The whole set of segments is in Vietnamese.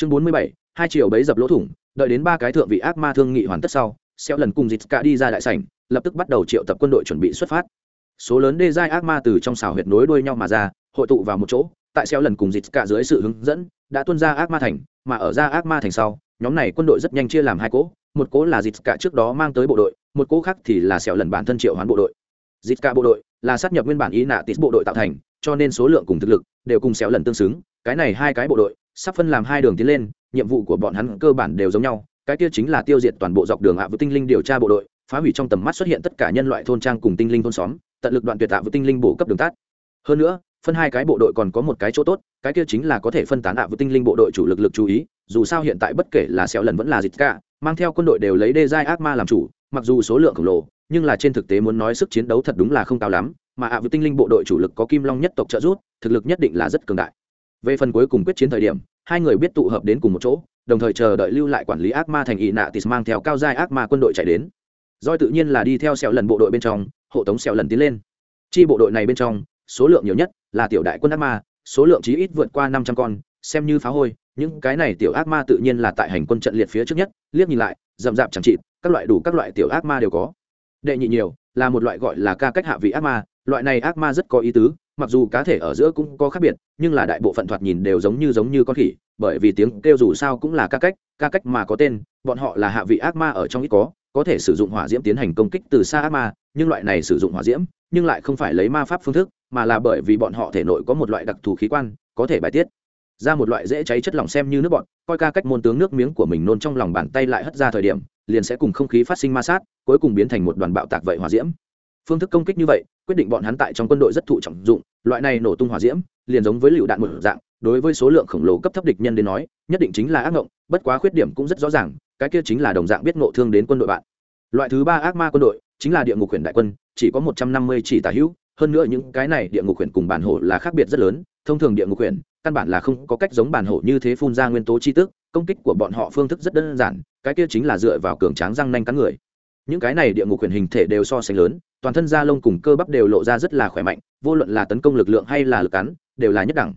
chương bốn mươi bảy, hai triệu bấy dập lỗ thủng, đợi đến ba cái thượng vị ác ma thương nghị hoàn tất sau xeo lần cùng dịt cả đi ra đại sảnh, lập tức bắt đầu triệu tập quân đội chuẩn bị xuất phát. Số lớn đê giai ác ma từ trong xào huyệt nối đuôi nhau mà ra, hội tụ vào một chỗ, tại xeo lần cùng dịt cả dưới sự hướng dẫn, đã tuân ra ác ma thành, mà ở ra ác ma thành sau, nhóm này quân đội rất nhanh chia làm hai cỗ, một cỗ là dịt cả trước đó mang tới bộ đội, một cỗ khác thì là xéo lần bản thân triệu hoán bộ đội. Dịt cả bộ đội là sát nhập nguyên bản ý nạ tít bộ đội tạo thành, cho nên số lượng cùng thực lực đều cùng xéo lần tương xứng, cái này hai cái bộ đội sắp phân làm hai đường tiến lên, nhiệm vụ của bọn hắn cơ bản đều giống nhau, cái kia chính là tiêu diệt toàn bộ dọc đường ạ với tinh linh điều tra bộ đội, phá hủy trong tầm mắt xuất hiện tất cả nhân loại thôn trang cùng tinh linh thôn xóm, tận lực đoạn tuyệt tạ với tinh linh bổ cấp đường tát hơn nữa, phân hai cái bộ đội còn có một cái chỗ tốt, cái kia chính là có thể phân tán ạ với tinh linh bộ đội chủ lực lực chú ý, dù sao hiện tại bất kể là xẻo lần vẫn là dịch cả, mang theo quân đội đều lấy đê giai ác ma làm chủ, mặc dù số lượng khổng lồ, nhưng là trên thực tế muốn nói sức chiến đấu thật đúng là không cao lắm, mà ạ với tinh linh bộ đội chủ lực có kim long nhất tộc trợ giúp, thực lực nhất định là rất cường đại về phần cuối cùng quyết chiến thời điểm, hai người biết tụ hợp đến cùng một chỗ, đồng thời chờ đợi lưu lại quản lý ác ma thành ỵ nạ tis mang theo cao giai ác ma quân đội chạy đến. Doi tự nhiên là đi theo sẹo lần bộ đội bên trong, hộ tống sẹo lần tiến lên. Chi bộ đội này bên trong, số lượng nhiều nhất là tiểu đại quân ác ma, số lượng chí ít vượt qua năm trăm con, xem như phá hôi, những cái này tiểu ác ma tự nhiên là tại hành quân trận liệt phía trước nhất, liếc nhìn lại, rậm rạp chẳng trị các loại đủ các loại tiểu ác ma đều có. Đệ nhị nhiều, là một loại gọi là ca cách hạ vị ác ma, loại này ác ma rất có ý tứ mặc dù cá thể ở giữa cũng có khác biệt, nhưng là đại bộ phận thoạt nhìn đều giống như giống như con khỉ, bởi vì tiếng kêu dù sao cũng là ca cách ca cách mà có tên, bọn họ là hạ vị ác ma ở trong ít có có thể sử dụng hỏa diễm tiến hành công kích từ xa ác ma, nhưng loại này sử dụng hỏa diễm, nhưng lại không phải lấy ma pháp phương thức, mà là bởi vì bọn họ thể nội có một loại đặc thù khí quan, có thể bài tiết ra một loại dễ cháy chất lỏng xem như nước bọn coi ca cách môn tướng nước miếng của mình nôn trong lòng bàn tay lại hất ra thời điểm, liền sẽ cùng không khí phát sinh ma sát, cuối cùng biến thành một đoàn bạo tạc vậy hỏa diễm phương thức công kích như vậy, quyết định bọn hắn tại trong quân đội rất thụ trọng dụng, loại này nổ tung hỏa diễm, liền giống với lựu đạn một dạng, đối với số lượng khổng lồ cấp thấp địch nhân đến nói, nhất định chính là ác ngộng, bất quá khuyết điểm cũng rất rõ ràng, cái kia chính là đồng dạng biết ngộ thương đến quân đội bạn. Loại thứ ba ác ma quân đội, chính là địa ngục huyền đại quân, chỉ có một trăm năm mươi chỉ tả hữu, hơn nữa những cái này địa ngục huyền cùng bản hổ là khác biệt rất lớn, thông thường địa ngục huyền căn bản là không có cách giống bản hổ như thế phun ra nguyên tố chi tức, công kích của bọn họ phương thức rất đơn giản, cái kia chính là dựa vào cường tráng răng nanh cắn người những cái này địa ngục quyền hình thể đều so sánh lớn, toàn thân da lông cùng cơ bắp đều lộ ra rất là khỏe mạnh, vô luận là tấn công lực lượng hay là lực cắn, đều là nhất đẳng.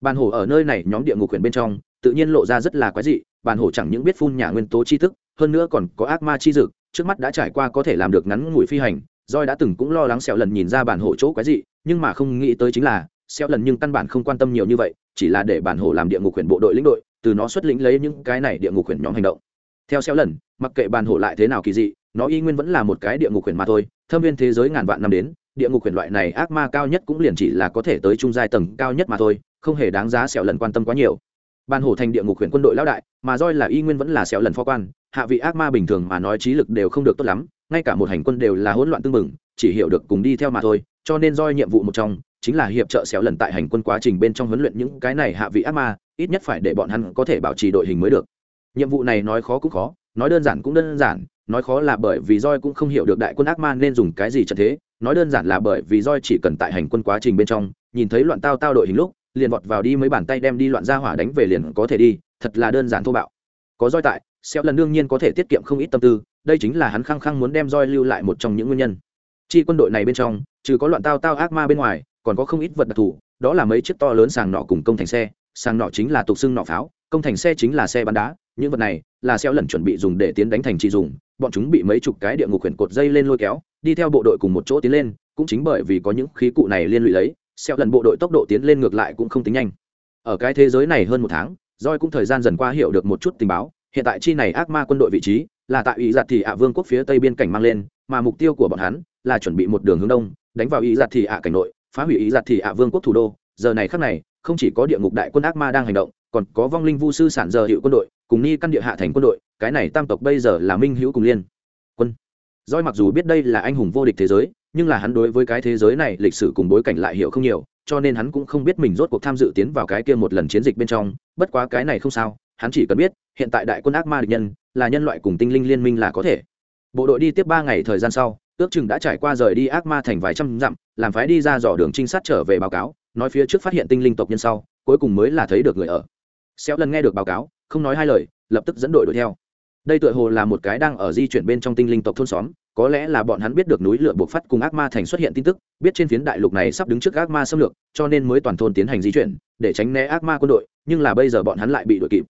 Bàn hổ ở nơi này nhóm địa ngục quyền bên trong, tự nhiên lộ ra rất là quái dị bàn hổ chẳng những biết phun nhà nguyên tố chi thức, hơn nữa còn có ác ma chi dực, trước mắt đã trải qua có thể làm được ngắn ngủi phi hành roi đã từng cũng lo lắng sẹo lần nhìn ra bản hổ chỗ quái dị, nhưng mà không nghĩ tới chính là sẹo lần nhưng căn bản không quan tâm nhiều như vậy, chỉ là để bản hổ làm địa ngục quyền bộ đội lĩnh đội, từ nó xuất lĩnh lấy những cái này địa ngục quyền nhóm hành động. Theo sẹo lần, mặc kệ bản hổ lại thế nào kỳ dị nó y nguyên vẫn là một cái địa ngục quyền mà thôi, thâm viên thế giới ngàn vạn năm đến, địa ngục quyền loại này ác ma cao nhất cũng liền chỉ là có thể tới trung giai tầng cao nhất mà thôi, không hề đáng giá sẹo lần quan tâm quá nhiều. Ban hổ thành địa ngục quyền quân đội lão đại, mà roi là y nguyên vẫn là sẹo lần phó quan, hạ vị ác ma bình thường mà nói trí lực đều không được tốt lắm, ngay cả một hành quân đều là hỗn loạn tương mừng chỉ hiểu được cùng đi theo mà thôi, cho nên roi nhiệm vụ một trong, chính là hiệp trợ sẹo lần tại hành quân quá trình bên trong huấn luyện những cái này hạ vị ác ma, ít nhất phải để bọn hắn có thể bảo trì đội hình mới được. Nhiệm vụ này nói khó cũng khó nói đơn giản cũng đơn giản, nói khó là bởi vì roi cũng không hiểu được đại quân ác ma nên dùng cái gì trận thế, nói đơn giản là bởi vì roi chỉ cần tại hành quân quá trình bên trong, nhìn thấy loạn tao tao đội hình lúc, liền vọt vào đi mấy bàn tay đem đi loạn ra hỏa đánh về liền có thể đi, thật là đơn giản thô bạo. Có roi tại xéo lần đương nhiên có thể tiết kiệm không ít tâm tư, đây chính là hắn khăng khăng muốn đem roi lưu lại một trong những nguyên nhân. Chi quân đội này bên trong, trừ có loạn tao tao ác ma bên ngoài, còn có không ít vật đặc thù, đó là mấy chiếc to lớn sàng nọ cùng công thành xe, sàng nọ chính là tục xưng nọ pháo, công thành xe chính là xe bắn đá những vật này là xeo lần chuẩn bị dùng để tiến đánh thành trì dùng. Bọn chúng bị mấy chục cái địa ngục huyền cột dây lên lôi kéo, đi theo bộ đội cùng một chỗ tiến lên, cũng chính bởi vì có những khí cụ này liên lụy lấy, xeo lần bộ đội tốc độ tiến lên ngược lại cũng không tính nhanh. Ở cái thế giới này hơn một tháng, roi cũng thời gian dần qua hiểu được một chút tình báo, hiện tại chi này ác ma quân đội vị trí là tại ý giặt thì ạ vương quốc phía tây biên cảnh mang lên, mà mục tiêu của bọn hắn là chuẩn bị một đường hướng đông, đánh vào ý giặt thì ạ cảnh nội, phá hủy ý giặt thì ạ vương quốc thủ đô. Giờ này khắc này, không chỉ có địa ngục đại quân ác ma đang hành động, còn có vong linh vu sư sản giờ hiệu quân đội cùng ni căn địa hạ thành quân đội, cái này tam tộc bây giờ là minh hữu cùng liên. Quân. Doi mặc dù biết đây là anh hùng vô địch thế giới, nhưng là hắn đối với cái thế giới này lịch sử cùng bối cảnh lại hiểu không nhiều, cho nên hắn cũng không biết mình rốt cuộc tham dự tiến vào cái kia một lần chiến dịch bên trong, bất quá cái này không sao, hắn chỉ cần biết, hiện tại đại quân ác ma địch nhân, là nhân loại cùng tinh linh liên minh là có thể. Bộ đội đi tiếp ba ngày thời gian sau, ước chừng đã trải qua rời đi ác ma thành vài trăm dặm, làm phái đi ra dò đường trinh sát trở về báo cáo, nói phía trước phát hiện tinh linh tộc nhân sau, cuối cùng mới là thấy được người ở. Xéo lần nghe được báo cáo không nói hai lời, lập tức dẫn đội đuổi theo. Đây tựa hồ là một cái đang ở di chuyển bên trong tinh linh tộc thôn xóm, có lẽ là bọn hắn biết được núi lửa buộc phát cùng ác ma thành xuất hiện tin tức, biết trên phiến đại lục này sắp đứng trước ác ma xâm lược, cho nên mới toàn thôn tiến hành di chuyển, để tránh né ác ma quân đội, nhưng là bây giờ bọn hắn lại bị đuổi kịp.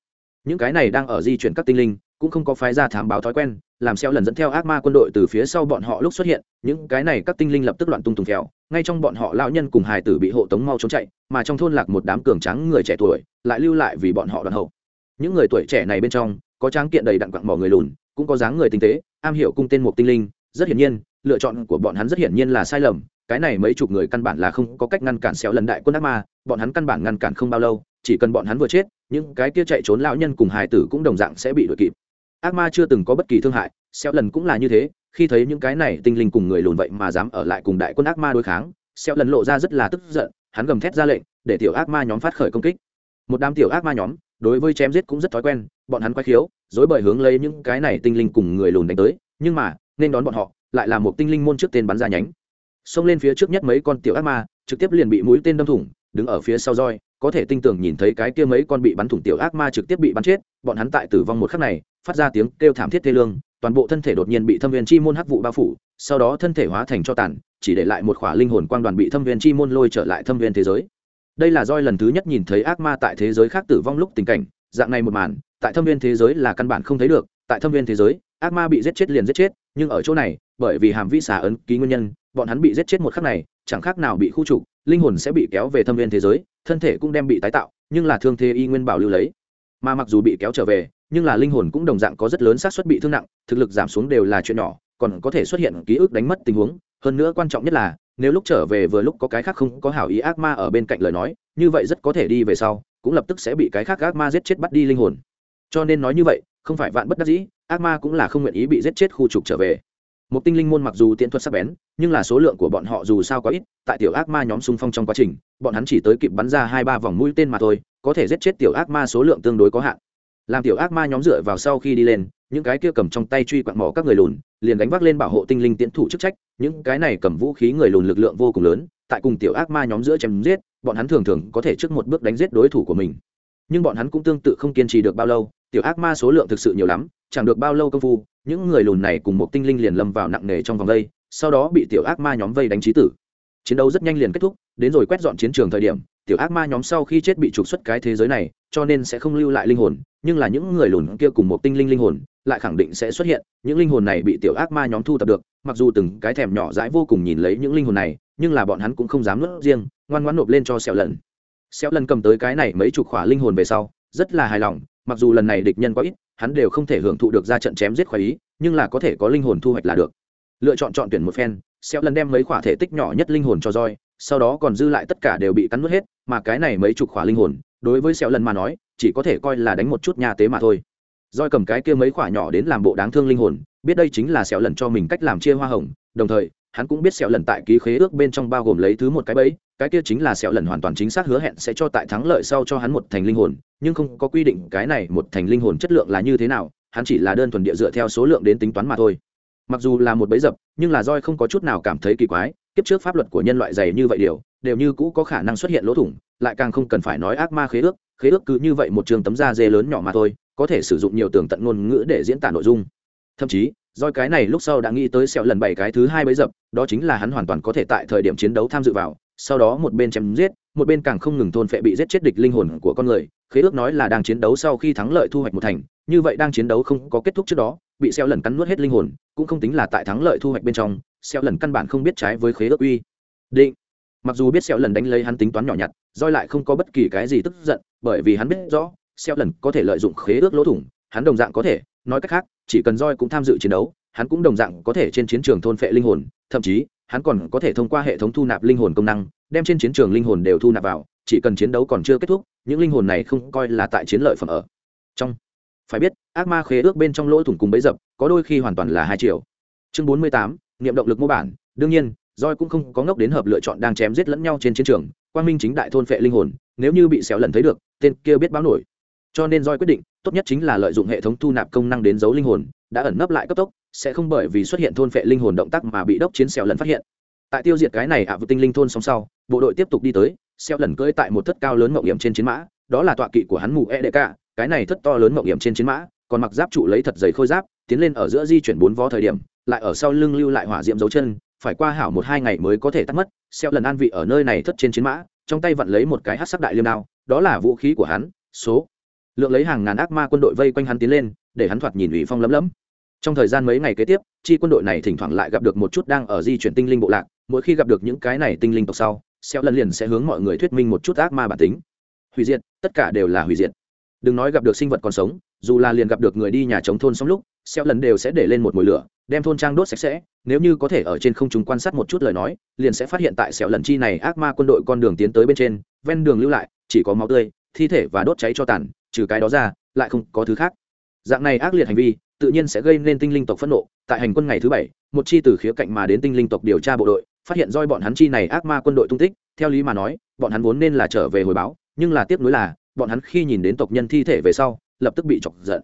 Những cái này đang ở di chuyển các tinh linh, cũng không có phái ra thám báo thói quen, làm xeo lần dẫn theo ác ma quân đội từ phía sau bọn họ lúc xuất hiện, những cái này các tinh linh lập tức loạn tung tùng kẹo ngay trong bọn họ lão nhân cùng hài tử bị hộ tống mau trốn chạy, mà trong thôn lạc một đám cường trắng người trẻ tuổi, lại lưu lại vì bọn họ đoàn hậu những người tuổi trẻ này bên trong, có tráng kiện đầy đặn quặng mỏ người lùn, cũng có dáng người tinh tế, am hiểu cung tên một tinh linh, rất hiển nhiên, lựa chọn của bọn hắn rất hiển nhiên là sai lầm, cái này mấy chục người căn bản là không có cách ngăn cản xéo lần đại quân ác ma, bọn hắn căn bản ngăn cản không bao lâu, chỉ cần bọn hắn vừa chết, những cái kia chạy trốn lão nhân cùng hài tử cũng đồng dạng sẽ bị đuổi kịp. Ác ma chưa từng có bất kỳ thương hại, xéo lần cũng là như thế, khi thấy những cái này tinh linh cùng người lùn vậy mà dám ở lại cùng đại quân ác ma đối kháng, xéo lần lộ ra rất là tức giận, hắn gầm thét ra lệnh, để tiểu ác ma nhóm phát khởi công kích. Một đám tiểu ác ma nhóm đối với chém giết cũng rất thói quen, bọn hắn quái khiếu, dối bởi hướng lấy những cái này tinh linh cùng người lùn đánh tới, nhưng mà, nên đón bọn họ, lại là một tinh linh môn trước tên bắn ra nhánh. Xông lên phía trước nhất mấy con tiểu ác ma, trực tiếp liền bị mũi tên đâm thủng, đứng ở phía sau roi, có thể tinh tường nhìn thấy cái kia mấy con bị bắn thủng tiểu ác ma trực tiếp bị bắn chết, bọn hắn tại tử vong một khắc này, phát ra tiếng kêu thảm thiết thê lương, toàn bộ thân thể đột nhiên bị thâm viên chi môn hắc vụ bao phủ, sau đó thân thể hóa thành cho tàn, chỉ để lại một khỏa linh hồn quang đoàn bị thâm viên chi môn lôi trở lại thâm viên thế giới đây là roi lần thứ nhất nhìn thấy ác ma tại thế giới khác tử vong lúc tình cảnh, dạng này một màn, tại thâm viên thế giới là căn bản không thấy được, tại thâm viên thế giới, ác ma bị giết chết liền giết chết, nhưng ở chỗ này, bởi vì hàm vi xả ấn ký nguyên nhân, bọn hắn bị giết chết một khắc này, chẳng khác nào bị khu trục, linh hồn sẽ bị kéo về thâm viên thế giới, thân thể cũng đem bị tái tạo, nhưng là thương thế y nguyên bảo lưu lấy. Mà mặc dù bị kéo trở về, nhưng là linh hồn cũng đồng dạng có rất lớn xác suất bị thương nặng, thực lực giảm xuống đều là chuyện nhỏ, còn có thể xuất hiện ký ức đánh mất tình huống. Hơn nữa quan trọng nhất là nếu lúc trở về vừa lúc có cái khác không có hảo ý ác ma ở bên cạnh lời nói, như vậy rất có thể đi về sau, cũng lập tức sẽ bị cái khác ác ma giết chết bắt đi linh hồn. Cho nên nói như vậy, không phải vạn bất đắc dĩ, ác ma cũng là không nguyện ý bị giết chết khu trục trở về. Một tinh linh môn mặc dù tiện thuật sắc bén, nhưng là số lượng của bọn họ dù sao có ít, tại tiểu ác ma nhóm xung phong trong quá trình, bọn hắn chỉ tới kịp bắn ra hai ba vòng mũi tên mà thôi, có thể giết chết tiểu ác ma số lượng tương đối có hạn. Làm tiểu ác ma nhóm dựa vào sau khi đi lên, những cái kia cầm trong tay truy quặn mỏ các người lùn, liền đánh vác lên bảo hộ tinh linh tiễn thủ chức trách những cái này cầm vũ khí người lùn lực lượng vô cùng lớn, tại cùng tiểu ác ma nhóm giữa chém giết, bọn hắn thường thường có thể trước một bước đánh giết đối thủ của mình. Nhưng bọn hắn cũng tương tự không kiên trì được bao lâu, tiểu ác ma số lượng thực sự nhiều lắm, chẳng được bao lâu công phu, những người lùn này cùng một tinh linh liền lâm vào nặng nề trong vòng vây, sau đó bị tiểu ác ma nhóm vây đánh trí tử. Chiến đấu rất nhanh liền kết thúc, đến rồi quét dọn chiến trường thời điểm, tiểu ác ma nhóm sau khi chết bị trục xuất cái thế giới này, cho nên sẽ không lưu lại linh hồn, nhưng là những người lùn kia cùng một tinh linh linh hồn, lại khẳng định sẽ xuất hiện, những linh hồn này bị tiểu ác ma nhóm thu tập được mặc dù từng cái thèm nhỏ dãi vô cùng nhìn lấy những linh hồn này, nhưng là bọn hắn cũng không dám nuốt riêng, ngoan ngoãn nộp lên cho sẹo lần sẹo lần cầm tới cái này mấy chục khỏa linh hồn về sau, rất là hài lòng, mặc dù lần này địch nhân quá ít, hắn đều không thể hưởng thụ được ra trận chém giết khoái ý, nhưng là có thể có linh hồn thu hoạch là được. Lựa chọn chọn tuyển một phen, sẹo lần đem mấy khỏa thể tích nhỏ nhất linh hồn cho roi, sau đó còn dư lại tất cả đều bị cắn nuốt hết, mà cái này mấy chục khỏa linh hồn, đối với sẹo lần mà nói, chỉ có thể coi là đánh một chút nhà tế mà thôi. Roi cầm cái kia mấy khỏa nhỏ đến làm bộ đáng thương linh hồn biết đây chính là sẹo lần cho mình cách làm chia hoa hồng, đồng thời, hắn cũng biết sẹo lần tại ký khế ước bên trong bao gồm lấy thứ một cái bẫy, cái kia chính là sẹo lần hoàn toàn chính xác hứa hẹn sẽ cho tại thắng lợi sau cho hắn một thành linh hồn, nhưng không có quy định cái này một thành linh hồn chất lượng là như thế nào, hắn chỉ là đơn thuần địa dựa theo số lượng đến tính toán mà thôi. Mặc dù là một bẫy dập, nhưng là roi không có chút nào cảm thấy kỳ quái, kiếp trước pháp luật của nhân loại dày như vậy điều, đều như cũ có khả năng xuất hiện lỗ thủng, lại càng không cần phải nói ác ma khế ước khế ước cứ như vậy một trường tấm da dê lớn nhỏ mà thôi, có thể sử dụng nhiều tường tận ngôn ngữ để diễn tả nội dung thậm chí doi cái này lúc sau đã nghĩ tới sẹo lần bảy cái thứ hai bấy dập, đó chính là hắn hoàn toàn có thể tại thời điểm chiến đấu tham dự vào, sau đó một bên chém giết, một bên càng không ngừng thôn phệ bị giết chết địch linh hồn của con người, khế ước nói là đang chiến đấu sau khi thắng lợi thu hoạch một thành, như vậy đang chiến đấu không có kết thúc trước đó, bị xeo lần cắn nuốt hết linh hồn, cũng không tính là tại thắng lợi thu hoạch bên trong xeo lần căn bản không biết trái với khế ước uy. Định. Mặc dù biết xeo lần đánh lấy hắn tính toán nhỏ nhặt roi lại không có bất kỳ cái gì tức giận, bởi vì hắn biết rõ xeo lần có thể lợi dụng khế ước lỗ thủng, hắn đồng dạng có thể, nói cách khác chỉ cần roi cũng tham dự chiến đấu, hắn cũng đồng dạng có thể trên chiến trường thôn phệ linh hồn, thậm chí, hắn còn có thể thông qua hệ thống thu nạp linh hồn công năng, đem trên chiến trường linh hồn đều thu nạp vào, chỉ cần chiến đấu còn chưa kết thúc, những linh hồn này không coi là tại chiến lợi phẩm ở. Trong, phải biết, ác ma khế ước bên trong lỗ thủng cùng bấy dập, có đôi khi hoàn toàn là hai triệu chương bốn mươi tám, niệm động lực mô bản. Đương nhiên roi cũng không có ngốc đến hợp lựa chọn đang chém giết lẫn nhau trên chiến trường, quang minh chính đại thôn phệ linh hồn, nếu như bị xéo lần thấy được, tên kia biết báo nổi cho nên roi quyết định, tốt nhất chính là lợi dụng hệ thống thu nạp công năng đến giấu linh hồn, đã ẩn nấp lại cấp tốc, sẽ không bởi vì xuất hiện thôn phệ linh hồn động tác mà bị đốc chiến xeo lần phát hiện. Tại tiêu diệt cái này ạ à tinh linh thôn sóng sau, bộ đội tiếp tục đi tới xeo lần cưỡi tại một thất cao lớn mậu hiểm trên chiến mã, đó là tọa kỵ của hắn mù e đệ cả cái này thất to lớn mậu hiểm trên chiến mã, còn mặc giáp trụ lấy thật dày khôi giáp, tiến lên ở giữa di chuyển bốn vó thời điểm, lại ở sau lưng lưu lại hỏa diệm dấu chân, phải qua hảo một hai ngày mới có thể tắt mất xeo lần an vị ở nơi này thất trên chiến mã, trong tay vặn lấy một cái hát sắc đại liêm đao, đó là vũ khí của hắn, số lượng lấy hàng ngàn ác ma quân đội vây quanh hắn tiến lên, để hắn thoạt nhìn ủy phong lấm lấm. Trong thời gian mấy ngày kế tiếp, chi quân đội này thỉnh thoảng lại gặp được một chút đang ở di chuyển tinh linh bộ lạc, mỗi khi gặp được những cái này tinh linh tộc sau xeo lần liền sẽ hướng mọi người thuyết minh một chút ác ma bản tính. Hủy diệt, tất cả đều là hủy diệt. Đừng nói gặp được sinh vật còn sống, dù là liền gặp được người đi nhà chống thôn xong lúc xeo lần đều sẽ để lên một mùi lửa, đem thôn trang đốt sạch sẽ, nếu như có thể ở trên không trung quan sát một chút lời nói, liền sẽ phát hiện tại xẻo lần chi này ác ma quân đội con đường tiến tới bên trên, ven đường lưu lại, chỉ có máu tươi, thi thể và đốt cháy cho tàn trừ cái đó ra, lại không có thứ khác. Dạng này ác liệt hành vi, tự nhiên sẽ gây nên tinh linh tộc phẫn nộ. Tại hành quân ngày thứ bảy, một chi từ khía cạnh mà đến tinh linh tộc điều tra bộ đội, phát hiện roi bọn hắn chi này ác ma quân đội tung tích. Theo lý mà nói, bọn hắn vốn nên là trở về hồi báo, nhưng là tiếc nuối là, bọn hắn khi nhìn đến tộc nhân thi thể về sau, lập tức bị chọc giận.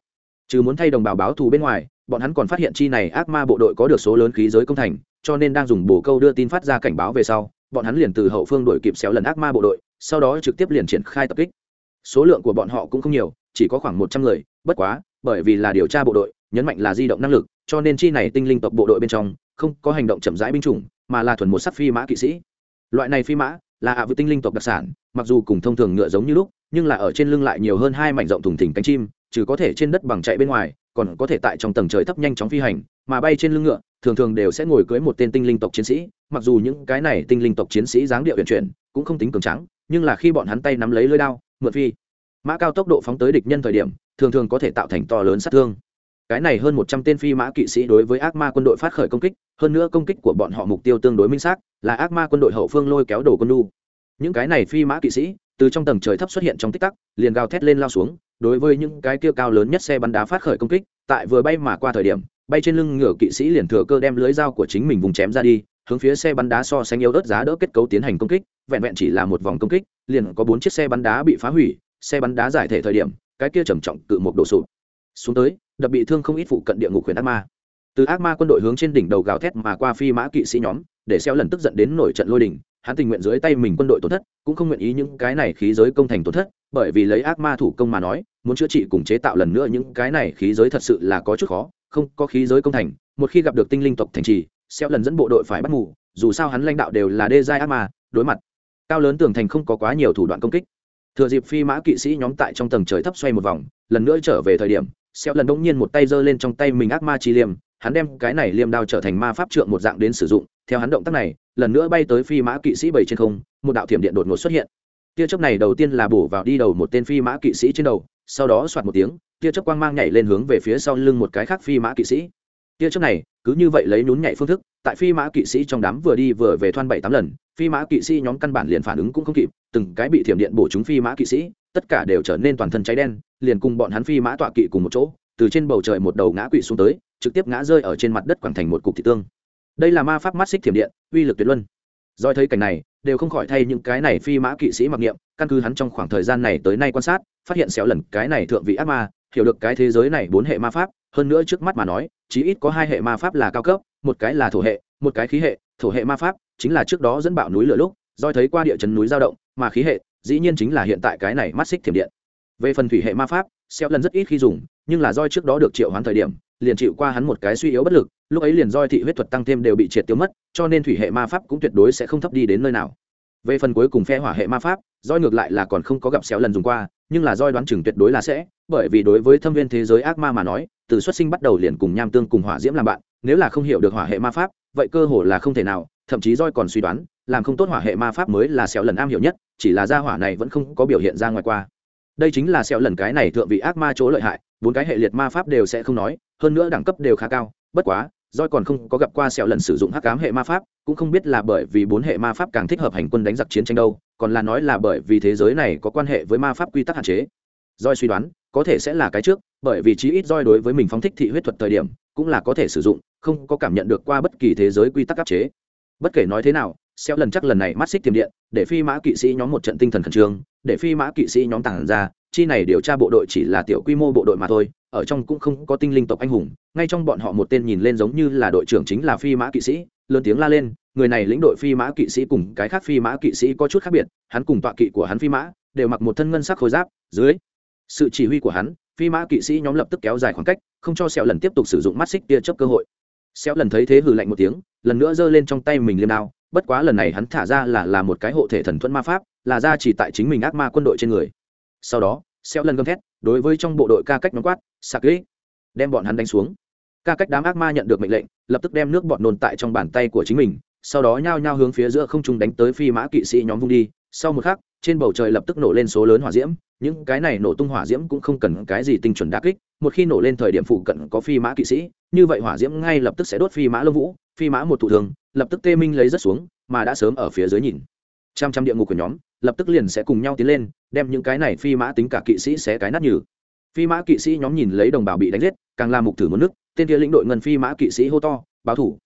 Chứ muốn thay đồng bào báo thù bên ngoài, bọn hắn còn phát hiện chi này ác ma bộ đội có được số lớn khí giới công thành, cho nên đang dùng bổ câu đưa tin phát ra cảnh báo về sau, bọn hắn liền từ hậu phương đuổi kịp xéo lần ác ma bộ đội, sau đó trực tiếp liền triển khai tập kích số lượng của bọn họ cũng không nhiều, chỉ có khoảng một trăm người, bất quá, bởi vì là điều tra bộ đội, nhấn mạnh là di động năng lực, cho nên chi này tinh linh tộc bộ đội bên trong, không có hành động chậm rãi binh chủng, mà là thuần một sắc phi mã kỵ sĩ. Loại này phi mã, là hạ à tinh linh tộc đặc sản, mặc dù cùng thông thường ngựa giống như lúc, nhưng là ở trên lưng lại nhiều hơn hai mảnh rộng thùng thình cánh chim, trừ có thể trên đất bằng chạy bên ngoài, còn có thể tại trong tầng trời thấp nhanh chóng phi hành, mà bay trên lưng ngựa, thường thường đều sẽ ngồi cưới một tên tinh linh tộc chiến sĩ, mặc dù những cái này tinh linh tộc chiến sĩ dáng điệu huyền chuyển, cũng không tính cường trắng nhưng là khi bọn hắn tay nắm lấy lưỡi đao mượn phi. Mã cao tốc độ phóng tới địch nhân thời điểm, thường thường có thể tạo thành to lớn sát thương. Cái này hơn một trăm tên phi mã kỵ sĩ đối với ác ma quân đội phát khởi công kích, hơn nữa công kích của bọn họ mục tiêu tương đối minh xác, là ác ma quân đội hậu phương lôi kéo đồ quân lu những cái này phi mã kỵ sĩ, từ trong tầng trời thấp xuất hiện trong tích tắc, liền gào thét lên lao xuống, đối với những cái kia cao lớn nhất xe bắn đá phát khởi công kích, tại vừa bay mà qua thời điểm, bay trên lưng ngựa kỵ sĩ liền thừa cơ đem lưới dao của chính mình vùng chém ra đi, hướng phía xe bắn đá so sánh yếu ớt giá đỡ kết cấu tiến hành công kích vẹn vẹn chỉ là một vòng công kích, liền có bốn chiếc xe bắn đá bị phá hủy, xe bắn đá giải thể thời điểm, cái kia trầm trọng cự một đổ sụp. Xuống tới, đập bị thương không ít phụ cận địa ngục huyền ác ma. Từ ác ma quân đội hướng trên đỉnh đầu gào thét mà qua phi mã kỵ sĩ nhóm, để xeo lần tức giận đến nổi trận lôi đỉnh hắn tình nguyện dưới tay mình quân đội tổn thất, cũng không nguyện ý những cái này khí giới công thành tổn thất, bởi vì lấy ác ma thủ công mà nói, muốn chữa trị cùng chế tạo lần nữa những cái này khí giới thật sự là có chút khó, không có khí giới công thành, một khi gặp được tinh linh tộc thành trì xeo lần dẫn bộ đội phải bắt mù, dù sao hắn lãnh đạo đều là đê giai ác ma, đối mặt cao lớn tường thành không có quá nhiều thủ đoạn công kích. Thừa dịp phi mã kỵ sĩ nhóm tại trong tầng trời thấp xoay một vòng, lần nữa trở về thời điểm xeo lần đông nhiên một tay giơ lên trong tay mình ác ma chi liêm, hắn đem cái này liêm đao trở thành ma pháp trượng một dạng đến sử dụng. Theo hắn động tác này, lần nữa bay tới phi mã kỵ sĩ bảy trên không, một đạo thiểm điện đột ngột xuất hiện. Tia chớp này đầu tiên là bổ vào đi đầu một tên phi mã kỵ sĩ trên đầu, sau đó soạt một tiếng, tia chớp quang mang nhảy lên hướng về phía sau lưng một cái khác phi mã kỵ sĩ tia trước này, cứ như vậy lấy nhún nhảy phương thức, tại phi mã kỵ sĩ trong đám vừa đi vừa về thoan bảy tám lần, phi mã kỵ sĩ nhóm căn bản liền phản ứng cũng không kịp, từng cái bị thiểm điện bổ chúng phi mã kỵ sĩ, tất cả đều trở nên toàn thân cháy đen, liền cùng bọn hắn phi mã tọa kỵ cùng một chỗ, từ trên bầu trời một đầu ngã quỵ xuống tới, trực tiếp ngã rơi ở trên mặt đất quảng thành một cục thị tương. Đây là ma pháp mắt xích thiểm điện, uy lực tuyệt luân. Doi thấy cảnh này, đều không khỏi thay những cái này phi mã kỵ sĩ mặc niệm, căn cứ hắn trong khoảng thời gian này tới nay quan sát, phát hiện xéo lần cái này thượng vị ác ma, hiểu được cái thế giới này bốn hệ ma pháp, hơn nữa trước mắt mà nói chí ít có hai hệ ma pháp là cao cấp, một cái là thổ hệ, một cái khí hệ. Thổ hệ ma pháp chính là trước đó dẫn bạo núi lửa lúc doi thấy qua địa chấn núi dao động, mà khí hệ dĩ nhiên chính là hiện tại cái này mắt xích thiểm điện. Về phần thủy hệ ma pháp sẹo lần rất ít khi dùng, nhưng là doi trước đó được triệu hoán thời điểm, liền chịu qua hắn một cái suy yếu bất lực, lúc ấy liền doi thị huyết thuật tăng thêm đều bị triệt tiêu mất, cho nên thủy hệ ma pháp cũng tuyệt đối sẽ không thấp đi đến nơi nào. Về phần cuối cùng phe hỏa hệ ma pháp doi ngược lại là còn không có gặp xéo lần dùng qua nhưng là roi đoán chừng tuyệt đối là sẽ, bởi vì đối với thâm viên thế giới ác ma mà nói, từ xuất sinh bắt đầu liền cùng nham tương cùng hỏa diễm làm bạn, nếu là không hiểu được hỏa hệ ma pháp, vậy cơ hồ là không thể nào, thậm chí roi còn suy đoán, làm không tốt hỏa hệ ma pháp mới là sẹo lần am hiểu nhất, chỉ là gia hỏa này vẫn không có biểu hiện ra ngoài qua. Đây chính là sẹo lần cái này thượng vị ác ma chỗ lợi hại, bốn cái hệ liệt ma pháp đều sẽ không nói, hơn nữa đẳng cấp đều khá cao, bất quá doi còn không có gặp qua sẹo lần sử dụng hắc ám hệ ma pháp, cũng không biết là bởi vì bốn hệ ma pháp càng thích hợp hành quân đánh giặc chiến tranh đâu, còn là nói là bởi vì thế giới này có quan hệ với ma pháp quy tắc hạn chế. Doi suy đoán, có thể sẽ là cái trước, bởi vì chí ít doi đối với mình phóng thích thị huyết thuật thời điểm, cũng là có thể sử dụng, không có cảm nhận được qua bất kỳ thế giới quy tắc áp chế. Bất kể nói thế nào xeo lần chắc lần này mắt xích tiềm điện, để phi mã kỵ sĩ nhóm một trận tinh thần khẩn trương, để phi mã kỵ sĩ nhóm tàng ra chi này điều tra bộ đội chỉ là tiểu quy mô bộ đội mà thôi, ở trong cũng không có tinh linh tộc anh hùng, ngay trong bọn họ một tên nhìn lên giống như là đội trưởng chính là phi mã kỵ sĩ, lớn tiếng la lên, người này lĩnh đội phi mã kỵ sĩ cùng cái khác phi mã kỵ sĩ có chút khác biệt, hắn cùng tọa kỵ của hắn phi mã đều mặc một thân ngân sắc khôi giáp, dưới sự chỉ huy của hắn, phi mã kỵ sĩ nhóm lập tức kéo dài khoảng cách, không cho sẹo lần tiếp tục sử dụng mắt xích tia chớp cơ hội. Sẹo lần thấy thế hừ lạnh một tiếng, lần nữa giơ lên trong tay mình liêm đao, bất quá lần này hắn thả ra là là một cái hộ thể thần thuẫn ma pháp, là ra chỉ tại chính mình ác ma quân đội trên người sau đó xeo lần gầm thét, đối với trong bộ đội ca cách nóng quát, sạc ghế! Đem bọn hắn đánh xuống. Ca cách đám ác ma nhận được mệnh lệnh, lập tức đem nước bọn nôn tại trong bàn tay của chính mình, sau đó nhao nhao hướng phía giữa không trung đánh tới phi mã kỵ sĩ nhóm vung đi. Sau một khắc, trên bầu trời lập tức nổ lên số lớn hỏa diễm, những cái này nổ tung hỏa diễm cũng không cần cái gì tinh chuẩn đa kích, một khi nổ lên thời điểm phụ cận có phi mã kỵ sĩ, như vậy hỏa diễm ngay lập tức sẽ đốt phi mã lông vũ, phi mã một thủ thường, lập tức tê minh lấy rất xuống, mà đã sớm ở phía dưới nhìn trăm trăm địa ngục của nhóm, lập tức liền sẽ cùng nhau tiến lên, đem những cái này phi mã tính cả kỵ sĩ xé cái nát nhừ. Phi mã kỵ sĩ nhóm nhìn lấy đồng bào bị đánh giết, càng làm mục thử một nước, tên kia lĩnh đội ngân phi mã kỵ sĩ hô to, báo thủ.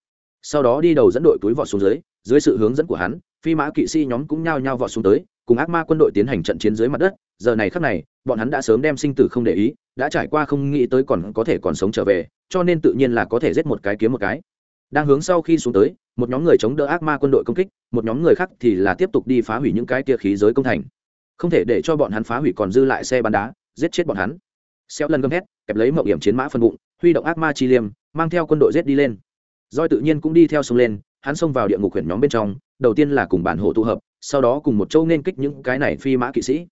Sau đó đi đầu dẫn đội túi vọt xuống dưới dưới sự hướng dẫn của hắn, phi mã kỵ sĩ nhóm cũng nhao nhao vọt xuống tới, cùng ác ma quân đội tiến hành trận chiến dưới mặt đất. Giờ này khắc này, bọn hắn đã sớm đem sinh tử không để ý, đã trải qua không nghĩ tới còn có thể còn sống trở về, cho nên tự nhiên là có thể giết một cái kiếm một cái. Đang hướng sau khi xuống tới một nhóm người chống đỡ ác ma quân đội công kích, một nhóm người khác thì là tiếp tục đi phá hủy những cái kia khí giới công thành. Không thể để cho bọn hắn phá hủy còn dư lại xe bắn đá, giết chết bọn hắn. Xéo lần gầm hét, kẹp lấy mậu hiểm chiến mã phân bụng, huy động ác ma chi liêm, mang theo quân đội giết đi lên. Roi tự nhiên cũng đi theo sông lên, hắn xông vào địa ngục huyện nhóm bên trong, đầu tiên là cùng bản hộ tụ hợp, sau đó cùng một châu nên kích những cái này phi mã kỵ sĩ.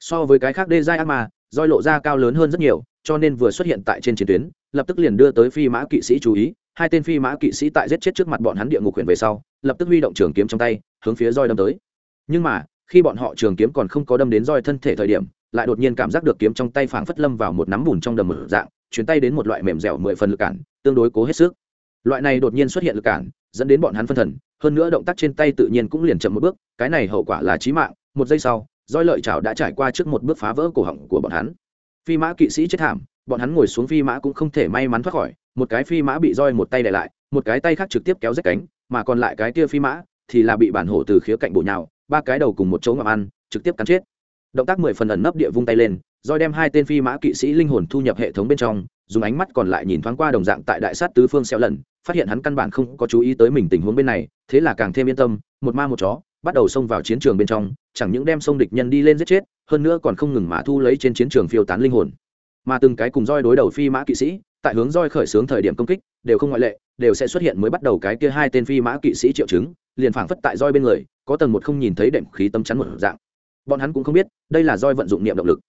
So với cái khác đê giai ác ma roi lộ ra cao lớn hơn rất nhiều, cho nên vừa xuất hiện tại trên chiến tuyến, lập tức liền đưa tới phi mã kỵ sĩ chú ý hai tên phi mã kỵ sĩ tại giết chết trước mặt bọn hắn địa ngục huyền về sau, lập tức huy động trường kiếm trong tay, hướng phía roi đâm tới. Nhưng mà, khi bọn họ trường kiếm còn không có đâm đến roi thân thể thời điểm, lại đột nhiên cảm giác được kiếm trong tay phảng phất lâm vào một nắm bùn trong đầm mở dạng, chuyển tay đến một loại mềm dẻo mười phần lực cản, tương đối cố hết sức. Loại này đột nhiên xuất hiện lực cản, dẫn đến bọn hắn phân thần, hơn nữa động tác trên tay tự nhiên cũng liền chậm một bước, cái này hậu quả là chí mạng. Một giây sau, roi lợi chảo đã trải qua trước một bước phá vỡ cổ họng của bọn hắn. Phi mã kỵ sĩ chết thảm, bọn hắn ngồi xuống phi mã cũng không thể may mắn thoát khỏi một cái phi mã bị roi một tay đè lại, một cái tay khác trực tiếp kéo rách cánh, mà còn lại cái kia phi mã thì là bị bản hổ từ khía cạnh bổ nhào, ba cái đầu cùng một chỗ ngậm ăn, trực tiếp cắn chết. Động tác mười phần ẩn nấp địa vung tay lên, roi đem hai tên phi mã kỵ sĩ linh hồn thu nhập hệ thống bên trong, dùng ánh mắt còn lại nhìn thoáng qua đồng dạng tại đại sát tứ phương xẹo lần, phát hiện hắn căn bản không có chú ý tới mình tình huống bên này, thế là càng thêm yên tâm, một ma một chó, bắt đầu xông vào chiến trường bên trong, chẳng những đem sông địch nhân đi lên giết chết, hơn nữa còn không ngừng mà thu lấy trên chiến trường phiêu tán linh hồn. Mà từng cái cùng roi đối đầu phi mã kỵ sĩ tại hướng roi khởi xướng thời điểm công kích, đều không ngoại lệ, đều sẽ xuất hiện mới bắt đầu cái kia hai tên phi mã kỵ sĩ triệu chứng, liền phảng phất tại roi bên người, có tầng một không nhìn thấy đệm khí tâm chắn một dạng. Bọn hắn cũng không biết, đây là roi vận dụng niệm động lực.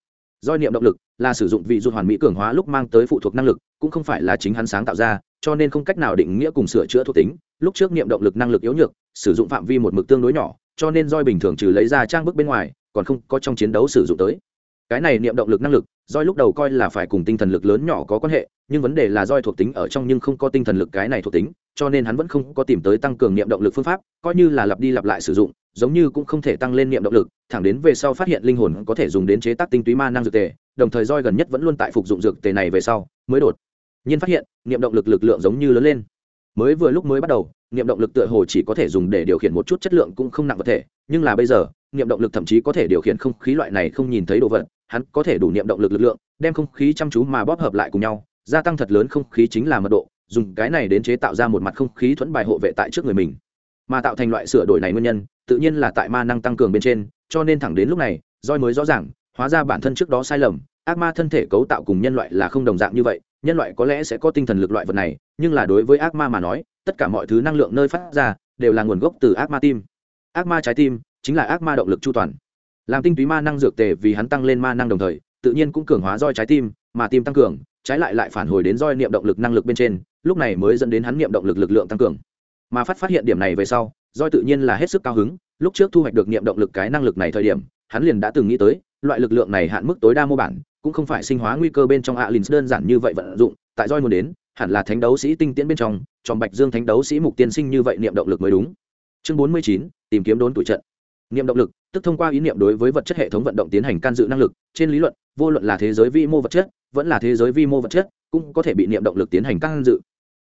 Roi niệm động lực là sử dụng vị du hoàn mỹ cường hóa lúc mang tới phụ thuộc năng lực, cũng không phải là chính hắn sáng tạo ra, cho nên không cách nào định nghĩa cùng sửa chữa thuộc tính. Lúc trước niệm động lực năng lực yếu nhược, sử dụng phạm vi một mực tương đối nhỏ, cho nên roi bình thường trừ lấy ra trang bức bên ngoài, còn không có trong chiến đấu sử dụng tới cái này niệm động lực năng lực, roi lúc đầu coi là phải cùng tinh thần lực lớn nhỏ có quan hệ, nhưng vấn đề là roi thuộc tính ở trong nhưng không có tinh thần lực cái này thuộc tính, cho nên hắn vẫn không có tìm tới tăng cường niệm động lực phương pháp, coi như là lặp đi lặp lại sử dụng, giống như cũng không thể tăng lên niệm động lực, thẳng đến về sau phát hiện linh hồn có thể dùng đến chế tác tinh túy ma năng dược tề, đồng thời roi gần nhất vẫn luôn tại phục dụng dược tề này về sau, mới đột nhiên phát hiện, niệm động lực lực lượng giống như lớn lên. Mới vừa lúc mới bắt đầu, niệm động lực tựa hồ chỉ có thể dùng để điều khiển một chút chất lượng cũng không nặng vật thể, nhưng là bây giờ niệm động lực thậm chí có thể điều khiển không khí loại này không nhìn thấy đồ vật, hắn có thể đủ niệm động lực lực lượng, đem không khí chăm chú mà bóp hợp lại cùng nhau, gia tăng thật lớn không khí chính là mật độ, dùng cái này đến chế tạo ra một mặt không khí thuẫn bài hộ vệ tại trước người mình. Mà tạo thành loại sửa đổi này nguyên nhân, tự nhiên là tại ma năng tăng cường bên trên, cho nên thẳng đến lúc này, roi mới rõ ràng, hóa ra bản thân trước đó sai lầm, ác ma thân thể cấu tạo cùng nhân loại là không đồng dạng như vậy, nhân loại có lẽ sẽ có tinh thần lực loại vật này, nhưng là đối với ác ma mà nói, tất cả mọi thứ năng lượng nơi phát ra, đều là nguồn gốc từ ác ma tim. Ác ma trái tim chính là ác ma động lực chu toàn. Làm tinh túy ma năng dược tề vì hắn tăng lên ma năng đồng thời, tự nhiên cũng cường hóa roi trái tim, mà tim tăng cường, trái lại lại phản hồi đến roi niệm động lực năng lực bên trên, lúc này mới dẫn đến hắn niệm động lực lực lượng tăng cường. Mà phát phát hiện điểm này về sau, roi tự nhiên là hết sức cao hứng, lúc trước thu hoạch được niệm động lực cái năng lực này thời điểm, hắn liền đã từng nghĩ tới, loại lực lượng này hạn mức tối đa mô bản, cũng không phải sinh hóa nguy cơ bên trong alin đơn giản như vậy vận dụng, tại roi muốn đến, hẳn là thánh đấu sĩ tinh tiễn bên trong tròn bạch dương thánh đấu sĩ mục tiên sinh như vậy niệm động lực mới đúng. Chương bốn mươi chín, tìm kiếm đốn tuổi trận niệm động lực, tức thông qua ý niệm đối với vật chất hệ thống vận động tiến hành can dự năng lực, trên lý luận, vô luận là thế giới vi mô vật chất, vẫn là thế giới vi mô vật chất, cũng có thể bị niệm động lực tiến hành can dự.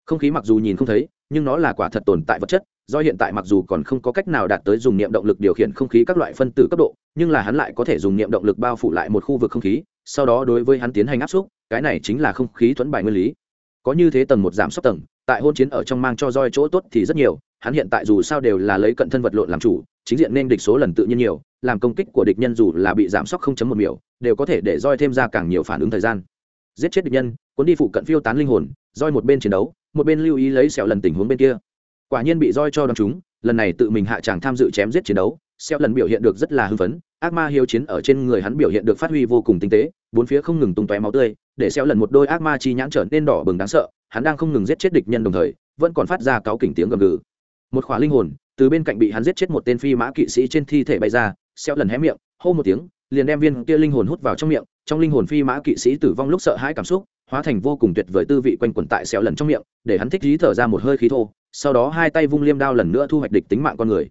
Không khí mặc dù nhìn không thấy, nhưng nó là quả thật tồn tại vật chất, do hiện tại mặc dù còn không có cách nào đạt tới dùng niệm động lực điều khiển không khí các loại phân tử cấp độ, nhưng là hắn lại có thể dùng niệm động lực bao phủ lại một khu vực không khí, sau đó đối với hắn tiến hành áp suất, cái này chính là không khí thuẫn bài nguyên lý. Có như thế tầng một giảm sốc tầng, tại hôn chiến ở trong mang cho roi chỗ tốt thì rất nhiều hắn hiện tại dù sao đều là lấy cận thân vật lộn làm chủ, chính diện nên địch số lần tự nhiên nhiều, làm công kích của địch nhân dù là bị giảm sốc không chấm một miểu, đều có thể để roi thêm ra càng nhiều phản ứng thời gian. Giết chết địch nhân, cuốn đi phụ cận phiêu tán linh hồn, roi một bên chiến đấu, một bên lưu ý lấy sẹo lần tình huống bên kia. Quả nhiên bị roi cho đòn chúng, lần này tự mình hạ chàng tham dự chém giết chiến đấu sẹo lần biểu hiện được rất là hưng phấn, ác ma hiếu chiến ở trên người hắn biểu hiện được phát huy vô cùng tinh tế, bốn phía không ngừng tung tóe máu tươi, để sẹo lần một đôi ác ma chi nhãn trở nên đỏ bừng đáng sợ, hắn đang không ngừng giết chết địch nhân đồng thời, vẫn còn phát ra cáo kỉnh tiếng gầm gừ một khỏa linh hồn, từ bên cạnh bị hắn giết chết một tên phi mã kỵ sĩ trên thi thể bay ra xeo lần hé miệng, hô một tiếng, liền đem viên kia linh hồn hút vào trong miệng, trong linh hồn phi mã kỵ sĩ tử vong lúc sợ hãi cảm xúc, hóa thành vô cùng tuyệt vời tư vị quanh quẩn tại xeo lần trong miệng, để hắn thích dí thở ra một hơi khí thô, sau đó hai tay vung liêm đao lần nữa thu hoạch địch tính mạng con người.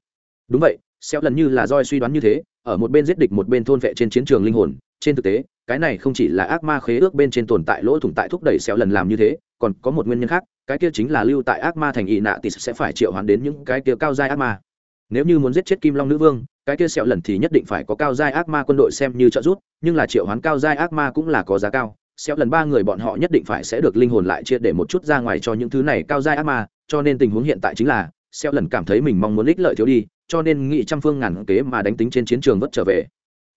Đúng vậy xeo lần như là roi suy đoán như thế, ở một bên giết địch một bên thôn vệ trên chiến trường linh hồn, trên thực tế, cái này không chỉ là ác ma khế ước bên trên tồn tại lỗ thủng tại thúc đẩy xeo lần làm như thế còn có một nguyên nhân khác, cái kia chính là lưu tại ác ma thành ỵ nạ thì sẽ phải triệu hoán đến những cái kia cao giai ác ma. Nếu như muốn giết chết kim long nữ vương, cái kia sẹo lần thì nhất định phải có cao giai ác ma quân đội xem như trợ giúp, nhưng là triệu hoán cao giai ác ma cũng là có giá cao. Sẹo lần ba người bọn họ nhất định phải sẽ được linh hồn lại chia để một chút ra ngoài cho những thứ này cao giai ác ma, cho nên tình huống hiện tại chính là, sẹo lần cảm thấy mình mong muốn ích lợi thiếu đi, cho nên nghị trăm phương ngàn kế mà đánh tính trên chiến trường vất trở về.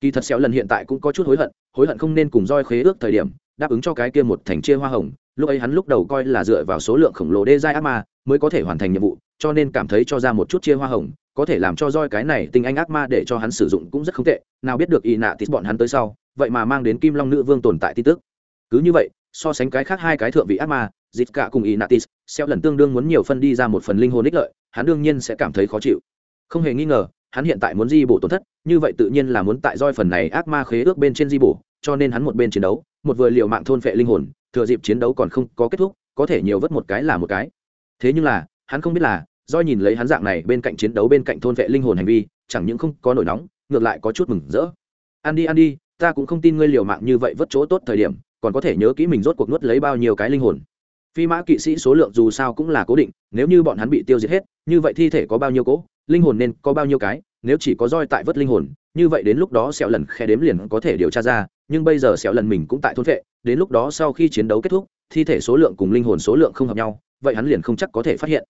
Kỳ thật sẹo lần hiện tại cũng có chút hối hận hối hận không nên cùng roi khế ước thời điểm đáp ứng cho cái kia một thành chia hoa hồng, lúc ấy hắn lúc đầu coi là dựa vào số lượng khổng lồ đê giai ác ma mới có thể hoàn thành nhiệm vụ, cho nên cảm thấy cho ra một chút chia hoa hồng, có thể làm cho roi cái này tinh anh ác ma để cho hắn sử dụng cũng rất không tệ, nào biết được y nạ tít bọn hắn tới sau, vậy mà mang đến kim long nữ vương tồn tại tin tức. Cứ như vậy, so sánh cái khác hai cái thượng vị ác ma dịt cả cùng y nạ tít xeo lần tương đương muốn nhiều phân đi ra một phần linh hồn ích lợi, hắn đương nhiên sẽ cảm thấy khó chịu. Không hề nghi ngờ, hắn hiện tại muốn di bổ tổn thất, như vậy tự nhiên là muốn tại roi phần này ác ma khế ước bên trên di bổ, cho nên hắn một bên chiến đấu một vừa liều mạng thôn phệ linh hồn, thừa dịp chiến đấu còn không có kết thúc, có thể nhiều vất một cái là một cái. Thế nhưng là, hắn không biết là do nhìn lấy hắn dạng này bên cạnh chiến đấu bên cạnh thôn vệ linh hồn hành vi, chẳng những không có nổi nóng, ngược lại có chút mừng rỡ. Ăn đi ăn đi, ta cũng không tin ngươi liều mạng như vậy vất chỗ tốt thời điểm, còn có thể nhớ kỹ mình rốt cuộc nuốt lấy bao nhiêu cái linh hồn. Phi mã kỵ sĩ số lượng dù sao cũng là cố định, nếu như bọn hắn bị tiêu diệt hết, như vậy thi thể có bao nhiêu cỗ linh hồn nên có bao nhiêu cái, nếu chỉ có roi tại vớt linh hồn, như vậy đến lúc đó sẹo lần khe đếm liền có thể điều tra ra nhưng bây giờ sẹo lần mình cũng tại thôn vệ, đến lúc đó sau khi chiến đấu kết thúc, thi thể số lượng cùng linh hồn số lượng không hợp nhau, vậy hắn liền không chắc có thể phát hiện.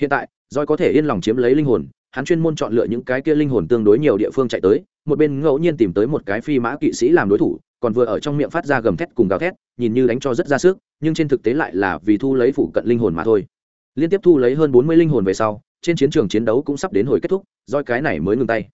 Hiện tại doi có thể yên lòng chiếm lấy linh hồn, hắn chuyên môn chọn lựa những cái kia linh hồn tương đối nhiều địa phương chạy tới, một bên ngẫu nhiên tìm tới một cái phi mã kỵ sĩ làm đối thủ, còn vừa ở trong miệng phát ra gầm thét cùng gào thét, nhìn như đánh cho rất ra sức, nhưng trên thực tế lại là vì thu lấy phụ cận linh hồn mà thôi. Liên tiếp thu lấy hơn bốn mươi linh hồn về sau, trên chiến trường chiến đấu cũng sắp đến hồi kết thúc doi cái này mới ngừng tay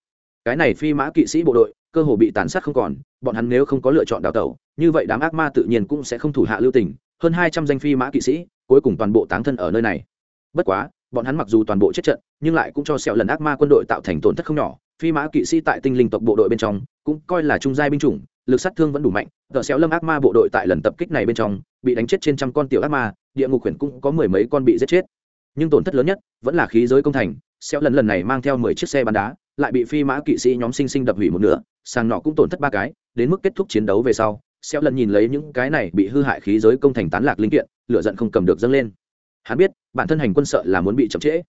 cái này phi mã kỵ sĩ bộ đội, cơ hồ bị tàn sát không còn, bọn hắn nếu không có lựa chọn đào tẩu, như vậy đám ác ma tự nhiên cũng sẽ không thủ hạ lưu tình, hơn hai trăm danh phi mã kỵ sĩ, cuối cùng toàn bộ táng thân ở nơi này. Bất quá, bọn hắn mặc dù toàn bộ chết trận, nhưng lại cũng cho sẹo lần ác ma quân đội tạo thành tổn thất không nhỏ, phi mã kỵ sĩ tại tinh linh tộc bộ đội bên trong, cũng coi là trung giai binh chủng, lực sát thương vẫn đủ mạnh tờ xéo lâm ác ma bộ đội tại lần tập kích này bên trong, bị đánh chết trên trăm con tiểu ác ma, địa ngục quyển cũng có mười mấy con bị giết chết. Nhưng tổn thất lớn nhất vẫn là khí giới công thành xéo lần lần này mang theo mười chiếc xe bắn đá lại bị phi mã kỵ sĩ nhóm sinh sinh đập hủy một nửa, sàng nọ cũng tổn thất ba cái, đến mức kết thúc chiến đấu về sau, xéo lần nhìn lấy những cái này bị hư hại khí giới công thành tán lạc linh kiện, lửa giận không cầm được dâng lên. Hắn biết, bản thân hành quân sợ là muốn bị chậm trễ.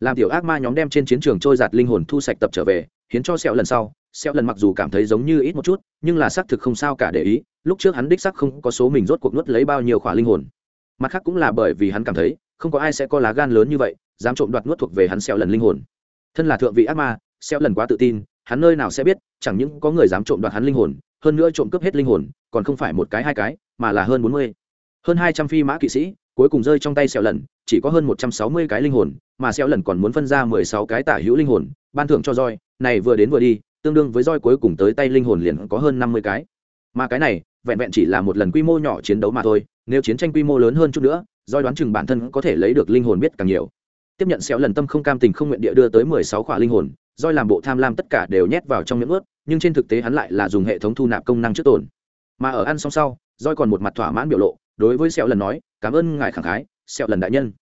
Làm tiểu ác ma nhóm đem trên chiến trường trôi giạt linh hồn thu sạch tập trở về, hiến cho sẹo lần sau sẹo lần mặc dù cảm thấy giống như ít một chút, nhưng là xác thực không sao cả để ý, lúc trước hắn đích xác không có số mình rốt cuộc nuốt lấy bao nhiêu khỏa linh hồn. Mặt khác cũng là bởi vì hắn cảm thấy, không có ai sẽ có lá gan lớn như vậy, dám trộm đoạt nuốt thuộc về hắn sẹo lần linh hồn. Thân là thượng vị ác ma Xeo lần quá tự tin, hắn nơi nào sẽ biết, chẳng những có người dám trộm đoạt hắn linh hồn, hơn nữa trộm cướp hết linh hồn, còn không phải một cái, hai cái, mà là hơn bốn mươi. Hơn hai trăm phi mã kỵ sĩ, cuối cùng rơi trong tay Xeo lần, chỉ có hơn một trăm sáu mươi cái linh hồn, mà Xeo lần còn muốn phân ra mười sáu cái tả hữu linh hồn, ban thưởng cho roi, này vừa đến vừa đi, tương đương với roi cuối cùng tới tay linh hồn liền có hơn năm mươi cái. Mà cái này, vẹn vẹn chỉ là một lần quy mô nhỏ chiến đấu mà thôi, nếu chiến tranh quy mô lớn hơn chút nữa, roi đoán chừng bản thân có thể lấy được linh hồn biết càng nhiều. Tiếp nhận xéo lần tâm không cam tình không nguyện địa đưa tới mười sáu khỏa linh hồn roi làm bộ tham lam tất cả đều nhét vào trong miệng ướt, nhưng trên thực tế hắn lại là dùng hệ thống thu nạp công năng trước tổn mà ở ăn xong sau, roi còn một mặt thỏa mãn biểu lộ, đối với sẹo lần nói, cảm ơn ngài khẳng khái, sẹo lần đại nhân.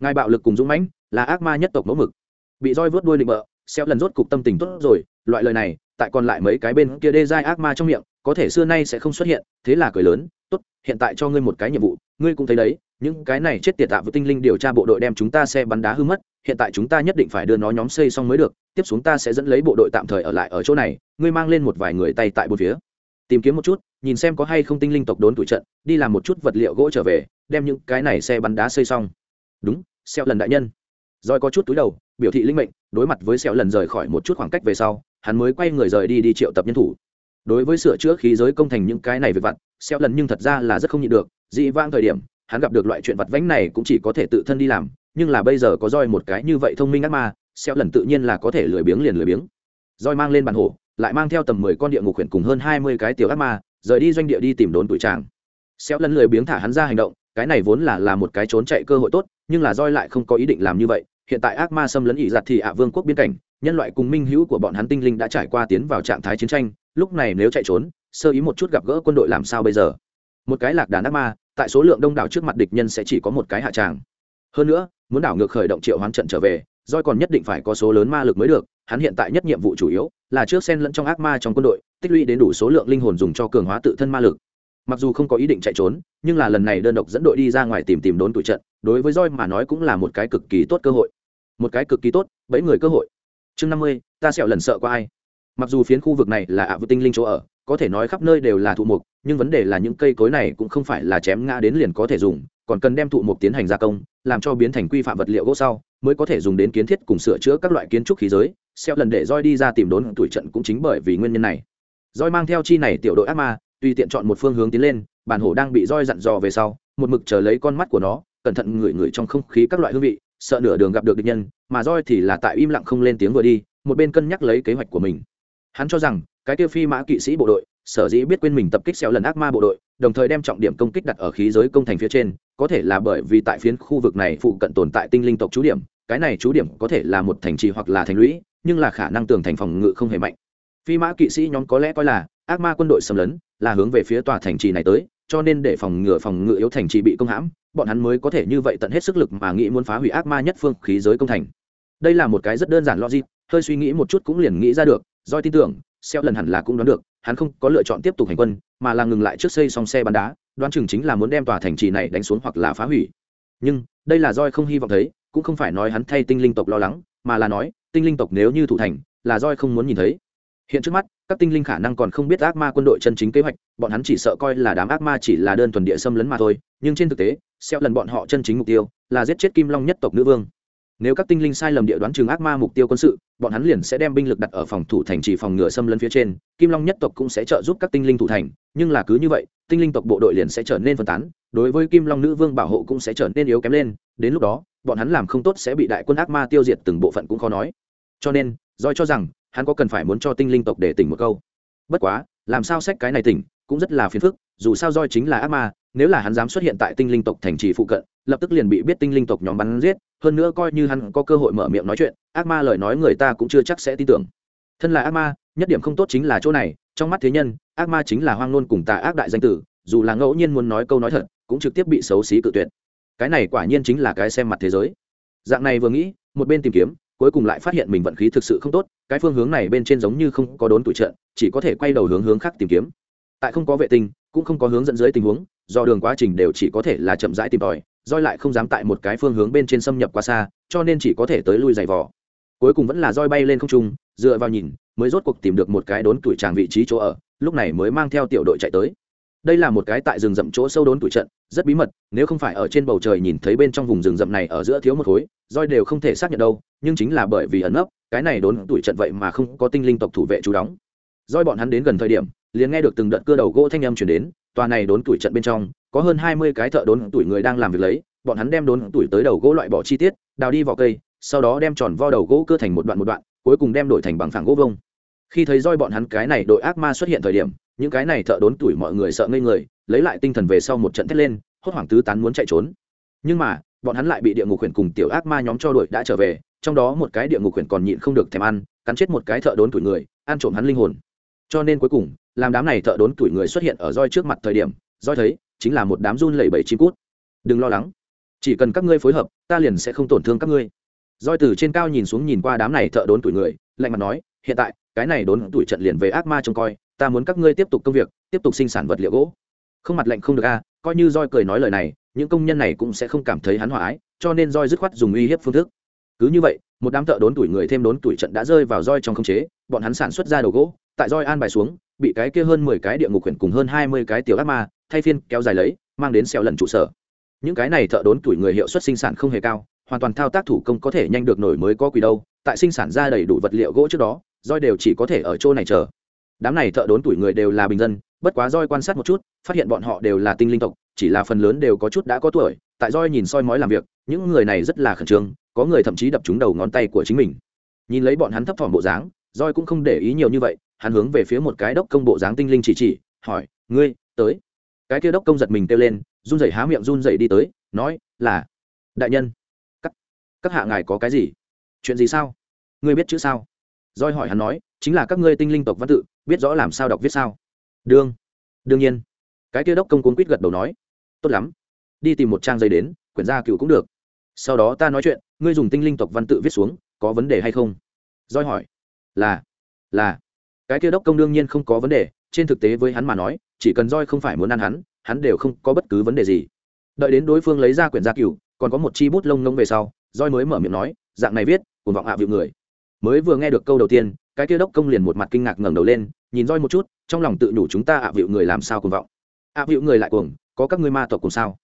Ngài bạo lực cùng dũng mãnh là ác ma nhất tộc mẫu mực. Bị roi vớt đuôi định bợ, sẹo lần rốt cục tâm tình tốt rồi, loại lời này, tại còn lại mấy cái bên kia đê dai ác ma trong miệng, có thể xưa nay sẽ không xuất hiện, thế là cười lớn tốt, hiện tại cho ngươi một cái nhiệm vụ, ngươi cũng thấy đấy, những cái này chết tiệt tạ với tinh linh điều tra bộ đội đem chúng ta xe bắn đá hư mất, hiện tại chúng ta nhất định phải đưa nó nhóm xây xong mới được, tiếp xuống ta sẽ dẫn lấy bộ đội tạm thời ở lại ở chỗ này, ngươi mang lên một vài người tay tại bốn phía. Tìm kiếm một chút, nhìn xem có hay không tinh linh tộc đốn tuổi trận, đi làm một chút vật liệu gỗ trở về, đem những cái này xe bắn đá xây xong. Đúng xeo lần đại nhân. Rồi có chút túi đầu, biểu thị linh mệnh, đối mặt với xeo lần rời khỏi một chút khoảng cách về sau, hắn mới quay người rời đi đi triệu tập nhân thủ. Đối với sửa chữa khí giới công thành những cái này về vặt xeo lần nhưng thật ra là rất không nhịn được dị vang thời điểm, hắn gặp được loại chuyện vặt vãnh này cũng chỉ có thể tự thân đi làm, nhưng là bây giờ có roi một cái như vậy thông minh ác ma xeo lần tự nhiên là có thể lười biếng liền lười biếng. Roi mang lên bàn hổ, lại mang theo tầm mười con địa ngục khuyển cùng hơn hai mươi cái tiểu ác ma, rời đi doanh địa đi tìm đốn tuổi tràng xéo lần lười biếng thả hắn ra hành động, cái này vốn là là một cái trốn chạy cơ hội tốt, nhưng là roi lại không có ý định làm như vậy. Hiện tại ác ma xâm lấn ỉ giặt thì ạ vương quốc biên cảnh, nhân loại cùng minh hữu của bọn hắn tinh linh đã trải qua tiến vào trạng thái chiến tranh, lúc này nếu chạy trốn sơ ý một chút gặp gỡ quân đội làm sao bây giờ? Một cái lạc đàn ác ma, tại số lượng đông đảo trước mặt địch nhân sẽ chỉ có một cái hạ tràng. Hơn nữa, muốn đảo ngược khởi động triệu hoán trận trở về doi còn nhất định phải có số lớn ma lực mới được, hắn hiện tại nhất nhiệm vụ chủ yếu là trước sen lẫn trong ác ma trong quân đội, tích lũy đến đủ số lượng linh hồn dùng cho cường hóa tự thân ma lực. Mặc dù không có ý định chạy trốn, nhưng là lần này đơn độc dẫn đội đi ra ngoài tìm tìm đốn tụi trận, đối với roi mà nói cũng là một cái cực kỳ tốt cơ hội. Một cái cực kỳ tốt, bẫy người cơ hội. Chương năm mươi, ta sẹo lần sợ qua ai? Mặc dù phiến khu vực này là ạ à tinh linh chỗ ở có thể nói khắp nơi đều là thụ mục, nhưng vấn đề là những cây cối này cũng không phải là chém ngã đến liền có thể dùng, còn cần đem thụ mục tiến hành gia công, làm cho biến thành quy phạm vật liệu gỗ sau, mới có thể dùng đến kiến thiết cùng sửa chữa các loại kiến trúc khí giới. Xeo lần để roi đi ra tìm đốn tuổi trận cũng chính bởi vì nguyên nhân này. Roi mang theo chi này tiểu đội ác ma, tùy tiện chọn một phương hướng tiến lên, bản hổ đang bị roi dặn dò về sau, một mực chờ lấy con mắt của nó, cẩn thận ngửi ngửi trong không khí các loại hương vị, sợ nửa đường gặp được địch nhân, mà roi thì là tại im lặng không lên tiếng vừa đi, một bên cân nhắc lấy kế hoạch của mình. Hắn cho rằng cái tiêu phi mã kỵ sĩ bộ đội, sở dĩ biết quên mình tập kích xéo lần ác ma bộ đội, đồng thời đem trọng điểm công kích đặt ở khí giới công thành phía trên, có thể là bởi vì tại phiến khu vực này phụ cận tồn tại tinh linh tộc chú điểm, cái này chú điểm có thể là một thành trì hoặc là thành lũy, nhưng là khả năng tường thành phòng ngự không hề mạnh. Phi mã kỵ sĩ nhóm có lẽ coi là ác ma quân đội xâm lấn, là hướng về phía tòa thành trì này tới, cho nên để phòng ngừa phòng ngự yếu thành trì bị công hãm, bọn hắn mới có thể như vậy tận hết sức lực mà nghĩ muốn phá hủy ác ma nhất phương khí giới công thành. Đây là một cái rất đơn giản logic, hơi suy nghĩ một chút cũng liền nghĩ ra được, do tin tưởng xeo lần hẳn là cũng đoán được, hắn không có lựa chọn tiếp tục hành quân, mà là ngừng lại trước xây xong xe bắn đá, đoán chừng chính là muốn đem tòa thành trì này đánh xuống hoặc là phá hủy. Nhưng, đây là roi không hy vọng thấy, cũng không phải nói hắn thay tinh linh tộc lo lắng, mà là nói, tinh linh tộc nếu như thủ thành, là roi không muốn nhìn thấy. Hiện trước mắt, các tinh linh khả năng còn không biết ác ma quân đội chân chính kế hoạch, bọn hắn chỉ sợ coi là đám ác ma chỉ là đơn thuần địa xâm lấn mà thôi, nhưng trên thực tế, xeo lần bọn họ chân chính mục tiêu là giết chết kim long nhất tộc nữ vương nếu các tinh linh sai lầm địa đoán chừng ác ma mục tiêu quân sự, bọn hắn liền sẽ đem binh lực đặt ở phòng thủ thành trì phòng ngừa xâm lấn phía trên, kim long nhất tộc cũng sẽ trợ giúp các tinh linh thủ thành, nhưng là cứ như vậy, tinh linh tộc bộ đội liền sẽ trở nên phân tán, đối với kim long nữ vương bảo hộ cũng sẽ trở nên yếu kém lên, đến lúc đó, bọn hắn làm không tốt sẽ bị đại quân ác ma tiêu diệt từng bộ phận cũng khó nói. Cho nên doi cho rằng, hắn có cần phải muốn cho tinh linh tộc để tỉnh một câu. Bất quá, làm sao sách cái này tỉnh, cũng rất là phiền phức, dù sao doi chính là ác ma nếu là hắn dám xuất hiện tại tinh linh tộc thành trì phụ cận, lập tức liền bị biết tinh linh tộc nhóm bắn giết, hơn nữa coi như hắn có cơ hội mở miệng nói chuyện, ác ma lời nói người ta cũng chưa chắc sẽ tin tưởng. Thân là ác ma, nhất điểm không tốt chính là chỗ này, trong mắt thế nhân, ác ma chính là hoang nôn cùng tà ác đại danh tử, dù là ngẫu nhiên muốn nói câu nói thật, cũng trực tiếp bị xấu xí cự tuyệt. Cái này quả nhiên chính là cái xem mặt thế giới. Dạng này vừa nghĩ, một bên tìm kiếm, cuối cùng lại phát hiện mình vận khí thực sự không tốt, cái phương hướng này bên trên giống như không có đốn tuổi trận, chỉ có thể quay đầu hướng hướng khác tìm kiếm tại không có vệ tinh, cũng không có hướng dẫn dưới tình huống, do đường quá trình đều chỉ có thể là chậm rãi tìm tòi, roi lại không dám tại một cái phương hướng bên trên xâm nhập quá xa, cho nên chỉ có thể tới lui dày vò. Cuối cùng vẫn là roi bay lên không trung, dựa vào nhìn, mới rốt cuộc tìm được một cái đốn tuổi tràng vị trí chỗ ở, lúc này mới mang theo tiểu đội chạy tới. Đây là một cái tại rừng rậm chỗ sâu đốn tuổi trận, rất bí mật, nếu không phải ở trên bầu trời nhìn thấy bên trong vùng rừng rậm này ở giữa thiếu một khối, roi đều không thể xác nhận đâu, nhưng chính là bởi vì ẩn nấp, cái này đốn tuổi trận vậy mà không có tinh linh tộc thủ vệ chú đóng. Roi bọn hắn đến gần thời điểm liền nghe được từng đợt cưa đầu gỗ thanh âm chuyển đến, tòa này đốn tuổi trận bên trong, có hơn hai mươi cái thợ đốn tuổi người đang làm việc lấy, bọn hắn đem đốn tuổi tới đầu gỗ loại bỏ chi tiết, đào đi vỏ cây, sau đó đem tròn vo đầu gỗ cưa thành một đoạn một đoạn, cuối cùng đem đổi thành bằng phẳng gỗ vông. Khi thấy roi bọn hắn cái này đội ác ma xuất hiện thời điểm, những cái này thợ đốn tuổi mọi người sợ ngây người, lấy lại tinh thần về sau một trận thét lên, hốt hoảng tứ tán muốn chạy trốn. Nhưng mà, bọn hắn lại bị địa ngục khuyển cùng tiểu ác ma nhóm cho đội đã trở về, trong đó một cái địa ngục khuyển còn nhịn không được thèm ăn, cắn chết một cái thợ đốn tuổi người, ăn trộm hắn linh hồn. Cho nên cuối cùng làm đám này thợ đốn tuổi người xuất hiện ở roi trước mặt thời điểm, roi thấy, chính là một đám run lẩy bẩy chim cút. Đừng lo lắng, chỉ cần các ngươi phối hợp, ta liền sẽ không tổn thương các ngươi. Roi từ trên cao nhìn xuống nhìn qua đám này thợ đốn tuổi người, lạnh mặt nói, hiện tại, cái này đốn tuổi trận liền về ác ma trông coi, ta muốn các ngươi tiếp tục công việc, tiếp tục sinh sản vật liệu gỗ. Không mặt lạnh không được a, coi như roi cười nói lời này, những công nhân này cũng sẽ không cảm thấy hắn hòa ái, cho nên roi dứt khoát dùng uy hiếp phương thức. Cứ như vậy, một đám thợ đốn tuổi người thêm đốn tuổi trận đã rơi vào roi trong không chế, bọn hắn sản xuất ra đồ gỗ, tại roi an bài xuống bị cái kia hơn mười cái địa ngục quyển cùng hơn hai mươi cái tiểu ác ma, thay phiên kéo dài lấy, mang đến xeo lần trụ sở. Những cái này thợ đốn tuổi người hiệu suất sinh sản không hề cao, hoàn toàn thao tác thủ công có thể nhanh được nổi mới có quỷ đâu, tại sinh sản ra đầy đủ vật liệu gỗ trước đó, roi đều chỉ có thể ở chỗ này chờ. Đám này thợ đốn tuổi người đều là bình dân, bất quá roi quan sát một chút, phát hiện bọn họ đều là tinh linh tộc, chỉ là phần lớn đều có chút đã có tuổi, tại roi nhìn soi mói làm việc, những người này rất là khẩn trương, có người thậm chí đập trúng đầu ngón tay của chính mình. Nhìn lấy bọn hắn thấp thỏm bộ dáng, roi cũng không để ý nhiều như vậy hắn hướng về phía một cái đốc công bộ dáng tinh linh chỉ chỉ, hỏi, ngươi, tới. Cái kia đốc công giật mình kêu lên, run rẩy há miệng run rẩy đi tới, nói, là, đại nhân. Các các hạ ngài có cái gì? Chuyện gì sao? Ngươi biết chữ sao? Roi hỏi hắn nói, chính là các ngươi tinh linh tộc văn tự, biết rõ làm sao đọc viết sao? Đương đương nhiên. Cái kia đốc công cuốn quýt gật đầu nói, tốt lắm, đi tìm một trang giấy đến, quyển gia cựu cũng được. Sau đó ta nói chuyện, ngươi dùng tinh linh tộc văn tự viết xuống, có vấn đề hay không? Roi hỏi, là là cái kia đốc công đương nhiên không có vấn đề, trên thực tế với hắn mà nói, chỉ cần roi không phải muốn ăn hắn hắn đều không có bất cứ vấn đề gì. Đợi đến đối phương lấy ra quyển gia cựu còn có một chi bút lông ngông về sau roi mới mở miệng nói, dạng này viết cùng vọng hạ vịu người. Mới vừa nghe được câu đầu tiên, cái kia đốc công liền một mặt kinh ngạc ngẩng đầu lên, nhìn roi một chút, trong lòng tự nhủ chúng ta ạ vịu người làm sao cùng vọng. Ạ vịu người lại cuồng, có các ngươi ma tộc cùng sao?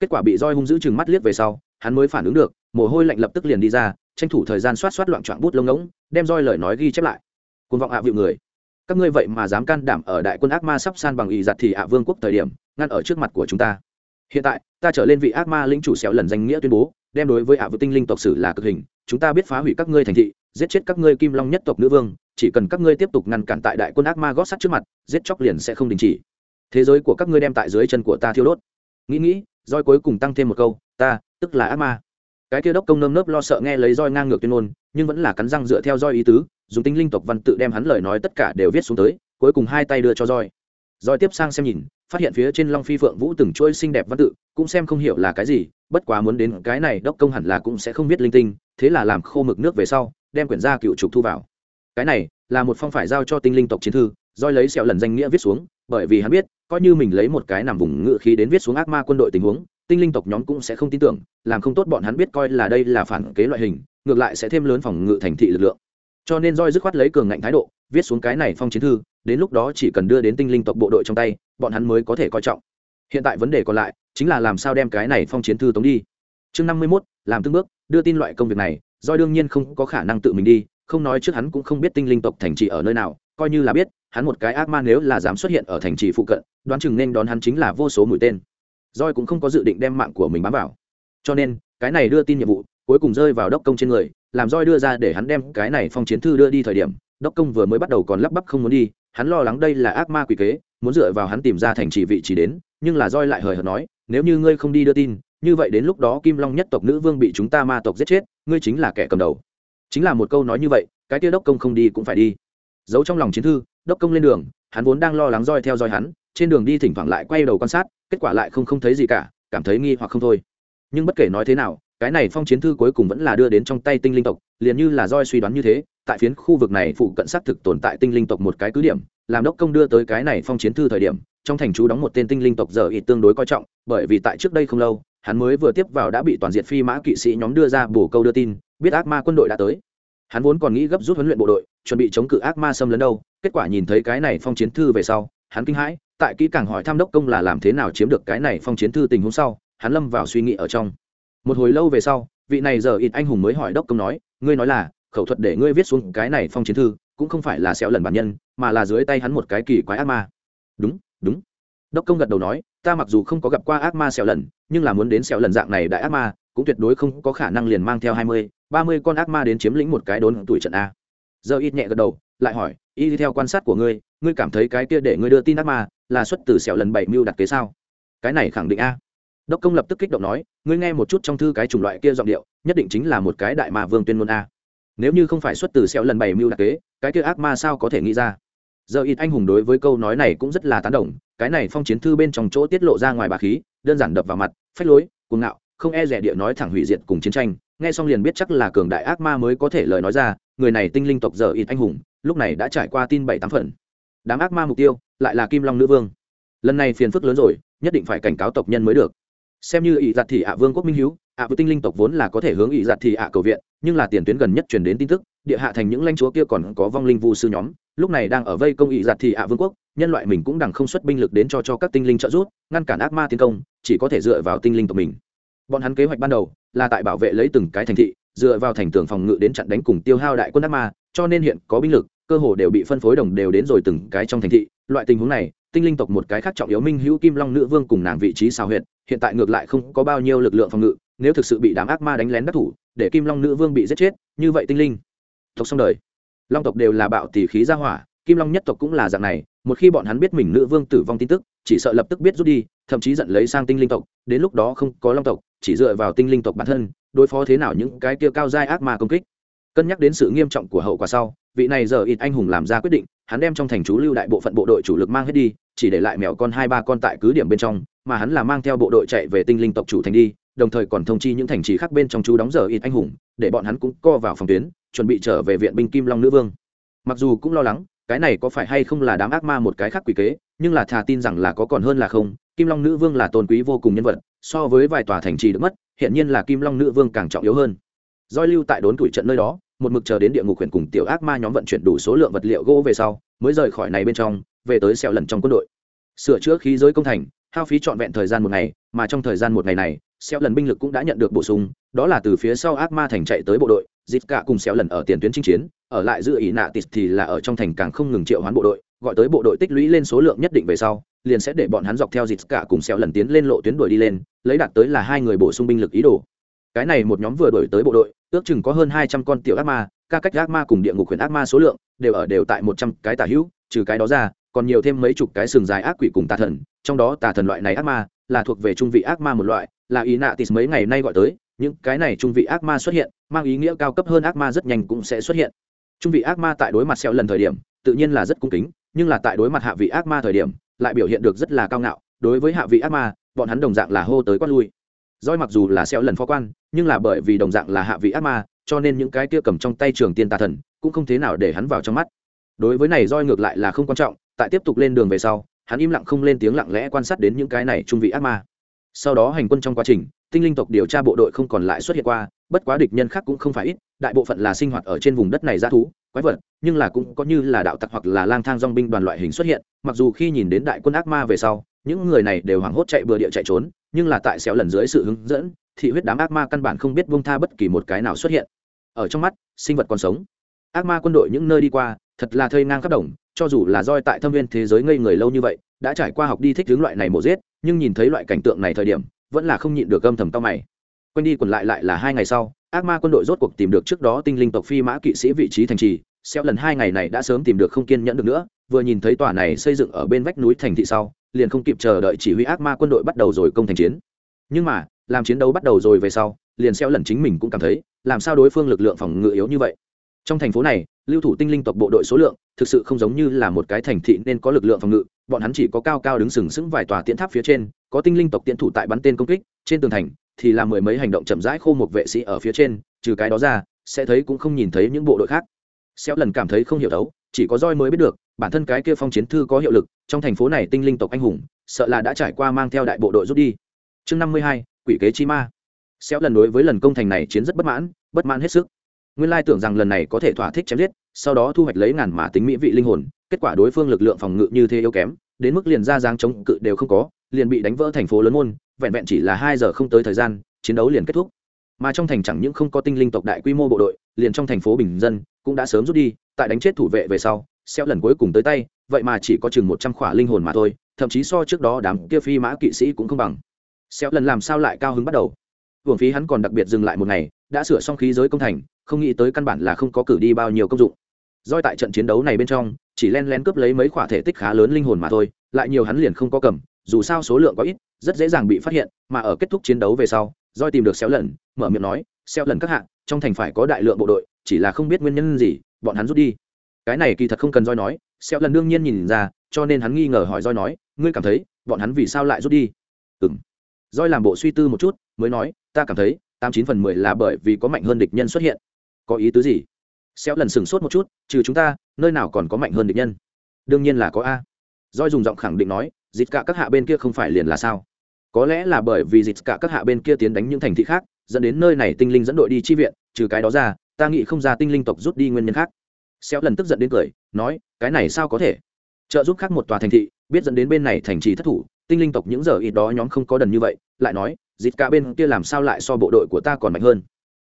Kết quả bị roi hung dữ chừng mắt liếc về sau, hắn mới phản ứng được, mồ hôi lạnh lập tức liền đi ra, tranh thủ thời gian xoát xoát loạn trọn bút lông ngỗng, đem roi lời nói ghi chép lại. Cùng vọng ạ vịu người các ngươi vậy mà dám can đảm ở đại quân ác ma sắp san bằng ý giặt thì ạ vương quốc thời điểm, ngăn ở trước mặt của chúng ta. Hiện tại, ta trở lên vị ác ma lĩnh chủ xéo lần danh nghĩa tuyên bố, đem đối với ạ vự tinh linh tộc sử là cực hình, chúng ta biết phá hủy các ngươi thành thị, giết chết các ngươi kim long nhất tộc nữ vương, chỉ cần các ngươi tiếp tục ngăn cản tại đại quân ác ma gót sắt trước mặt, giết chóc liền sẽ không đình chỉ. Thế giới của các ngươi đem tại dưới chân của ta thiêu đốt. Nghĩ nghĩ, roi cuối cùng tăng thêm một câu, ta, tức là ác ma. Cái kia đốc công nơm nớp lo sợ nghe lấy roi ngang ngược tuyên ngôn nhưng vẫn là cắn răng dựa theo roi ý tứ, dùng tinh linh tộc văn tự đem hắn lời nói tất cả đều viết xuống tới, cuối cùng hai tay đưa cho roi. Roi tiếp sang xem nhìn, phát hiện phía trên long phi phượng vũ từng trôi xinh đẹp văn tự, cũng xem không hiểu là cái gì, bất quá muốn đến cái này đốc công hẳn là cũng sẽ không biết linh tinh, thế là làm khô mực nước về sau, đem quyển gia cựu trục thu vào. Cái này là một phong phải giao cho tinh linh tộc chiến thư, roi lấy sẹo lần danh nghĩa viết xuống, bởi vì hắn biết, coi như mình lấy một cái nằm vùng ngự khí đến viết xuống ác ma quân đội tình huống tinh linh tộc nhóm cũng sẽ không tin tưởng, làm không tốt bọn hắn biết coi là đây là phản kế loại hình, ngược lại sẽ thêm lớn phòng ngự thành thị lực lượng. Cho nên roi dứt khoát lấy cường ngạnh thái độ, viết xuống cái này phong chiến thư, đến lúc đó chỉ cần đưa đến tinh linh tộc bộ đội trong tay, bọn hắn mới có thể coi trọng. Hiện tại vấn đề còn lại, chính là làm sao đem cái này phong chiến thư tống đi. Chương năm mươi mốt, làm từng bước, đưa tin loại công việc này do đương nhiên không có khả năng tự mình đi, không nói trước hắn cũng không biết tinh linh tộc thành trì ở nơi nào, coi như là biết, hắn một cái ác ma nếu là dám xuất hiện ở thành trì phụ cận, đoán chừng nên đón hắn chính là vô số mũi tên roi cũng không có dự định đem mạng của mình bám vào. Cho nên, cái này đưa tin nhiệm vụ, cuối cùng rơi vào đốc công trên người, làm roi đưa ra để hắn đem cái này phong chiến thư đưa đi thời điểm, đốc công vừa mới bắt đầu còn lắp bắp không muốn đi, hắn lo lắng đây là ác ma quỷ kế, muốn dựa vào hắn tìm ra thành trì vị trí đến, nhưng là roi lại hời hợt nói, nếu như ngươi không đi đưa tin, như vậy đến lúc đó kim long nhất tộc nữ vương bị chúng ta ma tộc giết chết, ngươi chính là kẻ cầm đầu. Chính là một câu nói như vậy, cái kia đốc công không đi cũng phải đi. Giấu trong lòng chiến thư, đốc công lên đường, hắn vốn đang lo lắng roi theo dõi hắn trên đường đi thỉnh thoảng lại quay đầu quan sát, kết quả lại không không thấy gì cả, cảm thấy nghi hoặc không thôi. Nhưng bất kể nói thế nào, cái này phong chiến thư cuối cùng vẫn là đưa đến trong tay tinh linh tộc, liền như là roi suy đoán như thế, tại phiến khu vực này phụ cận xác thực tồn tại tinh linh tộc một cái cứ điểm, làm đốc công đưa tới cái này phong chiến thư thời điểm, trong thành chú đóng một tên tinh linh tộc giờ ít tương đối coi trọng, bởi vì tại trước đây không lâu, hắn mới vừa tiếp vào đã bị toàn diện phi mã kỵ sĩ nhóm đưa ra bổ câu đưa tin, biết ác ma quân đội đã tới. Hắn vốn còn nghĩ gấp rút huấn luyện bộ đội, chuẩn bị chống cự ác ma xâm lấn đâu, kết quả nhìn thấy cái này phong chiến thư về sau, hắn kinh hãi tại kỹ càng hỏi tham đốc công là làm thế nào chiếm được cái này phong chiến thư tình huống sau, hắn lâm vào suy nghĩ ở trong. Một hồi lâu về sau, vị này giờ ít anh hùng mới hỏi đốc công nói, ngươi nói là, khẩu thuật để ngươi viết xuống cái này phong chiến thư, cũng không phải là xéo lần bản nhân, mà là dưới tay hắn một cái kỳ quái ác ma. Đúng đúng. Đốc công gật đầu nói, ta mặc dù không có gặp qua ác ma xẻo lần, nhưng là muốn đến xẻo lần dạng này đại ác ma, cũng tuyệt đối không có khả năng liền mang theo hai mươi, ba mươi con ác ma đến chiếm lĩnh một cái đốn tuổi trận a. Giờ ít nhẹ gật đầu, lại hỏi, y theo quan sát của ngươi ngươi cảm thấy cái kia để ngươi đưa tin ác ma là xuất từ sẹo lần bảy mưu đặt kế sao? Cái này khẳng định a. Đốc công lập tức kích động nói, ngươi nghe một chút trong thư cái chủng loại kia giọng điệu, nhất định chính là một cái đại mà vương tuyên ngôn a. Nếu như không phải xuất từ sẹo lần bảy mưu đặc kế, cái kia ác ma sao có thể nghĩ ra? Giờ ít anh hùng đối với câu nói này cũng rất là tán đồng, cái này phong chiến thư bên trong chỗ tiết lộ ra ngoài bà khí, đơn giản đập vào mặt, phách lối, cuồng ngạo, không e rẻ địa nói thẳng hủy diệt cùng chiến tranh, nghe xong liền biết chắc là cường đại ác ma mới có thể lời nói ra, người này tinh linh tộc giờ ít anh hùng, lúc này đã trải qua tin bảy tám phần đám ác ma mục tiêu, lại là kim long nữ vương. Lần này phiền phức lớn rồi, nhất định phải cảnh cáo tộc nhân mới được. Xem như ỷ giặt thì ạ vương quốc minh hữu ạ với tinh linh tộc vốn là có thể hướng ỷ giặt thì ạ cầu viện, nhưng là tiền tuyến gần nhất truyền đến tin tức, địa hạ thành những lãnh chúa kia còn có vong linh vu sư nhóm, lúc này đang ở vây công ỷ giặt thì ạ vương quốc, nhân loại mình cũng đằng không xuất binh lực đến cho cho các tinh linh trợ giúp, ngăn cản ác ma tiến công, chỉ có thể dựa vào tinh linh tộc mình. Bọn hắn kế hoạch ban đầu là tại bảo vệ lấy từng cái thành thị, dựa vào thành tường phòng ngự đến chặn đánh cùng tiêu hao đại quân ác ma, cho nên hiện có binh lực cơ hồ đều bị phân phối đồng đều đến rồi từng cái trong thành thị. Loại tình huống này, tinh linh tộc một cái khác trọng yếu minh hữu kim long nữ vương cùng nàng vị trí xào huyện hiện tại ngược lại không có bao nhiêu lực lượng phòng ngự, nếu thực sự bị đám ác ma đánh lén đắc thủ, để kim long nữ vương bị giết chết, như vậy tinh linh tộc xong đời. Long tộc đều là bạo tỷ khí ra hỏa, kim long nhất tộc cũng là dạng này, một khi bọn hắn biết mình nữ vương tử vong tin tức, chỉ sợ lập tức biết rút đi, thậm chí giận lấy sang tinh linh tộc, đến lúc đó không có long tộc, chỉ dựa vào tinh linh tộc bản thân, đối phó thế nào những cái kia cao giai ác ma công kích cân nhắc đến sự nghiêm trọng của hậu quả sau, vị này giờ ít anh hùng làm ra quyết định, hắn đem trong thành chú lưu đại bộ phận bộ đội chủ lực mang hết đi, chỉ để lại mèo con hai ba con tại cứ điểm bên trong, mà hắn là mang theo bộ đội chạy về tinh linh tộc chủ thành đi, đồng thời còn thông chi những thành trì khác bên trong chú đóng giờ ít anh hùng, để bọn hắn cũng co vào phòng tuyến, chuẩn bị trở về viện binh kim long nữ vương. Mặc dù cũng lo lắng, cái này có phải hay không là đám ác ma một cái khác quỷ kế, nhưng là thà tin rằng là có còn hơn là không, kim long nữ vương là tôn quý vô cùng nhân vật, so với vài tòa thành trì được mất, hiện nhiên là kim long nữ vương càng trọng yếu hơn. Doi lưu tại đốn tuổi trận nơi đó một mực chờ đến địa ngục huyện cùng tiểu ác ma nhóm vận chuyển đủ số lượng vật liệu gỗ về sau, mới rời khỏi này bên trong, về tới sẹo lần trong quân đội. Sửa chữa khí giới công thành, hao phí trọn vẹn thời gian một ngày, mà trong thời gian một ngày này, xẹo lần binh lực cũng đã nhận được bổ sung, đó là từ phía sau ác ma thành chạy tới bộ đội dịp cả cùng xẹo lần ở tiền tuyến chinh chiến, ở lại giữ ý nạ tịt thì là ở trong thành càng không ngừng triệu hoán bộ đội, gọi tới bộ đội tích lũy lên số lượng nhất định về sau, liền sẽ để bọn hắn dọc theo dịp cả cùng xẹo lần tiến lên lộ tuyến đuổi đi lên, lấy đạt tới là hai người bổ sung binh lực ý đồ cái này một nhóm vừa đổi tới bộ đội, ước chừng có hơn hai trăm con tiểu ác ma, ca cách ác ma cùng địa ngục quyền ác ma số lượng, đều ở đều tại một trăm cái tả hữu, trừ cái đó ra, còn nhiều thêm mấy chục cái sừng dài ác quỷ cùng tà thần, trong đó tà thần loại này ác ma, là thuộc về trung vị ác ma một loại, là ý nạ tis mấy ngày nay gọi tới, những cái này trung vị ác ma xuất hiện, mang ý nghĩa cao cấp hơn ác ma rất nhanh cũng sẽ xuất hiện. Trung vị ác ma tại đối mặt xeo lần thời điểm, tự nhiên là rất cung kính, nhưng là tại đối mặt hạ vị ác ma thời điểm, lại biểu hiện được rất là cao ngạo, đối với hạ vị ác ma, bọn hắn đồng dạng là hô tới quát lui roi mặc dù là xeo lần phó quan, nhưng là bởi vì đồng dạng là hạ vị ác ma, cho nên những cái kia cầm trong tay trường tiên tà thần cũng không thế nào để hắn vào trong mắt. Đối với này roi ngược lại là không quan trọng, tại tiếp tục lên đường về sau, hắn im lặng không lên tiếng lặng lẽ quan sát đến những cái này trung vị ác ma. Sau đó hành quân trong quá trình, tinh linh tộc điều tra bộ đội không còn lại xuất hiện qua, bất quá địch nhân khác cũng không phải ít, đại bộ phận là sinh hoạt ở trên vùng đất này ra thú, quái vật, nhưng là cũng có như là đạo tặc hoặc là lang thang dong binh đoàn loại hình xuất hiện, mặc dù khi nhìn đến đại quân ác ma về sau, những người này đều hoảng hốt chạy bừa địa chạy trốn nhưng là tại xéo lần dưới sự hướng dẫn, thị huyết đám ác ma căn bản không biết buông tha bất kỳ một cái nào xuất hiện. Ở trong mắt, sinh vật còn sống. Ác ma quân đội những nơi đi qua, thật là thây ngang khắp đồng, cho dù là roi tại thâm viên thế giới ngây người lâu như vậy, đã trải qua học đi thích hướng loại này mổ giết, nhưng nhìn thấy loại cảnh tượng này thời điểm, vẫn là không nhịn được âm thầm cao mày. Quanh đi quần lại lại là hai ngày sau, ác ma quân đội rốt cuộc tìm được trước đó tinh linh tộc phi mã kỵ sĩ vị trí thành trì, xéo lần hai ngày này đã sớm tìm được không kiên nhẫn được nữa vừa nhìn thấy tòa này xây dựng ở bên vách núi thành thị sau, liền không kịp chờ đợi chỉ huy ác ma quân đội bắt đầu rồi công thành chiến. Nhưng mà, làm chiến đấu bắt đầu rồi về sau, liền xeo lần chính mình cũng cảm thấy, làm sao đối phương lực lượng phòng ngự yếu như vậy? Trong thành phố này, lưu thủ tinh linh tộc bộ đội số lượng, thực sự không giống như là một cái thành thị nên có lực lượng phòng ngự, bọn hắn chỉ có cao cao đứng sừng sững vài tòa tiễn tháp phía trên, có tinh linh tộc tiễn thủ tại bắn tên công kích, trên tường thành thì là mười mấy hành động chậm rãi khô một vệ sĩ ở phía trên, trừ cái đó ra, sẽ thấy cũng không nhìn thấy những bộ đội khác. Xéo lần cảm thấy không hiểu thấu chỉ có roi mới biết được bản thân cái kia phong chiến thư có hiệu lực, trong thành phố này tinh linh tộc anh hùng, sợ là đã trải qua mang theo đại bộ đội rút đi. Chương năm mươi hai, quỷ kế chi ma. Xéo lần đối với lần công thành này chiến rất bất mãn bất mãn hết sức. Nguyên lai tưởng rằng lần này có thể thỏa thích chém giết, sau đó thu hoạch lấy ngàn mã tính mỹ vị linh hồn, kết quả đối phương lực lượng phòng ngự như thế yếu kém, đến mức liền ra dáng chống cự đều không có, liền bị đánh vỡ thành phố lớn môn, vẹn vẹn chỉ là hai giờ không tới thời gian, chiến đấu liền kết thúc. Mà trong thành chẳng những không có tinh linh tộc đại quy mô bộ đội, liền trong thành phố bình dân cũng đã sớm rút đi, tại đánh chết thủ vệ về sau xeo lần cuối cùng tới tay, vậy mà chỉ có chừng một trăm khỏa linh hồn mà thôi, thậm chí so trước đó đám kia phi mã kỵ sĩ cũng không bằng. Xeo lần làm sao lại cao hứng bắt đầu? Hưởng phí hắn còn đặc biệt dừng lại một ngày, đã sửa xong khí giới công thành, không nghĩ tới căn bản là không có cử đi bao nhiêu công dụng. Doi tại trận chiến đấu này bên trong, chỉ len lén cướp lấy mấy khỏa thể tích khá lớn linh hồn mà thôi, lại nhiều hắn liền không có cầm, dù sao số lượng có ít, rất dễ dàng bị phát hiện, mà ở kết thúc chiến đấu về sau doi tìm được xéo lần, mở miệng nói, xéo lần các hạng trong thành phải có đại lượng bộ đội, chỉ là không biết nguyên nhân gì, bọn hắn rút đi cái này kỳ thật không cần roi nói xéo lần đương nhiên nhìn ra, cho nên hắn nghi ngờ hỏi roi nói, ngươi cảm thấy bọn hắn vì sao lại rút đi? Ừng roi làm bộ suy tư một chút, mới nói, ta cảm thấy tám chín phần mười là bởi vì có mạnh hơn địch nhân xuất hiện. Có ý tứ gì? Xéo lần sửng sốt một chút, trừ chúng ta, nơi nào còn có mạnh hơn địch nhân? Đương nhiên là có a. Roi dùng giọng khẳng định nói, dịch cả các hạ bên kia không phải liền là sao? Có lẽ là bởi vì dịch cả các hạ bên kia tiến đánh những thành thị khác, dẫn đến nơi này tinh linh dẫn đội đi chi viện, trừ cái đó ra, ta nghĩ không ra tinh linh tộc rút đi nguyên nhân khác xéo lần tức giận đến cười, nói, cái này sao có thể? Trợ giúp khác một tòa thành thị, biết dẫn đến bên này thành trì thất thủ, tinh linh tộc những giờ ít đó nhóm không có đần như vậy, lại nói dịp cả bên kia làm sao lại so bộ đội của ta còn mạnh hơn?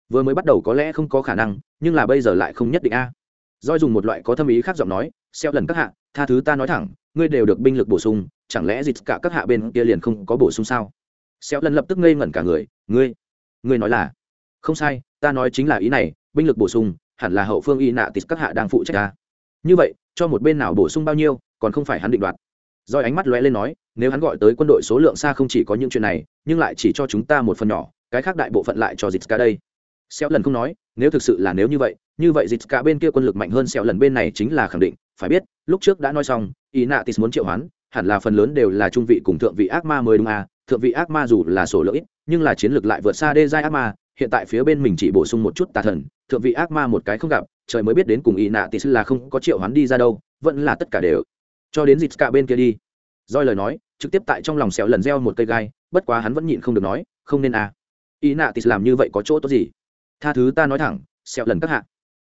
Vừa mới bắt đầu có lẽ không có khả năng, nhưng là bây giờ lại không nhất định a. Doi dùng một loại có thâm ý khác giọng nói xeo lần các hạ, tha thứ ta nói thẳng, ngươi đều được binh lực bổ sung, chẳng lẽ dịp cả các hạ bên kia liền không có bổ sung sao? Xeo lần lập tức ngây ngẩn cả người, ngươi ngươi nói là, không sai, ta nói chính là ý này, binh lực bổ sung hẳn là hậu phương y nạ tịt các hạ đang phụ trách ta. Như vậy, cho một bên nào bổ sung bao nhiêu, còn không phải hắn định đoạt. Rồi ánh mắt lóe lên nói, nếu hắn gọi tới quân đội số lượng xa không chỉ có những chuyện này, nhưng lại chỉ cho chúng ta một phần nhỏ, cái khác đại bộ phận lại cho dịch đây. Xéo lần không nói, nếu thực sự là nếu như vậy như vậy dịch cả bên kia quân lực mạnh hơn xéo lần bên này chính là khẳng định, phải biết, lúc trước đã nói xong ý nạ tis muốn triệu hoán, hẳn là phần lớn đều là trung vị cùng thượng vị ác ma mới đúng à thượng vị ác ma dù là sổ lỗi nhưng là chiến lược lại vượt xa đê giai ác ma hiện tại phía bên mình chỉ bổ sung một chút tà thần, thượng vị ác ma một cái không gặp, trời mới biết đến cùng ý nạ sư là không có triệu hắn đi ra đâu, vẫn là tất cả đều. Cho đến dịp cả bên kia đi. Doi lời nói, trực tiếp tại trong lòng xẻo lần gieo một cây gai, bất quá hắn vẫn nhịn không được nói, không nên à. Ý nạ tis làm như vậy có chỗ tốt gì? Tha thứ ta nói thẳng, xẻo lần các hạ.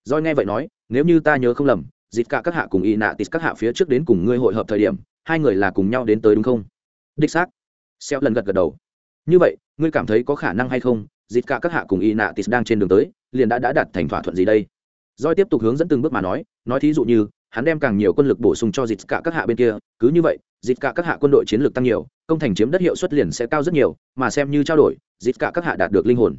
Doi nghe vậy nói, nếu như ta nhớ không lầm dịp cả các hạ cùng ý nạ tis các hạ phía trước đến cùng ngươi hội hợp thời điểm, hai người là cùng nhau đến tới đúng không? Đích xác. Xẻo lần gật gật đầu. Như vậy, ngươi cảm thấy có khả năng hay không? Dịp cả các hạ cùng y nạ tis đang trên đường tới, liền đã đã đạt thành thỏa thuận gì đây? Doi tiếp tục hướng dẫn từng bước mà nói nói thí dụ như, hắn đem càng nhiều quân lực bổ sung cho dịt cả các hạ bên kia, cứ như vậy dịt cả các hạ quân đội chiến lược tăng nhiều, công thành chiếm đất hiệu suất liền sẽ cao rất nhiều, mà xem như trao đổi dịt cả các hạ đạt được linh hồn.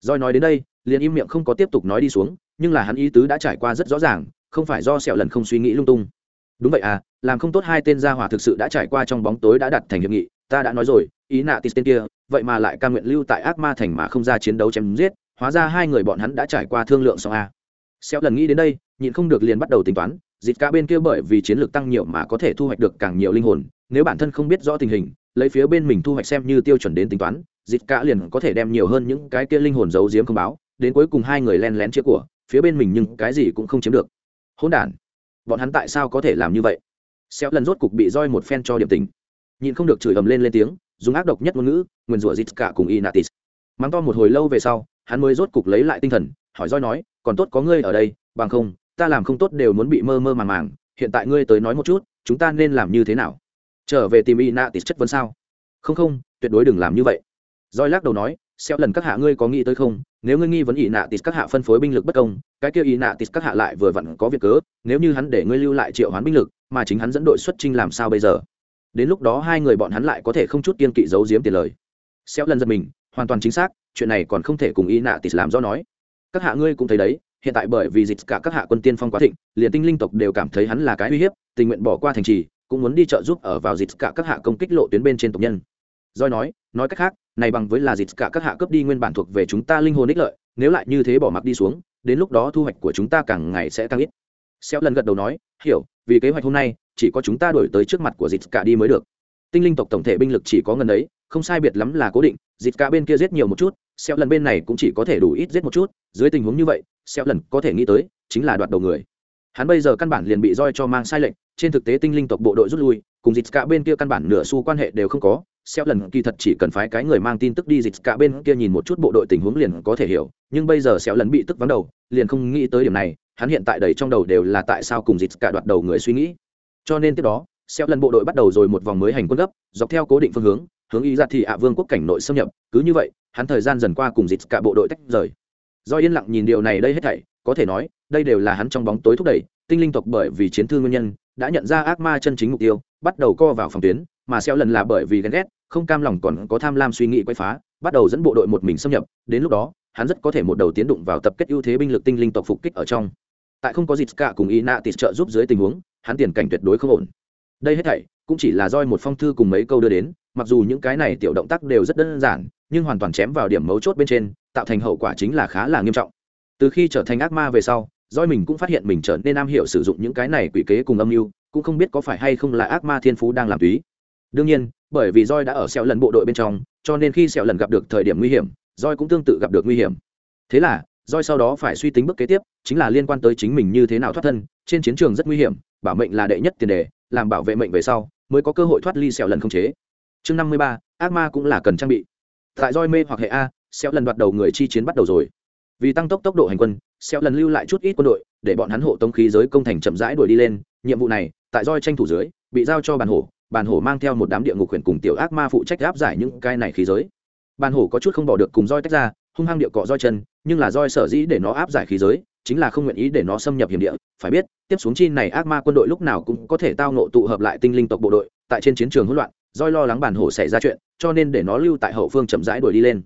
Doi nói đến đây, liền im miệng không có tiếp tục nói đi xuống, nhưng là hắn ý tứ đã trải qua rất rõ ràng, không phải do sẹo lần không suy nghĩ lung tung. Đúng vậy à làm không tốt hai tên gia hỏa thực sự đã trải qua trong bóng tối đã đặt thành hiệp nghị ta đã nói rồi, ý nạ tis tên kia, vậy mà lại ca nguyện lưu tại ác ma thành mà không ra chiến đấu chém giết, hóa ra hai người bọn hắn đã trải qua thương lượng xong a xéo lần nghĩ đến đây, nhịn không được liền bắt đầu tính toán Dịt cả bên kia bởi vì chiến lược tăng nhiều mà có thể thu hoạch được càng nhiều linh hồn, nếu bản thân không biết rõ tình hình, lấy phía bên mình thu hoạch xem như tiêu chuẩn đến tính toán Dịt cả liền có thể đem nhiều hơn những cái kia linh hồn giấu giếm không báo, đến cuối cùng hai người len lén chia của, phía bên mình nhưng cái gì cũng không chiếm được. Hỗn đản, bọn hắn tại sao có thể làm như vậy? Xéo lần rốt cục bị roi một phen cho điểm tình nhìn không được chửi ầm lên lên tiếng, dùng ác độc nhất ngôn ngữ, nguyền rủa dịch cả cùng inatis. Mắng to một hồi lâu về sau, hắn mới rốt cục lấy lại tinh thần, hỏi roi nói, còn tốt có ngươi ở đây, bằng không, ta làm không tốt đều muốn bị mơ mơ màng màng, hiện tại ngươi tới nói một chút, chúng ta nên làm như thế nào? Trở về tìm inatis chất vấn sao? Không không, tuyệt đối đừng làm như vậy. Roi lắc đầu nói, xéo lần các hạ ngươi có nghĩ tới không? Nếu ngươi nghi vấn ý nạ tịt các hạ phân phối binh lực bất công, cái kia ý nạ tịt các hạ lại vừa vặn có việc cớ, nếu như hắn để ngươi lưu lại triệu hoán binh lực, mà chính hắn dẫn đội xuất trinh làm sao bây giờ? Đến lúc đó hai người bọn hắn lại có thể không chút kiên kỵ giấu giếm tiền lời. Xéo lần giật mình, hoàn toàn chính xác, chuyện này còn không thể cùng ý nạ tịt làm do nói. Các hạ ngươi cũng thấy đấy, hiện tại bởi vì dịch cả các hạ quân tiên phong quá thịnh, liền tinh linh tộc đều cảm thấy hắn là cái uy hiếp, tình nguyện bỏ qua thành trì, cũng muốn đi trợ giúp ở vào dịch cả các hạ công kích lộ tuyến bên trên tộc nhân. Doi nói nói cách khác, này bằng với là dịch cả các hạ cấp đi nguyên bản thuộc về chúng ta linh hồn ích lợi, nếu lại như thế bỏ mặc đi xuống, đến lúc đó thu hoạch của chúng ta càng ngày sẽ tăng ít xéo lần gật đầu nói, hiểu, vì kế hoạch hôm nay, chỉ có chúng ta đổi tới trước mặt của Dịt cả đi mới được. Tinh linh tộc tổng thể binh lực chỉ có ngần ấy, không sai biệt lắm là cố định. Dịt cả bên kia giết nhiều một chút, xéo lần bên này cũng chỉ có thể đủ ít giết một chút. Dưới tình huống như vậy, xéo lần có thể nghĩ tới, chính là đoạt đầu người. Hắn bây giờ căn bản liền bị roi cho mang sai lệnh, trên thực tế tinh linh tộc bộ đội rút lui cùng dịch cả bên kia căn bản nửa xu quan hệ đều không có. Xeo lần kỳ thật chỉ cần phái cái người mang tin tức đi dịch cả bên kia nhìn một chút bộ đội tình huống liền có thể hiểu. Nhưng bây giờ xéo lần bị tức vắng đầu, liền không nghĩ tới điểm này. Hắn hiện tại đầy trong đầu đều là tại sao cùng dịch cả đoạt đầu người suy nghĩ. Cho nên tiếp đó, xéo lần bộ đội bắt đầu rồi một vòng mới hành quân gấp, dọc theo cố định phương hướng hướng ý ra thì ạ vương quốc cảnh nội xâm nhập. Cứ như vậy, hắn thời gian dần qua cùng dịch cả bộ đội tách rời. Do yên lặng nhìn điều này đây hết thảy, có thể nói, đây đều là hắn trong bóng tối thúc đẩy, tinh linh tộc bởi vì chiến thương nguyên nhân đã nhận ra ác ma chân chính mục tiêu, bắt đầu co vào phòng tuyến, mà xeo lần là bởi vì ghen ghét, không cam lòng còn có tham lam suy nghĩ quay phá, bắt đầu dẫn bộ đội một mình xâm nhập, đến lúc đó, hắn rất có thể một đầu tiến đụng vào tập kết ưu thế binh lực tinh linh tộc phục kích ở trong. Tại không có dịch cả cùng y nạ tịt trợ giúp dưới tình huống, hắn tiền cảnh tuyệt đối không ổn. Đây hết thảy cũng chỉ là roi một phong thư cùng mấy câu đưa đến, mặc dù những cái này tiểu động tác đều rất đơn giản, nhưng hoàn toàn chém vào điểm mấu chốt bên trên, tạo thành hậu quả chính là khá là nghiêm trọng. Từ khi trở thành ác ma về sau Doi mình cũng phát hiện mình trở nên am hiểu sử dụng những cái này quỷ kế cùng âm mưu, cũng không biết có phải hay không là ác ma thiên phú đang làm túy đương nhiên, bởi vì roi đã ở sẹo lần bộ đội bên trong, cho nên khi sẹo lần gặp được thời điểm nguy hiểm roi cũng tương tự gặp được nguy hiểm. Thế là roi sau đó phải suy tính bước kế tiếp, chính là liên quan tới chính mình như thế nào thoát thân, trên chiến trường rất nguy hiểm, bảo mệnh là đệ nhất tiền đề, làm bảo vệ mệnh về sau, mới có cơ hội thoát ly sẹo lần không chế. Chương năm mươi ba, ác ma cũng là cần trang bị. Tại roi mê hoặc hệ a, sẹo lần đoạt đầu người chi chiến bắt đầu rồi. Vì tăng tốc tốc độ hành quân sẽ lần lưu lại chút ít quân đội, để bọn hắn hộ tống khí giới công thành chậm rãi đuổi đi lên. Nhiệm vụ này, tại roi tranh thủ dưới, bị giao cho bàn hổ. Bàn hổ mang theo một đám địa ngục khuyển cùng tiểu ác ma phụ trách áp giải những cái này khí giới. Bàn hổ có chút không bỏ được cùng roi tách ra, hung hăng địa cọ roi chân, nhưng là roi sở dĩ để nó áp giải khí giới, chính là không nguyện ý để nó xâm nhập hiểm địa. Phải biết, tiếp xuống chi này ác ma quân đội lúc nào cũng có thể tao nộ tụ hợp lại tinh linh tộc bộ đội, tại trên chiến trường hỗn loạn, roi lo lắng bàn hổ xảy ra chuyện, cho nên để nó lưu tại hậu phương chậm rãi đuổi đi lên.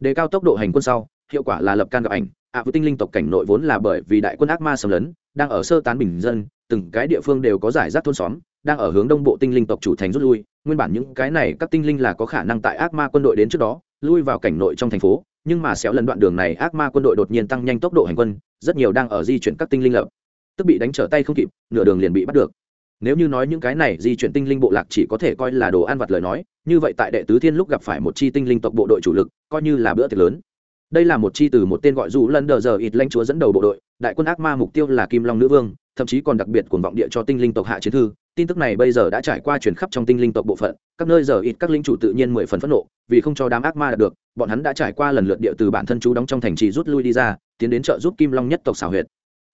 Đề cao tốc độ hành quân sau hiệu quả là lập can gặp ảnh. Ạ với tinh linh tộc cảnh nội vốn là bởi vì đại quân ác ma xâm lấn, đang ở sơ tán bình dân, từng cái địa phương đều có giải rác thôn xóm, đang ở hướng đông bộ tinh linh tộc chủ thành rút lui. Nguyên bản những cái này các tinh linh là có khả năng tại ác ma quân đội đến trước đó, lui vào cảnh nội trong thành phố, nhưng mà xéo lần đoạn đường này ác ma quân đội đột nhiên tăng nhanh tốc độ hành quân, rất nhiều đang ở di chuyển các tinh linh lập. Tức bị đánh trở tay không kịp, nửa đường liền bị bắt được. Nếu như nói những cái này di chuyển tinh linh bộ lạc chỉ có thể coi là đồ ăn vặt lời nói, như vậy tại đệ tứ thiên lúc gặp phải một chi tinh linh tộc bộ đội chủ lực, coi như là bữa tiệc lớn đây là một chi từ một tên gọi dù lần đờ giờ ít lãnh chúa dẫn đầu bộ đội, đại quân ác ma mục tiêu là kim long nữ vương, thậm chí còn đặc biệt cuồng vọng địa cho tinh linh tộc hạ chiến thư. Tin tức này bây giờ đã trải qua truyền khắp trong tinh linh tộc bộ phận, các nơi giờ ít các linh chủ tự nhiên mười phần phẫn nộ, vì không cho đám ác ma đạt được, bọn hắn đã trải qua lần lượt địa từ bản thân chú đóng trong thành trì rút lui đi ra, tiến đến trợ giúp kim long nhất tộc xào huyệt.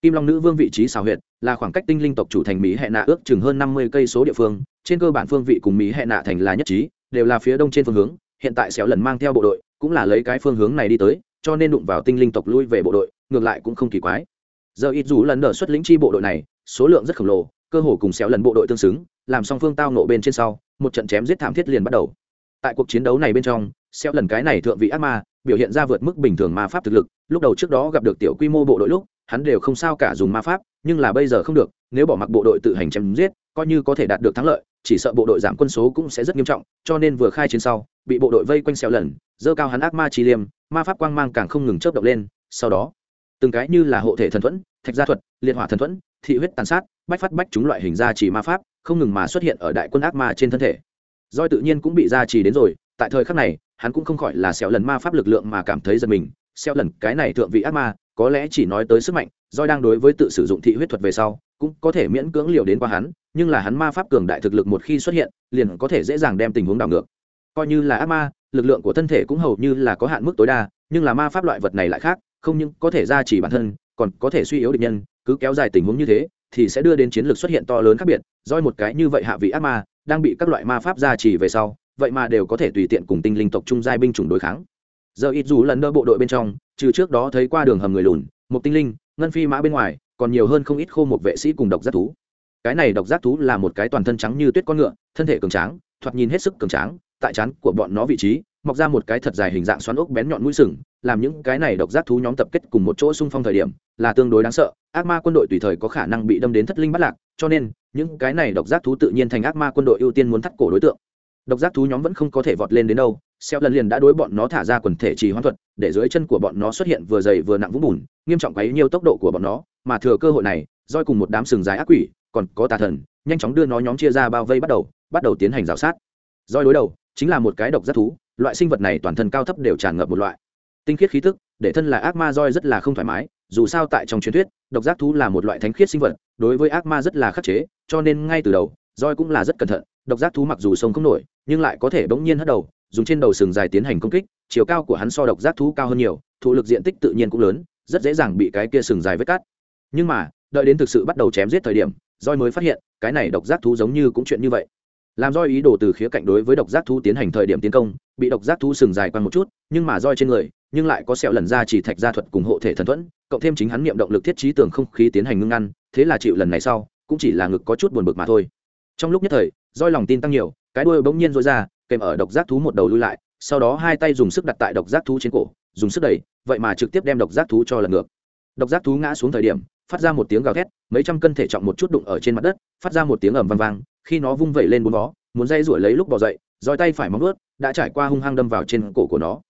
Kim long nữ vương vị trí xào huyệt là khoảng cách tinh linh tộc chủ thành mỹ hệ nạ ước chừng hơn năm mươi cây số địa phương, trên cơ bản phương vị cùng mỹ hệ nạ thành là nhất trí, đều là phía đông trên phương hướng, hiện tại xéo lần mang theo bộ đội cũng là lấy cái phương hướng này đi tới, cho nên đụng vào tinh linh tộc lui về bộ đội, ngược lại cũng không kỳ quái. Giờ ít dù lần đỡ xuất lĩnh chi bộ đội này, số lượng rất khổng lồ, cơ hồ cùng xéo lần bộ đội tương xứng, làm song phương tao nộ bên trên sau, một trận chém giết thảm thiết liền bắt đầu. Tại cuộc chiến đấu này bên trong, xéo lần cái này thượng vị ác ma, biểu hiện ra vượt mức bình thường ma pháp thực lực, lúc đầu trước đó gặp được tiểu quy mô bộ đội lúc, hắn đều không sao cả dùng ma pháp, nhưng là bây giờ không được, nếu bỏ mặc bộ đội tự hành chém giết, coi như có thể đạt được thắng lợi, chỉ sợ bộ đội giảm quân số cũng sẽ rất nghiêm trọng, cho nên vừa khai chiến sau bị bộ đội vây quanh xeo lần, dơ cao hắn ác ma chi liêm, ma pháp quang mang càng không ngừng chớp động lên, sau đó, từng cái như là hộ thể thần thuẫn, thạch gia thuật, liệt hỏa thần thuẫn, thị huyết tàn sát, bách phát bách chúng loại hình gia trì ma pháp, không ngừng mà xuất hiện ở đại quân ác ma trên thân thể. Doi tự nhiên cũng bị gia trì đến rồi, tại thời khắc này, hắn cũng không khỏi là xeo lần ma pháp lực lượng mà cảm thấy giật mình Xeo lần cái này thượng vị ác ma, có lẽ chỉ nói tới sức mạnh doi đang đối với tự sử dụng thị huyết thuật về sau, cũng có thể miễn cưỡng liều đến qua hắn, nhưng là hắn ma pháp cường đại thực lực một khi xuất hiện, liền có thể dễ dàng đem tình huống đảo ngược coi như là ác ma, lực lượng của thân thể cũng hầu như là có hạn mức tối đa, nhưng là ma pháp loại vật này lại khác, không những có thể gia trì bản thân, còn có thể suy yếu địch nhân, cứ kéo dài tình huống như thế, thì sẽ đưa đến chiến lược xuất hiện to lớn khác biệt doi một cái như vậy hạ vị ác ma, đang bị các loại ma pháp gia trì về sau, vậy mà đều có thể tùy tiện cùng tinh linh tộc trung giai binh chủng đối kháng. Giờ ít dù lần đỡ bộ đội bên trong, trừ trước đó thấy qua đường hầm người lùn, một tinh linh, ngân phi mã bên ngoài, còn nhiều hơn không ít khô một vệ sĩ cùng độc giác thú. Cái này độc giác thú là một cái toàn thân trắng như tuyết con ngựa, thân thể cường tráng, thoạt nhìn hết sức cường tráng tại chán của bọn nó vị trí, mọc ra một cái thật dài hình dạng xoắn ốc bén nhọn mũi sừng, làm những cái này độc giác thú nhóm tập kết cùng một chỗ xung phong thời điểm, là tương đối đáng sợ. Ác ma quân đội tùy thời có khả năng bị đâm đến thất linh bắt lạc, cho nên, những cái này độc giác thú tự nhiên thành ác ma quân đội ưu tiên muốn thắt cổ đối tượng. Độc giác thú nhóm vẫn không có thể vọt lên đến đâu, xeo lần liền đã đối bọn nó thả ra quần thể trì hoãn thuật, để dưới chân của bọn nó xuất hiện vừa dày vừa nặng vũng bùn, nghiêm trọng quấy nhiều tốc độ của bọn nó, mà thừa cơ hội này, roi cùng một đám sừng dài ác quỷ, còn có tà thần, nhanh chóng đưa nó nhóm chia ra bao vây bắt đầu bắt đầu tiến hành rào sát. Roi đối đầu chính là một cái độc giác thú, loại sinh vật này toàn thân cao thấp đều tràn ngập một loại. Tinh khiết khí tức, để thân là ác ma roi rất là không thoải mái, dù sao tại trong truyền thuyết, độc giác thú là một loại thánh khiết sinh vật, đối với ác ma rất là khắc chế, cho nên ngay từ đầu, roi cũng là rất cẩn thận, độc giác thú mặc dù sông không nổi, nhưng lại có thể bỗng nhiên hất đầu, dùng trên đầu sừng dài tiến hành công kích, chiều cao của hắn so độc giác thú cao hơn nhiều, thụ lực diện tích tự nhiên cũng lớn, rất dễ dàng bị cái kia sừng dài vết cắt. Nhưng mà, đợi đến thực sự bắt đầu chém giết thời điểm, roi mới phát hiện, cái này độc giác thú giống như cũng chuyện như vậy làm roi ý đồ từ khía cạnh đối với độc giác thú tiến hành thời điểm tiến công, bị độc giác thú sừng dài quanh một chút, nhưng mà roi trên người, nhưng lại có sẹo lần ra chỉ thạch gia thuật cùng hộ thể thần thuẫn, cộng thêm chính hắn niệm động lực thiết trí tường không khí tiến hành ngưng ngăn, thế là chịu lần này sau, cũng chỉ là ngực có chút buồn bực mà thôi. Trong lúc nhất thời, roi lòng tin tăng nhiều, cái đuôi bỗng nhiên rối ra, kèm ở độc giác thú một đầu lui lại, sau đó hai tay dùng sức đặt tại độc giác thú trên cổ, dùng sức đẩy, vậy mà trực tiếp đem độc giác thú cho lần ngược. Độc giác thú ngã xuống thời điểm, phát ra một tiếng gào thét, mấy trăm cân thể trọng một chút đụng ở trên mặt đất, phát ra một tiếng ầm vang vang khi nó vung vẩy lên bốn vó, muốn dây rủi lấy lúc bỏ dậy roi tay phải móng ướt đã trải qua hung hăng đâm vào trên cổ của nó.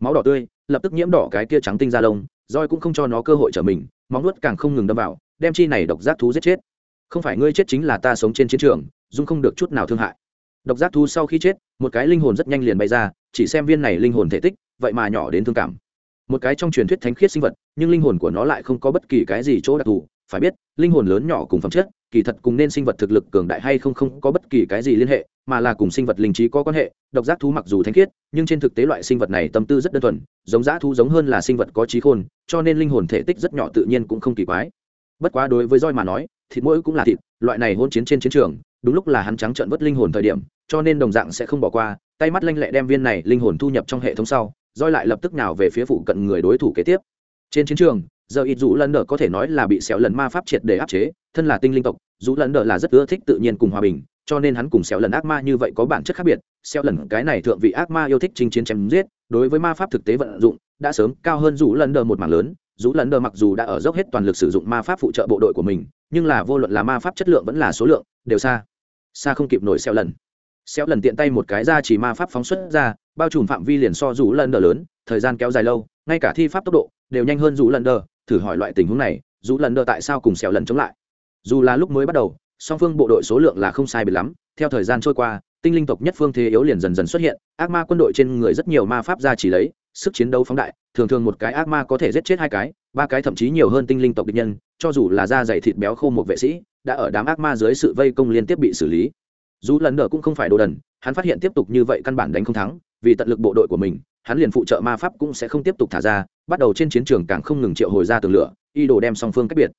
Máu đỏ tươi, lập tức nhiễm đỏ cái kia trắng tinh ra lông, roi cũng không cho nó cơ hội trở mình, móng ướt càng không ngừng đâm vào, đem chi này độc giác thú giết chết. Không phải ngươi chết chính là ta sống trên chiến trường, dung không được chút nào thương hại. Độc giác thú sau khi chết, một cái linh hồn rất nhanh liền bay ra, chỉ xem viên này linh hồn thể tích, vậy mà nhỏ đến thương cảm. Một cái trong truyền thuyết thánh khiết sinh vật, nhưng linh hồn của nó lại không có bất kỳ cái gì chỗ đặc thù, phải biết, linh hồn lớn nhỏ cùng phẩm chất kỳ thật cùng nên sinh vật thực lực cường đại hay không không có bất kỳ cái gì liên hệ, mà là cùng sinh vật linh trí có quan hệ, độc giác thú mặc dù thánh khiết, nhưng trên thực tế loại sinh vật này tâm tư rất đơn thuần, giống dã thú giống hơn là sinh vật có trí khôn, cho nên linh hồn thể tích rất nhỏ tự nhiên cũng không kỳ quái. Bất quá đối với roi mà nói, thịt mỗi cũng là thịt, loại này hôn chiến trên chiến trường, đúng lúc là hắn trắng trợn vất linh hồn thời điểm, cho nên đồng dạng sẽ không bỏ qua, tay mắt lanh lẹ đem viên này linh hồn thu nhập trong hệ thống sau, roi lại lập tức nào về phía phụ cận người đối thủ kế tiếp. Trên chiến trường giờ ít dù lần đỡ có thể nói là bị xẻo lần ma pháp triệt để áp chế, thân là tinh linh tộc dù lần đỡ là rất ưa thích tự nhiên cùng hòa bình, cho nên hắn cùng xẻo lần ác ma như vậy có bản chất khác biệt. Xẻo lần cái này thượng vị ác ma yêu thích chinh chiến chém giết, đối với ma pháp thực tế vận dụng, đã sớm cao hơn dù lần đờ một mảng lớn. Dù lần đờ mặc dù đã ở dốc hết toàn lực sử dụng ma pháp phụ trợ bộ đội của mình, nhưng là vô luận là ma pháp chất lượng vẫn là số lượng, đều xa xa không kịp nổi xeo lần. Xeo lần tiện tay một cái ra chỉ ma pháp phóng xuất ra, bao trùm phạm vi liền so dù lần đờ lớn, thời gian kéo dài lâu, ngay cả thi pháp tốc độ, đều nhanh hơn dù lần đờ thử hỏi loại tình huống này, dù lần đỡ tại sao cùng xẻo lần chống lại. Dù là lúc mới bắt đầu, song phương bộ đội số lượng là không sai biệt lắm, theo thời gian trôi qua, tinh linh tộc nhất phương thế yếu liền dần dần xuất hiện, ác ma quân đội trên người rất nhiều ma pháp ra chỉ lấy, sức chiến đấu phóng đại, thường thường một cái ác ma có thể giết chết hai cái, ba cái thậm chí nhiều hơn tinh linh tộc địch nhân, cho dù là da dày thịt béo khô một vệ sĩ, đã ở đám ác ma dưới sự vây công liên tiếp bị xử lý. Dù lần đỡ cũng không phải đồ đần, hắn phát hiện tiếp tục như vậy căn bản đánh không thắng, vì tận lực bộ đội của mình hắn liền phụ trợ ma pháp cũng sẽ không tiếp tục thả ra, bắt đầu trên chiến trường càng không ngừng triệu hồi ra tường lửa, y đồ đem song phương cách biệt.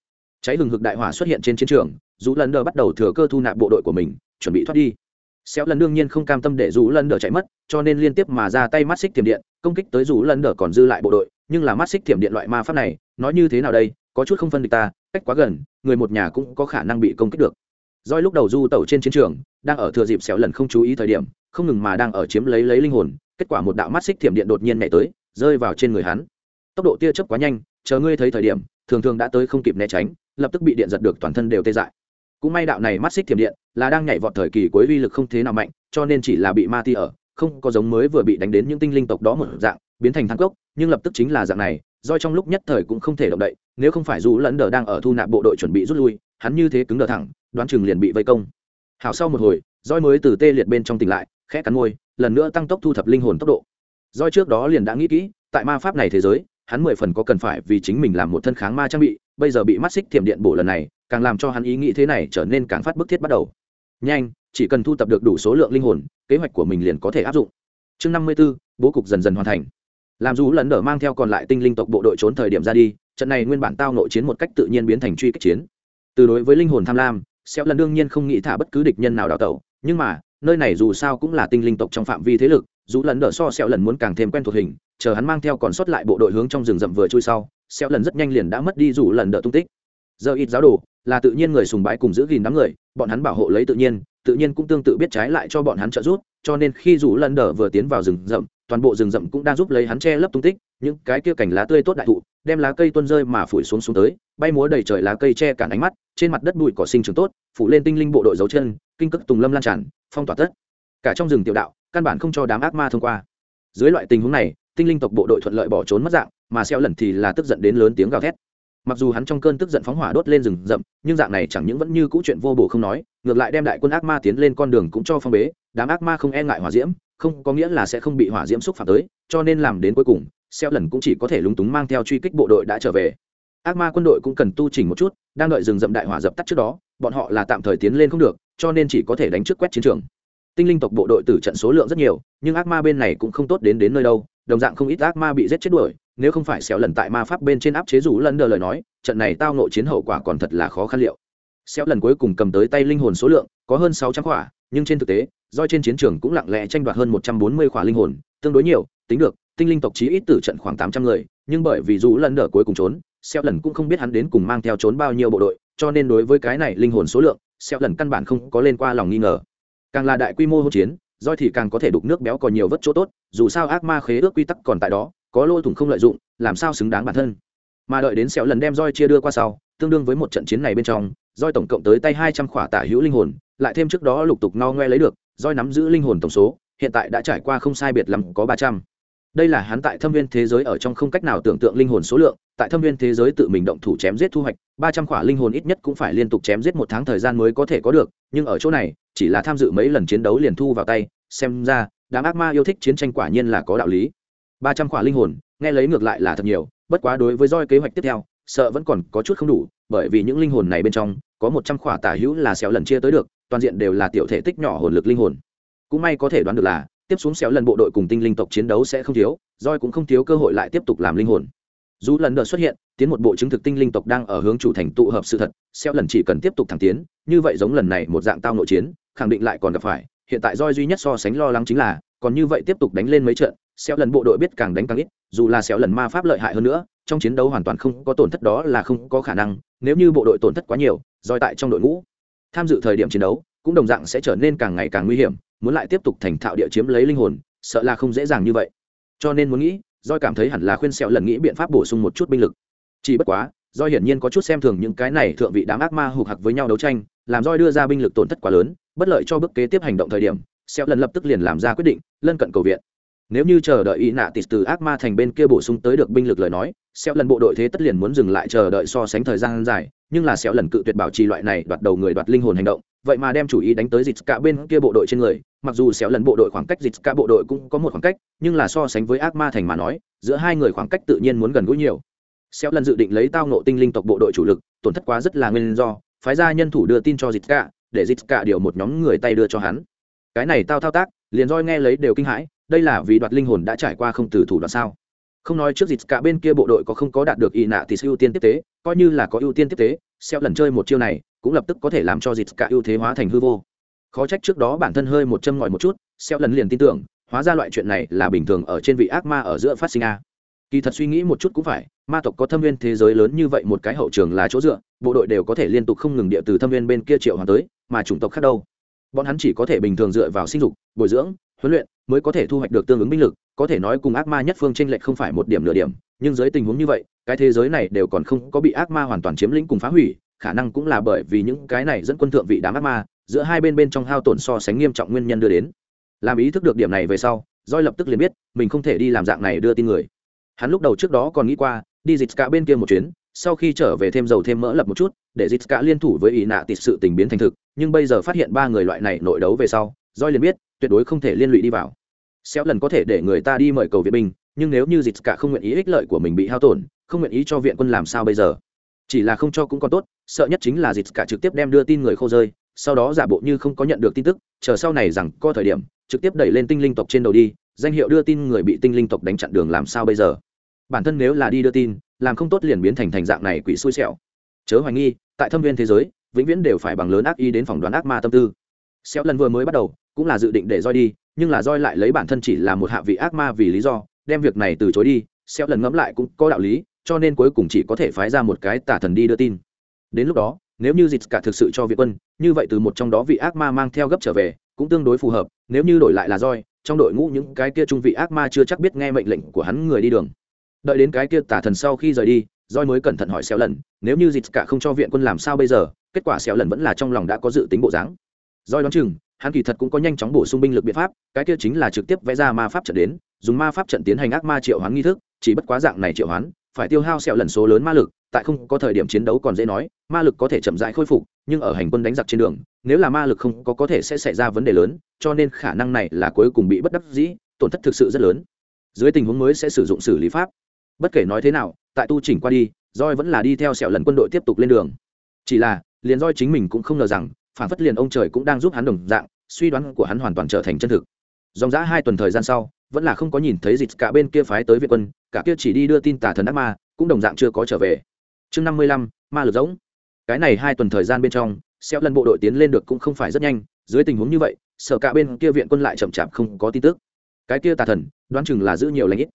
Cháy hừng hực đại hỏa xuất hiện trên chiến trường dù lần đờ bắt đầu thừa cơ thu nạp bộ đội của mình, chuẩn bị thoát đi. Xéo lần đương nhiên không cam tâm để dù lần đờ chạy mất, cho nên liên tiếp mà ra tay mắt xích thiểm điện, công kích tới dù lần đờ còn dư lại bộ đội, nhưng là mắt xích thiểm điện loại ma pháp này, nói như thế nào đây, có chút không phân địch ta, cách quá gần, người một nhà cũng có khả năng bị công kích được. Doi lúc đầu du tẩu trên chiến trường, đang ở thừa dịp xéo lần không chú ý thời điểm, không ngừng mà đang ở chiếm lấy lấy linh hồn kết quả một đạo mắt xích thiểm điện đột nhiên nhảy tới, rơi vào trên người hắn. Tốc độ tia chớp quá nhanh, chờ ngươi thấy thời điểm, thường thường đã tới không kịp né tránh, lập tức bị điện giật được toàn thân đều tê dại. Cũng may đạo này mắt xích thiểm điện là đang nhảy vọt thời kỳ cuối uy lực không thế nào mạnh, cho nên chỉ là bị ma ti ở, không có giống mới vừa bị đánh đến những tinh linh tộc đó một dạng, biến thành thang cốc, nhưng lập tức chính là dạng này, do trong lúc nhất thời cũng không thể động đậy, nếu không phải dù lẫn đờ đang ở thu nạp bộ đội chuẩn bị rút lui, hắn như thế cứng đờ thẳng, đoán chừng liền bị vây công. Hảo sau một hồi roi mới từ tê liệt bên trong tỉnh lại, khẽ cắn môi lần nữa tăng tốc thu thập linh hồn tốc độ. Do trước đó liền đã nghĩ kỹ, tại ma pháp này thế giới, hắn mười phần có cần phải vì chính mình làm một thân kháng ma trang bị, bây giờ bị mắt xích thiểm điện bổ lần này, càng làm cho hắn ý nghĩ thế này trở nên càng phát bức thiết bắt đầu. Nhanh, chỉ cần thu tập được đủ số lượng linh hồn, kế hoạch của mình liền có thể áp dụng. Chương năm mươi b ố bố cục dần dần hoàn thành. Làm dù lần đỡ mang theo còn lại tinh linh tộc bộ đội trốn thời điểm ra đi, trận này nguyên bản tao nội chiến một cách tự nhiên biến thành truy kích chiến. Từ đối với linh hồn tham lam, xéo lần đương nhiên không nghĩ thả bất cứ địch nhân nào đào tẩu, nhưng mà nơi này dù sao cũng là tinh linh tộc trong phạm vi thế lực, dù lần đỡ so sẹo lần muốn càng thêm quen thuộc hình, chờ hắn mang theo còn sót lại bộ đội hướng trong rừng rậm vừa chui sau, sẹo lần rất nhanh liền đã mất đi dù lần đỡ tung tích. Giờ ít giáo đồ, là tự nhiên người sùng bái cùng giữ gìn đám người, bọn hắn bảo hộ lấy tự nhiên tự nhiên cũng tương tự biết trái lại cho bọn hắn trợ giúp, cho nên khi dù lần đỡ vừa tiến vào rừng rậm, toàn bộ rừng rậm cũng đang giúp lấy hắn che lấp tung tích, những cái kia cành lá tươi tốt đại thụ, đem lá cây tuôn rơi mà phủi xuống xuống tới, bay múa đầy trời lá cây che cản ánh mắt, trên mặt đất bụi cỏ sinh trưởng tốt, phủ lên tinh linh bộ đội dấu chân, kinh cực tùng lâm lan tràn phong tỏa tất. Cả trong rừng tiểu đạo, căn bản không cho đám ác ma thông qua. Dưới loại tình huống này, tinh linh tộc bộ đội thuận lợi bỏ trốn mất dạng, mà xeo lần thì là tức giận đến lớn tiếng gào thét. Mặc dù hắn trong cơn tức giận phóng hỏa đốt lên rừng rậm, nhưng dạng này chẳng những vẫn như cũ chuyện vô bổ không nói, ngược lại đem đại quân ác ma tiến lên con đường cũng cho phong bế, đám ác ma không e ngại hỏa diễm, không có nghĩa là sẽ không bị hỏa diễm xúc phạm tới, cho nên làm đến cuối cùng, xeo lần cũng chỉ có thể lúng túng mang theo truy kích bộ đội đã trở về. Ác ma quân đội cũng cần tu chỉnh một chút, đang đợi rừng rậm đại hỏa dập tắt trước đó bọn họ là tạm thời tiến lên không được, cho nên chỉ có thể đánh trước quét chiến trường. Tinh linh tộc bộ đội tử trận số lượng rất nhiều, nhưng ác ma bên này cũng không tốt đến đến nơi đâu, đồng dạng không ít ác ma bị giết chết đuổi, nếu không phải xéo lần tại ma pháp bên trên áp chế rủ lần đờ lời nói, trận này tao nộ chiến hậu quả còn thật là khó khăn liệu. Xéo lần cuối cùng cầm tới tay linh hồn số lượng, có hơn sáu trăm khỏa, nhưng trên thực tế, do trên chiến trường cũng lặng lẽ tranh đoạt hơn một trăm bốn mươi khỏa linh hồn, tương đối nhiều, tính được, tinh linh tộc chí ít tử trận khoảng tám trăm người, nhưng bởi vì rủ lần đờ cuối cùng trốn Xeo lần cũng không biết hắn đến cùng mang theo trốn bao nhiêu bộ đội, cho nên đối với cái này linh hồn số lượng, Xeo lần căn bản không có lên qua lòng nghi ngờ. Càng là đại quy mô hỗn chiến, roi thì càng có thể đục nước béo còn nhiều vất chỗ tốt, dù sao ác ma khế ước quy tắc còn tại đó, có lôi thủng không lợi dụng, làm sao xứng đáng bản thân. Mà đợi đến Xeo lần đem roi chia đưa qua sau, tương đương với một trận chiến này bên trong, roi tổng cộng tới tay hai trăm khỏa tả hữu linh hồn, lại thêm trước đó lục tục no ngoe lấy được, roi nắm giữ linh hồn tổng số, hiện tại đã trải qua không sai biệt lắm có ba trăm đây là hắn tại thâm viên thế giới ở trong không cách nào tưởng tượng linh hồn số lượng, tại thâm viên thế giới tự mình động thủ chém giết thu hoạch, ba trăm khỏa linh hồn ít nhất cũng phải liên tục chém giết một tháng thời gian mới có thể có được, nhưng ở chỗ này, chỉ là tham dự mấy lần chiến đấu liền thu vào tay, xem ra, đám ác ma yêu thích chiến tranh quả nhiên là có đạo lý. Ba trăm khỏa linh hồn, nghe lấy ngược lại là thật nhiều, bất quá đối với roi kế hoạch tiếp theo, sợ vẫn còn có chút không đủ, bởi vì những linh hồn này bên trong, có một trăm khỏa tả hữu là xéo lần chia tới được, toàn diện đều là tiểu thể tích nhỏ hồn lực linh hồn. Cũng may có thể đoán được là tiếp xuống xéo lần bộ đội cùng tinh linh tộc chiến đấu sẽ không thiếu roi cũng không thiếu cơ hội lại tiếp tục làm linh hồn. Dù lần đợt xuất hiện, tiến một bộ chứng thực tinh linh tộc đang ở hướng chủ thành tụ hợp sự thật, xéo lần chỉ cần tiếp tục thẳng tiến, như vậy giống lần này một dạng tao nội chiến, khẳng định lại còn gặp phải. Hiện tại roi duy nhất so sánh lo lắng chính là, còn như vậy tiếp tục đánh lên mấy trận, xéo lần bộ đội biết càng đánh càng ít, dù là xéo lần ma pháp lợi hại hơn nữa, trong chiến đấu hoàn toàn không có tổn thất đó là không có khả năng, nếu như bộ đội tổn thất quá nhiều roi tại trong đội ngũ tham dự thời điểm chiến đấu, cũng đồng dạng sẽ trở nên càng ngày càng nguy hiểm muốn lại tiếp tục thành thạo địa chiếm lấy linh hồn, sợ là không dễ dàng như vậy. Cho nên muốn nghĩ doi cảm thấy hẳn là khuyên sẹo lần nghĩ biện pháp bổ sung một chút binh lực. Chỉ bất quá do hiển nhiên có chút xem thường những cái này thượng vị đám ác ma hụt hặc với nhau đấu tranh, làm doi đưa ra binh lực tổn thất quá lớn, bất lợi cho bước kế tiếp hành động thời điểm, sẹo lần lập tức liền làm ra quyết định, lân cận cầu viện. Nếu như chờ đợi y nạ tịt từ ác ma thành bên kia bổ sung tới được binh lực lời nói, sẹo lần bộ đội thế tất liền muốn dừng lại chờ đợi so sánh thời gian dài nhưng là sẹo lần cự tuyệt bảo trì loại này đoạt đầu người đoạt linh hồn hành động, vậy mà đem chủ ý đánh tới dịch cả bên kia bộ đội trên người, mặc dù xéo lần bộ đội khoảng cách dịch cả bộ đội cũng có một khoảng cách, nhưng là so sánh với ác ma thành mà nói, giữa hai người khoảng cách tự nhiên muốn gần gũi nhiều. Xéo lần dự định lấy tao nộ tinh linh tộc bộ đội chủ lực, tổn thất quá rất là nguyên do, phái ra nhân thủ đưa tin cho dịch cả, để dịch cả điều một nhóm người tay đưa cho hắn. Cái này tao thao tác, liền roi nghe lấy đều kinh hãi, đây là vì đoạt linh hồn đã trải qua không từ thủ đoạn sao? Không nói trước dịch cả bên kia bộ đội có không có đạt được y nạ thì ưu tiên tiếp tế coi như là có ưu tiên tiếp tế, xeo lần chơi một chiêu này, cũng lập tức có thể làm cho dịt cả ưu thế hóa thành hư vô. Khó trách trước đó bản thân hơi một châm ngòi một chút, xeo lần liền tin tưởng, hóa ra loại chuyện này là bình thường ở trên vị ác ma ở giữa phát sinh a. Kỳ thật suy nghĩ một chút cũng phải, ma tộc có thâm viên thế giới lớn như vậy một cái hậu trường là chỗ dựa, bộ đội đều có thể liên tục không ngừng địa từ thâm viên bên kia triệu hoàng tới, mà chủng tộc khác đâu. Bọn hắn chỉ có thể bình thường dựa vào sinh dục, bồi dưỡng, huấn luyện mới có thể thu hoạch được tương ứng binh lực, có thể nói cùng ác ma nhất phương tranh lệch không phải một điểm nửa điểm, nhưng dưới tình huống như vậy cái thế giới này đều còn không có bị ác ma hoàn toàn chiếm lĩnh cùng phá hủy, khả năng cũng là bởi vì những cái này dẫn quân thượng vị đám ác ma, giữa hai bên bên trong hao tổn so sánh nghiêm trọng nguyên nhân đưa đến. Làm ý thức được điểm này về sau roi lập tức liền biết, mình không thể đi làm dạng này đưa tin người. Hắn lúc đầu trước đó còn nghĩ qua, đi dịch cả bên kia một chuyến, sau khi trở về thêm dầu thêm mỡ lập một chút, để dịch cả liên thủ với ý nạ tịt sự tình biến thành thực, nhưng bây giờ phát hiện ba người loại này nội đấu về sau roi liền biết, tuyệt đối không thể liên lụy đi vào. Xéo lần có thể để người ta đi mời cầu viện binh, nhưng nếu như dịch cả không nguyện ý ích lợi của mình bị hao tổn không nguyện ý cho viện quân làm sao bây giờ. Chỉ là không cho cũng còn tốt, sợ nhất chính là dịt cả trực tiếp đem đưa tin người khô rơi, sau đó giả bộ như không có nhận được tin tức, chờ sau này rằng có thời điểm, trực tiếp đẩy lên tinh linh tộc trên đầu đi, danh hiệu đưa tin người bị tinh linh tộc đánh chặn đường làm sao bây giờ. Bản thân nếu là đi đưa tin, làm không tốt liền biến thành thành dạng này quỷ xui xẻo. Chớ hoài nghi, tại thâm viên thế giới, vĩnh viễn đều phải bằng lớn ác ý đến phỏng đoán ác ma tâm tư. Xéo lần vừa mới bắt đầu, cũng là dự định để roi đi, nhưng là roi lại lấy bản thân chỉ là một hạ vị ác ma vì lý do, đem việc này từ chối đi, xéo lần ngẫm lại cũng có đạo lý cho nên cuối cùng chỉ có thể phái ra một cái tả thần đi đưa tin. Đến lúc đó, nếu như dịch cả thực sự cho việt quân, như vậy từ một trong đó vị ác ma mang theo gấp trở về, cũng tương đối phù hợp, nếu như đổi lại là roi trong đội ngũ những cái kia trung vị ác ma chưa chắc biết nghe mệnh lệnh của hắn người đi đường. Đợi đến cái kia tả thần sau khi rời đi roi mới cẩn thận hỏi xéo lần nếu như dịch cả không cho viện quân làm sao bây giờ, kết quả xéo lần vẫn là trong lòng đã có dự tính bộ dáng. Roi đoán chừng, hắn kỳ thật cũng có nhanh chóng bổ sung binh lực biện pháp, cái kia chính là trực tiếp vẽ ra ma pháp trận đến, dùng ma pháp trận tiến hành ác ma triệu hoán nghi thức, chỉ bất quá dạng này triệu hoán phải tiêu hao sẹo lần số lớn ma lực, tại không có thời điểm chiến đấu còn dễ nói, ma lực có thể chậm rãi khôi phục, nhưng ở hành quân đánh giặc trên đường, nếu là ma lực không có có thể sẽ xảy ra vấn đề lớn, cho nên khả năng này là cuối cùng bị bất đắc dĩ, tổn thất thực sự rất lớn. Dưới tình huống mới sẽ sử dụng xử lý pháp. Bất kể nói thế nào, tại tu chỉnh qua đi roi vẫn là đi theo sẹo lần quân đội tiếp tục lên đường. Chỉ là, liền roi chính mình cũng không ngờ rằng, phản phất liền ông trời cũng đang giúp hắn đồng dạng, suy đoán của hắn hoàn toàn trở thành chân thực. Dòng dã hai tuần thời gian sau vẫn là không có nhìn thấy dịch cả bên kia phái tới việt quân, cả kia chỉ đi đưa tin tà thần ác ma, cũng đồng dạng chưa có trở về. Chương năm mươi lăm, ma lực giống cái này hai tuần thời gian bên trong xeo lần bộ đội tiến lên được cũng không phải rất nhanh, dưới tình huống như vậy, sở cả bên kia viện quân lại chậm chạp không có tin tức. Cái kia tà thần, đoán chừng là giữ nhiều lãnh ít.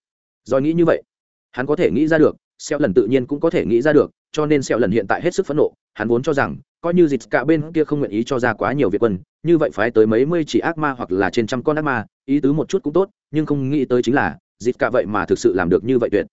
Do nghĩ như vậy, hắn có thể nghĩ ra được xeo lần tự nhiên cũng có thể nghĩ ra được, cho nên xeo lần hiện tại hết sức phẫn nộ, hắn vốn cho rằng, coi như dịch cả bên kia không nguyện ý cho ra quá nhiều việt quân, như vậy phái tới mấy mươi chỉ ác ma hoặc là trên trăm con ác ma ý tứ một chút cũng tốt, nhưng không nghĩ tới chính là dịp cả vậy mà thực sự làm được như vậy tuyệt.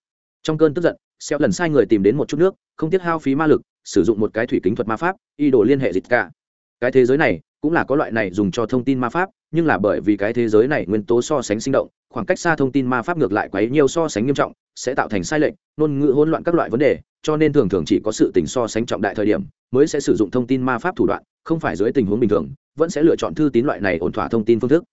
Trong cơn tức giận, xéo lần sai người tìm đến một chút nước, không tiếc hao phí ma lực, sử dụng một cái thủy kính thuật ma pháp y đồ liên hệ dịp cả cái thế giới này, cũng là có loại này dùng cho thông tin ma pháp, nhưng là bởi vì cái thế giới này nguyên tố so sánh sinh động, khoảng cách xa thông tin ma pháp ngược lại quấy nhiều so sánh nghiêm trọng, sẽ tạo thành sai lệch, ngôn ngữ hỗn loạn các loại vấn đề, cho nên thường thường chỉ có sự tình so sánh trọng đại thời điểm, mới sẽ sử dụng thông tin ma pháp thủ đoạn, không phải dưới tình huống bình thường, vẫn sẽ lựa chọn thư tín loại này ổn thỏa thông tin phương thức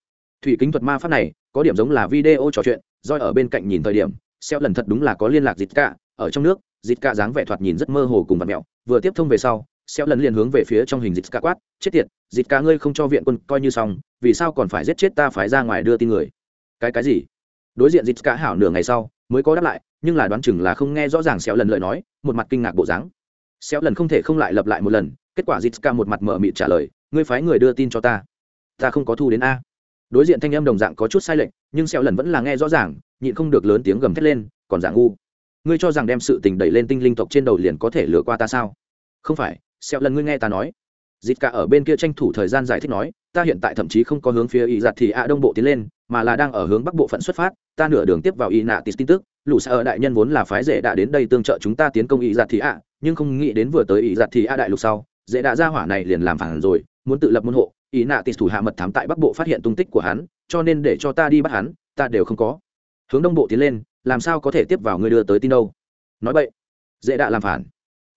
thủy kính thuật ma pháp này có điểm giống là video trò chuyện, roi ở bên cạnh nhìn thời điểm xeo lần thật đúng là có liên lạc Dịt cả ở trong nước Dịt cả dáng vẻ thoạt nhìn rất mơ hồ cùng vật mẹo. Vừa tiếp thông về sau xeo lần liền hướng về phía trong hình Dịt cả quát, chết tiệt Dịt cả ngươi không cho viện quân coi như xong, vì sao còn phải giết chết ta phải ra ngoài đưa tin người? Cái cái gì? Đối diện Dịt cả hảo nửa ngày sau, mới có đáp lại, nhưng là đoán chừng là không nghe rõ ràng Xeo lần lời nói, một mặt kinh ngạc bộ dáng. Xeo lần không thể không lại lặp lại một lần, kết quả Dịt cả một mặt mờ mịt trả lời, ngươi phái người đưa tin cho ta ta không có thu đến a đối diện thanh âm đồng dạng có chút sai lệch, nhưng xẹo lần vẫn là nghe rõ ràng, nhịn không được lớn tiếng gầm thét lên, còn dạng ngu? Ngươi cho rằng đem sự tình đẩy lên tinh linh tộc trên đầu liền có thể lừa qua ta sao? Không phải xẹo lần ngươi nghe ta nói. Dịt cả ở bên kia tranh thủ thời gian giải thích nói, ta hiện tại thậm chí không có hướng phía ý giặt thì ạ đông bộ tiến lên, mà là đang ở hướng bắc bộ phận xuất phát, ta nửa đường tiếp vào y nạ tis tin tức, lũ xa ở đại nhân vốn là phái dễ đã đến đây tương trợ chúng ta tiến công ý giặt thì ạ nhưng không nghĩ đến vừa tới ý giặt thì ạ đại lục sau dễ đã ra hỏa này liền làm phản rồi, muốn tự lập môn hộ ý nạ tịt thủ hạ mật thám tại bắc bộ phát hiện tung tích của hắn, cho nên để cho ta đi bắt hắn, ta đều không có. Hướng đông bộ tiến lên, làm sao có thể tiếp vào người đưa tới tin đâu? Nói vậy dễ đã làm phản.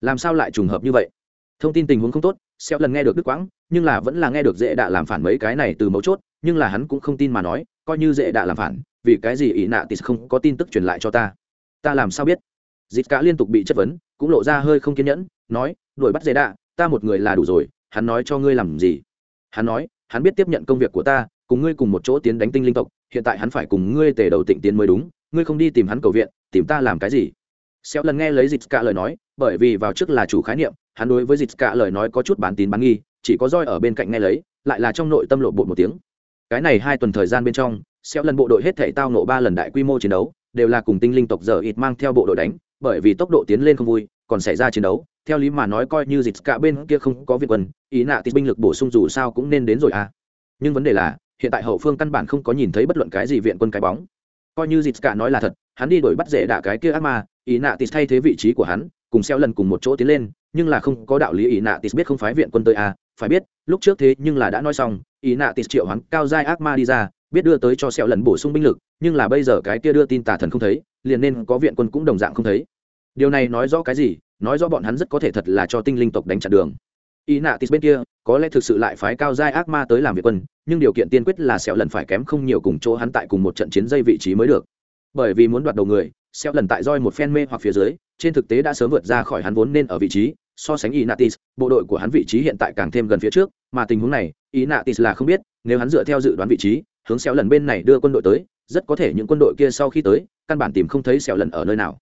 Làm sao lại trùng hợp như vậy? Thông tin tình huống không tốt, xéo lần nghe được đức quãng, nhưng là vẫn là nghe được dễ đã làm phản mấy cái này từ mấu chốt, nhưng là hắn cũng không tin mà nói, coi như dễ đã làm phản, vì cái gì ý nạ tis không có tin tức truyền lại cho ta? Ta làm sao biết? Dịt cả liên tục bị chất vấn, cũng lộ ra hơi không kiên nhẫn, nói, đuổi bắt dễ đạ, ta một người là đủ rồi, hắn nói cho ngươi làm gì? Hắn nói, hắn biết tiếp nhận công việc của ta, cùng ngươi cùng một chỗ tiến đánh tinh linh tộc, hiện tại hắn phải cùng ngươi tề đầu tịnh tiến mới đúng, ngươi không đi tìm hắn cầu viện, tìm ta làm cái gì? Xéo lần nghe lấy dịch cả lời nói, bởi vì vào trước là chủ khái niệm, hắn đối với dịch cả lời nói có chút bán tín bán nghi, chỉ có roi ở bên cạnh nghe lấy, lại là trong nội tâm lộ bộ một tiếng. Cái này hai tuần thời gian bên trong, xéo lần bộ đội hết thể tao nộ ba lần đại quy mô chiến đấu, đều là cùng tinh linh tộc giờ ít mang theo bộ đội đánh, bởi vì tốc độ tiến lên không vui còn xảy ra chiến đấu, theo lý mà nói coi như dịch cả bên kia không có viện quân, ý nạ thì binh lực bổ sung dù sao cũng nên đến rồi à. Nhưng vấn đề là, hiện tại hậu phương căn bản không có nhìn thấy bất luận cái gì viện quân cái bóng. Coi như dịch cả nói là thật, hắn đi đổi bắt rễ đả cái kia ác ma, ý nạ tis thay thế vị trí của hắn, cùng xeo lần cùng một chỗ tiến lên, nhưng là không có đạo lý ý nạ tis biết không phái viện quân tới à. Phải biết, lúc trước thế nhưng là đã nói xong, ý nạ tis triệu hắn cao giai ác ma đi ra, biết đưa tới cho xeo lần bổ sung binh lực, nhưng là bây giờ cái kia đưa tin tà thần không thấy, liền nên có viện quân cũng đồng dạng không thấy điều này nói rõ cái gì? Nói rõ bọn hắn rất có thể thật là cho tinh linh tộc đánh chặn đường. Y nạ tis bên kia, có lẽ thực sự lại phái cao giai ác ma tới làm việc quân, nhưng điều kiện tiên quyết là sẹo lần phải kém không nhiều cùng chỗ hắn tại cùng một trận chiến dây vị trí mới được. Bởi vì muốn đoạt đầu người, sẹo lần tại roi một phen mê hoặc phía dưới, trên thực tế đã sớm vượt ra khỏi hắn vốn nên ở vị trí, so sánh ý natis bộ đội của hắn vị trí hiện tại càng thêm gần phía trước, mà tình huống này, ý natis là không biết, nếu hắn dựa theo dự đoán vị trí, hướng sẹo lần bên này đưa quân đội tới, rất có thể những quân đội kia sau khi tới, căn bản tìm không thấy sẹo lần ở nơi nào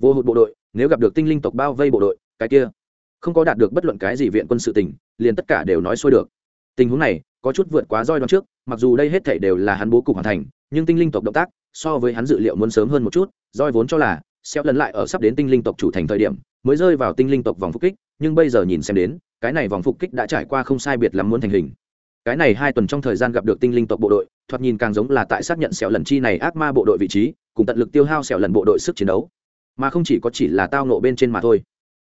vô hụt bộ đội nếu gặp được tinh linh tộc bao vây bộ đội cái kia không có đạt được bất luận cái gì viện quân sự tỉnh, liền tất cả đều nói xuôi được. Tình huống này có chút vượt quá roi đoán trước mặc dù đây hết thảy đều là hắn bố cục hoàn thành nhưng tinh linh tộc động tác so với hắn dự liệu muốn sớm hơn một chút roi vốn cho là xeo lần lại ở sắp đến tinh linh tộc chủ thành thời điểm mới rơi vào tinh linh tộc vòng phục kích nhưng bây giờ nhìn xem đến cái này vòng phục kích đã trải qua không sai biệt lắm muốn thành hình. Cái này hai tuần trong thời gian gặp được tinh linh tộc bộ đội thoạt nhìn càng giống là tại xác nhận sẹo lần chi này ác ma bộ đội vị trí cùng tận lực tiêu hao sẹo lần bộ đội sức chiến đấu mà không chỉ có chỉ là tao nộ bên trên mà thôi.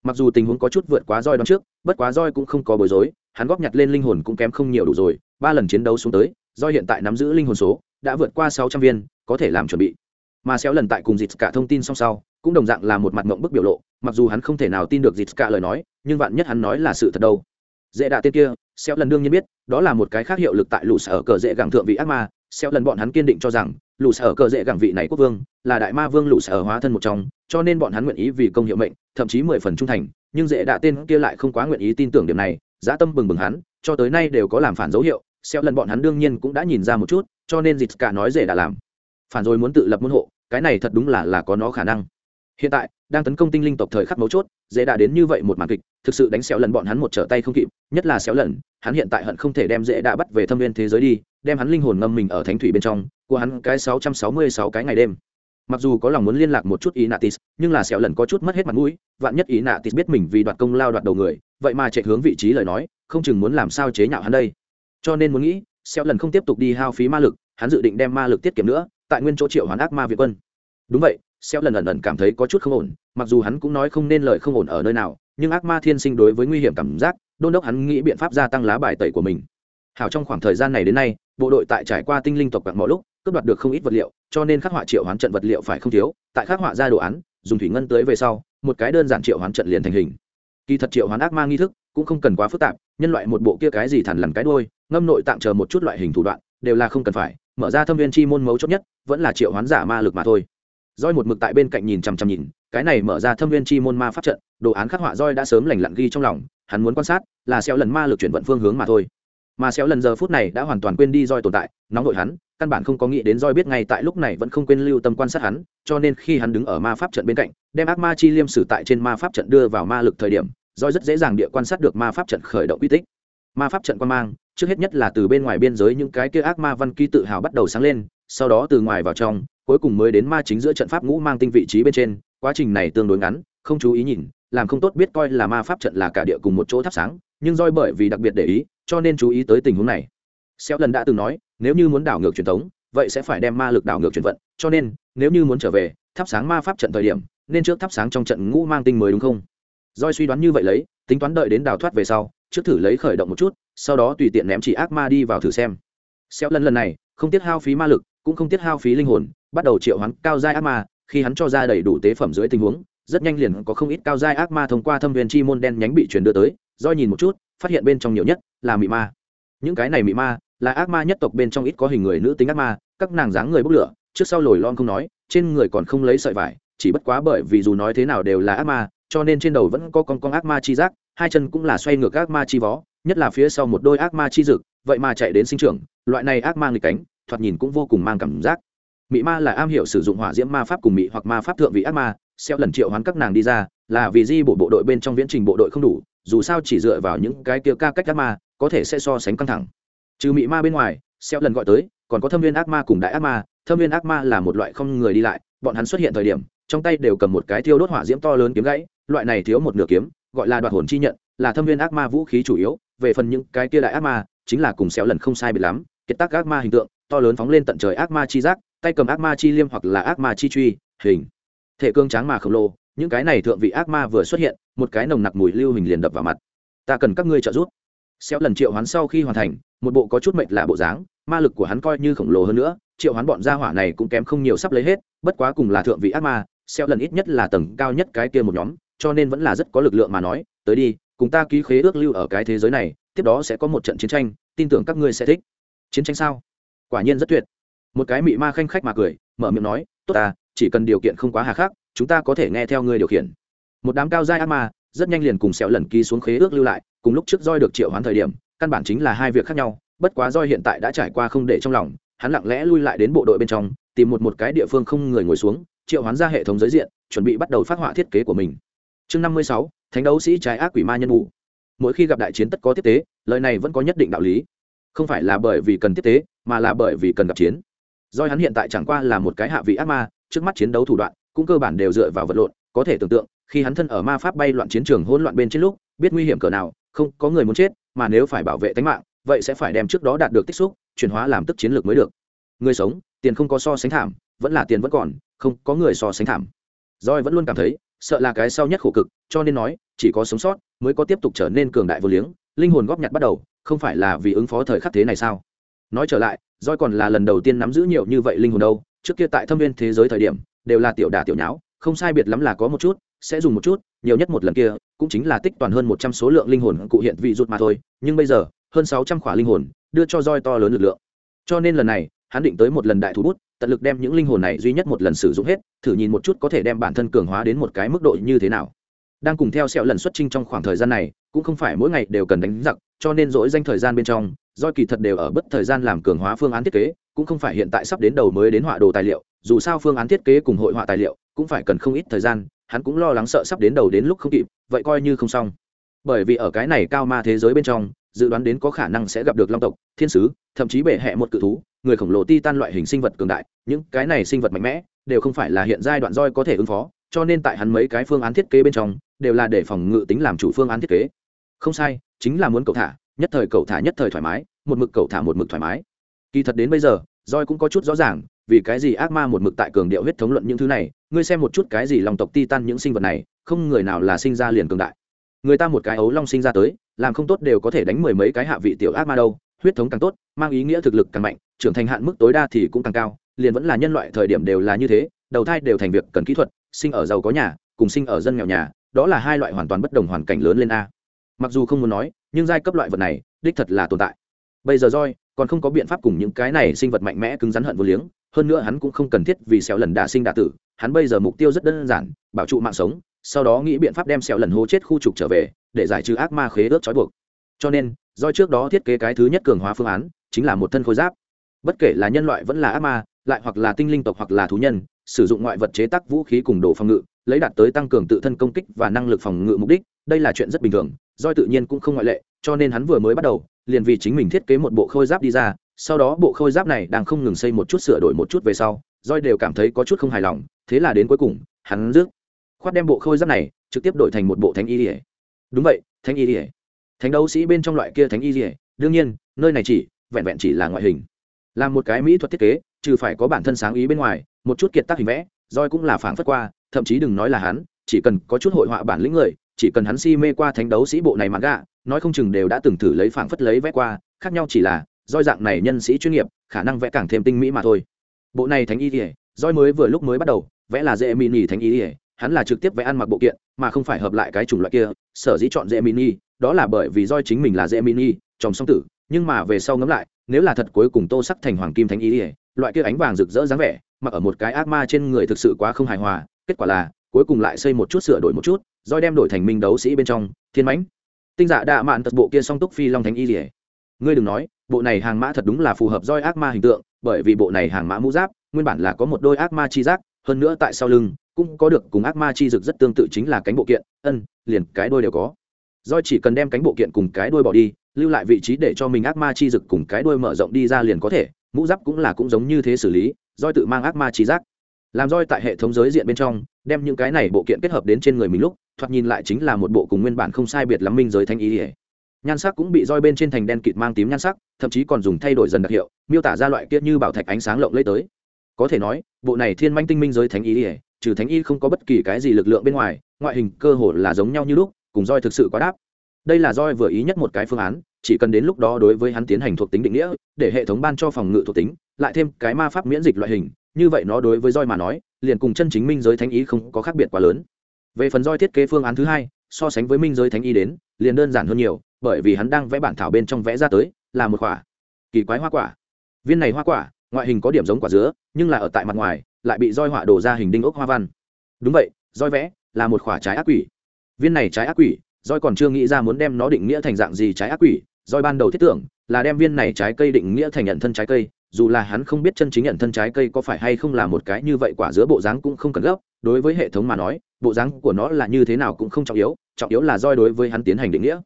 Mặc dù tình huống có chút vượt quá roi đón trước, bất quá roi cũng không có bối rối, hắn góp nhặt lên linh hồn cũng kém không nhiều đủ rồi, ba lần chiến đấu xuống tới, roi hiện tại nắm giữ linh hồn số, đã vượt qua sáu trăm viên, có thể làm chuẩn bị. Mà xéo lần tại cùng dịt cả thông tin song sau, cũng đồng dạng là một mặt mộng bức biểu lộ, mặc dù hắn không thể nào tin được dịt cả lời nói, nhưng vạn nhất hắn nói là sự thật đâu dễ đạ tên kia, xéo lần đương nhiên biết, đó là một cái khác hiệu lực tại lũ sở cờ dễ gẳng thượng vị ác ma. Xéo lần bọn hắn kiên định cho rằng, lũ sở cờ dễ gẳng vị này quốc vương, là đại ma vương lũ sở hóa thân một trong, cho nên bọn hắn nguyện ý vì công hiệu mệnh, thậm chí mười phần trung thành, nhưng dễ đạ tên kia lại không quá nguyện ý tin tưởng điểm này dã tâm bừng bừng hắn, cho tới nay đều có làm phản dấu hiệu. Xéo lần bọn hắn đương nhiên cũng đã nhìn ra một chút, cho nên dịch cả nói dễ đã làm. Phản rồi muốn tự lập môn hộ, cái này thật đúng là là có nó khả năng hiện tại, đang tấn công tinh linh tộc thời khắc mấu chốt, dễ đã đến như vậy một màn kịch, thực sự đánh xéo lần bọn hắn một trở tay không kịp, nhất là xéo lần, hắn hiện tại hận không thể đem dễ đã bắt về thâm viên thế giới đi, đem hắn linh hồn ngâm mình ở thánh thủy bên trong, của hắn cái sáu trăm sáu mươi sáu cái ngày đêm. Mặc dù có lòng muốn liên lạc một chút ý natis nhưng là xéo lần có chút mất hết mặt mũi, vạn nhất ý natis biết mình vì đoạt công lao đoạt đầu người, vậy mà chạy hướng vị trí lời nói, không chừng muốn làm sao chế nhạo hắn đây. Cho nên muốn nghĩ, xéo lần không tiếp tục đi hao phí ma lực, hắn dự định đem ma lực tiết kiệm nữa, tại nguyên chỗ triệu hoán ác ma việt quân. Đúng vậy xéo lần ẩn ẩn cảm thấy có chút không ổn, mặc dù hắn cũng nói không nên lời không ổn ở nơi nào, nhưng ác ma thiên sinh đối với nguy hiểm cảm giác, đôn đốc hắn nghĩ biện pháp gia tăng lá bài tẩy của mình. Hảo trong khoảng thời gian này đến nay, bộ đội tại trải qua tinh linh tộc quặng mọi lúc, cướp đoạt được không ít vật liệu, cho nên khắc họa triệu hoán trận vật liệu phải không thiếu, tại khắc họa ra đồ án, dùng thủy ngân tới về sau, một cái đơn giản triệu hoán trận liền thành hình. Kỳ thật triệu hoán ác ma nghi thức cũng không cần quá phức tạp, nhân loại một bộ kia cái gì thằn lằn cái đôi ngâm nội tạm chờ một chút loại hình thủ đoạn, đều là không cần phải, mở ra thâm viên chi môn mấu chốt nhất, vẫn là triệu hoán giả ma lực mà thôi roi một mực tại bên cạnh nhìn chằm chằm nhìn, cái này mở ra thâm viên chi môn ma pháp trận, đồ án khắc họa roi đã sớm lành lặn ghi trong lòng, hắn muốn quan sát là xéo lần ma lực chuyển vận phương hướng mà thôi. Mà xéo lần giờ phút này đã hoàn toàn quên đi roi tồn tại, nóng đội hắn, căn bản không có nghĩ đến roi biết ngay tại lúc này vẫn không quên lưu tâm quan sát hắn, cho nên khi hắn đứng ở ma pháp trận bên cạnh, đem ác ma chi liêm sử tại trên ma pháp trận đưa vào ma lực thời điểm, roi rất dễ dàng địa quan sát được ma pháp trận khởi động quy tích. Ma pháp trận quan mang, trước hết nhất là từ bên ngoài biên giới những cái kia ác ma văn ký tự hào bắt đầu sáng lên, sau đó từ ngoài vào trong cuối cùng mới đến ma chính giữa trận pháp ngũ mang tinh vị trí bên trên, quá trình này tương đối ngắn, không chú ý nhìn, làm không tốt biết coi là ma pháp trận là cả địa cùng một chỗ thắp sáng, nhưng roi bởi vì đặc biệt để ý, cho nên chú ý tới tình huống này. Xéo lần đã từng nói, nếu như muốn đảo ngược truyền thống, vậy sẽ phải đem ma lực đảo ngược chuyển vận, cho nên, nếu như muốn trở về, thắp sáng ma pháp trận thời điểm, nên trước thắp sáng trong trận ngũ mang tinh mới đúng không? Doi suy đoán như vậy lấy, tính toán đợi đến đào thoát về sau, trước thử lấy khởi động một chút, sau đó tùy tiện ném chỉ ác ma đi vào thử xem. Xéo lần lần này, không tiết hao phí ma lực, cũng không tiết hao phí linh hồn bắt đầu triệu hoán cao giai ác ma, khi hắn cho ra đầy đủ tế phẩm dưới tình huống, rất nhanh liền có không ít cao giai ác ma thông qua thâm viên chi môn đen nhánh bị truyền đưa tới, do nhìn một chút, phát hiện bên trong nhiều nhất là mị ma. Những cái này mị ma, là ác ma nhất tộc bên trong ít có hình người nữ tính ác ma, các nàng dáng người bốc lửa, trước sau lồi lon không nói, trên người còn không lấy sợi vải, chỉ bất quá bởi vì dù nói thế nào đều là ác ma, cho nên trên đầu vẫn có con con ác ma chi giác, hai chân cũng là xoay ngược ác ma chi vó, nhất là phía sau một đôi ác ma chi dực, vậy mà chạy đến sinh trưởng, loại này ác ma nghịch cánh thoạt nhìn cũng vô cùng mang cảm giác mị ma là am hiểu sử dụng hỏa diễm ma pháp cùng mị hoặc ma pháp thượng vị ác ma, xeo lần triệu hoán các nàng đi ra, là vì di bộ bộ đội bên trong viễn trình bộ đội không đủ, dù sao chỉ dựa vào những cái kia ca cách ác ma, có thể sẽ so sánh căng thẳng. Trừ mị ma bên ngoài, xeo lần gọi tới, còn có thâm viên ác ma cùng đại ác ma, thâm viên ác ma là một loại không người đi lại, bọn hắn xuất hiện thời điểm, trong tay đều cầm một cái thiêu đốt hỏa diễm to lớn kiếm gãy, loại này thiếu một nửa kiếm, gọi là đoạt hồn chi nhận, là thâm viên ác ma vũ khí chủ yếu, về phần những cái kia đại ác ma, chính là cùng xeo lần không sai biệt lắm, kiệt tác ác ma hình tượng, to lớn phóng lên tận trời ác ma chi giác tay cầm ác ma chi liêm hoặc là ác ma chi truy, hình. Thể cương tráng mà khổng lồ, những cái này thượng vị ác ma vừa xuất hiện, một cái nồng nặc mùi lưu hình liền đập vào mặt. Ta cần các ngươi trợ giúp. Xéo lần triệu hoán sau khi hoàn thành, một bộ có chút mệnh là bộ dáng, ma lực của hắn coi như khổng lồ hơn nữa, triệu hoán bọn gia hỏa này cũng kém không nhiều sắp lấy hết, bất quá cùng là thượng vị ác ma, xéo lần ít nhất là tầng cao nhất cái kia một nhóm, cho nên vẫn là rất có lực lượng mà nói, tới đi, cùng ta ký khế ước lưu ở cái thế giới này, tiếp đó sẽ có một trận chiến tranh, tin tưởng các ngươi sẽ thích. Chiến tranh sao? Quả nhiên rất tuyệt một cái mị ma khanh khách mà cười, mở miệng nói, tốt ta, chỉ cần điều kiện không quá hà khắc, chúng ta có thể nghe theo ngươi điều khiển. Một đám cao giai ác ma, rất nhanh liền cùng sẹo lần ký xuống khế ước lưu lại, cùng lúc trước roi được triệu hoán thời điểm, căn bản chính là hai việc khác nhau, bất quá roi hiện tại đã trải qua không để trong lòng, hắn lặng lẽ lui lại đến bộ đội bên trong, tìm một một cái địa phương không người ngồi xuống, triệu hoán ra hệ thống giới diện, chuẩn bị bắt đầu phát họa thiết kế của mình. Chương năm mươi sáu, thánh đấu sĩ trái ác quỷ ma nhân vụ mỗi khi gặp đại chiến tất có tiếp tế, lời này vẫn có nhất định đạo lý. Không phải là bởi vì cần tiếp tế, mà là bởi vì cần gặp chiến doi hắn hiện tại chẳng qua là một cái hạ vị ác ma, trước mắt chiến đấu thủ đoạn, cũng cơ bản đều dựa vào vật lộn. Có thể tưởng tượng, khi hắn thân ở ma pháp bay loạn chiến trường hỗn loạn bên trên lúc, biết nguy hiểm cỡ nào, không, có người muốn chết, mà nếu phải bảo vệ tính mạng, vậy sẽ phải đem trước đó đạt được tích xúc, chuyển hóa làm tức chiến lược mới được. Người sống, tiền không có so sánh thảm, vẫn là tiền vẫn còn, không, có người so sánh thảm. Roi vẫn luôn cảm thấy, sợ là cái sau nhất khổ cực, cho nên nói, chỉ có sống sót, mới có tiếp tục trở nên cường đại vô liếng, linh hồn góp nhặt bắt đầu, không phải là vì ứng phó thời khắc thế này sao? Nói trở lại roi còn là lần đầu tiên nắm giữ nhiều như vậy linh hồn đâu, trước kia tại thâm viên thế giới thời điểm, đều là tiểu đà tiểu nháo, không sai biệt lắm là có một chút, sẽ dùng một chút, nhiều nhất một lần kia, cũng chính là tích toàn hơn một trăm số lượng linh hồn cụ hiện vị rụt mà thôi, nhưng bây giờ, hơn sáu trăm khỏa linh hồn, đưa cho roi to lớn lực lượng. Cho nên lần này, hắn định tới một lần đại thú bút, tận lực đem những linh hồn này duy nhất một lần sử dụng hết, thử nhìn một chút có thể đem bản thân cường hóa đến một cái mức độ như thế nào. Đang cùng theo sẹo lần xuất trinh trong khoảng thời gian này, cũng không phải mỗi ngày đều cần đánh giặc, cho nên dỗi danh thời gian bên trong do kỳ thật đều ở bất thời gian làm cường hóa phương án thiết kế, cũng không phải hiện tại sắp đến đầu mới đến họa đồ tài liệu, dù sao phương án thiết kế cùng hội họa tài liệu cũng phải cần không ít thời gian, hắn cũng lo lắng sợ sắp đến đầu đến lúc không kịp, vậy coi như không xong. Bởi vì ở cái này cao ma thế giới bên trong, dự đoán đến có khả năng sẽ gặp được long tộc, thiên sứ, thậm chí bể hẹ một cự thú, người khổng lồ ti tan loại hình sinh vật cường đại, những cái này sinh vật mạnh mẽ, đều không phải là hiện giai đoạn roi có thể ứng phó, cho nên tại hắn mấy cái phương án thiết kế bên trong, đều là để phòng ngự tính làm chủ phương án thiết kế. Không sai, chính là muốn cậu thả nhất thời cậu thả nhất thời thoải mái, một mực cậu thả một mực thoải mái. Kỳ thật đến bây giờ roi cũng có chút rõ ràng, vì cái gì ác ma một mực tại cường điệu huyết thống luận những thứ này, ngươi xem một chút cái gì lòng tộc ti tan những sinh vật này, không người nào là sinh ra liền cường đại. Người ta một cái ấu long sinh ra tới, làm không tốt đều có thể đánh mười mấy cái hạ vị tiểu ác ma đâu, huyết thống càng tốt, mang ý nghĩa thực lực càng mạnh, trưởng thành hạn mức tối đa thì cũng càng cao, liền vẫn là nhân loại thời điểm đều là như thế, đầu thai đều thành việc cần kỹ thuật, sinh ở giàu có nhà, cùng sinh ở dân nghèo nhà, đó là hai loại hoàn toàn bất đồng hoàn cảnh lớn lên a. Mặc dù không muốn nói nhưng giai cấp loại vật này, đích thật là tồn tại. Bây giờ roi còn không có biện pháp cùng những cái này sinh vật mạnh mẽ cứng rắn hận vô liếng, hơn nữa hắn cũng không cần thiết vì sẹo lần đả sinh đả tử, hắn bây giờ mục tiêu rất đơn giản, bảo trụ mạng sống, sau đó nghĩ biện pháp đem sẹo lần hố chết khu trục trở về, để giải trừ ác ma khế ước trói buộc. Cho nên do trước đó thiết kế cái thứ nhất cường hóa phương án, chính là một thân khối giáp. Bất kể là nhân loại vẫn là ác ma, lại hoặc là tinh linh tộc hoặc là thú nhân, sử dụng ngoại vật chế tác vũ khí cùng đồ phòng ngự, lấy đạt tới tăng cường tự thân công kích và năng lực phòng ngự mục đích, đây là chuyện rất bình thường doi tự nhiên cũng không ngoại lệ, cho nên hắn vừa mới bắt đầu, liền vì chính mình thiết kế một bộ khôi giáp đi ra, sau đó bộ khôi giáp này đang không ngừng xây một chút sửa đổi một chút về sau doi đều cảm thấy có chút không hài lòng, thế là đến cuối cùng, hắn rước. Khoát đem bộ khôi giáp này trực tiếp đổi thành một bộ thánh y ỉa đúng vậy, thánh y ỉa thánh đấu sĩ bên trong loại kia thánh y ỉa đương nhiên, nơi này chỉ, vẹn vẹn chỉ là ngoại hình. Là một cái mỹ thuật thiết kế, trừ phải có bản thân sáng ý bên ngoài, một chút kiệt tác hình vẽ, roi cũng là phảng phất qua, thậm chí đừng nói là hắn, chỉ cần có chút hội họa bản lĩnh người chỉ cần hắn si mê qua thánh đấu sĩ bộ này mà gạ, nói không chừng đều đã từng thử lấy phảng phất lấy vẽ qua, khác nhau chỉ là, roi dạng này nhân sĩ chuyên nghiệp, khả năng vẽ càng thêm tinh mỹ mà thôi. Bộ này thánh y ỉa roi mới vừa lúc mới bắt đầu, vẽ là dễ mini thánh y ỉa hắn là trực tiếp vẽ ăn mặc bộ kiện, mà không phải hợp lại cái chủng loại kia, sở dĩ chọn dễ mini đó là bởi vì roi chính mình là dễ mini chồng song tử, nhưng mà về sau ngẫm lại, nếu là thật cuối cùng tô sắc thành hoàng kim thánh y ỉa loại kia ánh vàng rực rỡ dáng vẻ, mặc ở một cái ác ma trên người thực sự quá không hài hòa, kết quả là, cuối cùng lại xây một chút sửa đổi một chút roi đem đổi thành minh đấu sĩ bên trong, thiên mãnh. Tinh dạ đạ mạn tật bộ kia song túc phi long thánh y ỉa ngươi đừng nói, bộ này hàng mã thật đúng là phù hợp roi ác ma hình tượng, bởi vì bộ này hàng mã mũ giáp, nguyên bản là có một đôi ác ma chi giác, hơn nữa tại sau lưng, cũng có được cùng ác ma chi dực rất tương tự chính là cánh bộ kiện, ân, liền cái đôi đều có. Roi chỉ cần đem cánh bộ kiện cùng cái đôi bỏ đi, lưu lại vị trí để cho mình ác ma chi dực cùng cái đôi mở rộng đi ra liền có thể, mũ giáp cũng là cũng giống như thế xử lý, roi tự mang ác ma chi giác. Làm roi tại hệ thống giới diện bên trong, đem những cái này bộ kiện kết hợp đến trên người mình lúc thoạt nhìn lại chính là một bộ cùng nguyên bản không sai biệt lắm minh giới thanh ý ỉa. Nhan sắc cũng bị roi bên trên thành đen kịt mang tím nhan sắc, thậm chí còn dùng thay đổi dần đặc hiệu, miêu tả ra loại kia như bảo thạch ánh sáng lộng lẫy tới. Có thể nói, bộ này thiên manh tinh minh giới thánh ý ỉa, trừ thánh y không có bất kỳ cái gì lực lượng bên ngoài, ngoại hình cơ hồ là giống nhau như lúc, cùng roi thực sự quá đáp. Đây là roi vừa ý nhất một cái phương án, chỉ cần đến lúc đó đối với hắn tiến hành thuộc tính định nghĩa, để hệ thống ban cho phòng ngự thuộc tính, lại thêm cái ma pháp miễn dịch loại hình, như vậy nó đối với roi mà nói, liền cùng chân chính minh giới thánh ý không có khác biệt quá lớn về phần roi thiết kế phương án thứ hai, so sánh với minh giới thánh Y đến, liền đơn giản hơn nhiều, bởi vì hắn đang vẽ bản thảo bên trong vẽ ra tới là một quả kỳ quái hoa quả. Viên này hoa quả, ngoại hình có điểm giống quả dứa, nhưng là ở tại mặt ngoài, lại bị roi họa đổ ra hình đinh ốc hoa văn. Đúng vậy, roi vẽ là một quả trái ác quỷ. Viên này trái ác quỷ, roi còn chưa nghĩ ra muốn đem nó định nghĩa thành dạng gì trái ác quỷ. Roi ban đầu thiết tưởng là đem viên này trái cây định nghĩa thành nhận thân trái cây dù là hắn không biết chân chính nhận thân trái cây có phải hay không là một cái như vậy quả giữa bộ dáng cũng không cần gấp, đối với hệ thống mà nói, bộ dáng của nó là như thế nào cũng không trọng yếu trọng yếu là roi đối với hắn tiến hành định nghĩa.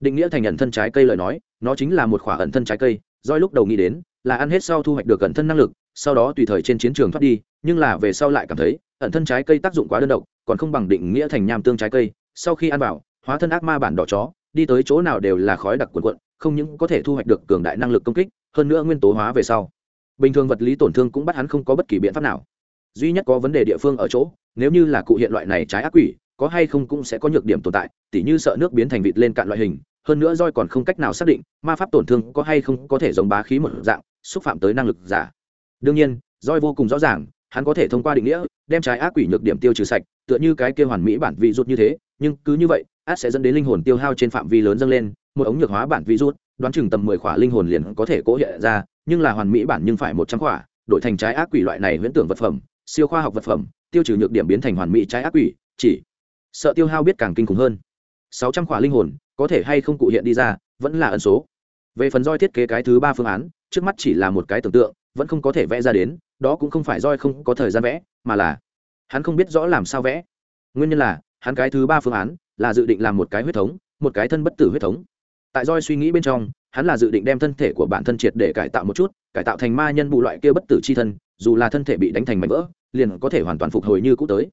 Định nghĩa thành nhận thân trái cây lời nói, nó chính là một quả ẩn thân trái cây, roi lúc đầu nghĩ đến, là ăn hết sau thu hoạch được ẩn thân năng lực, sau đó tùy thời trên chiến trường thoát đi, nhưng là về sau lại cảm thấy, ẩn thân trái cây tác dụng quá đơn độc, còn không bằng định nghĩa thành nham tương trái cây, sau khi ăn vào, hóa thân ác ma bản đỏ chó, đi tới chỗ nào đều là khói đặc quần quận không những có thể thu hoạch được cường đại năng lực công kích, hơn nữa nguyên tố hóa về sau. Bình thường vật lý tổn thương cũng bắt hắn không có bất kỳ biện pháp nào. Duy nhất có vấn đề địa phương ở chỗ, nếu như là cụ hiện loại này trái ác quỷ, có hay không cũng sẽ có nhược điểm tồn tại, tỉ như sợ nước biến thành vịt lên cạn loại hình, hơn nữa roi còn không cách nào xác định ma pháp tổn thương có hay không có thể giống bá khí một dạng, xúc phạm tới năng lực giả. Đương nhiên, roi vô cùng rõ ràng, hắn có thể thông qua định nghĩa, đem trái ác quỷ nhược điểm tiêu trừ sạch, tựa như cái kia hoàn mỹ bản vị rút như thế, nhưng cứ như vậy, át sẽ dẫn đến linh hồn tiêu hao trên phạm vi lớn dâng lên một ống nhược hóa bản virus rút đoán chừng tầm mười khỏa linh hồn liền có thể cố hiện ra, nhưng là hoàn mỹ bản nhưng phải một trăm khỏa, đổi thành trái ác quỷ loại này huyễn tưởng vật phẩm, siêu khoa học vật phẩm, tiêu trừ nhược điểm biến thành hoàn mỹ trái ác quỷ, chỉ sợ tiêu hao biết càng kinh khủng hơn. Sáu trăm khỏa linh hồn, có thể hay không cụ hiện đi ra, vẫn là ẩn số. Về phần roi thiết kế cái thứ ba phương án, trước mắt chỉ là một cái tưởng tượng, vẫn không có thể vẽ ra đến, đó cũng không phải roi không có thời gian vẽ, mà là hắn không biết rõ làm sao vẽ. Nguyên nhân là, hắn cái thứ ba phương án là dự định làm một cái huyết thống, một cái thân bất tử huyết thống tại roi suy nghĩ bên trong, hắn là dự định đem thân thể của bản thân triệt để cải tạo một chút, cải tạo thành ma nhân bù loại kia bất tử c h i thân, dù là thân thể bị đánh thành mảnh vỡ, liền có thể hoàn toàn phục hồi như cũ tới.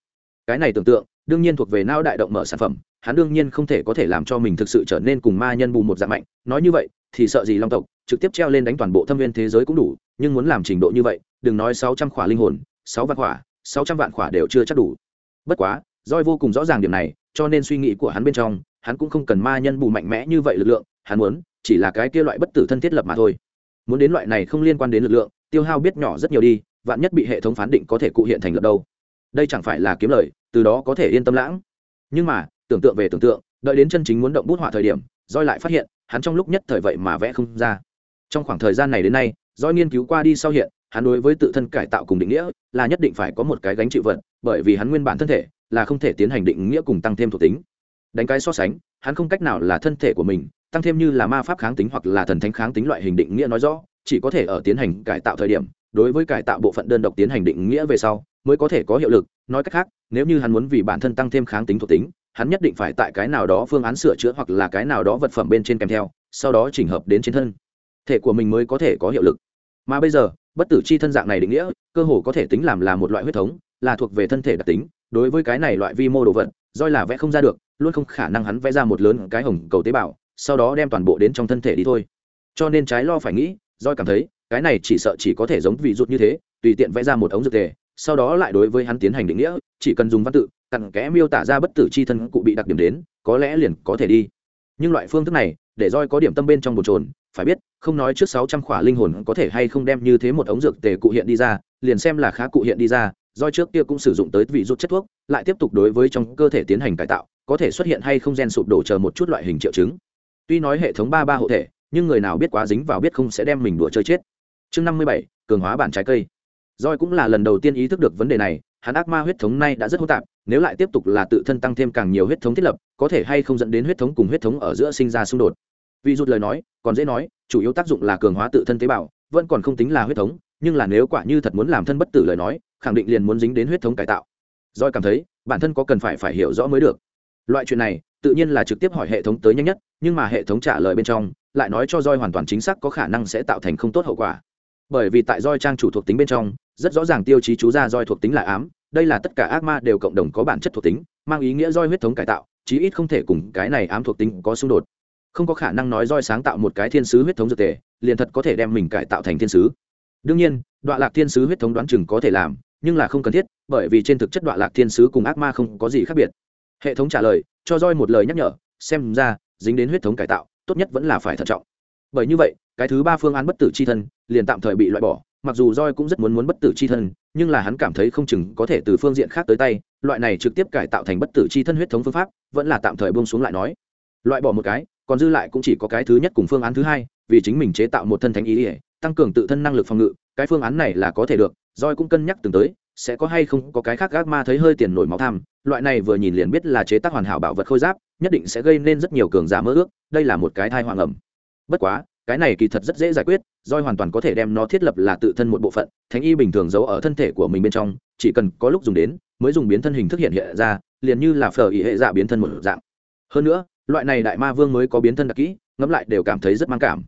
Cái này tưởng tượng, đương nhiên thuộc về não đại động mở sản phẩm, hắn đương nhiên không thể có thể làm cho mình thực sự trở nên cùng ma nhân bù một dạng mạnh. Nói như vậy, thì sợ gì long tộc trực tiếp treo lên đánh toàn bộ thâm viên thế giới cũng đủ, nhưng muốn làm trình độ như vậy, đừng nói sáu trăm khỏa linh hồn, sáu vạn khỏa, sáu trăm vạn khỏa đều chưa chắc đủ. Bất quá roi vô cùng rõ ràng điểm này, cho nên suy nghĩ của hắn bên trong hắn cũng không cần ma nhân bù mạnh mẽ như vậy lực lượng, hắn muốn chỉ là cái kia loại bất tử thân thiết lập mà thôi. Muốn đến loại này không liên quan đến lực lượng, tiêu hao biết nhỏ rất nhiều đi, vạn nhất bị hệ thống phán định có thể cụ hiện thành lập đâu. Đây chẳng phải là kiếm lời, từ đó có thể yên tâm lãng. Nhưng mà, tưởng tượng về tưởng tượng, đợi đến chân chính muốn động bút họa thời điểm roi lại phát hiện, hắn trong lúc nhất thời vậy mà vẽ không ra. Trong khoảng thời gian này đến nay roi nghiên cứu qua đi sau hiện, hắn đối với tự thân cải tạo cùng định nghĩa là nhất định phải có một cái gánh chịu vận bởi vì hắn nguyên bản thân thể là không thể tiến hành định nghĩa cùng tăng thêm thuộc tính đánh cái so sánh, hắn không cách nào là thân thể của mình, tăng thêm như là ma pháp kháng tính hoặc là thần thánh kháng tính loại hình định nghĩa nói rõ, chỉ có thể ở tiến hành cải tạo thời điểm, đối với cải tạo bộ phận đơn độc tiến hành định nghĩa về sau, mới có thể có hiệu lực. Nói cách khác, nếu như hắn muốn vì bản thân tăng thêm kháng tính thuộc tính, hắn nhất định phải tại cái nào đó phương án sửa chữa hoặc là cái nào đó vật phẩm bên trên kèm theo, sau đó chỉnh hợp đến trên thân. Thể của mình mới có thể có hiệu lực. Mà bây giờ, bất tử chi thân dạng này định nghĩa, cơ hồ có thể tính làm là một loại huyết thống, là thuộc về thân thể đặc tính. Đối với cái này loại vi mô đồ vật, roi là vẽ không ra được luôn không khả năng hắn vẽ ra một lớn cái hồng cầu tế bào, sau đó đem toàn bộ đến trong thân thể đi thôi. Cho nên trái lo phải nghĩ doi cảm thấy, cái này chỉ sợ chỉ có thể giống vị rút như thế, tùy tiện vẽ ra một ống dược tề, sau đó lại đối với hắn tiến hành định nghĩa, chỉ cần dùng văn tự, cặn kẽ miêu tả ra bất tử c h i thân cụ bị đặc điểm đến, có lẽ liền có thể đi. Nhưng loại phương thức này, để roi có điểm tâm bên trong bồn trồn phải biết, không nói trước sáu trăm khỏa linh hồn có thể hay không đem như thế một ống dược tề cụ hiện đi ra, liền xem là khá cụ hiện đi ra roi trước kia cũng sử dụng tới vị rút chất thuốc, lại tiếp tục đối với trong cơ thể tiến hành cải tạo có thể xuất hiện hay không gen sụp đổ chờ một chút loại hình triệu chứng. Tuy nói hệ thống ba ba hộ thể, nhưng người nào biết quá dính vào biết không sẽ đem mình đùa chơi chết. Chương năm mươi bảy, cường hóa bản trái cây. Roi cũng là lần đầu tiên ý thức được vấn đề này, hắn ác ma huyết thống này đã rất hỗn tạp, nếu lại tiếp tục là tự thân tăng thêm càng nhiều huyết thống thiết lập, có thể hay không dẫn đến huyết thống cùng huyết thống ở giữa sinh ra xung đột. Vì rút lời nói, còn dễ nói, chủ yếu tác dụng là cường hóa tự thân tế bào, vẫn còn không tính là huyết thống, nhưng là nếu quả như thật muốn làm thân bất tử lời nói, khẳng định liền muốn dính đến huyết thống cải tạo. Roi cảm thấy, bản thân có cần phải phải hiểu rõ mới được loại chuyện này, tự nhiên là trực tiếp hỏi hệ thống tới nhanh nhất, nhưng mà hệ thống trả lời bên trong, lại nói cho roi hoàn toàn chính xác có khả năng sẽ tạo thành không tốt hậu quả. Bởi vì tại roi trang chủ thuộc tính bên trong, rất rõ ràng tiêu chí chú ra roi thuộc tính là ám, đây là tất cả ác ma đều cộng đồng có bản chất thuộc tính, mang ý nghĩa roi huyết thống cải tạo, chí ít không thể cùng cái này ám thuộc tính có xung đột. Không có khả năng nói roi sáng tạo một cái thiên sứ huyết thống dược tề, liền thật có thể đem mình cải tạo thành thiên sứ. Đương nhiên, đoạn lạc thiên sứ huyết thống đoán chừng có thể làm, nhưng là không cần thiết, bởi vì trên thực chất đoạn lạc thiên sứ cùng ác ma không có gì khác biệt hệ thống trả lời, cho roi một lời nhắc nhở, xem ra, dính đến huyết thống cải tạo, tốt nhất vẫn là phải thận trọng. Bởi như vậy, cái thứ ba phương án bất tử c h i thân liền tạm thời bị loại bỏ, mặc dù roi cũng rất muốn muốn bất tử c h i thân, nhưng là hắn cảm thấy không chừng có thể từ phương diện khác tới tay, loại này trực tiếp cải tạo thành bất tử c h i thân huyết thống phương pháp, vẫn là tạm thời buông xuống lại nói. Loại bỏ một cái, còn dư lại cũng chỉ có cái thứ nhất cùng phương án thứ hai, vì chính mình chế tạo một thân thánh ý ỉa tăng cường tự thân năng lực phòng ngự, cái phương án này là có thể được roi cũng cân nhắc từng tới sẽ có hay không có cái khác gác ma thấy hơi tiền nổi máu tham, loại này vừa nhìn liền biết là chế tác hoàn hảo bảo vật khôi giáp, nhất định sẽ gây nên rất nhiều cường giả mơ ước, đây là một cái thai hoàng ẩm. Bất quá, cái này kỳ thật rất dễ giải quyết roi hoàn toàn có thể đem nó thiết lập là tự thân một bộ phận, thánh y bình thường giấu ở thân thể của mình bên trong, chỉ cần có lúc dùng đến, mới dùng biến thân hình thức hiện hiện ra, liền như là phở ý hệ dạ biến thân một dạng. Hơn nữa, loại này đại ma vương mới có biến thân đặc kỹ, ngẫm lại đều cảm thấy rất mang cảm.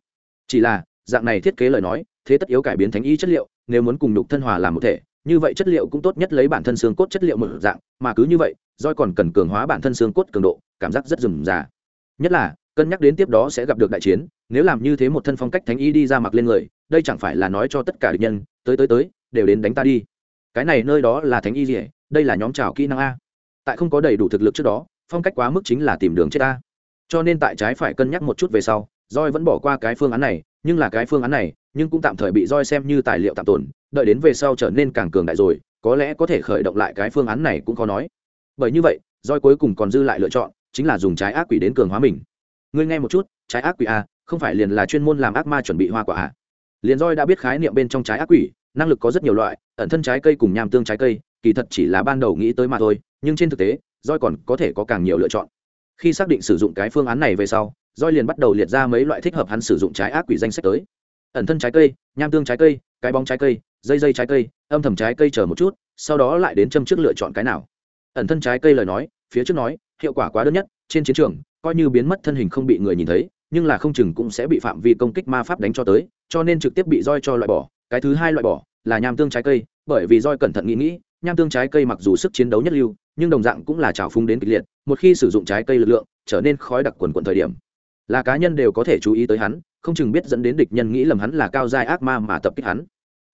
Chỉ là, dạng này thiết kế lời nói, thế tất yếu cải biến thánh y chất liệu, nếu muốn cùng nhục thân hòa làm một thể như vậy chất liệu cũng tốt nhất lấy bản thân xương cốt chất liệu một dạng, mà cứ như vậy, roi còn cần cường hóa bản thân xương cốt cường độ, cảm giác rất rườm rà. Nhất là, cân nhắc đến tiếp đó sẽ gặp được đại chiến, nếu làm như thế một thân phong cách thánh y đi ra mặc lên người, đây chẳng phải là nói cho tất cả địch nhân, tới tới tới, đều đến đánh ta đi. Cái này nơi đó là thánh y gì? Đây là nhóm trào kỹ năng a. Tại không có đầy đủ thực lực trước đó, phong cách quá mức chính là tìm đường chết ta cho nên tại trái phải cân nhắc một chút về sau, roi vẫn bỏ qua cái phương án này, nhưng là cái phương án này, nhưng cũng tạm thời bị roi xem như tài liệu tạm tồn đợi đến về sau trở nên càng cường đại rồi, có lẽ có thể khởi động lại cái phương án này cũng khó nói. Bởi như vậy, roi cuối cùng còn dư lại lựa chọn, chính là dùng trái ác quỷ đến cường hóa mình. Ngươi nghe một chút, trái ác quỷ a không phải liền là chuyên môn làm ác ma chuẩn bị hoa quả à? Liền roi đã biết khái niệm bên trong trái ác quỷ, năng lực có rất nhiều loại, ẩn thân trái cây cùng nham tương trái cây, kỳ thật chỉ là ban đầu nghĩ tới mà thôi, nhưng trên thực tế, roi còn có thể có càng nhiều lựa chọn. Khi xác định sử dụng cái phương án này về sau, roi liền bắt đầu liệt ra mấy loại thích hợp hắn sử dụng trái ác quỷ danh sách tới. Ẩn thân trái cây, nham tương trái cây cái bóng trái cây, dây dây trái cây, âm thầm trái cây chờ một chút, sau đó lại đến châm trước lựa chọn cái nào. Ẩn thân trái cây lời nói, phía trước nói, hiệu quả quá đơn nhất, trên chiến trường, coi như biến mất thân hình không bị người nhìn thấy, nhưng là không chừng cũng sẽ bị phạm vi công kích ma pháp đánh cho tới, cho nên trực tiếp bị roi cho loại bỏ, cái thứ hai loại bỏ là nham tương trái cây, bởi vì roi cẩn thận nghĩ nghĩ, nham tương trái cây mặc dù sức chiến đấu nhất lưu, nhưng đồng dạng cũng là trào phung đến kịch liệt, một khi sử dụng trái cây lực lượng, trở nên khói đặc quần quần thời điểm. Là cá nhân đều có thể chú ý tới hắn không chừng biết dẫn đến địch nhân nghĩ lầm hắn là cao giai ác ma mà tập kích hắn.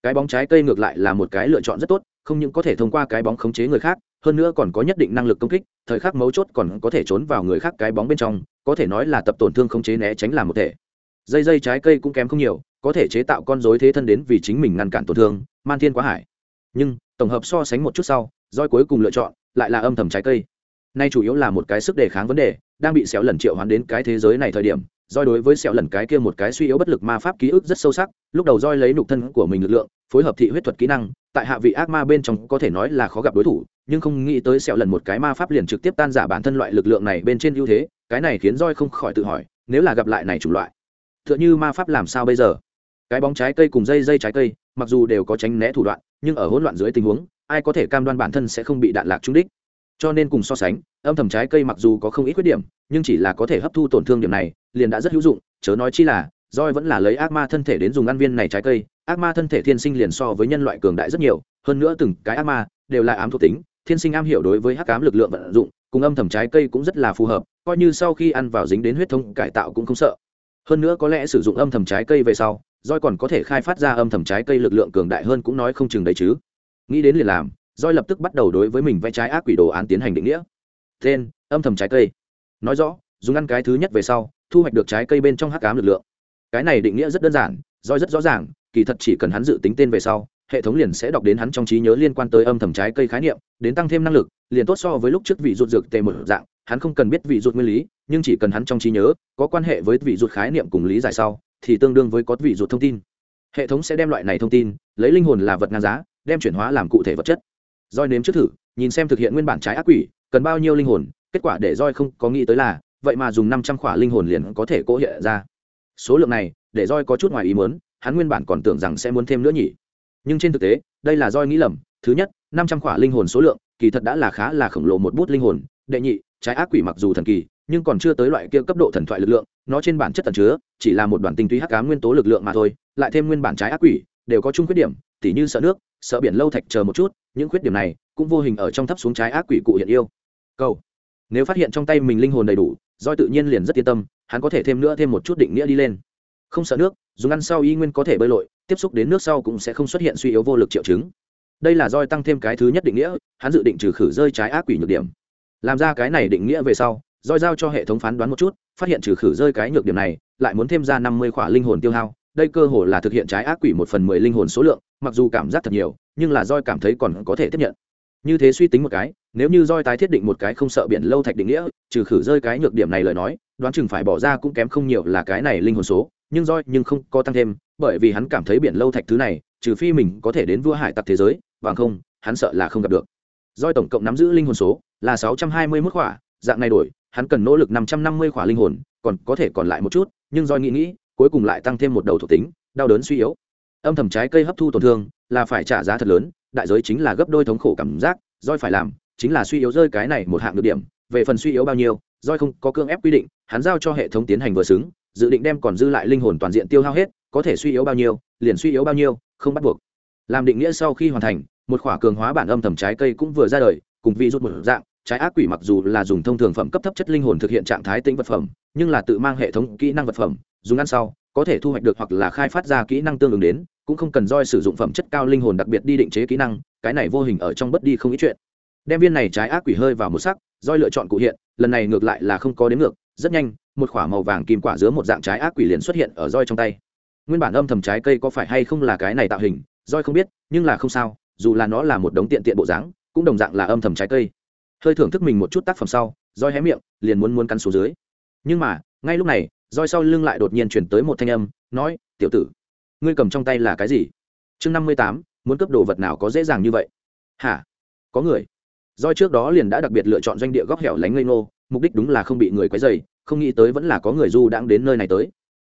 Cái bóng trái cây ngược lại là một cái lựa chọn rất tốt, không những có thể thông qua cái bóng khống chế người khác, hơn nữa còn có nhất định năng lực công kích, thời khắc mấu chốt còn có thể trốn vào người khác cái bóng bên trong, có thể nói là tập tổn thương khống chế né tránh làm một thể. Dây dây trái cây cũng kém không nhiều, có thể chế tạo con dối thế thân đến vì chính mình ngăn cản tổn thương, man thiên quá hải. Nhưng, tổng hợp so sánh một chút sau, roi cuối cùng lựa chọn lại là âm thầm trái cây. Nay chủ yếu là một cái sức đề kháng vấn đề, đang bị xéo lần triệu hoán đến cái thế giới này thời điểm roi đối với sẹo lần cái kia một cái suy yếu bất lực ma pháp ký ức rất sâu sắc, lúc đầu roi lấy nục thân của mình lực lượng, phối hợp thị huyết thuật kỹ năng, tại hạ vị ác ma bên trong có thể nói là khó gặp đối thủ, nhưng không nghĩ tới sẹo lần một cái ma pháp liền trực tiếp tan giả bản thân loại lực lượng này bên trên ưu thế, cái này khiến roi không khỏi tự hỏi, nếu là gặp lại này chủng loại, tựa như ma pháp làm sao bây giờ? Cái bóng trái cây cùng dây dây trái cây, mặc dù đều có tránh né thủ đoạn, nhưng ở hỗn loạn dưới tình huống, ai có thể cam đoan bản thân sẽ không bị đạn lạc trúng đích? Cho nên cùng so sánh, âm thầm trái cây mặc dù có không ít khuyết điểm, nhưng chỉ là có thể hấp thu tổn thương điểm này, liền đã rất hữu dụng, chớ nói chi là roi vẫn là lấy ác ma thân thể đến dùng ăn viên này trái cây, ác ma thân thể thiên sinh liền so với nhân loại cường đại rất nhiều, hơn nữa từng cái ác ma đều là ám thuộc tính, thiên sinh am hiểu đối với hắc ám lực lượng vận dụng, cùng âm thầm trái cây cũng rất là phù hợp, coi như sau khi ăn vào dính đến huyết thống cải tạo cũng không sợ. Hơn nữa có lẽ sử dụng âm thầm trái cây về sau roi còn có thể khai phát ra âm thầm trái cây lực lượng cường đại hơn cũng nói không chừng đấy chứ. Nghĩ đến liền làm roi lập tức bắt đầu đối với mình vẽ trái ác quỷ đồ án tiến hành định nghĩa. Tên, âm thầm trái cây. Nói rõ, dùng ăn cái thứ nhất về sau, thu hoạch được trái cây bên trong hắc ám lực lượng. Cái này định nghĩa rất đơn giản, roi rất rõ ràng, kỳ thật chỉ cần hắn dự tính tên về sau, hệ thống liền sẽ đọc đến hắn trong trí nhớ liên quan tới âm thầm trái cây khái niệm, đến tăng thêm năng lực, liền tốt so với lúc trước vị rụt dược tề một dạng, hắn không cần biết vị rụt nguyên lý, nhưng chỉ cần hắn trong trí nhớ có quan hệ với vị rụt khái niệm cùng lý giải sau, thì tương đương với có vị rụt thông tin. Hệ thống sẽ đem loại này thông tin, lấy linh hồn là vật ngang giá, đem chuyển hóa làm cụ thể vật chất roi nếm trước thử, nhìn xem thực hiện nguyên bản trái ác quỷ, cần bao nhiêu linh hồn, kết quả để roi không có nghĩ tới là, vậy mà dùng năm trăm khỏa linh hồn liền có thể cố hiện ra. Số lượng này, để roi có chút ngoài ý muốn, hắn nguyên bản còn tưởng rằng sẽ muốn thêm nữa nhỉ. Nhưng trên thực tế, đây là roi nghĩ lầm, thứ nhất, năm trăm khỏa linh hồn số lượng, kỳ thật đã là khá là khổng lồ một bút linh hồn. Đệ nhị, trái ác quỷ mặc dù thần kỳ, nhưng còn chưa tới loại kia cấp độ thần thoại lực lượng, nó trên bản chất tần chứa, chỉ là một đoàn tinh túy hắc ám nguyên tố lực lượng mà thôi, lại thêm nguyên bản trái ác quỷ, đều có chung khuyết điểm, tỉ như sợ nước, sợ biển lâu thạch chờ một chút những khuyết điểm này cũng vô hình ở trong thấp xuống trái ác quỷ cụ hiện yêu. Câu nếu phát hiện trong tay mình linh hồn đầy đủ doi tự nhiên liền rất yên tâm, hắn có thể thêm nữa thêm một chút định nghĩa đi lên. Không sợ nước, dùng ăn sau y nguyên có thể bơi lội, tiếp xúc đến nước sau cũng sẽ không xuất hiện suy yếu vô lực triệu chứng. Đây là roi tăng thêm cái thứ nhất định nghĩa, hắn dự định trừ khử rơi trái ác quỷ nhược điểm. Làm ra cái này định nghĩa về sau roi giao cho hệ thống phán đoán một chút, phát hiện trừ khử rơi cái nhược điểm này, lại muốn thêm ra năm mươi khỏa linh hồn tiêu hao đây cơ hồ là thực hiện trái ác quỷ một phần mười linh hồn số lượng, mặc dù cảm giác thật nhiều, nhưng là roi cảm thấy còn có thể tiếp nhận. Như thế suy tính một cái, nếu như roi tái thiết định một cái không sợ biển lâu thạch định nghĩa, trừ khử rơi cái nhược điểm này lời nói, đoán chừng phải bỏ ra cũng kém không nhiều là cái này linh hồn số, nhưng roi nhưng không có tăng thêm, bởi vì hắn cảm thấy biển lâu thạch thứ này, trừ phi mình có thể đến vua hải tặc thế giới, bằng không, hắn sợ là không gặp được. Roi tổng cộng nắm giữ linh hồn số là sáu trăm hai mươi mức khỏa, dạng này đổi, hắn cần nỗ lực năm trăm năm mươi khỏa linh hồn, còn có thể còn lại một chút, nhưng roi nghĩ nghĩ cuối cùng lại tăng thêm một đầu thuộc tính, đau đớn suy yếu. Âm thầm trái cây hấp thu tổn thương là phải trả giá thật lớn, đại giới chính là gấp đôi thống khổ cảm giác, roi phải làm chính là suy yếu rơi cái này một hạng được điểm, về phần suy yếu bao nhiêu, roi không có cương ép quy định, hắn giao cho hệ thống tiến hành vừa xứng, dự định đem còn dư lại linh hồn toàn diện tiêu hao hết, có thể suy yếu bao nhiêu, liền suy yếu bao nhiêu, không bắt buộc. Làm định nghĩa sau khi hoàn thành, một khỏa cường hóa bản âm thầm trái cây cũng vừa ra đời, cùng vi rút một dạng trái ác quỷ mặc dù là dùng thông thường phẩm cấp thấp chất linh hồn thực hiện trạng thái tĩnh vật phẩm, nhưng là tự mang hệ thống kỹ năng vật phẩm, dùng ăn sau, có thể thu hoạch được hoặc là khai phát ra kỹ năng tương ứng đến, cũng không cần roi sử dụng phẩm chất cao linh hồn đặc biệt đi định chế kỹ năng, cái này vô hình ở trong bất đi không ít chuyện. Đem viên này trái ác quỷ hơi vào một sắc, roi lựa chọn cụ hiện, lần này ngược lại là không có đến ngược, rất nhanh, một k h ỏ a màu vàng kim quả dứa một dạng trái ác quỷ liền xuất hiện ở roi trong tay. Nguyên bản âm thầm trái cây có phải hay không là cái này tạo hình, roi không biết, nhưng là không sao, dù là nó là một đống tiện tiện bộ dáng, cũng đồng dạng là âm thầm trái cây hơi thưởng thức mình một chút tác phẩm sau roi hé miệng, liền muốn muốn cắn xuống dưới. Nhưng mà, ngay lúc này roi sau lưng lại đột nhiên chuyển tới một thanh âm, nói, tiểu tử, ngươi cầm trong tay là cái gì? Chương năm mươi tám, muốn cướp đồ vật nào có dễ dàng như vậy? Hả? Có người. Roi trước đó liền đã đặc biệt lựa chọn doanh địa góc hẻo lánh ngây ngô, mục đích đúng là không bị người quấy dày không nghĩ tới vẫn là có người du đãng đến nơi này tới.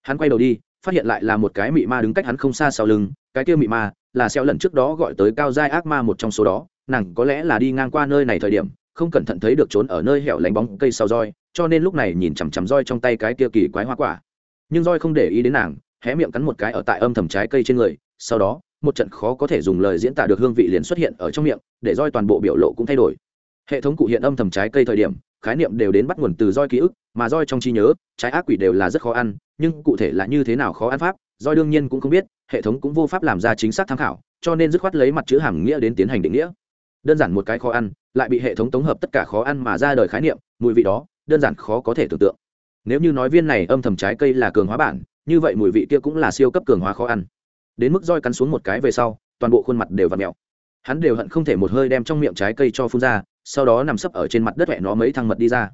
Hắn quay đầu đi, phát hiện lại là một cái mị ma đứng cách hắn không xa sau lưng, cái kia mị ma là xeo lần trước đó gọi tới cao giai ác ma một trong số đó, nàng có lẽ là đi ngang qua nơi này thời điểm không cẩn thận thấy được trốn ở nơi hẻo lánh bóng cây sau roi, cho nên lúc này nhìn chằm chằm roi trong tay cái kia kỳ quái hoa quả. Nhưng roi không để ý đến nàng, hé miệng cắn một cái ở tại âm thầm trái cây trên người, sau đó, một trận khó có thể dùng lời diễn tả được hương vị liền xuất hiện ở trong miệng, để roi toàn bộ biểu lộ cũng thay đổi. Hệ thống cụ hiện âm thầm trái cây thời điểm, khái niệm đều đến bắt nguồn từ roi ký ức, mà roi trong trí nhớ, trái ác quỷ đều là rất khó ăn, nhưng cụ thể là như thế nào khó ăn pháp, roi đương nhiên cũng không biết, hệ thống cũng vô pháp làm ra chính xác tham khảo, cho nên dứt khoát lấy mặt chữ hàm nghĩa đến tiến hành định nghĩa. Đơn giản một cái khó ăn lại bị hệ thống tổng hợp tất cả khó ăn mà ra đời khái niệm, mùi vị đó, đơn giản khó có thể tưởng tượng. Nếu như nói viên này âm thầm trái cây là cường hóa bản, như vậy mùi vị kia cũng là siêu cấp cường hóa khó ăn. Đến mức roi cắn xuống một cái về sau, toàn bộ khuôn mặt đều vặn mẹo hắn đều hận không thể một hơi đem trong miệng trái cây cho phun ra, sau đó nằm sấp ở trên mặt đất vẹ nó mấy thăng mật đi ra.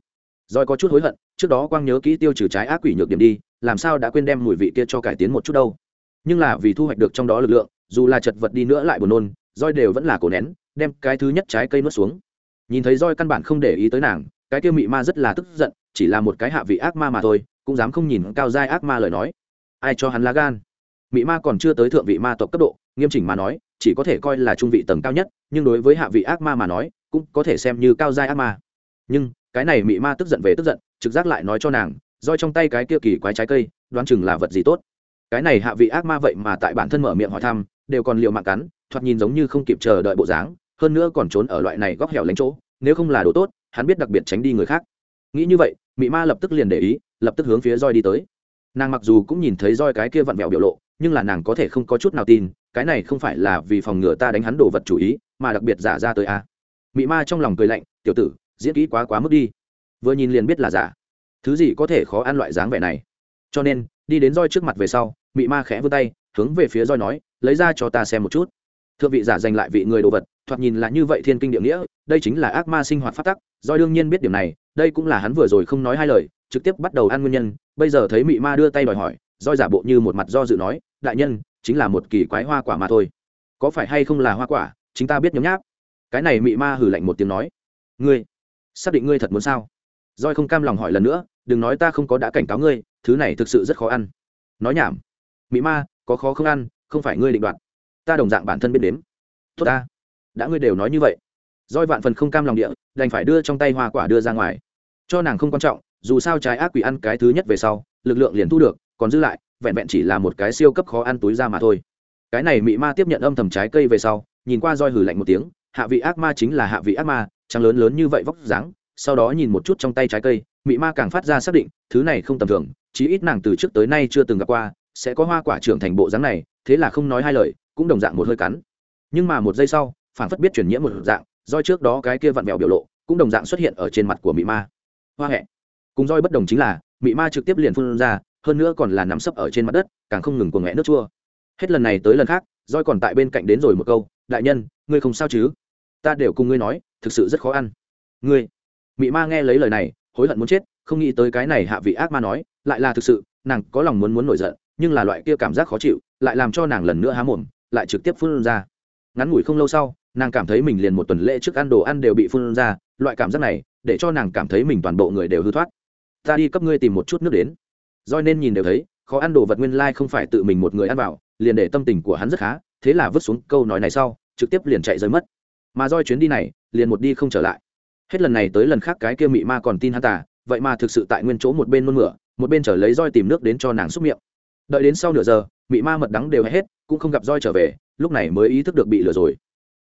Roi có chút hối hận, trước đó quang nhớ kỹ tiêu trừ trái ác quỷ nhược điểm đi, làm sao đã quên đem mùi vị kia cho cải tiến một chút đâu. Nhưng là vì thu hoạch được trong đó lực lượng, dù là chật vật đi nữa lại buồn nôn, roi đều vẫn là cổ nén, đem cái thứ nhất trái cây nuốt xuống nhìn thấy roi căn bản không để ý tới nàng, cái kia mị ma rất là tức giận, chỉ là một cái hạ vị ác ma mà thôi, cũng dám không nhìn cao giai ác ma lời nói. Ai cho hắn lá gan? Mị ma còn chưa tới thượng vị ma tộc cấp độ, nghiêm chỉnh mà nói, chỉ có thể coi là trung vị tầng cao nhất, nhưng đối với hạ vị ác ma mà nói, cũng có thể xem như cao giai ác ma. Nhưng, cái này mị ma tức giận về tức giận, trực giác lại nói cho nàng roi trong tay cái kia kỳ quái trái cây, đoán chừng là vật gì tốt. Cái này hạ vị ác ma vậy mà tại bản thân mở miệng hỏi thăm, đều còn liệu mạng cắn, thoạt nhìn giống như không kịp chờ đợi bộ dáng hơn nữa còn trốn ở loại này góc hẻo lánh chỗ, nếu không là đồ tốt, hắn biết đặc biệt tránh đi người khác. Nghĩ như vậy, mị ma lập tức liền để ý, lập tức hướng phía roi đi tới. Nàng mặc dù cũng nhìn thấy roi cái kia vặn vẹo biểu lộ, nhưng là nàng có thể không có chút nào tin, cái này không phải là vì phòng ngừa ta đánh hắn đồ vật chủ ý, mà đặc biệt giả ra tới a. À. mị ma trong lòng cười lạnh, tiểu tử, diễn kỹ quá quá mức đi. Vừa nhìn liền biết là giả. Thứ gì có thể khó ăn loại dáng vẻ này. Cho nên, đi đến roi trước mặt về sau, mị ma khẽ vươn tay, hướng về phía roi nói, lấy ra cho ta xem một chút. Thượng vị giả giành lại vị người đồ vật thoạt nhìn là như vậy thiên kinh địa nghĩa, đây chính là ác ma sinh hoạt phát tắc roi đương nhiên biết điểm này, đây cũng là hắn vừa rồi không nói hai lời, trực tiếp bắt đầu ăn nguyên nhân, bây giờ thấy mị ma đưa tay đòi hỏi roi giả bộ như một mặt do dự nói, đại nhân, chính là một kỳ quái hoa quả mà thôi. Có phải hay không là hoa quả, chính ta biết nhấm nháp. Cái này mị ma hử lạnh một tiếng nói, ngươi, xác định ngươi thật muốn sao? Roi không cam lòng hỏi lần nữa, đừng nói ta không có đã cảnh cáo ngươi, thứ này thực sự rất khó ăn. Nói nhảm, mị ma, có khó không ăn, không phải ngươi định đoạt. Ta đồng dạng bản thân biết đếm. Tốt ta đã ngươi đều nói như vậy. Roi vạn phần không cam lòng địa, đành phải đưa trong tay hoa quả đưa ra ngoài. Cho nàng không quan trọng, dù sao trái ác quỷ ăn cái thứ nhất về sau, lực lượng liền thu được, còn giữ lại, vẹn vẹn chỉ là một cái siêu cấp khó ăn túi ra mà thôi. Cái này mị ma tiếp nhận âm thầm trái cây về sau, nhìn qua roi hử lạnh một tiếng, hạ vị ác ma chính là hạ vị ác ma, trắng lớn lớn như vậy vóc dáng, sau đó nhìn một chút trong tay trái cây, mị ma càng phát ra xác định, thứ này không tầm thường, chí ít nàng từ trước tới nay chưa từng gặp qua, sẽ có hoa quả trưởng thành bộ dáng này, thế là không nói hai lời, cũng đồng dạng một hơi cắn. Nhưng mà một giây sau phản phất biết chuyển nhiễm một dạng, roi trước đó cái kia vặn vẹo biểu lộ, cũng đồng dạng xuất hiện ở trên mặt của mị ma. Hoa hẹ. Cùng roi bất đồng chính là, mị ma trực tiếp liền phun ra, hơn nữa còn là nằm sấp ở trên mặt đất, càng không ngừng cuồng ngẽ nước chua. Hết lần này tới lần khác, roi còn tại bên cạnh đến rồi một câu, đại nhân, ngươi không sao chứ? Ta đều cùng ngươi nói, thực sự rất khó ăn. Ngươi? Mị ma nghe lấy lời này, hối hận muốn chết, không nghĩ tới cái này hạ vị ác ma nói, lại là thực sự, nàng có lòng muốn muốn nổi giận, nhưng là loại kia cảm giác khó chịu, lại làm cho nàng lần nữa há mồm, lại trực tiếp phun ra ngắn ngủi không lâu sau, nàng cảm thấy mình liền một tuần lễ trước ăn đồ ăn đều bị phun ra, loại cảm giác này, để cho nàng cảm thấy mình toàn bộ người đều hư thoát. Ta đi cấp ngươi tìm một chút nước đến. Roi nên nhìn đều thấy, khó ăn đồ vật nguyên lai không phải tự mình một người ăn vào, liền để tâm tình của hắn rất khá, thế là vứt xuống câu nói này sau, trực tiếp liền chạy rơi mất. Mà roi chuyến đi này, liền một đi không trở lại. Hết lần này tới lần khác cái kia mị ma còn tin hắn ta, vậy mà thực sự tại nguyên chỗ một bên nôn mửa, một bên trở lấy roi tìm nước đến cho nàng xúc miệng. Đợi đến sau nửa giờ, mị ma mật đắng đều hết, cũng không gặp roi trở về lúc này mới ý thức được bị lừa rồi.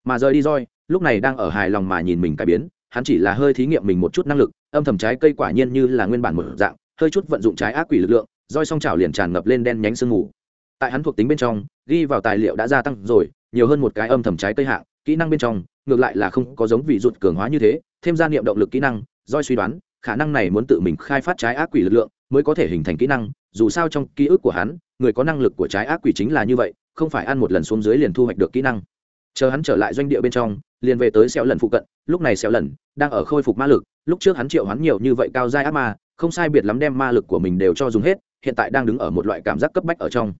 Mà rời đi roi, lúc này đang ở hài lòng mà nhìn mình cải biến, hắn chỉ là hơi thí nghiệm mình một chút năng lực, âm thầm trái cây quả nhiên như là nguyên bản một dạng, hơi chút vận dụng trái ác quỷ lực lượng, roi song trào liền tràn ngập lên đen nhánh sương mù. Tại hắn thuộc tính bên trong, ghi vào tài liệu đã gia tăng rồi, nhiều hơn một cái âm thầm trái cây hạng, kỹ năng bên trong, ngược lại là không có giống vị rụt cường hóa như thế, thêm gia niệm động lực kỹ năng, roi suy đoán, khả năng này muốn tự mình khai phát trái ác quỷ lực lượng mới có thể hình thành kỹ năng, dù sao trong ký ức của hắn người có năng lực của trái ác quỷ chính là như vậy, không phải ăn một lần xuống dưới liền thu hoạch được kỹ năng. Chờ hắn trở lại doanh địa bên trong, liền về tới xẹo lần phụ cận, lúc này xẹo lần đang ở khôi phục ma lực, lúc trước hắn triệu hắn nhiều như vậy cao dai ác ma, không sai biệt lắm đem ma lực của mình đều cho dùng hết, hiện tại đang đứng ở một loại cảm giác cấp bách ở trong.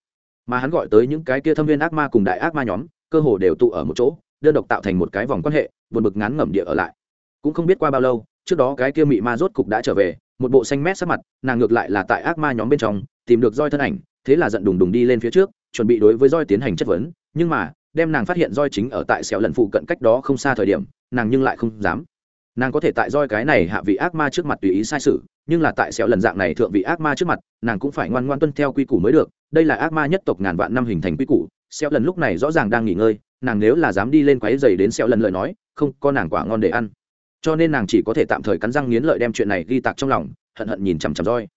Mà hắn gọi tới những cái kia thâm viên ác ma cùng đại ác ma nhóm, cơ hồ đều tụ ở một chỗ, đơn độc tạo thành một cái vòng quan hệ, buồn bực ngắn ngẩm địa ở lại. Cũng không biết qua bao lâu, trước đó cái kia mị ma rốt cục đã trở về, một bộ xanh mét sắc mặt, nàng ngược lại là tại ác ma nhóm bên trong, tìm được roi thân ảnh thế là giận đùng đùng đi lên phía trước, chuẩn bị đối với roi tiến hành chất vấn, nhưng mà, đem nàng phát hiện roi chính ở tại sẹo lần phụ cận cách đó không xa thời điểm, nàng nhưng lại không dám. Nàng có thể tại roi cái này hạ vị ác ma trước mặt tùy ý sai sự, nhưng là tại sẹo lần dạng này thượng vị ác ma trước mặt, nàng cũng phải ngoan ngoan tuân theo quy củ mới được. Đây là ác ma nhất tộc ngàn vạn năm hình thành quy củ Sẹo lần lúc này rõ ràng đang nghỉ ngơi, nàng nếu là dám đi lên quấy giày đến sẹo lần lời nói, không có nàng quả ngon để ăn. Cho nên nàng chỉ có thể tạm thời cắn răng nghiến lợi đem chuyện này ghi tạc trong lòng, hận hận nhìn chằm chằm roi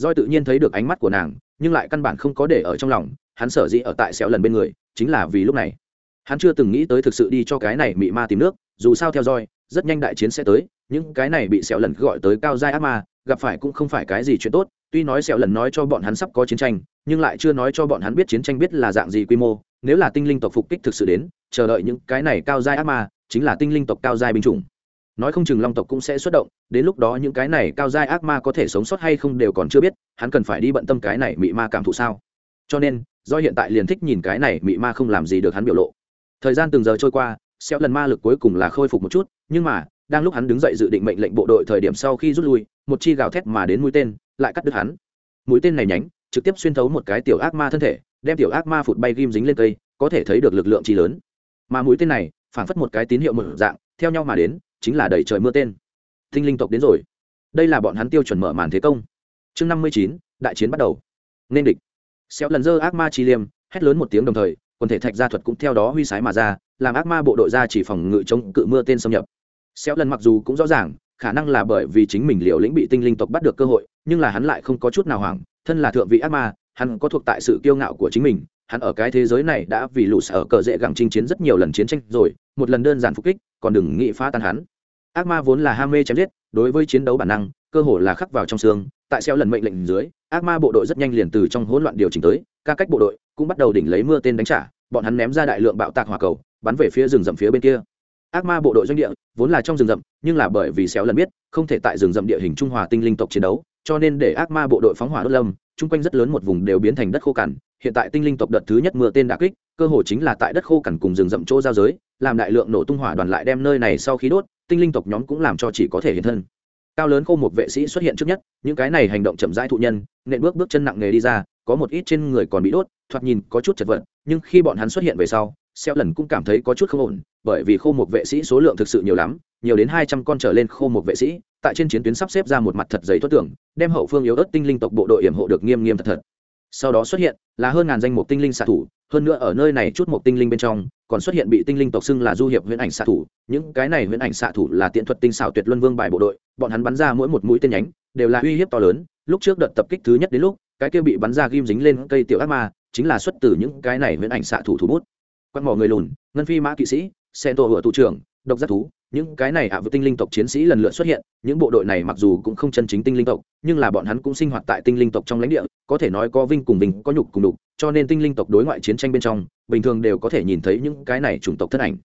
Doi tự nhiên thấy được ánh mắt của nàng nhưng lại căn bản không có để ở trong lòng hắn sở dĩ ở tại xéo lần bên người chính là vì lúc này. Hắn chưa từng nghĩ tới thực sự đi cho cái này mị ma tìm nước dù sao theo dõi, rất nhanh đại chiến sẽ tới những cái này bị xéo lần gọi tới cao giai ác ma gặp phải cũng không phải cái gì chuyện tốt tuy nói xéo lần nói cho bọn hắn sắp có chiến tranh nhưng lại chưa nói cho bọn hắn biết chiến tranh biết là dạng gì quy mô nếu là tinh linh tộc phục kích thực sự đến chờ đợi những cái này cao giai ác ma chính là tinh linh tộc cao giai binh chủng nói không chừng long tộc cũng sẽ xuất động, đến lúc đó những cái này cao giai ác ma có thể sống sót hay không đều còn chưa biết, hắn cần phải đi bận tâm cái này mị ma cảm thụ sao. Cho nên, do hiện tại liền thích nhìn cái này mị ma không làm gì được hắn biểu lộ. Thời gian từng giờ trôi qua, xéo lần ma lực cuối cùng là khôi phục một chút, nhưng mà, đang lúc hắn đứng dậy dự định mệnh lệnh bộ đội thời điểm sau khi rút lui, một chi gào thét mà đến mũi tên, lại cắt đứt hắn. Mũi tên này nhánh, trực tiếp xuyên thấu một cái tiểu ác ma thân thể, đem tiểu ác ma phụt bay ghim dính lên cây, có thể thấy được lực lượng chi lớn. Mà mũi tên này phản phất một cái tín hiệu mở dạng, theo nhau mà đến chính là đầy trời mưa tên. Tinh linh tộc đến rồi. Đây là bọn hắn tiêu chuẩn mở màn thế công. Chương năm mươi chín, đại chiến bắt đầu. Nên địch. Xéo lần dơ ác ma chi liêm, hét lớn một tiếng đồng thời, quần thể thạch gia thuật cũng theo đó huy sái mà ra, làm ác ma bộ đội ra chỉ phòng ngự chống cự mưa tên xâm nhập. Xéo lần mặc dù cũng rõ ràng, khả năng là bởi vì chính mình liều lĩnh bị tinh linh tộc bắt được cơ hội, nhưng là hắn lại không có chút nào hoảng, thân là thượng vị ác ma, hắn có thuộc tại sự kiêu ngạo của chính mình, hắn ở cái thế giới này đã vì lũ sở cờ dễ gặng chinh chiến rất nhiều lần chiến tranh rồi, một lần đơn giản phục kích còn đừng nghĩ phá tan hắn. Ác ma vốn là ham mê chém giết, đối với chiến đấu bản năng, cơ hồ là khắc vào trong xương, tại xeo lần mệnh lệnh dưới, ác ma bộ đội rất nhanh liền từ trong hỗn loạn điều chỉnh tới, ca cách bộ đội cũng bắt đầu đỉnh lấy mưa tên đánh trả, bọn hắn ném ra đại lượng bạo tạc hỏa cầu, bắn về phía rừng rậm phía bên kia. Ác ma bộ đội doanh địa vốn là trong rừng rậm, nhưng là bởi vì xéo lần biết, không thể tại rừng rậm địa hình trung hòa tinh linh tộc chiến đấu, cho nên để ác ma bộ đội phóng hỏa đốt lâm, chung quanh rất lớn một vùng đều biến thành đất khô cằn. Hiện tại tinh linh tộc đợt thứ nhất mưa tên đã kích, cơ hồ chính là tại đất khô cằn cùng rừng rậm chỗ giao giới làm đại lượng nổ tung hỏa đoàn lại đem nơi này sau khi đốt, tinh linh tộc nhóm cũng làm cho chỉ có thể hiện thân. Cao lớn khô một vệ sĩ xuất hiện trước nhất, những cái này hành động chậm rãi thụ nhân, nện bước bước chân nặng nề đi ra, có một ít trên người còn bị đốt, thoạt nhìn có chút chật vật, nhưng khi bọn hắn xuất hiện về sau xeo lần cũng cảm thấy có chút không ổn, bởi vì khô một vệ sĩ số lượng thực sự nhiều lắm, nhiều đến hai trăm con trở lên khô một vệ sĩ, tại trên chiến tuyến sắp xếp ra một mặt thật giấy thoát tưởng, đem hậu phương yếu ớt tinh linh tộc bộ đội yểm hộ được nghiêm nghiêm thật thật. Sau đó xuất hiện, là hơn ngàn danh mục tinh linh xạ thủ hơn nữa ở nơi này chút một tinh linh bên trong, còn xuất hiện bị tinh linh tộc xưng là du hiệp huyễn ảnh xạ thủ. Những cái này huyễn ảnh xạ thủ là tiện thuật tinh xảo tuyệt luân vương bài bộ đội. Bọn hắn bắn ra mỗi một mũi tên nhánh, đều là uy hiếp to lớn. Lúc trước đợt tập kích thứ nhất đến lúc, cái kia bị bắn ra ghim dính lên cây tiểu ác ma, chính là xuất từ những cái này huyễn ảnh xạ thủ thủ bút. Quăng mỏ người lùn, ngân phi mã kỵ sĩ xe tổ hựa thủ trưởng, độc giác thú những cái này ạ à với tinh linh tộc chiến sĩ lần lượt xuất hiện, những bộ đội này mặc dù cũng không chân chính tinh linh tộc, nhưng là bọn hắn cũng sinh hoạt tại tinh linh tộc trong lãnh địa, có thể nói có vinh cùng bình có nhục cùng đục cho nên tinh linh tộc đối ngoại chiến tranh bên trong, bình thường đều có thể nhìn thấy những cái này chủng tộc thân ảnh.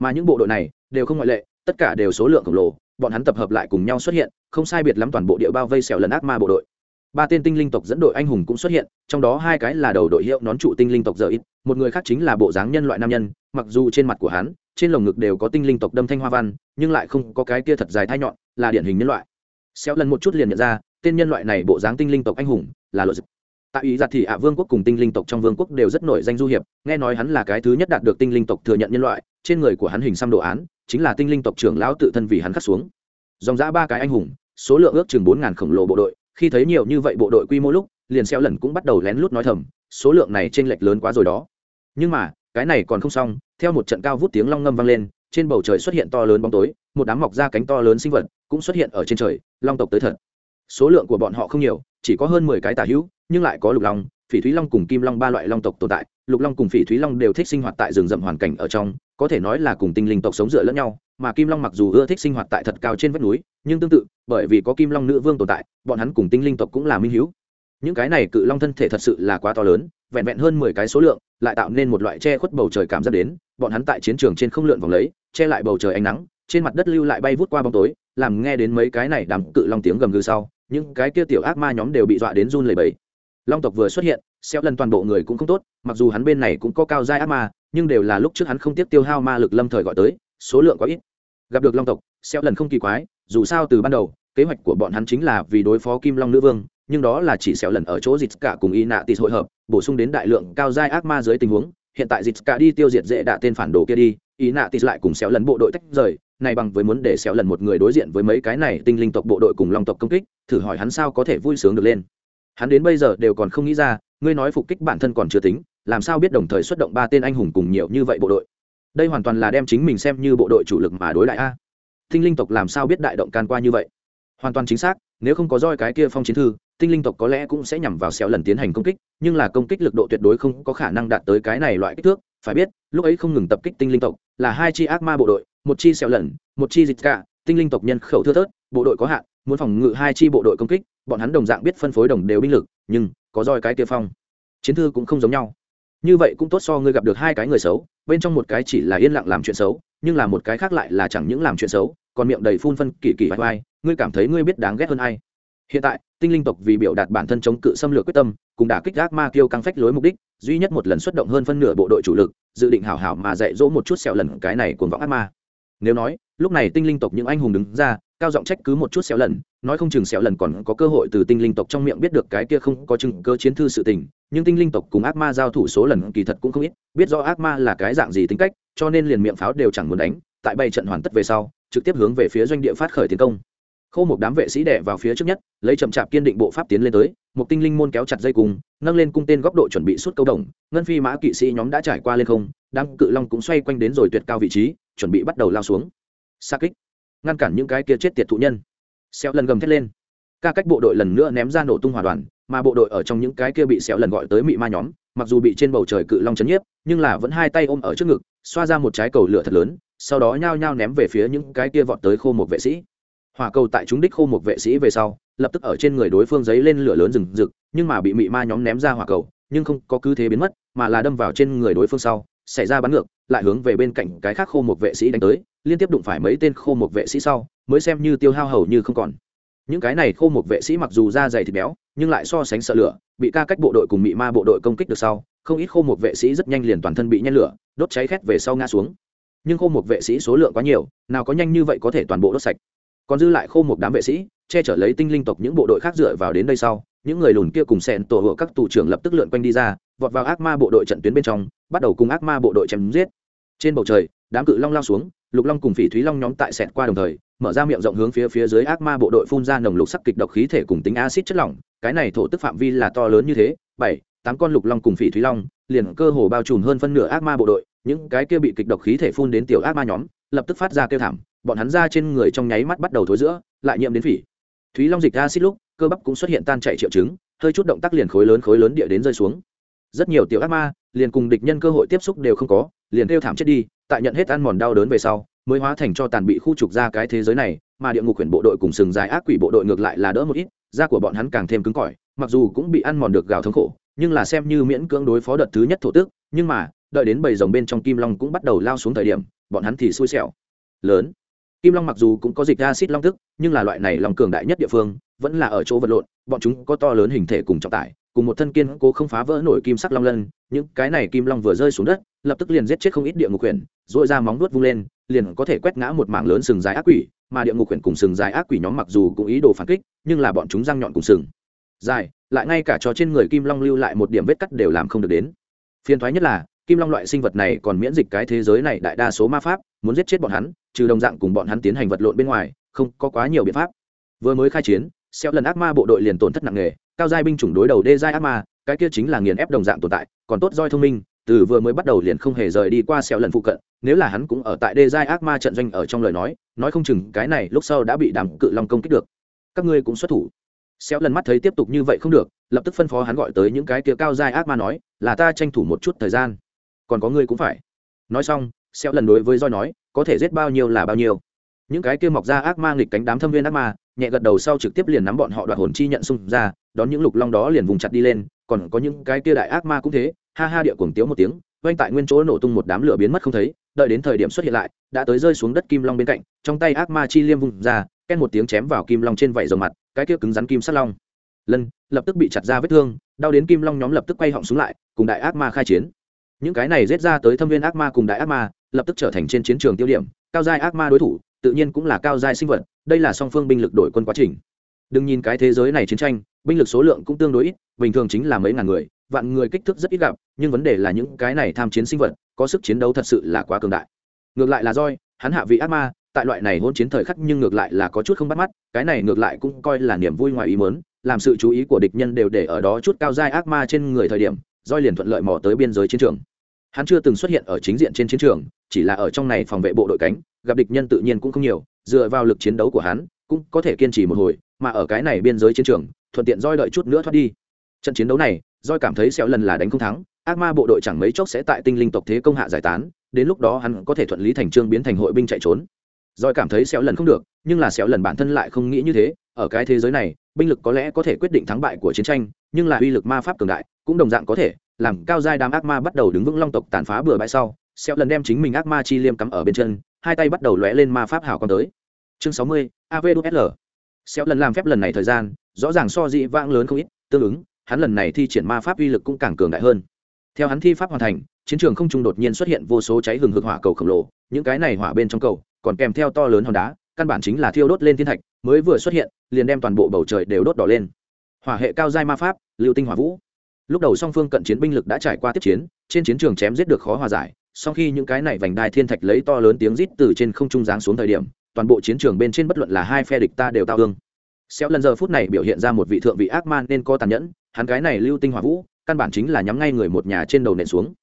Mà những bộ đội này, đều không ngoại lệ, tất cả đều số lượng khổng lồ, bọn hắn tập hợp lại cùng nhau xuất hiện, không sai biệt lắm toàn bộ địa bao vây xẻo lần ác ma bộ đội ba tên tinh linh tộc dẫn đội anh hùng cũng xuất hiện, trong đó hai cái là đầu đội hiệu nón trụ tinh linh tộc giờ ít, một người khác chính là bộ dáng nhân loại nam nhân, mặc dù trên mặt của hắn, trên lồng ngực đều có tinh linh tộc đâm thanh hoa văn, nhưng lại không có cái kia thật dài thai nhọn, là điển hình nhân loại. Xéo lần một chút liền nhận ra, tên nhân loại này bộ dáng tinh linh tộc anh hùng, là lộ dịch. Tại ý giặt thì ạ vương quốc cùng tinh linh tộc trong vương quốc đều rất nổi danh du hiệp, nghe nói hắn là cái thứ nhất đạt được tinh linh tộc thừa nhận nhân loại, trên người của hắn hình xăm đồ án, chính là tinh linh tộc trưởng lão tự thân vì hắn khắc xuống. Dòng giã ba cái anh hùng, số lượng ước chừng bốn ngàn khổng lồ bộ đội khi thấy nhiều như vậy bộ đội quy mô lúc, liền xeo lần cũng bắt đầu lén lút nói thầm, số lượng này t r ê n lệch lớn quá rồi đó. Nhưng mà, cái này còn không xong, theo một trận cao vút tiếng long ngâm vang lên, trên bầu trời xuất hiện to lớn bóng tối, một đám mọc ra cánh to lớn sinh vật cũng xuất hiện ở trên trời, long tộc tới thật. Số lượng của bọn họ không nhiều, chỉ có hơn mười cái tà hữu, nhưng lại có lục long, phỉ thúy long cùng kim long ba loại long tộc tồn tại, lục long cùng phỉ thúy long đều thích sinh hoạt tại rừng rậm hoàn cảnh ở trong, có thể nói là cùng tinh linh tộc sống dựa lẫn nhau mà kim long mặc dù ưa thích sinh hoạt tại thật cao trên vách núi, nhưng tương tự, bởi vì có kim long nữ vương tồn tại, bọn hắn cùng tinh linh tộc cũng là minh hữu những cái này cự long thân thể thật sự là quá to lớn, vẹn vẹn hơn mười cái số lượng, lại tạo nên một loại che khuất bầu trời cảm giác đến, bọn hắn tại chiến trường trên không lượn vòng lấy, che lại bầu trời ánh nắng, trên mặt đất lưu lại bay vút qua bóng tối, làm nghe đến mấy cái này đám cự long tiếng gầm gừ sau, những cái kia tiểu ác ma nhóm đều bị dọa đến run lẩy bẩy. Long tộc vừa xuất hiện xeo lần toàn bộ người cũng không tốt, mặc dù hắn bên này cũng có cao giai ác ma, nhưng đều là lúc trước hắn không tiếp tiêu hao ma lực lâm thời gọi tới số lượng có ít. Gặp được long tộc xeo lần không kỳ quái, dù sao từ ban đầu, kế hoạch của bọn hắn chính là vì đối phó kim long nữ vương, nhưng đó là chỉ xeo lần ở chỗ dịch cả cùng y nạ tịt hội hợp, bổ sung đến đại lượng cao giai ác ma dưới tình huống. Hiện tại dịch cả đi tiêu diệt dễ đạ tên phản đồ kia đi y nạ tịt lại cùng xeo lần bộ đội tách rời, này bằng với muốn để xeo lần một người đối diện với mấy cái này tinh linh tộc bộ đội cùng long tộc công kích, thử hỏi hắn sao có thể vui sướng được lên. Hắn đến bây giờ đều còn không nghĩ ra, ngươi nói phục kích bản thân còn chưa tính, làm sao biết đồng thời xuất động ba tên anh hùng cùng nhiều như vậy bộ đội đây hoàn toàn là đem chính mình xem như bộ đội chủ lực mà đối lại a. Tinh linh tộc làm sao biết đại động can qua như vậy? Hoàn toàn chính xác, nếu không có roi cái kia phong chiến thư, tinh linh tộc có lẽ cũng sẽ nhằm vào xéo lần tiến hành công kích, nhưng là công kích lực độ tuyệt đối không có khả năng đạt tới cái này loại kích thước, phải biết, lúc ấy không ngừng tập kích tinh linh tộc, là hai chi ác ma bộ đội, một chi xéo lần, một chi dịch cả, tinh linh tộc nhân khẩu thưa thớt, bộ đội có hạn, muốn phòng ngự hai chi bộ đội công kích, bọn hắn đồng dạng biết phân phối đồng đều binh lực, nhưng có roi cái kia phong. Chiến thư cũng không giống nhau. Như vậy cũng tốt so ngươi gặp được hai cái người xấu bên trong một cái chỉ là yên lặng làm chuyện xấu, nhưng là một cái khác lại là chẳng những làm chuyện xấu, còn miệng đầy phun phân, kỳ kỳ vai vai, ngươi cảm thấy ngươi biết đáng ghét hơn ai. Hiện tại, tinh linh tộc vì biểu đạt bản thân chống cự xâm lược quyết tâm, cùng đả kích gác ma kiêu căng phách lối mục đích, duy nhất một lần xuất động hơn phân nửa bộ đội chủ lực, dự định hảo hảo mà dạy dỗ một chút sẹo lần cái này cuồng vọng ác ma. Nếu nói, lúc này tinh linh tộc những anh hùng đứng ra cao giọng trách cứ một chút xéo lần, nói không chừng xéo lần còn có cơ hội từ tinh linh tộc trong miệng biết được cái kia không có chứng cơ chiến thư sự tình, nhưng tinh linh tộc cùng ác ma giao thủ số lần kỳ thật cũng không ít, biết do ác ma là cái dạng gì tính cách, cho nên liền miệng pháo đều chẳng muốn đánh, tại bay trận hoàn tất về sau, trực tiếp hướng về phía doanh địa phát khởi tiến công. Khâu một đám vệ sĩ đẻ vào phía trước nhất, lấy chậm chạp kiên định bộ pháp tiến lên tới, một tinh linh môn kéo chặt dây cung, nâng lên cung tên góc độ chuẩn bị suốt câu đồng, ngân phi mã kỵ sĩ nhóm đã trải qua lên không, đám cự long cũng xoay quanh đến rồi tuyệt cao vị trí, chuẩn bị bắt đầu lao xuống. Xa kích ngăn cản những cái kia chết tiệt thụ nhân. Xéo lần gầm thét lên. Ca cách bộ đội lần nữa ném ra nổ tung hỏa đoàn, mà bộ đội ở trong những cái kia bị xéo lần gọi tới mị ma nhóm, mặc dù bị trên bầu trời cự long chấn nhiếp, nhưng là vẫn hai tay ôm ở trước ngực, xoa ra một trái cầu lửa thật lớn, sau đó nhao nhao ném về phía những cái kia vọt tới khô một vệ sĩ. Hỏa cầu tại chúng đích khô một vệ sĩ về sau, lập tức ở trên người đối phương giấy lên lửa lớn rừng rực, nhưng mà bị mị ma nhóm ném ra hỏa cầu, nhưng không có cứ thế biến mất, mà là đâm vào trên người đối phương sau xảy ra bắn ngược, lại hướng về bên cạnh cái khác khô một vệ sĩ đánh tới, liên tiếp đụng phải mấy tên khô một vệ sĩ sau, mới xem như tiêu hao hầu như không còn. Những cái này khô một vệ sĩ mặc dù da dày thịt béo, nhưng lại so sánh sợ lửa, bị ca cách bộ đội cùng mị ma bộ đội công kích được sau, không ít khô một vệ sĩ rất nhanh liền toàn thân bị nhen lửa, đốt cháy khét về sau ngã xuống. Nhưng khô một vệ sĩ số lượng quá nhiều, nào có nhanh như vậy có thể toàn bộ đốt sạch. Còn dư lại khô một đám vệ sĩ, che chở lấy tinh linh tộc những bộ đội khác dựa vào đến đây sau, những người lùn kia cùng xẹn tổ hộ các tù trưởng lập tức lượn quanh đi ra vọt vào ác ma bộ đội trận tuyến bên trong, bắt đầu cùng ác ma bộ đội chém giết. Trên bầu trời, đám cự long lao xuống, lục long cùng phỉ thúy long nhóm tại sẹt qua đồng thời, mở ra miệng rộng hướng phía phía dưới ác ma bộ đội phun ra nồng lục sắc kịch độc khí thể cùng tính acid chất lỏng. Cái này thổ tức phạm vi là to lớn như thế, bảy, tám con lục long cùng phỉ thúy long liền cơ hồ bao trùm hơn phân nửa ác ma bộ đội. Những cái kia bị kịch độc khí thể phun đến tiểu ác ma nhóm, lập tức phát ra kêu thảm, bọn hắn ra trên người trong nháy mắt bắt đầu thối giữa, lại nhiễm đến phỉ thúy long dịch acid lúc, cơ bắp cũng xuất hiện tan chảy triệu chứng, hơi chút động tác liền khối lớn khối lớn địa đến rơi xuống rất nhiều tiểu ác ma, liền cùng địch nhân cơ hội tiếp xúc đều không có, liền kêu thảm chết đi, tại nhận hết ăn mòn đau đớn về sau, mới hóa thành cho tàn bị khu trục ra cái thế giới này, mà địa ngục quyển bộ đội cùng sừng dài ác quỷ bộ đội ngược lại là đỡ một ít, da của bọn hắn càng thêm cứng cỏi, mặc dù cũng bị ăn mòn được gào thống khổ, nhưng là xem như miễn cưỡng đối phó đợt thứ nhất thổ tức, nhưng mà, đợi đến bầy rồng bên trong kim long cũng bắt đầu lao xuống thời điểm, bọn hắn thì xui xẻo. Lớn. Kim long mặc dù cũng có dịch acid long tức, nhưng là loại này lòng cường đại nhất địa phương, vẫn là ở chỗ vật lộn, bọn chúng có to lớn hình thể cùng trọng tải cùng một thân kiên cố không phá vỡ nổi kim sắc long lân, những cái này kim long vừa rơi xuống đất, lập tức liền giết chết không ít địa ngục quyển dội ra móng nuốt vung lên, liền có thể quét ngã một mảng lớn sừng dài ác quỷ, mà địa ngục quyển cùng sừng dài ác quỷ nhóm mặc dù cũng ý đồ phản kích, nhưng là bọn chúng răng nhọn cùng sừng. Dài, lại ngay cả cho trên người kim long lưu lại một điểm vết cắt đều làm không được đến. Phiền thoái nhất là, kim long loại sinh vật này còn miễn dịch cái thế giới này đại đa số ma pháp, muốn giết chết bọn hắn, trừ đồng dạng cùng bọn hắn tiến hành vật lộn bên ngoài, không có quá nhiều biện pháp. Vừa mới khai chiến xeo lần ác ma bộ đội liền tổn thất nặng nề, cao giai binh chủng đối đầu đê giai ác ma, cái kia chính là nghiền ép đồng dạng tồn tại, còn tốt roi thông minh, từ vừa mới bắt đầu liền không hề rời đi qua xeo lần phụ cận, nếu là hắn cũng ở tại đê giai ác ma trận doanh ở trong lời nói nói không chừng cái này lúc sau đã bị đàm cự long công kích được. Các ngươi cũng xuất thủ. Xéo lần mắt thấy tiếp tục như vậy không được, lập tức phân phó hắn gọi tới những cái kia cao giai ác ma nói, là ta tranh thủ một chút thời gian. Còn có ngươi cũng phải. Nói xong xéo lần đối với roi nói, có thể giết bao nhiêu là bao nhiêu. Những cái kia mọc ra ác ma nghịch cánh đám thâm viên ác ma nhẹ gật đầu sau trực tiếp liền nắm bọn họ đoạt hồn chi nhận xung ra, đón những lục long đó liền vùng chặt đi lên, còn có những cái kia đại ác ma cũng thế, ha ha địa cuồng tiếu một tiếng oanh tại nguyên chỗ nổ tung một đám lửa biến mất không thấy, đợi đến thời điểm xuất hiện lại, đã tới rơi xuống đất kim long bên cạnh, trong tay ác ma chi liêm vùng ra ken một tiếng chém vào kim long trên vảy rồng mặt, cái kia cứng rắn kim sắt long. Lân, lập tức bị chặt ra vết thương, đau đến kim long nhóm lập tức quay họng xuống lại, cùng đại ác ma khai chiến. Những cái này giết ra tới thâm viên ác ma cùng đại ác ma, lập tức trở thành trên chiến trường tiêu điểm, cao giai ác ma đối thủ, tự nhiên cũng là cao giai sinh vật đây là song phương binh lực đổi quân quá trình. Đừng nhìn cái thế giới này chiến tranh, binh lực số lượng cũng tương đối ít, bình thường chính là mấy ngàn người, vạn người kích thước rất ít gặp, nhưng vấn đề là những cái này tham chiến sinh vật, có sức chiến đấu thật sự là quá cường đại. Ngược lại là roi hắn hạ vị ác ma, tại loại này hôn chiến thời khắc nhưng ngược lại là có chút không bắt mắt, cái này ngược lại cũng coi là niềm vui ngoài ý mớn làm sự chú ý của địch nhân đều để ở đó chút cao dai ác ma trên người thời điểm roi liền thuận lợi mò tới biên giới chiến trường. Hắn chưa từng xuất hiện ở chính diện trên chiến trường, chỉ là ở trong này phòng vệ bộ đội cánh, gặp địch nhân tự nhiên cũng không nhiều dựa vào lực chiến đấu của hắn, cũng có thể kiên trì một hồi, mà ở cái này biên giới chiến trường, thuận tiện roi đợi chút nữa thoát đi. Trận chiến đấu này roi cảm thấy sẹo lần là đánh không thắng, ác ma bộ đội chẳng mấy chốc sẽ tại tinh linh tộc thế công hạ giải tán, đến lúc đó hắn có thể thuận lý thành trương biến thành hội binh chạy trốn. Roi cảm thấy sẹo lần không được, nhưng là sẹo lần bản thân lại không nghĩ như thế, ở cái thế giới này, binh lực có lẽ có thể quyết định thắng bại của chiến tranh, nhưng là uy lực ma pháp cường đại, cũng đồng dạng có thể, làm cao giai đám ác ma bắt đầu đứng vững long tộc tàn phá bừa bãi sau, sẹo lần đem chính mình ác ma chi liêm cắm ở bên chân, hai tay bắt đầu lóe lên ma pháp hào quang tới chương sáu mươi avsl xéo lần làm phép lần này thời gian, rõ ràng so dị vãng lớn không ít, tương ứng, hắn lần này thi triển ma pháp uy lực cũng càng cường đại hơn. Theo hắn thi pháp hoàn thành, chiến trường không trung đột nhiên xuất hiện vô số cháy hừng hực hỏa cầu khổng lồ, những cái này hỏa bên trong cầu, còn kèm theo to lớn hòn đá, căn bản chính là thiêu đốt lên thiên thạch, mới vừa xuất hiện, liền đem toàn bộ bầu trời đều đốt đỏ lên. Hỏa hệ cao giai ma pháp, lưu tinh hỏa vũ. Lúc đầu song phương cận chiến binh lực đã trải qua tiếp chiến, trên chiến trường chém giết được khó hòa giải sau khi những cái này vành đai thiên thạch lấy to lớn tiếng rít từ trên không trung giáng xuống thời điểm toàn bộ chiến trường bên trên bất luận là hai phe địch ta đều tao hương xéo lần giờ phút này biểu hiện ra một vị thượng vị ác man nên có tàn nhẫn, hắn cái này lưu tinh hỏa vũ, căn bản chính là nhắm ngay người một nhà trên đầu nện xuống.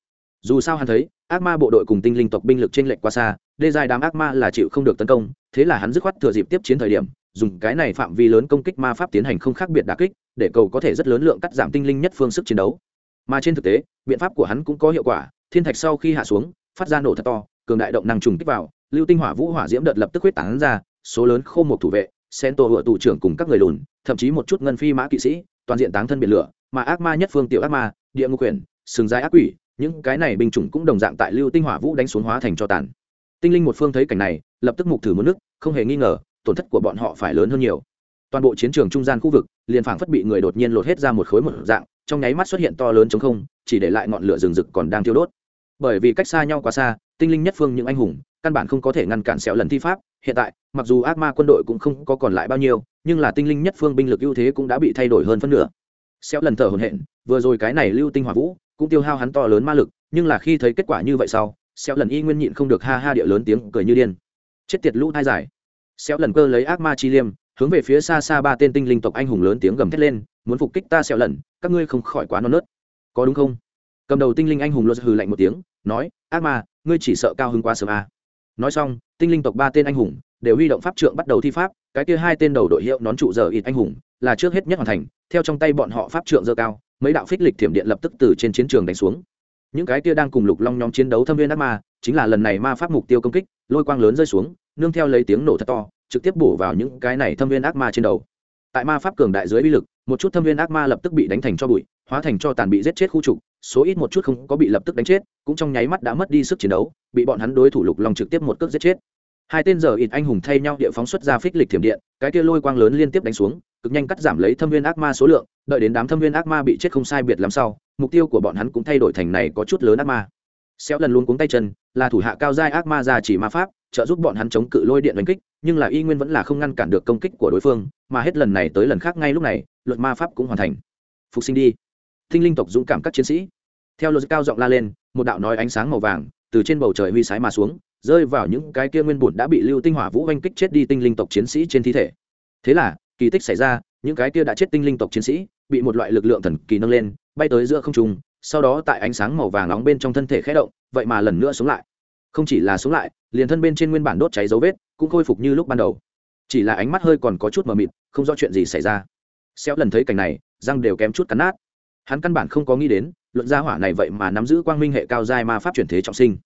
Dù sao hắn thấy, ác ma bộ đội cùng tinh linh tộc binh lực trên lệnh quá xa, đê dài đám ác ma là chịu không được tấn công, thế là hắn dứt khoát thừa dịp tiếp chiến thời điểm, dùng cái này phạm vi lớn công kích ma pháp tiến hành không khác biệt đà kích, để cầu có thể rất lớn lượng cắt giảm tinh linh nhất phương sức chiến đấu. Mà trên thực tế, biện pháp của hắn cũng có hiệu quả, thiên thạch sau khi hạ xuống, phát ra nổ thật to, cường đại động năng trùng kích vào lưu tinh hỏa vũ hỏa diễm đợt lập tức huyết tán ra, số lớn khô một thủ vệ sen tổ hựa tù trưởng cùng các người lùn, thậm chí một chút ngân phi mã kỵ sĩ, toàn diện táng thân biển lửa, mà ác ma nhất phương tiểu ác ma, địa ngục quyền, sừng dài ác quỷ, những cái này binh chủng cũng đồng dạng tại lưu tinh hỏa vũ đánh xuống hóa thành cho tàn. Tinh linh một phương thấy cảnh này, lập tức mục thử một nước, không hề nghi ngờ, tổn thất của bọn họ phải lớn hơn nhiều. Toàn bộ chiến trường trung gian khu vực, liền phảng phất bị người đột nhiên lột hết ra một khối một dạng, trong nháy mắt xuất hiện to lớn chống không, chỉ để lại ngọn lửa rừng rực còn đang thiêu đốt. Bởi vì cách xa nhau quá xa, tinh linh nhất phương những anh hùng căn bản không có thể ngăn cản sẹo lần thi pháp. Hiện tại, mặc dù ác ma quân đội cũng không có còn lại bao nhiêu, nhưng là tinh linh nhất phương binh lực ưu thế cũng đã bị thay đổi hơn phân nửa. Sẹo lần thở hồn hện vừa rồi cái này lưu tinh hỏa vũ cũng tiêu hao hắn to lớn ma lực, nhưng là khi thấy kết quả như vậy sau, sẹo lần y nguyên nhịn không được ha ha địa lớn tiếng cười như điên. Chết tiệt lũ hai giải sẹo lần cơ lấy ác ma chi liêm, hướng về phía xa xa ba tên tinh linh tộc anh hùng lớn tiếng gầm thét lên, muốn phục kích ta sẹo lần, các ngươi không khỏi quá non nớt. Có đúng không? Cầm đầu tinh linh anh hùng luật hừ lạnh một tiếng, nói, ác ma, ngươi chỉ sợ cao hơn quá sớm à nói xong, tinh linh tộc ba tên anh hùng đều huy động pháp trượng bắt đầu thi pháp, cái kia hai tên đầu đội hiệu nón trụ giờ ít anh hùng là trước hết nhất hoàn thành, theo trong tay bọn họ pháp trượng dơ cao, mấy đạo phích lịch thiểm điện lập tức từ trên chiến trường đánh xuống. Những cái kia đang cùng lục long nhóm chiến đấu thâm viên ác ma, chính là lần này ma pháp mục tiêu công kích, lôi quang lớn rơi xuống, nương theo lấy tiếng nổ thật to, trực tiếp bổ vào những cái này thâm viên ác ma trên đầu. Tại ma pháp cường đại dưới uy lực, một chút thâm viên ác ma lập tức bị đánh thành cho bụi, hóa thành cho tàn bị giết chết khu trục số ít một chút không có bị lập tức đánh chết, cũng trong nháy mắt đã mất đi sức chiến đấu, bị bọn hắn đối thủ lục long trực tiếp một cước giết chết. Hai tên giờ ít anh hùng thay nhau địa phóng xuất ra phích lịch thiểm điện, cái kia lôi quang lớn liên tiếp đánh xuống, cực nhanh cắt giảm lấy thâm viên ác ma số lượng, đợi đến đám thâm viên ác ma bị chết không sai biệt lắm sau, mục tiêu của bọn hắn cũng thay đổi thành này có chút lớn ác ma. Xéo lần luôn cuống tay chân, là thủ hạ cao giai ác ma ra chỉ ma pháp, trợ giúp bọn hắn chống cự lôi điện đánh kích, nhưng là y nguyên vẫn là không ngăn cản được công kích của đối phương, mà hết lần này tới lần khác ngay lúc này, luật ma pháp cũng hoàn thành. Phục sinh đi. Thinh linh tộc dũng cảm các chiến sĩ theo luật cao giọng la lên, một đạo nói ánh sáng màu vàng từ trên bầu trời huy sái mà xuống, rơi vào những cái kia nguyên bùn đã bị lưu tinh hỏa vũ oanh kích chết đi tinh linh tộc chiến sĩ trên thi thể. Thế là, kỳ tích xảy ra, những cái kia đã chết tinh linh tộc chiến sĩ bị một loại lực lượng thần kỳ nâng lên, bay tới giữa không trung, sau đó tại ánh sáng màu vàng nóng bên trong thân thể khẽ động, vậy mà lần nữa sống lại. Không chỉ là sống lại, liền thân bên trên nguyên bản đốt cháy dấu vết cũng khôi phục như lúc ban đầu. Chỉ là ánh mắt hơi còn có chút mờ mịt, không rõ chuyện gì xảy ra. Xéo lần thấy cảnh này, răng đều kém chút cắn nát. Hắn căn bản không có nghĩ đến luận gia hỏa này vậy mà nắm giữ quang minh hệ cao giai ma pháp chuyển thế trọng sinh.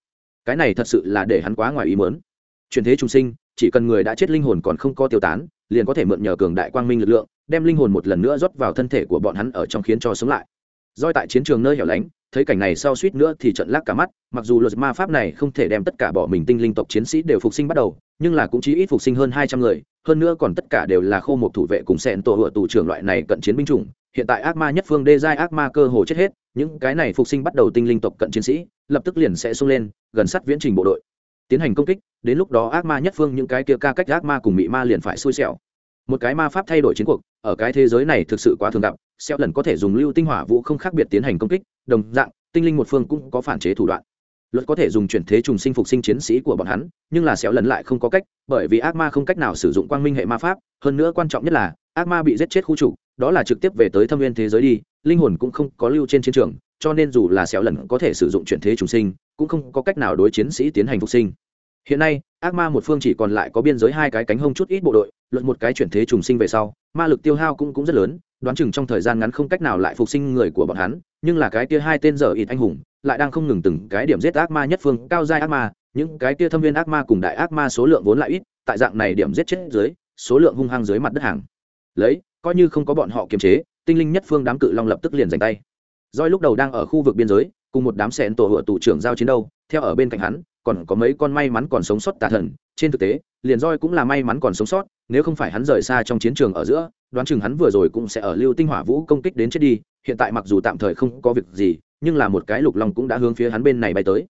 Cái này thật sự là để hắn quá ngoài ý mớn chuyển thế trùng sinh, chỉ cần người đã chết linh hồn còn không có tiêu tán, liền có thể mượn nhờ cường đại quang minh lực lượng, đem linh hồn một lần nữa rót vào thân thể của bọn hắn ở trong khiến cho sống lại. Doi tại chiến trường nơi hẻo lánh, thấy cảnh này sau suýt nữa thì trận lắc cả mắt, mặc dù luật ma pháp này không thể đem tất cả bỏ mình tinh linh tộc chiến sĩ đều phục sinh bắt đầu, nhưng là cũng chỉ ít phục sinh hơn hai trăm người hơn nữa còn tất cả đều là khô một thủ vệ cùng sẹn tổ hựa tù trưởng loại này cận chiến binh chủng. Hiện tại ác ma nhất phương đê giai ác ma cơ hồ chết hết, những cái này phục sinh bắt đầu tinh linh tộc cận chiến sĩ, lập tức liền sẽ xông lên, gần sát viễn trình bộ đội. Tiến hành công kích, đến lúc đó ác ma nhất phương những cái kia ca cách ác ma cùng bị ma liền phải xui xẻo. Một cái ma pháp thay đổi chiến cuộc, ở cái thế giới này thực sự quá thường gặp xeo lần có thể dùng lưu tinh hỏa vũ không khác biệt tiến hành công kích, đồng dạng, tinh linh một phương cũng có phản chế thủ đoạn luật có thể dùng chuyển thế trùng sinh phục sinh chiến sĩ của bọn hắn, nhưng là xéo lần lại không có cách, bởi vì ác ma không cách nào sử dụng quang minh hệ ma pháp. Hơn nữa quan trọng nhất là, ác ma bị giết chết khu trục, đó là trực tiếp về tới thâm viên thế giới đi, linh hồn cũng không có lưu trên chiến trường, cho nên dù là xéo lần có thể sử dụng chuyển thế trùng sinh, cũng không có cách nào đối chiến sĩ tiến hành phục sinh. Hiện nay, ác ma một phương chỉ còn lại có biên giới hai cái cánh hông chút ít bộ đội luận một cái chuyển thế trùng sinh về sau, ma lực tiêu hao cũng cũng rất lớn đoán chừng trong thời gian ngắn không cách nào lại phục sinh người của bọn hắn, nhưng là cái kia hai tên giờ ít anh hùng lại đang không ngừng từng cái điểm giết ác ma nhất phương, cao giai ác ma, những cái kia thâm viên ác ma cùng đại ác ma số lượng vốn lại ít, tại dạng này điểm giết chết dưới, số lượng hung hăng dưới mặt đất hàng. Lấy, coi như không có bọn họ kiềm chế, tinh linh nhất phương đám cự long lập tức liền giành tay. Doi lúc đầu đang ở khu vực biên giới, cùng một đám xẹn tổ hựa tù trưởng giao chiến đâu, theo ở bên cạnh hắn còn có mấy con may mắn còn sống sót tà thần, trên thực tế, liền roi cũng là may mắn còn sống sót, nếu không phải hắn rời xa trong chiến trường ở giữa, đoán chừng hắn vừa rồi cũng sẽ ở lưu tinh hỏa vũ công kích đến chết đi, hiện tại mặc dù tạm thời không có việc gì, nhưng là một cái lục long cũng đã hướng phía hắn bên này bay tới.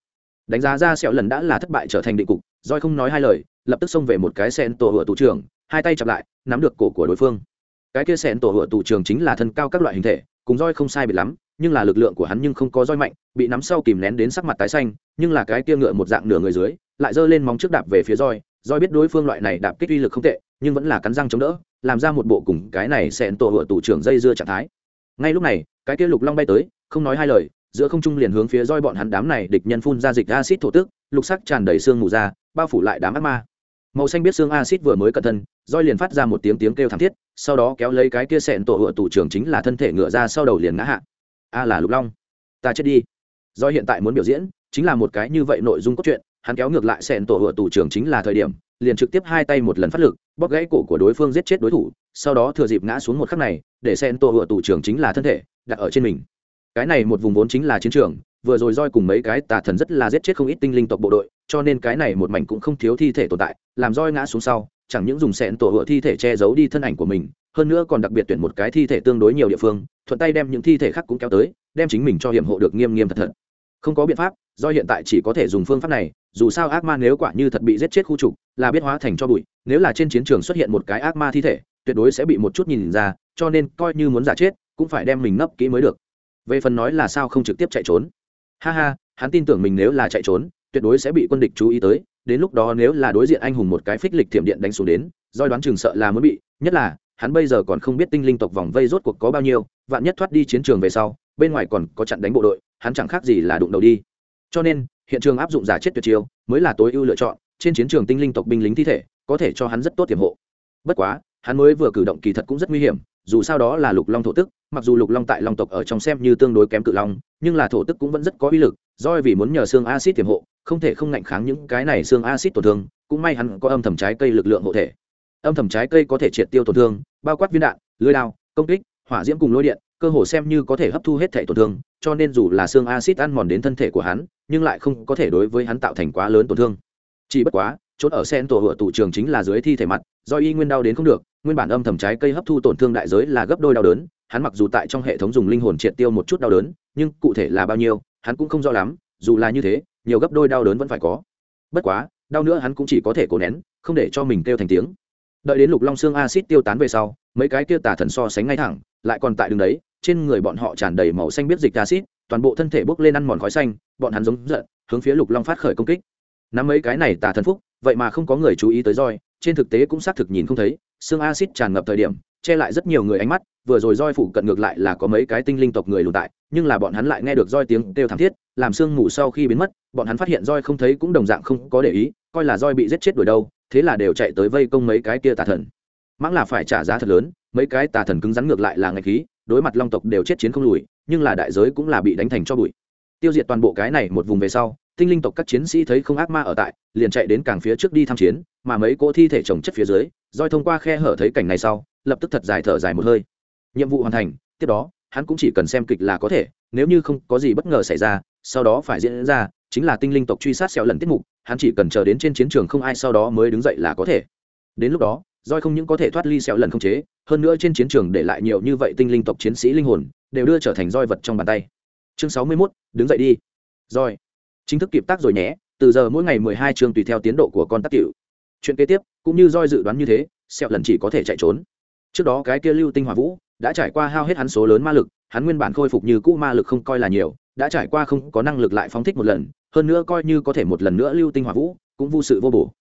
Đánh giá ra sẹo lần đã là thất bại trở thành định cục, roi không nói hai lời, lập tức xông về một cái sen tổ hựa tù trưởng hai tay chặp lại, nắm được cổ của đối phương. Cái kia sen tổ hựa tù trưởng chính là thân cao các loại hình thể, cùng roi không sai biệt lắm nhưng là lực lượng của hắn nhưng không có roi mạnh, bị nắm sau kìm nén đến sắc mặt tái xanh, nhưng là cái kia ngựa một dạng nửa người dưới, lại giơ lên móng trước đạp về phía roi. Roi biết đối phương loại này đạp kích uy lực không tệ, nhưng vẫn là cắn răng chống đỡ, làm ra một bộ cùng cái này xẹn tổ hựa tủ trưởng dây dưa trạng thái. Ngay lúc này, cái kia lục long bay tới, không nói hai lời, giữa không trung liền hướng phía roi bọn hắn đám này địch nhân phun ra dịch acid thổ tức, lục sắc tràn đầy xương mù ra, bao phủ lại đám ác ma. Màu xanh biết xương acid vừa mới cận thân roi liền phát ra một tiếng tiếng kêu thảm thiết, sau đó kéo lấy cái kia xẹn tổ hựa tủ trưởng chính là thân thể ngựa ra sau đầu liền ngã hạ a là lục long. Ta chết đi. Do hiện tại muốn biểu diễn, chính là một cái như vậy nội dung cốt truyện, hắn kéo ngược lại sẹn tổ hựa tù trưởng chính là thời điểm, liền trực tiếp hai tay một lần phát lực, bóp gãy cổ của đối phương giết chết đối thủ, sau đó thừa dịp ngã xuống một khắc này, để sẹn tổ hựa tù trưởng chính là thân thể, đặt ở trên mình. Cái này một vùng vốn chính là chiến trường, vừa rồi roi cùng mấy cái tà thần rất là giết chết không ít tinh linh tộc bộ đội, cho nên cái này một mảnh cũng không thiếu thi thể tồn tại, làm roi ngã xuống sau, chẳng những dùng sẹn tổ hựa thi thể che giấu đi thân ảnh của mình hơn nữa còn đặc biệt tuyển một cái thi thể tương đối nhiều địa phương, thuận tay đem những thi thể khác cũng kéo tới, đem chính mình cho hiểm hộ được nghiêm nghiêm thật thật. Không có biện pháp, do hiện tại chỉ có thể dùng phương pháp này, dù sao ác ma nếu quả như thật bị giết chết khu trục, là biết hóa thành cho bụi, nếu là trên chiến trường xuất hiện một cái ác ma thi thể, tuyệt đối sẽ bị một chút nhìn ra, cho nên coi như muốn giả chết, cũng phải đem mình nấp kỹ mới được. Về phần nói là sao không trực tiếp chạy trốn. Ha ha, hắn tin tưởng mình nếu là chạy trốn, tuyệt đối sẽ bị quân địch chú ý tới, đến lúc đó nếu là đối diện anh hùng một cái phích lịch thiểm điện đánh xuống đến doi đoán chừng sợ là mới bị, nhất là hắn bây giờ còn không biết tinh linh tộc vòng vây rốt cuộc có bao nhiêu, vạn nhất thoát đi chiến trường về sau, bên ngoài còn có chặn đánh bộ đội, hắn chẳng khác gì là đụng đầu đi. Cho nên, hiện trường áp dụng giả chết tuyệt chiêu mới là tối ưu lựa chọn, trên chiến trường tinh linh tộc binh lính thi thể, có thể cho hắn rất tốt tiềm hộ. Bất quá, hắn mới vừa cử động kỳ thật cũng rất nguy hiểm, dù sao đó là lục long thổ tức, mặc dù lục long tại long tộc ở trong xem như tương đối kém cự long, nhưng là thổ tức cũng vẫn rất có uy lực, do vì muốn nhờ xương acid tiềm hộ, không thể không ngạnh kháng những cái này xương acid tổn thương, cũng may hắn có âm thầm trái cây lực lượng hộ thể âm thầm trái cây có thể triệt tiêu tổn thương, bao quát viên đạn, lưới đao, công kích, hỏa diễm cùng lôi điện, cơ hồ xem như có thể hấp thu hết thể tổn thương, cho nên dù là xương acid ăn mòn đến thân thể của hắn, nhưng lại không có thể đối với hắn tạo thành quá lớn tổn thương. Chỉ bất quá, chốt ở sen tổ hựa tụ trường chính là dưới thi thể mặt, do y nguyên đau đến không được, nguyên bản âm thầm trái cây hấp thu tổn thương đại giới là gấp đôi đau đớn, hắn mặc dù tại trong hệ thống dùng linh hồn triệt tiêu một chút đau đớn, nhưng cụ thể là bao nhiêu, hắn cũng không rõ lắm, dù là như thế, nhiều gấp đôi đau đớn vẫn phải có. Bất quá, đau nữa hắn cũng chỉ có thể cố nén, không để cho mình kêu thành tiếng đợi đến lục long xương acid tiêu tán về sau, mấy cái kia tà thần so sánh ngay thẳng, lại còn tại đường đấy, trên người bọn họ tràn đầy màu xanh biết dịch acid toàn bộ thân thể bốc lên ăn mòn khói xanh, bọn hắn giống giận, hướng phía lục long phát khởi công kích. Nắm mấy cái này tà thần phúc, vậy mà không có người chú ý tới roi, trên thực tế cũng xác thực nhìn không thấy, xương acid tràn ngập thời điểm, che lại rất nhiều người ánh mắt, vừa rồi roi phụ cận ngược lại là có mấy cái tinh linh tộc người lùn tại, nhưng là bọn hắn lại nghe được roi tiếng kêu thảm thiết, làm xương mù sau khi biến mất, bọn hắn phát hiện roi không thấy cũng đồng dạng không có để ý, coi là roi bị giết chết đuổi đâu thế là đều chạy tới vây công mấy cái kia tà thần. Mãng là phải trả giá thật lớn, mấy cái tà thần cứng rắn ngược lại là ngạch khí, đối mặt long tộc đều chết chiến không lùi, nhưng là đại giới cũng là bị đánh thành cho bụi. Tiêu diệt toàn bộ cái này một vùng về sau, tinh linh tộc các chiến sĩ thấy không ác ma ở tại, liền chạy đến càng phía trước đi tham chiến, mà mấy cỗ thi thể trồng chất phía dưới, roi thông qua khe hở thấy cảnh này sau, lập tức thật dài thở dài một hơi. Nhiệm vụ hoàn thành, tiếp đó, hắn cũng chỉ cần xem kịch là có thể, nếu như không có gì bất ngờ xảy ra, sau đó phải diễn ra, chính là tinh linh tộc truy sát xẻo lần tiết mục hắn chỉ cần chờ đến trên chiến trường không ai sau đó mới đứng dậy là có thể. Đến lúc đó roi không những có thể thoát ly sẹo lần không chế hơn nữa trên chiến trường để lại nhiều như vậy tinh linh tộc chiến sĩ linh hồn đều đưa trở thành roi vật trong bàn tay. Chương sáu mươi 61, đứng dậy đi. Roi chính thức kịp tác rồi nhé từ giờ mỗi ngày mười hai chương tùy theo tiến độ của con tác cựu chuyện kế tiếp cũng như roi dự đoán như thế sẹo lần chỉ có thể chạy trốn. Trước đó cái kia lưu tinh hỏa vũ đã trải qua hao hết hắn số lớn ma lực hắn nguyên bản khôi phục như cũ ma lực không coi là nhiều đã trải qua không có năng lực lại phóng thích một lần hơn nữa coi như có thể một lần nữa lưu tinh hỏa vũ, cũng vô sự vô bổ.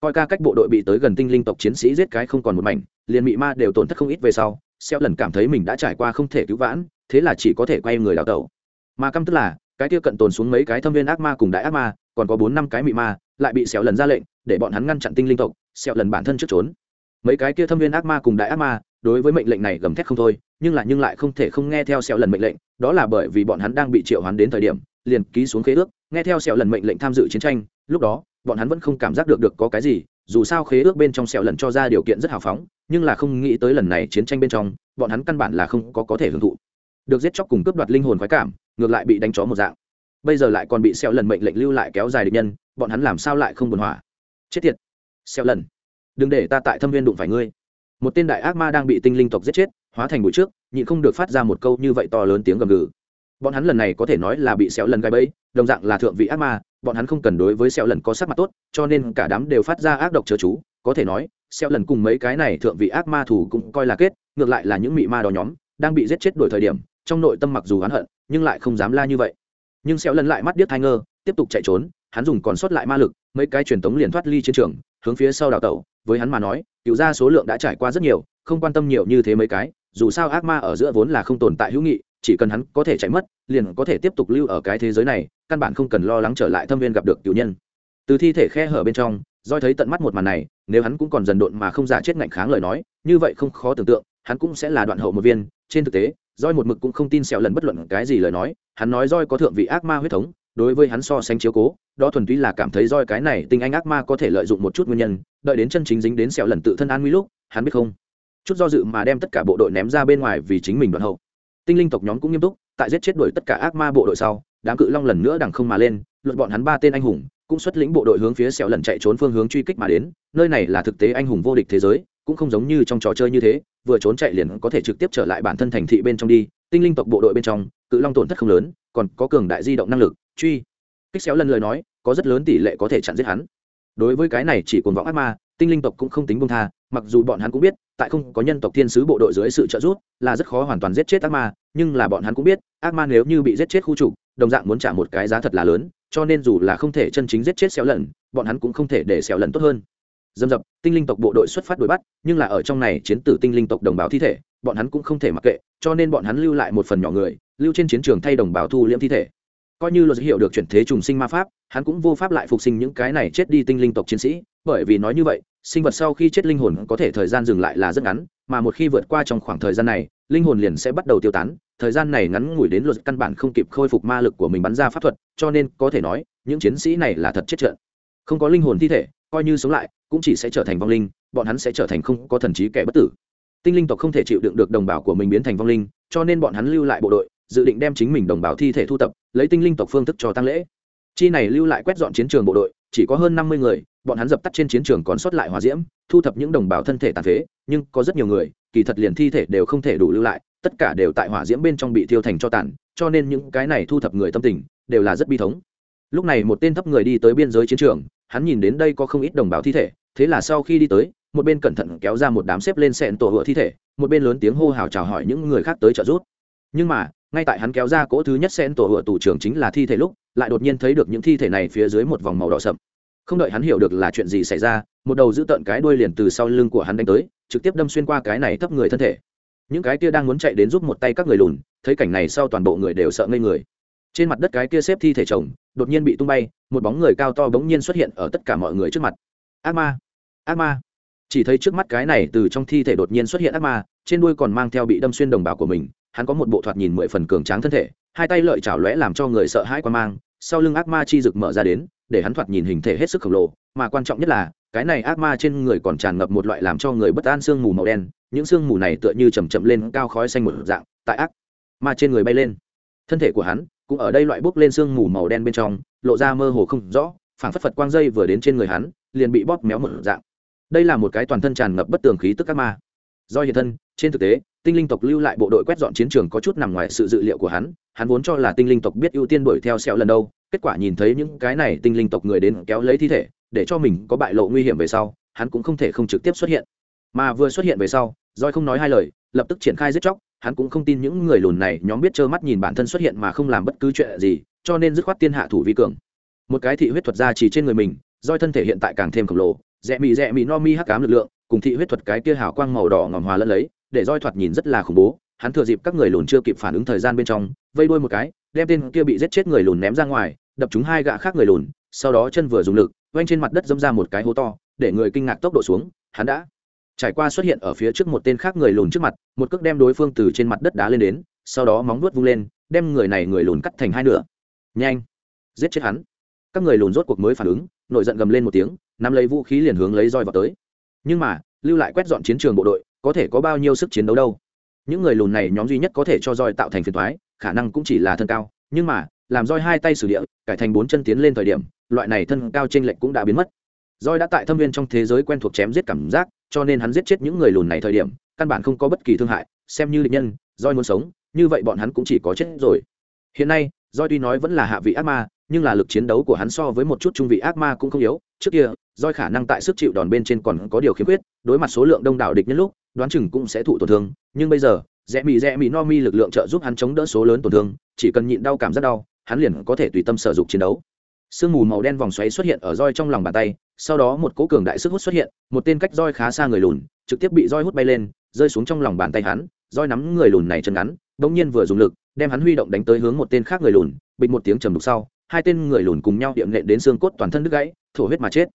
Coi ca cách bộ đội bị tới gần tinh linh tộc chiến sĩ giết cái không còn một mảnh, liền mị ma đều tổn thất không ít về sau xeo lần cảm thấy mình đã trải qua không thể cứu vãn, thế là chỉ có thể quay người đào tẩu. Mà căm tức là, cái kia cận tồn xuống mấy cái thâm viên ác ma cùng đại ác ma, còn có bốn năm cái mị ma, lại bị xeo lần ra lệnh, để bọn hắn ngăn chặn tinh linh tộc xeo lần bản thân trước trốn. Mấy cái kia thâm viên ác ma cùng đại ác ma, đối với mệnh lệnh này gầm thét không thôi, nhưng là nhưng lại không thể không nghe theo xeo lần mệnh lệnh, đó là bởi vì bọn hắn đang bị triệu hoán đến thời điểm, liền ký xuống khế ước nghe theo sẹo lần mệnh lệnh tham dự chiến tranh, lúc đó, bọn hắn vẫn không cảm giác được được có cái gì, dù sao khế ước bên trong sẹo lần cho ra điều kiện rất hào phóng, nhưng là không nghĩ tới lần này chiến tranh bên trong, bọn hắn căn bản là không có có thể hưởng thụ. Được giết chóc cùng cướp đoạt linh hồn khoái cảm, ngược lại bị đánh chó một dạng. Bây giờ lại còn bị sẹo lần mệnh lệnh lưu lại kéo dài địch nhân, bọn hắn làm sao lại không buồn hỏa chết tiệt! Sẹo lần, đừng để ta tại thâm viên đụng phải ngươi. Một tên đại ác ma đang bị tinh linh tộc giết chết, hóa thành bụi trước, nhịn không được phát ra một câu như vậy to lớn tiếng gầm gừ bọn hắn lần này có thể nói là bị xéo lần gai bẫy, đồng dạng là thượng vị ác ma, bọn hắn không cần đối với xéo lần có sắc mặt tốt, cho nên cả đám đều phát ra ác độc chớ chú, có thể nói, xéo lần cùng mấy cái này thượng vị ác ma thủ cũng coi là kết, ngược lại là những mị ma đó nhóm, đang bị giết chết đổi thời điểm, trong nội tâm mặc dù hắn hận, nhưng lại không dám la như vậy. Nhưng xéo lần lại mắt điếc thai ngơ, tiếp tục chạy trốn, hắn dùng còn sót lại ma lực, mấy cái truyền tống liền thoát ly chiến trường, hướng phía sau đào tẩu, với hắn mà nói cựu ra số lượng đã trải qua rất nhiều, không quan tâm nhiều như thế mấy cái, dù sao ác ma ở giữa vốn là không tồn tại hữu nghị chỉ cần hắn có thể chạy mất, liền có thể tiếp tục lưu ở cái thế giới này, căn bản không cần lo lắng trở lại thâm viên gặp được cựu nhân. Từ thi thể khe hở bên trong doi thấy tận mắt một màn này, nếu hắn cũng còn dần độn mà không giả chết ngạnh kháng lời nói, như vậy không khó tưởng tượng, hắn cũng sẽ là đoạn hậu một viên. Trên thực tế roi một mực cũng không tin sẹo lần bất luận cái gì lời nói, hắn nói roi có thượng vị ác ma huyết thống, đối với hắn so sánh chiếu cố, đó thuần túy là cảm thấy roi cái này tinh anh ác ma có thể lợi dụng một chút nguyên nhân, đợi đến chân chính dính đến sẹo lần tự thân an nguy lúc, hắn biết không? Chút do dự mà đem tất cả bộ đội ném ra bên ngoài vì chính mình đoạn hậu tinh linh tộc nhóm cũng nghiêm túc, tại giết chết đuổi tất cả ác ma bộ đội sau, đám cự long lần nữa đằng không mà lên, luận bọn hắn ba tên anh hùng, cũng xuất lĩnh bộ đội hướng phía sẹo lần chạy trốn phương hướng truy kích mà đến. Nơi này là thực tế anh hùng vô địch thế giới, cũng không giống như trong trò chơi như thế, vừa trốn chạy liền có thể trực tiếp trở lại bản thân thành thị bên trong đi. Tinh linh tộc bộ đội bên trong, cự long tổn thất không lớn, còn có cường đại di động năng lực, truy. Kích xéo lần lời nói, có rất lớn tỷ lệ có thể chặn giết hắn. Đối với cái này chỉ cuồng vọng ác ma tinh linh tộc cũng không tính bông tha, mặc dù bọn hắn cũng biết, tại không có nhân tộc thiên sứ bộ đội dưới sự trợ giúp, là rất khó hoàn toàn giết chết ác ma, nhưng là bọn hắn cũng biết, ác ma nếu như bị giết chết khu trục, đồng dạng muốn trả một cái giá thật là lớn, cho nên dù là không thể chân chính giết chết xéo lần bọn hắn cũng không thể để xéo lần tốt hơn. Dâm dập, tinh linh tộc bộ đội xuất phát đuổi bắt, nhưng là ở trong này chiến tử tinh linh tộc đồng bào thi thể, bọn hắn cũng không thể mặc kệ, cho nên bọn hắn lưu lại một phần nhỏ người, lưu trên chiến trường thay đồng bào thu liễm thi thể. Coi như luật hiểu được chuyển thế trùng sinh ma pháp, hắn cũng vô pháp lại phục sinh những cái này chết đi tinh linh tộc chiến sĩ, bởi vì nói như vậy sinh vật sau khi chết linh hồn có thể thời gian dừng lại là rất ngắn, mà một khi vượt qua trong khoảng thời gian này, linh hồn liền sẽ bắt đầu tiêu tán. Thời gian này ngắn ngủi đến luật căn bản không kịp khôi phục ma lực của mình bắn ra pháp thuật, cho nên có thể nói, những chiến sĩ này là thật chết trận không có linh hồn thi thể, coi như sống lại, cũng chỉ sẽ trở thành vong linh, bọn hắn sẽ trở thành không có thần trí kẻ bất tử. Tinh linh tộc không thể chịu đựng được đồng bào của mình biến thành vong linh, cho nên bọn hắn lưu lại bộ đội, dự định đem chính mình đồng bào thi thể thu tập, lấy tinh linh tộc phương thức cho tăng lễ chi này lưu lại quét dọn chiến trường bộ đội, chỉ có hơn năm mươi người, bọn hắn dập tắt trên chiến trường còn sót lại hòa diễm, thu thập những đồng bào thân thể tàn phế, nhưng có rất nhiều người, kỳ thật liền thi thể đều không thể đủ lưu lại, tất cả đều tại hỏa diễm bên trong bị tiêu thành cho tàn, cho nên những cái này thu thập người tâm tình, đều là rất bi thống. Lúc này một tên thấp người đi tới biên giới chiến trường, hắn nhìn đến đây có không ít đồng bào thi thể, thế là sau khi đi tới, một bên cẩn thận kéo ra một đám xếp lên sẹn tổ hựa thi thể, một bên lớn tiếng hô hào chào hỏi những người khác tới trợ giúp. Nhưng mà ngay tại hắn kéo ra cỗ thứ nhất sen tổ hựa tù trưởng chính là thi thể lúc, lại đột nhiên thấy được những thi thể này phía dưới một vòng màu đỏ sậm. Không đợi hắn hiểu được là chuyện gì xảy ra, một đầu giữ tận cái đuôi liền từ sau lưng của hắn đánh tới, trực tiếp đâm xuyên qua cái này thấp người thân thể. Những cái kia đang muốn chạy đến giúp một tay các người lùn, thấy cảnh này sau toàn bộ người đều sợ ngây người. Trên mặt đất cái kia xếp thi thể chồng, đột nhiên bị tung bay, một bóng người cao to bỗng nhiên xuất hiện ở tất cả mọi người trước mặt. Ác ma! Ác ma! Chỉ thấy trước mắt cái này từ trong thi thể đột nhiên xuất hiện ác ma, trên đuôi còn mang theo bị đâm xuyên đồng bào của mình hắn có một bộ thoạt nhìn mười phần cường tráng thân thể, hai tay lợi chảo lóe làm cho người sợ hãi quan mang, sau lưng ác ma chi rực mở ra đến, để hắn thoạt nhìn hình thể hết sức khổng lồ, mà quan trọng nhất là, cái này ác ma trên người còn tràn ngập một loại làm cho người bất an sương mù màu đen, những sương mù này tựa như chầm chậm lên cao khói xanh một dạng, tại ác ma trên người bay lên. Thân thể của hắn cũng ở đây loại bốc lên sương mù màu đen bên trong, lộ ra mơ hồ không rõ, phảng phất phật quang dây vừa đến trên người hắn, liền bị bóp méo một dạng. Đây là một cái toàn thân tràn ngập bất tường khí tức ác ma. Do hiện thân, trên thực tế tinh linh tộc lưu lại bộ đội quét dọn chiến trường có chút nằm ngoài sự dự liệu của hắn hắn vốn cho là tinh linh tộc biết ưu tiên đuổi theo sẹo lần đâu, kết quả nhìn thấy những cái này tinh linh tộc người đến kéo lấy thi thể, để cho mình có bại lộ nguy hiểm về sau, hắn cũng không thể không trực tiếp xuất hiện. Mà vừa xuất hiện về sau roi không nói hai lời, lập tức triển khai giết chóc, hắn cũng không tin những người lùn này nhóm biết trơ mắt nhìn bản thân xuất hiện mà không làm bất cứ chuyện gì, cho nên dứt khoát tiên hạ thủ vi cường. Một cái thị huyết thuật ra chỉ trên người mình roi thân thể hiện tại càng thêm khổng lồ, rẽ mị rẽ mị no mi hắc cám lực lượng, cùng thị huyết thuật cái kia hào quang màu đỏ ngòm hòa lẫn lấy để roi thoạt nhìn rất là khủng bố, hắn thừa dịp các người lùn chưa kịp phản ứng thời gian bên trong, vây đuôi một cái, đem tên kia bị giết chết người lùn ném ra ngoài, đập chúng hai gã khác người lùn, sau đó chân vừa dùng lực oanh trên mặt đất dâm ra một cái hố to, để người kinh ngạc tốc độ xuống, hắn đã trải qua xuất hiện ở phía trước một tên khác người lùn trước mặt, một cước đem đối phương từ trên mặt đất đá lên đến, sau đó móng nuốt vung lên, đem người này người lùn cắt thành hai nửa. Nhanh! Giết chết hắn! Các người lùn rốt cuộc mới phản ứng, nổi giận gầm lên một tiếng, nắm lấy vũ khí liền hướng lấy roi vào tới. Nhưng mà, lưu lại quét dọn chiến trường bộ đội có thể có bao nhiêu sức chiến đấu đâu. Những người lùn này nhóm duy nhất có thể cho roi tạo thành phiền thoái khả năng cũng chỉ là thân cao. Nhưng mà, làm roi hai tay sử địa, cải thành bốn chân tiến lên thời điểm, loại này thân cao trên lệch cũng đã biến mất. Roi đã tại thâm viên trong thế giới quen thuộc chém giết cảm giác, cho nên hắn giết chết những người lùn này thời điểm, căn bản không có bất kỳ thương hại. Xem như định nhân, roi muốn sống, như vậy bọn hắn cũng chỉ có chết rồi. Hiện nay, roi tuy nói vẫn là hạ vị ác ma, nhưng là lực chiến đấu của hắn so với một chút trung vị ác ma cũng không yếu. Trước kia, roi khả năng tại sức chịu đòn bên trên còn có điều khiếm khuyết, đối mặt số lượng đông đảo địch nhân lúc đoán chừng cũng sẽ thụ tổn thương, nhưng bây giờ, rẽ mị rẽ mị no mi lực lượng trợ giúp hắn chống đỡ số lớn tổn thương, chỉ cần nhịn đau cảm giác đau, hắn liền có thể tùy tâm sử dụng chiến đấu. Sương mù màu đen vòng xoáy xuất hiện ở roi trong lòng bàn tay, sau đó một cỗ cường đại sức hút xuất hiện, một tên cách roi khá xa người lùn, trực tiếp bị roi hút bay lên, rơi xuống trong lòng bàn tay hắn, roi nắm người lùn này chân ngắn, bỗng nhiên vừa dùng lực, đem hắn huy động đánh tới hướng một tên khác người lùn bịch một tiếng trầm đục sau, hai tên người lùn cùng nhau điệm nện đến xương cốt toàn thân đứt gãy, thổ huyết mà chết.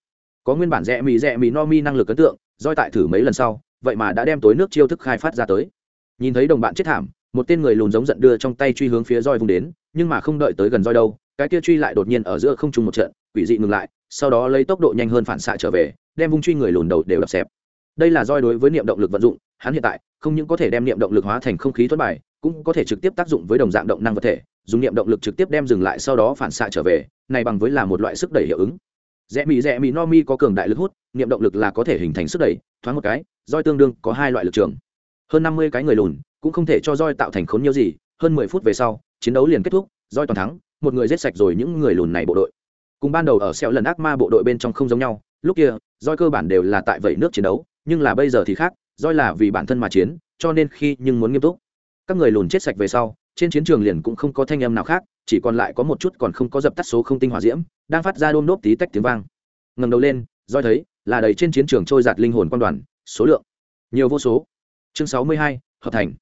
Có nguyên bản rẽ mì rẽ mì no mi năng lực ấn tượng, roi tại thử mấy lần sau vậy mà đã đem tối nước chiêu thức khai phát ra tới. Nhìn thấy đồng bạn chết thảm, một tên người lùn giống giận đưa trong tay truy hướng phía roi vùng đến, nhưng mà không đợi tới gần roi đâu, cái kia truy lại đột nhiên ở giữa không trung một trận, quỷ dị ngừng lại, sau đó lấy tốc độ nhanh hơn phản xạ trở về, đem vung truy người lùn đầu đều đập xẹp. Đây là roi đối với niệm động lực vận dụng, hắn hiện tại không những có thể đem niệm động lực hóa thành không khí thoát bài, cũng có thể trực tiếp tác dụng với đồng dạng động năng vật thể, dùng niệm động lực trực tiếp đem dừng lại sau đó phản xạ trở về, này bằng với là một loại sức đẩy hiệu ứng. Rẽ mì rẽ mì no mi có cường đại lực hút, niệm động lực là có thể hình thành sức đẩy, thoáng một cái roi tương đương có hai loại lực trường. Hơn năm mươi cái người lùn cũng không thể cho roi tạo thành khốn nhiều gì, hơn mười phút về sau, chiến đấu liền kết thúc, roi toàn thắng, một người giết sạch rồi những người lùn này bộ đội. Cùng ban đầu ở sẹo lần ác ma bộ đội bên trong không giống nhau, lúc kia, roi cơ bản đều là tại vẩy nước chiến đấu, nhưng là bây giờ thì khác, roi là vì bản thân mà chiến, cho nên khi nhưng muốn nghiêm túc. Các người lùn chết sạch về sau, trên chiến trường liền cũng không có thanh âm nào khác, chỉ còn lại có một chút còn không có dập tắt số không tinh hỏa diễm, đang phát ra đôm nốt tí tách tiếng vang. Ngầm đầu lên, roi thấy, là đầy trên chiến trường trôi giạt linh hồn quan đoàn số lượng. Nhiều vô số. Chương sáu mươi hai, hợp thành.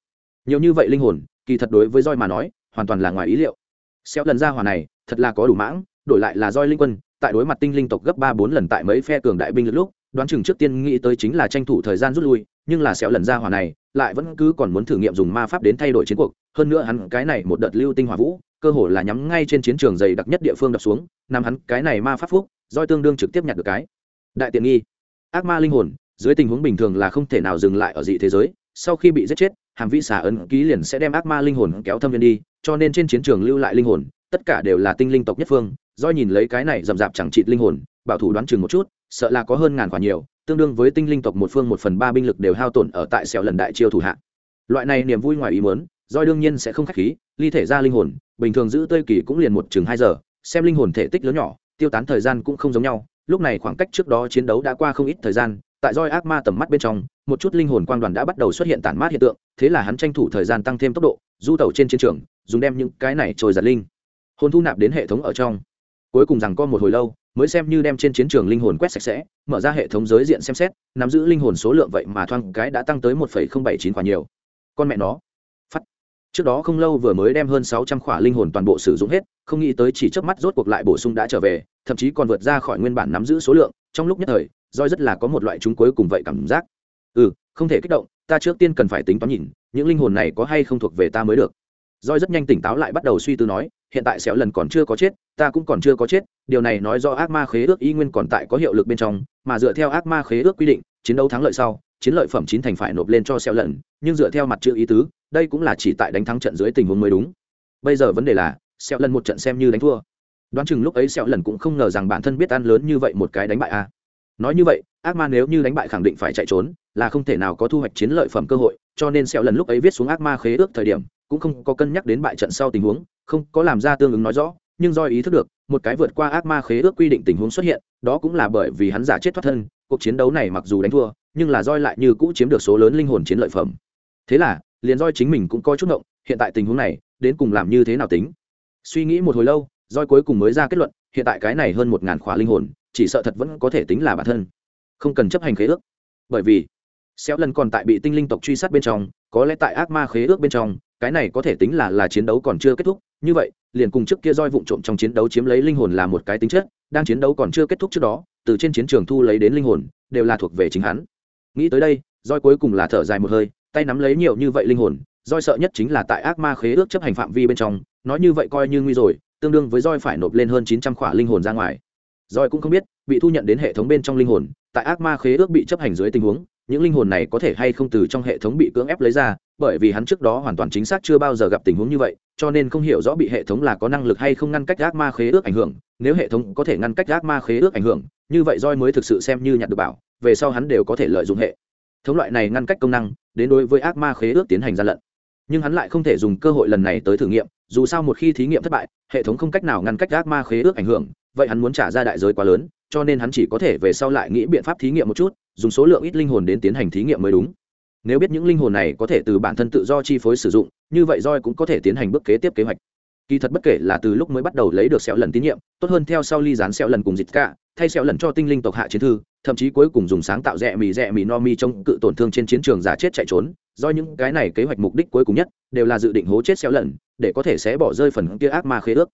Nhiều như vậy linh hồn, kỳ thật đối với roi mà nói, hoàn toàn là ngoài ý liệu. Xéo lần ra hỏa này, thật là có đủ mãng, đổi lại là roi linh quân, tại đối mặt tinh linh tộc gấp ba bốn lần tại mấy phe cường đại binh lúc, đoán chừng trước tiên nghĩ tới chính là tranh thủ thời gian rút lui, nhưng là xéo lần ra hỏa này, lại vẫn cứ còn muốn thử nghiệm dùng ma pháp đến thay đổi chiến cuộc, hơn nữa hắn cái này một đợt lưu tinh hỏa vũ, cơ hồ là nhắm ngay trên chiến trường dày đặc nhất địa phương đập xuống, nằm hắn cái này ma pháp phúc roi tương đương trực tiếp nhặt được cái. Đại tiện nghi. Ác ma linh hồn dưới tình huống bình thường là không thể nào dừng lại ở dị thế giới, sau khi bị giết chết, hàm vĩ xà ấn ký liền sẽ đem ác ma linh hồn kéo thâm viên đi, cho nên trên chiến trường lưu lại linh hồn, tất cả đều là tinh linh tộc nhất phương, do nhìn lấy cái này rậm rạp chẳng trị linh hồn, bảo thủ đoán chừng một chút, sợ là có hơn ngàn quả nhiều, tương đương với tinh linh tộc một phương một phần ba binh lực đều hao tổn ở tại sẹo lần đại chiêu thủ hạ. Loại này niềm vui ngoài ý muốn doi đương nhiên sẽ không khách khí, ly thể ra linh hồn, bình thường giữ tơi kỳ cũng liền một chừng hai giờ, xem linh hồn thể tích lớn nhỏ, tiêu tán thời gian cũng không giống nhau, lúc này khoảng cách trước đó chiến đấu đã qua không ít thời gian tại roi ác ma tầm mắt bên trong, một chút linh hồn quang đoàn đã bắt đầu xuất hiện tản mát hiện tượng, thế là hắn tranh thủ thời gian tăng thêm tốc độ, du tẩu trên chiến trường, dùng đem những cái này trồi giật linh. Hồn thu nạp đến hệ thống ở trong. Cuối cùng rằng có một hồi lâu, mới xem như đem trên chiến trường linh hồn quét sạch sẽ, mở ra hệ thống giới diện xem xét, nắm giữ linh hồn số lượng vậy mà thoang cái đã tăng tới một bảy chín quả nhiều. Con mẹ nó. Phát. Trước đó không lâu vừa mới đem hơn sáu trăm khỏa linh hồn toàn bộ sử dụng hết, không nghĩ tới chỉ trước mắt rốt cuộc lại bổ sung đã trở về, thậm chí còn vượt ra khỏi nguyên bản nắm giữ số lượng, trong lúc nhất thời roi rất là có một loại chúng cuối cùng vậy cảm giác. Ừ không thể kích động, ta trước tiên cần phải tính toán nhìn, những linh hồn này có hay không thuộc về ta mới được. Roi rất nhanh tỉnh táo lại bắt đầu suy tư nói, hiện tại xéo lần còn chưa có chết, ta cũng còn chưa có chết, điều này nói do ác ma khế ước y nguyên còn tại có hiệu lực bên trong, mà dựa theo ác ma khế ước quy định, chiến đấu thắng lợi sau, chiến lợi phẩm chín thành phải nộp lên cho xéo lần, nhưng dựa theo mặt chữ ý tứ, đây cũng là chỉ tại đánh thắng trận dưới tình huống mới đúng. Bây giờ vấn đề là xéo lần một trận xem như đánh thua. Đoán chừng lúc ấy xéo lần cũng không ngờ rằng bản thân biết ăn lớn như vậy một cái đánh bại a nói như vậy, ác ma nếu như đánh bại khẳng định phải chạy trốn, là không thể nào có thu hoạch chiến lợi phẩm cơ hội, cho nên sẹo lần lúc ấy viết xuống ác ma khế ước thời điểm, cũng không có cân nhắc đến bại trận sau tình huống, không có làm ra tương ứng nói rõ, nhưng do ý thức được, một cái vượt qua ác ma khế ước quy định tình huống xuất hiện, đó cũng là bởi vì hắn giả chết thoát thân, cuộc chiến đấu này mặc dù đánh thua, nhưng là roi lại như cũ chiếm được số lớn linh hồn chiến lợi phẩm. Thế là, liền roi chính mình cũng có chút ngộng, hiện tại tình huống này, đến cùng làm như thế nào tính? Suy nghĩ một hồi lâu, roi cuối cùng mới ra kết luận, hiện tại cái này hơn một ngàn khóa linh hồn chỉ sợ thật vẫn có thể tính là bản thân. Không cần chấp hành khế ước. Bởi vì, xéo lần còn tại bị tinh linh tộc truy sát bên trong, có lẽ tại ác ma khế ước bên trong, cái này có thể tính là là chiến đấu còn chưa kết thúc. Như vậy, liền cùng trước kia roi vụng trộm trong chiến đấu chiếm lấy linh hồn là một cái tính chất, đang chiến đấu còn chưa kết thúc trước đó, từ trên chiến trường thu lấy đến linh hồn, đều là thuộc về chính hắn. Nghĩ tới đây, roi cuối cùng là thở dài một hơi, tay nắm lấy nhiều như vậy linh hồn, roi sợ nhất chính là tại ác ma khế ước chấp hành phạm vi bên trong, nói như vậy coi như nguy rồi, tương đương với roi phải nộp lên hơn chín trăm khỏa linh hồn ra ngoài roi cũng không biết, bị thu nhận đến hệ thống bên trong linh hồn, tại ác ma khế ước bị chấp hành dưới tình huống, những linh hồn này có thể hay không từ trong hệ thống bị cưỡng ép lấy ra, bởi vì hắn trước đó hoàn toàn chính xác chưa bao giờ gặp tình huống như vậy, cho nên không hiểu rõ bị hệ thống là có năng lực hay không ngăn cách ác ma khế ước ảnh hưởng, nếu hệ thống có thể ngăn cách ác ma khế ước ảnh hưởng, như vậy roi mới thực sự xem như nhặt được bảo, về sau hắn đều có thể lợi dụng hệ thống loại này ngăn cách công năng, đến đối với ác ma khế ước tiến hành gian lận. Nhưng hắn lại không thể dùng cơ hội lần này tới thử nghiệm, dù sao một khi thí nghiệm thất bại, hệ thống không cách nào ngăn cách ác ma khế ước ảnh hưởng vậy hắn muốn trả ra đại giới quá lớn, cho nên hắn chỉ có thể về sau lại nghĩ biện pháp thí nghiệm một chút, dùng số lượng ít linh hồn đến tiến hành thí nghiệm mới đúng. Nếu biết những linh hồn này có thể từ bản thân tự do chi phối sử dụng, như vậy roi cũng có thể tiến hành bước kế tiếp kế hoạch. Kỳ thật bất kể là từ lúc mới bắt đầu lấy được sẹo lần tín nhiệm, tốt hơn theo sau ly dán sẹo lần cùng dịch cả thay sẹo lần cho tinh linh tộc hạ chiến thư, thậm chí cuối cùng dùng sáng tạo rẽ mì rẽ mì no mi trong cự tổn thương trên chiến trường giả chết chạy trốn, do những cái này kế hoạch mục đích cuối cùng nhất đều là dự định hố chết sẹo lần, để có thể sẽ bỏ rơi phần kia ác ma khế ước.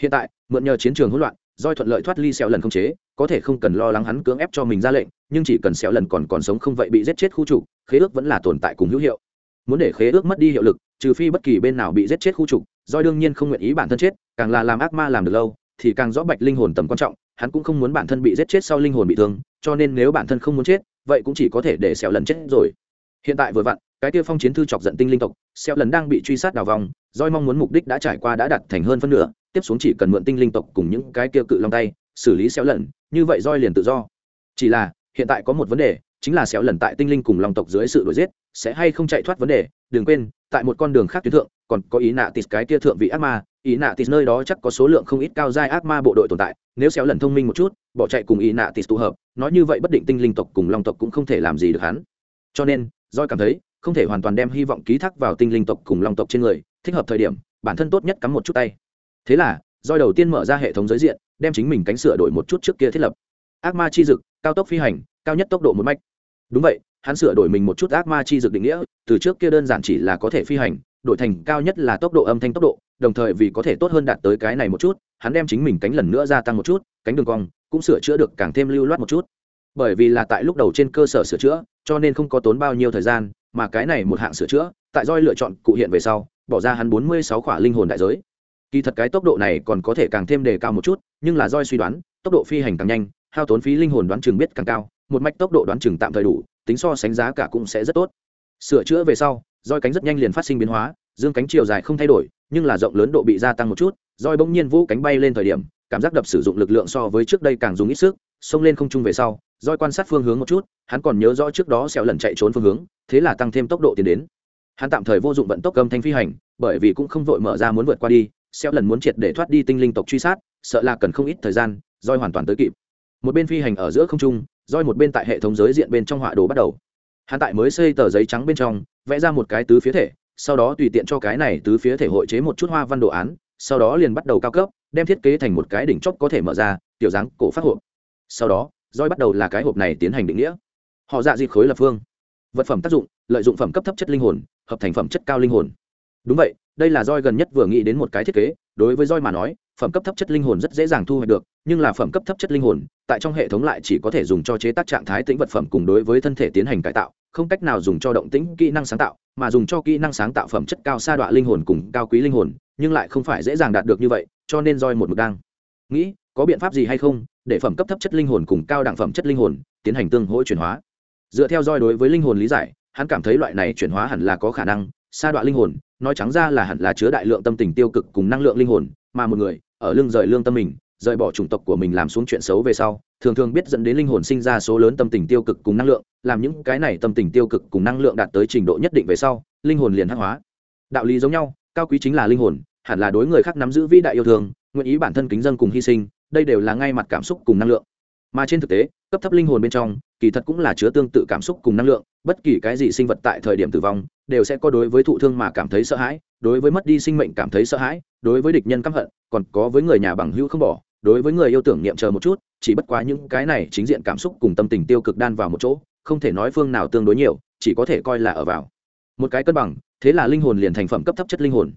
Hiện tại, mượn nhờ chiến trường hỗn loạn doi thuận lợi thoát ly sẹo lần không chế, có thể không cần lo lắng hắn cưỡng ép cho mình ra lệnh, nhưng chỉ cần sẹo lần còn còn sống không vậy bị giết chết khu trục, khế ước vẫn là tồn tại cùng hữu hiệu. Muốn để khế ước mất đi hiệu lực, trừ phi bất kỳ bên nào bị giết chết khu trục doi đương nhiên không nguyện ý bản thân chết, càng là làm ác ma làm được lâu, thì càng rõ bạch linh hồn tầm quan trọng, hắn cũng không muốn bản thân bị giết chết sau linh hồn bị thương, cho nên nếu bản thân không muốn chết, vậy cũng chỉ có thể để xẻo lần chết rồi. Hiện tại vừa vặn cái tiêu phong chiến thư chọc giận tinh linh tộc, xeo lần đang bị truy sát đào vòng doi mong muốn mục đích đã trải qua đã đạt thành hơn phân nửa, tiếp xuống chỉ cần mượn tinh linh tộc cùng những cái kia cự long tay, xử lý xéo lần, như vậy roi liền tự do. Chỉ là, hiện tại có một vấn đề, chính là xéo lần tại tinh linh cùng long tộc dưới sự đuổi giết, sẽ hay không chạy thoát vấn đề, đừng quên, tại một con đường khác tuyến thượng, còn có ý nạ tịt cái kia thượng vị ác ma, ý nạ tịt nơi đó chắc có số lượng không ít cao giai ác ma bộ đội tồn tại, nếu xéo lần thông minh một chút, bỏ chạy cùng ý nạ tịt tụ hợp, nói như vậy bất định tinh linh tộc cùng long tộc cũng không thể làm gì được hắn. Cho nên, roi cảm thấy không thể hoàn toàn đem hy vọng ký thác vào tinh linh tộc cùng long tộc trên người, thích hợp thời điểm, bản thân tốt nhất cắm một chút tay. Thế là, roi đầu tiên mở ra hệ thống giới diện, đem chính mình cánh sửa đổi một chút trước kia thiết lập. Ác ma chi dực, cao tốc phi hành, cao nhất tốc độ một mạch. Đúng vậy, hắn sửa đổi mình một chút ác ma chi dực định nghĩa, từ trước kia đơn giản chỉ là có thể phi hành, đổi thành cao nhất là tốc độ âm thanh tốc độ, đồng thời vì có thể tốt hơn đạt tới cái này một chút, hắn đem chính mình cánh lần nữa gia tăng một chút, cánh đường cong, cũng sửa chữa được càng thêm lưu loát một chút. Bởi vì là tại lúc đầu trên cơ sở sửa chữa, cho nên không có tốn bao nhiêu thời gian mà cái này một hạng sửa chữa, tại roi lựa chọn cụ hiện về sau, bỏ ra hắn bốn mươi sáu khỏa linh hồn đại giới. Kỳ thật cái tốc độ này còn có thể càng thêm đề cao một chút, nhưng là roi suy đoán, tốc độ phi hành càng nhanh, hao tốn phí linh hồn đoán chừng biết càng cao, một mạch tốc độ đoán chừng tạm thời đủ, tính so sánh giá cả cũng sẽ rất tốt. Sửa chữa về sau, roi cánh rất nhanh liền phát sinh biến hóa, dương cánh chiều dài không thay đổi, nhưng là rộng lớn độ bị gia tăng một chút, roi bỗng nhiên vũ cánh bay lên thời điểm cảm giác đập sử dụng lực lượng so với trước đây càng dùng ít sức, xông lên không trung về sau roi quan sát phương hướng một chút, hắn còn nhớ rõ trước đó xẻo lần chạy trốn phương hướng, thế là tăng thêm tốc độ tiến đến. Hắn tạm thời vô dụng vận tốc cầm thanh phi hành, bởi vì cũng không vội mở ra muốn vượt qua đi xẻo lần muốn triệt để thoát đi tinh linh tộc truy sát, sợ là cần không ít thời gian roi hoàn toàn tới kịp. Một bên phi hành ở giữa không trung roi một bên tại hệ thống giới diện bên trong họa đồ bắt đầu. Hắn tại mới xây tờ giấy trắng bên trong, vẽ ra một cái tứ phía thể, sau đó tùy tiện cho cái này tứ phía thể hội chế một chút hoa văn đồ án, sau đó liền bắt đầu cao cấp đem thiết kế thành một cái đỉnh chóp có thể mở ra tiểu dáng cổ phát hộp. Sau đó, roi bắt đầu là cái hộp này tiến hành định nghĩa. Họ dạ dịp khối lập phương. Vật phẩm tác dụng, lợi dụng phẩm cấp thấp chất linh hồn, hợp thành phẩm chất cao linh hồn. Đúng vậy, đây là roi gần nhất vừa nghĩ đến một cái thiết kế. Đối với roi mà nói, phẩm cấp thấp chất linh hồn rất dễ dàng thu hoạch được, nhưng là phẩm cấp thấp chất linh hồn, tại trong hệ thống lại chỉ có thể dùng cho chế tác trạng thái tĩnh vật phẩm cùng đối với thân thể tiến hành cải tạo, không cách nào dùng cho động tĩnh kỹ năng sáng tạo, mà dùng cho kỹ năng sáng tạo phẩm chất cao sa đọa linh hồn cùng cao quý linh hồn nhưng lại không phải dễ dàng đạt được như vậy, cho nên roi một mực đang. Nghĩ, có biện pháp gì hay không, để phẩm cấp thấp chất linh hồn cùng cao đẳng phẩm chất linh hồn, tiến hành tương hỗ chuyển hóa. Dựa theo roi đối với linh hồn lý giải, hắn cảm thấy loại này chuyển hóa hẳn là có khả năng, sa đoạn linh hồn, nói trắng ra là hẳn là chứa đại lượng tâm tình tiêu cực cùng năng lượng linh hồn, mà một người, ở lưng rời lương tâm mình, rời bỏ chủng tộc của mình làm xuống chuyện xấu về sau, thường thường biết dẫn đến linh hồn sinh ra số lớn tâm tình tiêu cực cùng năng lượng, làm những cái này tâm tình tiêu cực cùng năng lượng đạt tới trình độ nhất định về sau, linh hồn liền hắc hóa. Đạo lý giống nhau cao quý chính là linh hồn, hẳn là đối người khác nắm giữ vĩ đại yêu thương, nguyện ý bản thân kính dân cùng hy sinh, đây đều là ngay mặt cảm xúc cùng năng lượng. Mà trên thực tế, cấp thấp linh hồn bên trong, kỳ thật cũng là chứa tương tự cảm xúc cùng năng lượng, bất kỳ cái gì sinh vật tại thời điểm tử vong, đều sẽ có đối với thụ thương mà cảm thấy sợ hãi, đối với mất đi sinh mệnh cảm thấy sợ hãi, đối với địch nhân căm hận, còn có với người nhà bằng hữu không bỏ, đối với người yêu tưởng niệm chờ một chút, chỉ bất quá những cái này chính diện cảm xúc cùng tâm tình tiêu cực đan vào một chỗ, không thể nói phương nào tương đối nhiều, chỉ có thể coi là ở vào. Một cái cân bằng thế là linh hồn liền thành phẩm cấp thấp chất linh hồn.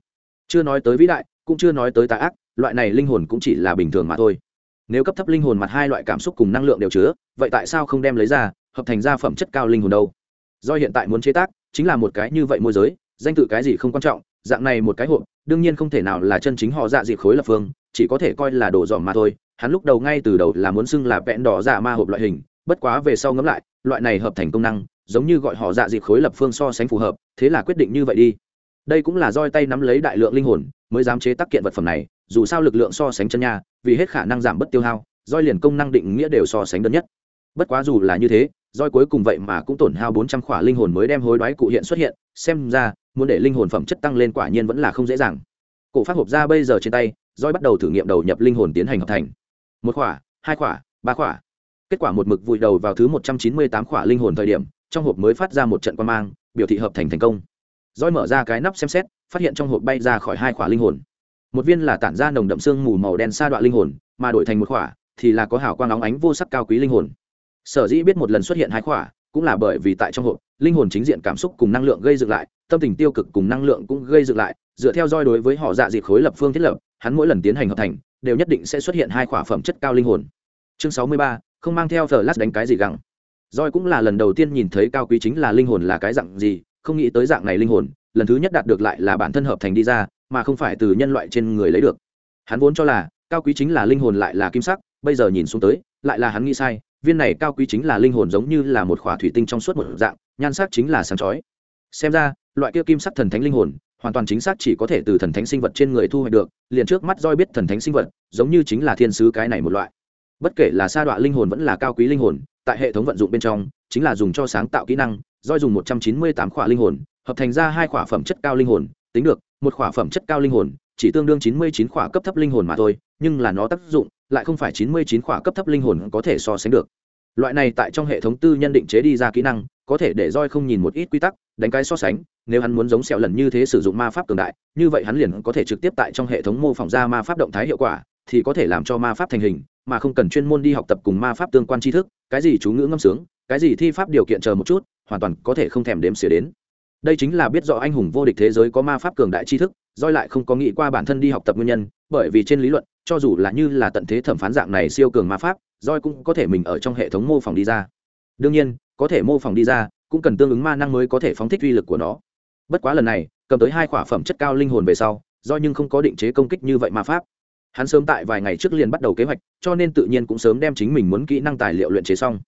Chưa nói tới vĩ đại, cũng chưa nói tới tà ác, loại này linh hồn cũng chỉ là bình thường mà thôi. Nếu cấp thấp linh hồn mặt hai loại cảm xúc cùng năng lượng đều chứa, vậy tại sao không đem lấy ra, hợp thành ra phẩm chất cao linh hồn đâu? Do hiện tại muốn chế tác, chính là một cái như vậy môi giới, danh tự cái gì không quan trọng, dạng này một cái hộp, đương nhiên không thể nào là chân chính họ dạ dịp khối lập phương, chỉ có thể coi là đồ dòm mà thôi. Hắn lúc đầu ngay từ đầu là muốn xưng là vẹn đỏ dạ ma hộp loại hình, bất quá về sau ngẫm lại, loại này hợp thành công năng giống như gọi họ dạ dịp khối lập phương so sánh phù hợp, thế là quyết định như vậy đi. Đây cũng là roi tay nắm lấy đại lượng linh hồn, mới dám chế tác kiện vật phẩm này, dù sao lực lượng so sánh chân nha, vì hết khả năng giảm bất tiêu hao, roi liền công năng định nghĩa đều so sánh đơn nhất. Bất quá dù là như thế, roi cuối cùng vậy mà cũng tổn hao bốn trăm khỏa linh hồn mới đem hối đoái cụ hiện xuất hiện, xem ra, muốn để linh hồn phẩm chất tăng lên quả nhiên vẫn là không dễ dàng. Cổ phát hộp ra bây giờ trên tay, roi bắt đầu thử nghiệm đầu nhập linh hồn tiến hành hợp thành. Một khỏa, hai khỏa, ba khỏa. Kết quả một mực vùi đầu vào thứ một trăm chín mươi tám khỏa linh hồn thời điểm trong hộp mới phát ra một trận quan mang, biểu thị hợp thành thành công. Roi mở ra cái nắp xem xét, phát hiện trong hộp bay ra khỏi hai khỏa linh hồn. Một viên là tản ra nồng đậm xương mù màu đen sa đoạn linh hồn, mà đổi thành một khỏa thì là có hào quang óng ánh vô sắc cao quý linh hồn. Sở dĩ biết một lần xuất hiện hai khỏa cũng là bởi vì tại trong hộp, linh hồn chính diện cảm xúc cùng năng lượng gây dựng lại, tâm tình tiêu cực cùng năng lượng cũng gây dựng lại, dựa theo roi đối với họ dạ dịp khối lập phương thiết lập, hắn mỗi lần tiến hành hợp thành, đều nhất định sẽ xuất hiện hai khỏa phẩm chất cao linh hồn. Chương sáu mươi ba, không mang theo thờ lát đánh cái gì gắng roi cũng là lần đầu tiên nhìn thấy cao quý chính là linh hồn là cái dạng gì, không nghĩ tới dạng này linh hồn, lần thứ nhất đạt được lại là bản thân hợp thành đi ra, mà không phải từ nhân loại trên người lấy được. Hắn vốn cho là, cao quý chính là linh hồn lại là kim sắc, bây giờ nhìn xuống tới, lại là hắn nghĩ sai, viên này cao quý chính là linh hồn giống như là một khỏa thủy tinh trong suốt một dạng, nhan sắc chính là sáng chói. Xem ra, loại kia kim sắc thần thánh linh hồn, hoàn toàn chính xác chỉ có thể từ thần thánh sinh vật trên người thu hoạch được, liền trước mắt roi biết thần thánh sinh vật, giống như chính là thiên sứ cái này một loại. Bất kể là sa đọa linh hồn vẫn là cao quý linh hồn tại hệ thống vận dụng bên trong, chính là dùng cho sáng tạo kỹ năng Doi dùng một trăm chín mươi tám khỏa linh hồn, hợp thành ra hai khỏa phẩm chất cao linh hồn, tính được, một khỏa phẩm chất cao linh hồn, chỉ tương đương chín mươi chín khỏa cấp thấp linh hồn mà thôi, nhưng là nó tác dụng, lại không phải chín mươi chín khỏa cấp thấp linh hồn có thể so sánh được. Loại này tại trong hệ thống tư nhân định chế đi ra kỹ năng, có thể để roi không nhìn một ít quy tắc, đánh cái so sánh, nếu hắn muốn giống sẹo lần như thế sử dụng ma pháp cường đại, như vậy hắn liền có thể trực tiếp tại trong hệ thống mô phỏng ra ma pháp động thái hiệu quả thì có thể làm cho ma pháp thành hình, mà không cần chuyên môn đi học tập cùng ma pháp tương quan tri thức, cái gì chú ngữ ngâm sướng, cái gì thi pháp điều kiện chờ một chút, hoàn toàn có thể không thèm đếm xỉa đến. Đây chính là biết rõ anh hùng vô địch thế giới có ma pháp cường đại tri thức doi lại không có nghĩ qua bản thân đi học tập nguyên nhân, bởi vì trên lý luận, cho dù là như là tận thế thẩm phán dạng này siêu cường ma pháp doi cũng có thể mình ở trong hệ thống mô phỏng đi ra. Đương nhiên, có thể mô phỏng đi ra, cũng cần tương ứng ma năng mới có thể phóng thích uy lực của nó. Bất quá lần này, cầm tới hai khỏa phẩm chất cao linh hồn về sau do nhưng không có định chế công kích như vậy ma pháp hắn sớm tại vài ngày trước liền bắt đầu kế hoạch, cho nên tự nhiên cũng sớm đem chính mình muốn kỹ năng tài liệu luyện chế xong.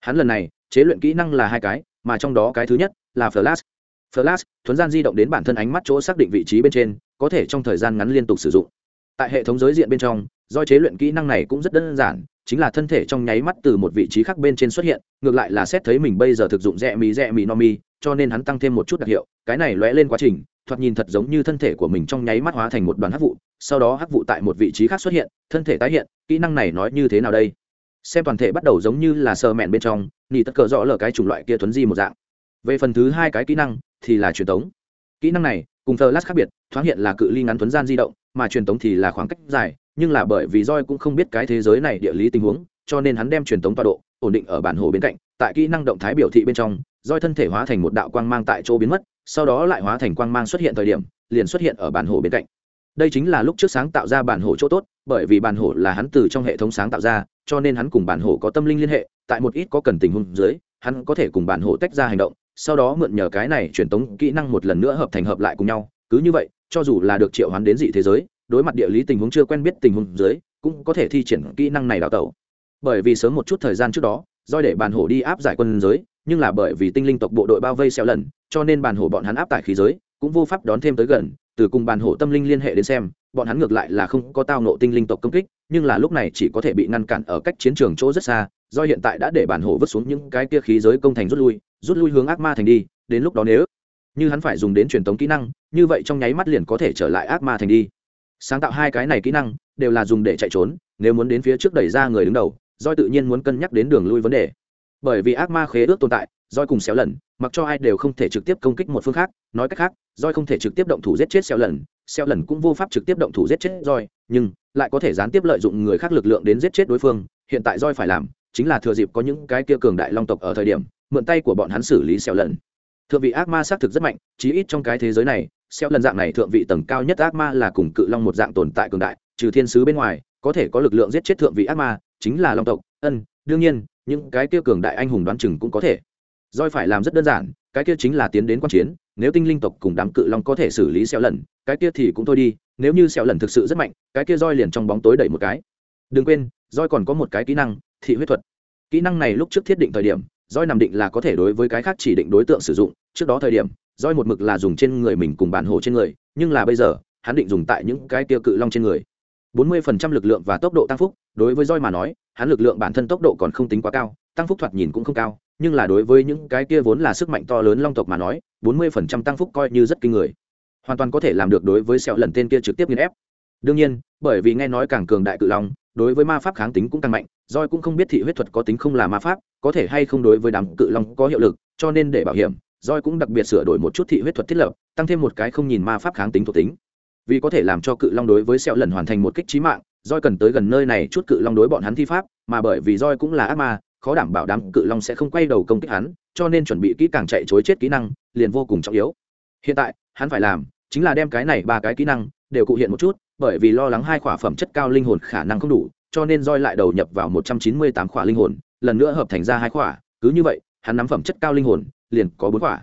Hắn lần này, chế luyện kỹ năng là hai cái, mà trong đó cái thứ nhất là flash. Flash, thuấn gian di động đến bản thân ánh mắt chỗ xác định vị trí bên trên, có thể trong thời gian ngắn liên tục sử dụng. Tại hệ thống giới diện bên trong, do chế luyện kỹ năng này cũng rất đơn giản, chính là thân thể trong nháy mắt từ một vị trí khác bên trên xuất hiện, ngược lại là xét thấy mình bây giờ thực dụng rẽ mì rẽ mì no mi, cho nên hắn tăng thêm một chút đặc hiệu, cái này lóe lên quá trình thoạt nhìn thật giống như thân thể của mình trong nháy mắt hóa thành một đoàn hắc vụ, sau đó hắc vụ tại một vị trí khác xuất hiện, thân thể tái hiện, kỹ năng này nói như thế nào đây? Xem toàn thể bắt đầu giống như là sờ mẹn bên trong, nỉ tất cờ rõ lờ cái chủng loại kia thuấn di một dạng. Về phần thứ hai cái kỹ năng, thì là truyền tống. Kỹ năng này, cùng thờ lát khác biệt, thoáng hiện là cự ly ngắn thuấn gian di động, mà truyền tống thì là khoảng cách dài, nhưng là bởi vì roi cũng không biết cái thế giới này địa lý tình huống, cho nên hắn đem truyền tống tọa độ, ổn định ở bản hồ bên cạnh, tại kỹ năng động thái biểu thị bên trong roi thân thể hóa thành một đạo quang mang tại chỗ biến mất sau đó lại hóa thành quang mang xuất hiện thời điểm, liền xuất hiện ở bản hồ bên cạnh. Đây chính là lúc trước sáng tạo ra bản hồ chỗ tốt, bởi vì bản hồ là hắn từ trong hệ thống sáng tạo ra, cho nên hắn cùng bản hồ có tâm linh liên hệ, tại một ít có cần tình huống dưới, hắn có thể cùng bản hồ tách ra hành động, sau đó mượn nhờ cái này truyền tống kỹ năng một lần nữa hợp thành hợp lại cùng nhau. Cứ như vậy, cho dù là được triệu hoán đến dị thế giới, đối mặt địa lý tình huống chưa quen biết tình huống dưới, cũng có thể thi triển kỹ năng này đào tẩu. Bởi vì sớm một chút thời gian trước đó doi để bàn hổ đi áp giải quân giới, nhưng là bởi vì tinh linh tộc bộ đội bao vây xeo lần cho nên bàn hổ bọn hắn áp tải khí giới, cũng vô pháp đón thêm tới gần, từ cùng bàn hổ tâm linh liên hệ đến xem, bọn hắn ngược lại là không có tao nộ tinh linh tộc công kích, nhưng là lúc này chỉ có thể bị ngăn cản ở cách chiến trường chỗ rất xa, do hiện tại đã để bản hổ vứt xuống những cái kia khí giới công thành rút lui rút lui hướng ác ma thành đi, đến lúc đó nếu như hắn phải dùng đến truyền tống kỹ năng, như vậy trong nháy mắt liền có thể trở lại ác ma thành đi. Sáng tạo hai cái này kỹ năng, đều là dùng để chạy trốn, nếu muốn đến phía trước đẩy ra người đứng đầu doi tự nhiên muốn cân nhắc đến đường lui vấn đề bởi vì ác ma khế ước tồn tại doi cùng xéo lần, mặc cho ai đều không thể trực tiếp công kích một phương khác, nói cách khác doi không thể trực tiếp động thủ giết chết xéo lần xéo lần cũng vô pháp trực tiếp động thủ giết chết roi nhưng lại có thể gián tiếp lợi dụng người khác lực lượng đến giết chết đối phương, hiện tại roi phải làm chính là thừa dịp có những cái kia cường đại long tộc ở thời điểm, mượn tay của bọn hắn xử lý xéo lần. Thượng vị ác ma xác thực rất mạnh, chí ít trong cái thế giới này xéo lần dạng này thượng vị tầng cao nhất ác ma là cùng cự long một dạng tồn tại cường đại, trừ thiên sứ bên ngoài, có thể có lực lượng giết chết thượng vị ác ma, chính là long tộc, ân, đương nhiên những cái kia cường đại anh hùng đoán chừng cũng có thể. Doi phải làm rất đơn giản, cái kia chính là tiến đến quan chiến, nếu tinh linh tộc cùng đám cự long có thể xử lý xéo lần cái kia thì cũng thôi đi, nếu như xéo lần thực sự rất mạnh, cái kia roi liền trong bóng tối đẩy một cái. Đừng quên roi còn có một cái kỹ năng, thị huyết thuật. Kỹ năng này lúc trước thiết định thời điểm roi nằm định là có thể đối với cái khác chỉ định đối tượng sử dụng, trước đó thời điểm roi một mực là dùng trên người mình cùng bản hồ trên người, nhưng là bây giờ, hắn định dùng tại những cái kia cự long trên người. 40% lực lượng và tốc độ tăng phúc, đối với roi mà nói, hắn lực lượng bản thân tốc độ còn không tính quá cao, tăng phúc thoạt nhìn cũng không cao, nhưng là đối với những cái kia vốn là sức mạnh to lớn long tộc mà nói 40% tăng phúc coi như rất kinh người. Hoàn toàn có thể làm được đối với sẹo lần tên kia trực tiếp nghiền ép. Đương nhiên, bởi vì nghe nói càng cường đại cự long, đối với ma pháp kháng tính cũng càng mạnh roi cũng không biết thị huyết thuật có tính không là ma pháp, có thể hay không đối với đám cự long có hiệu lực, cho nên để bảo hiểm roi cũng đặc biệt sửa đổi một chút thị huyết thuật thiết lập, tăng thêm một cái không nhìn ma pháp kháng tính thuộc tính vì có thể làm cho cự long đối với sẹo lần hoàn thành một kích trí mạng roi cần tới gần nơi này chút cự long đối bọn hắn thi pháp, mà bởi vì roi cũng là ác ma, khó đảm bảo đám cự long sẽ không quay đầu công kích hắn, cho nên chuẩn bị kỹ càng chạy chối chết kỹ năng, liền vô cùng trọng yếu. Hiện tại, hắn phải làm chính là đem cái này ba cái kỹ năng đều cụ hiện một chút, bởi vì lo lắng hai khỏa phẩm chất cao linh hồn khả năng không đủ, cho nên roi lại đầu nhập vào một trăm chín mươi tám khỏa linh hồn, lần nữa hợp thành ra hai khỏa, cứ như vậy, hắn nắm phẩm chất cao linh hồn, liền có bốn khỏa.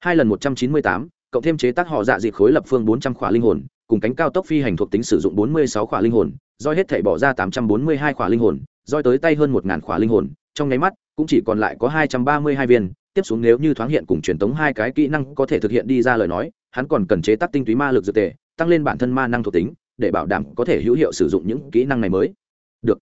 Hai lần một trăm chín mươi tám, cộng thêm chế tác họ dạ dịp khối lập phương bốn trăm khỏa linh hồn cùng cánh cao tốc phi hành thuộc tính sử dụng bốn mươi sáu khỏa linh hồn, roi hết thể bỏ ra tám trăm bốn mươi hai khỏa linh hồn, roi tới tay hơn một ngàn khỏa linh hồn, trong nháy mắt, cũng chỉ còn lại có hai trăm ba mươi hai viên. Tiếp xuống nếu như thoáng hiện cùng truyền tống hai cái kỹ năng có thể thực hiện đi ra lời nói, hắn còn cần chế tác tinh túy ma lực dự tề, tăng lên bản thân ma năng thuộc tính, để bảo đảm có thể hữu hiệu sử dụng những kỹ năng này mới. Được.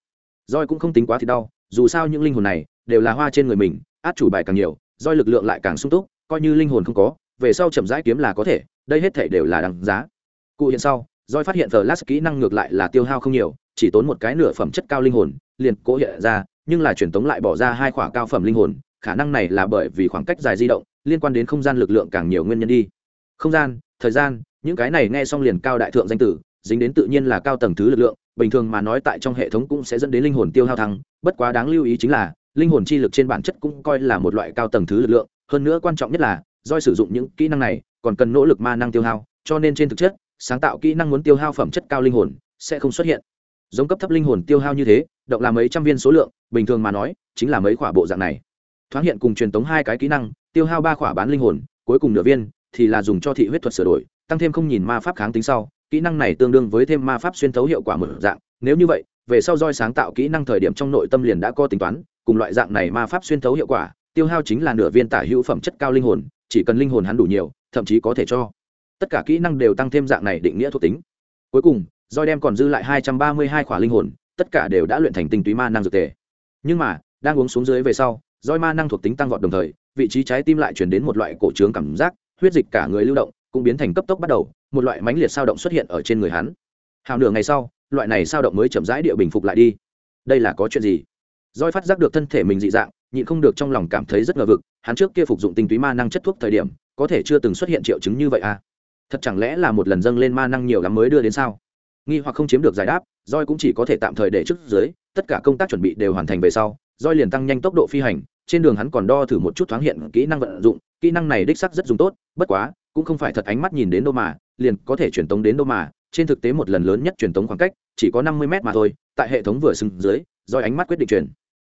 Roi cũng không tính quá thì đau, dù sao những linh hồn này đều là hoa trên người mình, át chủ bài càng nhiều, roi lực lượng lại càng sung túc, coi như linh hồn không có, về sau chậm rãi kiếm là có thể, đây hết thảy đều là đằng giá cụ hiện sau Doi phát hiện flash kỹ năng ngược lại là tiêu hao không nhiều, chỉ tốn một cái nửa phẩm chất cao linh hồn, liền cố hiện ra, nhưng là truyền tống lại bỏ ra hai khỏa cao phẩm linh hồn, khả năng này là bởi vì khoảng cách dài di động, liên quan đến không gian lực lượng càng nhiều nguyên nhân đi. Không gian, thời gian, những cái này nghe xong liền cao đại thượng danh tử, dính đến tự nhiên là cao tầng thứ lực lượng, bình thường mà nói tại trong hệ thống cũng sẽ dẫn đến linh hồn tiêu hao thăng, bất quá đáng lưu ý chính là, linh hồn chi lực trên bản chất cũng coi là một loại cao tầng thứ lực lượng, hơn nữa quan trọng nhất là doi sử dụng những kỹ năng này, còn cần nỗ lực ma năng tiêu hao, cho nên trên thực chất sáng tạo kỹ năng muốn tiêu hao phẩm chất cao linh hồn, sẽ không xuất hiện. Giống cấp thấp linh hồn tiêu hao như thế, động là mấy trăm viên số lượng, bình thường mà nói, chính là mấy khỏa bộ dạng này. Thoáng hiện cùng truyền tống hai cái kỹ năng, tiêu hao ba khỏa bán linh hồn, cuối cùng nửa viên, thì là dùng cho thị huyết thuật sửa đổi, tăng thêm không nhìn ma pháp kháng tính sau, kỹ năng này tương đương với thêm ma pháp xuyên thấu hiệu quả mở dạng. Nếu như vậy, về sau roi sáng tạo kỹ năng thời điểm trong nội tâm liền đã có tính toán, cùng loại dạng này ma pháp xuyên thấu hiệu quả, tiêu hao chính là nửa viên tả hữu phẩm chất cao linh hồn, chỉ cần linh hồn hắn đủ nhiều, thậm chí có thể cho tất cả kỹ năng đều tăng thêm dạng này định nghĩa thuộc tính. Cuối cùng, roi đem còn dư lại hai trăm ba mươi hai khỏa linh hồn, tất cả đều đã luyện thành tinh túy ma năng dược tề. Nhưng mà, đang uống xuống dưới về sau, roi ma năng thuộc tính tăng vọt đồng thời, vị trí trái tim lại chuyển đến một loại cổ trướng cảm giác, huyết dịch cả người lưu động, cũng biến thành cấp tốc bắt đầu, một loại mãnh liệt sao động xuất hiện ở trên người hắn. Hào nửa ngày sau, loại này sao động mới chậm rãi địa bình phục lại đi. Đây là có chuyện gì? Roi phát giác được thân thể mình dị dạng, nhịn không được trong lòng cảm thấy rất ngờ vực, hắn trước kia phục dụng tinh túy ma năng chất thuốc thời điểm, có thể chưa từng xuất hiện triệu chứng như vậy à? Thật chẳng lẽ là một lần dâng lên ma năng nhiều lắm mới đưa đến sao? Nghi hoặc không chiếm được giải đáp roi cũng chỉ có thể tạm thời để trước dưới, tất cả công tác chuẩn bị đều hoàn thành về sau roi liền tăng nhanh tốc độ phi hành, trên đường hắn còn đo thử một chút thoáng hiện kỹ năng vận dụng, kỹ năng này đích sắc rất dùng tốt, bất quá, cũng không phải thật ánh mắt nhìn đến đâu mà, liền có thể truyền tống đến đâu mà, trên thực tế một lần lớn nhất truyền tống khoảng cách, chỉ có năm mươi mét mà thôi, tại hệ thống vừa sừng dưới roi ánh mắt quyết định truyền.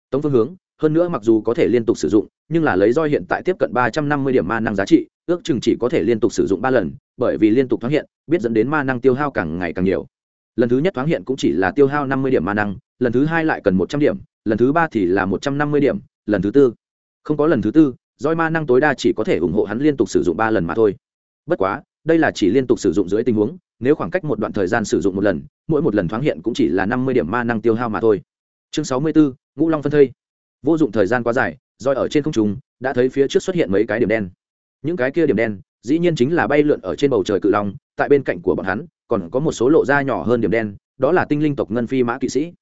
Tống phương hướng, hơn nữa mặc dù có thể liên tục sử dụng, nhưng là lấy roi hiện tại tiếp cận ba trăm năm mươi điểm ma năng giá trị ước chừng chỉ có thể liên tục sử dụng ba lần, bởi vì liên tục thoáng hiện, biết dẫn đến ma năng tiêu hao càng ngày càng nhiều. Lần thứ nhất thoáng hiện cũng chỉ là tiêu hao năm mươi điểm ma năng, lần thứ hai lại cần một trăm điểm, lần thứ ba thì là một trăm năm mươi điểm, lần thứ tư. Không có lần thứ tư, roi ma năng tối đa chỉ có thể ủng hộ hắn liên tục sử dụng ba lần mà thôi. Bất quá, đây là chỉ liên tục sử dụng dưới tình huống, nếu khoảng cách một đoạn thời gian sử dụng một lần, mỗi một lần thoáng hiện cũng chỉ là năm mươi điểm ma năng tiêu hao mà thôi. Chương sáu mươi bốn ngũ long phân thây. Vô dụng thời gian quá dài, roi ở trên không trung, đã thấy phía trước xuất hiện mấy cái điểm đen những cái kia điểm đen, dĩ nhiên chính là bay lượn ở trên bầu trời cự long, tại bên cạnh của bọn hắn, còn có một số lộ ra nhỏ hơn điểm đen, đó là tinh linh tộc ngân phi mã kỵ sĩ.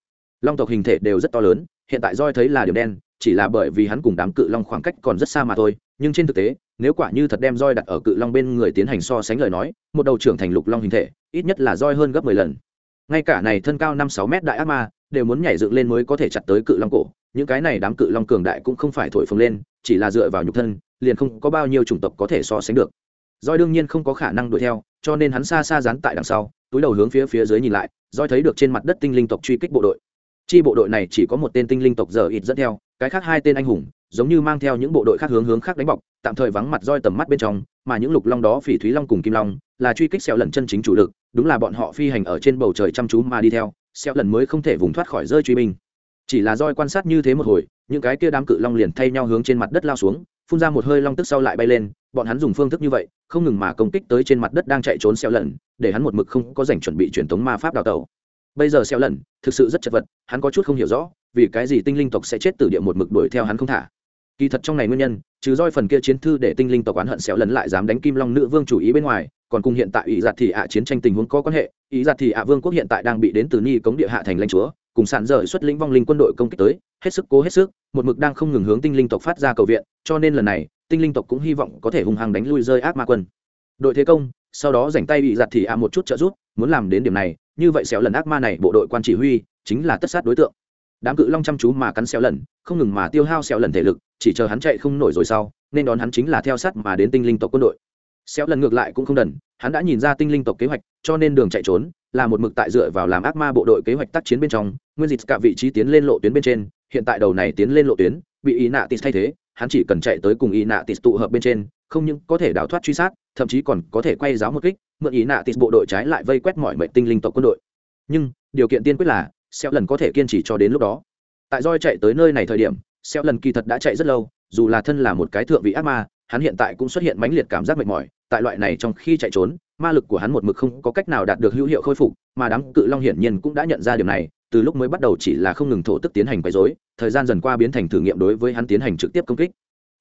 Long tộc hình thể đều rất to lớn, hiện tại roi thấy là điểm đen, chỉ là bởi vì hắn cùng đám cự long khoảng cách còn rất xa mà thôi, nhưng trên thực tế, nếu quả như thật đem roi đặt ở cự long bên người tiến hành so sánh lời nói, một đầu trưởng thành lục long hình thể, ít nhất là roi hơn gấp mười lần. Ngay cả này thân cao năm sáu mét đại ác ma, đều muốn nhảy dựng lên mới có thể chặt tới cự long cổ những cái này đám cự long cường đại cũng không phải thổi phồng lên, chỉ là dựa vào nhục thân, liền không có bao nhiêu chủng tộc có thể so sánh được. Roi đương nhiên không có khả năng đuổi theo, cho nên hắn xa xa dán tại đằng sau, túi đầu hướng phía phía dưới nhìn lại, roi thấy được trên mặt đất tinh linh tộc truy kích bộ đội. Chi bộ đội này chỉ có một tên tinh linh tộc giờ ít dẫn theo, cái khác hai tên anh hùng, giống như mang theo những bộ đội khác hướng hướng khác đánh bọc, tạm thời vắng mặt roi tầm mắt bên trong, mà những lục long đó phỉ thúy long cùng kim long, là truy kích xeo lần chân chính chủ lực, đúng là bọn họ phi hành ở trên bầu trời chăm chú mà đi theo xeo lần mới không thể vùng thoát khỏi rơi truy binh chỉ là roi quan sát như thế một hồi, những cái kia đám cự long liền thay nhau hướng trên mặt đất lao xuống, phun ra một hơi long tức sau lại bay lên, bọn hắn dùng phương thức như vậy, không ngừng mà công kích tới trên mặt đất đang chạy trốn xeo lần để hắn một mực không có dành chuẩn bị truyền thống ma pháp đào tẩu. Bây giờ xeo lần thực sự rất chật vật, hắn có chút không hiểu rõ, vì cái gì tinh linh tộc sẽ chết từ địa một mực đuổi theo hắn không thả. Kỳ thật trong này nguyên nhân, trừ roi phần kia chiến thư để tinh linh tộc oán hận xéo lẩn lại dám đánh kim long nữ vương chủ ý bên ngoài, còn cùng hiện tại ý giặt thì ạ chiến tranh tình huống có quan hệ ý giặt thì ạ vương quốc hiện tại đang bị đến từ ni cống địa hạ thành lãnh chúa cùng sạn dở xuất lĩnh vong linh quân đội công kích tới, hết sức cố hết sức, một mực đang không ngừng hướng tinh linh tộc phát ra cầu viện, cho nên lần này, tinh linh tộc cũng hy vọng có thể hung hăng đánh lui rơi ác ma quân. Đội thế công, sau đó dành tay bị giặt thì ạ một chút trợ giúp, muốn làm đến điểm này, như vậy xéo lần ác ma này, bộ đội quan chỉ huy, chính là tất sát đối tượng. Đám cự long chăm chú mà cắn xéo lần, không ngừng mà tiêu hao xéo lần thể lực, chỉ chờ hắn chạy không nổi rồi sau, nên đón hắn chính là theo sát mà đến tinh linh tộc quân đội. Xéo lần ngược lại cũng không đần, hắn đã nhìn ra tinh linh tộc kế hoạch, cho nên đường chạy trốn là một mực tại dựa vào làm ác ma bộ đội kế hoạch tác chiến bên trong, nguyên dịch cả vị trí tiến lên lộ tuyến bên trên, hiện tại đầu này tiến lên lộ tuyến, bị ý nạ tis thay thế, hắn chỉ cần chạy tới cùng ý nạ tis tụ hợp bên trên, không những có thể đào thoát truy sát, thậm chí còn có thể quay giáo một kích, mượn ý nạ tịt bộ đội trái lại vây quét mọi mệnh tinh linh tộc quân đội. Nhưng, điều kiện tiên quyết là, xeo lần có thể kiên trì cho đến lúc đó. Tại roi chạy tới nơi này thời điểm, xeo lần kỳ thật đã chạy rất lâu, dù là thân là một cái thượng vị ác ma, hắn hiện tại cũng xuất hiện mãnh liệt cảm giác mệt mỏi, tại loại này trong khi chạy trốn ma lực của hắn một mực không có cách nào đạt được hữu hiệu khôi phục, mà đám cự long hiển nhiên cũng đã nhận ra điều này, từ lúc mới bắt đầu chỉ là không ngừng thổ tức tiến hành quấy rối, thời gian dần qua biến thành thử nghiệm đối với hắn tiến hành trực tiếp công kích.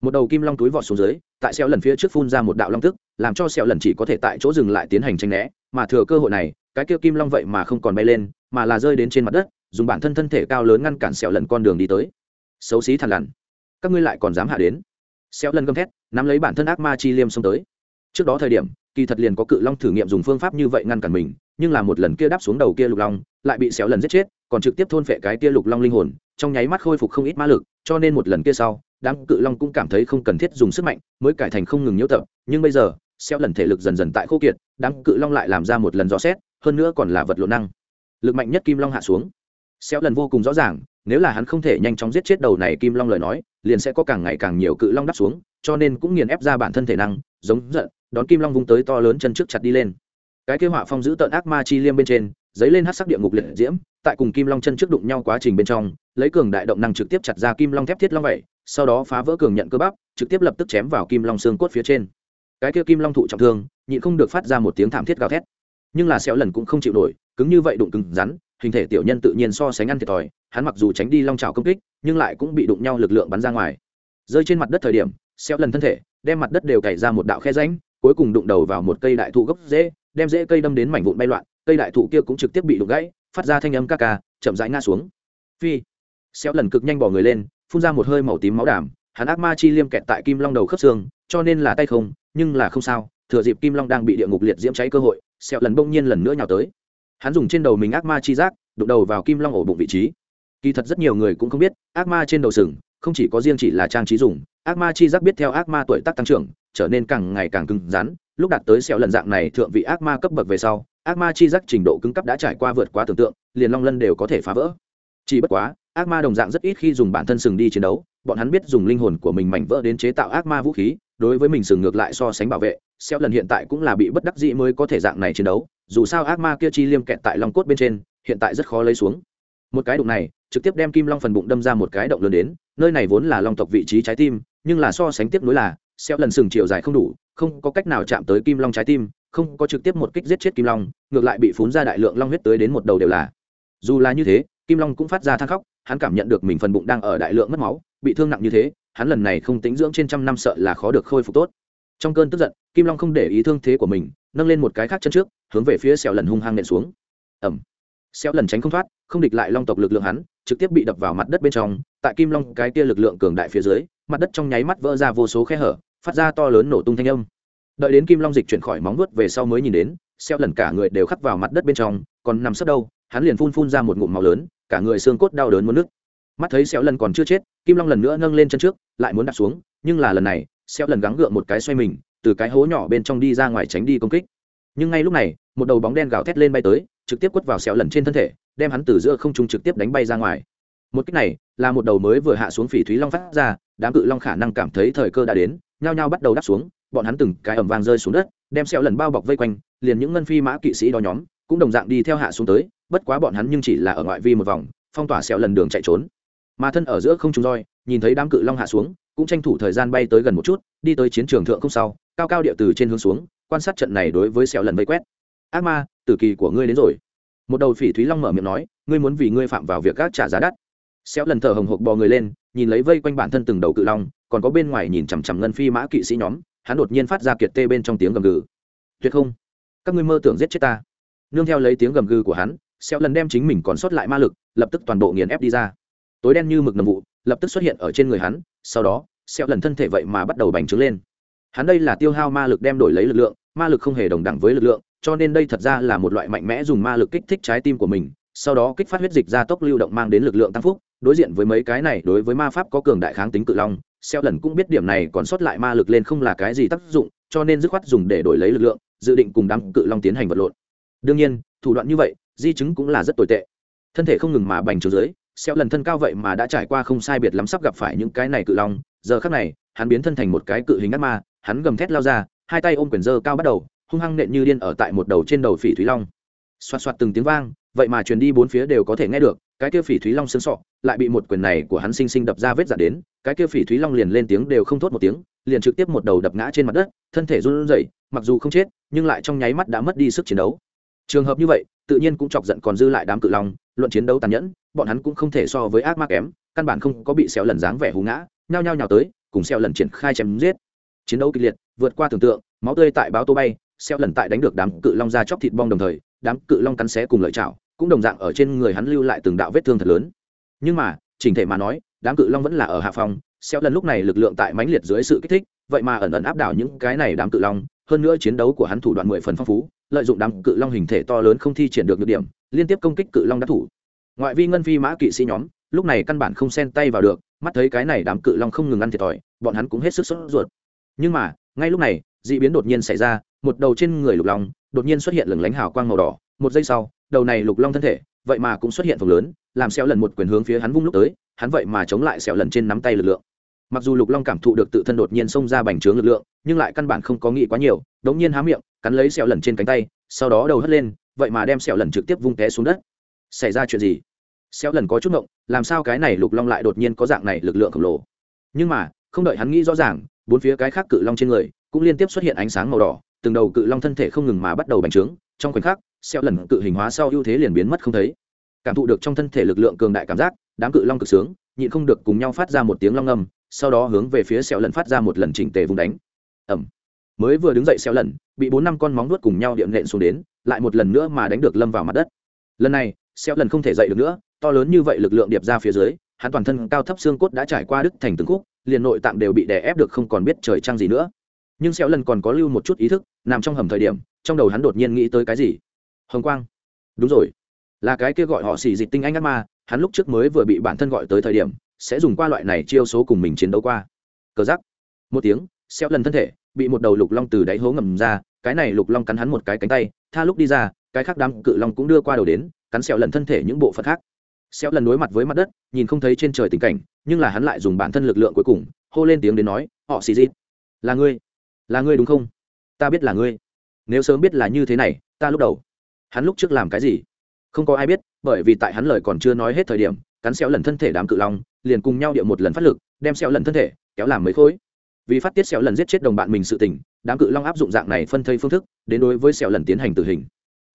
Một đầu kim long túi vọt xuống dưới, tại xeo lần phía trước phun ra một đạo long tức, làm cho xeo lần chỉ có thể tại chỗ dừng lại tiến hành tranh né, mà thừa cơ hội này, cái kia kim long vậy mà không còn bay lên, mà là rơi đến trên mặt đất, dùng bản thân thân thể cao lớn ngăn cản xeo lần con đường đi tới. Xấu xí thằn lằn, các ngươi lại còn dám hạ đến. Xeo lần gầm thét, nắm lấy bản thân ác ma chi liêm xông tới. Trước đó thời điểm kỳ thật liền có cự long thử nghiệm dùng phương pháp như vậy ngăn cản mình, nhưng là một lần kia đáp xuống đầu kia lục long, lại bị xéo lần giết chết, còn trực tiếp thôn phệ cái kia lục long linh hồn, trong nháy mắt khôi phục không ít ma lực, cho nên một lần kia sau, đám cự long cũng cảm thấy không cần thiết dùng sức mạnh, mới cải thành không ngừng nhiễu tập, nhưng bây giờ, xéo lần thể lực dần dần tại khô kiệt, đám cự long lại làm ra một lần rõ xét, hơn nữa còn là vật lộn năng. Lực mạnh nhất kim long hạ xuống. Xéo lần vô cùng rõ ràng, nếu là hắn không thể nhanh chóng giết chết đầu này kim long lời nói, liền sẽ có càng ngày càng nhiều cự long đắp xuống, cho nên cũng nghiền ép ra bản thân thể năng, giống giận đón kim long vung tới to lớn chân trước chặt đi lên cái kế họa phong giữ tận ác ma chi liêm bên trên dấy lên hát sắc địa ngục liệt diễm tại cùng kim long chân trước đụng nhau quá trình bên trong lấy cường đại động năng trực tiếp chặt ra kim long thép thiết long vậy sau đó phá vỡ cường nhận cơ bắp trực tiếp lập tức chém vào kim long xương cốt phía trên cái kia kim long thụ trọng thương nhịn không được phát ra một tiếng thảm thiết gào thét nhưng là xéo lần cũng không chịu nổi cứng như vậy đụng cứng rắn hình thể tiểu nhân tự nhiên so sánh ăn thiệt thòi hắn mặc dù tránh đi long trào công kích nhưng lại cũng bị đụng nhau lực lượng bắn ra ngoài rơi trên mặt đất thời điểm xéo lần thân thể đem mặt đất đều cày ra một đạo khe ránh cuối cùng đụng đầu vào một cây đại thụ gốc rễ, đem rễ cây đâm đến mảnh vụn bay loạn cây đại thụ kia cũng trực tiếp bị đụng gãy phát ra thanh âm ca ca chậm rãi ngã xuống. Phi. Xéo lần cực nhanh bỏ người lên phun ra một hơi màu tím máu đảm hắn ác ma chi liêm kẹt tại kim long đầu khớp xương cho nên là tay không nhưng là không sao thừa dịp kim long đang bị địa ngục liệt diễm cháy cơ hội xẹo lần bỗng nhiên lần nữa nhào tới. Hắn dùng trên đầu mình ác ma chi giác đụng đầu vào kim long ổ bụng vị trí. Kỳ thật rất nhiều người cũng không biết ác ma trên đầu sừng không chỉ có riêng chỉ là trang trí dùng, ác ma chi giác biết theo ác ma tuổi tác tăng trưởng, trở nên càng ngày càng cứng rắn. Lúc đạt tới sẹo lần dạng này, thượng vị ác ma cấp bậc về sau, ác ma chi giác trình độ cứng cấp đã trải qua vượt quá tưởng tượng, liền long lân đều có thể phá vỡ. Chỉ bất quá, ác ma đồng dạng rất ít khi dùng bản thân sừng đi chiến đấu, bọn hắn biết dùng linh hồn của mình mảnh vỡ đến chế tạo ác ma vũ khí, đối với mình sừng ngược lại so sánh bảo vệ, sẹo lần hiện tại cũng là bị bất đắc dĩ mới có thể dạng này chiến đấu, dù sao ác ma kia chi liêm kẹt tại long cốt bên trên, hiện tại rất khó lấy xuống. Một cái đụng này trực tiếp đem kim long phần bụng đâm ra một cái động lớn đến, nơi này vốn là long tộc vị trí trái tim, nhưng là so sánh tiếp nối là, xeo lần sừng chiều dài không đủ, không có cách nào chạm tới kim long trái tim, không có trực tiếp một kích giết chết kim long, ngược lại bị phún ra đại lượng long huyết tới đến một đầu đều là. Dù là như thế, kim long cũng phát ra than khóc, hắn cảm nhận được mình phần bụng đang ở đại lượng mất máu, bị thương nặng như thế, hắn lần này không tính dưỡng trên trăm năm sợ là khó được khôi phục tốt. Trong cơn tức giận, kim long không để ý thương thế của mình, nâng lên một cái khác chân trước, hướng về phía xẻo lần hung hăng nện xuống. Ẩm xẻo lần tránh không thoát, không địch lại long tộc lực lượng hắn trực tiếp bị đập vào mặt đất bên trong, tại kim long cái kia lực lượng cường đại phía dưới, mặt đất trong nháy mắt vỡ ra vô số khe hở, phát ra to lớn nổ tung thanh âm. Đợi đến kim long dịch chuyển khỏi móng vuốt về sau mới nhìn đến, xeo lần cả người đều khắc vào mặt đất bên trong, còn nằm sấp đâu, hắn liền phun phun ra một ngụm màu lớn, cả người xương cốt đau đớn muốn nứt. Mắt thấy xeo lần còn chưa chết, kim long lần nữa nâng lên chân trước, lại muốn đặt xuống, nhưng là lần này, xeo lần gắng gượng một cái xoay mình, từ cái hố nhỏ bên trong đi ra ngoài tránh đi công kích nhưng ngay lúc này, một đầu bóng đen gào thét lên bay tới, trực tiếp quất vào sẹo lần trên thân thể, đem hắn từ giữa không trung trực tiếp đánh bay ra ngoài. Một cách này, là một đầu mới vừa hạ xuống phỉ thúy long phát ra, đám cự long khả năng cảm thấy thời cơ đã đến, nhao nhao bắt đầu đáp xuống, bọn hắn từng cái ẩm vang rơi xuống đất, đem sẹo lần bao bọc vây quanh, liền những ngân phi mã kỵ sĩ đó nhóm, cũng đồng dạng đi theo hạ xuống tới, bất quá bọn hắn nhưng chỉ là ở ngoại vi một vòng, phong tỏa sẹo lần đường chạy trốn. Mà thân ở giữa không trung roi, nhìn thấy đám cự long hạ xuống, cũng tranh thủ thời gian bay tới gần một chút, đi tới chiến trường thượng không sau, cao cao địa từ trên hướng xuống quan sát trận này đối với sẹo lần vây quét. Ác ma, tử kỳ của ngươi đến rồi. Một đầu phỉ thúy long mở miệng nói, ngươi muốn vì ngươi phạm vào việc gác trả giá đắt. Xéo lần thở hồng hộc bò người lên, nhìn lấy vây quanh bản thân từng đầu cự long, còn có bên ngoài nhìn chằm chằm ngân phi mã kỵ sĩ nhóm, hắn đột nhiên phát ra kiệt tê bên trong tiếng gầm gừ. Tuyệt không. Các ngươi mơ tưởng giết chết ta. Nương theo lấy tiếng gầm gừ của hắn xéo lần đem chính mình còn sót lại ma lực, lập tức toàn bộ nghiền ép đi ra. Tối đen như mực nầm vụ, lập tức xuất hiện ở trên người hắn, sau đó sẹo lần thân thể vậy mà bắt đầu bành trướng lên hắn đây là tiêu hao ma lực đem đổi lấy lực lượng, ma lực không hề đồng đẳng với lực lượng, cho nên đây thật ra là một loại mạnh mẽ dùng ma lực kích thích trái tim của mình, sau đó kích phát huyết dịch ra tốc lưu động mang đến lực lượng tăng phúc. Đối diện với mấy cái này, đối với ma pháp có cường đại kháng tính cự long xeo lần cũng biết điểm này còn sót lại ma lực lên không là cái gì tác dụng, cho nên dứt khoát dùng để đổi lấy lực lượng, dự định cùng đám cự long tiến hành vật lộn. Đương nhiên, thủ đoạn như vậy, di chứng cũng là rất tồi tệ. Thân thể không ngừng mà bành trướng dưới xeo lần thân cao vậy mà đã trải qua không sai biệt lắm sắp gặp phải những cái này cự long. Giờ khác này, hắn biến thân thành một cái cự hình ác ma hắn gầm thét lao ra, hai tay ôm quyền dơ cao bắt đầu, hung hăng nện như điên ở tại một đầu trên đầu phỉ thúy long. Xoạt xoạt từng tiếng vang, vậy mà truyền đi bốn phía đều có thể nghe được, cái kia phỉ thúy long sơn sọ, lại bị một quyền này của hắn sinh sinh đập ra vết giả đến, cái kia phỉ thúy long liền lên tiếng đều không thốt một tiếng, liền trực tiếp một đầu đập ngã trên mặt đất, thân thể run rẩy, mặc dù không chết, nhưng lại trong nháy mắt đã mất đi sức chiến đấu. Trường hợp như vậy, tự nhiên cũng chọc giận còn dư lại đám cự long, luận chiến đấu tàn nhẫn, bọn hắn cũng không thể so với ác ma kém, căn bản không có bị xéo lần dáng vẻ hú ngã, nhao nhao nhào tới, cùng xéo lần triển khai chém giết chiến đấu kịch liệt, vượt qua tưởng tượng, máu tươi tại báo tô bay, xeo lần tại đánh được đám cự long ra chóc thịt bong đồng thời, đám cự long cắn xé cùng lợi chảo, cũng đồng dạng ở trên người hắn lưu lại từng đạo vết thương thật lớn. Nhưng mà, chỉnh thể mà nói, đám cự long vẫn là ở hạ phòng, xeo lần lúc này lực lượng tại mãnh liệt dưới sự kích thích, vậy mà ẩn ẩn áp đảo những cái này đám cự long, hơn nữa chiến đấu của hắn thủ đoạn mười phần phong phú, lợi dụng đám cự long hình thể to lớn không thi triển được nhược điểm, liên tiếp công kích cự long đắc thủ. Ngoại vi ngân phi mã kỵ sĩ nhóm, lúc này căn bản không xen tay vào được, mắt thấy cái này đám cự long không ngừng ăn thiệt thòi, bọn hắn cũng hết sức sốt ruột nhưng mà, ngay lúc này d ị biến đột nhiên xảy ra, một đầu trên người lục long đột nhiên xuất hiện lửng lánh hào quang màu đỏ. Một giây sau, đầu này lục long thân thể, vậy mà cũng xuất hiện phần lớn, làm xéo lần một quyền hướng phía hắn vung lúc tới, hắn vậy mà chống lại xéo lần trên nắm tay lực lượng. Mặc dù lục long cảm thụ được tự thân đột nhiên xông ra bành trướng lực lượng, nhưng lại căn bản không có nghĩ quá nhiều đống nhiên há miệng, cắn lấy xẹo lần trên cánh tay, sau đó đầu hất lên, vậy mà đem xẹo lần trực tiếp vung té xuống đất. Xảy ra chuyện gì? Xẹo lần có chút ngộng, làm sao cái này lục long lại đột nhiên có dạng này lực lượng khổng lồ? Nhưng mà, không đợi hắn nghĩ rõ ràng bốn phía cái khác cự long trên người cũng liên tiếp xuất hiện ánh sáng màu đỏ, từng đầu cự long thân thể không ngừng mà bắt đầu bành trướng, trong khoảnh khắc, xeo lần cự hình hóa sau ưu thế liền biến mất không thấy. Cảm thụ được trong thân thể lực lượng cường đại cảm giác, đám cự long cực sướng, nhịn không được cùng nhau phát ra một tiếng long ngầm sau đó hướng về phía xeo lần phát ra một lần chỉnh tề vùng đánh. Ẩm mới vừa đứng dậy xeo lần, bị bốn năm con móng nuốt cùng nhau điện nện xuống đến, lại một lần nữa mà đánh được lâm vào mặt đất. Lần này, xeo lần không thể dậy được nữa, to lớn như vậy lực lượng điệp ra phía dưới, hắn toàn thân cao thấp xương cốt đã trải qua đứt thành từng khúc liền nội tạng đều bị đè ép được không còn biết trời trăng gì nữa. Nhưng xéo lần còn có lưu một chút ý thức, nằm trong hầm thời điểm, trong đầu hắn đột nhiên nghĩ tới cái gì? Hồng quang. Đúng rồi. Là cái kia gọi họ xì dịch tinh anh ác ma, hắn lúc trước mới vừa bị bản thân gọi tới thời điểm, sẽ dùng qua loại này chiêu số cùng mình chiến đấu qua. Cờ giắc một tiếng xéo lần thân thể bị một đầu lục long từ đáy hố ngầm ra, cái này lục long cắn hắn một cái cánh tay, tha lúc đi ra, cái khác đám cự long cũng đưa qua đầu đến, cắn xeo lần thân thể những bộ phận khác xeo lần đối mặt với mặt đất, nhìn không thấy trên trời tình cảnh, nhưng là hắn lại dùng bản thân lực lượng cuối cùng, hô lên tiếng đến nói, họ xì dít là ngươi là ngươi đúng không? Ta biết là ngươi. Nếu sớm biết là như thế này, ta lúc đầu, hắn lúc trước làm cái gì? Không có ai biết, bởi vì tại hắn lời còn chưa nói hết thời điểm, cắn xéo lần thân thể đám cự long, liền cùng nhau điệu một lần phát lực, đem xéo lần thân thể kéo làm mấy khối. Vì phát tiết xéo lần giết chết đồng bạn mình sự tình, đám cự long áp dụng dạng này phân thây phương thức, đến đối với xéo lần tiến hành tử hình.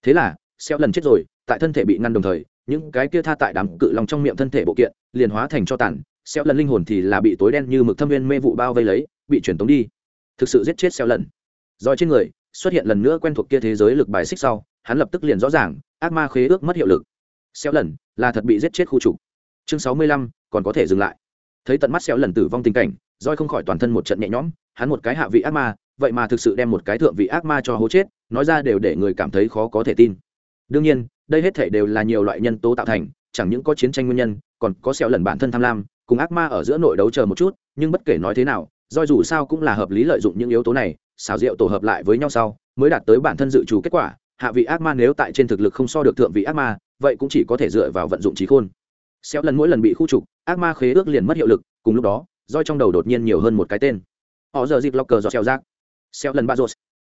Thế là, xéo lần chết rồi, tại thân thể bị ngăn đồng thời những cái kia tha tại đám cự long trong miệng thân thể bộ kiện, liền hóa thành cho tàn, xeo lần linh hồn thì là bị tối đen như mực thâm viên mê vụ bao vây lấy, bị truyền tống đi. Thực sự giết chết xeo lần. Rồi trên người, xuất hiện lần nữa quen thuộc kia thế giới lực bài xích sau, hắn lập tức liền rõ ràng, ác ma khế ước mất hiệu lực. Xeo lần, là thật bị giết chết khu trục. Chương sáu mươi lăm, còn có thể dừng lại. Thấy tận mắt xeo lần tử vong tình cảnh roi không khỏi toàn thân một trận nhẹ nhõm, hắn một cái hạ vị ác ma, vậy mà thực sự đem một cái thượng vị ác ma cho hố chết, nói ra đều để người cảm thấy khó có thể tin đương nhiên, đây hết thể đều là nhiều loại nhân tố tạo thành, chẳng những có chiến tranh nguyên nhân, còn có xéo lần bản thân tham lam, cùng ác ma ở giữa nội đấu chờ một chút, nhưng bất kể nói thế nào do dù sao cũng là hợp lý lợi dụng những yếu tố này xào rượu tổ hợp lại với nhau sau, mới đạt tới bản thân dự trù kết quả, hạ vị ác ma nếu tại trên thực lực không so được thượng vị ác ma, vậy cũng chỉ có thể dựa vào vận dụng trí khôn. Xéo lần mỗi lần bị khu trục, ác ma khế ước liền mất hiệu lực, cùng lúc đó, roi trong đầu đột nhiên nhiều hơn một cái tên. Họ giờ dịp locker do xéo rác. Xéo lần ba rột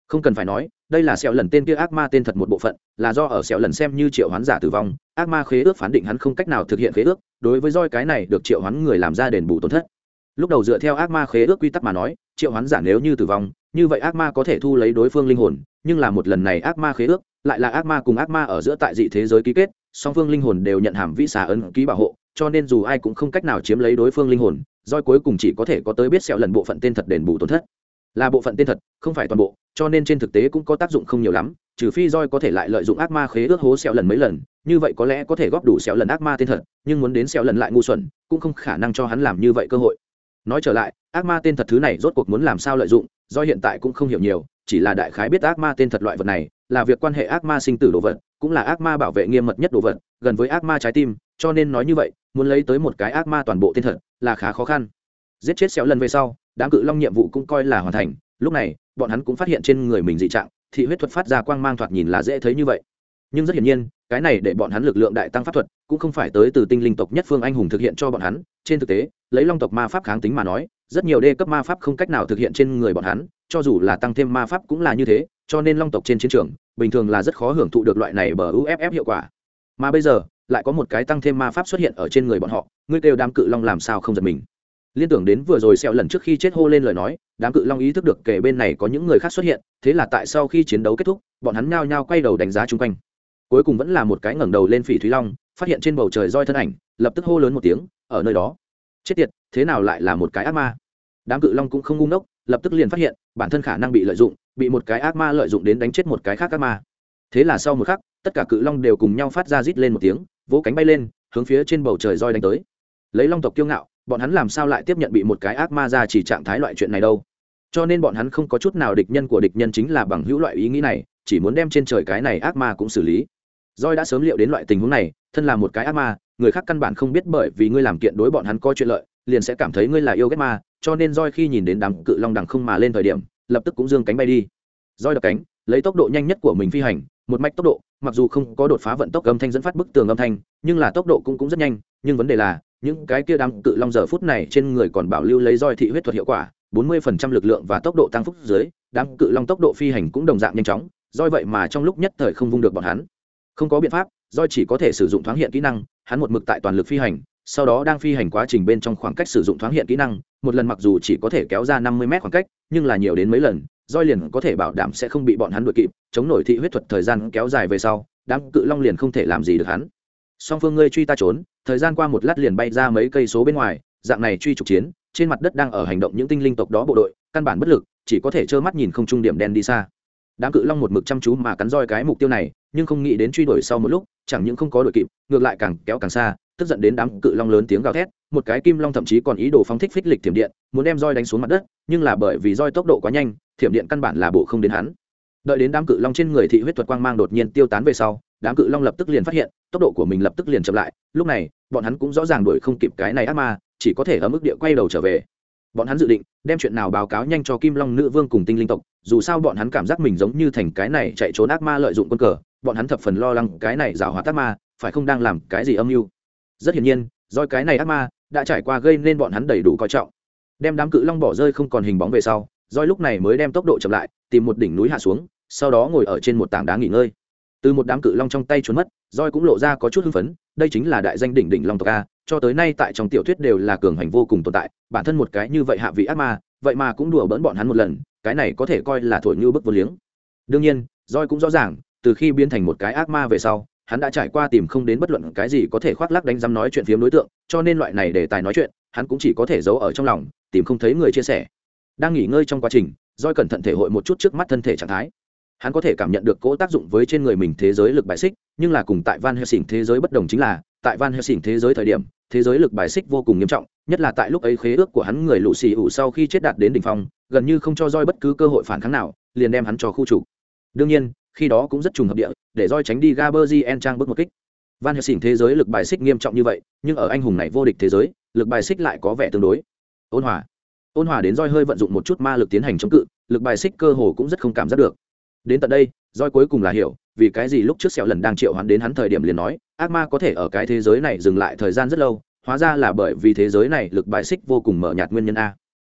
không cần phải nói, đây là sẹo lần tên kia ác ma tên thật một bộ phận, là do ở sẹo lần xem như triệu hoán giả tử vong, ác ma khế ước phán định hắn không cách nào thực hiện khế ước, đối với roi cái này được triệu hoán người làm ra đền bù tổn thất. Lúc đầu dựa theo ác ma khế ước quy tắc mà nói, triệu hoán giả nếu như tử vong, như vậy ác ma có thể thu lấy đối phương linh hồn, nhưng là một lần này ác ma khế ước, lại là ác ma cùng ác ma ở giữa tại dị thế giới ký kết, song phương linh hồn đều nhận hàm vĩ xà ấn ký bảo hộ, cho nên dù ai cũng không cách nào chiếm lấy đối phương linh hồn, Roi cuối cùng chỉ có thể có tới biết sẹo lần bộ phận tên thật đền bù tổn thất là bộ phận tên thật, không phải toàn bộ, cho nên trên thực tế cũng có tác dụng không nhiều lắm, trừ phi roi có thể lại lợi dụng ác ma khế ước hố sẹo lần mấy lần, như vậy có lẽ có thể góp đủ sẹo lần ác ma tên thật, nhưng muốn đến sẹo lần lại ngu xuẩn, cũng không khả năng cho hắn làm như vậy cơ hội. Nói trở lại, ác ma tên thật thứ này rốt cuộc muốn làm sao lợi dụng do hiện tại cũng không hiểu nhiều, chỉ là đại khái biết ác ma tên thật loại vật này, là việc quan hệ ác ma sinh tử đồ vật, cũng là ác ma bảo vệ nghiêm mật nhất đồ vật, gần với ác ma trái tim, cho nên nói như vậy, muốn lấy tới một cái ác ma toàn bộ tên thật, là khá khó khăn. Giết chết xéo lần về sau đám cự long nhiệm vụ cũng coi là hoàn thành. Lúc này, bọn hắn cũng phát hiện trên người mình dị trạng, thị huyết thuật phát ra quang mang thoạt nhìn là dễ thấy như vậy. Nhưng rất hiển nhiên, cái này để bọn hắn lực lượng đại tăng pháp thuật, cũng không phải tới từ tinh linh tộc nhất phương anh hùng thực hiện cho bọn hắn. Trên thực tế, lấy long tộc ma pháp kháng tính mà nói, rất nhiều đê cấp ma pháp không cách nào thực hiện trên người bọn hắn, cho dù là tăng thêm ma pháp cũng là như thế, cho nên long tộc trên chiến trường, bình thường là rất khó hưởng thụ được loại này bờ uff hiệu quả. Mà bây giờ, lại có một cái tăng thêm ma pháp xuất hiện ở trên người bọn họ, ngươi kêu đám cự long làm sao không giật mình? Liên tưởng đến vừa rồi xẹo lần trước khi chết hô lên lời nói, đám cự long ý thức được kể bên này có những người khác xuất hiện, thế là tại sau khi chiến đấu kết thúc, bọn hắn nhao nhao quay đầu đánh giá chung quanh. Cuối cùng vẫn là một cái ngẩng đầu lên phỉ thúy long, phát hiện trên bầu trời roi thân ảnh, lập tức hô lớn một tiếng, ở nơi đó. Chết tiệt, thế nào lại là một cái ác ma? Đám cự long cũng không ngu ngốc, lập tức liền phát hiện, bản thân khả năng bị lợi dụng, bị một cái ác ma lợi dụng đến đánh chết một cái khác ác ma. Thế là sau một khắc, tất cả cự long đều cùng nhau phát ra rít lên một tiếng, vỗ cánh bay lên, hướng phía trên bầu trời roi đánh tới. Lấy long tộc kiêu ngạo bọn hắn làm sao lại tiếp nhận bị một cái ác ma ra chỉ trạng thái loại chuyện này đâu? Cho nên bọn hắn không có chút nào địch nhân của địch nhân chính là bằng hữu loại ý nghĩ này, chỉ muốn đem trên trời cái này ác ma cũng xử lý. Roi đã sớm liệu đến loại tình huống này, thân là một cái ác ma, người khác căn bản không biết bởi vì ngươi làm kiện đối bọn hắn có chuyện lợi, liền sẽ cảm thấy ngươi là yêu ghét ma, cho nên roi khi nhìn đến đám cự long đằng không mà lên thời điểm, lập tức cũng dương cánh bay đi. Roi đập cánh, lấy tốc độ nhanh nhất của mình phi hành, một mạch tốc độ, mặc dù không có đột phá vận tốc âm thanh dẫn phát bức tường âm thanh, nhưng là tốc độ cũng cũng rất nhanh nhưng vấn đề là, những cái kia đám cự long giờ phút này trên người còn bảo lưu lấy roi thị huyết thuật hiệu quả 40% lực lượng và tốc độ tăng phúc dưới, đám cự long tốc độ phi hành cũng đồng dạng nhanh chóng, roi vậy mà trong lúc nhất thời không vung được bọn hắn. Không có biện pháp, roi chỉ có thể sử dụng thoáng hiện kỹ năng, hắn một mực tại toàn lực phi hành, sau đó đang phi hành quá trình bên trong khoảng cách sử dụng thoáng hiện kỹ năng, một lần mặc dù chỉ có thể kéo ra 50 mét khoảng cách, nhưng là nhiều đến mấy lần, roi liền có thể bảo đảm sẽ không bị bọn hắn đuổi kịp, chống nổi thị huyết thuật thời gian kéo dài về sau, đám cự long liền không thể làm gì được hắn. Song phương ngươi truy ta trốn thời gian qua một lát liền bay ra mấy cây số bên ngoài, dạng này truy trục chiến, trên mặt đất đang ở hành động những tinh linh tộc đó bộ đội, căn bản bất lực, chỉ có thể trơ mắt nhìn không trung điểm đen đi xa. Đám cự long một mực chăm chú mà cắn roi cái mục tiêu này, nhưng không nghĩ đến truy đuổi sau một lúc, chẳng những không có đội kịp, ngược lại càng kéo càng xa, tức giận đến đám cự long lớn tiếng gào thét, một cái kim long thậm chí còn ý đồ phóng thích phích lịch thiểm điện, muốn đem roi đánh xuống mặt đất, nhưng là bởi vì roi tốc độ quá nhanh, thiểm điện căn bản là bộ không đến hắn. Đợi đến đám cự long trên người thị huyết thuật quang mang đột nhiên tiêu tán về sau, đám cự long lập tức liền phát hiện, tốc độ của mình lập tức liền chậm lại, lúc này bọn hắn cũng rõ ràng đuổi không kịp cái này ác ma, chỉ có thể ở mức địa quay đầu trở về. Bọn hắn dự định đem chuyện nào báo cáo nhanh cho kim long nữ vương cùng tinh linh tộc, dù sao bọn hắn cảm giác mình giống như thành cái này chạy trốn ác ma lợi dụng quân cờ, bọn hắn thập phần lo lắng cái này giảo hóa ác ma, phải không đang làm cái gì âm mưu. Rất hiển nhiên, do cái này ác ma đã trải qua gây nên bọn hắn đầy đủ coi trọng. Đem đám cự long bỏ rơi không còn hình bóng về sau doi lúc này mới đem tốc độ chậm lại, tìm một đỉnh núi hạ xuống, sau đó ngồi ở trên một tảng đá nghỉ ngơi từ một đám cự long trong tay trốn mất, roi cũng lộ ra có chút hưng phấn, đây chính là đại danh đỉnh đỉnh long tộc a, cho tới nay tại trong tiểu thuyết đều là cường hành vô cùng tồn tại, bản thân một cái như vậy hạ vị ác ma, vậy mà cũng đùa bỡn bọn hắn một lần, cái này có thể coi là thổi như bức vô liếng. Đương nhiên, roi cũng rõ ràng, từ khi biến thành một cái ác ma về sau, hắn đã trải qua tìm không đến bất luận cái gì có thể khoác lác đánh giám nói chuyện phiếm đối tượng, cho nên loại này để tài nói chuyện, hắn cũng chỉ có thể giấu ở trong lòng, tìm không thấy người chia sẻ. Đang nghỉ ngơi trong quá trình, roi cẩn thận thể hội một chút trước mắt thân thể trạng thái hắn có thể cảm nhận được cỗ tác dụng với trên người mình thế giới lực bài xích, nhưng là cùng tại van helsing thế giới bất đồng chính là, tại van helsing thế giới thời điểm, thế giới lực bài xích vô cùng nghiêm trọng, nhất là tại lúc ấy khế ước của hắn người lũ xì ủ sau khi chết đạt đến đỉnh phong, gần như không cho roi bất cứ cơ hội phản kháng nào, liền đem hắn cho khu trục. Đương nhiên, khi đó cũng rất trùng hợp địa, để roi tránh đi gaberzien trang bước một kích. Van helsing thế giới lực bài xích nghiêm trọng như vậy, nhưng ở anh hùng này vô địch thế giới, lực bài xích lại có vẻ tương đối. Ôn hòa. Ôn hòa đến roi hơi vận dụng một chút ma lực tiến hành chống cự, lực bài xích cơ hồ cũng rất không cảm giác được đến tận đây, roi cuối cùng là hiểu, vì cái gì lúc trước sẹo lần đang triệu hoán đến hắn thời điểm liền nói, ác ma có thể ở cái thế giới này dừng lại thời gian rất lâu, hóa ra là bởi vì thế giới này lực bài xích vô cùng mở nhạt nguyên nhân a.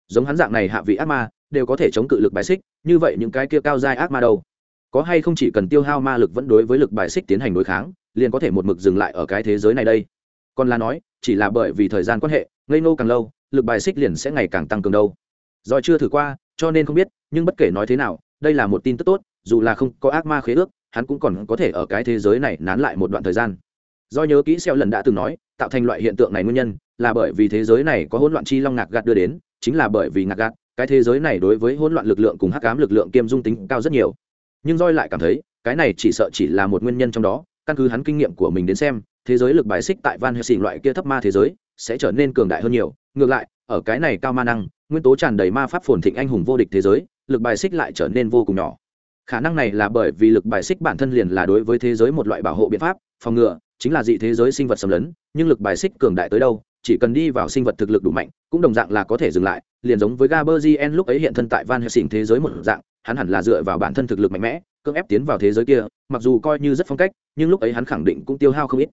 Giống hắn dạng này hạ vị ác ma, đều có thể chống cự lực bài xích, như vậy những cái kia cao dai ác ma đâu? Có hay không chỉ cần tiêu hao ma lực vẫn đối với lực bài xích tiến hành đối kháng, liền có thể một mực dừng lại ở cái thế giới này đây? Còn là nói, chỉ là bởi vì thời gian quan hệ, ngây nô càng lâu, lực bài xích liền sẽ ngày càng tăng cường đâu? Do chưa thử qua, cho nên không biết, nhưng bất kể nói thế nào, đây là một tin tức tốt dù là không có ác ma khế ước, hắn cũng còn có thể ở cái thế giới này nán lại một đoạn thời gian. Do nhớ kỹ xeo lần đã từng nói, tạo thành loại hiện tượng này nguyên nhân, là bởi vì thế giới này có hỗn loạn chi long ngạc gạt đưa đến, chính là bởi vì ngạc gạt, cái thế giới này đối với hỗn loạn lực lượng cùng hắc ám lực lượng kiêm dung tính cao rất nhiều. Nhưng roi lại cảm thấy, cái này chỉ sợ chỉ là một nguyên nhân trong đó, căn cứ hắn kinh nghiệm của mình đến xem, thế giới lực bài xích tại van helsing loại kia thấp ma thế giới, sẽ trở nên cường đại hơn nhiều. Ngược lại, ở cái này cao ma năng, nguyên tố tràn đầy ma pháp phồn thịnh anh hùng vô địch thế giới, lực bài xích lại trở nên vô cùng nhỏ khả năng này là bởi vì lực bài xích bản thân liền là đối với thế giới một loại bảo hộ biện pháp, phòng ngừa, chính là dị thế giới sinh vật xâm lấn, nhưng lực bài xích cường đại tới đâu, chỉ cần đi vào sinh vật thực lực đủ mạnh, cũng đồng dạng là có thể dừng lại, liền giống với gaberzien lúc ấy hiện thân tại van helsing thế giới một dạng, hắn hẳn là dựa vào bản thân thực lực mạnh mẽ, cưỡng ép tiến vào thế giới kia, mặc dù coi như rất phong cách, nhưng lúc ấy hắn khẳng định cũng tiêu hao không ít.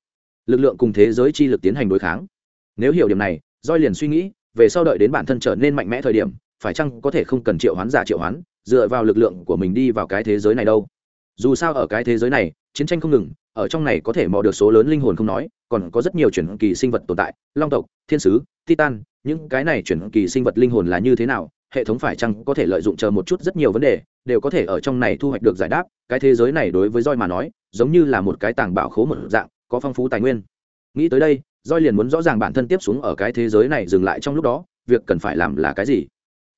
Lực lượng cùng thế giới chi lực tiến hành đối kháng. Nếu hiểu điểm này roi liền suy nghĩ, về sau đợi đến bản thân trở nên mạnh mẽ thời điểm, phải chăng có thể không cần triệu hoán giả triệu hoán dựa vào lực lượng của mình đi vào cái thế giới này đâu. Dù sao ở cái thế giới này, chiến tranh không ngừng, ở trong này có thể mò được số lớn linh hồn không nói, còn có rất nhiều chuyển kỳ sinh vật tồn tại, long tộc, thiên sứ, titan, những cái này chuyển kỳ sinh vật linh hồn là như thế nào, hệ thống phải chăng có thể lợi dụng chờ một chút rất nhiều vấn đề, đều có thể ở trong này thu hoạch được giải đáp, cái thế giới này đối với roi mà nói, giống như là một cái tàng bảo khố một dạng, có phong phú tài nguyên. Nghĩ tới đây roi liền muốn rõ ràng bản thân tiếp xuống ở cái thế giới này dừng lại trong lúc đó, việc cần phải làm là cái gì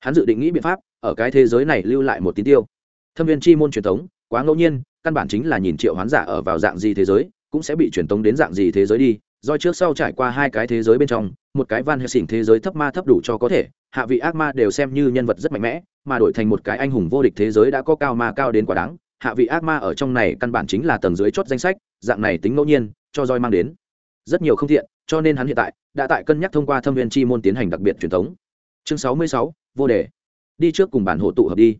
hắn dự định nghĩ biện pháp, ở cái thế giới này lưu lại một tín tiêu. Thâm viên chi môn truyền thống, quá ngẫu nhiên, căn bản chính là nhìn triệu hoán giả ở vào dạng gì thế giới, cũng sẽ bị truyền tống đến dạng gì thế giới đi. Do trước sau trải qua hai cái thế giới bên trong, một cái van hệ xỉn thế giới thấp ma thấp đủ cho có thể, hạ vị ác ma đều xem như nhân vật rất mạnh mẽ, mà đổi thành một cái anh hùng vô địch thế giới đã có cao ma cao đến quá đáng, hạ vị ác ma ở trong này căn bản chính là tầng dưới chốt danh sách, dạng này tính ngẫu nhiên, cho roi mang đến. Rất nhiều không thiện, cho nên hắn hiện tại đã tại cân nhắc thông qua thâm viên chi môn tiến hành đặc biệt truyền thống. Chương sáu mươi sáu vô đề. Đi trước cùng bản hộ tụ hợp đi.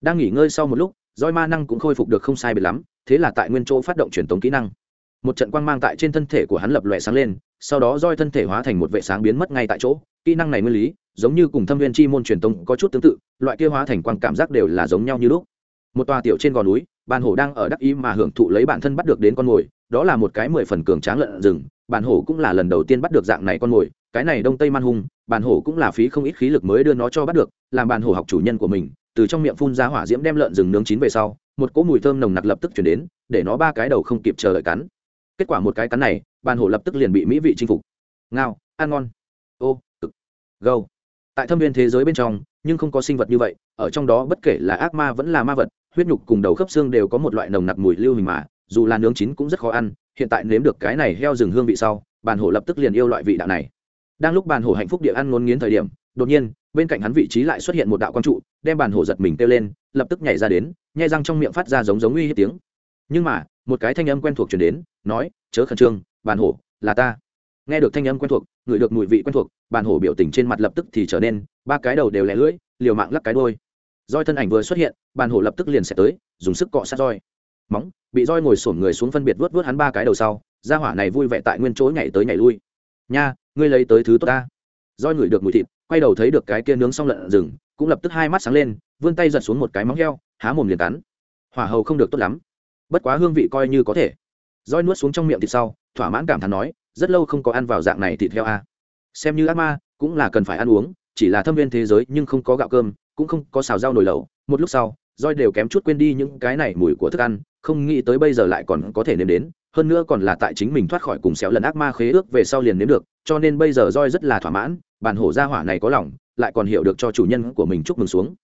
Đang nghỉ ngơi sau một lúc, roi ma năng cũng khôi phục được không sai biệt lắm, thế là tại nguyên chỗ phát động truyền tống kỹ năng. Một trận quang mang tại trên thân thể của hắn lập lòe sáng lên, sau đó roi thân thể hóa thành một vệ sáng biến mất ngay tại chỗ. Kỹ năng này nguyên lý, giống như cùng thâm viên chi môn truyền tống có chút tương tự, loại kia hóa thành quang cảm giác đều là giống nhau như lúc. Một tòa tiểu trên gò núi bàn hổ đang ở đắc ý mà hưởng thụ lấy bản thân bắt được đến con mồi, đó là một cái mười phần cường tráng lợn rừng bàn hổ cũng là lần đầu tiên bắt được dạng này con mồi cái này đông tây man hung bàn hổ cũng là phí không ít khí lực mới đưa nó cho bắt được, làm bàn hổ học chủ nhân của mình, từ trong miệng phun ra hỏa diễm đem lợn rừng nướng chín về sau, một cỗ mùi thơm nồng nặc lập tức chuyển đến, để nó ba cái đầu không kịp chờ đợi cắn. Kết quả một cái cắn này bàn hổ lập tức liền bị mỹ vị chinh phục. Ngao, ăn ngon. Ô, cực. Gâu. Tại thâm viên thế giới bên trong, nhưng không có sinh vật như vậy, ở trong đó bất kể là ác ma vẫn là ma vật, huyết nhục cùng đầu khớp xương đều có một loại nồng nặc mùi lưu hình mà, dù là nướng chín cũng rất khó ăn, hiện tại nếm được cái này heo rừng hương vị sau bàn hổ lập tức liền yêu loại vị đạo này đang lúc bàn hổ hạnh phúc địa ăn ngôn nghiến thời điểm, đột nhiên, bên cạnh hắn vị trí lại xuất hiện một đạo quang trụ, đem bàn hổ giật mình kêu lên, lập tức nhảy ra đến, nhai răng trong miệng phát ra giống giống uy hiếp tiếng. Nhưng mà, một cái thanh âm quen thuộc chuyển đến, nói, chớ khẩn trương, bàn hổ, là ta. Nghe được thanh âm quen thuộc ngửi được mùi vị quen thuộc, bàn hổ biểu tình trên mặt lập tức thì trở nên, ba cái đầu đều lẻ lưỡi, liều mạng lắc cái đôi. Roi thân ảnh vừa xuất hiện, bàn hổ lập tức liền sẽ tới, dùng sức cọ sát roi. Móng, bị roi ngồi sổm người xuống phân biệt vớt vớt hắn ba cái đầu sau ra hỏa này vui vẻ tại nguyên chỗ nhảy tới nhảy lui. Nha ngươi lấy tới thứ tốt ta. Roi ngửi được mùi thịt, quay đầu thấy được cái kia nướng xong lợn rừng, cũng lập tức hai mắt sáng lên, vươn tay giật xuống một cái móng heo, há mồm liền cắn. Hỏa hầu không được tốt lắm. Bất quá hương vị coi như có thể. Roi nuốt xuống trong miệng thịt sau, thỏa mãn cảm thán nói, rất lâu không có ăn vào dạng này thịt heo a à. xem như ác ma, cũng là cần phải ăn uống, chỉ là thâm viên thế giới nhưng không có gạo cơm, cũng không có xào rau nồi lẩu. Một lúc sau, roi đều kém chút quên đi những cái này mùi của thức ăn, không nghĩ tới bây giờ lại còn có thể nếm đến hơn nữa còn là tại chính mình thoát khỏi cùng xéo lần ác ma khế ước về sau liền nếm được, cho nên bây giờ roi rất là thỏa mãn bàn hổ gia hỏa này có lòng, lại còn hiểu được cho chủ nhân của mình chúc mừng xuống.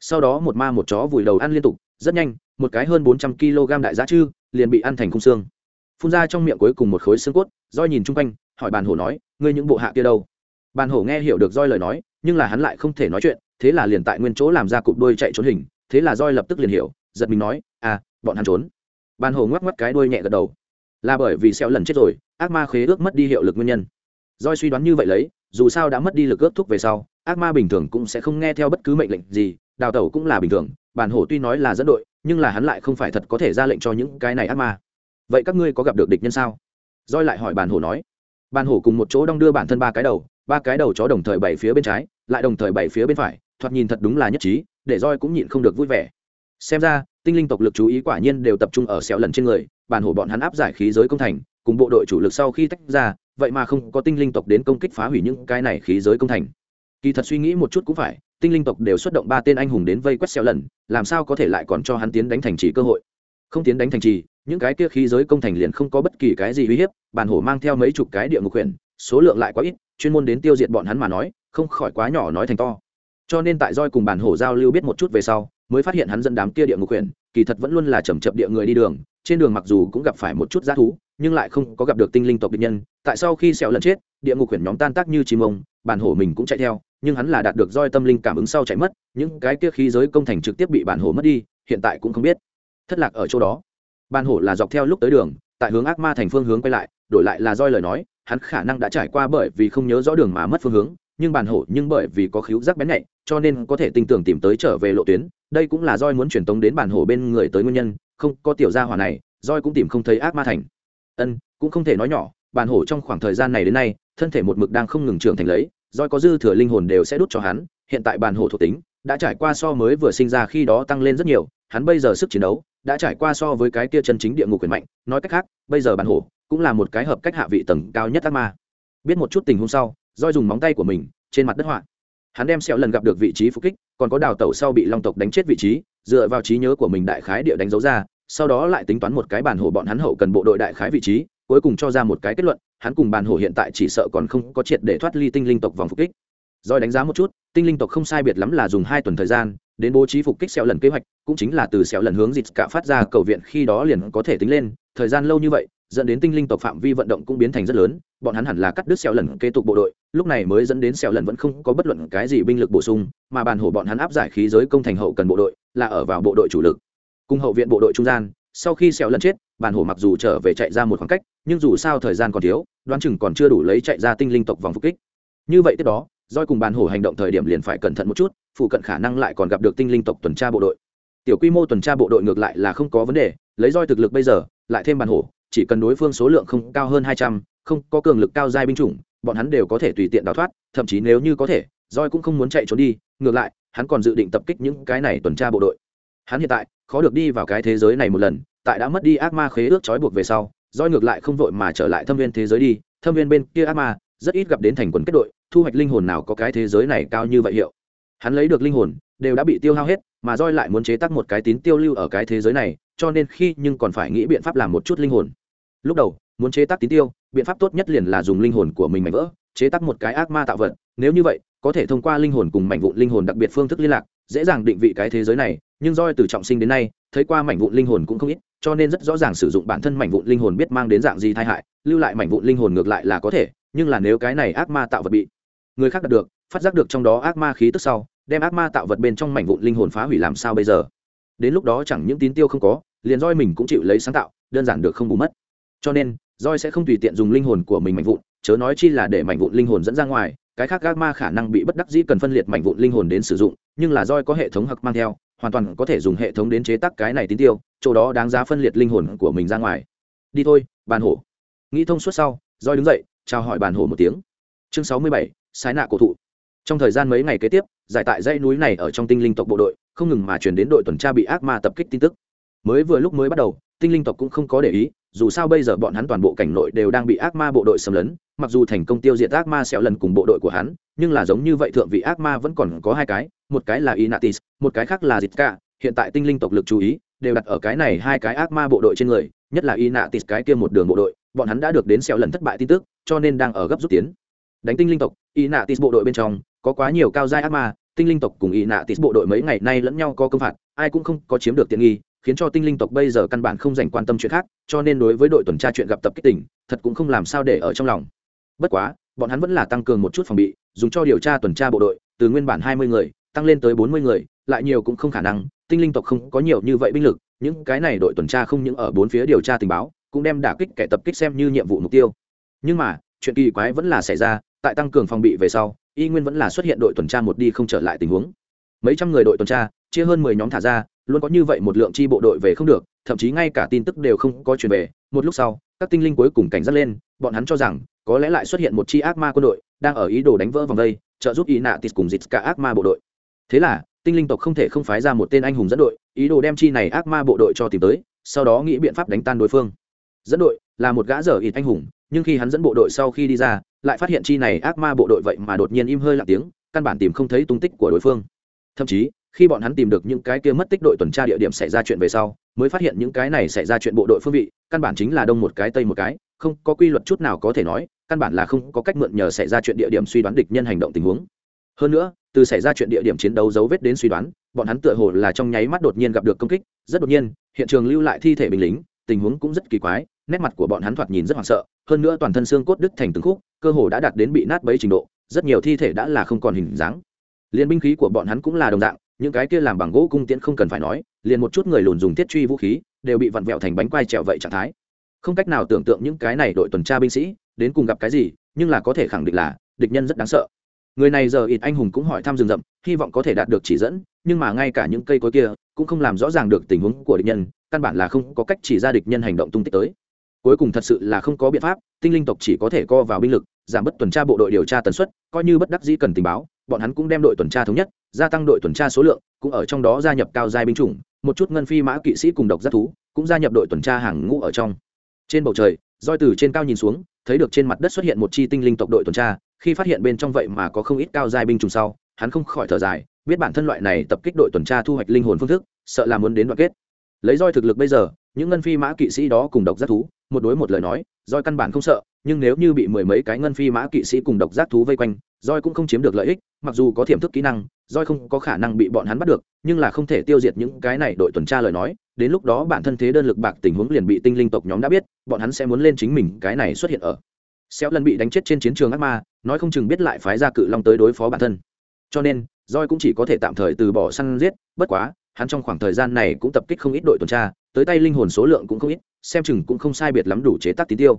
Sau đó một ma một chó vùi đầu ăn liên tục, rất nhanh, một cái hơn bốn trăm kg đại giá chư, liền bị ăn thành khung xương. Phun ra trong miệng cuối cùng một khối xương cốt, roi nhìn chung quanh, hỏi bàn hổ nói, ngươi những bộ hạ kia đâu? Bàn hổ nghe hiểu được roi lời nói, nhưng là hắn lại không thể nói chuyện, thế là liền tại nguyên chỗ làm ra cụp đuôi chạy trốn hình, thế là roi lập tức liền hiểu, giật mình nói à bọn hắn trốn. Bàn hổ ngoắc ngoắc cái đuôi nhẹ gật đầu là bởi vì xeo lần chết rồi, ác ma khế ước mất đi hiệu lực nguyên nhân. Doi suy đoán như vậy lấy, dù sao đã mất đi lực ước thúc về sau, ác ma bình thường cũng sẽ không nghe theo bất cứ mệnh lệnh gì, đào tẩu cũng là bình thường bàn hổ tuy nói là dẫn đội, nhưng là hắn lại không phải thật có thể ra lệnh cho những cái này ác ma. Vậy các ngươi có gặp được địch nhân sao? Roi lại hỏi bàn hổ nói. Bàn hổ cùng một chỗ đong đưa bản thân ba cái đầu, ba cái đầu chó đồng thời bảy phía bên trái, lại đồng thời bảy phía bên phải, thoạt nhìn thật đúng là nhất trí, để roi cũng nhịn không được vui vẻ. Xem ra, tinh linh tộc lực chú ý quả nhiên đều tập trung ở sẹo lần trên người bàn hổ bọn hắn áp giải khí giới công thành cùng bộ đội chủ lực sau khi tách ra vậy mà không có tinh linh tộc đến công kích phá hủy những cái này khí giới công thành kỳ thật suy nghĩ một chút cũng phải tinh linh tộc đều xuất động ba tên anh hùng đến vây quét xeo lần làm sao có thể lại còn cho hắn tiến đánh thành trì cơ hội không tiến đánh thành trì những cái kia khí giới công thành liền không có bất kỳ cái gì uy hiếp bàn hổ mang theo mấy chục cái địa ngục quyền, số lượng lại quá ít chuyên môn đến tiêu diệt bọn hắn mà nói không khỏi quá nhỏ nói thành to cho nên tại roi cùng bàn hổ giao lưu biết một chút về sau mới phát hiện hắn dẫn đám kia địa ngục quyền kỳ thật vẫn luôn là chầm chậm địa người đi đường, trên đường mặc dù cũng gặp phải một chút g thú, nhưng lại không có gặp được tinh linh tộc địch nhân. Tại sau khi sẹo lần chết, địa ngục quyển nhóm tan tác như chim ông bàn hổ mình cũng chạy theo, nhưng hắn là đạt được roi tâm linh cảm ứng sau chạy mất, những cái kia khí giới công thành trực tiếp bị bản hổ mất đi, hiện tại cũng không biết. Thất lạc ở chỗ đó. Bàn hổ là dọc theo lúc tới đường, tại hướng ác ma thành phương hướng quay lại, đổi lại là roi lời nói, hắn khả năng đã trải qua bởi vì không nhớ rõ đường mà mất phương hướng, nhưng bàn hổ nhưng bởi vì có khíu giác bén nhạy cho nên có thể tinh tưởng tìm tới trở về lộ tuyến. Đây cũng là roi muốn truyền tống đến bản hổ bên người tới nguyên nhân, không, có tiểu gia hỏa này roi cũng tìm không thấy ác ma thành. Ân, cũng không thể nói nhỏ, bản hổ trong khoảng thời gian này đến nay, thân thể một mực đang không ngừng trưởng thành lấy roi có dư thừa linh hồn đều sẽ đút cho hắn, hiện tại bản hổ thuộc tính, đã trải qua so mới vừa sinh ra khi đó tăng lên rất nhiều, hắn bây giờ sức chiến đấu, đã trải qua so với cái kia chân chính địa ngục quyền mạnh, nói cách khác, bây giờ bản hổ cũng là một cái hợp cách hạ vị tầng cao nhất ác ma. Biết một chút tình huống sau roi dùng móng tay của mình, trên mặt đất họa hắn đem sẹo lần gặp được vị trí phục kích, còn có đào tẩu sau bị long tộc đánh chết vị trí, dựa vào trí nhớ của mình đại khái địa đánh dấu ra, sau đó lại tính toán một cái bản hồ bọn hắn hậu cần bộ đội đại khái vị trí, cuối cùng cho ra một cái kết luận, hắn cùng bản hồ hiện tại chỉ sợ còn không có triệt để thoát ly tinh linh tộc vòng phục kích. Rồi đánh giá một chút, tinh linh tộc không sai biệt lắm là dùng hai tuần thời gian, đến bố trí phục kích sẹo lần kế hoạch, cũng chính là từ sẹo lần hướng dịch cả phát ra cầu viện khi đó liền có thể tính lên, thời gian lâu như vậy, dẫn đến tinh linh tộc phạm vi vận động cũng biến thành rất lớn, bọn hắn hẳn là cắt đứt sẹo lần kế tục bộ đội lúc này mới dẫn đến sẹo lần vẫn không có bất luận cái gì binh lực bổ sung, mà bàn hổ bọn hắn áp giải khí giới công thành hậu cần bộ đội, là ở vào bộ đội chủ lực. Cùng hậu viện bộ đội trung gian, sau khi sẹo lần chết, bàn hổ mặc dù trở về chạy ra một khoảng cách, nhưng dù sao thời gian còn thiếu, đoán chừng còn chưa đủ lấy chạy ra tinh linh tộc vòng phục kích. Như vậy tiếp đó doi cùng bàn hổ hành động thời điểm liền phải cẩn thận một chút, phụ cận khả năng lại còn gặp được tinh linh tộc tuần tra bộ đội. Tiểu quy mô tuần tra bộ đội ngược lại là không có vấn đề, lấy roi thực lực bây giờ, lại thêm bàn hổ, chỉ cần đối phương số lượng không cao hơn hai trăm, không có cường lực cao giai binh chủng bọn hắn đều có thể tùy tiện đào thoát, thậm chí nếu như có thể roi cũng không muốn chạy trốn đi, ngược lại, hắn còn dự định tập kích những cái này tuần tra bộ đội. Hắn hiện tại, khó được đi vào cái thế giới này một lần, tại đã mất đi ác ma khế ước trói buộc về sau roi ngược lại không vội mà trở lại thâm viên thế giới đi, thâm viên bên kia ác ma, rất ít gặp đến thành quần kết đội, thu hoạch linh hồn nào có cái thế giới này cao như vậy hiệu. Hắn lấy được linh hồn, đều đã bị tiêu hao hết, mà roi lại muốn chế tác một cái tín tiêu lưu ở cái thế giới này, cho nên khi nhưng còn phải nghĩ biện pháp làm một chút linh hồn. Lúc đầu muốn chế tác tín tiêu, biện pháp tốt nhất liền là dùng linh hồn của mình mảnh vỡ, chế tác một cái ác ma tạo vật. Nếu như vậy, có thể thông qua linh hồn cùng mảnh vụn linh hồn đặc biệt phương thức liên lạc, dễ dàng định vị cái thế giới này, nhưng doi từ trọng sinh đến nay, thấy qua mảnh vụn linh hồn cũng không ít, cho nên rất rõ ràng sử dụng bản thân mảnh vụn linh hồn biết mang đến dạng gì tai hại, lưu lại mảnh vụn linh hồn ngược lại là có thể, nhưng là nếu cái này ác ma tạo vật bị người khác đạt được, phát giác được trong đó ác ma khí tức sau, đem ác ma tạo vật bên trong mảnh vụn linh hồn phá hủy làm sao bây giờ? Đến lúc đó chẳng những tín tiêu không có, liền roi mình cũng chịu lấy sáng tạo, đơn giản được không bù mất. Cho nên roi sẽ không tùy tiện dùng linh hồn của mình mạnh vụn, chớ nói chi là để mảnh vụn linh hồn dẫn ra ngoài, cái khác ác ma khả năng bị bất đắc dĩ cần phân liệt mảnh vụn linh hồn đến sử dụng, nhưng là roi có hệ thống hặc mang theo, hoàn toàn có thể dùng hệ thống đến chế tác cái này tín tiêu, chỗ đó đáng giá phân liệt linh hồn của mình ra ngoài. Đi thôi, bàn hổ. Nghĩ thông suốt sau, roi đứng dậy, chào hỏi bàn hổ một tiếng. Chương sáu mươi bảy, sái nạ cổ thụ. Trong thời gian mấy ngày kế tiếp, giải tại dãy núi này ở trong tinh linh tộc bộ đội, không ngừng mà chuyển đến đội tuần tra bị ác ma tập kích tin tức. Mới vừa lúc mới bắt đầu, tinh linh tộc cũng không có để ý dù sao bây giờ bọn hắn toàn bộ cảnh nội đều đang bị ác ma bộ đội xâm lấn, mặc dù thành công tiêu diệt ác ma sẹo lần cùng bộ đội của hắn, nhưng là giống như vậy thượng vị ác ma vẫn còn có hai cái, một cái là inatis, một cái khác là zitka hiện tại tinh linh tộc lực chú ý, đều đặt ở cái này hai cái ác ma bộ đội trên người, nhất là inatis cái kia một đường bộ đội, bọn hắn đã được đến sẹo lần thất bại tin tức, cho nên đang ở gấp rút tiến. Đánh tinh linh tộc, inatis bộ đội bên trong, có quá nhiều cao giai ác ma, tinh linh tộc cùng inatis bộ đội mấy ngày nay lẫn nhau có công phạt, ai cũng không có chiếm được tiện nghi khiến cho tinh linh tộc bây giờ căn bản không dành quan tâm chuyện khác, cho nên đối với đội tuần tra chuyện gặp tập kích tỉnh thật cũng không làm sao để ở trong lòng. Bất quá, bọn hắn vẫn là tăng cường một chút phòng bị, dùng cho điều tra tuần tra bộ đội, từ nguyên bản hai mươi người, tăng lên tới bốn mươi người, lại nhiều cũng không khả năng, tinh linh tộc không có nhiều như vậy binh lực, những cái này đội tuần tra không những ở bốn phía điều tra tình báo, cũng đem đả kích kẻ tập kích xem như nhiệm vụ mục tiêu. Nhưng mà, chuyện kỳ quái vẫn là xảy ra, tại tăng cường phòng bị về sau, y nguyên vẫn là xuất hiện đội tuần tra một đi không trở lại tình huống. Mấy trăm người đội tuần tra, chia hơn mười nhóm thả ra luôn có như vậy một lượng chi bộ đội về không được, thậm chí ngay cả tin tức đều không có truyền về. Một lúc sau, các tinh linh cuối cùng cảnh giác lên, bọn hắn cho rằng, có lẽ lại xuất hiện một chi ác ma quân đội, đang ở ý đồ đánh vỡ vòng vây, trợ giúp ý nạ tịt cùng dịch cả ác ma bộ đội. Thế là, tinh linh tộc không thể không phái ra một tên anh hùng dẫn đội, ý đồ đem chi này ác ma bộ đội cho tìm tới, sau đó nghĩ biện pháp đánh tan đối phương. Dẫn đội là một gã dở ít anh hùng, nhưng khi hắn dẫn bộ đội sau khi đi ra, lại phát hiện chi này ác ma bộ đội vậy mà đột nhiên im hơi lặng tiếng, căn bản tìm không thấy tung tích của đối phương. Thậm chí khi bọn hắn tìm được những cái kia mất tích đội tuần tra địa điểm xảy ra chuyện về sau, mới phát hiện những cái này xảy ra chuyện bộ đội phương vị, căn bản chính là đông một cái, tây một cái, không có quy luật chút nào có thể nói, căn bản là không có cách mượn nhờ xảy ra chuyện địa điểm suy đoán địch nhân hành động tình huống. Hơn nữa, từ xảy ra chuyện địa điểm chiến đấu dấu vết đến suy đoán, bọn hắn tựa hồ là trong nháy mắt đột nhiên gặp được công kích, rất đột nhiên, hiện trường lưu lại thi thể binh lính, tình huống cũng rất kỳ quái, nét mặt của bọn hắn thoạt nhìn rất hoảng sợ, hơn nữa toàn thân xương cốt đứt thành từng khúc, cơ hồ đã đạt đến bị nát bấy trình độ, rất nhiều thi thể đã là không còn hình dáng. Liên binh khí của bọn hắn cũng là đồng dạng những cái kia làm bằng gỗ cung tiễn không cần phải nói, liền một chút người lùn dùng thiết truy vũ khí, đều bị vặn vẹo thành bánh quai trẹo vậy trạng thái. Không cách nào tưởng tượng những cái này đội tuần tra binh sĩ, đến cùng gặp cái gì, nhưng là có thể khẳng định là, địch nhân rất đáng sợ. Người này giờ ít anh hùng cũng hỏi thăm rừng rậm, hy vọng có thể đạt được chỉ dẫn, nhưng mà ngay cả những cây cối kia, cũng không làm rõ ràng được tình huống của địch nhân, căn bản là không có cách chỉ ra địch nhân hành động tung tích tới. Cuối cùng thật sự là không có biện pháp, tinh linh tộc chỉ có thể co vào binh lực, giảm bớt tuần tra bộ đội điều tra tần suất, coi như bất đắc dĩ cần tình báo bọn hắn cũng đem đội tuần tra thống nhất, gia tăng đội tuần tra số lượng, cũng ở trong đó gia nhập cao giai binh chủng, một chút ngân phi mã kỵ sĩ cùng độc giác thú, cũng gia nhập đội tuần tra hàng ngũ ở trong. Trên bầu trời, roi từ trên cao nhìn xuống, thấy được trên mặt đất xuất hiện một chi tinh linh tộc đội tuần tra, khi phát hiện bên trong vậy mà có không ít cao giai binh chủng sau, hắn không khỏi thở dài, biết bản thân loại này tập kích đội tuần tra thu hoạch linh hồn phương thức, sợ là muốn đến đoạn kết. Lấy roi thực lực bây giờ, những ngân phi mã kỵ sĩ đó cùng độc giác thú, một đối một lời nói, roi căn bản không sợ nhưng nếu như bị mười mấy cái ngân phi mã kỵ sĩ cùng độc giác thú vây quanh, roi cũng không chiếm được lợi ích, mặc dù có thiểm thức kỹ năng, roi không có khả năng bị bọn hắn bắt được, nhưng là không thể tiêu diệt những cái này đội tuần tra lời nói, đến lúc đó bản thân thế đơn lực bạc tình huống liền bị tinh linh tộc nhóm đã biết, bọn hắn sẽ muốn lên chính mình cái này xuất hiện ở. Xéo lần bị đánh chết trên chiến trường ác ma, nói không chừng biết lại phái ra cự long tới đối phó bản thân. Cho nên, roi cũng chỉ có thể tạm thời từ bỏ săn giết, bất quá, hắn trong khoảng thời gian này cũng tập kích không ít đội tuần tra, tới tay linh hồn số lượng cũng không ít, xem chừng cũng không sai biệt lắm đủ chế tác tín tiêu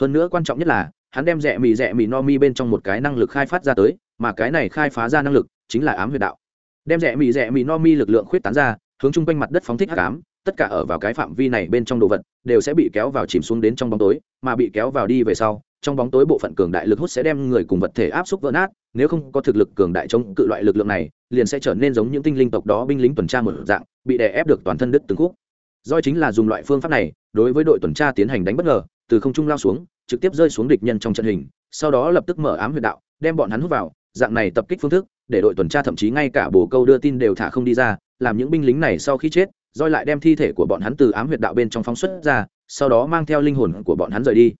hơn nữa quan trọng nhất là, hắn đem rẻ mì rẻ mì no mi bên trong một cái năng lực khai phát ra tới, mà cái này khai phá ra năng lực chính là ám huyệt đạo. Đem rẻ mì rẻ mì no mi lực lượng khuyết tán ra, hướng chung quanh mặt đất phóng thích hắc ám, tất cả ở vào cái phạm vi này bên trong đồ vật, đều sẽ bị kéo vào chìm xuống đến trong bóng tối, mà bị kéo vào đi về sau, trong bóng tối bộ phận cường đại lực hút sẽ đem người cùng vật thể áp xúc vỡ nát, nếu không có thực lực cường đại chống cự loại lực lượng này, liền sẽ trở nên giống những tinh linh tộc đó binh lính tuần tra một dạng, bị đè ép được toàn thân đứt từng khúc. Do chính là dùng loại phương pháp này, đối với đội tuần tra tiến hành đánh bất ngờ từ không trung lao xuống, trực tiếp rơi xuống địch nhân trong trận hình, sau đó lập tức mở ám huyệt đạo, đem bọn hắn hút vào, dạng này tập kích phương thức, để đội tuần tra thậm chí ngay cả bồ câu đưa tin đều thả không đi ra, làm những binh lính này sau khi chết roi lại đem thi thể của bọn hắn từ ám huyệt đạo bên trong phóng xuất ra, sau đó mang theo linh hồn của bọn hắn rời đi.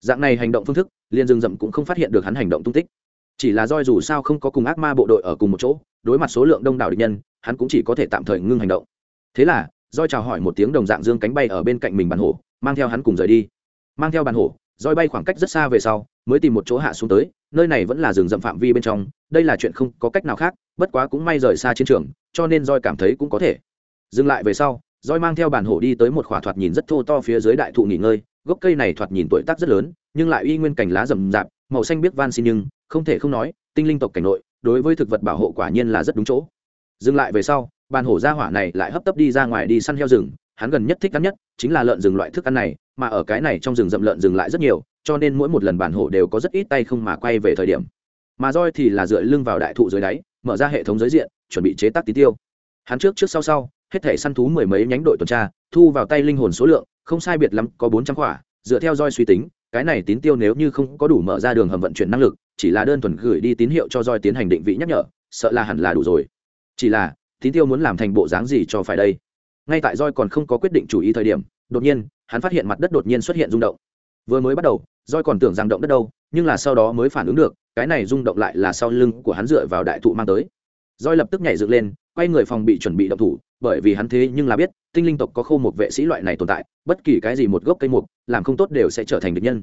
Dạng này hành động phương thức liền rừng rậm cũng không phát hiện được hắn hành động tung tích. Chỉ là roi dù sao không có cùng ác ma bộ đội ở cùng một chỗ, đối mặt số lượng đông đảo địch nhân, hắn cũng chỉ có thể tạm thời ngưng hành động. Thế là roi chào hỏi một tiếng đồng dạng dương cánh bay ở bên cạnh mình bàn hổ mang theo hắn cùng rời đi mang theo bàn hổ, roi bay khoảng cách rất xa về sau, mới tìm một chỗ hạ xuống tới, nơi này vẫn là rừng rậm phạm vi bên trong, đây là chuyện không có cách nào khác, bất quá cũng may rời xa chiến trường, cho nên roi cảm thấy cũng có thể. Dừng lại về sau, roi mang theo bàn hổ đi tới một khỏa thoạt nhìn rất thô to phía dưới đại thụ nghỉ ngơi, gốc cây này thoạt nhìn tuổi tác rất lớn, nhưng lại uy nguyên cành lá rậm rạp, màu xanh biết van xin nhưng, không thể không nói, tinh linh tộc cảnh nội, đối với thực vật bảo hộ quả nhiên là rất đúng chỗ. Dừng lại về sau, bàn hổ ra hỏa này lại hấp tấp đi ra ngoài đi săn heo rừng hắn gần nhất thích ăn nhất chính là lợn rừng loại thức ăn này, mà ở cái này trong rừng rậm lợn rừng lại rất nhiều, cho nên mỗi một lần bản hổ đều có rất ít tay không mà quay về thời điểm. Mà roi thì là dựa lưng vào đại thụ dưới đáy, mở ra hệ thống giới diện, chuẩn bị chế tác tí tiêu. Hắn trước trước sau sau, hết thể săn thú mười mấy nhánh đội tuần tra, thu vào tay linh hồn số lượng, không sai biệt lắm có bốn trăm quả, dựa theo roi suy tính, cái này tín tiêu nếu như không có đủ mở ra đường hầm vận chuyển năng lực, chỉ là đơn thuần gửi đi tín hiệu cho roi tiến hành định vị nhắc nhở, sợ là hẳn là đủ rồi. Chỉ là, tín tiêu muốn làm thành bộ dáng gì cho phải đây? Ngay tại roi còn không có quyết định chủ ý thời điểm, đột nhiên, hắn phát hiện mặt đất đột nhiên xuất hiện rung động. Vừa mới bắt đầu roi còn tưởng rằng động đất đâu, nhưng là sau đó mới phản ứng được, cái này rung động lại là sau lưng của hắn dựa vào đại thụ mang tới. Roi lập tức nhảy dựng lên, quay người phòng bị chuẩn bị động thủ, bởi vì hắn thế nhưng là biết, tinh linh tộc có khâu một vệ sĩ loại này tồn tại, bất kỳ cái gì một gốc cây mục, làm không tốt đều sẽ trở thành địch nhân.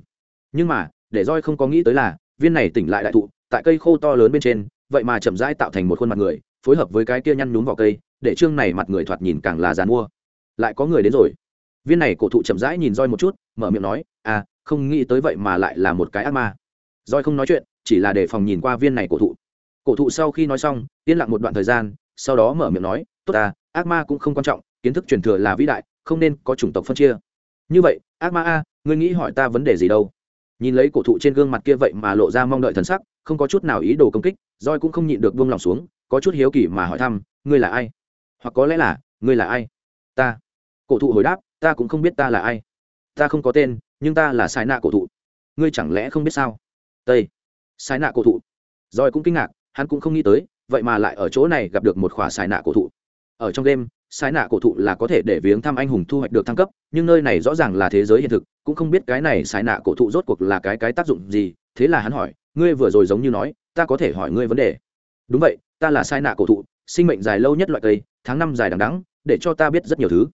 Nhưng mà, để roi không có nghĩ tới là, viên này tỉnh lại đại thụ, tại cây khô to lớn bên trên, vậy mà chậm rãi tạo thành một khuôn mặt người, phối hợp với cái kia nhăn nhúm vào cây để trương này mặt người thoạt nhìn càng là dàn mua lại có người đến rồi. Viên này cổ thụ chậm rãi nhìn roi một chút, mở miệng nói à không nghĩ tới vậy mà lại là một cái ác ma. Roi không nói chuyện, chỉ là để phòng nhìn qua viên này cổ thụ. Cổ thụ sau khi nói xong, yên lặng một đoạn thời gian, sau đó mở miệng nói, tốt à ác ma cũng không quan trọng, kiến thức truyền thừa là vĩ đại, không nên có chủng tộc phân chia. Như vậy, ác ma a, ngươi nghĩ hỏi ta vấn đề gì đâu? Nhìn lấy cổ thụ trên gương mặt kia vậy mà lộ ra mong đợi thần sắc, không có chút nào ý đồ công kích roi cũng không nhịn được buông lòng xuống, có chút hiếu kỳ mà hỏi thăm, ngươi là ai? Hoặc có lẽ là, ngươi là ai? Ta. Cổ thụ hồi đáp, ta cũng không biết ta là ai. Ta không có tên, nhưng ta là sai nạ cổ thụ. Ngươi chẳng lẽ không biết sao? Tây. Sai nạ cổ thụ. Rồi cũng kinh ngạc, hắn cũng không nghĩ tới, vậy mà lại ở chỗ này gặp được một khỏa sai nạ cổ thụ. Ở trong đêm, sai nạ cổ thụ là có thể để viếng thăm anh hùng thu hoạch được thăng cấp, nhưng nơi này rõ ràng là thế giới hiện thực, cũng không biết cái này sai nạ cổ thụ rốt cuộc là cái cái tác dụng gì, thế là hắn hỏi, ngươi vừa rồi giống như nói, ta có thể hỏi ngươi vấn đề. Đúng vậy, ta là sai nạ cổ thụ sinh mệnh dài lâu nhất loại cây, tháng năm dài đằng đắng để cho ta biết rất nhiều thứ.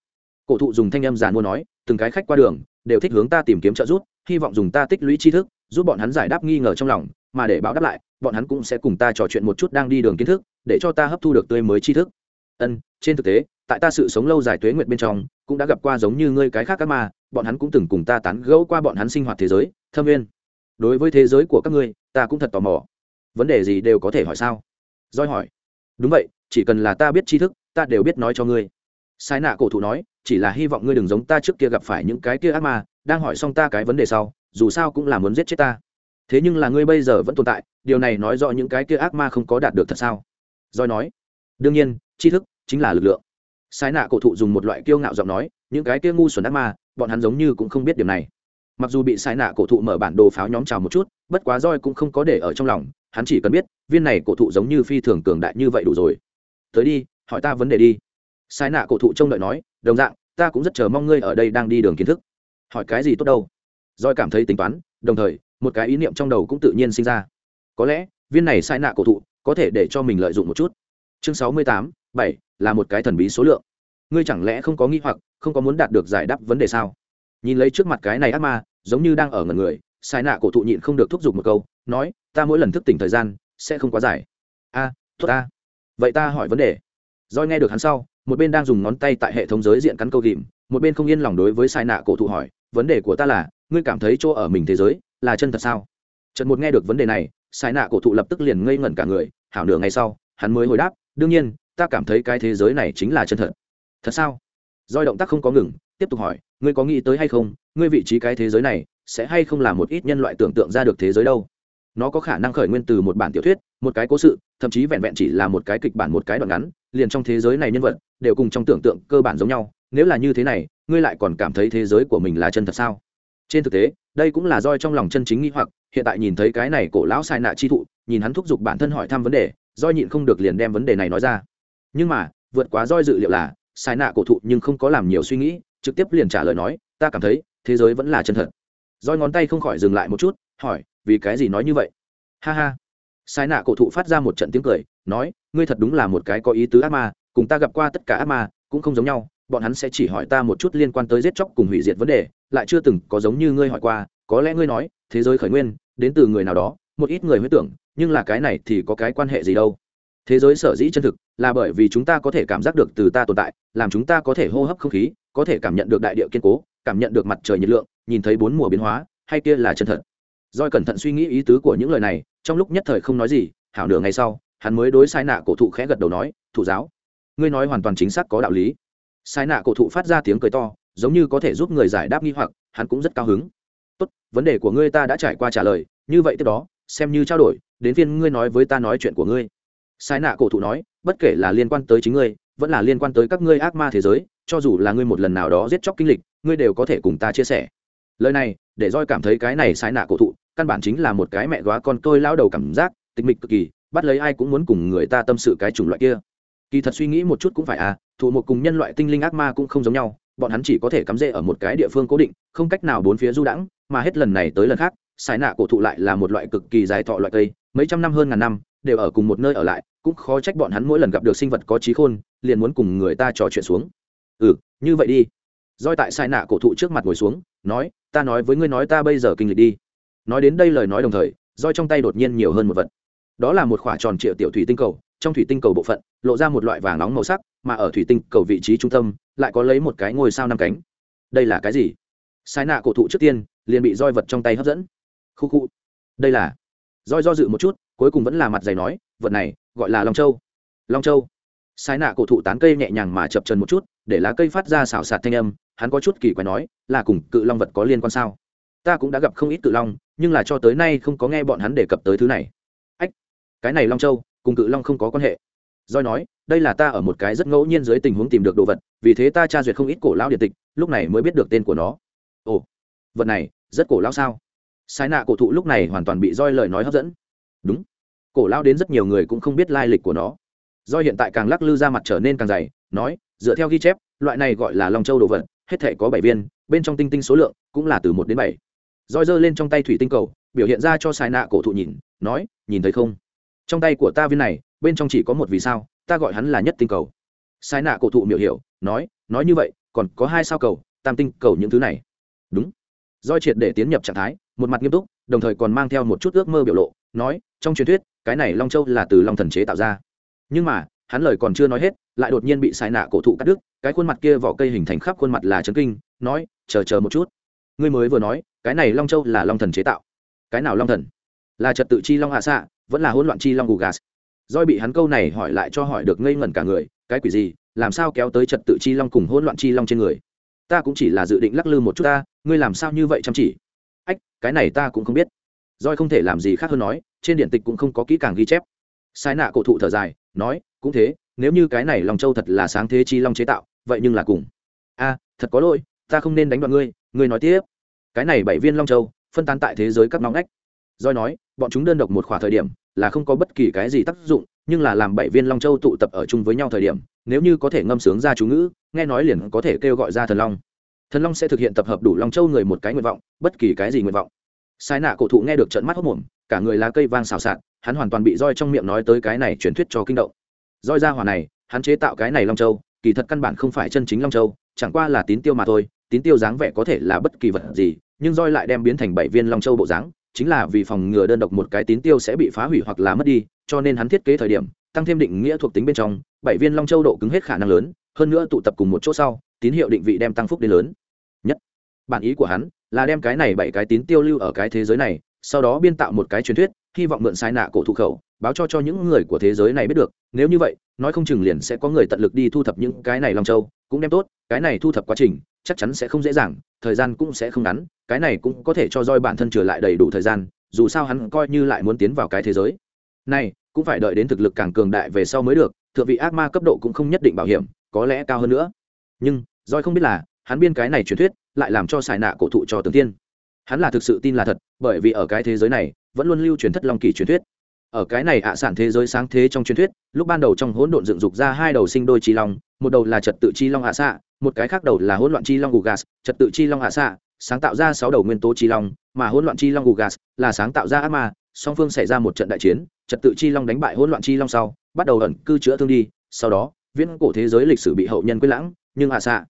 Cổ thụ dùng thanh âm giàn mua nói, từng cái khách qua đường, đều thích hướng ta tìm kiếm trợ giúp, hy vọng dùng ta tích lũy tri thức, giúp bọn hắn giải đáp nghi ngờ trong lòng, mà để báo đáp lại, bọn hắn cũng sẽ cùng ta trò chuyện một chút đang đi đường kiến thức, để cho ta hấp thu được tươi mới tri thức. Ân, trên thực tế, tại ta sự sống lâu dài tuế nguyệt bên trong, cũng đã gặp qua giống như ngươi cái khác các ma, bọn hắn cũng từng cùng ta tán gẫu qua bọn hắn sinh hoạt thế giới, thâm viên đối với thế giới của các ngươi, ta cũng thật tò mò. Vấn đề gì đều có thể hỏi sao? Roi hỏi. Đúng vậy chỉ cần là ta biết tri thức, ta đều biết nói cho ngươi. Sai nạ cổ thụ nói, chỉ là hy vọng ngươi đừng giống ta trước kia gặp phải những cái kia ác ma, đang hỏi xong ta cái vấn đề sau, dù sao cũng là muốn giết chết ta. Thế nhưng là ngươi bây giờ vẫn tồn tại, điều này nói rõ những cái kia ác ma không có đạt được thật sao? Doi nói, đương nhiên, tri thức chính là lực lượng. Sai nạ cổ thụ dùng một loại kiêu ngạo giọng nói, những cái kia ngu xuẩn ác ma, bọn hắn giống như cũng không biết điều này. Mặc dù bị sai nạ cổ thụ mở bản đồ pháo nhóm trào một chút, bất quá roi cũng không có để ở trong lòng, hắn chỉ cần biết, viên này cổ thụ giống như phi thường cường đại như vậy đủ rồi tới đi hỏi ta vấn đề đi. Sai nạ cổ thụ trông đợi nói đồng dạng ta cũng rất chờ mong ngươi ở đây đang đi đường kiến thức. Hỏi cái gì tốt đâu? Roi cảm thấy tính toán đồng thời một cái ý niệm trong đầu cũng tự nhiên sinh ra. Có lẽ viên này sai nạ cổ thụ có thể để cho mình lợi dụng một chút. Chương sáu mươi tám bảy là một cái thần bí số lượng. Ngươi chẳng lẽ không có nghi hoặc không có muốn đạt được giải đáp vấn đề sao? Nhìn lấy trước mặt cái này ác ma giống như đang ở ngần người sai nạ cổ thụ nhịn không được thúc giục một câu nói ta mỗi lần thức tỉnh thời gian sẽ không quá dài. A à, tốt ta vậy ta hỏi vấn đề. Roi nghe được hắn sau, một bên đang dùng ngón tay tại hệ thống giới diện cắn câu ghìm, một bên không yên lòng đối với sai nạ cổ thụ hỏi, vấn đề của ta là, ngươi cảm thấy chỗ ở mình thế giới là chân thật sao? Trần một nghe được vấn đề này, sai nạ cổ thụ lập tức liền ngây ngẩn cả người, hảo nửa ngày sau, hắn mới hồi đáp, đương nhiên, ta cảm thấy cái thế giới này chính là chân thật. Thật sao? Doi động tác không có ngừng, tiếp tục hỏi, ngươi có nghĩ tới hay không, ngươi vị trí cái thế giới này sẽ hay không là một ít nhân loại tưởng tượng ra được thế giới đâu? Nó có khả năng khởi nguyên từ một bản tiểu thuyết một cái cố sự, thậm chí vẹn vẹn chỉ là một cái kịch bản một cái đoạn ngắn, liền trong thế giới này nhân vật, đều cùng trong tưởng tượng cơ bản giống nhau. Nếu là như thế này, ngươi lại còn cảm thấy thế giới của mình là chân thật sao? Trên thực tế, đây cũng là roi trong lòng chân chính nghi hoặc, hiện tại nhìn thấy cái này cổ lão sai nạ chi thụ, nhìn hắn thúc giục bản thân hỏi thăm vấn đề roi nhịn không được liền đem vấn đề này nói ra. Nhưng mà, vượt quá roi dự liệu là, sai nạ cổ thụ nhưng không có làm nhiều suy nghĩ, trực tiếp liền trả lời nói, ta cảm thấy, thế giới vẫn là chân thật. Roi ngón tay không khỏi dừng lại một chút, hỏi, vì cái gì nói như vậy? Ha ha sai nạ cổ thụ phát ra một trận tiếng cười, nói, ngươi thật đúng là một cái có ý tứ ác ma, cùng ta gặp qua tất cả ác ma cũng không giống nhau, bọn hắn sẽ chỉ hỏi ta một chút liên quan tới giết chóc cùng hủy diệt vấn đề, lại chưa từng có giống như ngươi hỏi qua, có lẽ ngươi nói, thế giới khởi nguyên, đến từ người nào đó, một ít người huyết tưởng, nhưng là cái này thì có cái quan hệ gì đâu? Thế giới sở dĩ chân thực là bởi vì chúng ta có thể cảm giác được từ ta tồn tại, làm chúng ta có thể hô hấp không khí, có thể cảm nhận được đại địa kiên cố, cảm nhận được mặt trời nhiệt lượng, nhìn thấy bốn mùa biến hóa, hay kia là chân thật doi cẩn thận suy nghĩ ý tứ của những lời này, trong lúc nhất thời không nói gì, hảo nửa ngày sau, hắn mới đối sai nạ cổ thụ khẽ gật đầu nói thủ giáo, ngươi nói hoàn toàn chính xác có đạo lý. Sai nạ cổ thụ phát ra tiếng cười to, giống như có thể giúp người giải đáp nghi hoặc, hắn cũng rất cao hứng. Tốt, vấn đề của ngươi ta đã trải qua trả lời, như vậy tiếp đó, xem như trao đổi, đến phiên ngươi nói với ta nói chuyện của ngươi. Sai nạ cổ thụ nói, bất kể là liên quan tới chính ngươi, vẫn là liên quan tới các ngươi ác ma thế giới, cho dù là ngươi một lần nào đó giết chóc kinh lịch, ngươi đều có thể cùng ta chia sẻ. Lời này để roi cảm thấy cái này sai nạ cổ thụ, căn bản chính là một cái mẹ góa con tôi lao đầu cảm giác, tịch mịch cực kỳ, bắt lấy ai cũng muốn cùng người ta tâm sự cái chủng loại kia. Kỳ thật suy nghĩ một chút cũng phải à thụ một cùng nhân loại tinh linh ác ma cũng không giống nhau, bọn hắn chỉ có thể cắm rễ ở một cái địa phương cố định, không cách nào bốn phía du đãng, mà hết lần này tới lần khác, sai nạ cổ thụ lại là một loại cực kỳ dài thọ loại cây, mấy trăm năm hơn ngàn năm, đều ở cùng một nơi ở lại, cũng khó trách bọn hắn mỗi lần gặp được sinh vật có trí khôn, liền muốn cùng người ta trò chuyện xuống. Ừ như vậy đi roi tại sai nạ cổ thụ trước mặt ngồi xuống, nói, ta nói với ngươi nói ta bây giờ kinh lịch đi. Nói đến đây lời nói đồng thời roi trong tay đột nhiên nhiều hơn một vật. Đó là một khỏa tròn triệu tiểu thủy tinh cầu, trong thủy tinh cầu bộ phận, lộ ra một loại vàng nóng màu sắc, mà ở thủy tinh cầu vị trí trung tâm, lại có lấy một cái ngôi sao năm cánh. Đây là cái gì? Sai nạ cổ thụ trước tiên, liền bị roi vật trong tay hấp dẫn. Khu khu. Đây là. Roi do dự một chút, cuối cùng vẫn là mặt dày nói, vật này, gọi là long châu. Long châu sai nạ cổ thụ tán cây nhẹ nhàng mà chập chân một chút, để lá cây phát ra xào xạc thanh âm, hắn có chút kỳ quái nói, là cùng cự long vật có liên quan sao? Ta cũng đã gặp không ít cự long, nhưng là cho tới nay không có nghe bọn hắn đề cập tới thứ này. Ách, cái này long châu, cùng cự long không có quan hệ. Doi nói, đây là ta ở một cái rất ngẫu nhiên dưới tình huống tìm được đồ vật, vì thế ta tra duyệt không ít cổ lao điện tịch, lúc này mới biết được tên của nó. Ồ, vật này, rất cổ lao sao? Sai nạ cổ thụ lúc này hoàn toàn bị roi lời nói hấp dẫn. Đúng, cổ lao đến rất nhiều người cũng không biết lai lịch của nó do hiện tại càng lắc lư ra mặt trở nên càng dày, nói, dựa theo ghi chép, loại này gọi là long châu đồ vật, hết thể có bảy viên, bên trong tinh tinh số lượng cũng là từ một đến bảy. Roi giơ lên trong tay thủy tinh cầu, biểu hiện ra cho sai nạ cổ thụ nhìn, nói, nhìn thấy không? Trong tay của ta viên này, bên trong chỉ có một vì sao, ta gọi hắn là nhất tinh cầu. Sai nạ cổ thụ miểu hiểu, nói nói như vậy, còn có hai sao cầu, tam tinh cầu những thứ này. Đúng. Doi triệt để tiến nhập trạng thái, một mặt nghiêm túc, đồng thời còn mang theo một chút ước mơ biểu lộ, nói, trong truyền thuyết, cái này long châu là từ long thần chế tạo ra nhưng mà, hắn lời còn chưa nói hết, lại đột nhiên bị sai nạ cổ thụ cắt đứt, cái khuôn mặt kia vỏ cây hình thành khắp khuôn mặt là trấn kinh, nói, chờ chờ một chút. Ngươi mới vừa nói, cái này long châu là long thần chế tạo. Cái nào long thần? Là trật tự chi long hạ xạ, vẫn là hỗn loạn chi long gugas doi bị hắn câu này hỏi lại cho hỏi được ngây ngẩn cả người, cái quỷ gì? Làm sao kéo tới trật tự chi long cùng hỗn loạn chi long trên người? Ta cũng chỉ là dự định lắc lư một chút ta, ngươi làm sao như vậy chăm chỉ? Ách, cái này ta cũng không biết. Doi không thể làm gì khác hơn nói, trên điện tịch cũng không có kỹ càng ghi chép sai nạ cổ thụ thở dài, nói, cũng thế, nếu như cái này long châu thật là sáng thế chi long chế tạo, vậy nhưng là cùng. A, thật có lỗi, ta không nên đánh đoạn ngươi ngươi nói tiếp. Cái này bảy viên long châu, phân tán tại thế giới các nóng ngách. Doi nói, bọn chúng đơn độc một khoảng thời điểm, là không có bất kỳ cái gì tác dụng, nhưng là làm bảy viên long châu tụ tập ở chung với nhau thời điểm, nếu như có thể ngâm sướng ra chú ngữ, nghe nói liền có thể kêu gọi ra thần long. Thần long sẽ thực hiện tập hợp đủ long châu người một cái nguyện vọng, bất kỳ cái gì nguyện vọng. Sai nạ cổ thụ nghe được trận mắt hốc mồm cả người lá cây vang xào xạc hắn hoàn toàn bị roi trong miệng nói tới cái này truyền thuyết cho kinh động. Roi ra hỏa này, hắn chế tạo cái này long châu, kỳ thật căn bản không phải chân chính long châu, chẳng qua là tín tiêu mà thôi, tín tiêu dáng vẻ có thể là bất kỳ vật gì, nhưng roi lại đem biến thành bảy viên long châu bộ dáng, chính là vì phòng ngừa đơn độc một cái tín tiêu sẽ bị phá hủy hoặc là mất đi, cho nên hắn thiết kế thời điểm, tăng thêm định nghĩa thuộc tính bên trong, bảy viên long châu độ cứng hết khả năng lớn, hơn nữa tụ tập cùng một chỗ sau, tín hiệu định vị đem tăng phúc đến lớn. Nhất, bản ý của hắn là đem cái này bảy cái tín tiêu lưu ở cái thế giới này, sau đó biên tạo một cái truyền thuyết hy vọng mượn sai nạ cổ thụ khẩu, báo cho cho những người của thế giới này biết được, nếu như vậy, nói không chừng liền sẽ có người tận lực đi thu thập những cái này long châu, cũng đem tốt, cái này thu thập quá trình, chắc chắn sẽ không dễ dàng, thời gian cũng sẽ không ngắn, cái này cũng có thể cho roi bản thân trở lại đầy đủ thời gian, dù sao hắn coi như lại muốn tiến vào cái thế giới. Này, cũng phải đợi đến thực lực càng cường đại về sau mới được, thượng vị ác ma cấp độ cũng không nhất định bảo hiểm, có lẽ cao hơn nữa. Nhưng roi không biết là, hắn biên cái này truyền thuyết, lại làm cho xài nạ cổ thụ cho tường tiên hắn là thực sự tin là thật, bởi vì ở cái thế giới này, vẫn luôn lưu truyền thất long kỳ truyền thuyết. Ở cái này ạ sản thế giới sáng thế trong truyền thuyết, lúc ban đầu trong hỗn độn dựng dục ra hai đầu sinh đôi chi long, một đầu là trật tự chi long ạ xạ, một cái khác đầu là hỗn loạn chi long gugas trật tự chi long ạ xạ, sáng tạo ra sáu đầu nguyên tố chi long, mà hỗn loạn chi long gugas là sáng tạo ra ác ma, song phương xảy ra một trận đại chiến, trật tự chi long đánh bại hỗn loạn chi long sau, bắt đầu ẩn cư chữa thương đi, sau đó, viễn cổ thế giới lịch sử bị hậu nhân quyết lãng, nhưng ạ xạ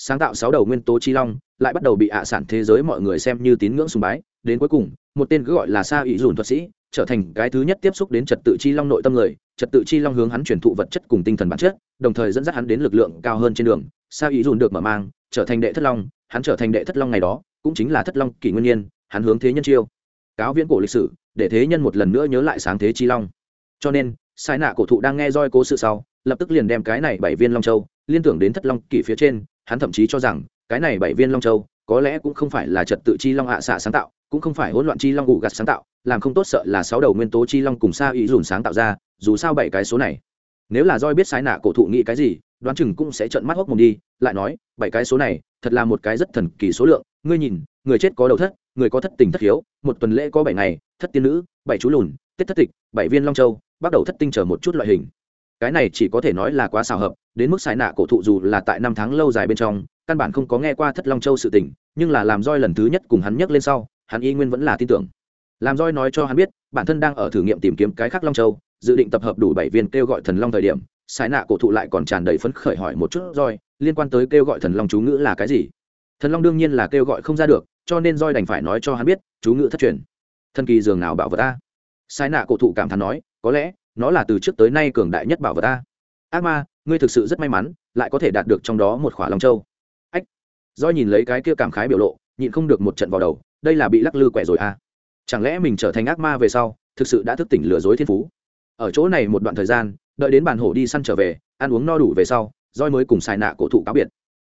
sáng tạo sáu đầu nguyên tố chi long, lại bắt đầu bị ạ sản thế giới mọi người xem như tín ngưỡng sùng bái. Đến cuối cùng, một tên cứ gọi là sa ý dùn thuật sĩ, trở thành cái thứ nhất tiếp xúc đến trật tự chi long nội tâm người. Trật tự chi long hướng hắn truyền thụ vật chất cùng tinh thần bản chất, đồng thời dẫn dắt hắn đến lực lượng cao hơn trên đường. Sa ý dùn được mở mang, trở thành đệ thất long, hắn trở thành đệ thất long ngày đó, cũng chính là thất long kỷ nguyên nhiên, hắn hướng thế nhân chiêu. Cáo viễn cổ lịch sử, để thế nhân một lần nữa nhớ lại sáng thế chi long. Cho nên, sai nạ cổ thụ đang nghe roi cố sự sau, lập tức liền đem cái này bảy viên long châu liên tưởng đến thất long kỷ phía trên hắn thậm chí cho rằng, cái này bảy viên long châu, có lẽ cũng không phải là trật tự chi long hạ xạ sáng tạo, cũng không phải hỗn loạn chi long ngủ gặt sáng tạo, làm không tốt sợ là sáu đầu nguyên tố chi long cùng xa ý dùn sáng tạo ra, dù sao bảy cái số này. Nếu là roi biết sai nạ cổ thụ nghĩ cái gì, đoán chừng cũng sẽ trợn mắt hốc mồm đi, lại nói, bảy cái số này, thật là một cái rất thần kỳ số lượng, ngươi nhìn, người chết có đầu thất, người có thất tình thất hiếu, một tuần lễ có bảy ngày, thất tiên nữ, bảy chú lùn tết thất tịch, bảy viên long châu, bắt đầu thất tinh chờ một chút loại hình. Cái này chỉ có thể nói là quá xào hợp đến mức xài nạ cổ thụ dù là tại năm tháng lâu dài bên trong, căn bản không có nghe qua thất long châu sự tình, nhưng là làm roi lần thứ nhất cùng hắn nhắc lên sau, hắn y nguyên vẫn là tin tưởng. Làm roi nói cho hắn biết, bản thân đang ở thử nghiệm tìm kiếm cái khác long châu, dự định tập hợp đủ bảy viên kêu gọi thần long thời điểm, xài nạ cổ thụ lại còn tràn đầy phấn khởi hỏi một chút roi liên quan tới kêu gọi thần long chú ngữ là cái gì? Thần long đương nhiên là kêu gọi không ra được, cho nên roi đành phải nói cho hắn biết, chú ngữ thất truyền. Thần kỳ dường nào bảo vật ta sai nạ cổ thụ cảm thán nói, có lẽ, nó là từ trước tới nay cường đại nhất bảo vật ta ác ma ngươi thực sự rất may mắn, lại có thể đạt được trong đó một khỏa long châu. Ách do nhìn lấy cái kia cảm khái biểu lộ, nhịn không được một trận vào đầu, đây là bị lắc lư quẻ rồi à? Chẳng lẽ mình trở thành ác ma về sau, thực sự đã thức tỉnh lừa dối thiên phú? Ở chỗ này một đoạn thời gian, đợi đến bàn hổ đi săn trở về, ăn uống no đủ về sau roi mới cùng xài nạ cổ thụ cáo biệt.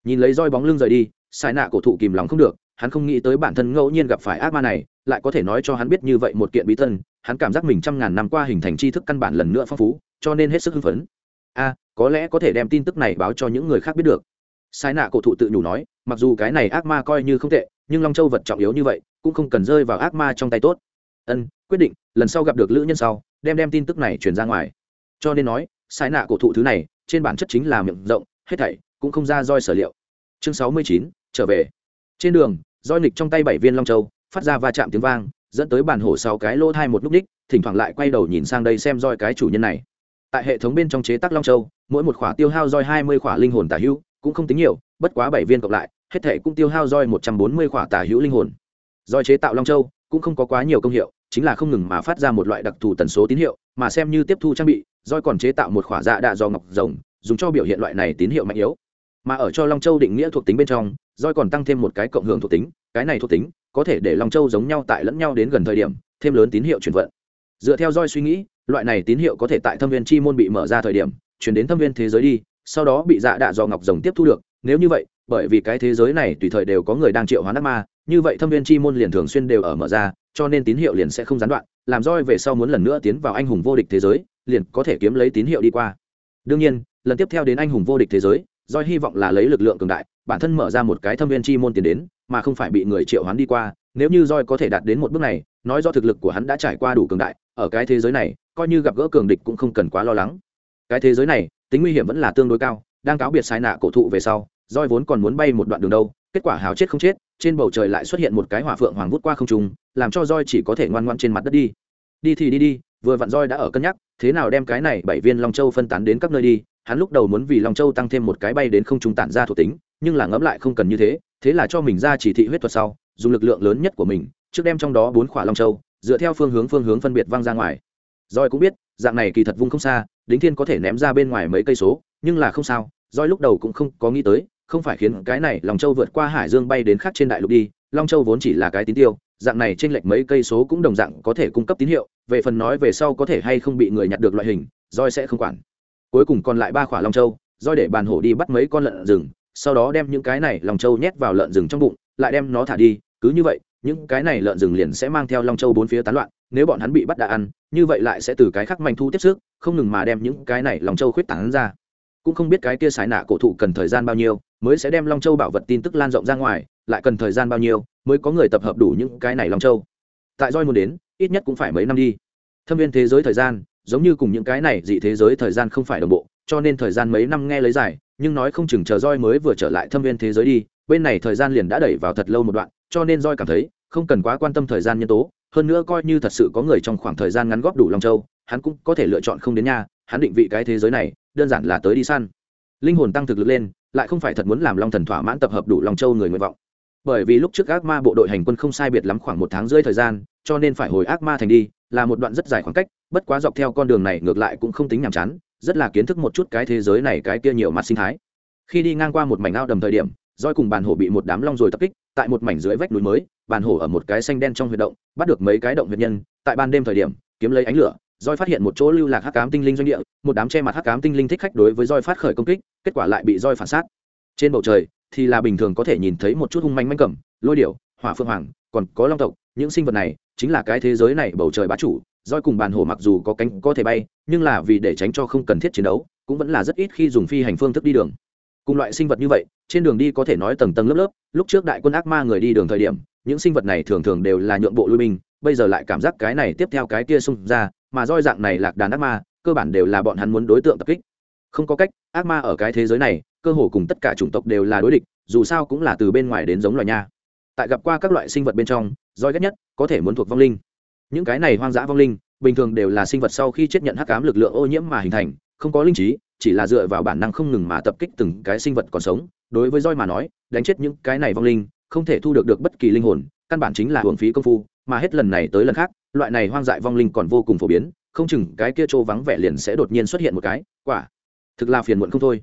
Nhìn lấy roi bóng lưng rời đi xài nạ cổ thụ kìm lòng không được, hắn không nghĩ tới bản thân ngẫu nhiên gặp phải ác ma này, lại có thể nói cho hắn biết như vậy một kiện bí thân hắn cảm giác mình trăm ngàn năm qua hình thành tri thức căn bản lần nữa phong phú, cho nên hết sức hưng phấn. A có lẽ có thể đem tin tức này báo cho những người khác biết được. Sai nạ cổ thụ tự nhủ nói, mặc dù cái này ác ma coi như không tệ, nhưng long châu vật trọng yếu như vậy, cũng không cần rơi vào ác ma trong tay tốt. Ân, quyết định, lần sau gặp được lữ nhân sau, đem đem tin tức này truyền ra ngoài. Cho nên nói, sai nạ cổ thụ thứ này, trên bản chất chính là miệng rộng, hết thảy cũng không ra roi sở liệu. Chương sáu mươi chín, trở về. Trên đường, roi nịch trong tay bảy viên long châu, phát ra va chạm tiếng vang, dẫn tới bản hổ sáu cái lỗ thai một lúc đích, thỉnh thoảng lại quay đầu nhìn sang đây xem roi cái chủ nhân này tại hệ thống bên trong chế tác long châu, mỗi một khỏa tiêu hao roi hai mươi khỏa linh hồn tả hữu, cũng không tính nhiều, bất quá bảy viên cộng lại, hết thể cũng tiêu hao roi một trăm bốn mươi khỏa tả hữu linh hồn. Roi chế tạo long châu cũng không có quá nhiều công hiệu, chính là không ngừng mà phát ra một loại đặc thù tần số tín hiệu, mà xem như tiếp thu trang bị, roi còn chế tạo một khỏa dạ đạ do ngọc rồng, dùng cho biểu hiện loại này tín hiệu mạnh yếu. Mà ở cho long châu định nghĩa thuộc tính bên trong, roi còn tăng thêm một cái cộng hưởng thuộc tính, cái này thuộc tính có thể để long châu giống nhau tại lẫn nhau đến gần thời điểm, thêm lớn tín hiệu chuyển vận. Dựa theo roi suy nghĩ loại này tín hiệu có thể tại thâm viên chi môn bị mở ra thời điểm, chuyển đến thâm viên thế giới đi, sau đó bị dạ đạ do ngọc rồng tiếp thu được. Nếu như vậy, bởi vì cái thế giới này tùy thời đều có người đang triệu hoán ác ma, như vậy thâm viên chi môn liền thường xuyên đều ở mở ra, cho nên tín hiệu liền sẽ không gián đoạn, làm roi về sau muốn lần nữa tiến vào anh hùng vô địch thế giới, liền có thể kiếm lấy tín hiệu đi qua. Đương nhiên, lần tiếp theo đến anh hùng vô địch thế giới, roi hy vọng là lấy lực lượng cường đại, bản thân mở ra một cái thâm viên chi môn tiền đến, mà không phải bị người triệu hoán đi qua. Nếu như roi có thể đạt đến một bước này nói do thực lực của hắn đã trải qua đủ cường đại, ở cái thế giới này, coi như gặp gỡ cường địch cũng không cần quá lo lắng. Cái thế giới này, tính nguy hiểm vẫn là tương đối cao, đang cáo biệt sai nạ cổ thụ về sau roi vốn còn muốn bay một đoạn đường đâu, kết quả hào chết không chết, trên bầu trời lại xuất hiện một cái hỏa phượng hoàng vút qua không trung, làm cho roi chỉ có thể ngoan ngoan trên mặt đất đi. Đi thì đi đi, vừa vặn roi đã ở cân nhắc, thế nào đem cái này bảy viên long châu phân tán đến các nơi đi, hắn lúc đầu muốn vì long châu tăng thêm một cái bay đến không trung tản ra thuộc tính, nhưng là ngẫm lại không cần như thế thế là cho mình ra chỉ thị huyết thuật sau, dùng lực lượng lớn nhất của mình trước đem trong đó bốn khỏa long châu, dựa theo phương hướng phương hướng phân biệt văng ra ngoài. Roi cũng biết, dạng này kỳ thật vung không xa, đính thiên có thể ném ra bên ngoài mấy cây số, nhưng là không sao roi lúc đầu cũng không có nghĩ tới, không phải khiến cái này long châu vượt qua hải dương bay đến khác trên đại lục đi, long châu vốn chỉ là cái tín tiêu, dạng này trên lệch mấy cây số cũng đồng dạng có thể cung cấp tín hiệu, về phần nói về sau có thể hay không bị người nhặt được loại hình roi sẽ không quản. Cuối cùng còn lại ba khỏa long châu roi để bàn hổ đi bắt mấy con lợn rừng, sau đó đem những cái này long châu nhét vào lợn rừng trong bụng, lại đem nó thả đi, cứ như vậy những cái này lợn rừng liền sẽ mang theo long châu bốn phía tán loạn, nếu bọn hắn bị bắt đã ăn, như vậy lại sẽ từ cái khác manh thu tiếp sức, không ngừng mà đem những cái này long châu khuyết tán ra. Cũng không biết cái kia sái nạ cổ thụ cần thời gian bao nhiêu, mới sẽ đem long châu bảo vật tin tức lan rộng ra ngoài, lại cần thời gian bao nhiêu, mới có người tập hợp đủ những cái này long châu. Tại roi muốn đến, ít nhất cũng phải mấy năm đi. Thâm viên thế giới thời gian, giống như cùng những cái này dị thế giới thời gian không phải đồng bộ, cho nên thời gian mấy năm nghe lấy dài, nhưng nói không chừng chờ roi mới vừa trở lại thâm viên thế giới đi, bên này thời gian liền đã đẩy vào thật lâu một đoạn, cho nên roi cảm thấy không cần quá quan tâm thời gian nhân tố, hơn nữa coi như thật sự có người trong khoảng thời gian ngắn góp đủ long châu, hắn cũng có thể lựa chọn không đến nhà hắn định vị cái thế giới này, đơn giản là tới đi săn. Linh hồn tăng thực lực lên, lại không phải thật muốn làm long thần thỏa mãn tập hợp đủ long châu người nguyện vọng. Bởi vì lúc trước ác ma bộ đội hành quân không sai biệt lắm khoảng một tháng rưỡi thời gian, cho nên phải hồi ác ma thành đi, là một đoạn rất dài khoảng cách, bất quá dọc theo con đường này ngược lại cũng không tính nhàm chán, rất là kiến thức một chút cái thế giới này cái kia nhiều mặt sinh thái. Khi đi ngang qua một mảnh ao đầm thời điểm roi cùng bàn hổ bị một đám long rồi tập kích, tại một mảnh dưới vách núi mới, bàn hổ ở một cái xanh đen trong huyệt động, bắt được mấy cái động huyệt nhân. Tại ban đêm thời điểm, kiếm lấy ánh lửa, roi phát hiện một chỗ lưu lạc hắc ám tinh linh doanh địa, một đám che mặt hắc ám tinh linh thích khách đối với roi phát khởi công kích, kết quả lại bị roi phản sát. Trên bầu trời, thì là bình thường có thể nhìn thấy một chút hung manh manh cẩm lôi điểu, hỏa phượng hoàng, còn có long tộc. Những sinh vật này chính là cái thế giới này bầu trời bá chủ. Roi cùng bàn hổ mặc dù có cánh có thể bay, nhưng là vì để tránh cho không cần thiết chiến đấu, cũng vẫn là rất ít khi dùng phi hành phương thức đi đường cùng loại sinh vật như vậy, trên đường đi có thể nói tầng tầng lớp lớp, lúc trước đại quân ác ma người đi đường thời điểm, những sinh vật này thường thường đều là nhượng bộ lui binh, bây giờ lại cảm giác cái này tiếp theo cái kia xung ra, mà roi dạng này lạc đàn ác ma, cơ bản đều là bọn hắn muốn đối tượng tập kích. Không có cách, ác ma ở cái thế giới này, cơ hồ cùng tất cả chủng tộc đều là đối địch, dù sao cũng là từ bên ngoài đến giống loài nha. Tại gặp qua các loại sinh vật bên trong, roi ghét nhất có thể muốn thuộc vong linh. Những cái này hoang dã vong linh, bình thường đều là sinh vật sau khi chết nhận hắc ám lực lượng ô nhiễm mà hình thành, không có linh trí chỉ là dựa vào bản năng không ngừng mà tập kích từng cái sinh vật còn sống. Đối với roi mà nói, đánh chết những cái này vong linh, không thể thu được được bất kỳ linh hồn, căn bản chính là hưởng phí công phu, mà hết lần này tới lần khác, loại này hoang dại vong linh còn vô cùng phổ biến, không chừng cái kia trô vắng vẻ liền sẽ đột nhiên xuất hiện một cái. Quả, thực là phiền muộn không thôi.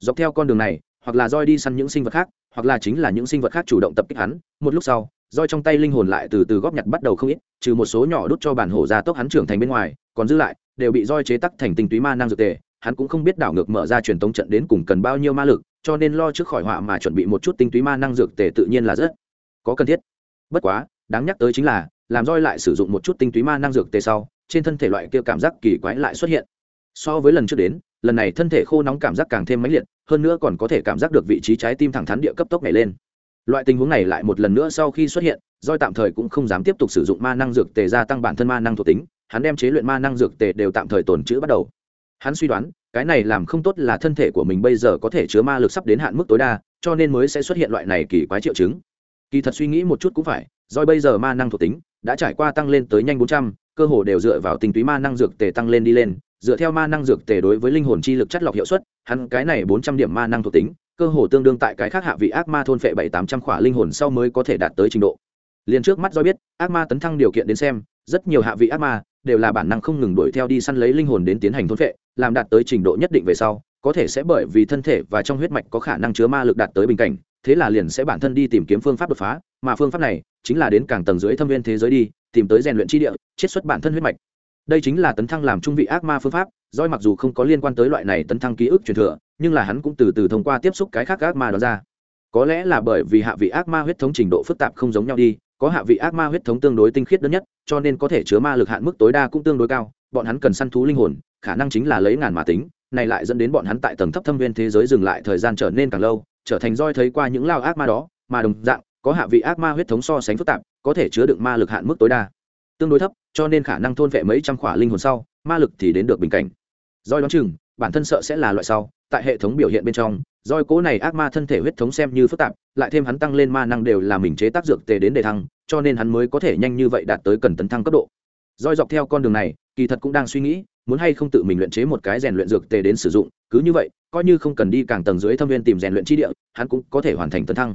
Dọc theo con đường này, hoặc là roi đi săn những sinh vật khác, hoặc là chính là những sinh vật khác chủ động tập kích hắn, một lúc sau roi trong tay linh hồn lại từ từ góp nhặt bắt đầu không ít, trừ một số nhỏ đút cho bản hổ ra tốc hắn trưởng thành bên ngoài, còn dư lại, đều bị roi chế tắc thành tinh túy ma năng dược tề hắn cũng không biết đảo ngược mở ra truyền tống trận đến cùng cần bao nhiêu ma lực, cho nên lo trước khỏi họa mà chuẩn bị một chút tinh túy ma năng dược tề tự nhiên là rất có cần thiết. Bất quá, đáng nhắc tới chính là, làm roi lại sử dụng một chút tinh túy ma năng dược tề sau, trên thân thể loại kia cảm giác kỳ quái lại xuất hiện. So với lần trước đến, lần này thân thể khô nóng cảm giác càng thêm mãnh liệt, hơn nữa còn có thể cảm giác được vị trí trái tim thẳng thắn địa cấp tốc nhảy lên. Loại tình huống này lại một lần nữa sau khi xuất hiện, roi tạm thời cũng không dám tiếp tục sử dụng ma năng dược tề gia tăng bản thân ma năng thuộc tính, hắn đem chế luyện ma năng dược tề đều tạm thời tồn chữ bắt đầu hắn suy đoán, cái này làm không tốt là thân thể của mình bây giờ có thể chứa ma lực sắp đến hạn mức tối đa, cho nên mới sẽ xuất hiện loại này kỳ quái triệu chứng. Kỳ thật suy nghĩ một chút cũng phải doi bây giờ ma năng thuộc tính đã trải qua tăng lên tới nhanh bốn trăm, cơ hồ đều dựa vào tình túy ma năng dược tề tăng lên đi lên. Dựa theo ma năng dược tề đối với linh hồn chi lực chất lọc hiệu suất, hắn cái này bốn trăm điểm ma năng thuộc tính, cơ hồ tương đương tại cái khác hạ vị ác ma thôn phệ bảy tám trăm khỏa linh hồn sau mới có thể đạt tới trình độ. Liền trước mắt do biết, ác ma tấn thăng điều kiện đến xem, rất nhiều hạ vị ác ma đều là bản năng không ngừng đuổi theo đi săn lấy linh hồn đến tiến hành thôn phệ làm đạt tới trình độ nhất định về sau, có thể sẽ bởi vì thân thể và trong huyết mạch có khả năng chứa ma lực đạt tới bình cảnh, thế là liền sẽ bản thân đi tìm kiếm phương pháp đột phá, mà phương pháp này chính là đến càng tầng dưới thâm viên thế giới đi, tìm tới rèn luyện chi địa, chiết xuất bản thân huyết mạch. Đây chính là tấn thăng làm trung vị ác ma phương pháp doi mặc dù không có liên quan tới loại này tấn thăng ký ức truyền thừa, nhưng là hắn cũng từ từ thông qua tiếp xúc cái khác ác ma đó ra. Có lẽ là bởi vì hạ vị ác ma huyết thống trình độ phức tạp không giống nhau đi có hạ vị ác ma huyết thống tương đối tinh khiết đơn nhất, cho nên có thể chứa ma lực hạn mức tối đa cũng tương đối cao, bọn hắn cần săn thú linh hồn, khả năng chính là lấy ngàn mà tính, này lại dẫn đến bọn hắn tại tầng thấp thâm viên thế giới dừng lại thời gian trở nên càng lâu, trở thành roi thấy qua những lao ác ma đó, mà đồng dạng, có hạ vị ác ma huyết thống so sánh phức tạp, có thể chứa đựng ma lực hạn mức tối đa tương đối thấp, cho nên khả năng thôn vệ mấy trăm khỏa linh hồn sau, ma lực thì đến được bình cảnh. Roi đoán chừng bản thân sợ sẽ là loại sau, tại hệ thống biểu hiện bên trong, roi cố này ác ma thân thể huyết thống xem như phức tạp, lại thêm hắn tăng lên ma năng đều là mình chế tác dược tề đến đề thăng, cho nên hắn mới có thể nhanh như vậy đạt tới cần tấn thăng cấp độ. Roi dọc theo con đường này, kỳ thật cũng đang suy nghĩ, muốn hay không tự mình luyện chế một cái rèn luyện dược tề đến sử dụng, cứ như vậy, coi như không cần đi càng tầng dưới thâm viên tìm rèn luyện chi địa, hắn cũng có thể hoàn thành tấn thăng.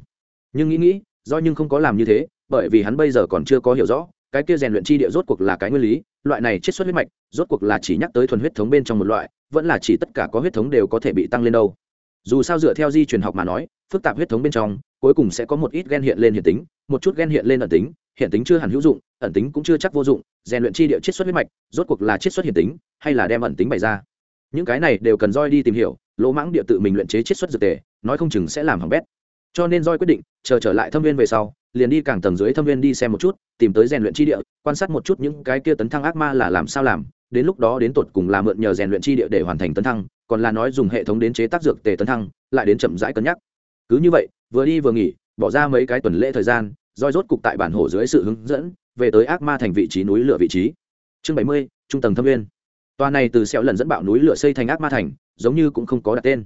Nhưng nghĩ nghĩ do nhưng không có làm như thế, bởi vì hắn bây giờ còn chưa có hiểu rõ cái kia rèn luyện chi địa rốt cuộc là cái nguyên lý, loại này chiết xuất huyết mạch, rốt cuộc là chỉ nhắc tới thuần huyết thống bên trong một loại, vẫn là chỉ tất cả có huyết thống đều có thể bị tăng lên đâu. Dù sao dựa theo di truyền học mà nói, phức tạp huyết thống bên trong, cuối cùng sẽ có một ít gen hiện lên hiện tính, một chút gen hiện lên ẩn tính, hiện tính chưa hẳn hữu dụng, ẩn tính cũng chưa chắc vô dụng, rèn luyện chi địa chiết xuất huyết mạch, rốt cuộc là chiết xuất hiện tính, hay là đem ẩn tính bày ra. Những cái này đều cần roi đi tìm hiểu, lỗ mãng địa tự mình luyện chế chiết xuất dược tề, nói không chừng sẽ làm hỏng bét. Cho nên roi quyết định, chờ trở lại thâm viên về sau liền đi càng tầng dưới thâm viên đi xem một chút, tìm tới rèn luyện chi địa, quan sát một chút những cái kia tấn thăng ác ma là làm sao làm. Đến lúc đó đến tột cùng là mượn nhờ rèn luyện chi địa để hoàn thành tấn thăng, còn là nói dùng hệ thống đến chế tác dược tề tấn thăng, lại đến chậm rãi cân nhắc. Cứ như vậy, vừa đi vừa nghỉ, bỏ ra mấy cái tuần lễ thời gian, roi rốt cục tại bản hồ dưới sự hướng dẫn, về tới ác ma thành vị trí núi lửa vị trí. Chương bảy mươi, trung tầng thâm viên. Tòa này từ sẹo lần dẫn bạo núi lửa xây thành ác ma thành, giống như cũng không có đặt tên.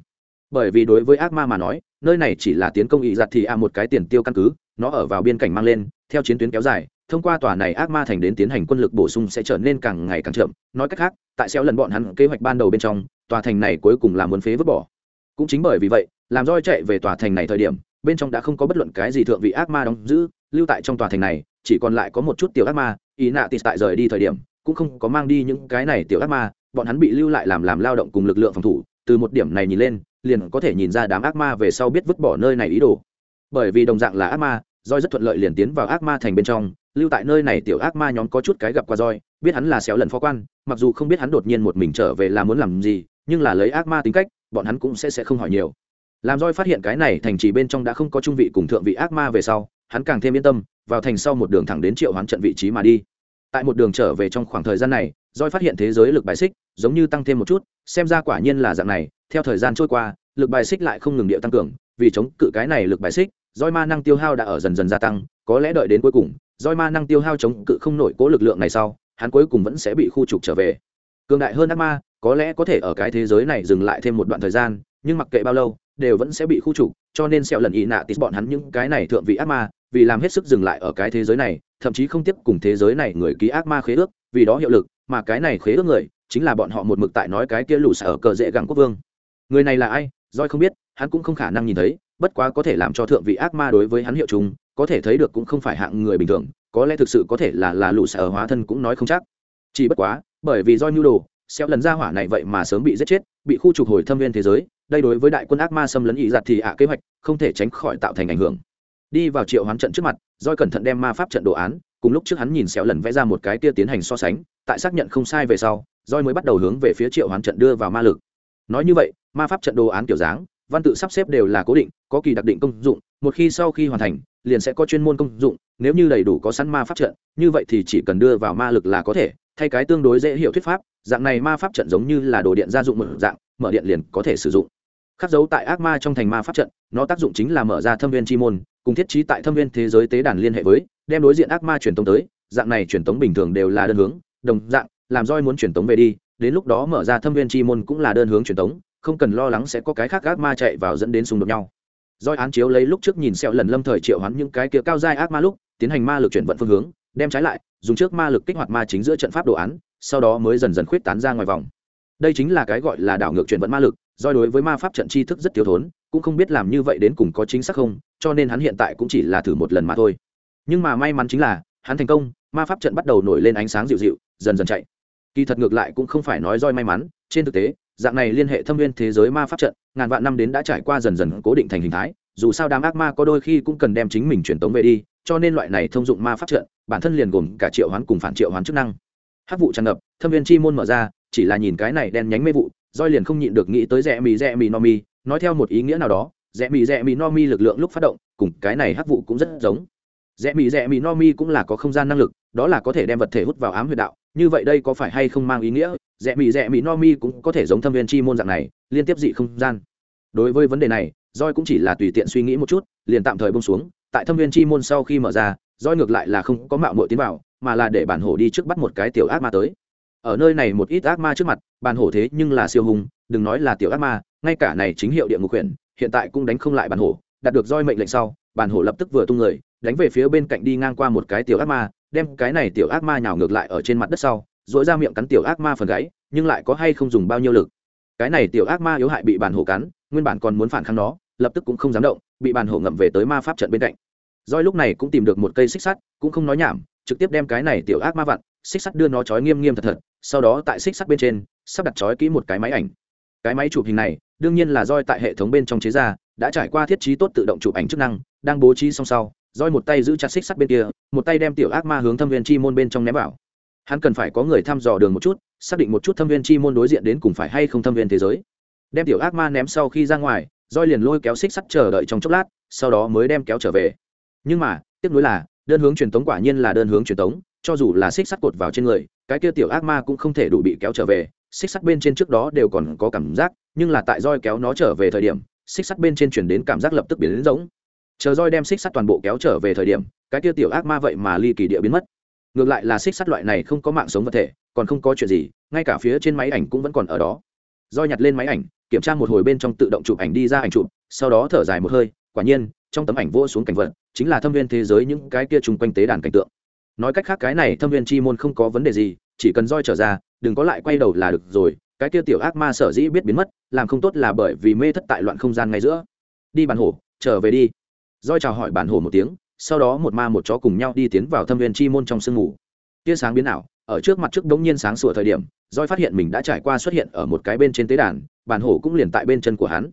Bởi vì đối với ác ma mà nói, nơi này chỉ là tiến công ý giặt thì a một cái tiền tiêu căn cứ nó ở vào biên cảnh mang lên, theo chiến tuyến kéo dài, thông qua tòa này ác ma thành đến tiến hành quân lực bổ sung sẽ trở nên càng ngày càng chậm. Nói cách khác, tại xéo lần bọn hắn kế hoạch ban đầu bên trong, tòa thành này cuối cùng là muốn phế vứt bỏ. Cũng chính bởi vì vậy, làm roi chạy về tòa thành này thời điểm, bên trong đã không có bất luận cái gì thượng vị ác ma đóng giữ, lưu tại trong tòa thành này, chỉ còn lại có một chút tiểu ác ma ý nạ tịt tại rời đi thời điểm, cũng không có mang đi những cái này tiểu ác ma, bọn hắn bị lưu lại làm làm lao động cùng lực lượng phòng thủ, từ một điểm này nhìn lên, liền có thể nhìn ra đám ác ma về sau biết vứt bỏ nơi này ý đồ. Bởi vì đồng dạng là ác ma roi rất thuận lợi liền tiến vào ác ma thành bên trong, lưu tại nơi này tiểu ác ma nhóm có chút cái gặp qua roi, biết hắn là xéo lần phó quan, mặc dù không biết hắn đột nhiên một mình trở về là muốn làm gì, nhưng là lấy ác ma tính cách, bọn hắn cũng sẽ sẽ không hỏi nhiều. Làm roi phát hiện cái này thành trì bên trong đã không có trung vị cùng thượng vị ác ma về sau, hắn càng thêm yên tâm, vào thành sau một đường thẳng đến triệu hoán trận vị trí mà đi. Tại một đường trở về trong khoảng thời gian này, roi phát hiện thế giới lực bài xích giống như tăng thêm một chút, xem ra quả nhiên là dạng này, theo thời gian trôi qua, lực bài xích lại không ngừng điệu tăng cường, vì chống cự cái này lực bài xích roi ma năng tiêu hao đã ở dần dần gia tăng, có lẽ đợi đến cuối cùng, roi ma năng tiêu hao chống cự không nổi cố lực lượng này sau, hắn cuối cùng vẫn sẽ bị khu trục trở về. Cường đại hơn ác ma, có lẽ có thể ở cái thế giới này dừng lại thêm một đoạn thời gian, nhưng mặc kệ bao lâu, đều vẫn sẽ bị khu trục, cho nên sẹo lần ý nạ tít bọn hắn những cái này thượng vị ác ma, vì làm hết sức dừng lại ở cái thế giới này, thậm chí không tiếp cùng thế giới này người ký ác ma khế ước, vì đó hiệu lực, mà cái này khế ước người, chính là bọn họ một mực tại nói cái kia lũ sở ở cờ dễ gẳng quốc vương. Người này là ai? Doi không biết, hắn cũng không khả năng nhìn thấy, bất quá có thể làm cho thượng vị ác ma đối với hắn hiệu chung có thể thấy được cũng không phải hạng người bình thường, có lẽ thực sự có thể là là lũ sở hóa thân cũng nói không chắc. Chỉ bất quá, bởi vì Doi nhu đồ, xéo lần ra hỏa này vậy mà sớm bị giết chết, bị khu trục hồi thâm viên thế giới, đây đối với đại quân ác ma xâm lấn ý giặt thì ạ kế hoạch, không thể tránh khỏi tạo thành ảnh hưởng. Đi vào triệu hoán trận trước mặt doi cẩn thận đem ma pháp trận đồ án, cùng lúc trước hắn nhìn xéo lần vẽ ra một cái tia tiến hành so sánh, tại xác nhận không sai về sau doi mới bắt đầu hướng về phía triệu hoán trận đưa vào ma lực. Nói như vậy ma pháp trận đồ án kiểu dáng, văn tự sắp xếp đều là cố định, có kỳ đặc định công dụng, một khi sau khi hoàn thành, liền sẽ có chuyên môn công dụng, nếu như đầy đủ có sẵn ma pháp trận, như vậy thì chỉ cần đưa vào ma lực là có thể, thay cái tương đối dễ hiểu thuyết pháp, dạng này ma pháp trận giống như là đồ điện gia dụng một dạng, mở điện liền có thể sử dụng. Khắc dấu tại ác ma trong thành ma pháp trận, nó tác dụng chính là mở ra thâm viên chi môn, cùng thiết trí tại thâm viên thế giới tế đàn liên hệ với, đem đối diện ác ma truyền tống tới, dạng này truyền tống bình thường đều là đơn hướng, đồng dạng, làm roi muốn truyền tống về đi, đến lúc đó mở ra thâm viên chi môn cũng là đơn hướng truyền tống không cần lo lắng sẽ có cái khác ác ma chạy vào dẫn đến xung đột nhau. Doi án chiếu lấy lúc trước nhìn sẹo lần lâm thời triệu hoán những cái kia cao giai ác ma lúc, tiến hành ma lực chuyển vận phương hướng, đem trái lại, dùng trước ma lực kích hoạt ma chính giữa trận pháp đồ án, sau đó mới dần dần khuyết tán ra ngoài vòng. Đây chính là cái gọi là đảo ngược chuyển vận ma lực do đối với ma pháp trận tri thức rất thiếu thốn, cũng không biết làm như vậy đến cùng có chính xác không, cho nên hắn hiện tại cũng chỉ là thử một lần mà thôi. Nhưng mà may mắn chính là, hắn thành công, ma pháp trận bắt đầu nổi lên ánh sáng dịu dịu, dần dần chạy. Kỳ thật ngược lại cũng không phải nói roi may mắn, trên thực tế dạng này liên hệ thâm viên thế giới ma pháp trận, ngàn vạn năm đến đã trải qua dần dần cố định thành hình thái, dù sao đám ác ma có đôi khi cũng cần đem chính mình truyền tống về đi, cho nên loại này thông dụng ma pháp trận, bản thân liền gồm cả triệu hoán cùng phản triệu hoán chức năng. Hát vụ tràn ngập, thâm viên chi môn mở ra, chỉ là nhìn cái này đen nhánh mê vụ roi liền không nhịn được nghĩ tới rẽ mì rẽ mì no mi, nói theo một ý nghĩa nào đó, rẽ mì rẽ mì no mi lực lượng lúc phát động, cùng cái này hắc vụ cũng rất giống. Rẽ mì rẽ mì no mi cũng là có không gian năng lực, đó là có thể đem vật thể hút vào ám huyệt đạo, như vậy đây có phải hay không mang ý nghĩa? Rẽ mị rẽ mị no mi cũng có thể giống thâm viên chi môn dạng này, liên tiếp dị không gian. Đối với vấn đề này roi cũng chỉ là tùy tiện suy nghĩ một chút, liền tạm thời bông xuống. Tại thâm viên chi môn sau khi mở ra roi ngược lại là không có mạo muội tiến vào, mà là để bản hổ đi trước bắt một cái tiểu ác ma tới. Ở nơi này một ít ác ma trước mặt, bản hổ thế nhưng là siêu hùng, đừng nói là tiểu ác ma, ngay cả này chính hiệu địa ngục huyện hiện tại cũng đánh không lại bản hổ. Đạt được roi mệnh lệnh sau, bản hổ lập tức vừa tung người, đánh về phía bên cạnh đi ngang qua một cái tiểu ác ma, đem cái này tiểu ác ma nhào ngược lại ở trên mặt đất sau dỗi ra miệng cắn tiểu ác ma phần gáy nhưng lại có hay không dùng bao nhiêu lực. Cái này tiểu ác ma yếu hại bị bản hổ cắn, nguyên bản còn muốn phản kháng nó, lập tức cũng không dám động, bị bản hổ ngậm về tới ma pháp trận bên cạnh. Roi lúc này cũng tìm được một cây xích sắt, cũng không nói nhảm, trực tiếp đem cái này tiểu ác ma vặn, xích sắt đưa nó trói nghiêm nghiêm thật thật, sau đó tại xích sắt bên trên, sắp đặt trói kỹ một cái máy ảnh. Cái máy chụp hình này, đương nhiên là roi tại hệ thống bên trong chế ra, đã trải qua thiết trí tốt tự động chụp ảnh chức năng, đang bố trí song sau, roi một tay giữ chặt xích sắt bên kia, một tay đem tiểu ác ma hướng thâm viên chi môn bên trong ném vào hắn cần phải có người thăm dò đường một chút, xác định một chút thâm viên chi môn đối diện đến cùng phải hay không thâm viên thế giới. Đem tiểu ác ma ném sau khi ra ngoài roi liền lôi kéo xích sắt chờ đợi trong chốc lát, sau đó mới đem kéo trở về. Nhưng mà, tiếc nuối là, đơn hướng truyền tống quả nhiên là đơn hướng truyền tống, cho dù là xích sắt cột vào trên người, cái kia tiểu ác ma cũng không thể đủ bị kéo trở về. Xích sắt bên trên trước đó đều còn có cảm giác, nhưng là tại roi kéo nó trở về thời điểm xích sắt bên trên chuyển đến cảm giác lập tức biến đến giống chờ roi đem xích sắt toàn bộ kéo trở về thời điểm, cái kia tiểu ác ma vậy mà ly kỳ địa biến mất ngược lại là xích sắt loại này không có mạng sống vật thể, còn không có chuyện gì, ngay cả phía trên máy ảnh cũng vẫn còn ở đó. Do nhặt lên máy ảnh, kiểm tra một hồi bên trong tự động chụp ảnh đi ra ảnh chụp, sau đó thở dài một hơi, quả nhiên, trong tấm ảnh vô xuống cảnh vật, chính là thâm viên thế giới những cái kia chung quanh tế đàn cảnh tượng. Nói cách khác cái này thâm viên chi môn không có vấn đề gì, chỉ cần roi trở ra, đừng có lại quay đầu là được rồi, cái kia tiểu ác ma sở dĩ biết biến mất, làm không tốt là bởi vì mê thất tại loạn không gian ngay giữa. Đi bàn hổ trở về đi. Roi chào hỏi bản hổ một tiếng sau đó một ma một chó cùng nhau đi tiến vào thâm viên chi môn trong sương mù. Tia sáng biến ảo, ở trước mặt trước đống nhiên sáng sủa thời điểm roi phát hiện mình đã trải qua xuất hiện ở một cái bên trên tế đàn, bản hổ cũng liền tại bên chân của hắn.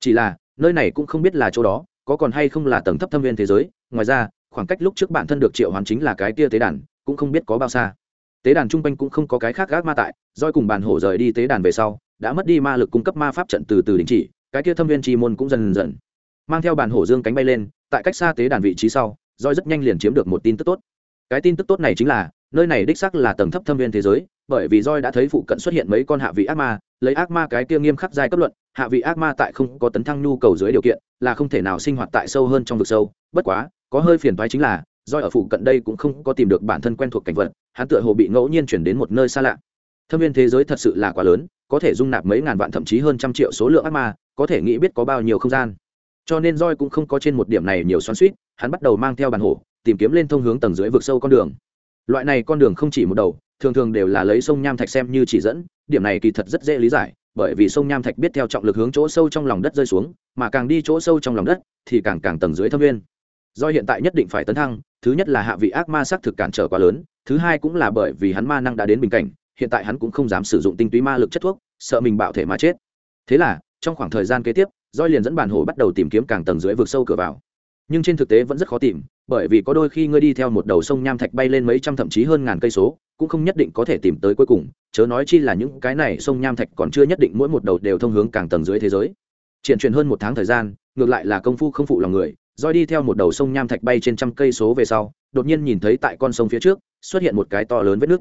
Chỉ là, nơi này cũng không biết là chỗ đó, có còn hay không là tầng thấp thâm viên thế giới, ngoài ra, khoảng cách lúc trước bản thân được triệu hoàn chính là cái tia tế đàn, cũng không biết có bao xa. Tế đàn trung quanh cũng không có cái khác gác ma tại roi cùng bản hổ rời đi tế đàn về sau, đã mất đi ma lực cung cấp ma pháp trận từ từ đình chỉ, cái kia thâm viên chi môn cũng dần dần mang theo bản hổ dương cánh bay lên, tại cách xa tế đàn vị trí sau roi rất nhanh liền chiếm được một tin tức tốt. Cái tin tức tốt này chính là, nơi này đích xác là tầng thấp thâm viên thế giới, bởi vì roi đã thấy phụ cận xuất hiện mấy con hạ vị ác ma, lấy ác ma cái kia nghiêm khắc giai cấp luận, hạ vị ác ma tại không có tấn thăng nhu cầu dưới điều kiện, là không thể nào sinh hoạt tại sâu hơn trong vực sâu. Bất quá, có hơi phiền toái chính là roi ở phụ cận đây cũng không có tìm được bản thân quen thuộc cảnh vật, hắn tựa hồ bị ngẫu nhiên chuyển đến một nơi xa lạ. Thâm viên thế giới thật sự là quá lớn, có thể dung nạp mấy ngàn vạn thậm chí hơn trăm triệu số lượng ác ma, có thể nghĩ biết có bao nhiêu không gian cho nên roi cũng không có trên một điểm này nhiều xoắn suýt, hắn bắt đầu mang theo bàn hổ, tìm kiếm lên thông hướng tầng dưới vực sâu con đường loại này con đường không chỉ một đầu, thường thường đều là lấy sông nham thạch xem như chỉ dẫn, điểm này kỳ thật rất dễ lý giải, bởi vì sông nham thạch biết theo trọng lực hướng chỗ sâu trong lòng đất rơi xuống, mà càng đi chỗ sâu trong lòng đất thì càng càng tầng dưới thâm nguyên. do hiện tại nhất định phải tấn thăng, thứ nhất là hạ vị ác ma xác thực cản trở quá lớn, thứ hai cũng là bởi vì hắn ma năng đã đến bình cảnh, hiện tại hắn cũng không dám sử dụng tinh túy ma lực chất thuốc, sợ mình bạo thể mà chết thế là, trong khoảng thời gian kế tiếp roi liền dẫn bản hổ bắt đầu tìm kiếm càng tầng dưới vực sâu cửa vào. Nhưng trên thực tế vẫn rất khó tìm, bởi vì có đôi khi ngươi đi theo một đầu sông nham thạch bay lên mấy trăm thậm chí hơn ngàn cây số, cũng không nhất định có thể tìm tới cuối cùng, chớ nói chi là những cái này sông nham thạch còn chưa nhất định mỗi một đầu đều thông hướng càng tầng dưới thế giới. Triển truyền hơn một tháng thời gian, ngược lại là công phu không phụ lòng người, roi đi theo một đầu sông nham thạch bay trên trăm cây số về sau, đột nhiên nhìn thấy tại con sông phía trước, xuất hiện một cái to lớn vết nước.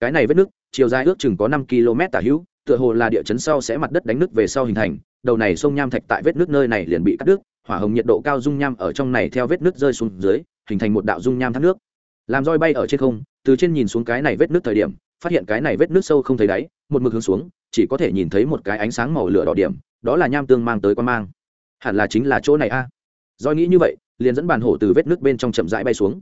Cái này vết nước, chiều dài ước chừng có năm km tả hữu tựa hồ là địa chấn sau sẽ mặt đất đánh nước về sau hình thành, đầu này sông nham thạch tại vết nước nơi này liền bị cắt đứt, hỏa hồng nhiệt độ cao dung nham ở trong này theo vết nước rơi xuống dưới, hình thành một đạo dung nham thác nước. Làm roi bay ở trên không, từ trên nhìn xuống cái này vết nước thời điểm, phát hiện cái này vết nước sâu không thấy đáy, một mực hướng xuống, chỉ có thể nhìn thấy một cái ánh sáng màu lửa đỏ điểm, đó là nham tương mang tới quan mang. Hẳn là chính là chỗ này a. À. roi nghĩ như vậy, liền dẫn bàn hổ từ vết nước bên trong chậm rãi bay xuống.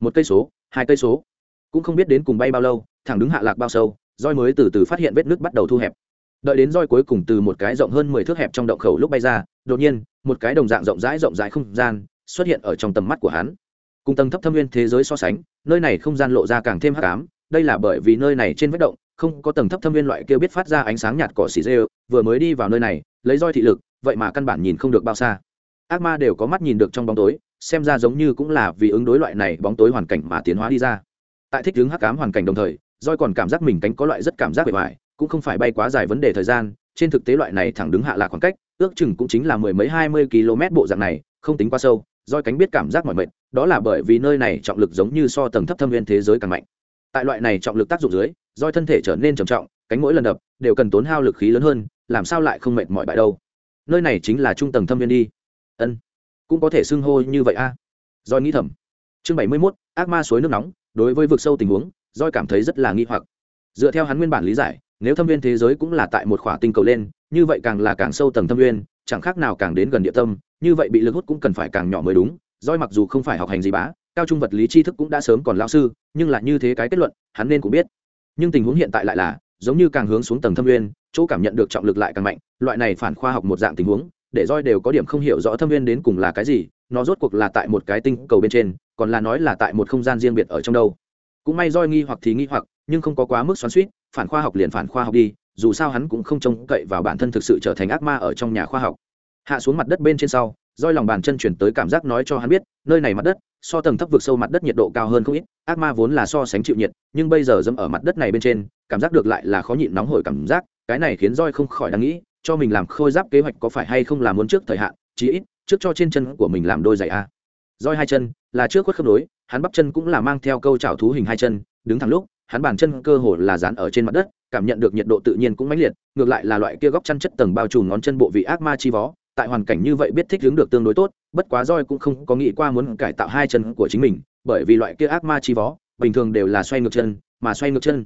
Một cây số, hai cây số. Cũng không biết đến cùng bay bao lâu, thẳng đứng hạ lạc bao sâu roi mới từ từ phát hiện vết nước bắt đầu thu hẹp. Đợi đến roi cuối cùng từ một cái rộng hơn mười thước hẹp trong động khẩu lúc bay ra, đột nhiên, một cái đồng dạng rộng rãi rộng rãi không gian xuất hiện ở trong tầm mắt của hắn. Cùng tầng thấp thâm viên thế giới so sánh, nơi này không gian lộ ra càng thêm hắc ám, đây là bởi vì nơi này trên vết động, không có tầng thấp thâm viên loại kia biết phát ra ánh sáng nhạt cỏ xì dê vừa mới đi vào nơi này, lấy roi thị lực, vậy mà căn bản nhìn không được bao xa. Ác ma đều có mắt nhìn được trong bóng tối, xem ra giống như cũng là vì ứng đối loại này bóng tối hoàn cảnh mà tiến hóa đi ra. Tại thích ứng hắc ám hoàn cảnh đồng thời roi còn cảm giác mình cánh có loại rất cảm giác bề ngoài cũng không phải bay quá dài vấn đề thời gian trên thực tế loại này thẳng đứng hạ là khoảng cách ước chừng cũng chính là mười mấy hai mươi km bộ dạng này không tính quá sâu roi cánh biết cảm giác mỏi mệt đó là bởi vì nơi này trọng lực giống như so tầng thấp thâm viên thế giới càng mạnh. Tại loại này trọng lực tác dụng dưới roi thân thể trở nên trầm trọng cánh mỗi lần đập đều cần tốn hao lực khí lớn hơn làm sao lại không mệt mỏi bại đâu. Nơi này chính là trung tầng thâm viên đi. Ân cũng có thể xưng hô như vậy a. À. roi nghĩ thầm. Chương bảy mươi 71, ác ma suối nước nóng đối với vực sâu tình huống roi cảm thấy rất là nghi hoặc. Dựa theo hắn nguyên bản lý giải, nếu thâm viên thế giới cũng là tại một khỏa tinh cầu lên, như vậy càng là càng sâu tầng thâm viên, chẳng khác nào càng đến gần địa tâm, như vậy bị lực hút cũng cần phải càng nhỏ mới đúng. Roi mặc dù không phải học hành gì bá, cao trung vật lý tri thức cũng đã sớm còn lao sư, nhưng là như thế cái kết luận, hắn nên cũng biết. Nhưng tình huống hiện tại lại là, giống như càng hướng xuống tầng thâm viên, chỗ cảm nhận được trọng lực lại càng mạnh, loại này phản khoa học một dạng tình huống, để roi đều có điểm không hiểu rõ thâm viên đến cùng là cái gì, nó rốt cuộc là tại một cái tinh cầu bên trên, còn là nói là tại một không gian riêng biệt ở trong đâu cũng may roi nghi hoặc thì nghi hoặc, nhưng không có quá mức xoắn suýt phản khoa học liền phản khoa học đi, dù sao hắn cũng không trông cậy vào bản thân thực sự trở thành ác ma ở trong nhà khoa học. Hạ xuống mặt đất bên trên sau, roi lòng bàn chân chuyển tới cảm giác nói cho hắn biết, nơi này mặt đất, so tầng thấp vực sâu mặt đất nhiệt độ cao hơn không ít, ác ma vốn là so sánh chịu nhiệt, nhưng bây giờ dẫm ở mặt đất này bên trên, cảm giác được lại là khó nhịn nóng hổi cảm giác, cái này khiến roi không khỏi đang nghĩ, cho mình làm khôi giáp kế hoạch có phải hay không là muốn trước thời hạn, chí ít, trước cho trên chân của mình làm đôi giày a roi hai chân, là trước khuất khớp nối, hắn bắp chân cũng là mang theo câu chảo thú hình hai chân, đứng thẳng lúc, hắn bàn chân cơ hồ là dán ở trên mặt đất, cảm nhận được nhiệt độ tự nhiên cũng mãnh liệt, ngược lại là loại kia góc chăn chất tầng bao trùm ngón chân bộ vị ác ma chi vó tại hoàn cảnh như vậy biết thích hướng được tương đối tốt, bất quá roi cũng không có nghĩ qua muốn cải tạo hai chân của chính mình, bởi vì loại kia ác ma chi vó bình thường đều là xoay ngược chân, mà xoay ngược chân.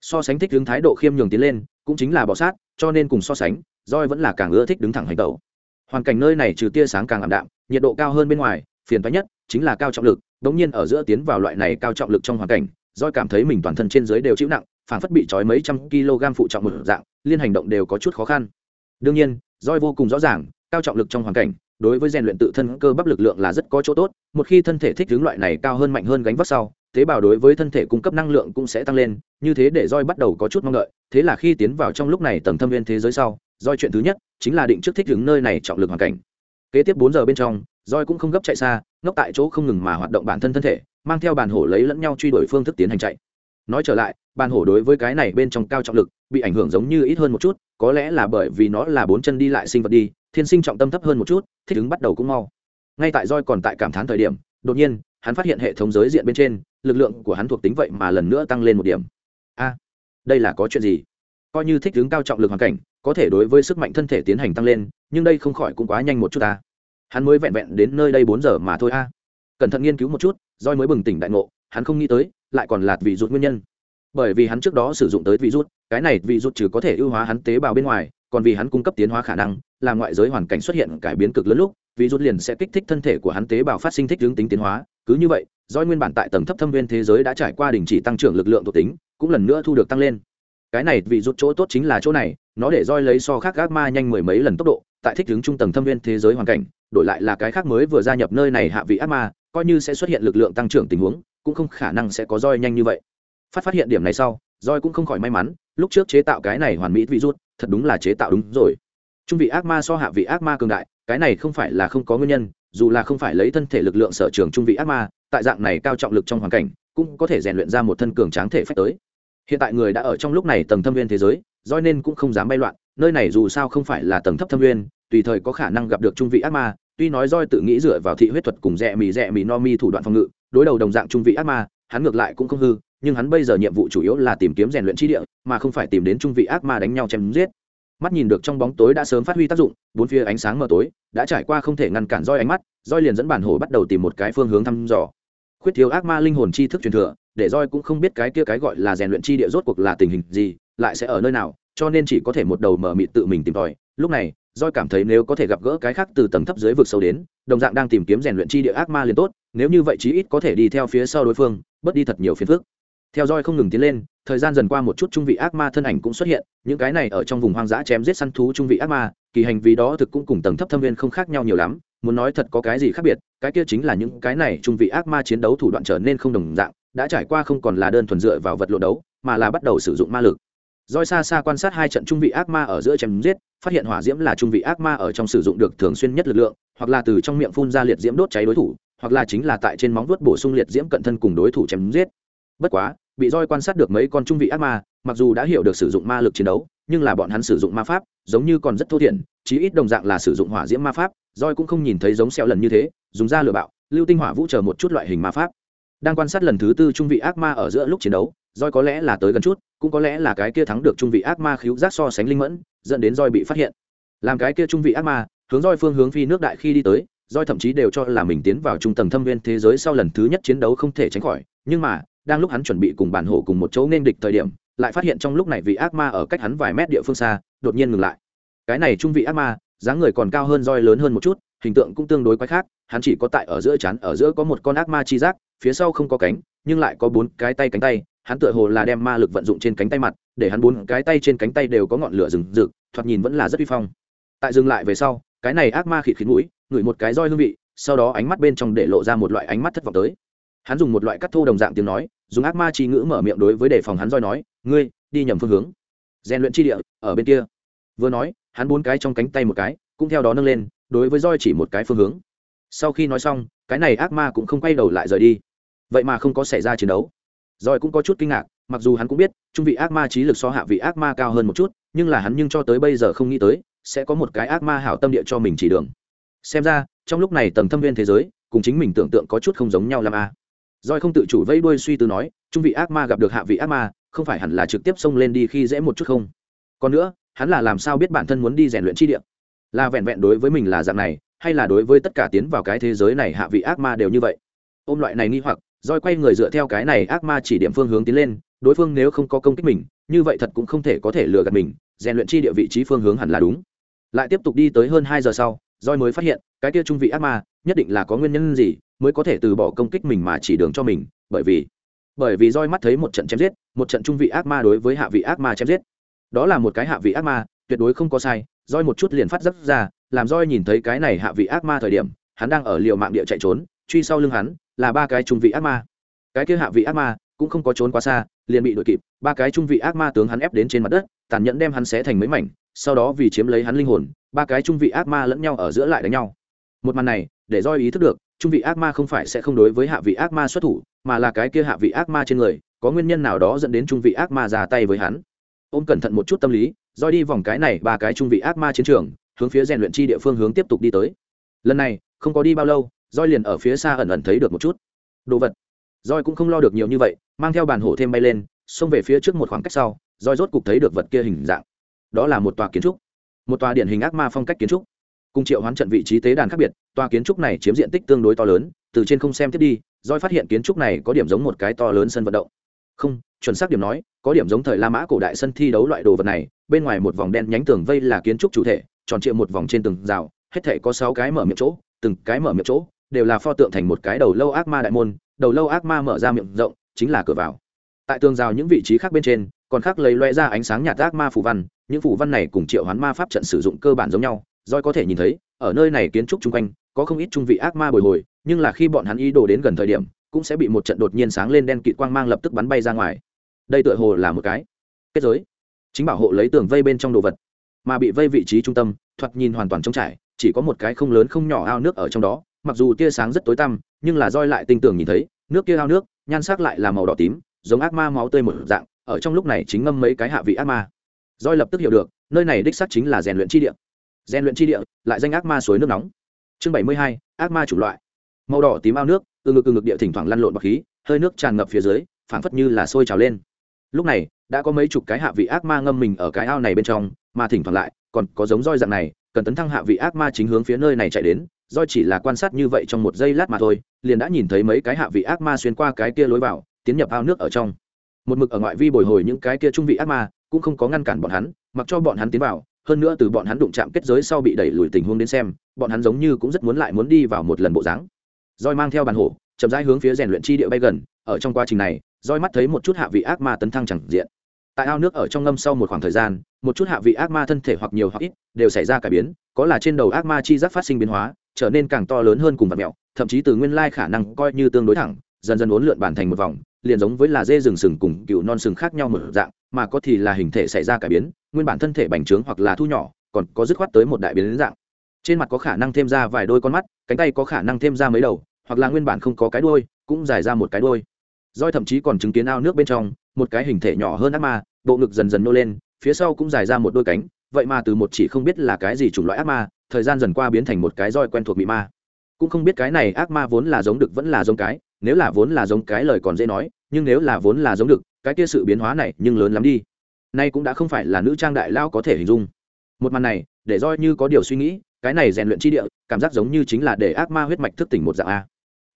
So sánh thích hướng thái độ khiêm nhường tiến lên, cũng chính là bỏ sát, cho nên cùng so sánh, roi vẫn là càng ưa thích đứng thẳng hành tẩu. Hoàn cảnh nơi này trừ tia sáng càng ảm đạm, nhiệt độ cao hơn bên ngoài phiền toái nhất chính là cao trọng lực đống nhiên ở giữa tiến vào loại này cao trọng lực trong hoàn cảnh, roi cảm thấy mình toàn thân trên dưới đều chịu nặng phản phất bị trói mấy trăm kg phụ trọng một dạng, liên hành động đều có chút khó khăn. Đương nhiên, roi vô cùng rõ ràng, cao trọng lực trong hoàn cảnh, đối với rèn luyện tự thân cơ bắp lực lượng là rất có chỗ tốt, một khi thân thể thích ứng loại này cao hơn mạnh hơn gánh vác sau, tế bào đối với thân thể cung cấp năng lượng cũng sẽ tăng lên, như thế để roi bắt đầu có chút mong đợi, thế là khi tiến vào trong lúc này tầng thâm viên thế giới sau, roi chuyện thứ nhất chính là định trước thích ứng nơi này trọng lực hoàn cảnh. Kế tiếp bốn giờ bên trong roi cũng không gấp chạy xa, ngốc tại chỗ không ngừng mà hoạt động bản thân thân thể, mang theo bàn hổ lấy lẫn nhau truy đuổi phương thức tiến hành chạy. Nói trở lại, bàn hổ đối với cái này bên trong cao trọng lực, bị ảnh hưởng giống như ít hơn một chút, có lẽ là bởi vì nó là bốn chân đi lại sinh vật đi, thiên sinh trọng tâm thấp hơn một chút, thích ứng bắt đầu cũng mau. Ngay tại roi còn tại cảm thán thời điểm, đột nhiên, hắn phát hiện hệ thống giới diện bên trên, lực lượng của hắn thuộc tính vậy mà lần nữa tăng lên một điểm. A, đây là có chuyện gì? Coi như thích ứng cao trọng lực hoàn cảnh, có thể đối với sức mạnh thân thể tiến hành tăng lên, nhưng đây không khỏi cũng quá nhanh một chút ta hắn mới vẹn vẹn đến nơi đây bốn giờ mà thôi a. À. Cẩn thận nghiên cứu một chút roi mới bừng tỉnh đại ngộ, hắn không nghĩ tới, lại còn là vì rút nguyên nhân. Bởi vì hắn trước đó sử dụng tới vị rút cái này vị rút trừ có thể ưu hóa hắn tế bào bên ngoài, còn vì hắn cung cấp tiến hóa khả năng, làm ngoại giới hoàn cảnh xuất hiện cải biến cực lớn lúc, vị rút liền sẽ kích thích thân thể của hắn tế bào phát sinh thích hướng tính tiến hóa. Cứ như vậy doi nguyên bản tại tầng thấp thâm viên thế giới đã trải qua đình chỉ tăng trưởng lực lượng thuộc tính, cũng lần nữa thu được tăng lên. Cái này vị rút chỗ tốt chính là chỗ này, nó để roi lấy so khác gác ma nhanh mười mấy lần tốc độ, tại thích hướng trung tầng thâm viên thế giới hoàn cảnh đổi lại là cái khác mới vừa gia nhập nơi này hạ vị ác ma, coi như sẽ xuất hiện lực lượng tăng trưởng tình huống, cũng không khả năng sẽ có roi nhanh như vậy. Phát phát hiện điểm này sau, roi cũng không khỏi may mắn, lúc trước chế tạo cái này hoàn mỹ vị rút, thật đúng là chế tạo đúng rồi. Trung vị ác ma so hạ vị ác ma cường đại, cái này không phải là không có nguyên nhân, dù là không phải lấy thân thể lực lượng sở trường trung vị ác ma, tại dạng này cao trọng lực trong hoàn cảnh, cũng có thể rèn luyện ra một thân cường tráng thể phách tới. Hiện tại người đã ở trong lúc này tầng thâm viên thế giới, roi nên cũng không dám bay loạn, nơi này dù sao không phải là tầng thấp thâm viên tùy thời có khả năng gặp được trung vị ác ma, tuy nói roi tự nghĩ dựa vào thị huyết thuật cùng rẽ mì rẽ mì no mi thủ đoạn phòng ngự, đối đầu đồng dạng trung vị ác ma, hắn ngược lại cũng không hư, nhưng hắn bây giờ nhiệm vụ chủ yếu là tìm kiếm rèn luyện chi địa, mà không phải tìm đến trung vị ác ma đánh nhau chém giết. Mắt nhìn được trong bóng tối đã sớm phát huy tác dụng, bốn phía ánh sáng mờ tối, đã trải qua không thể ngăn cản roi ánh mắt roi liền dẫn bản hồ bắt đầu tìm một cái phương hướng thăm dò. Khuyết thiếu ác ma linh hồn chi thức truyền thừa, để roi cũng không biết cái kia cái gọi là rèn luyện chi địa rốt cuộc là tình hình gì, lại sẽ ở nơi nào, cho nên chỉ có thể một đầu mở mịt tự mình tìm tòi. Lúc này Doi cảm thấy nếu có thể gặp gỡ cái khác từ tầng thấp dưới vực sâu đến, đồng dạng đang tìm kiếm rèn luyện chi địa ác ma liền tốt, nếu như vậy chí ít có thể đi theo phía sau đối phương, bớt đi thật nhiều phiền phức. Theo Doi không ngừng tiến lên, thời gian dần qua một chút trung vị ác ma thân ảnh cũng xuất hiện, những cái này ở trong vùng hoang dã chém giết săn thú trung vị ác ma, kỳ hành vì đó thực cũng cùng tầng thấp thâm viên không khác nhau nhiều lắm, muốn nói thật có cái gì khác biệt, cái kia chính là những cái này trung vị ác ma chiến đấu thủ đoạn trở nên không đồng dạng, đã trải qua không còn là đơn thuần dựa vào vật lộn đấu, mà là bắt đầu sử dụng ma lực roi xa xa quan sát hai trận trung vị ác ma ở giữa chém giết, phát hiện hỏa diễm là trung vị ác ma ở trong sử dụng được thường xuyên nhất lực lượng, hoặc là từ trong miệng phun ra liệt diễm đốt cháy đối thủ, hoặc là chính là tại trên móng vuốt bổ sung liệt diễm cận thân cùng đối thủ chém giết. Bất quá, bị roi quan sát được mấy con trung vị ác ma, mặc dù đã hiểu được sử dụng ma lực chiến đấu, nhưng là bọn hắn sử dụng ma pháp, giống như còn rất thô thiển, chí ít đồng dạng là sử dụng hỏa diễm ma pháp roi cũng không nhìn thấy giống xeo lần như thế, dùng ra lửa bạo, lưu tinh hỏa vũ chờ một chút loại hình ma pháp. Đang quan sát lần thứ tư trung vị ác ma ở giữa lúc chiến đấu roi có lẽ là tới gần chút, cũng có lẽ là cái kia thắng được trung vị ác ma khiếu giác so sánh linh mẫn, dẫn đến roi bị phát hiện. Làm cái kia trung vị ác ma, hướng roi phương hướng phi nước đại khi đi tới, roi thậm chí đều cho là mình tiến vào trung tầng thâm viên thế giới sau lần thứ nhất chiến đấu không thể tránh khỏi, nhưng mà, đang lúc hắn chuẩn bị cùng bản hổ cùng một chỗ nên địch thời điểm, lại phát hiện trong lúc này vị ác ma ở cách hắn vài mét địa phương xa, đột nhiên ngừng lại. Cái này trung vị ác ma, dáng người còn cao hơn roi lớn hơn một chút, hình tượng cũng tương đối quái khác, hắn chỉ có tại ở giữa chán, ở giữa có một con ác ma chi giác, phía sau không có cánh, nhưng lại có bốn cái tay cánh tay hắn tựa hồ là đem ma lực vận dụng trên cánh tay mặt, để hắn bốn cái tay trên cánh tay đều có ngọn lửa rừng rực, thoạt nhìn vẫn là rất uy phong. Tại dừng lại về sau, cái này ác ma khịt khịt mũi, ngửi một cái roi hương vị, sau đó ánh mắt bên trong để lộ ra một loại ánh mắt thất vọng tới. Hắn dùng một loại cắt thô đồng dạng tiếng nói, dùng ác ma trí ngữ mở miệng đối với đề phòng hắn roi nói, ngươi, đi nhầm phương hướng. Rèn luyện chi địa, ở bên kia. Vừa nói, hắn bốn cái trong cánh tay một cái, cũng theo đó nâng lên, đối với roi chỉ một cái phương hướng. Sau khi nói xong, cái này ác ma cũng không quay đầu lại rời đi. Vậy mà không có xảy ra chiến đấu. Rồi cũng có chút kinh ngạc, mặc dù hắn cũng biết, trung vị ác ma trí lực so hạ vị ác ma cao hơn một chút, nhưng là hắn nhưng cho tới bây giờ không nghĩ tới, sẽ có một cái ác ma hảo tâm địa cho mình chỉ đường. Xem ra, trong lúc này tầng thâm viên thế giới, cùng chính mình tưởng tượng có chút không giống nhau làm a. À. roi không tự chủ vây đuôi suy tư nói, trung vị ác ma gặp được hạ vị ác ma, không phải hẳn là trực tiếp xông lên đi khi dễ một chút không? Còn nữa, hắn là làm sao biết bản thân muốn đi rèn luyện chi địa? Là vẹn vẹn đối với mình là dạng này, hay là đối với tất cả tiến vào cái thế giới này hạ vị ác ma đều như vậy? Ôm loại này nghi hoặc roi quay người dựa theo cái này ác ma chỉ điểm phương hướng tiến lên, đối phương nếu không có công kích mình, như vậy thật cũng không thể có thể lừa gạt mình, rèn luyện chi địa vị trí phương hướng hẳn là đúng. Lại tiếp tục đi tới hơn hai giờ sau roi mới phát hiện, cái kia trung vị ác ma, nhất định là có nguyên nhân gì mới có thể từ bỏ công kích mình mà chỉ đường cho mình, bởi vì bởi vì roi mắt thấy một trận chém giết, một trận trung vị ác ma đối với hạ vị ác ma chém giết. Đó là một cái hạ vị ác ma, tuyệt đối không có sai roi một chút liền phát rất ra, làm roi nhìn thấy cái này hạ vị ác ma thời điểm, hắn đang ở liều mạng địa chạy trốn, truy sau lưng hắn là ba cái trung vị ác ma. Cái kia hạ vị ác ma cũng không có trốn quá xa, liền bị đuổi kịp, ba cái trung vị ác ma tướng hắn ép đến trên mặt đất, tàn nhẫn đem hắn xé thành mấy mảnh, sau đó vì chiếm lấy hắn linh hồn, ba cái trung vị ác ma lẫn nhau ở giữa lại đánh nhau. Một màn này, để do ý thức được, trung vị ác ma không phải sẽ không đối với hạ vị ác ma xuất thủ, mà là cái kia hạ vị ác ma trên người, có nguyên nhân nào đó dẫn đến trung vị ác ma ra tay với hắn. Ôm cẩn thận một chút tâm lý do đi vòng cái này ba cái trung vị ác ma chiến trường, hướng phía rèn luyện chi địa phương hướng tiếp tục đi tới. Lần này, không có đi bao lâu roi liền ở phía xa ẩn ẩn thấy được một chút. Đồ vật. Roi cũng không lo được nhiều như vậy, mang theo bàn hổ thêm bay lên, xông về phía trước một khoảng cách sau, roi rốt cục thấy được vật kia hình dạng. Đó là một tòa kiến trúc. Một tòa điển hình ác ma phong cách kiến trúc. Cùng triệu hoán trận vị trí tế đàn khác biệt, tòa kiến trúc này chiếm diện tích tương đối to lớn, từ trên không xem tiếp đi, roi phát hiện kiến trúc này có điểm giống một cái to lớn sân vận động. Không, chuẩn xác điểm nói, có điểm giống thời la mã cổ đại sân thi đấu loại đồ vật này, bên ngoài một vòng đen nhánh tường vây là kiến trúc chủ thể, tròn trịa một vòng trên tường rào, hết thể có sáu cái mở miệng chỗ, từng cái mở miệng chỗ đều là pho tượng thành một cái đầu lâu ác ma đại môn, đầu lâu ác ma mở ra miệng rộng, chính là cửa vào. Tại tường rào những vị trí khác bên trên, còn khác lấy loe ra ánh sáng nhạt ác ma phù văn, những phù văn này cùng triệu hoán ma pháp trận sử dụng cơ bản giống nhau doi có thể nhìn thấy, ở nơi này kiến trúc chung quanh, có không ít trung vị ác ma bồi hồi, nhưng là khi bọn hắn ý đồ đến gần thời điểm, cũng sẽ bị một trận đột nhiên sáng lên đen kịt quang mang lập tức bắn bay ra ngoài. Đây tựa hồ là một cái kết giới, chính bảo hộ lấy tường vây bên trong đồ vật. Mà bị vây vị trí trung tâm, thoạt nhìn hoàn toàn trống trải, chỉ có một cái không lớn không nhỏ ao nước ở trong đó mặc dù tia sáng rất tối tăm, nhưng là roi lại tinh tường nhìn thấy, nước kia ao nước, nhan sắc lại là màu đỏ tím, giống ác ma máu tươi một dạng, ở trong lúc này chính ngâm mấy cái hạ vị ác ma. Roi lập tức hiểu được, nơi này đích xác chính là rèn luyện chi địa. Rèn luyện chi địa, lại danh ác ma suối nước nóng. Chương bảy mươi hai, ác ma chủ loại. Màu đỏ tím ao nước, từ ngực từ ngực địa thỉnh thoảng lăn lộn bọc khí, hơi nước tràn ngập phía dưới, phảng phất như là sôi trào lên. Lúc này, đã có mấy chục cái hạ vị ác ma ngâm mình ở cái ao này bên trong, mà thỉnh thoảng lại, còn có giống roi dạng này, cần tấn thăng hạ vị ác ma chính hướng phía nơi này chạy đến do chỉ là quan sát như vậy trong một giây lát mà thôi, liền đã nhìn thấy mấy cái hạ vị ác ma xuyên qua cái kia lối vào, tiến nhập ao nước ở trong. Một mực ở ngoại vi bồi hồi những cái kia trung vị ác ma, cũng không có ngăn cản bọn hắn, mặc cho bọn hắn tiến vào, hơn nữa từ bọn hắn đụng chạm kết giới sau bị đẩy lùi tình huống đến xem, bọn hắn giống như cũng rất muốn lại muốn đi vào một lần bộ dáng. Roi mang theo bàn hổ, chậm rãi hướng phía rèn luyện chi địa bay gần, ở trong quá trình này, roi mắt thấy một chút hạ vị ác ma tấn thăng chẳng diện. Tại ao nước ở trong ngâm sau một khoảng thời gian, một chút hạ vị ác ma thân thể hoặc nhiều hoặc ít, đều xảy ra cải biến, có là trên đầu ác ma chi giác phát sinh biến hóa trở nên càng to lớn hơn cùng vật mẹo, thậm chí từ nguyên lai khả năng coi như tương đối thẳng, dần dần uốn lượn bản thành một vòng, liền giống với là dê rừng sừng cùng cựu non sừng khác nhau một dạng, mà có thì là hình thể xảy ra cải biến, nguyên bản thân thể bành trướng hoặc là thu nhỏ, còn có dứt khoát tới một đại biến dạng. Trên mặt có khả năng thêm ra vài đôi con mắt, cánh tay có khả năng thêm ra mấy đầu, hoặc là nguyên bản không có cái đuôi, cũng dài ra một cái đuôi. Roi thậm chí còn chứng kiến ao nước bên trong, một cái hình thể nhỏ hơn ác ma, bộ ngực dần dần nô lên, phía sau cũng dài ra một đôi cánh, vậy mà từ một chỉ không biết là cái gì chủng loại ác ma thời gian dần qua biến thành một cái roi quen thuộc bị ma. Cũng không biết cái này ác ma vốn là giống được vẫn là giống cái, nếu là vốn là giống cái lời còn dễ nói, nhưng nếu là vốn là giống được cái kia sự biến hóa này nhưng lớn lắm đi. Nay cũng đã không phải là nữ trang đại lao có thể hình dung. Một màn này, để roi như có điều suy nghĩ, cái này rèn luyện chi địa, cảm giác giống như chính là để ác ma huyết mạch thức tỉnh một dạng a.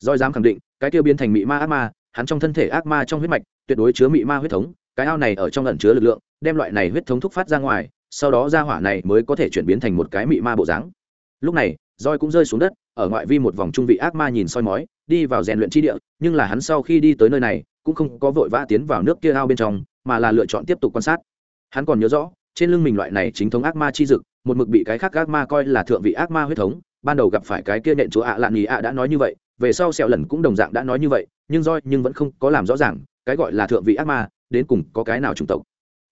Roi dám khẳng định, cái kia biến thành mị ma ác ma, hắn trong thân thể ác ma trong huyết mạch, tuyệt đối chứa mị ma huyết thống, cái ao này ở trong ẩn chứa lực lượng, đem loại này huyết thống thúc phát ra ngoài sau đó ra hỏa này mới có thể chuyển biến thành một cái mị ma bộ dáng. Lúc này, roi cũng rơi xuống đất, ở ngoại vi một vòng trung vị ác ma nhìn soi mói, đi vào rèn luyện chi địa, nhưng là hắn sau khi đi tới nơi này, cũng không có vội vã tiến vào nước kia ao bên trong, mà là lựa chọn tiếp tục quan sát. Hắn còn nhớ rõ, trên lưng mình loại này chính thống ác ma chi dực, một mực bị cái khác ác ma coi là thượng vị ác ma huyết thống, ban đầu gặp phải cái kia nện chúa ạ lạn nhì ạ đã nói như vậy, về sau sẹo lần cũng đồng dạng đã nói như vậy, nhưng roi nhưng vẫn không có làm rõ ràng, cái gọi là thượng vị ác ma, đến cùng có cái nào chủng tộc.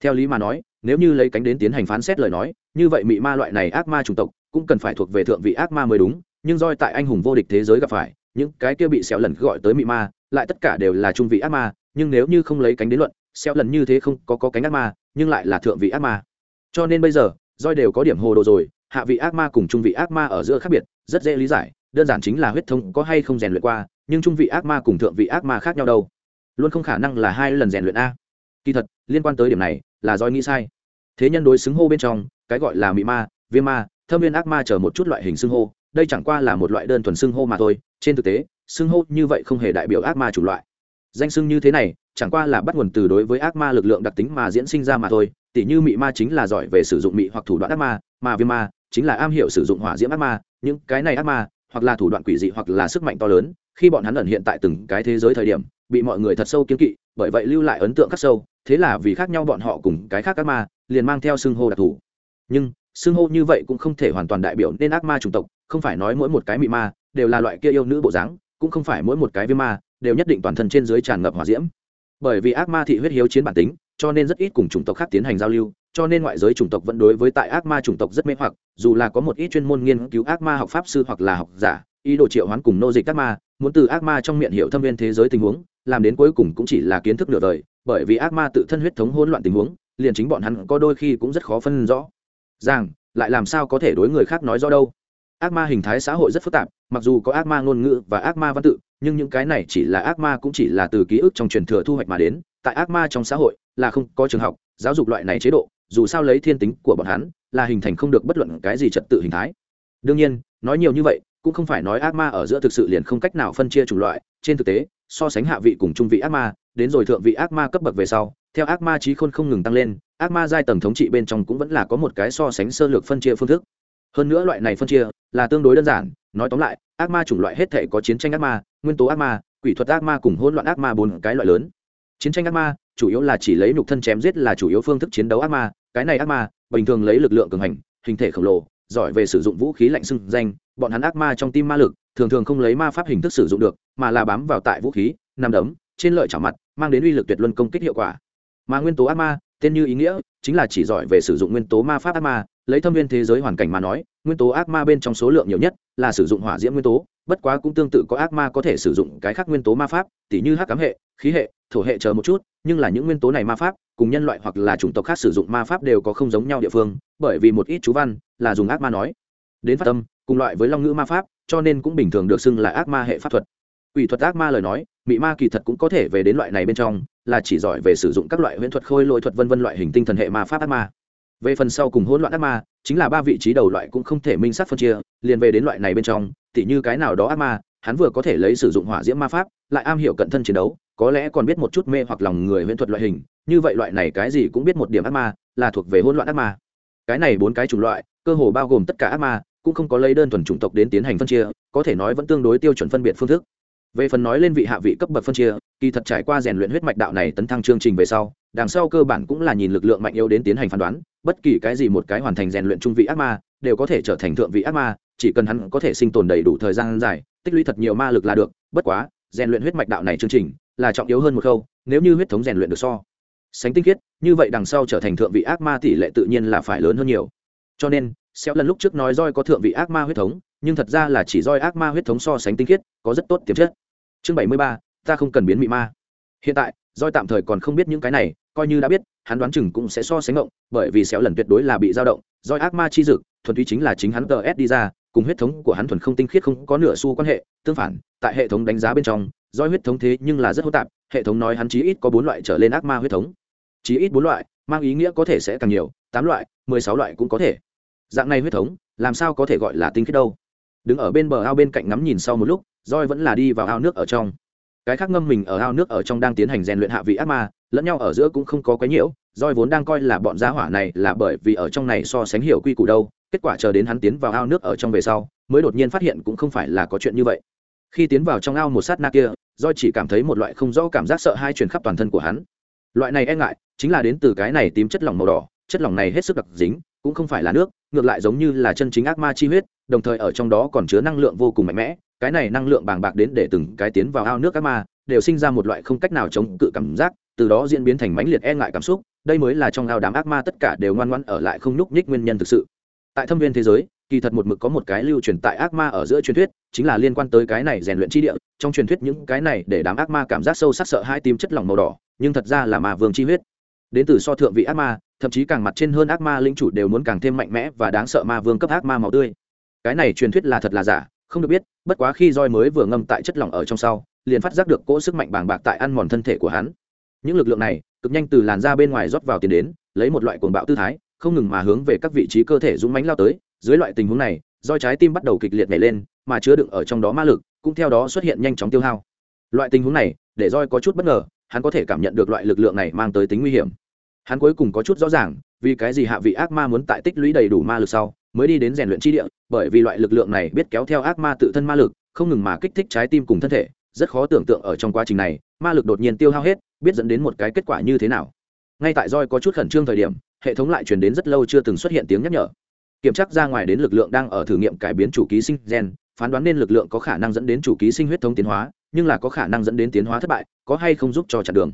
Theo lý mà nói nếu như lấy cánh đến tiến hành phán xét lời nói như vậy mị ma loại này ác ma chủng tộc cũng cần phải thuộc về thượng vị ác ma mới đúng nhưng roi tại anh hùng vô địch thế giới gặp phải những cái kia bị xéo lần gọi tới mị ma lại tất cả đều là trung vị ác ma nhưng nếu như không lấy cánh đến luận xéo lần như thế không có, có cánh ác ma nhưng lại là thượng vị ác ma. Cho nên bây giờ roi đều có điểm hồ đồ rồi hạ vị ác ma cùng trung vị ác ma ở giữa khác biệt rất dễ lý giải đơn giản chính là huyết thống có hay không rèn luyện qua nhưng trung vị ác ma cùng thượng vị ác ma khác nhau đâu. Luôn không khả năng là hai lần rèn luyện a. Kỳ thật liên quan tới điểm này là doi nghĩ sai. Thế nhân đối xứng hô bên trong, cái gọi là mị ma, viêm ma, thâm viên ác ma chờ một chút loại hình xưng hô, đây chẳng qua là một loại đơn thuần xưng hô mà thôi, trên thực tế, xưng hô như vậy không hề đại biểu ác ma chủ loại. Danh xưng như thế này, chẳng qua là bắt nguồn từ đối với ác ma lực lượng đặc tính mà diễn sinh ra mà thôi, tỉ như mị ma chính là giỏi về sử dụng mị hoặc thủ đoạn ác ma, mà viêm ma chính là am hiểu sử dụng hỏa diễm ác ma, những cái này ác ma, hoặc là thủ đoạn quỷ dị hoặc là sức mạnh to lớn, khi bọn hắn ẩn hiện tại từng cái thế giới thời điểm bị mọi người thật sâu kiên kỵ, bởi vậy lưu lại ấn tượng khắc sâu, thế là vì khác nhau bọn họ cùng cái khác ác ma, liền mang theo xưng hô đặc thù. Nhưng, xưng hô như vậy cũng không thể hoàn toàn đại biểu nên ác ma chủng tộc, không phải nói mỗi một cái mị ma đều là loại kia yêu nữ bộ dáng, cũng không phải mỗi một cái viêm ma đều nhất định toàn thân trên dưới tràn ngập hỏa diễm. Bởi vì ác ma thị huyết hiếu chiến bản tính, cho nên rất ít cùng chủng tộc khác tiến hành giao lưu, cho nên ngoại giới chủng tộc vẫn đối với tại ác ma chủng tộc rất mê hoặc, dù là có một ít chuyên môn nghiên cứu ác ma học pháp sư hoặc là học giả, ý đồ triệu hoán cùng nô dịch ác ma, muốn từ ác ma trong miệng hiểu thâm viên thế giới tình huống làm đến cuối cùng cũng chỉ là kiến thức nửa đời, bởi vì ác ma tự thân huyết thống hỗn loạn tình huống, liền chính bọn hắn có đôi khi cũng rất khó phân rõ. Rằng lại làm sao có thể đối người khác nói rõ đâu? Ác ma hình thái xã hội rất phức tạp, mặc dù có ác ma ngôn ngữ và ác ma văn tự, nhưng những cái này chỉ là ác ma cũng chỉ là từ ký ức trong truyền thừa thu hoạch mà đến, tại ác ma trong xã hội là không có trường học, giáo dục loại này chế độ, dù sao lấy thiên tính của bọn hắn, là hình thành không được bất luận cái gì trật tự hình thái. Đương nhiên, nói nhiều như vậy, cũng không phải nói ác ma ở giữa thực sự liền không cách nào phân chia chủng loại, trên thực tế so sánh hạ vị cùng trung vị ác ma, đến rồi thượng vị ác ma cấp bậc về sau, theo ác ma trí khôn không ngừng tăng lên, ác ma giai tầng thống trị bên trong cũng vẫn là có một cái so sánh sơ lược phân chia phương thức. Hơn nữa loại này phân chia là tương đối đơn giản, nói tóm lại, ác ma chủng loại hết thể có chiến tranh ác ma, nguyên tố ác ma, quỷ thuật ác ma cùng hỗn loạn ác ma bốn cái loại lớn. Chiến tranh ác ma chủ yếu là chỉ lấy nhục thân chém giết là chủ yếu phương thức chiến đấu ác ma, cái này ác ma bình thường lấy lực lượng cường hành, hình thể khổng lồ giỏi về sử dụng vũ khí lạnh xưng danh, bọn hắn ác ma trong tim ma lực, thường thường không lấy ma pháp hình thức sử dụng được, mà là bám vào tại vũ khí, nằm đấm, trên lợi chảo mặt, mang đến uy lực tuyệt luân công kích hiệu quả. Mà nguyên tố ác ma, tên như ý nghĩa, chính là chỉ giỏi về sử dụng nguyên tố ma pháp ác ma lấy thâm viên thế giới hoàn cảnh mà nói, nguyên tố ác ma bên trong số lượng nhiều nhất là sử dụng hỏa diễm nguyên tố, bất quá cũng tương tự có ác ma có thể sử dụng cái khác nguyên tố ma pháp, tỉ như hắc cám hệ, khí hệ, thổ hệ chờ một chút, nhưng là những nguyên tố này ma pháp, cùng nhân loại hoặc là chủng tộc khác sử dụng ma pháp đều có không giống nhau địa phương, bởi vì một ít chú văn là dùng ác ma nói. Đến phát tâm, cùng loại với long ngữ ma pháp, cho nên cũng bình thường được xưng là ác ma hệ pháp thuật. Quỷ thuật ác ma lời nói, mị ma kỳ thật cũng có thể về đến loại này bên trong, là chỉ giỏi về sử dụng các loại huyễn thuật, khôi lỗi thuật vân vân loại hình tinh thần hệ ma pháp ác ma về phần sau cùng hỗn loạn ác ma, chính là ba vị trí đầu loại cũng không thể minh sát phân chia, liền về đến loại này bên trong, tỉ như cái nào đó ác ma, hắn vừa có thể lấy sử dụng hỏa diễm ma pháp, lại am hiểu cận thân chiến đấu, có lẽ còn biết một chút mê hoặc lòng người huyễn thuật loại hình, như vậy loại này cái gì cũng biết một điểm ác ma, là thuộc về hỗn loạn ác ma. Cái này bốn cái chủng loại, cơ hồ bao gồm tất cả ác ma, cũng không có lấy đơn thuần chủng tộc đến tiến hành phân chia, có thể nói vẫn tương đối tiêu chuẩn phân biệt phương thức. Về phần nói lên vị hạ vị cấp bậc phân chia, kỳ thật trải qua rèn luyện huyết mạch đạo này tấn thăng chương trình về sau đằng sau cơ bản cũng là nhìn lực lượng mạnh yếu đến tiến hành phán đoán, bất kỳ cái gì một cái hoàn thành rèn luyện trung vị ác ma, đều có thể trở thành thượng vị ác ma, chỉ cần hắn có thể sinh tồn đầy đủ thời gian dài, tích lũy thật nhiều ma lực là được, bất quá, rèn luyện huyết mạch đạo này chương trình là trọng yếu hơn một khâu, nếu như huyết thống rèn luyện được so sánh tinh khiết, như vậy đằng sau trở thành thượng vị ác ma tỷ lệ tự nhiên là phải lớn hơn nhiều. Cho nên xéo lần lúc trước nói roi có thượng vị ác ma huyết thống, nhưng thật ra là chỉ roi ác ma huyết thống so sánh tinh khiết, có rất tốt tiềm chất. Chương bảy mươi ba, ta không cần biến mị ma. Hiện tại roi tạm thời còn không biết những cái này coi như đã biết, hắn đoán chừng cũng sẽ so sánh ngộng, bởi vì xéo lần tuyệt đối là bị dao động Doi ác ma chi dực, thuần túy chính là chính hắn tờ s đi ra, cùng huyết thống của hắn thuần không tinh khiết không có nửa xu quan hệ, tương phản, tại hệ thống đánh giá bên trong doi huyết thống thế nhưng là rất hỗn tạp, hệ thống nói hắn chí ít có bốn loại trở lên ác ma huyết thống. Chí ít bốn loại, mang ý nghĩa có thể sẽ càng nhiều, tám loại, mười sáu loại cũng có thể. Dạng này huyết thống, làm sao có thể gọi là tinh khiết đâu? Đứng ở bên bờ ao bên cạnh ngắm nhìn sau một lúc, roi vẫn là đi vào ao nước ở trong. Cái khác ngâm mình ở ao nước ở trong đang tiến hành rèn luyện hạ vị ác ma lẫn nhau ở giữa cũng không có quấy nhiễu roi vốn đang coi là bọn gia hỏa này là bởi vì ở trong này so sánh hiểu quy củ đâu, kết quả chờ đến hắn tiến vào ao nước ở trong về sau, mới đột nhiên phát hiện cũng không phải là có chuyện như vậy. Khi tiến vào trong ao một sát na kia roi chỉ cảm thấy một loại không rõ cảm giác sợ hai truyền khắp toàn thân của hắn. Loại này e ngại, chính là đến từ cái này tím chất lỏng màu đỏ, chất lỏng này hết sức đặc dính, cũng không phải là nước, ngược lại giống như là chân chính ác ma chi huyết, đồng thời ở trong đó còn chứa năng lượng vô cùng mạnh mẽ, cái này năng lượng bàng bạc đến để từng cái tiến vào ao nước ác ma, đều sinh ra một loại không cách nào chống cự cảm giác từ đó diễn biến thành mãnh liệt e ngại cảm xúc, đây mới là trong ao đám ác ma tất cả đều ngoan ngoãn ở lại không nhúc nhích nguyên nhân thực sự. Tại thâm viên thế giới, kỳ thật một mực có một cái lưu truyền tại ác ma ở giữa truyền thuyết, chính là liên quan tới cái này rèn luyện chi địa. Trong truyền thuyết những cái này để đám ác ma cảm giác sâu sắc sợ hai tim chất lỏng màu đỏ, nhưng thật ra là ma vương chi huyết. Đến từ so thượng vị ác ma, thậm chí càng mặt trên hơn ác ma linh chủ đều muốn càng thêm mạnh mẽ và đáng sợ ma vương cấp ác ma màu tươi. Cái này truyền thuyết là thật là giả, không được biết, bất quá khi roi mới vừa ngâm tại chất lỏng ở trong sau, liền phát giác được cỗ sức mạnh bàng bạc tại ăn mòn thân thể của hắn những lực lượng này cực nhanh từ làn da bên ngoài rót vào tiền đến, lấy một loại cuồng bạo tư thái, không ngừng mà hướng về các vị trí cơ thể dũng mánh lao tới. Dưới loại tình huống này, roi trái tim bắt đầu kịch liệt nhảy lên, mà chứa đựng ở trong đó ma lực cũng theo đó xuất hiện nhanh chóng tiêu hao. Loại tình huống này, để roi có chút bất ngờ, hắn có thể cảm nhận được loại lực lượng này mang tới tính nguy hiểm. Hắn cuối cùng có chút rõ ràng, vì cái gì hạ vị ác ma muốn tại tích lũy đầy đủ ma lực sau, mới đi đến rèn luyện chi địa, bởi vì loại lực lượng này biết kéo theo ác ma tự thân ma lực, không ngừng mà kích thích trái tim cùng thân thể rất khó tưởng tượng ở trong quá trình này, ma lực đột nhiên tiêu hao hết, biết dẫn đến một cái kết quả như thế nào. Ngay tại roi có chút khẩn trương thời điểm, hệ thống lại truyền đến rất lâu chưa từng xuất hiện tiếng nhắc nhở. Kiểm tra ra ngoài đến lực lượng đang ở thử nghiệm cải biến chủ ký sinh gen, phán đoán nên lực lượng có khả năng dẫn đến chủ ký sinh huyết thống tiến hóa, nhưng là có khả năng dẫn đến tiến hóa thất bại, có hay không giúp cho chặn đường?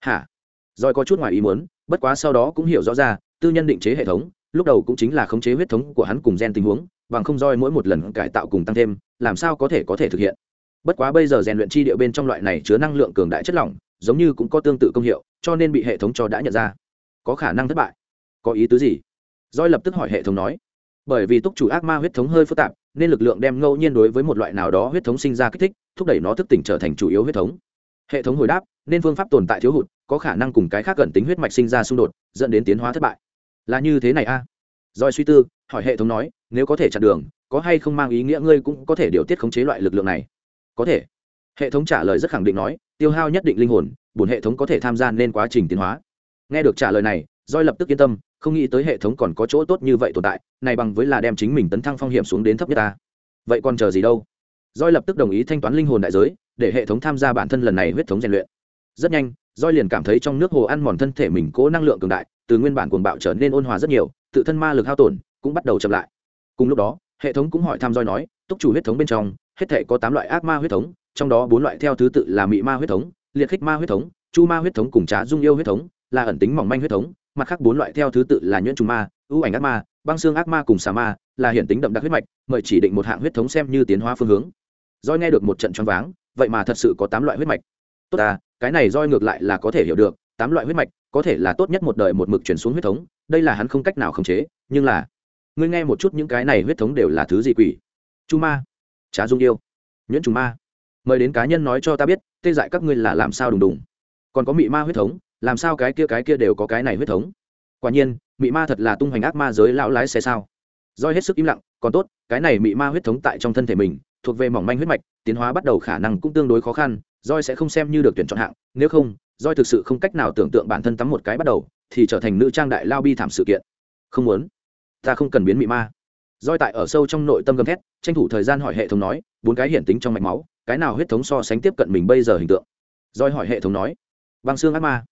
Hả? Roi có chút ngoài ý muốn, bất quá sau đó cũng hiểu rõ ra, tư nhân định chế hệ thống, lúc đầu cũng chính là khống chế huyết thống của hắn cùng gen tình huống, bằng không roi mỗi một lần cải tạo cùng tăng thêm, làm sao có thể có thể thực hiện? Bất quá bây giờ rèn luyện chi địa bên trong loại này chứa năng lượng cường đại chất lỏng, giống như cũng có tương tự công hiệu, cho nên bị hệ thống cho đã nhận ra. Có khả năng thất bại. Có ý tứ gì? Doi lập tức hỏi hệ thống nói. Bởi vì túc chủ ác ma huyết thống hơi phức tạp, nên lực lượng đem ngẫu nhiên đối với một loại nào đó huyết thống sinh ra kích thích, thúc đẩy nó thức tỉnh trở thành chủ yếu huyết thống. Hệ thống hồi đáp, nên phương pháp tồn tại thiếu hụt, có khả năng cùng cái khác gần tính huyết mạch sinh ra xung đột, dẫn đến tiến hóa thất bại. Là như thế này a. À? doi suy tư, hỏi hệ thống nói, nếu có thể chặn đường, có hay không mang ý nghĩa ngươi cũng có thể điều tiết khống chế loại lực lượng này? Có thể. Hệ thống trả lời rất khẳng định nói, tiêu hao nhất định linh hồn bùn hệ thống có thể tham gia nên quá trình tiến hóa. Nghe được trả lời này doi lập tức yên tâm, không nghĩ tới hệ thống còn có chỗ tốt như vậy tồn tại, này bằng với là đem chính mình tấn thăng phong hiểm xuống đến thấp nhất ta. Vậy còn chờ gì đâu? Doi lập tức đồng ý thanh toán linh hồn đại giới, để hệ thống tham gia bản thân lần này huyết thống rèn luyện. Rất nhanh doi liền cảm thấy trong nước hồ ăn mòn thân thể mình cố năng lượng cường đại, từ nguyên bản cuồng bạo trở nên ôn hòa rất nhiều, tự thân ma lực hao tổn, cũng bắt đầu chậm lại. Cùng lúc đó hệ thống cũng hỏi thăm doi nói, túc chủ huyết thống bên trong, hết thể có tám loại ác ma huyết thống, trong đó bốn loại theo thứ tự là mị ma huyết thống, liệt khích ma huyết thống, chu ma huyết thống cùng trá dung yêu huyết thống, là ẩn tính mỏng manh huyết thống, mặt khác bốn loại theo thứ tự là nhuyễn trùng ma, ưu ảnh ác ma, băng xương ác ma cùng xà ma, là hiện tính đậm đặc huyết mạch, mời chỉ định một hạng huyết thống xem như tiến hóa phương hướng. Doi nghe được một trận choáng váng, vậy mà thật sự có tám loại huyết mạch. Tốt à cái này roi ngược lại là có thể hiểu được, tám loại huyết mạch, có thể là tốt nhất một đời một mực chuyển xuống huyết thống, đây là hắn không cách nào khống chế, nhưng là ngươi nghe một chút những cái này huyết thống đều là thứ gì quỷ? Chu ma. Trá dung yêu. Nhuyễn trùng ma. Mời đến cá nhân nói cho ta biết, tê dại các ngươi là làm sao đùng đùng? Còn có mị ma huyết thống, làm sao cái kia cái kia đều có cái này huyết thống? Quả nhiên, mị ma thật là tung hoành ác ma giới lão lái xe sao? Doi hết sức im lặng, còn tốt, cái này mị ma huyết thống tại trong thân thể mình, thuộc về mỏng manh huyết mạch, tiến hóa bắt đầu khả năng cũng tương đối khó khăn Doi sẽ không xem như được tuyển chọn hạng, nếu không Doi thực sự không cách nào tưởng tượng bản thân tắm một cái bắt đầu, thì trở thành nữ trang đại lao bi thảm sự kiện. Không muốn ta không cần biến mị ma. Roi tại ở sâu trong nội tâm gầm thét, tranh thủ thời gian hỏi hệ thống nói, bốn cái hiển tính trong mạch máu, cái nào huyết thống so sánh tiếp cận mình bây giờ hình tượng? Roi hỏi hệ thống nói, băng xương ác ma.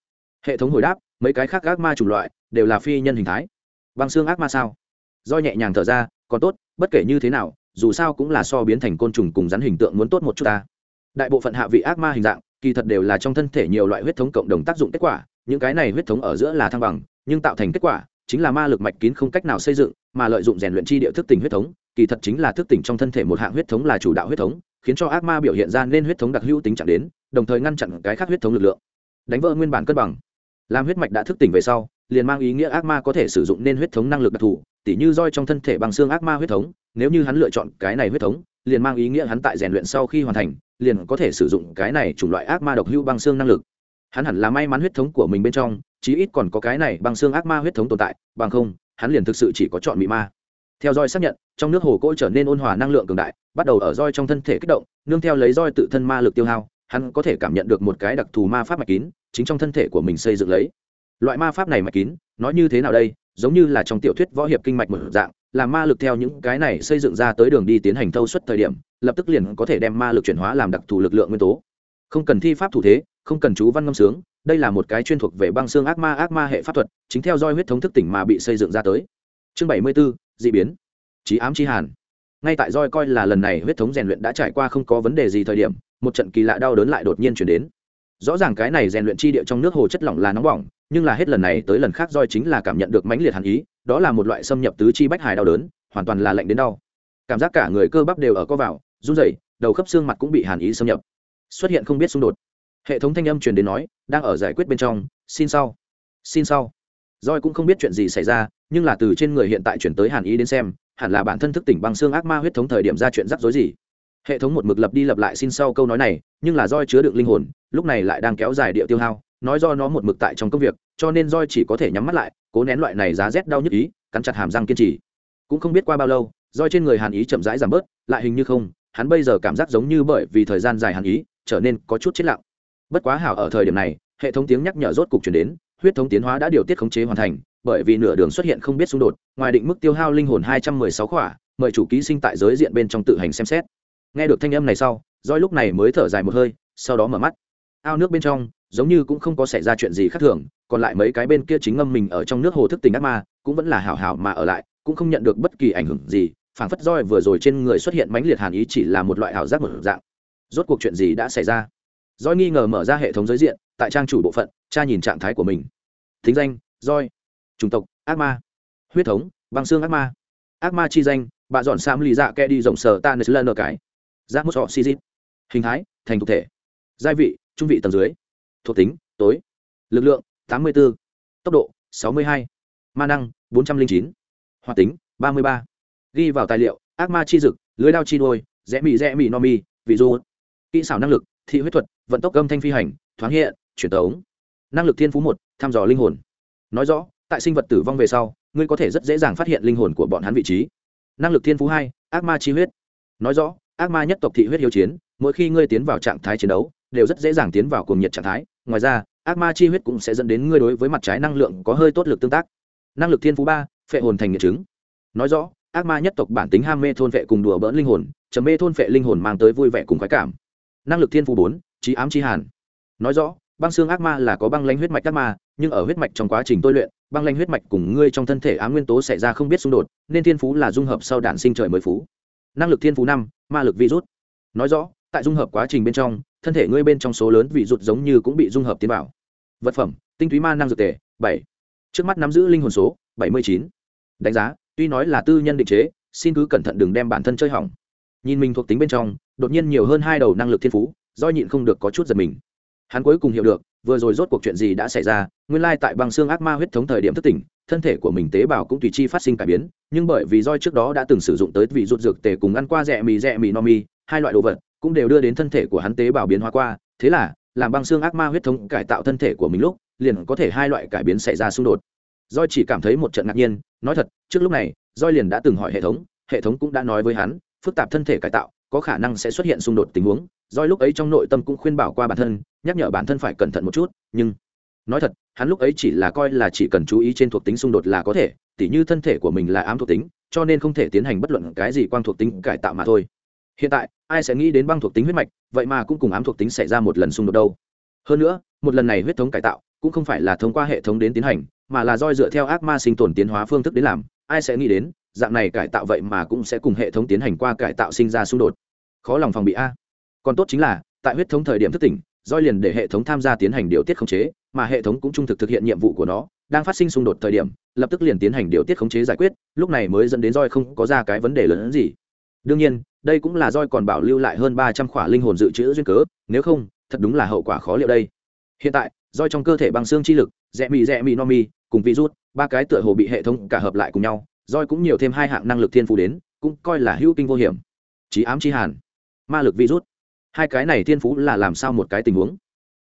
Hệ thống hồi đáp, mấy cái khác ác ma chủng loại đều là phi nhân hình thái. Băng xương ác ma sao? Roi nhẹ nhàng thở ra, còn tốt, bất kể như thế nào, dù sao cũng là so biến thành côn trùng cùng rắn hình tượng muốn tốt một chút ta. Đại bộ phận hạ vị ác ma hình dạng, kỳ thật đều là trong thân thể nhiều loại huyết thống cộng đồng tác dụng kết quả, những cái này huyết thống ở giữa là thăng bằng, nhưng tạo thành kết quả chính là ma lực mạch kín không cách nào xây dựng, mà lợi dụng rèn luyện chi địa thức tỉnh huyết thống, kỳ thật chính là thức tỉnh trong thân thể một hạng huyết thống là chủ đạo huyết thống, khiến cho ác ma biểu hiện ra nên huyết thống đặc hữu tính chặn đến, đồng thời ngăn chặn cái khác huyết thống lực lượng. Đánh vỡ nguyên bản cân bằng. Làm huyết mạch đã thức tỉnh về sau, liền mang ý nghĩa ác ma có thể sử dụng nên huyết thống năng lực đặc thù, tỉ như roi trong thân thể bằng xương ác ma huyết thống, nếu như hắn lựa chọn cái này huyết thống, liền mang ý nghĩa hắn tại rèn luyện sau khi hoàn thành, liền có thể sử dụng cái này chủng loại ác ma độc hữu băng xương năng lực hắn hẳn là may mắn huyết thống của mình bên trong, chí ít còn có cái này băng xương ác ma huyết thống tồn tại, bằng không, hắn liền thực sự chỉ có chọn mị ma. Theo roi xác nhận, trong nước hồ cỗ trở nên ôn hòa năng lượng cường đại, bắt đầu ở roi trong thân thể kích động, nương theo lấy roi tự thân ma lực tiêu hao, hắn có thể cảm nhận được một cái đặc thù ma pháp mạch kín, chính trong thân thể của mình xây dựng lấy. Loại ma pháp này mạch kín, nói như thế nào đây? Giống như là trong tiểu thuyết võ hiệp kinh mạch một dạng, là ma lực theo những cái này xây dựng ra tới đường đi tiến hành thâu suất thời điểm, lập tức liền có thể đem ma lực chuyển hóa làm đặc thù lực lượng nguyên tố. Không cần thi pháp thủ thế không cần chú văn ngâm sướng đây là một cái chuyên thuộc về băng xương ác ma ác ma hệ pháp thuật chính theo dõi huyết thống thức tỉnh mà bị xây dựng ra tới. Chương bảy mươi 74, dị biến. Trí ám trí hàn. Ngay tại roi coi là lần này huyết thống rèn luyện đã trải qua không có vấn đề gì thời điểm một trận kỳ lạ đau đớn lại đột nhiên chuyển đến. Rõ ràng cái này rèn luyện chi địa trong nước hồ chất lỏng là nóng bỏng nhưng là hết lần này tới lần khác roi chính là cảm nhận được mãnh liệt hàn ý đó là một loại xâm nhập tứ chi bách hài đau đớn hoàn toàn là lạnh đến đau. Cảm giác cả người cơ bắp đều ở co vào run rẩy đầu khớp xương mặt cũng bị hàn ý xâm nhập. Xuất hiện không biết xung đột hệ thống thanh âm truyền đến nói, đang ở giải quyết bên trong, xin sau xin sau. Roi cũng không biết chuyện gì xảy ra, nhưng là từ trên người hiện tại chuyển tới hàn ý đến xem, hẳn là bản thân thức tỉnh băng xương ác ma huyết thống thời điểm ra chuyện rắc rối gì. Hệ thống một mực lập đi lập lại xin sau câu nói này, nhưng là roi chứa đựng linh hồn, lúc này lại đang kéo dài địa tiêu hao, nói do nó một mực tại trong công việc, cho nên roi chỉ có thể nhắm mắt lại, cố nén loại này giá rét đau nhức ý, cắn chặt hàm răng kiên trì. Cũng không biết qua bao lâu roi trên người hàn ý chậm rãi giảm bớt, lại hình như không, hắn bây giờ cảm giác giống như bởi vì thời gian dài hàn ý, trở nên có chút chết lặng bất quá hảo ở thời điểm này, hệ thống tiếng nhắc nhở rốt cục chuyển đến, huyết thống tiến hóa đã điều tiết khống chế hoàn thành, bởi vì nửa đường xuất hiện không biết xung đột, ngoài định mức tiêu hao linh hồn hai trăm mười sáu khỏa, mời chủ ký sinh tại giới diện bên trong tự hành xem xét. Nghe được thanh âm này sau roi lúc này mới thở dài một hơi, sau đó mở mắt. Ao nước bên trong, giống như cũng không có xảy ra chuyện gì khác thường, còn lại mấy cái bên kia chính ngâm mình ở trong nước hồ thức tình ác ma, cũng vẫn là hảo hảo mà ở lại, cũng không nhận được bất kỳ ảnh hưởng gì, phảng phất roi vừa rồi trên người xuất hiện mãnh liệt hàn ý chỉ là một loại hảo giác một dạng. Rốt cuộc chuyện gì đã xảy ra? Roi nghi ngờ mở ra hệ thống giới diện, tại trang chủ bộ phận, tra nhìn trạng thái của mình. Thính danh roi chủng tộc, ác ma. Huyết thống, băng xương ác ma. Ác ma chi danh, bà dọn sam lì dạ kẹ đi rộng sở ta nơi ở cái. Giác mốt họ xizit hình thái, thành thực thể. Gia vị, trung vị tầng dưới. Thuộc tính, tối. Lực lượng, tám mươi 84. tốc độ, sáu mươi hai. Ma năng, bốn trăm linh chín. Hoạt tính, ba mươi ba. Ghi vào tài liệu, ác ma chi dực, lưới đao chi đôi rẽ mị rẽ mị no mi ví dụ kỹ xảo năng lực, thị huyết thuật vận tốc âm thanh phi hành, thoáng hiện, truyền tống. Năng lực thiên phú một, thăm dò linh hồn. Nói rõ, tại sinh vật tử vong về sau, ngươi có thể rất dễ dàng phát hiện linh hồn của bọn hắn vị trí. Năng lực thiên phú hai, ác ma chi huyết. Nói rõ, ác ma nhất tộc thị huyết hiếu chiến, mỗi khi ngươi tiến vào trạng thái chiến đấu, đều rất dễ dàng tiến vào cuồng nhiệt trạng thái. Ngoài ra, ác ma chi huyết cũng sẽ dẫn đến ngươi đối với mặt trái năng lượng có hơi tốt lực tương tác. Năng lực thiên phú ba, phệ hồn thành nghiệt chứng. Nói rõ, ác ma nhất tộc bản tính ham mê thôn vệ cùng đùa bỡn linh hồn chấm mê thôn vệ linh hồn mang tới vui vẻ cùng khoái cảm. Năng lực thiên phú bốn trí ám chi hàn. Nói rõ, băng xương ác ma là có băng lanh huyết mạch ác ma, nhưng ở huyết mạch trong quá trình tôi luyện, băng lanh huyết mạch cùng ngươi trong thân thể ám nguyên tố xảy ra không biết xung đột, nên thiên phú là dung hợp sau đản sinh trời mới phú. Năng lực thiên phú năm, ma lực virus. Nói rõ, tại dung hợp quá trình bên trong, thân thể ngươi bên trong số lớn vị rụt giống như cũng bị dung hợp tiến vào. Vật phẩm, tinh túy ma năng dược tề, bảy. Trước mắt nắm giữ linh hồn số, bảy mươi chín. Đánh giá, tuy nói là tư nhân định chế, xin cứ cẩn thận đừng đem bản thân chơi hỏng. Nhìn mình thuộc tính bên trong, đột nhiên nhiều hơn hai đầu năng lực thiên phú do nhịn không được có chút giật mình. Hắn cuối cùng hiểu được, vừa rồi rốt cuộc chuyện gì đã xảy ra, nguyên lai tại băng xương ác ma huyết thống thời điểm thất tỉnh, thân thể của mình tế bào cũng tùy chi phát sinh cải biến, nhưng bởi vì roi trước đó đã từng sử dụng tới vị rụt dược tề cùng ăn qua rẻ mì rẻ mì, no mi hai loại đồ vật cũng đều đưa đến thân thể của hắn tế bào biến hóa qua. Thế là, làm băng xương ác ma huyết thống cải tạo thân thể của mình lúc, liền có thể hai loại cải biến xảy ra xung đột. Roi chỉ cảm thấy một trận ngạc nhiên, nói thật, trước lúc này roi liền đã từng hỏi hệ thống hệ thống cũng đã nói với hắn, phức tạp thân thể cải tạo, có khả năng sẽ xuất hiện xung đột tình huống doi lúc ấy trong nội tâm cũng khuyên bảo qua bản thân, nhắc nhở bản thân phải cẩn thận một chút, nhưng nói thật, hắn lúc ấy chỉ là coi là chỉ cần chú ý trên thuộc tính xung đột là có thể, tỉ như thân thể của mình là ám thuộc tính, cho nên không thể tiến hành bất luận cái gì quang thuộc tính cải tạo mà thôi. Hiện tại, ai sẽ nghĩ đến băng thuộc tính huyết mạch, vậy mà cũng cùng ám thuộc tính xảy ra một lần xung đột đâu. Hơn nữa, một lần này huyết thống cải tạo cũng không phải là thông qua hệ thống đến tiến hành, mà là doi dựa theo ác ma sinh tồn tiến hóa phương thức đến làm. Ai sẽ nghĩ đến, dạng này cải tạo vậy mà cũng sẽ cùng hệ thống tiến hành qua cải tạo sinh ra xung đột. Khó lòng phòng bị a còn tốt chính là, tại huyết thống thời điểm thức tỉnh roi liền để hệ thống tham gia tiến hành điều tiết khống chế, mà hệ thống cũng trung thực thực hiện nhiệm vụ của nó, đang phát sinh xung đột thời điểm, lập tức liền tiến hành điều tiết khống chế giải quyết, lúc này mới dẫn đến roi không có ra cái vấn đề lớn hơn gì. Đương nhiên, đây cũng là roi còn bảo lưu lại hơn ba trăm khỏa linh hồn dự trữ duyên cớ, nếu không, thật đúng là hậu quả khó liệu đây. Hiện tại roi trong cơ thể bằng xương chi lực, rẽ mì rẽ mì no mi, cùng virus, ba cái tựa hồ bị hệ thống cả hợp lại cùng nhau roi cũng nhiều thêm hai hạng năng lực thiên phú đến, cũng coi là hữu kinh vô hiểm. Trí ám chi hàn. Ma lực virus hai cái này thiên phú là làm sao một cái tình huống?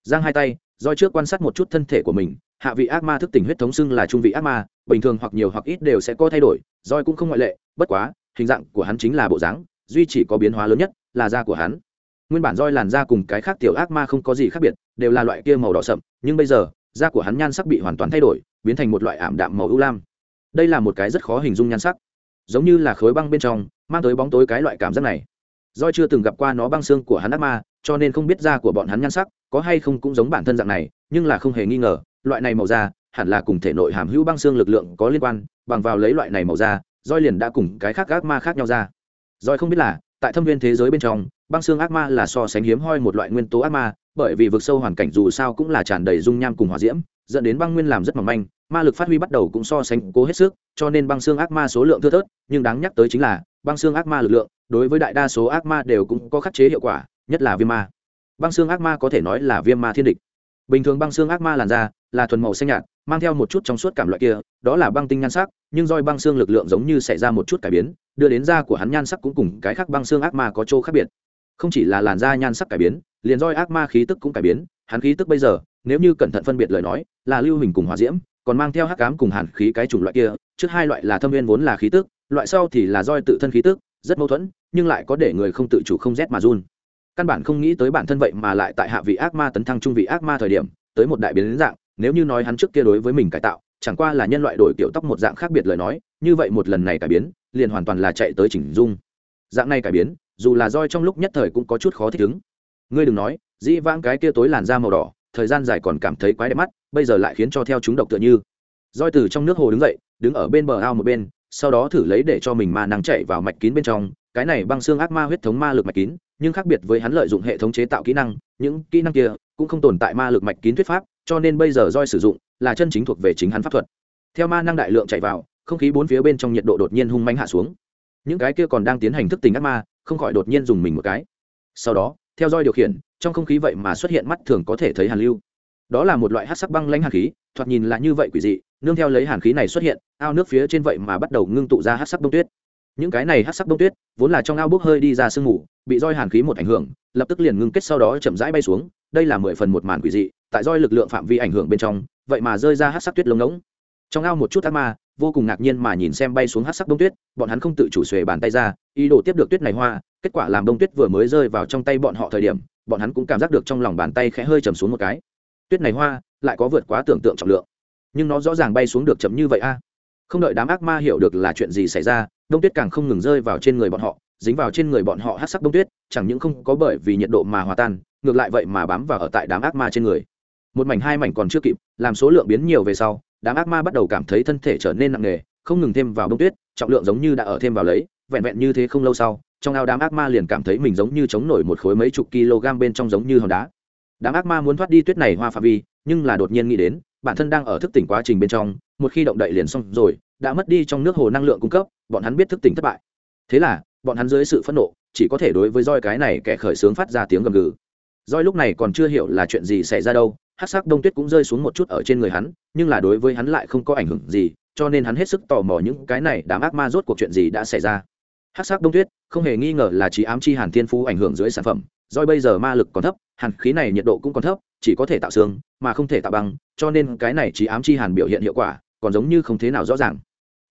Giang hai tay roi trước quan sát một chút thân thể của mình, hạ vị ác ma thức tỉnh huyết thống xưng là trung vị ác ma, bình thường hoặc nhiều hoặc ít đều sẽ có thay đổi, roi cũng không ngoại lệ, bất quá, hình dạng của hắn chính là bộ dáng, duy chỉ có biến hóa lớn nhất là da của hắn. Nguyên bản roi làn da cùng cái khác tiểu ác ma không có gì khác biệt, đều là loại kia màu đỏ sậm, nhưng bây giờ, da của hắn nhan sắc bị hoàn toàn thay đổi, biến thành một loại ảm đạm màu ưu lam. Đây là một cái rất khó hình dung nhan sắc. Giống như là khối băng bên trong, mang tới bóng tối cái loại cảm giác này doi chưa từng gặp qua nó băng xương của hắn ác ma, cho nên không biết da của bọn hắn nhan sắc có hay không cũng giống bản thân dạng này, nhưng là không hề nghi ngờ, loại này màu da hẳn là cùng thể nội hàm hữu băng xương lực lượng có liên quan, bằng vào lấy loại này màu da, roi liền đã cùng cái khác ác ma khác nhau ra. Roi không biết là, tại thâm viên thế giới bên trong, băng xương ác ma là so sánh hiếm hoi một loại nguyên tố ác ma, bởi vì vực sâu hoàn cảnh dù sao cũng là tràn đầy dung nham cùng hỏa diễm, dẫn đến băng nguyên làm rất mỏng manh, ma lực phát huy bắt đầu cũng so sánh cố hết sức, cho nên băng xương ác ma số lượng thưa thớt, nhưng đáng nhắc tới chính là, băng xương ác ma lực lượng đối với đại đa số ác ma đều cũng có khắc chế hiệu quả, nhất là viêm ma. Băng xương ác ma có thể nói là viêm ma thiên địch. Bình thường băng xương ác ma làn da là thuần màu xanh nhạt, mang theo một chút trong suốt cảm loại kia, đó là băng tinh nhan sắc, nhưng roi băng xương lực lượng giống như xảy ra một chút cải biến, đưa đến da của hắn nhan sắc cũng cùng cái khác băng xương ác ma có chỗ khác biệt. Không chỉ là làn da nhan sắc cải biến, liền roi ác ma khí tức cũng cải biến, hắn khí tức bây giờ, nếu như cẩn thận phân biệt lời nói, là lưu hình cùng hỏa diễm, còn mang theo hắc ám cùng hàn khí cái chủng loại kia, trước hai loại là thâm viên vốn là khí tức, loại sau thì là roi tự thân khí tức rất mâu thuẫn, nhưng lại có để người không tự chủ không rét mà run. Căn bản không nghĩ tới bản thân vậy mà lại tại hạ vị ác ma tấn thăng trung vị ác ma thời điểm, tới một đại biến dạng, nếu như nói hắn trước kia đối với mình cải tạo, chẳng qua là nhân loại đổi kiểu tóc một dạng khác biệt lời nói, như vậy một lần này cải biến, liền hoàn toàn là chạy tới chỉnh dung. Dạng này cải biến, dù là roi trong lúc nhất thời cũng có chút khó thích ứng. Ngươi đừng nói, dĩ vãng cái kia tối làn da màu đỏ, thời gian dài còn cảm thấy quái đẹp mắt, bây giờ lại khiến cho theo chúng độc tựa như. Roi từ trong nước hồ đứng dậy, đứng ở bên bờ ao một bên sau đó thử lấy để cho mình ma năng chạy vào mạch kín bên trong, cái này băng xương ác ma huyết thống ma lực mạch kín, nhưng khác biệt với hắn lợi dụng hệ thống chế tạo kỹ năng, những kỹ năng kia cũng không tồn tại ma lực mạch kín thuyết pháp, cho nên bây giờ roi sử dụng là chân chính thuộc về chính hắn pháp thuật. Theo ma năng đại lượng chạy vào, không khí bốn phía bên trong nhiệt độ đột nhiên hung manh hạ xuống. Những cái kia còn đang tiến hành thức tỉnh ác ma, không khỏi đột nhiên dùng mình một cái. Sau đó, theo roi điều khiển, trong không khí vậy mà xuất hiện mắt thường có thể thấy hàn lưu. Đó là một loại hát sắc băng lãnh hàn khí, thoạt nhìn là như vậy quỷ dị nương theo lấy hàn khí này xuất hiện, ao nước phía trên vậy mà bắt đầu ngưng tụ ra hát sắc bông tuyết. Những cái này hát sắc bông tuyết, vốn là trong ao bốc hơi đi ra sương mù, bị roi hàn khí một ảnh hưởng, lập tức liền ngưng kết sau đó chậm rãi bay xuống, đây là mười phần một màn quỷ dị, tại roi lực lượng phạm vi ảnh hưởng bên trong, vậy mà rơi ra hát sắc tuyết lông ngỗng. Trong ao một chút ác ma, vô cùng ngạc nhiên mà nhìn xem bay xuống hát sắc bông tuyết, bọn hắn không tự chủ xuề bàn tay ra, ý đồ tiếp được tuyết này hoa, kết quả làm bông tuyết vừa mới rơi vào trong tay bọn họ thời điểm, bọn hắn cũng cảm giác được trong lòng bàn tay khẽ hơi chầm xuống một cái. Tuyết này hoa, lại có vượt quá tưởng tượng trọng lượng nhưng nó rõ ràng bay xuống được chậm như vậy a. Không đợi đám ác ma hiểu được là chuyện gì xảy ra, đông tuyết càng không ngừng rơi vào trên người bọn họ, dính vào trên người bọn họ hát sắc đông tuyết, chẳng những không có bởi vì nhiệt độ mà hòa tan, ngược lại vậy mà bám vào ở tại đám ác ma trên người. Một mảnh hai mảnh còn chưa kịp, làm số lượng biến nhiều về sau, đám ác ma bắt đầu cảm thấy thân thể trở nên nặng nề, không ngừng thêm vào đông tuyết, trọng lượng giống như đã ở thêm vào lấy, vẹn vẹn như thế không lâu sau, trong ao đám ác ma liền cảm thấy mình giống như chống nổi một khối mấy chục kg bên trong giống như hòn đá. Đám ác ma muốn thoát đi tuyết này hoa phạm vi, nhưng là đột nhiên nghĩ đến bản thân đang ở thức tỉnh quá trình bên trong, một khi động đậy liền xong rồi, đã mất đi trong nước hồ năng lượng cung cấp, bọn hắn biết thức tỉnh thất bại. Thế là, bọn hắn dưới sự phẫn nộ, chỉ có thể đối với roi cái này kẻ khởi sướng phát ra tiếng gầm gừ. Roi lúc này còn chưa hiểu là chuyện gì xảy ra đâu hát sắc đông tuyết cũng rơi xuống một chút ở trên người hắn, nhưng là đối với hắn lại không có ảnh hưởng gì, cho nên hắn hết sức tò mò những cái này đám ác ma rốt cuộc chuyện gì đã xảy ra. Hát sắc đông tuyết, không hề nghi ngờ là trí ám chi hàn thiên phú ảnh hưởng dưới sản phẩm doi bây giờ ma lực còn thấp, hàn khí này nhiệt độ cũng còn thấp chỉ có thể tạo xương, mà không thể tạo băng, cho nên cái này trí ám chi hàn biểu hiện hiệu quả, còn giống như không thế nào rõ ràng.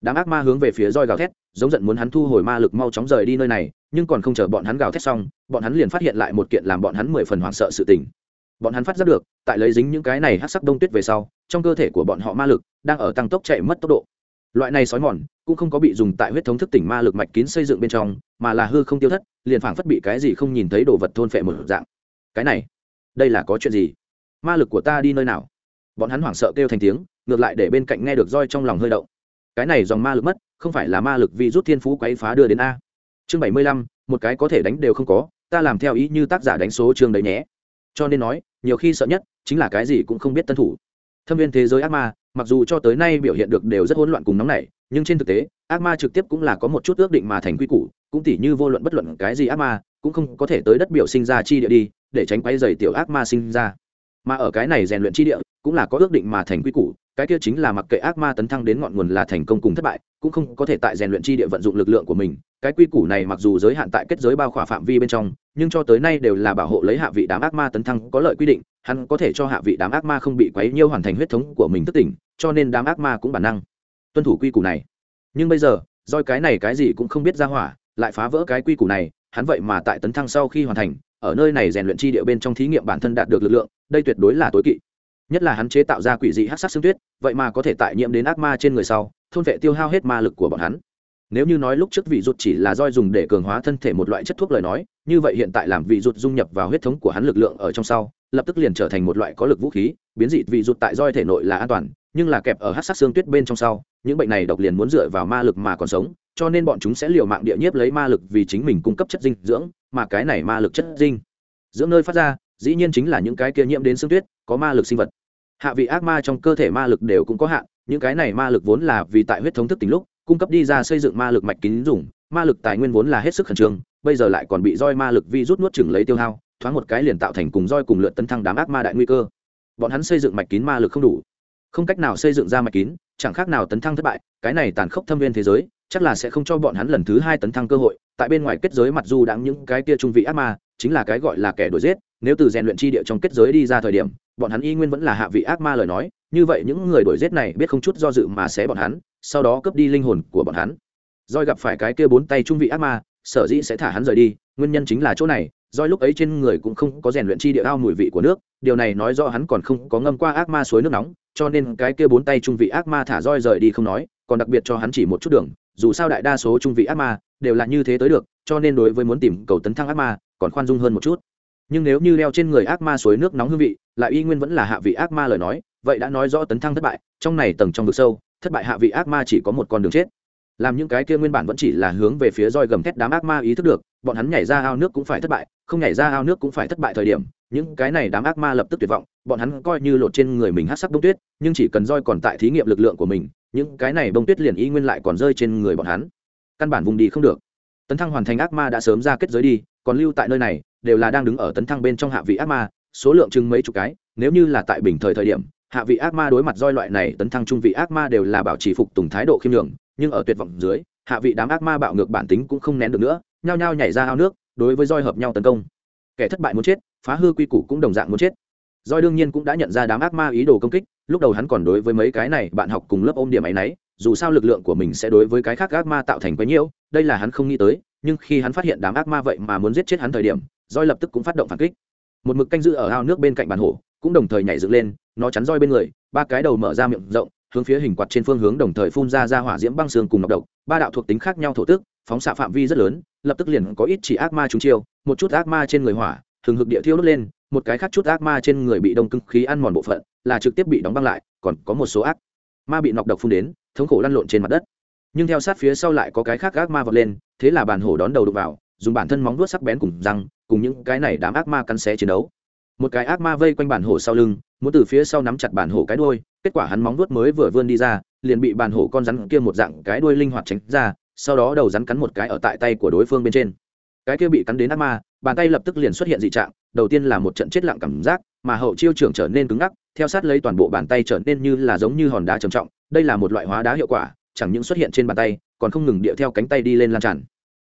Đám ác ma hướng về phía roi gào thét, giống giận muốn hắn thu hồi ma lực mau chóng rời đi nơi này, nhưng còn không chờ bọn hắn gào thét xong, bọn hắn liền phát hiện lại một kiện làm bọn hắn mười phần hoảng sợ sự tình. Bọn hắn phát giác được, tại lấy dính những cái này hát sắc đông tuyết về sau, trong cơ thể của bọn họ ma lực đang ở tăng tốc chạy mất tốc độ. Loại này sói mòn cũng không có bị dùng tại huyết thống thức tỉnh ma lực mạch kín xây dựng bên trong, mà là hư không tiêu thất, liền phảng phất bị cái gì không nhìn thấy đồ vật thôn phệ một dạng. Cái này, đây là có chuyện gì? Ma lực của ta đi nơi nào? Bọn hắn hoảng sợ kêu thành tiếng, ngược lại để bên cạnh nghe được roi trong lòng hơi động. Cái này dòng ma lực mất, không phải là ma lực vì rút thiên phú quấy phá đưa đến a. Chương bảy mươi lăm, một cái có thể đánh đều không có, ta làm theo ý như tác giả đánh số chương đấy nhé. Cho nên nói, nhiều khi sợ nhất, chính là cái gì cũng không biết tân thủ. Thâm viên thế giới ác ma, mặc dù cho tới nay biểu hiện được đều rất hỗn loạn cùng nóng nảy, nhưng trên thực tế, ác ma trực tiếp cũng là có một chút ước định mà thành quy củ, cũng tỉ như vô luận bất luận cái gì ác ma, cũng không có thể tới đất biểu sinh ra chi địa đi, để tránh quay dày tiểu ác ma sinh ra mà ở cái này rèn luyện chi địa, cũng là có ước định mà thành quy củ, cái kia chính là mặc kệ ác ma tấn thăng đến ngọn nguồn là thành công cùng thất bại, cũng không có thể tại rèn luyện chi địa vận dụng lực lượng của mình. Cái quy củ này mặc dù giới hạn tại kết giới bao khỏa phạm vi bên trong, nhưng cho tới nay đều là bảo hộ lấy hạ vị đám ác ma tấn thăng có lợi quy định, hắn có thể cho hạ vị đám ác ma không bị quấy nhiêu hoàn thành huyết thống của mình thất tỉnh, cho nên đám ác ma cũng bản năng tuân thủ quy củ này. Nhưng bây giờ doi cái này cái gì cũng không biết ra hỏa, lại phá vỡ cái quy củ này, hắn vậy mà tại tấn thăng sau khi hoàn thành ở nơi này rèn luyện chi địa bên trong thí nghiệm bản thân đạt được lực lượng, đây tuyệt đối là tối kỵ. Nhất là hắn chế tạo ra quỷ dị hát sắc xương tuyết, vậy mà có thể tại nhiễm đến ác ma trên người sau, thôn vệ tiêu hao hết ma lực của bọn hắn. Nếu như nói lúc trước vị rụt chỉ là roi dùng để cường hóa thân thể một loại chất thuốc lời nói, như vậy hiện tại làm vị rụt dung nhập vào huyết thống của hắn lực lượng ở trong sau, lập tức liền trở thành một loại có lực vũ khí, biến dị vị rụt tại roi thể nội là an toàn, nhưng là kẹp ở hát sắc xương tuyết bên trong sau, những bệnh này độc liền muốn dựa vào ma lực mà còn sống cho nên bọn chúng sẽ liều mạng địa nhiếp lấy ma lực vì chính mình cung cấp chất dinh dưỡng, mà cái này ma lực chất dinh dưỡng nơi phát ra, dĩ nhiên chính là những cái kia nhiễm đến xương tuyết, có ma lực sinh vật. Hạ vị ác ma trong cơ thể ma lực đều cũng có hạn, những cái này ma lực vốn là vì tại huyết thống thức tính lúc, cung cấp đi ra xây dựng ma lực mạch kín dùng, ma lực tài nguyên vốn là hết sức khẩn trương, bây giờ lại còn bị roi ma lực vi rút nuốt chừng lấy tiêu hao, thoáng một cái liền tạo thành cùng roi cùng lượn tấn thăng đám ác ma đại nguy cơ. Bọn hắn xây dựng mạch kín ma lực không đủ. Không cách nào xây dựng ra mạch kín, chẳng khác nào tấn thăng thất bại, cái này tàn khốc thâm viên thế giới chắc là sẽ không cho bọn hắn lần thứ hai tấn thăng cơ hội, tại bên ngoài kết giới mặt du đáng những cái kia trung vị ác ma, chính là cái gọi là kẻ đuổi giết, nếu từ rèn luyện chi địa trong kết giới đi ra thời điểm, bọn hắn y nguyên vẫn là hạ vị ác ma lời nói, như vậy những người đuổi giết này biết không chút do dự mà sẽ bọn hắn, sau đó cướp đi linh hồn của bọn hắn. Doi gặp phải cái kia bốn tay trung vị ác ma, sở dĩ sẽ thả hắn rời đi, nguyên nhân chính là chỗ này doi lúc ấy trên người cũng không có rèn luyện chi địa ao mùi vị của nước, điều này nói do hắn còn không có ngâm qua ác ma suối nước nóng, cho nên cái kia bốn tay trung vị ác ma thả roi rời đi không nói, còn đặc biệt cho hắn chỉ một chút đường dù sao đại đa số trung vị ác ma đều là như thế tới được, cho nên đối với muốn tìm cầu tấn thăng ác ma còn khoan dung hơn một chút. Nhưng nếu như leo trên người ác ma suối nước nóng hương vị, lại y nguyên vẫn là hạ vị ác ma lời nói, vậy đã nói rõ tấn thăng thất bại, trong này tầng trong vực sâu, thất bại hạ vị ác ma chỉ có một con đường chết. Làm những cái kia nguyên bản vẫn chỉ là hướng về phía roi gầm thét đám ác ma ý thức được, bọn hắn nhảy ra ao nước cũng phải thất bại, không nhảy ra ao nước cũng phải thất bại thời điểm, những cái này đám ác ma lập tức tuyệt vọng, bọn hắn coi như lột trên người mình hát sắc bông tuyết, nhưng chỉ cần roi còn tại thí nghiệm lực lượng của mình những cái này bông tuyết liền y nguyên lại còn rơi trên người bọn hắn. Căn bản vùng đi không được. Tấn thăng hoàn thành ác ma đã sớm ra kết giới đi, còn lưu tại nơi này, đều là đang đứng ở tấn thăng bên trong hạ vị ác ma, số lượng chừng mấy chục cái, nếu như là tại bình thời thời điểm, hạ vị ác ma đối mặt roi loại này, tấn thăng trung vị ác ma đều là bảo trì phục tùng thái độ khiêm nhường, nhưng ở tuyệt vọng dưới, hạ vị đám ác ma bạo ngược bản tính cũng không nén được nữa, nhao nhao nhảy ra ao nước, đối với roi hợp nhau tấn công. Kẻ thất bại muốn chết, phá hư quy củ cũng đồng dạng muốn chết. Roi đương nhiên cũng đã nhận ra đám ác ma ý đồ công kích lúc đầu hắn còn đối với mấy cái này bạn học cùng lớp ôm điểm ấy nấy, dù sao lực lượng của mình sẽ đối với cái khác ác ma tạo thành quấy nhiễu, đây là hắn không nghĩ tới, nhưng khi hắn phát hiện đám ác ma vậy mà muốn giết chết hắn thời điểm roi lập tức cũng phát động phản kích. Một mực canh giữ ở ao nước bên cạnh bàn hổ, cũng đồng thời nhảy dựng lên, nó chắn roi bên người, ba cái đầu mở ra miệng rộng, hướng phía hình quạt trên phương hướng đồng thời phun ra ra hỏa diễm băng xương cùng nọc độc, ba đạo thuộc tính khác nhau thổ tức, phóng xạ phạm vi rất lớn, lập tức liền có ít chỉ ác ma trúng chiêu, một chút ác ma trên người hỏa thường hực địa thiêu đốt lên một cái khác chút ác ma trên người bị đông cưng khí ăn mòn bộ phận, là trực tiếp bị đóng băng lại, còn có một số ác ma bị nọc độc phun đến, thống khổ lăn lộn trên mặt đất. Nhưng theo sát phía sau lại có cái khác ác ma vọt lên, thế là bàn hổ đón đầu đục vào, dùng bản thân móng vuốt sắc bén cùng răng, cùng những cái này đám ác ma cắn xé chiến đấu. Một cái ác ma vây quanh bản hổ sau lưng, muốn từ phía sau nắm chặt bản hổ cái đuôi, kết quả hắn móng vuốt mới vừa vươn đi ra, liền bị bản hổ con rắn kia một dạng cái đuôi linh hoạt tránh ra, sau đó đầu rắn cắn một cái ở tại tay của đối phương bên trên. Cái kia bị cắn đến ác ma bàn tay lập tức liền xuất hiện dị trạng, đầu tiên là một trận chết lặng cảm giác, mà hậu chiêu trưởng trở nên cứng ngắc, theo sát lấy toàn bộ bàn tay trở nên như là giống như hòn đá trầm trọng, đây là một loại hóa đá hiệu quả, chẳng những xuất hiện trên bàn tay, còn không ngừng điệu theo cánh tay đi lên lan tràn.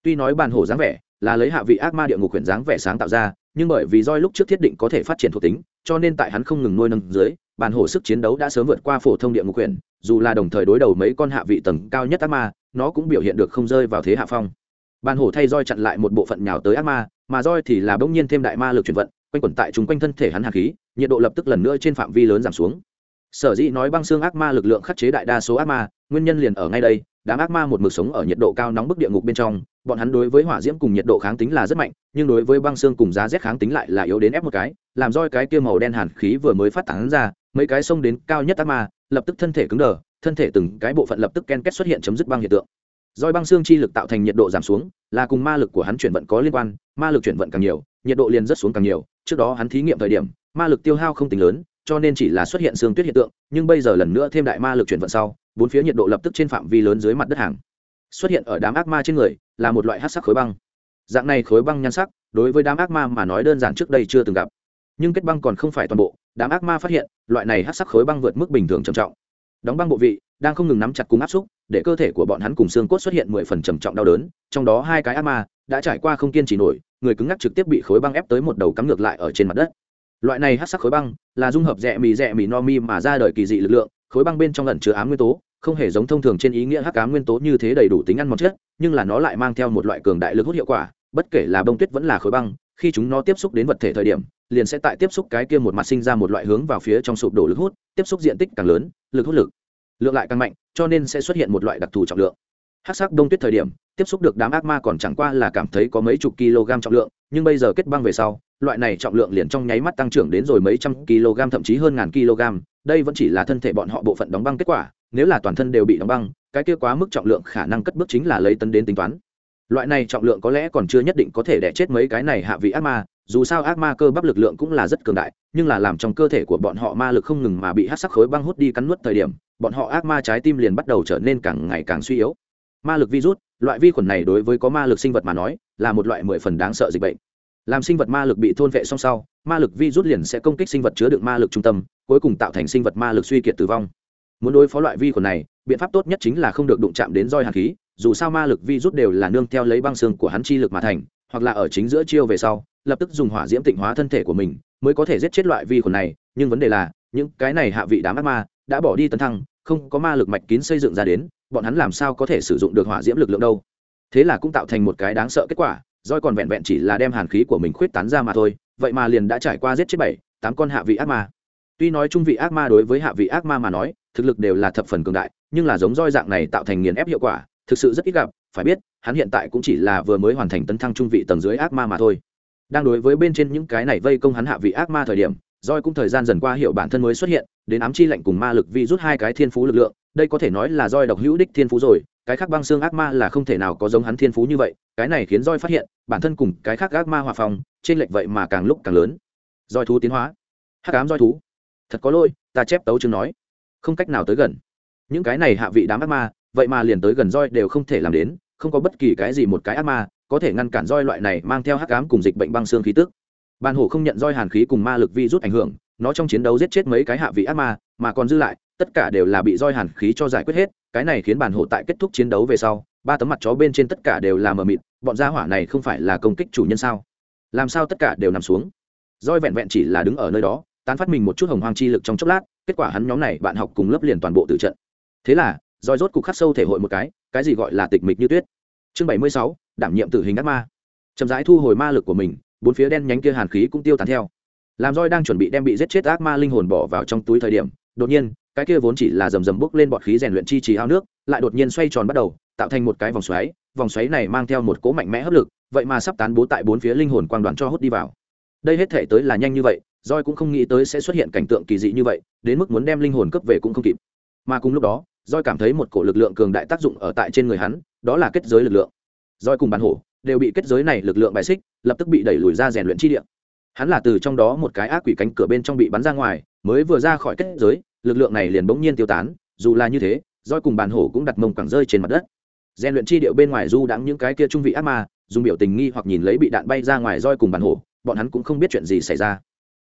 Tuy nói bàn hổ dáng vẻ là lấy hạ vị ác ma địa ngục huyền dáng vẻ sáng tạo ra, nhưng bởi vì roi lúc trước thiết định có thể phát triển thuộc tính, cho nên tại hắn không ngừng nuôi nâng dưới, bàn hổ sức chiến đấu đã sớm vượt qua phổ thông địa ngục huyền, dù là đồng thời đối đầu mấy con hạ vị tầng cao nhất ác ma, nó cũng biểu hiện được không rơi vào thế hạ phong bàn hổ thay roi chặn lại một bộ phận nhào tới ác ma, mà roi thì là bỗng nhiên thêm đại ma lực chuyển vận, quanh quẩn tại chúng quanh thân thể hắn hạt khí, nhiệt độ lập tức lần nữa trên phạm vi lớn giảm xuống. Sở dĩ nói băng xương ác ma lực lượng khắc chế đại đa số ác ma, nguyên nhân liền ở ngay đây, đám ác ma một mực sống ở nhiệt độ cao nóng bức địa ngục bên trong, bọn hắn đối với hỏa diễm cùng nhiệt độ kháng tính là rất mạnh, nhưng đối với băng xương cùng giá rét kháng tính lại là yếu đến ép một cái, làm roi cái kia màu đen hàn khí vừa mới phát tán ra, mấy cái sông đến cao nhất ác ma, lập tức thân thể cứng đờ, thân thể từng cái bộ phận lập tức ken kết xuất hiện chấm dứt băng hiện tượng roi băng xương chi lực tạo thành nhiệt độ giảm xuống, là cùng ma lực của hắn chuyển vận có liên quan, ma lực chuyển vận càng nhiều, nhiệt độ liền rất xuống càng nhiều. Trước đó hắn thí nghiệm thời điểm, ma lực tiêu hao không tính lớn, cho nên chỉ là xuất hiện xương tuyết hiện tượng, nhưng bây giờ lần nữa thêm đại ma lực chuyển vận sau, bốn phía nhiệt độ lập tức trên phạm vi lớn dưới mặt đất hàng xuất hiện ở đám ác ma trên người, là một loại hát sắc khối băng. Dạng này khối băng nhan sắc, đối với đám ác ma mà nói đơn giản trước đây chưa từng gặp. Nhưng kết băng còn không phải toàn bộ, đám ác ma phát hiện, loại này hát sắc khối băng vượt mức bình thường trầm trọng đóng băng bộ vị, đang không ngừng nắm chặt cùng áp xúc, để cơ thể của bọn hắn cùng xương cốt xuất hiện mười phần trầm trọng đau đớn, trong đó hai cái ác ma đã trải qua không kiên trì nổi, người cứng ngắc trực tiếp bị khối băng ép tới một đầu cắm ngược lại ở trên mặt đất. Loại này hát sắc khối băng là dung hợp rẽ mì rẽ mì no mi mà ra đời kỳ dị lực lượng, khối băng bên trong lần chứa ám nguyên tố, không hề giống thông thường trên ý nghĩa hắc ám nguyên tố như thế đầy đủ tính ăn mòn chất, nhưng là nó lại mang theo một loại cường đại lực hút hiệu quả, bất kể là bông tuyết vẫn là khối băng, khi chúng nó tiếp xúc đến vật thể thời điểm, liền sẽ tại tiếp xúc cái kia một mặt sinh ra một loại hướng vào phía trong sụp đổ lực hút tiếp xúc diện tích càng lớn, lực hút lực, lượng lại càng mạnh, cho nên sẽ xuất hiện một loại đặc thù trọng lượng. Hát sắc đông tuyết thời điểm, tiếp xúc được đám ác ma còn chẳng qua là cảm thấy có mấy chục kg trọng lượng, nhưng bây giờ kết băng về sau, loại này trọng lượng liền trong nháy mắt tăng trưởng đến rồi mấy trăm kg, thậm chí hơn ngàn kg. Đây vẫn chỉ là thân thể bọn họ bộ phận đóng băng kết quả, nếu là toàn thân đều bị đóng băng, cái kia quá mức trọng lượng khả năng cất bước chính là lấy tấn đến tính toán. Loại này trọng lượng có lẽ còn chưa nhất định có thể đẻ chết mấy cái này hạ vị ác ma dù sao ác ma cơ bắp lực lượng cũng là rất cường đại, nhưng là làm trong cơ thể của bọn họ ma lực không ngừng mà bị hát sắc khối băng hút đi cắn nuốt thời điểm, bọn họ ác ma trái tim liền bắt đầu trở nên càng ngày càng suy yếu. Ma lực virus, loại vi khuẩn này đối với có ma lực sinh vật mà nói, là một loại mười phần đáng sợ dịch bệnh. Làm sinh vật ma lực bị thôn vệ song sau, ma lực virus liền sẽ công kích sinh vật chứa đựng ma lực trung tâm, cuối cùng tạo thành sinh vật ma lực suy kiệt tử vong. Muốn đối phó loại vi khuẩn này, biện pháp tốt nhất chính là không được đụng chạm đến roi hạt khí, dù sao ma lực virus đều là nương theo lấy băng xương của hắn chi lực mà thành, hoặc là ở chính giữa chiêu về sau lập tức dùng hỏa diễm tịnh hóa thân thể của mình, mới có thể giết chết loại vi khuẩn này, nhưng vấn đề là, những cái này hạ vị đám ác ma đã bỏ đi tấn thăng, không có ma lực mạch kín xây dựng ra đến, bọn hắn làm sao có thể sử dụng được hỏa diễm lực lượng đâu? Thế là cũng tạo thành một cái đáng sợ kết quả, roi còn vẹn vẹn chỉ là đem hàn khí của mình khuyết tán ra mà thôi, vậy mà liền đã trải qua giết chết bảy, tám con hạ vị ác ma. Tuy nói trung vị ác ma đối với hạ vị ác ma mà nói, thực lực đều là thập phần cường đại, nhưng là giống roi dạng này tạo thành nghiền ép hiệu quả, thực sự rất ít gặp, phải biết, hắn hiện tại cũng chỉ là vừa mới hoàn thành tấn thăng trung vị tầng dưới ác ma mà thôi đang đối với bên trên những cái này vây công hắn hạ vị ác ma thời điểm, roi cũng thời gian dần qua hiểu bản thân mới xuất hiện, đến ám chi lệnh cùng ma lực vi rút hai cái thiên phú lực lượng, đây có thể nói là roi độc hữu đích thiên phú rồi, cái khác băng xương ác ma là không thể nào có giống hắn thiên phú như vậy, cái này khiến roi phát hiện, bản thân cùng cái khác ác ma hòa phòng trên lệnh vậy mà càng lúc càng lớn. Roi thú tiến hóa. Hắc ám roi thú. Thật có lỗi, ta chép tấu chương nói. Không cách nào tới gần. Những cái này hạ vị đám ác ma, vậy mà liền tới gần roi đều không thể làm đến, không có bất kỳ cái gì một cái ác ma có thể ngăn cản roi loại này mang theo hắc ám cùng dịch bệnh băng xương khí tức. Ban hổ không nhận roi hàn khí cùng ma lực vi rút ảnh hưởng, nó trong chiến đấu giết chết mấy cái hạ vị ác ma, mà còn dư lại, tất cả đều là bị roi hàn khí cho giải quyết hết, cái này khiến bản hổ tại kết thúc chiến đấu về sau, ba tấm mặt chó bên trên tất cả đều là mờ mịt, bọn gia hỏa này không phải là công kích chủ nhân sao? Làm sao tất cả đều nằm xuống? Roi vẹn vẹn chỉ là đứng ở nơi đó, tán phát mình một chút hồng hoang chi lực trong chốc lát, kết quả hắn nhóm này bạn học cùng lớp liền toàn bộ tự trận. Thế là, roi rốt cục khắc sâu thể hội một cái cái gì gọi là tịch mịch như tuyết. Chương bảy mươi sáu đảm nhiệm tử hình ác ma. Chậm rãi thu hồi ma lực của mình, bốn phía đen nhánh kia hàn khí cũng tiêu tán theo. Làm roi đang chuẩn bị đem bị giết chết ác ma linh hồn bỏ vào trong túi thời điểm, đột nhiên, cái kia vốn chỉ là rầm rầm bốc lên bọt khí rèn luyện chi trì ao nước, lại đột nhiên xoay tròn bắt đầu, tạo thành một cái vòng xoáy vòng xoáy này mang theo một cỗ mạnh mẽ hấp lực, vậy mà sắp tán bố tại bốn phía linh hồn quang đoàn cho hút đi vào. Đây hết thể tới là nhanh như vậy roi cũng không nghĩ tới sẽ xuất hiện cảnh tượng kỳ dị như vậy, đến mức muốn đem linh hồn cấp về cũng không kịp. Mà cùng lúc đó roi cảm thấy một cổ lực lượng cường đại tác dụng ở tại trên người hắn, đó là kết giới lực lượng roi cùng bàn hổ đều bị kết giới này lực lượng bài xích, lập tức bị đẩy lùi ra rèn luyện chi địa. Hắn là từ trong đó một cái ác quỷ cánh cửa bên trong bị bắn ra ngoài, mới vừa ra khỏi kết giới, lực lượng này liền bỗng nhiên tiêu tán, dù là như thế, roi cùng bàn hổ cũng đặt mông cẳng rơi trên mặt đất. Rèn luyện chi điệu bên ngoài du đãng những cái kia trung vị ác ma, dùng biểu tình nghi hoặc nhìn lấy bị đạn bay ra ngoài roi cùng bàn hổ, bọn hắn cũng không biết chuyện gì xảy ra.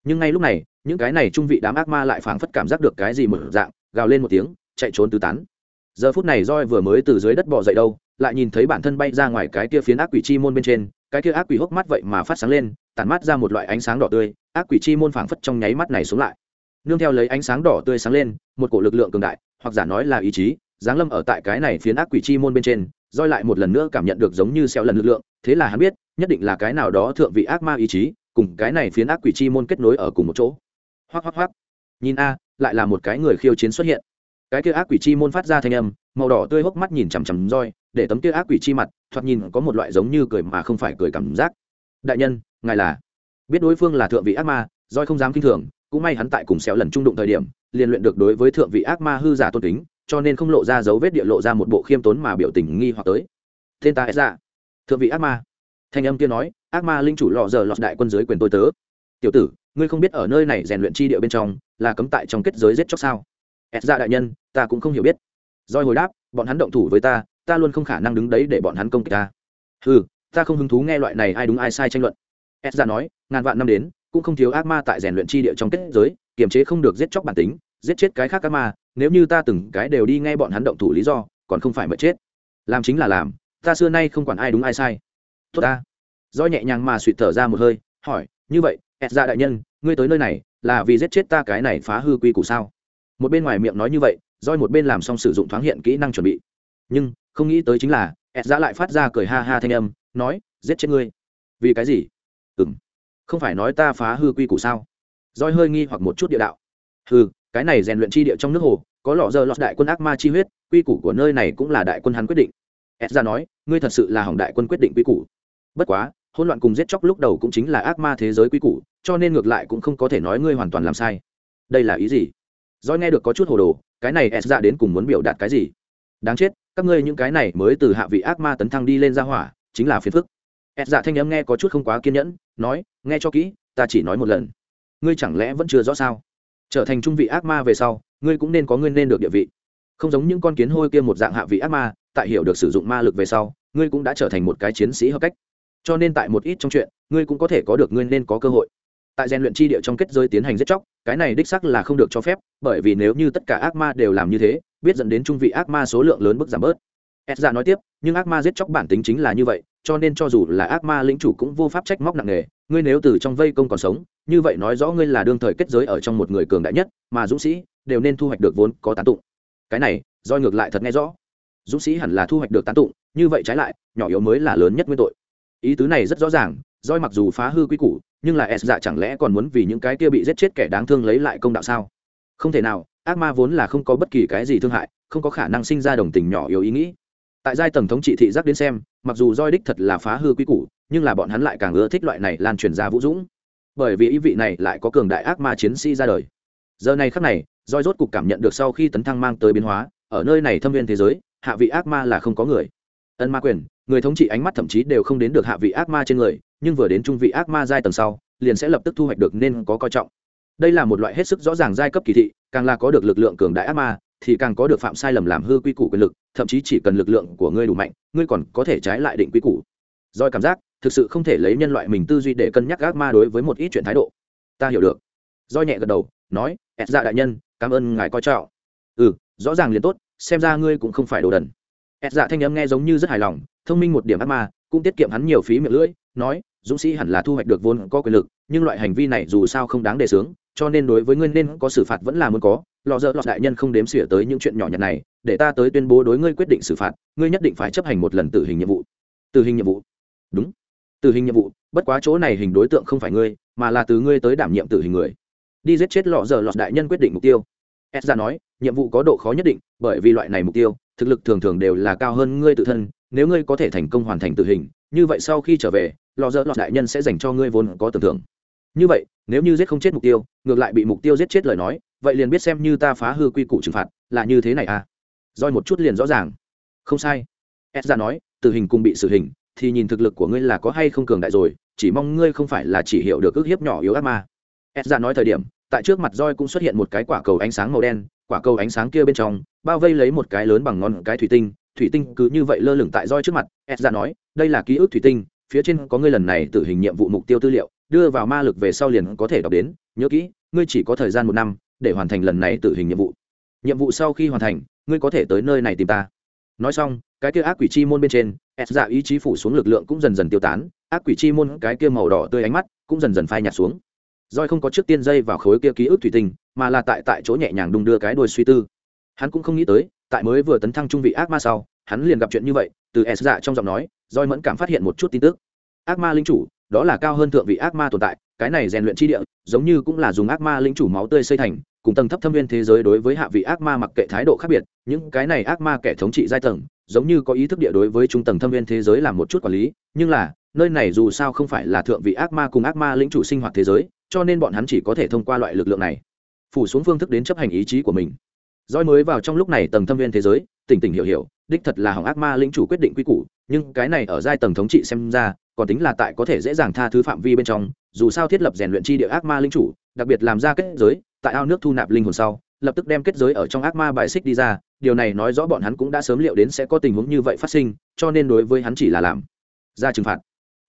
Nhưng ngay lúc này, những cái này trung vị đám ác ma lại phảng phất cảm giác được cái gì một dạng, gào lên một tiếng, chạy trốn tứ tán. Giờ phút này roi vừa mới từ dưới đất bò dậy đâu lại nhìn thấy bản thân bay ra ngoài cái kia phiến ác quỷ chi môn bên trên, cái kia ác quỷ hốc mắt vậy mà phát sáng lên, tản mắt ra một loại ánh sáng đỏ tươi, ác quỷ chi môn phảng phất trong nháy mắt này xuống lại. Nương theo lấy ánh sáng đỏ tươi sáng lên, một cổ lực lượng cường đại, hoặc giả nói là ý chí, giáng lâm ở tại cái này phiến ác quỷ chi môn bên trên, roi lại một lần nữa cảm nhận được giống như xeo lần lực lượng, thế là hắn biết, nhất định là cái nào đó thượng vị ác ma ý chí, cùng cái này phiến ác quỷ chi môn kết nối ở cùng một chỗ. Hoắc hoắc hoắc. Nhìn a, lại là một cái người khiêu chiến xuất hiện. Cái kia ác quỷ chi môn phát ra thanh âm, màu đỏ tươi hốc mắt nhìn chằm chằm roi để tấm kia ác quỷ chi mặt, thoạt nhìn có một loại giống như cười mà không phải cười cảm giác. Đại nhân, ngài là? Biết đối phương là thượng vị ác ma doi không dám kinh thường, cũng may hắn tại cùng xéo lần trung đụng thời điểm, liền luyện được đối với thượng vị ác ma hư giả tôn kính, cho nên không lộ ra dấu vết địa lộ ra một bộ khiêm tốn mà biểu tình nghi hoặc tới. Tên ta ra thượng vị ác ma. Thanh âm kia nói, ác ma linh chủ lọ giờ lọt đại quân dưới quyền tôi tớ. Tiểu tử, ngươi không biết ở nơi này rèn luyện chi địa bên trong, là cấm tại trong kết giới giết chóc sao? Ed ra đại nhân, ta cũng không hiểu biết. Doi hồi đáp, bọn hắn động thủ với ta ta luôn không khả năng đứng đấy để bọn hắn công kích ta. Ừ ta không hứng thú nghe loại này ai đúng ai sai tranh luận. Ed ra nói, ngàn vạn năm đến, cũng không thiếu ác ma tại rèn luyện chi địa trong kết giới, kiềm chế không được giết chóc bản tính, giết chết cái khác ác ma, nếu như ta từng cái đều đi nghe bọn hắn động thủ lý do, còn không phải mất chết. Làm chính là làm, ta xưa nay không quản ai đúng ai sai. Tốt ta. Do nhẹ nhàng mà suy thở ra một hơi, hỏi, như vậy ẹt ra đại nhân, ngươi tới nơi này, là vì giết chết ta cái này phá hư quy củ sao? Một bên ngoài miệng nói như vậy roi một bên làm xong sử dụng thoáng hiện kỹ năng chuẩn bị. Nhưng không nghĩ tới chính là ẹt ra lại phát ra cười ha ha thanh âm, nói, giết chết ngươi. Vì cái gì? Ừ m không phải nói ta phá hư quy củ sao? Roi hơi nghi hoặc một chút địa đạo. Hư cái này rèn luyện chi địa trong nước hồ, có lọ dơ lọt đại quân ác ma chi huyết, quy củ của nơi này cũng là đại quân hắn quyết định. Ed ra nói, ngươi thật sự là hỏng đại quân quyết định quy củ. Bất quá, hỗn loạn cùng giết chóc lúc đầu cũng chính là ác ma thế giới quy củ, cho nên ngược lại cũng không có thể nói ngươi hoàn toàn làm sai. Đây là ý gì? Do nghe được có chút hồ đồ, cái này ed ra đến cùng muốn biểu đạt cái gì? Đáng chết các ngươi những cái này mới từ hạ vị ác ma tấn thăng đi lên ra hỏa, chính là phiền phức. Ed dạ thanh âm nghe có chút không quá kiên nhẫn, nói, nghe cho kỹ, ta chỉ nói một lần. Ngươi chẳng lẽ vẫn chưa rõ sao? Trở thành trung vị ác ma về sau, ngươi cũng nên có ngươi nên được địa vị. Không giống những con kiến hôi kia một dạng hạ vị ác ma, tại hiểu được sử dụng ma lực về sau, ngươi cũng đã trở thành một cái chiến sĩ hợp cách. Cho nên tại một ít trong chuyện, ngươi cũng có thể có được ngươi nên có cơ hội. Tại rèn luyện chi địa trong kết giới tiến hành giết chóc, cái này đích sắc là không được cho phép, bởi vì nếu như tất cả ác ma đều làm như thế biết dẫn đến trung vị ác ma số lượng lớn bức giảm bớt. Ed ra nói tiếp, nhưng ác ma giết chóc bản tính chính là như vậy, cho nên cho dù là ác ma lĩnh chủ cũng vô pháp trách móc nặng nề. Ngươi nếu từ trong vây công còn sống, như vậy nói rõ ngươi là đương thời kết giới ở trong một người cường đại nhất, mà dũng sĩ đều nên thu hoạch được vốn có tán tụng. Cái này do ngược lại thật nghe rõ. Dũng sĩ hẳn là thu hoạch được tán tụng, như vậy trái lại, nhỏ yếu mới là lớn nhất nguyên tội. Ý tứ này rất rõ ràng doi mặc dù phá hư quy củ, nhưng là s dạ chẳng lẽ còn muốn vì những cái kia bị giết chết kẻ đáng thương lấy lại công đạo sao? Không thể nào ác ma vốn là không có bất kỳ cái gì thương hại, không có khả năng sinh ra đồng tình nhỏ yếu ý nghĩ. Tại giai tầng thống trị thị giác đến xem, mặc dù roi đích thật là phá hư quy củ, nhưng là bọn hắn lại càng ưa thích loại này lan truyền ra vũ dũng. Bởi vì ý vị này lại có cường đại ác ma chiến sĩ ra đời. Giờ này khắc này, roi rốt cục cảm nhận được sau khi tấn thăng mang tới biến hóa, ở nơi này thâm viên thế giới, hạ vị ác ma là không có người. Ân ma quyền, người thống trị ánh mắt thậm chí đều không đến được hạ vị ác ma trên người, nhưng vừa đến trung vị ác ma giai tầng sau, liền sẽ lập tức thu hoạch được nên có coi trọng. Đây là một loại hết sức rõ ràng giai cấp kỳ thị càng là có được lực lượng cường đại ác ma, thì càng có được phạm sai lầm làm hư quy củ quyền lực, thậm chí chỉ cần lực lượng của ngươi đủ mạnh, ngươi còn có thể trái lại định quy củ. Doi cảm giác, thực sự không thể lấy nhân loại mình tư duy để cân nhắc ác ma đối với một ít chuyện thái độ. Ta hiểu được. Doi nhẹ gật đầu, nói, ẹt dạ đại nhân, cảm ơn ngài coi trọng. Ừ rõ ràng liền tốt, xem ra ngươi cũng không phải đồ đần. Ẹt dạ thanh âm nghe giống như rất hài lòng, thông minh một điểm ác ma, cũng tiết kiệm hắn nhiều phí miệng lưỡi, nói, dũng sĩ hẳn là thu hoạch được vốn có quyền lực, nhưng loại hành vi này dù sao không đáng đề sướng cho nên đối với ngươi nên có xử phạt vẫn là muốn có lò dơ lọt đại nhân không đếm xỉa tới những chuyện nhỏ nhặt này, để ta tới tuyên bố đối ngươi quyết định xử phạt, ngươi nhất định phải chấp hành một lần tử hình nhiệm vụ. Tử hình nhiệm vụ? Đúng. Tử hình nhiệm vụ, bất quá chỗ này hình đối tượng không phải ngươi, mà là từ ngươi tới đảm nhiệm tử hình người. Đi giết chết lọ dơ lọt đại nhân quyết định mục tiêu. S ra nói, nhiệm vụ có độ khó nhất định, bởi vì loại này mục tiêu, thực lực thường thường đều là cao hơn ngươi tự thân, nếu ngươi có thể thành công hoàn thành tử hình, như vậy sau khi trở về lò dơ lọt đại nhân sẽ dành cho ngươi vốn có tưởng thưởng như vậy, nếu như giết không chết mục tiêu, ngược lại bị mục tiêu giết chết lời nói, vậy liền biết xem như ta phá hư quy củ trừng phạt là như thế này à? Roi một chút liền rõ ràng. Không sai. S ra nói, tử hình cùng bị xử hình, thì nhìn thực lực của ngươi là có hay không cường đại rồi, chỉ mong ngươi không phải là chỉ hiểu được ước hiếp nhỏ yếu ác ma. S ra nói thời điểm, tại trước mặt roi cũng xuất hiện một cái quả cầu ánh sáng màu đen, quả cầu ánh sáng kia bên trong, bao vây lấy một cái lớn bằng ngón cái thủy tinh thủy tinh cứ như vậy lơ lửng tại roi trước mặt. S ra nói, đây là ký ức thủy tinh, phía trên có ngươi lần này tử hình nhiệm vụ mục tiêu tư liệu đưa vào ma lực về sau liền có thể đọc đến, nhớ kỹ, ngươi chỉ có thời gian một năm để hoàn thành lần này tử hình nhiệm vụ. Nhiệm vụ sau khi hoàn thành, ngươi có thể tới nơi này tìm ta. Nói xong, cái kia ác quỷ chi môn bên trên s dạ ý chí phủ xuống lực lượng cũng dần dần tiêu tán, ác quỷ chi môn cái kia màu đỏ tươi ánh mắt cũng dần dần phai nhạt xuống. Roi không có trước tiên dây vào khối kia ký ức thủy tinh, mà là tại tại chỗ nhẹ nhàng đung đưa cái đuôi suy tư. Hắn cũng không nghĩ tới, tại mới vừa tấn thăng trung vị ác ma sau, hắn liền gặp chuyện như vậy, từ s dạ trong giọng nói roi mẫn cảm phát hiện một chút tin tức. Ác ma linh chủ đó là cao hơn thượng vị ác ma tồn tại, cái này rèn luyện chi địa, giống như cũng là dùng ác ma lĩnh chủ máu tươi xây thành, cùng tầng thấp thâm viên thế giới đối với hạ vị ác ma mặc kệ thái độ khác biệt, những cái này ác ma kẻ thống trị giai tầng, giống như có ý thức địa đối với trung tầng thâm viên thế giới làm một chút quản lý, nhưng là, nơi này dù sao không phải là thượng vị ác ma cùng ác ma lĩnh chủ sinh hoạt thế giới, cho nên bọn hắn chỉ có thể thông qua loại lực lượng này, phủ xuống phương thức đến chấp hành ý chí của mình. Roi mới vào trong lúc này tầng thâm viên thế giới, tỉnh tỉnh hiểu hiểu, đích thật là hỏng ác ma lĩnh chủ quyết định quy củ, nhưng cái này ở giai tầng thống trị xem ra còn tính là tại có thể dễ dàng tha thứ phạm vi bên trong, dù sao thiết lập rèn luyện chi địa ác ma linh chủ, đặc biệt làm ra kết giới, tại ao nước thu nạp linh hồn sau, lập tức đem kết giới ở trong ác ma bài xích đi ra, điều này nói rõ bọn hắn cũng đã sớm liệu đến sẽ có tình huống như vậy phát sinh, cho nên đối với hắn chỉ là làm ra trừng phạt.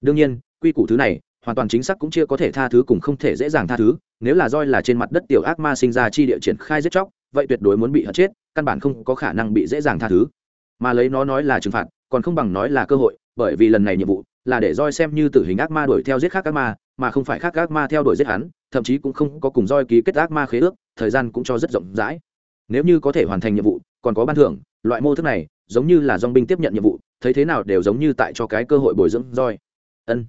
Đương nhiên, quy củ thứ này, hoàn toàn chính xác cũng chưa có thể tha thứ cùng không thể dễ dàng tha thứ, nếu là roi là trên mặt đất tiểu ác ma sinh ra chi địa triển khai giết chóc, vậy tuyệt đối muốn bị hận chết, căn bản không có khả năng bị dễ dàng tha thứ. Mà lấy nó nói là trừng phạt, còn không bằng nói là cơ hội, bởi vì lần này nhiệm vụ là để roi xem như tử hình ác ma đuổi theo giết khác ác ma, mà không phải khác ác ma theo đuổi giết hắn, thậm chí cũng không có cùng roi ký kết ác ma khế ước, thời gian cũng cho rất rộng rãi. Nếu như có thể hoàn thành nhiệm vụ, còn có ban thưởng, loại mô thức này, giống như là dong binh tiếp nhận nhiệm vụ, thấy thế nào đều giống như tại cho cái cơ hội bồi dưỡng roi ân.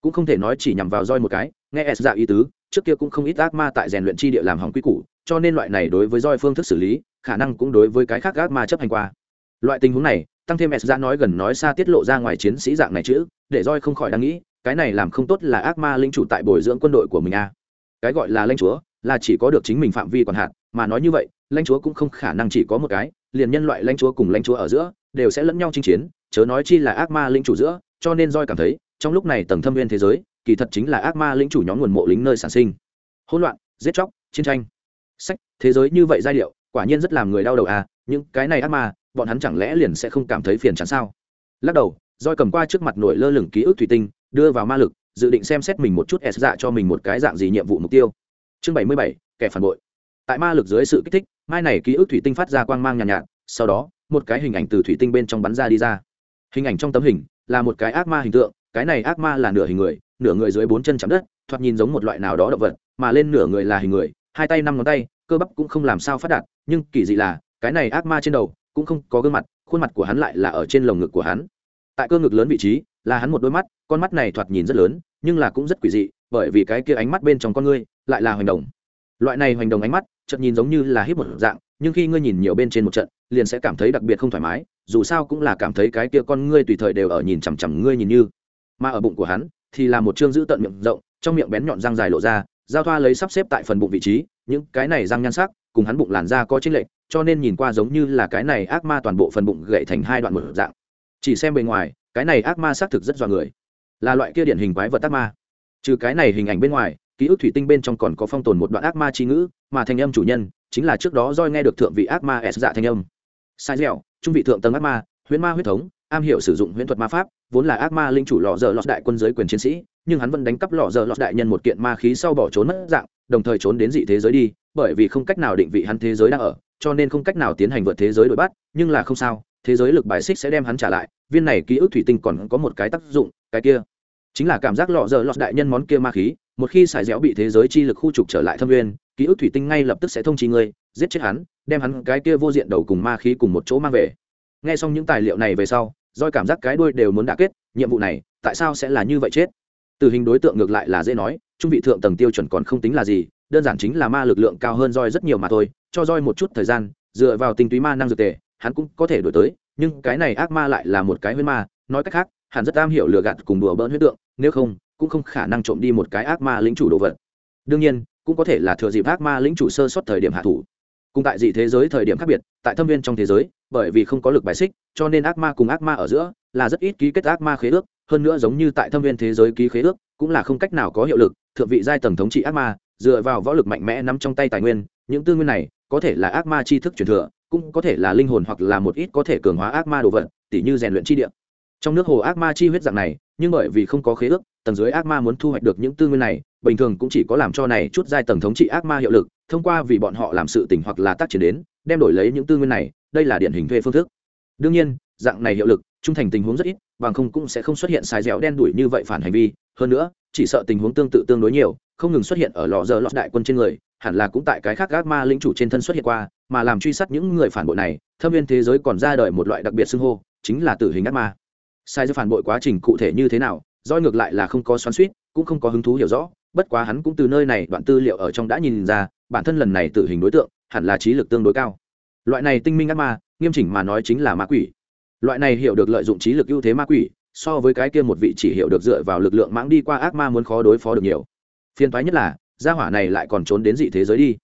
Cũng không thể nói chỉ nhằm vào roi một cái, nghe s dạ ý tứ, trước kia cũng không ít ác ma tại rèn luyện chi địa làm hỏng quy củ, cho nên loại này đối với roi phương thức xử lý, khả năng cũng đối với cái khác ác ma chấp hành qua. Loại tình huống này tăng thêm s ra nói gần nói xa tiết lộ ra ngoài chiến sĩ dạng này chữ, để roi không khỏi đang nghĩ, cái này làm không tốt là ác ma linh chủ tại bồi dưỡng quân đội của mình a à. cái gọi là lãnh chúa, là chỉ có được chính mình phạm vi còn hạn, mà nói như vậy, lãnh chúa cũng không khả năng chỉ có một cái, liền nhân loại lãnh chúa cùng lãnh chúa ở giữa, đều sẽ lẫn nhau chinh chiến, chớ nói chi là ác ma linh chủ giữa, cho nên roi cảm thấy, trong lúc này tầng thâm viên thế giới, kỳ thật chính là ác ma lĩnh chủ nhóm nguồn mộ lính nơi sản sinh hỗn loạn, giết chóc, chiến tranh sách, thế giới như vậy giai điệu, quả nhiên rất làm người đau đầu à những cái này ác ma bọn hắn chẳng lẽ liền sẽ không cảm thấy phiền chán sao? Lắc đầu roi cầm qua trước mặt nổi lơ lửng ký ức thủy tinh đưa vào ma lực dự định xem xét mình một chút s dạ cho mình một cái dạng gì nhiệm vụ mục tiêu. Chương bảy mươi bảy kẻ phản bội. Tại ma lực dưới sự kích thích mai này ký ức thủy tinh phát ra quang mang nhàn nhạt, nhạt sau đó một cái hình ảnh từ thủy tinh bên trong bắn ra đi ra. Hình ảnh trong tấm hình là một cái ác ma hình tượng cái này ác ma là nửa hình người nửa người dưới bốn chân chạm đất thoạt nhìn giống một loại nào đó động vật mà lên nửa người là hình người hai tay năm ngón tay cơ bắp cũng không làm sao phát đạt nhưng kỳ dị là cái này ác ma trên đầu cũng không có gương mặt, khuôn mặt của hắn lại là ở trên lồng ngực của hắn. Tại cơ ngực lớn vị trí, là hắn một đôi mắt, con mắt này thoạt nhìn rất lớn, nhưng là cũng rất quỷ dị, bởi vì cái kia ánh mắt bên trong con ngươi lại là hoành đồng. Loại này hoành đồng ánh mắt, chợt nhìn giống như là hít một dạng, nhưng khi ngươi nhìn nhiều bên trên một trận, liền sẽ cảm thấy đặc biệt không thoải mái, dù sao cũng là cảm thấy cái kia con ngươi tùy thời đều ở nhìn chằm chằm ngươi nhìn như. Mà ở bụng của hắn, thì là một chương giữ tận miệng rộng, trong miệng bén nhọn răng dài lộ ra, giao thoa lấy sắp xếp tại phần bụng vị trí, những cái này răng nhan sắc, cùng hắn bụng làn da có chênh lệch cho nên nhìn qua giống như là cái này ác ma toàn bộ phần bụng gậy thành hai đoạn một dạng. Chỉ xem bề ngoài, cái này ác ma xác thực rất dọa người. Là loại kia điển hình quái vật ác ma. Trừ cái này hình ảnh bên ngoài, ký ức thủy tinh bên trong còn có phong tồn một đoạn ác ma trí ngữ, mà thanh âm chủ nhân chính là trước đó roi nghe được thượng vị ác ma s dạ thanh âm. Sai dẻo, trung vị thượng tầng ác ma, huyễn ma huyết thống, am hiểu sử dụng huyễn thuật ma pháp, vốn là ác ma linh chủ lọ dở lọt đại quân giới quyền chiến sĩ, nhưng hắn vẫn đánh cắp lọ dở lọt đại nhân một kiện ma khí sau bỏ trốn mất dạng, đồng thời trốn đến dị thế giới đi, bởi vì không cách nào định vị hắn thế giới đang ở cho nên không cách nào tiến hành vượt thế giới đuổi bắt, nhưng là không sao, thế giới lực bài xích sẽ đem hắn trả lại, viên này ký ức thủy tinh còn có một cái tác dụng, cái kia chính là cảm giác lọ giờ lọt đại nhân món kia ma khí, một khi xài dẻo bị thế giới chi lực khu trục trở lại thâm nguyên, ký ức thủy tinh ngay lập tức sẽ thông trí ngươi, giết chết hắn, đem hắn cái kia vô diện đầu cùng ma khí cùng một chỗ mang về. Nghe xong những tài liệu này về sau doi cảm giác cái đuôi đều muốn đả kết, nhiệm vụ này, tại sao sẽ là như vậy chết? Từ hình đối tượng ngược lại là dễ nói, trung vị thượng tầng tiêu chuẩn còn không tính là gì đơn giản chính là ma lực lượng cao hơn roi rất nhiều mà thôi, cho roi một chút thời gian, dựa vào tinh túy ma năng dược tề, hắn cũng có thể đổi tới, nhưng cái này ác ma lại là một cái huyết ma, nói cách khác, hắn rất am hiểu lừa gạt cùng đùa bỡn huyết tượng, nếu không, cũng không khả năng trộm đi một cái ác ma lĩnh chủ đồ vật. Đương nhiên, cũng có thể là thừa dịp ác ma lĩnh chủ sơ suất thời điểm hạ thủ. Cùng tại dị thế giới thời điểm khác biệt, tại thâm viên trong thế giới, bởi vì không có lực bài xích, cho nên ác ma cùng ác ma ở giữa là rất ít ký kết ác ma khế ước, hơn nữa giống như tại thâm viên thế giới ký khế ước, cũng là không cách nào có hiệu lực, thượng vị giai tầng thống trị ác ma dựa vào võ lực mạnh mẽ nắm trong tay tài nguyên, những tư nguyên này có thể là ác ma tri thức truyền thừa, cũng có thể là linh hồn hoặc là một ít có thể cường hóa ác ma đồ vật, tỉ như rèn luyện chi địa. Trong nước hồ ác ma chi huyết dạng này, nhưng bởi vì không có khế ước, tầng dưới ác ma muốn thu hoạch được những tư nguyên này, bình thường cũng chỉ có làm cho này chút giai tầng thống trị ác ma hiệu lực, thông qua vì bọn họ làm sự tình hoặc là tác chiến đến, đem đổi lấy những tư nguyên này, đây là điển hình thuê phương thức. Đương nhiên, dạng này hiệu lực, trung thành tình huống rất ít, bằng không cũng sẽ không xuất hiện sai dẻo đen đuổi như vậy phản hành vi. Hơn nữa, chỉ sợ tình huống tương tự tương đối nhiều không ngừng xuất hiện ở lò giờ lọt đại quân trên người, hẳn là cũng tại cái khác ác ma lĩnh chủ trên thân xuất hiện qua, mà làm truy sát những người phản bội này, thâm viên thế giới còn ra đời một loại đặc biệt xưng hô, chính là tử hình ác ma. Sai do phản bội quá trình cụ thể như thế nào doi ngược lại là không có xoắn suýt cũng không có hứng thú hiểu rõ, bất quá hắn cũng từ nơi này đoạn tư liệu ở trong đã nhìn ra, bản thân lần này tử hình đối tượng, hẳn là trí lực tương đối cao. Loại này tinh minh ác ma, nghiêm chỉnh mà nói chính là ma quỷ. Loại này hiểu được lợi dụng trí lực ưu thế ma quỷ, so với cái kia một vị chỉ hiểu được dựa vào lực lượng mãng đi qua ác ma muốn khó đối phó được nhiều phiền toái nhất là, gia hỏa này lại còn trốn đến dị thế giới đi.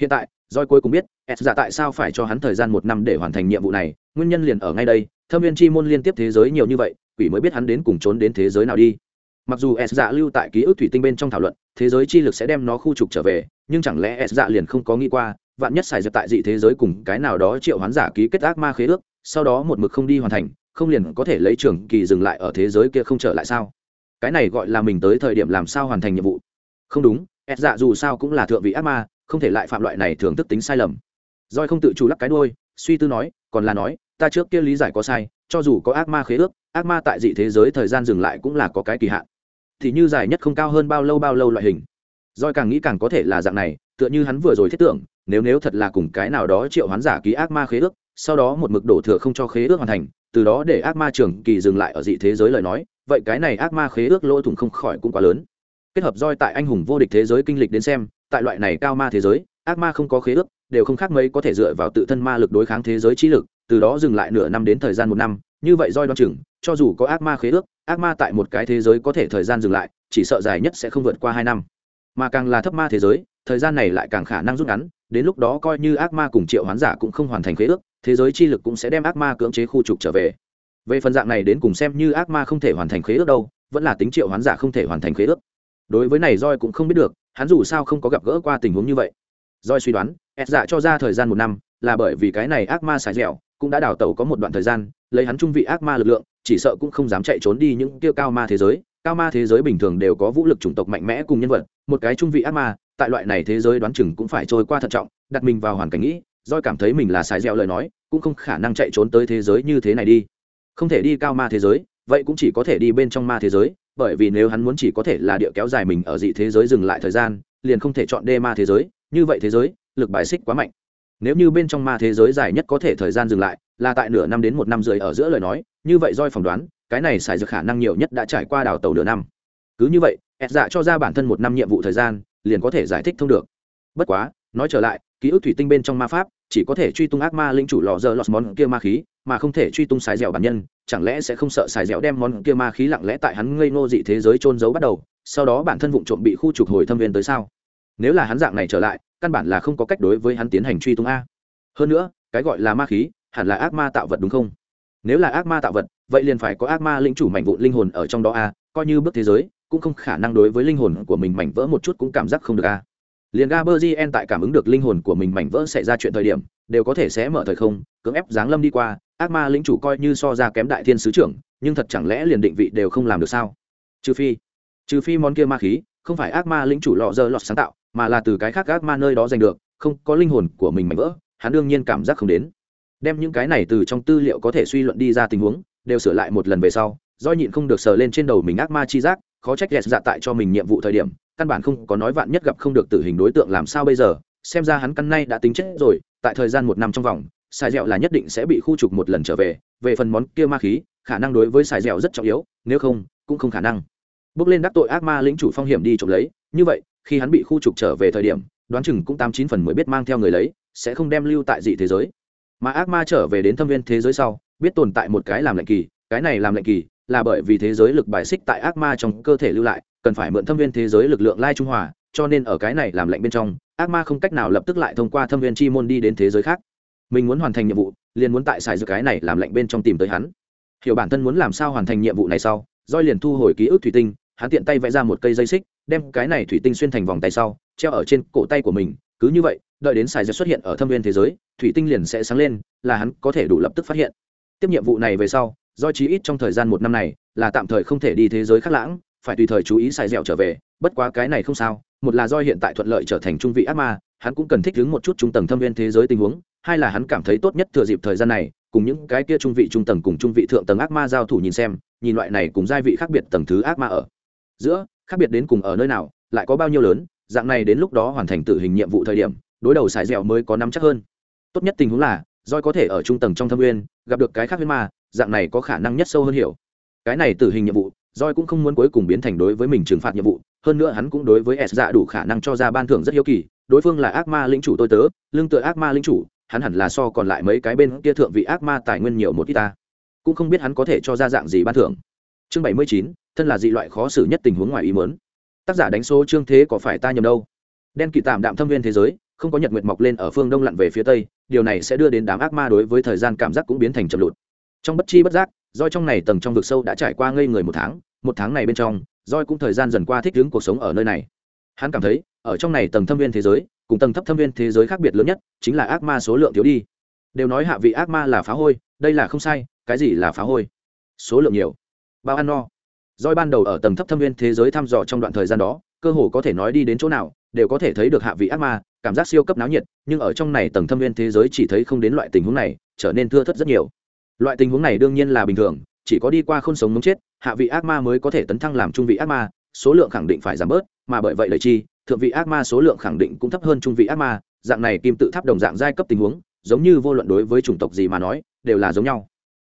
Hiện tại doi cuối cùng biết, s giả tại sao phải cho hắn thời gian một năm để hoàn thành nhiệm vụ này, nguyên nhân liền ở ngay đây, thâm viên chi môn liên tiếp thế giới nhiều như vậy, quỷ mới biết hắn đến cùng trốn đến thế giới nào đi. Mặc dù s dạ lưu tại ký ức thủy tinh bên trong thảo luận, thế giới chi lực sẽ đem nó khu trục trở về, nhưng chẳng lẽ s dạ liền không có nghĩ qua, vạn nhất xài dập tại dị thế giới cùng cái nào đó triệu hoán giả ký kết ác ma khế ước, sau đó một mực không đi hoàn thành, không liền có thể lấy trường kỳ dừng lại ở thế giới kia không trở lại sao? Cái này gọi là mình tới thời điểm làm sao hoàn thành nhiệm vụ không đúng ed dạ dù sao cũng là thượng vị ác ma, không thể lại phạm loại này thường thức tính sai lầm. Roi không tự chủ lắc cái đôi suy tư nói, còn là nói, ta trước kia lý giải có sai, cho dù có ác ma khế ước, ác ma tại dị thế giới thời gian dừng lại cũng là có cái kỳ hạn. Thì như dài nhất không cao hơn bao lâu bao lâu loại hình. Roi càng nghĩ càng có thể là dạng này, tựa như hắn vừa rồi thiết tưởng, nếu nếu thật là cùng cái nào đó triệu hoán giả ký ác ma khế ước, sau đó một mực đổ thừa không cho khế ước hoàn thành, từ đó để ác ma trưởng kỳ dừng lại ở dị thế giới lời nói, vậy cái này ác ma khế ước lỗ thủng không khỏi cũng quá lớn kết hợp roi tại anh hùng vô địch thế giới kinh lịch đến xem, tại loại này cao ma thế giới, ác ma không có khế ước, đều không khác mấy có thể dựa vào tự thân ma lực đối kháng thế giới trí lực, từ đó dừng lại nửa năm đến thời gian một năm, như vậy roi đoan chừng, cho dù có ác ma khế ước, ác ma tại một cái thế giới có thể thời gian dừng lại, chỉ sợ dài nhất sẽ không vượt qua hai năm. Mà càng là thấp ma thế giới, thời gian này lại càng khả năng rút ngắn, đến lúc đó coi như ác ma cùng triệu hoán giả cũng không hoàn thành khế ước, thế giới chi lực cũng sẽ đem ác ma cưỡng chế khu trục trở về. Về phần dạng này đến cùng xem như ác ma không thể hoàn thành khế ước đâu, vẫn là tính triệu hoán giả không thể hoàn thành khế ước đối với này roi cũng không biết được, hắn dù sao không có gặp gỡ qua tình huống như vậy. Roi suy đoán ed dạ cho ra thời gian một năm, là bởi vì cái này ác ma xài dẻo, cũng đã đào tẩu có một đoạn thời gian, lấy hắn trung vị ác ma lực lượng, chỉ sợ cũng không dám chạy trốn đi những kia cao ma thế giới. Cao ma thế giới bình thường đều có vũ lực chủng tộc mạnh mẽ cùng nhân vật, một cái trung vị ác ma, tại loại này thế giới đoán chừng cũng phải trôi qua thận trọng, đặt mình vào hoàn cảnh nghĩ doi cảm thấy mình là xài dẻo lời nói, cũng không khả năng chạy trốn tới thế giới như thế này đi. Không thể đi cao ma thế giới, vậy cũng chỉ có thể đi bên trong ma thế giới bởi vì nếu hắn muốn chỉ có thể là địa kéo dài mình ở dị thế giới dừng lại thời gian, liền không thể chọn đê ma thế giới, như vậy thế giới, lực bài xích quá mạnh. Nếu như bên trong ma thế giới dài nhất có thể thời gian dừng lại, là tại nửa năm đến một năm rưỡi ở giữa lời nói, như vậy doi phỏng đoán, cái này xài dược khả năng nhiều nhất đã trải qua đào tàu nửa năm. Cứ như vậy ẹt dạ cho ra bản thân một năm nhiệm vụ thời gian, liền có thể giải thích thông được. Bất quá, nói trở lại, ký ức thủy tinh bên trong ma pháp, chỉ có thể truy tung ác ma linh chủ lò dơ lọt món kia ma khí mà không thể truy tung xài dẻo bản nhân, chẳng lẽ sẽ không sợ xài dẻo đem món kia ma khí lặng lẽ tại hắn ngây ngô dị thế giới trôn giấu bắt đầu, sau đó bản thân vụ trộm bị khu trục hồi thâm viên tới sao? Nếu là hắn dạng này trở lại, căn bản là không có cách đối với hắn tiến hành truy tung a. Hơn nữa, cái gọi là ma khí, hẳn là ác ma tạo vật đúng không? Nếu là ác ma tạo vật, vậy liền phải có ác ma linh chủ mảnh vụn linh hồn ở trong đó a, coi như bước thế giới, cũng không khả năng đối với linh hồn của mình mảnh vỡ một chút cũng cảm giác không được a. Liền gaberzien tại cảm ứng được linh hồn của mình mảnh vỡ xảy ra chuyện thời điểm, đều có thể sẽ mở thời không cưỡng ép giáng lâm đi qua, ác ma lĩnh chủ coi như so ra kém đại thiên sứ trưởng, nhưng thật chẳng lẽ liền định vị đều không làm được sao? Trừ phi trừ phi món kia ma khí, không phải ác ma lĩnh chủ lọ dơ lọt sáng tạo, mà là từ cái khác ác ma nơi đó giành được, không, có linh hồn của mình mảnh vỡ, hắn đương nhiên cảm giác không đến. Đem những cái này từ trong tư liệu có thể suy luận đi ra tình huống, đều sửa lại một lần về sau, do nhịn không được sờ lên trên đầu mình ác ma chi giác, khó trách ghẹt dạ tại cho mình nhiệm vụ thời điểm, căn bản không có nói vạn nhất gặp không được tử hình đối tượng làm sao bây giờ, xem ra hắn căn nay đã tính chết rồi, tại thời gian một năm trong vòng xài dẻo là nhất định sẽ bị khu trục một lần trở về về phần món kia ma khí, khả năng đối với xài dẻo rất trọng yếu, nếu không, cũng không khả năng. Bước lên đắc tội ác ma lĩnh chủ phong hiểm đi trộm lấy, như vậy, khi hắn bị khu trục trở về thời điểm, đoán chừng cũng tám chín phần mới biết mang theo người lấy, sẽ không đem lưu tại dị thế giới. Mà ác ma trở về đến thâm viên thế giới sau, biết tồn tại một cái làm lệnh kỳ, cái này làm lệnh kỳ, là bởi vì thế giới lực bài xích tại ác ma trong cơ thể lưu lại, cần phải mượn thâm viên thế giới lực lượng lai trung hòa, cho nên ở cái này làm lệnh bên trong, ác ma không cách nào lập tức lại thông qua thâm viên chi môn đi đến thế giới khác mình muốn hoàn thành nhiệm vụ, liền muốn tại xài dược cái này làm lệnh bên trong tìm tới hắn. Hiểu bản thân muốn làm sao hoàn thành nhiệm vụ này sau Doi liền thu hồi ký ức thủy tinh, hắn tiện tay vẽ ra một cây dây xích, đem cái này thủy tinh xuyên thành vòng tay sau, treo ở trên cổ tay của mình, cứ như vậy, đợi đến xài dược xuất hiện ở thâm viên thế giới, thủy tinh liền sẽ sáng lên, là hắn có thể đủ lập tức phát hiện. Tiếp nhiệm vụ này về sau do chí ít trong thời gian một năm này, là tạm thời không thể đi thế giới khác lãng, phải tùy thời chú ý xài dẻo trở về, bất quá cái này không sao, một là do hiện tại thuận lợi trở thành trung vị ác ma hắn cũng cần thích ứng một chút trung tầng thâm viên thế giới tình huống, hai là hắn cảm thấy tốt nhất thừa dịp thời gian này, cùng những cái kia trung vị trung tầng cùng trung vị thượng tầng ác ma giao thủ nhìn xem, nhìn loại này cùng giai vị khác biệt tầng thứ ác ma ở. Giữa, khác biệt đến cùng ở nơi nào, lại có bao nhiêu lớn, dạng này đến lúc đó hoàn thành tử hình nhiệm vụ thời điểm, đối đầu xài dẻo mới có nắm chắc hơn. Tốt nhất tình huống là doi có thể ở trung tầng trong thâm nguyên, gặp được cái khác viên ma, dạng này có khả năng nhất sâu hơn hiểu. Cái này tử hình nhiệm vụ roi cũng không muốn cuối cùng biến thành đối với mình trừng phạt nhiệm vụ, hơn nữa hắn cũng đối với s dạ đủ khả năng cho ra ban thưởng rất hiếu kỳ đối phương là ác ma lĩnh chủ tôi tớ, lương tựa ác ma lĩnh chủ, hắn hẳn là so còn lại mấy cái bên kia thượng vị ác ma tài nguyên nhiều một ít ta. Cũng không biết hắn có thể cho ra dạng gì ban thưởng. Chương bảy mươi chín, thân là dị loại khó xử nhất tình huống ngoài ý muốn. Tác giả đánh số chương thế có phải ta nhầm đâu? Đen kỳ tạm đạm thâm viên thế giới, không có nhật nguyệt mọc lên ở phương đông lặn về phía tây, điều này sẽ đưa đến đám ác ma đối với thời gian cảm giác cũng biến thành chậm lụt. Trong bất chi bất giác do trong này tầng trong vực sâu đã trải qua ngây người một tháng một tháng này bên trong, roi cũng thời gian dần qua thích ứng cuộc sống ở nơi này. Hắn cảm thấy ở trong này tầng thâm viên thế giới, cùng tầng thấp thâm viên thế giới khác biệt lớn nhất chính là ác ma số lượng thiếu đi. Đều nói hạ vị ác ma là phá hôi, đây là không sai, cái gì là phá hôi? Số lượng nhiều. Bao ăn no. Doi ban đầu ở tầng thấp thâm viên thế giới thăm dò trong đoạn thời gian đó, cơ hồ có thể nói đi đến chỗ nào, đều có thể thấy được hạ vị ác ma, cảm giác siêu cấp náo nhiệt, nhưng ở trong này tầng thâm viên thế giới chỉ thấy không đến loại tình huống này, trở nên thưa thất rất nhiều. Loại tình huống này đương nhiên là bình thường, chỉ có đi qua không sống mống chết, hạ vị ác ma mới có thể tấn thăng làm trung vị ác ma, số lượng khẳng định phải giảm bớt, mà bởi vậy lời chi thượng vị ác ma số lượng khẳng định cũng thấp hơn trung vị ác ma, dạng này kim tự tháp đồng dạng giai cấp tình huống, giống như vô luận đối với chủng tộc gì mà nói, đều là giống nhau.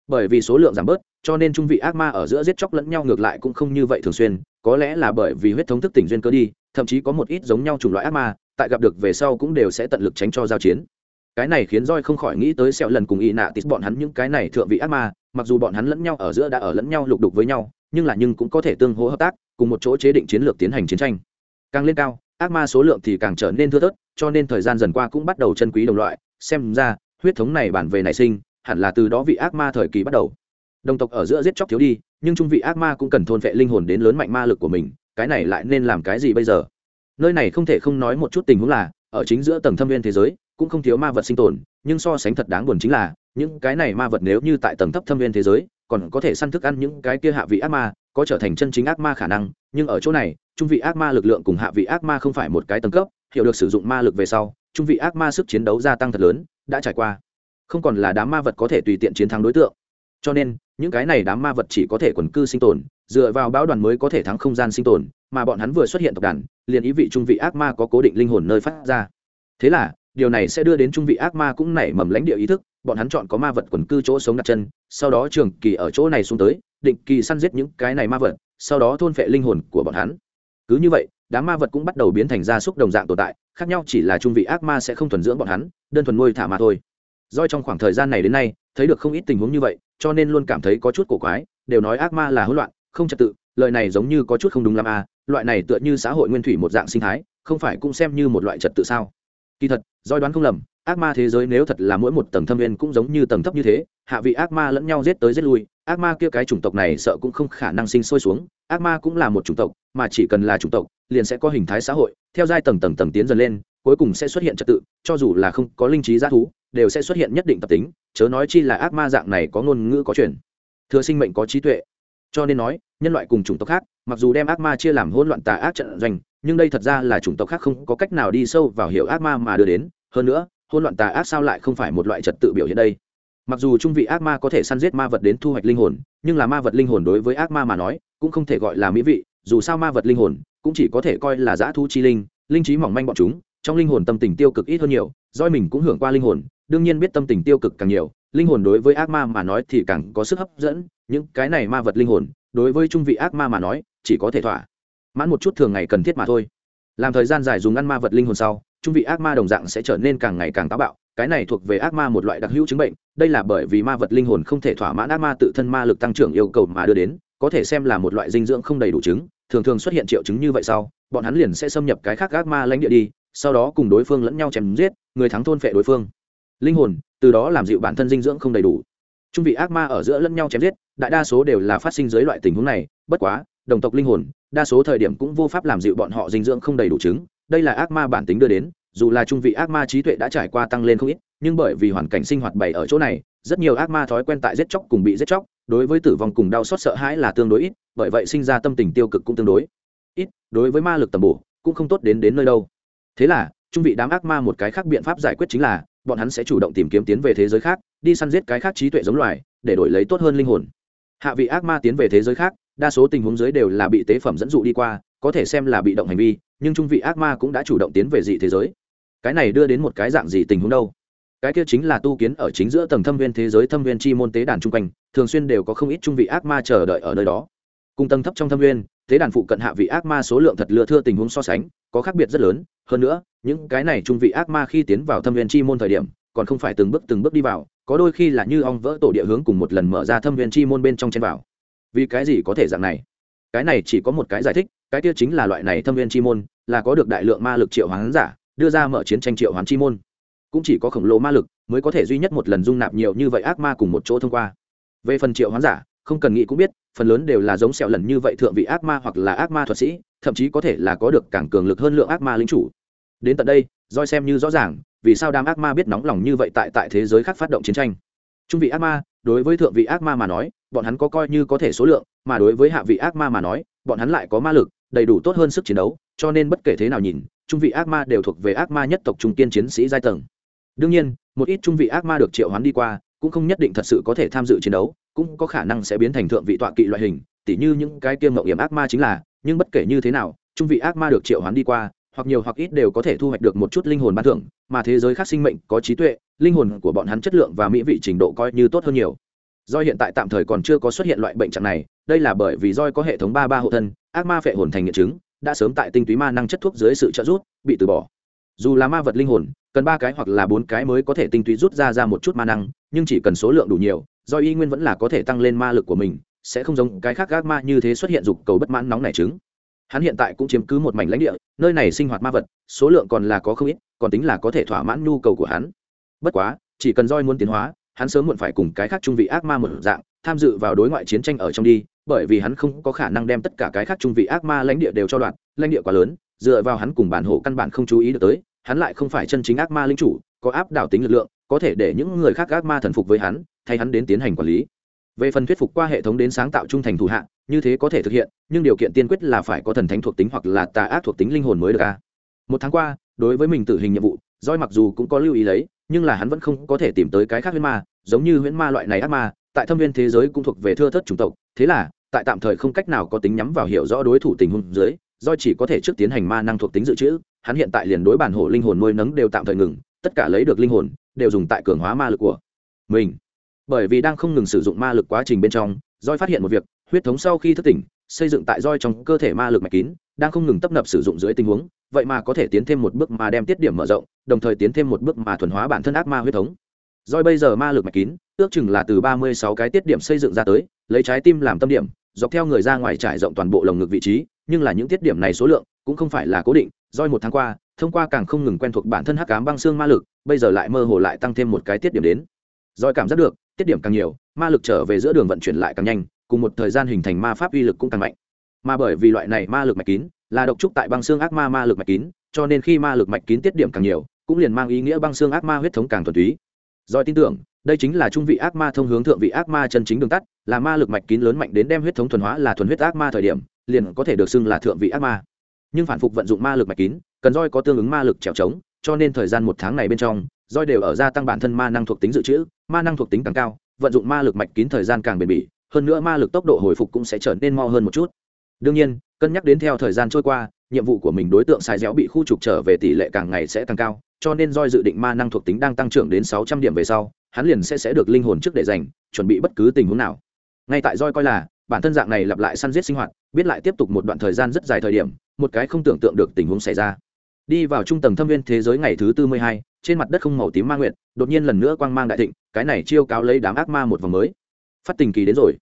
Bởi vì số lượng giảm bớt, cho nên trung vị ác ma ở giữa giết chóc lẫn nhau ngược lại cũng không như vậy thường xuyên, có lẽ là bởi vì huyết thống thức tỉnh duyên cơ đi, thậm chí có một ít giống nhau chủng loại ác ma, tại gặp được về sau cũng đều sẽ tận lực tránh cho giao chiến. Cái này khiến roi không khỏi nghĩ tới sẹo lần cùng y nạ tít bọn hắn những cái này thượng vị ác ma, mặc dù bọn hắn lẫn nhau ở giữa đã ở lẫn nhau lục đục với nhau, nhưng là nhưng cũng có thể tương hỗ hợp tác, cùng một chỗ chế định chiến lược tiến hành chiến tranh. Càng lên cao ác ma số lượng thì càng trở nên thưa thớt, cho nên thời gian dần qua cũng bắt đầu chân quý đồng loại. Xem ra, huyết thống này bản về nảy sinh, hẳn là từ đó vị ác ma thời kỳ bắt đầu. Đồng tộc ở giữa giết chóc thiếu đi, nhưng trung vị ác ma cũng cần thôn vệ linh hồn đến lớn mạnh ma lực của mình, cái này lại nên làm cái gì bây giờ? Nơi này không thể không nói một chút tình huống là, ở chính giữa tầng thâm viên thế giới, cũng không thiếu ma vật sinh tồn, nhưng so sánh thật đáng buồn chính là, những cái này ma vật nếu như tại tầng thấp thâm viên thế giới, còn có thể săn thức ăn những cái kia hạ vị ác ma, có trở thành chân chính ác ma khả năng nhưng ở chỗ này, trung vị ác ma lực lượng cùng hạ vị ác ma không phải một cái tầng cấp, hiểu được sử dụng ma lực về sau, trung vị ác ma sức chiến đấu gia tăng thật lớn, đã trải qua. Không còn là đám ma vật có thể tùy tiện chiến thắng đối tượng. Cho nên, những cái này đám ma vật chỉ có thể quần cư sinh tồn, dựa vào bão đoàn mới có thể thắng không gian sinh tồn, mà bọn hắn vừa xuất hiện tộc đàn, liền ý vị trung vị ác ma có cố định linh hồn nơi phát ra. Thế là, điều này sẽ đưa đến trung vị ác ma cũng nảy mầm lãnh địa ý thức, bọn hắn chọn có ma vật quần cư chỗ sống đặt chân, sau đó trường kỳ ở chỗ này xuống tới, định kỳ săn giết những cái này ma vật sau đó thôn phệ linh hồn của bọn hắn. Cứ như vậy, đám ma vật cũng bắt đầu biến thành gia súc đồng dạng tồn tại, khác nhau chỉ là trung vị ác ma sẽ không thuần dưỡng bọn hắn, đơn thuần nuôi thả mà thôi. Doi trong khoảng thời gian này đến nay, thấy được không ít tình huống như vậy, cho nên luôn cảm thấy có chút cổ quái, đều nói ác ma là hỗn loạn, không trật tự, lời này giống như có chút không đúng lắm à loại này tựa như xã hội nguyên thủy một dạng sinh thái, không phải cũng xem như một loại trật tự sao? Kỳ thật doi đoán không lầm ác ma thế giới nếu thật là mỗi một tầng thâm viên cũng giống như tầng thấp như thế, hạ vị ác ma lẫn nhau giết tới giết lui, ác ma kia cái chủng tộc này sợ cũng không khả năng sinh sôi xuống, ác ma cũng là một chủng tộc, mà chỉ cần là chủng tộc, liền sẽ có hình thái xã hội, theo giai tầng tầng tầng tiến dần lên, cuối cùng sẽ xuất hiện trật tự, cho dù là không có linh trí g thú, đều sẽ xuất hiện nhất định tập tính, chớ nói chi là ác ma dạng này có ngôn ngữ có truyền. Thừa sinh mệnh có trí tuệ. Cho nên nói, nhân loại cùng chủng tộc khác, mặc dù đem ác ma chia làm hỗn loạn tà ác trận doanh, nhưng đây thật ra là chủng tộc khác không có cách nào đi sâu vào hiểu ác ma mà đưa đến. Hơn nữa hỗn loạn tà ác sao lại không phải một loại trật tự biểu hiện đây? Mặc dù trung vị ác ma có thể săn giết ma vật đến thu hoạch linh hồn, nhưng là ma vật linh hồn đối với ác ma mà nói, cũng không thể gọi là mỹ vị, dù sao ma vật linh hồn cũng chỉ có thể coi là giã thu chi linh linh trí mỏng manh bọn chúng, trong linh hồn tâm tình tiêu cực ít hơn nhiều doi mình cũng hưởng qua linh hồn, đương nhiên biết tâm tình tiêu cực càng nhiều, linh hồn đối với ác ma mà nói thì càng có sức hấp dẫn, những cái này ma vật linh hồn, đối với trung vị ác ma mà nói, chỉ có thể thỏa mãn một chút thường ngày cần thiết mà thôi. Làm thời gian dài dùng ăn ma vật linh hồn sau trung vị ác ma đồng dạng sẽ trở nên càng ngày càng táo bạo. Cái này thuộc về ác ma một loại đặc hữu chứng bệnh, đây là bởi vì ma vật linh hồn không thể thỏa mãn ác ma tự thân ma lực tăng trưởng yêu cầu mà đưa đến, có thể xem là một loại dinh dưỡng không đầy đủ chứng, thường thường xuất hiện triệu chứng như vậy sau, bọn hắn liền sẽ xâm nhập cái khác ác ma lãnh địa đi, sau đó cùng đối phương lẫn nhau chém giết, người thắng thôn phệ đối phương. Linh hồn, từ đó làm dịu bản thân dinh dưỡng không đầy đủ. Trung vị ác ma ở giữa lẫn nhau chém giết, đại đa số đều là phát sinh dưới loại tình huống này, bất quá, đồng tộc linh hồn, đa số thời điểm cũng vô pháp làm dịu bọn họ dinh dưỡng không đầy đủ chứng đây là ác ma bản tính đưa đến, dù là trung vị ác ma trí tuệ đã trải qua tăng lên không ít, nhưng bởi vì hoàn cảnh sinh hoạt bày ở chỗ này, rất nhiều ác ma thói quen tại giết chóc cùng bị giết chóc, đối với tử vong cùng đau xót sợ hãi là tương đối ít, bởi vậy sinh ra tâm tình tiêu cực cũng tương đối ít, đối với ma lực tầm bổ cũng không tốt đến đến nơi đâu. Thế là, trung vị đám ác ma một cái khác biện pháp giải quyết chính là, bọn hắn sẽ chủ động tìm kiếm tiến về thế giới khác, đi săn giết cái khác trí tuệ giống loài, để đổi lấy tốt hơn linh hồn. Hạ vị ác ma tiến về thế giới khác, đa số tình huống giới đều là bị tế phẩm dẫn dụ đi qua có thể xem là bị động hành vi, nhưng trung vị ác ma cũng đã chủ động tiến về dị thế giới. Cái này đưa đến một cái dạng gì tình huống đâu? Cái kia chính là tu kiến ở chính giữa tầng thâm viên thế giới thâm viên chi môn tế đàn chung quanh, thường xuyên đều có không ít trung vị ác ma chờ đợi ở nơi đó. Cùng tầng thấp trong thâm viên, tế đàn phụ cận hạ vị ác ma số lượng thật lừa thưa tình huống so sánh, có khác biệt rất lớn. Hơn nữa, những cái này trung vị ác ma khi tiến vào thâm viên chi môn thời điểm, còn không phải từng bước từng bước đi vào, có đôi khi là như ong vỡ tổ địa hướng cùng một lần mở ra thâm viên chi môn bên trong chen vào. Vì cái gì có thể dạng này? Cái này chỉ có một cái giải thích cái kia chính là loại này thâm viên chi môn, là có được đại lượng ma lực triệu hoán giả, đưa ra mở chiến tranh triệu hoán chi môn. Cũng chỉ có khổng lồ ma lực mới có thể duy nhất một lần dung nạp nhiều như vậy ác ma cùng một chỗ thông qua. Về phần triệu hoán giả, không cần nghĩ cũng biết, phần lớn đều là giống sẹo lần như vậy thượng vị ác ma hoặc là ác ma thuật sĩ, thậm chí có thể là có được càng cường lực hơn lượng ác ma lính chủ. Đến tận đây doi xem như rõ ràng, vì sao đám ác ma biết nóng lòng như vậy tại tại thế giới khác phát động chiến tranh. Trung vị ác ma, đối với thượng vị ác ma mà nói, bọn hắn có coi như có thể số lượng, mà đối với hạ vị ác ma mà nói, bọn hắn lại có ma lực đầy đủ tốt hơn sức chiến đấu, cho nên bất kể thế nào nhìn, trung vị ác ma đều thuộc về ác ma nhất tộc trung tiên chiến sĩ giai tầng. Đương nhiên, một ít trung vị ác ma được triệu hoán đi qua, cũng không nhất định thật sự có thể tham dự chiến đấu, cũng có khả năng sẽ biến thành thượng vị tọa kỵ loại hình, tỉ như những cái kiêm mậu hiểm ác ma chính là, nhưng bất kể như thế nào, trung vị ác ma được triệu hoán đi qua, hoặc nhiều hoặc ít đều có thể thu hoạch được một chút linh hồn ban thưởng, mà thế giới khác sinh mệnh có trí tuệ, linh hồn của bọn hắn chất lượng và mỹ vị trình độ coi như tốt hơn nhiều do hiện tại tạm thời còn chưa có xuất hiện loại bệnh trạng này, đây là bởi vì roi có hệ thống ba ba hộ thân, ác ma phệ hồn thành nghiệm chứng, đã sớm tại tinh túy ma năng chất thuốc dưới sự trợ giúp, bị từ bỏ. Dù là ma vật linh hồn, cần ba cái hoặc là bốn cái mới có thể tinh túy rút ra ra một chút ma năng, nhưng chỉ cần số lượng đủ nhiều do y nguyên vẫn là có thể tăng lên ma lực của mình, sẽ không giống cái khác ác ma như thế xuất hiện dục cầu bất mãn nóng nảy trứng hắn hiện tại cũng chiếm cứ một mảnh lãnh địa, nơi này sinh hoạt ma vật, số lượng còn là có không ít, còn tính là có thể thỏa mãn nhu cầu của hắn. Bất quá, chỉ cần roi muốn tiến hóa hắn sớm muộn phải cùng cái khác trung vị ác ma một dạng, tham dự vào đối ngoại chiến tranh ở trong đi, bởi vì hắn không có khả năng đem tất cả cái khác trung vị ác ma lãnh địa đều cho đoạn, lãnh địa quá lớn, dựa vào hắn cùng bản hộ căn bản không chú ý được tới, hắn lại không phải chân chính ác ma linh chủ, có áp đảo tính lực lượng, có thể để những người khác ác ma thần phục với hắn, thay hắn đến tiến hành quản lý. Về phần thuyết phục qua hệ thống đến sáng tạo trung thành thủ hạ, như thế có thể thực hiện, nhưng điều kiện tiên quyết là phải có thần thánh thuộc tính hoặc là tà ác thuộc tính linh hồn mới được a. Một tháng qua, đối với mình tự hình nhiệm vụ roi mặc dù cũng có lưu ý lấy, nhưng là hắn vẫn không có thể tìm tới cái khác huyết ma giống như huyễn ma loại này ác ma, tại thâm viên thế giới cũng thuộc về thưa thất chủng tộc, thế là, tại tạm thời không cách nào có tính nhắm vào hiểu rõ đối thủ tình huống dưới do chỉ có thể trước tiến hành ma năng thuộc tính dự trữ, hắn hiện tại liền đối bản hổ linh hồn nuôi nấng đều tạm thời ngừng, tất cả lấy được linh hồn, đều dùng tại cường hóa ma lực của mình. Bởi vì đang không ngừng sử dụng ma lực quá trình bên trong doi phát hiện một việc, huyết thống sau khi thức tỉnh, xây dựng tại roi trong cơ thể ma lực mạch kín, đang không ngừng tấp nập sử dụng dưới tình huống, vậy mà có thể tiến thêm một bước mà đem tiết điểm mở rộng, đồng thời tiến thêm một bước mà thuần hóa bản thân ác ma huyết thống. Rồi bây giờ ma lực mạch kín, ước chừng là từ ba mươi sáu cái tiết điểm xây dựng ra tới, lấy trái tim làm tâm điểm, dọc theo người ra ngoài trải rộng toàn bộ lồng ngực vị trí, nhưng là những tiết điểm này số lượng cũng không phải là cố định. Rồi một tháng qua, thông qua càng không ngừng quen thuộc bản thân hắc ám băng xương ma lực, bây giờ lại mơ hồ lại tăng thêm một cái tiết điểm đến. Rồi cảm giác được, tiết điểm càng nhiều, ma lực trở về giữa đường vận chuyển lại càng nhanh, cùng một thời gian hình thành ma pháp uy lực cũng càng mạnh. Mà bởi vì loại này ma lực mạch kín, là độc trúc tại băng xương ác ma ma lực mạch kín, cho nên khi ma lực mạch kín tiết điểm càng nhiều, cũng liền mang ý nghĩa băng xương ác ma huyết thống càng thuần túy. Doi tin tưởng, đây chính là trung vị ác ma thông hướng thượng vị ác ma chân chính đường tắt, là ma lực mạch kín lớn mạnh đến đem huyết thống thuần hóa là thuần huyết ác ma thời điểm, liền có thể được xưng là thượng vị ác ma. Nhưng phản phục vận dụng ma lực mạch kín, cần roi có tương ứng ma lực trèo trống, cho nên thời gian một tháng này bên trong, roi đều ở gia tăng bản thân ma năng thuộc tính dự trữ, ma năng thuộc tính càng cao, vận dụng ma lực mạch kín thời gian càng bền bỉ, hơn nữa ma lực tốc độ hồi phục cũng sẽ trở nên mo hơn một chút. Đương nhiên, cân nhắc đến theo thời gian trôi qua, nhiệm vụ của mình đối tượng sai dẻo bị khu trục trở về tỷ lệ càng ngày sẽ tăng cao cho nên roi dự định ma năng thuộc tính đang tăng trưởng đến sáu trăm điểm về sau, hắn liền sẽ sẽ được linh hồn trước để dành, chuẩn bị bất cứ tình huống nào. Ngay tại roi coi là, bản thân dạng này lặp lại săn giết sinh hoạt, biết lại tiếp tục một đoạn thời gian rất dài thời điểm, một cái không tưởng tượng được tình huống xảy ra. Đi vào trung tầng thâm viên thế giới ngày thứ tư mươi hai, trên mặt đất không màu tím ma nguyệt, đột nhiên lần nữa quang mang đại thịnh, cái này chiêu cáo lấy đám ác ma một vòng mới. Phát tình kỳ đến rồi.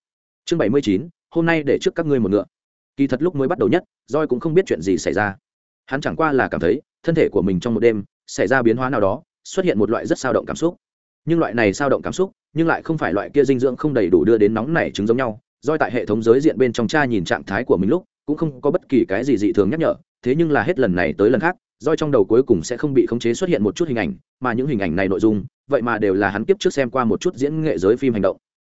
Chương bảy mươi chín, hôm nay để trước các ngươi một ngựa. Kỳ thật lúc mới bắt đầu nhất, roi cũng không biết chuyện gì xảy ra. Hắn chẳng qua là cảm thấy, thân thể của mình trong một đêm xảy ra biến hóa nào đó, xuất hiện một loại rất sao động cảm xúc. Nhưng loại này sao động cảm xúc, nhưng lại không phải loại kia dinh dưỡng không đầy đủ đưa đến nóng nảy trứng giống nhau. Doi tại hệ thống giới diện bên trong cha nhìn trạng thái của mình lúc, cũng không có bất kỳ cái gì dị thường nhắc nhở, thế nhưng là hết lần này tới lần khác doi trong đầu cuối cùng sẽ không bị khống chế xuất hiện một chút hình ảnh, mà những hình ảnh này nội dung, vậy mà đều là hắn kiếp trước xem qua một chút diễn nghệ giới phim hành động.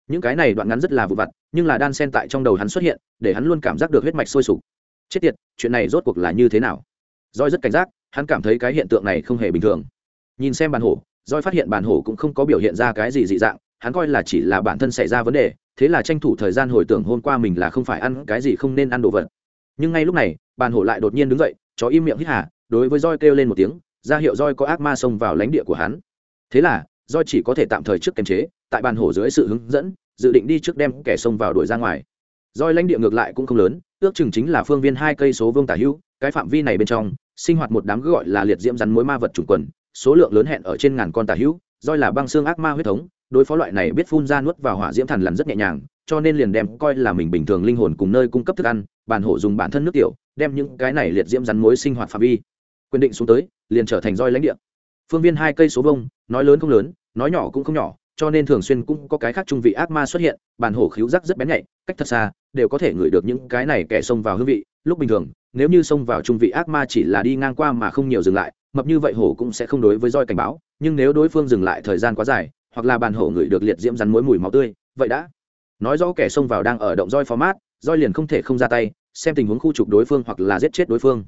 Những cái này đoạn ngắn rất là vụ vặt, nhưng là đan sen tại trong đầu hắn xuất hiện, để hắn luôn cảm giác được huyết mạch sôi sục. Chết tiệt, chuyện này rốt cuộc là như thế nào? Roi rất cảnh giác hắn cảm thấy cái hiện tượng này không hề bình thường. Nhìn xem bàn hổ roi phát hiện bàn hổ cũng không có biểu hiện ra cái gì dị dạng, hắn coi là chỉ là bản thân xảy ra vấn đề, thế là tranh thủ thời gian hồi tưởng hôm qua mình là không phải ăn cái gì không nên ăn đồ vật. Nhưng ngay lúc này bàn hổ lại đột nhiên đứng dậy, chó im miệng hít hà, đối với roi kêu lên một tiếng, ra hiệu roi có ác ma xông vào lãnh địa của hắn. Thế là roi chỉ có thể tạm thời trước kiềm chế, tại bàn hổ dưới sự hướng dẫn, dự định đi trước đem kẻ xông vào đuổi ra ngoài. Roi lãnh địa ngược lại cũng không lớn, ước chừng chính là phương viên hai cây số vương tả hữu, cái phạm vi này bên trong sinh hoạt một đám gọi là liệt diễm rắn mối ma vật chủng quần, số lượng lớn hẹn ở trên ngàn con tà hữu, roi là băng xương ác ma huyết thống, đối phó loại này biết phun ra nuốt vào hỏa diễm thần lằn rất nhẹ nhàng, cho nên liền đem coi là mình bình thường linh hồn cùng nơi cung cấp thức ăn, bản hổ dùng bản thân nước tiểu, đem những cái này liệt diễm rắn mối sinh hoạt phạm vi quyền định xuống tới, liền trở thành roi lãnh địa. Phương viên hai cây số vông nói lớn không lớn, nói nhỏ cũng không nhỏ cho nên thường xuyên cũng có cái khác trung vị ác ma xuất hiện bàn hổ khíu rắc rất bén nhạy, cách thật xa, đều có thể ngửi được những cái này kẻ xông vào hương vị. Lúc bình thường, nếu như xông vào trung vị ác ma chỉ là đi ngang qua mà không nhiều dừng lại, mập như vậy hổ cũng sẽ không đối với roi cảnh báo, nhưng nếu đối phương dừng lại thời gian quá dài, hoặc là bàn hổ ngửi được liệt diễm rắn mối mùi máu tươi, vậy đã. Nói rõ kẻ xông vào đang ở động roi format, roi liền không thể không ra tay, xem tình huống khu trục đối phương hoặc là giết chết đối phương.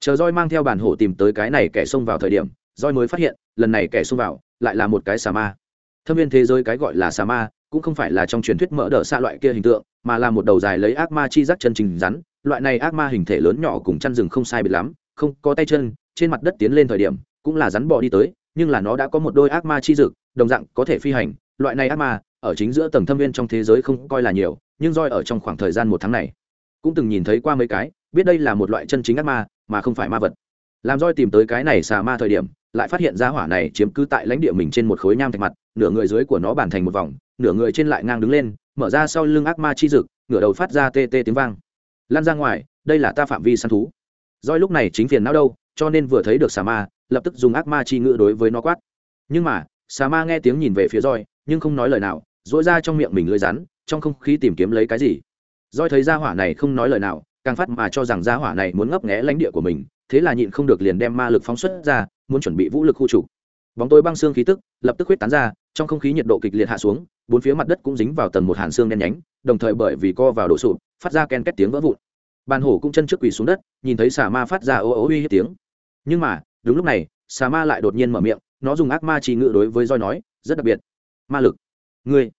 Chờ roi mang theo bản hổ tìm tới cái này kẻ xông vào thời điểm, roi mới phát hiện, lần này kẻ xông vào lại là một cái xà ma thâm viên thế giới cái gọi là xà ma, cũng không phải là trong truyền thuyết mỡ đỡ xa loại kia hình tượng, mà là một đầu dài lấy ác ma chi giác chân trình rắn. Loại này ác ma hình thể lớn nhỏ cùng chăn rừng không sai biệt lắm, không có tay chân, trên mặt đất tiến lên thời điểm, cũng là rắn bò đi tới, nhưng là nó đã có một đôi ác ma chi dực, đồng dạng có thể phi hành. Loại này ác ma, ở chính giữa tầng thâm viên trong thế giới không coi là nhiều, nhưng roi ở trong khoảng thời gian một tháng này, cũng từng nhìn thấy qua mấy cái, biết đây là một loại chân chính ác ma, mà không phải ma vật. Làm roi tìm tới cái này xà ma thời điểm, lại phát hiện ra hỏa này chiếm cứ tại lãnh địa mình trên một khối nham thạch mặt nửa người dưới của nó bàn thành một vòng, nửa người trên lại ngang đứng lên, mở ra sau lưng ác ma chi dực, ngửa đầu phát ra tê tê tiếng vang. Lan ra ngoài, đây là ta phạm vi săn thú. Doi lúc này chính phiền não đâu, cho nên vừa thấy được xà ma, lập tức dùng ác ma chi ngữ đối với nó quát. Nhưng mà, xà ma nghe tiếng nhìn về phía roi nhưng không nói lời nào dỗi ra trong miệng mình lưỡi rắn, trong không khí tìm kiếm lấy cái gì. Roi thấy ra hỏa này không nói lời nào, càng phát mà cho rằng ra hỏa này muốn ngấp nghé lãnh địa của mình, thế là nhịn không được liền đem ma lực phóng xuất ra, muốn chuẩn bị vũ lực khu trục. Bóng tối băng xương khí tức, lập tức huyết tán ra trong không khí nhiệt độ kịch liệt hạ xuống, bốn phía mặt đất cũng dính vào tầng một hàn xương đen nhánh, đồng thời bởi vì co vào đổ sụp, phát ra ken két tiếng vỡ vụn. Bàn hổ cũng chân trước quỳ xuống đất, nhìn thấy xà ma phát ra ô ô uy hiếp tiếng. Nhưng mà, đúng lúc này, xà ma lại đột nhiên mở miệng, nó dùng ác ma trì ngự đối với roi nói, rất đặc biệt. Ma lực. Ngươi.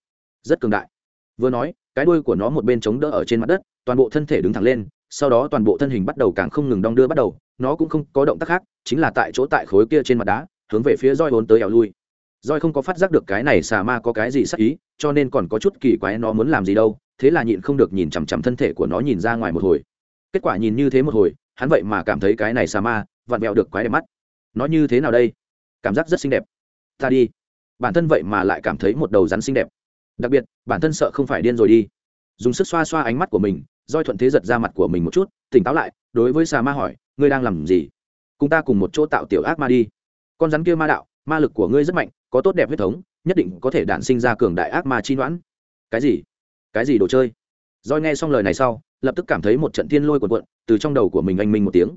Rất cường đại. Vừa nói, cái đuôi của nó một bên chống đỡ ở trên mặt đất, toàn bộ thân thể đứng thẳng lên, sau đó toàn bộ thân hình bắt đầu càng không ngừng đong đưa bắt đầu, nó cũng không có động tác khác, chính là tại chỗ tại khối kia trên mặt đá, hướng về phía roi vốn tới ẻo lui roi không có phát giác được cái này xà ma có cái gì sắc ý, cho nên còn có chút kỳ quái nó muốn làm gì đâu, thế là nhịn không được nhìn chằm chằm thân thể của nó nhìn ra ngoài một hồi. Kết quả nhìn như thế một hồi, hắn vậy mà cảm thấy cái này xà ma, vặn vẹo được quái đẹp mắt. Nó như thế nào đây? Cảm giác rất xinh đẹp. Ta đi. Bản thân vậy mà lại cảm thấy một đầu rắn xinh đẹp. Đặc biệt, bản thân sợ không phải điên rồi đi. Dùng sức xoa xoa ánh mắt của mình roi thuận thế giật ra mặt của mình một chút, tỉnh táo lại, đối với xà ma hỏi, ngươi đang làm gì? Cùng ta cùng một chỗ tạo tiểu ác ma đi. Con rắn kia ma đạo ma lực của ngươi rất mạnh, có tốt đẹp huyết thống, nhất định có thể đản sinh ra cường đại ác ma chi noãn. Cái gì? Cái gì đồ chơi? Doi nghe xong lời này sau, lập tức cảm thấy một trận thiên lôi cuộn cuộn, từ trong đầu của mình anh minh một tiếng.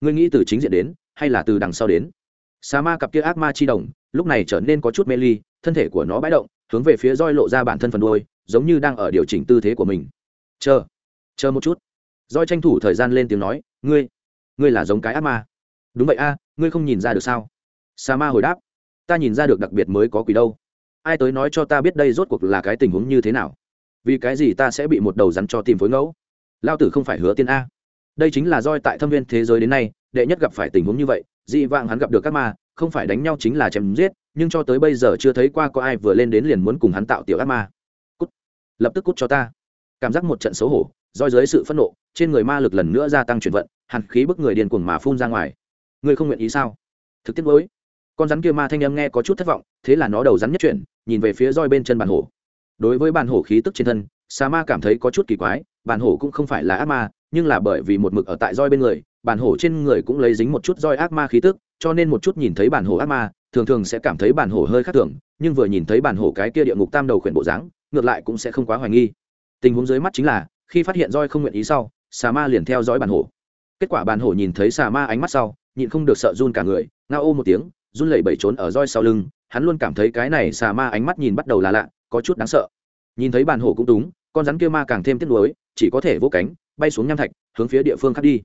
Ngươi nghĩ từ chính diện đến, hay là từ đằng sau đến? Sa ma cặp kia ác ma chi đồng, lúc này trở nên có chút mê ly, thân thể của nó bãi động, hướng về phía roi lộ ra bản thân phần đôi giống như đang ở điều chỉnh tư thế của mình. Chờ chờ một chút. Roi tranh thủ thời gian lên tiếng nói, ngươi ngươi là giống cái ác ma. Đúng vậy a, ngươi không nhìn ra được sao? Sa ma hồi đáp ta nhìn ra được đặc biệt mới có quỷ đâu. Ai tới nói cho ta biết đây rốt cuộc là cái tình huống như thế nào? Vì cái gì ta sẽ bị một đầu rắn cho tìm phối ngẫu? Lao tử không phải hứa tiên a. Đây chính là roi tại thâm viên thế giới đến nay, đệ nhất gặp phải tình huống như vậy, dị vạng hắn gặp được các ma, không phải đánh nhau chính là chém giết, nhưng cho tới bây giờ chưa thấy qua có ai vừa lên đến liền muốn cùng hắn tạo tiểu ác ma. Cút. Lập tức cút cho ta. Cảm giác một trận xấu hổ, roi dưới sự phẫn nộ, trên người ma lực lần nữa gia tăng chuyển vận, hàn khí bức người điên cuồng mà phun ra ngoài. Ngươi không nguyện ý sao? Thực tiết với con rắn kia ma thanh âm nghe có chút thất vọng, thế là nó đầu rắn nhất chuyển, nhìn về phía roi bên chân bàn hổ. Đối với bàn hổ khí tức trên thân, sa ma cảm thấy có chút kỳ quái bàn hổ cũng không phải là ác ma, nhưng là bởi vì một mực ở tại roi bên người bàn hổ trên người cũng lấy dính một chút roi ác ma khí tức, cho nên một chút nhìn thấy bản hổ ác ma, thường thường sẽ cảm thấy bản hổ hơi khác thường, nhưng vừa nhìn thấy bản hổ cái kia địa ngục tam đầu khuyển bộ dáng, ngược lại cũng sẽ không quá hoài nghi. Tình huống dưới mắt chính là, khi phát hiện roi không nguyện ý sau xà ma liền theo dõi bản hổ. Kết quả bản hổ nhìn thấy xà ma ánh mắt sau, nhịn không được sợ run cả người, ngao ô một tiếng run lẩy bẩy trốn ở roi sau lưng, hắn luôn cảm thấy cái này xà ma ánh mắt nhìn bắt đầu là lạ, có chút đáng sợ. Nhìn thấy bản hổ cũng túng con rắn kia ma càng thêm tiếc nuối, chỉ có thể vỗ cánh, bay xuống nham thạch, hướng phía địa phương khác đi.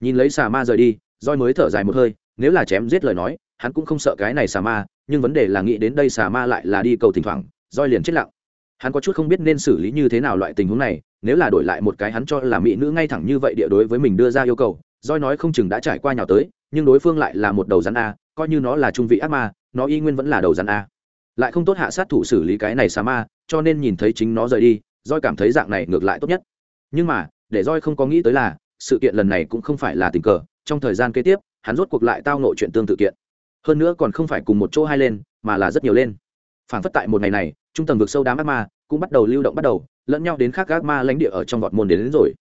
Nhìn lấy xà ma rời đi, roi mới thở dài một hơi, nếu là chém giết lời nói, hắn cũng không sợ cái này xà ma, nhưng vấn đề là nghĩ đến đây xà ma lại là đi cầu thỉnh thoảng, roi liền chết lặng. Hắn có chút không biết nên xử lý như thế nào loại tình huống này, nếu là đổi lại một cái hắn cho là mỹ nữ ngay thẳng như vậy địa đối với mình đưa ra yêu cầu, roi nói không chừng đã trải qua nhào tới, nhưng đối phương lại là một đầu rắn a coi như nó là trung vị ác ma nó y nguyên vẫn là đầu rắn a. Lại không tốt hạ sát thủ xử lý cái này xà ma cho nên nhìn thấy chính nó rời đi roi cảm thấy dạng này ngược lại tốt nhất. Nhưng mà để roi không có nghĩ tới là sự kiện lần này cũng không phải là tình cờ trong thời gian kế tiếp hắn rốt cuộc lại tao nội chuyện tương tự kiện. Hơn nữa còn không phải cùng một chỗ hai lên mà là rất nhiều lên. Phản phất tại một ngày này trung tầng vực sâu đám ác ma cũng bắt đầu lưu động bắt đầu lẫn nhau đến khác ác ma lãnh địa ở trong vọt môn đến, đến rồi.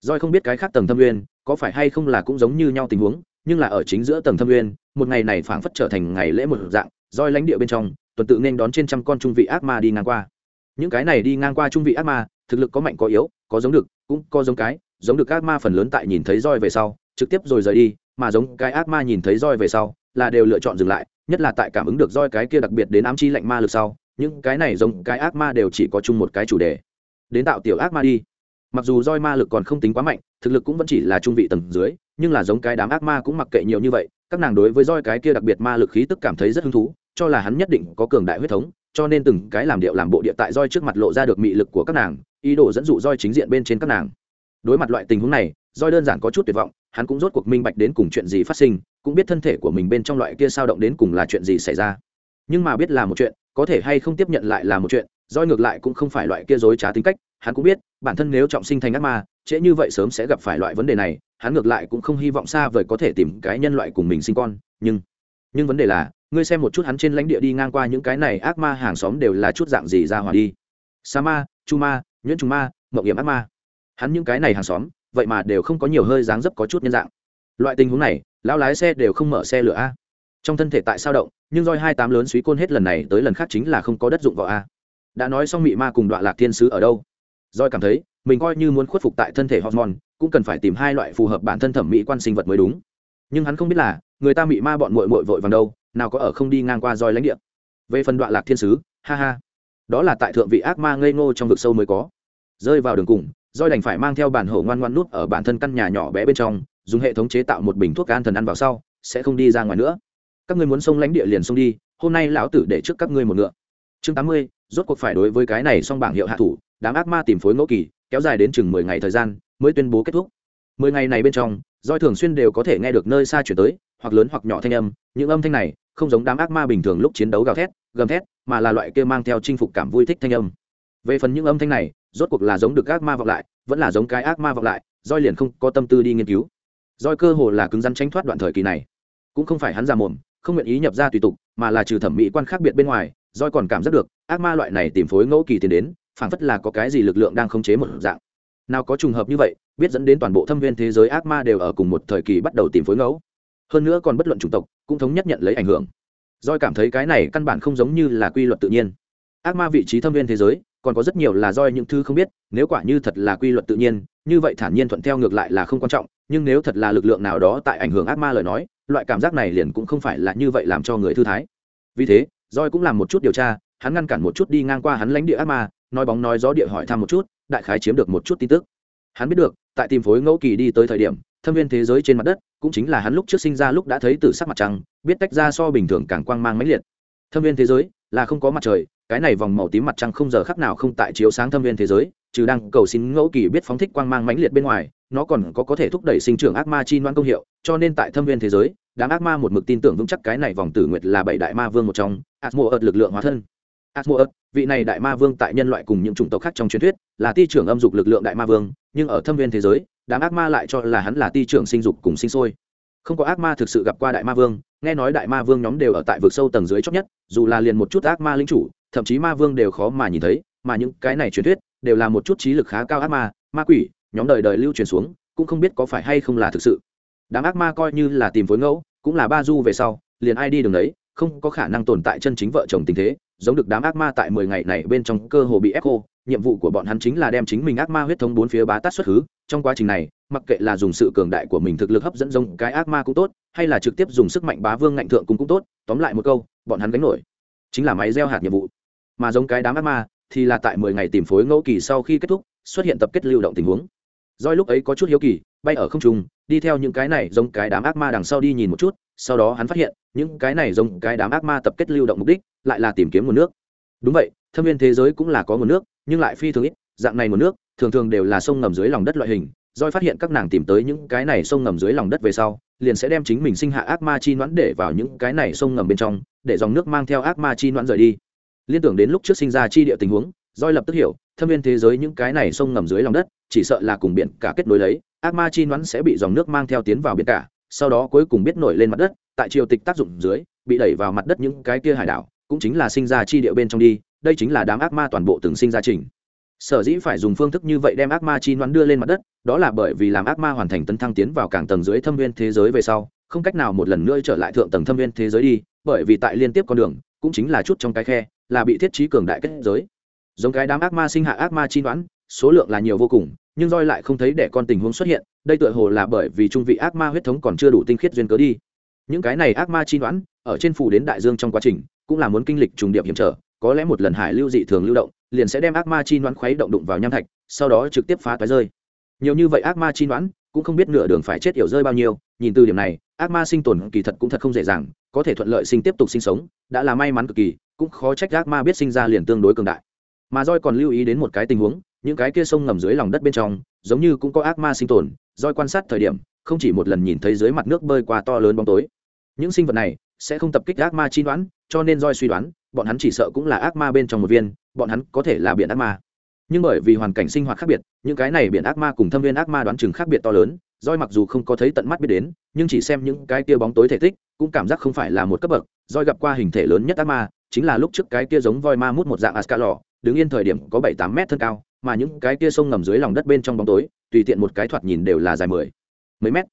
Roi không biết cái khác tầng thâm nguyên có phải hay không là cũng giống như nhau tình huống nhưng là ở chính giữa tầng thâm uyên một ngày này phảng phất trở thành ngày lễ một dạng, roi lãnh địa bên trong, tuần tự nên đón trên trăm con trung vị ác ma đi ngang qua. Những cái này đi ngang qua trung vị ác ma, thực lực có mạnh có yếu, có giống được, cũng có giống cái, giống được ác ma phần lớn tại nhìn thấy roi về sau, trực tiếp rồi rời đi, mà giống cái ác ma nhìn thấy roi về sau, là đều lựa chọn dừng lại, nhất là tại cảm ứng được roi cái kia đặc biệt đến ám chi lạnh ma lực sau, những cái này giống cái ác ma đều chỉ có chung một cái chủ đề. Đến tạo tiểu ác ma đi. Mặc dù roi ma lực còn không tính quá mạnh, thực lực cũng vẫn chỉ là trung vị tầng dưới nhưng là giống cái đám ác ma cũng mặc kệ nhiều như vậy, các nàng đối với roi cái kia đặc biệt ma lực khí tức cảm thấy rất hứng thú, cho là hắn nhất định có cường đại huyết thống, cho nên từng cái làm điệu làm bộ địa tại roi trước mặt lộ ra được mị lực của các nàng, ý đồ dẫn dụ roi chính diện bên trên các nàng. Đối mặt loại tình huống này, roi đơn giản có chút tuyệt vọng, hắn cũng rốt cuộc minh bạch đến cùng chuyện gì phát sinh, cũng biết thân thể của mình bên trong loại kia sao động đến cùng là chuyện gì xảy ra. Nhưng mà biết là một chuyện, có thể hay không tiếp nhận lại là một chuyện, roi ngược lại cũng không phải loại kia dối trá tính cách, hắn cũng biết, bản thân nếu trọng sinh thành ác ma, trễ như vậy sớm sẽ gặp phải loại vấn đề này hắn ngược lại cũng không hy vọng xa vời có thể tìm cái nhân loại cùng mình sinh con, nhưng nhưng vấn đề là, ngươi xem một chút hắn trên lãnh địa đi ngang qua những cái này ác ma hàng xóm đều là chút dạng gì ra hòa đi. Sa ma, chu ma, nhuyễn trùng ma mậu hiểm ác ma. Hắn những cái này hàng xóm, vậy mà đều không có nhiều hơi dáng dấp có chút nhân dạng. Loại tình huống này, lão lái xe đều không mở xe lửa a. Trong thân thể tại sao động, nhưng roi hai tám lớn suý côn hết lần này tới lần khác chính là không có đất dụng vào a. Đã nói xong mị ma cùng đoạn lạc thiên sứ ở đâu? Doi cảm thấy, mình coi như muốn khuất phục tại thân thể hormone, cũng cần phải tìm hai loại phù hợp bản thân thẩm mỹ quan sinh vật mới đúng. Nhưng hắn không biết là, người ta mị ma bọn muội muội vội vàng đâu, nào có ở không đi ngang qua Doi lãnh địa. Về phần đoạn lạc thiên sứ, ha ha. Đó là tại thượng vị ác ma ngây ngô trong vực sâu mới có. Rơi vào đường cùng Doi đành phải mang theo bản hổ ngoan ngoãn nút ở bản thân căn nhà nhỏ bé bên trong, dùng hệ thống chế tạo một bình thuốc an thần ăn vào sau, sẽ không đi ra ngoài nữa. Các ngươi muốn xông lãnh địa liền xông đi, hôm nay lão tử để trước các ngươi một ngựa. Chương tám mươi, rốt cuộc phải đối với cái này xong bảng hiệu hạ thủ đám ác ma tìm phối ngẫu kỳ, kéo dài đến chừng mười ngày thời gian mới tuyên bố kết thúc. Mười ngày này bên trong doi thường xuyên đều có thể nghe được nơi xa chuyển tới, hoặc lớn hoặc nhỏ thanh âm, những âm thanh này không giống đám ác ma bình thường lúc chiến đấu gào thét, gầm thét, mà là loại kia mang theo chinh phục cảm vui thích thanh âm. Về phần những âm thanh này, rốt cuộc là giống được ác ma vọng lại, vẫn là giống cái ác ma vọng lại, roi liền không có tâm tư đi nghiên cứu. Roi cơ hồ là cứng rắn tránh thoát đoạn thời kỳ này. Cũng không phải hắn già mồm, không nguyện ý nhập ra tùy tục, mà là trừ thẩm mỹ quan khác biệt bên ngoài, roi còn cảm giác được, ác ma loại này tìm phối ngẫu kỳ tiền đến phảng phất là có cái gì lực lượng đang khống chế một dạng. Nào có trùng hợp như vậy, biết dẫn đến toàn bộ thâm viên thế giới ác ma đều ở cùng một thời kỳ bắt đầu tìm phối ngẫu. Hơn nữa còn bất luận chủng tộc, cũng thống nhất nhận lấy ảnh hưởng. Doi cảm thấy cái này căn bản không giống như là quy luật tự nhiên. Ác ma vị trí thâm viên thế giới, còn có rất nhiều là do những thứ không biết, nếu quả như thật là quy luật tự nhiên, như vậy thản nhiên thuận theo ngược lại là không quan trọng, nhưng nếu thật là lực lượng nào đó tại ảnh hưởng ác ma lời nói, loại cảm giác này liền cũng không phải là như vậy làm cho người thư thái. Vì thế roi cũng làm một chút điều tra, hắn ngăn cản một chút đi ngang qua hắn lãnh địa ác ma nói bóng nói gió địa hỏi thăm một chút, đại khái chiếm được một chút tin tức. Hắn biết được, tại tìm phối ngẫu kỳ đi tới thời điểm, thâm viên thế giới trên mặt đất, cũng chính là hắn lúc trước sinh ra lúc đã thấy từ sắc mặt trăng, biết tách ra so bình thường càng quang mang mãnh liệt. Thâm viên thế giới, là không có mặt trời, cái này vòng màu tím mặt trăng không giờ khắc nào không tại chiếu sáng thâm viên thế giới, trừ đang cầu xin ngẫu kỳ biết phóng thích quang mang mãnh liệt bên ngoài, nó còn có có thể thúc đẩy sinh trưởng ác ma chi noan công hiệu, cho nên tại thâm viên thế giới, đám ác ma một mực tin tưởng vững chắc cái này vòng tử nguyệt là bảy đại ma vương một trong ác mộ ợt lực lượng hóa thân. Asmodeus, vị này đại ma vương tại nhân loại cùng những chủng tộc khác trong truyền thuyết là ti trưởng âm dục lực lượng đại ma vương nhưng ở thâm viên thế giới đám ác ma lại cho là hắn là ti trưởng sinh dục cùng sinh sôi. Không có ác ma thực sự gặp qua đại ma vương nghe nói đại ma vương nhóm đều ở tại vực sâu tầng dưới chót nhất dù là liền một chút ác ma lĩnh chủ thậm chí ma vương đều khó mà nhìn thấy mà những cái này truyền thuyết đều là một chút trí lực khá cao ác ma ma quỷ nhóm đời đời lưu truyền xuống cũng không biết có phải hay không là thực sự. Đám ác ma coi như là tìm phối ngẫu cũng là ba du về sau liền ai đi đường đấy không có khả năng tồn tại chân chính vợ chồng tình thế giống được đám ác ma tại mười ngày này bên trong cơ hồ bị ép khô. Nhiệm vụ của bọn hắn chính là đem chính mình ác ma huyết thống bốn phía bá tát xuất khứ trong quá trình này, mặc kệ là dùng sự cường đại của mình thực lực hấp dẫn giống cái ác ma cũng tốt, hay là trực tiếp dùng sức mạnh bá vương ngạnh thượng cũng cũng tốt, tóm lại một câu, bọn hắn gánh nổi. Chính là máy gieo hạt nhiệm vụ. Mà giống cái đám ác ma, thì là tại mười ngày tìm phối ngẫu kỳ sau khi kết thúc, xuất hiện tập kết lưu động tình huống. Doi lúc ấy có chút hiếu kỳ, bay ở không trung, đi theo những cái này giống cái đám ác ma đằng sau đi nhìn một chút sau đó hắn phát hiện, những cái này giống cái đám ác ma tập kết lưu động mục đích, lại là tìm kiếm nguồn nước. Đúng vậy, thâm viên thế giới cũng là có nguồn nước, nhưng lại phi thường ít, dạng này nguồn nước, thường thường đều là sông ngầm dưới lòng đất loại hình. Doi phát hiện các nàng tìm tới những cái này sông ngầm dưới lòng đất về sau, liền sẽ đem chính mình sinh hạ ác ma chi noãn để vào những cái này sông ngầm bên trong, để dòng nước mang theo ác ma chi noãn rời đi. Liên tưởng đến lúc trước sinh ra chi địa tình huống doi lập tức hiểu, thâm viên thế giới những cái này sông ngầm dưới lòng đất, chỉ sợ là cùng biển cả kết nối lấy, ác ma chi noãn sẽ bị dòng nước mang theo tiến vào biển cả sau đó cuối cùng biết nổi lên mặt đất, tại triều tịch tác dụng dưới, bị đẩy vào mặt đất những cái kia hải đảo, cũng chính là sinh ra chi địa bên trong đi, đây chính là đám ác ma toàn bộ từng sinh ra trình. Sở dĩ phải dùng phương thức như vậy đem ác ma chi nón đưa lên mặt đất, đó là bởi vì làm ác ma hoàn thành tấn thăng tiến vào cảng tầng dưới thâm viên thế giới về sau, không cách nào một lần nữa trở lại thượng tầng thâm viên thế giới đi, bởi vì tại liên tiếp con đường, cũng chính là chút trong cái khe, là bị thiết trí cường đại kết giới. Giống cái đám ác ma sinh hạ ác ma chi đoán số lượng là nhiều vô cùng nhưng roi lại không thấy để con tình huống xuất hiện, đây tựa hồ là bởi vì trung vị ác ma huyết thống còn chưa đủ tinh khiết duyên cớ đi. Những cái này ác ma chi đoán, ở trên phủ đến đại dương trong quá trình, cũng là muốn kinh lịch trùng điệp hiểm trở, có lẽ một lần hải lưu dị thường lưu động, liền sẽ đem ác ma chi đoán khuấy động đụng vào nham thạch, sau đó trực tiếp phá toái rơi. Nhiều như vậy ác ma chi đoán, cũng không biết nửa đường phải chết yểu rơi bao nhiêu, nhìn từ điểm này, ác ma sinh tồn kỳ thật cũng thật không dễ dàng, có thể thuận lợi sinh tiếp tục sinh sống, đã là may mắn cực kỳ, cũng khó trách ác ma biết sinh ra liền tương đối cường đại. Mà roi còn lưu ý đến một cái tình huống những cái kia sông ngầm dưới lòng đất bên trong, giống như cũng có ác ma sinh tồn, Doi quan sát thời điểm, không chỉ một lần nhìn thấy dưới mặt nước bơi qua to lớn bóng tối. Những sinh vật này sẽ không tập kích ác ma chi đoán, cho nên Doi suy đoán, bọn hắn chỉ sợ cũng là ác ma bên trong một viên, bọn hắn có thể là biển ác ma. Nhưng bởi vì hoàn cảnh sinh hoạt khác biệt, những cái này biển ác ma cùng thâm viên ác ma đoán chừng khác biệt to lớn, Doi mặc dù không có thấy tận mắt biết đến, nhưng chỉ xem những cái kia bóng tối thể tích, cũng cảm giác không phải là một cấp bậc. Doi gặp qua hình thể lớn nhất ác ma, chính là lúc trước cái kia giống voi ma mút một dạng ascalor, đứng yên thời điểm có bảy tám mét thân cao mà những cái kia sông ngầm dưới lòng đất bên trong bóng tối, tùy tiện một cái thoạt nhìn đều là dài mười, mấy mét.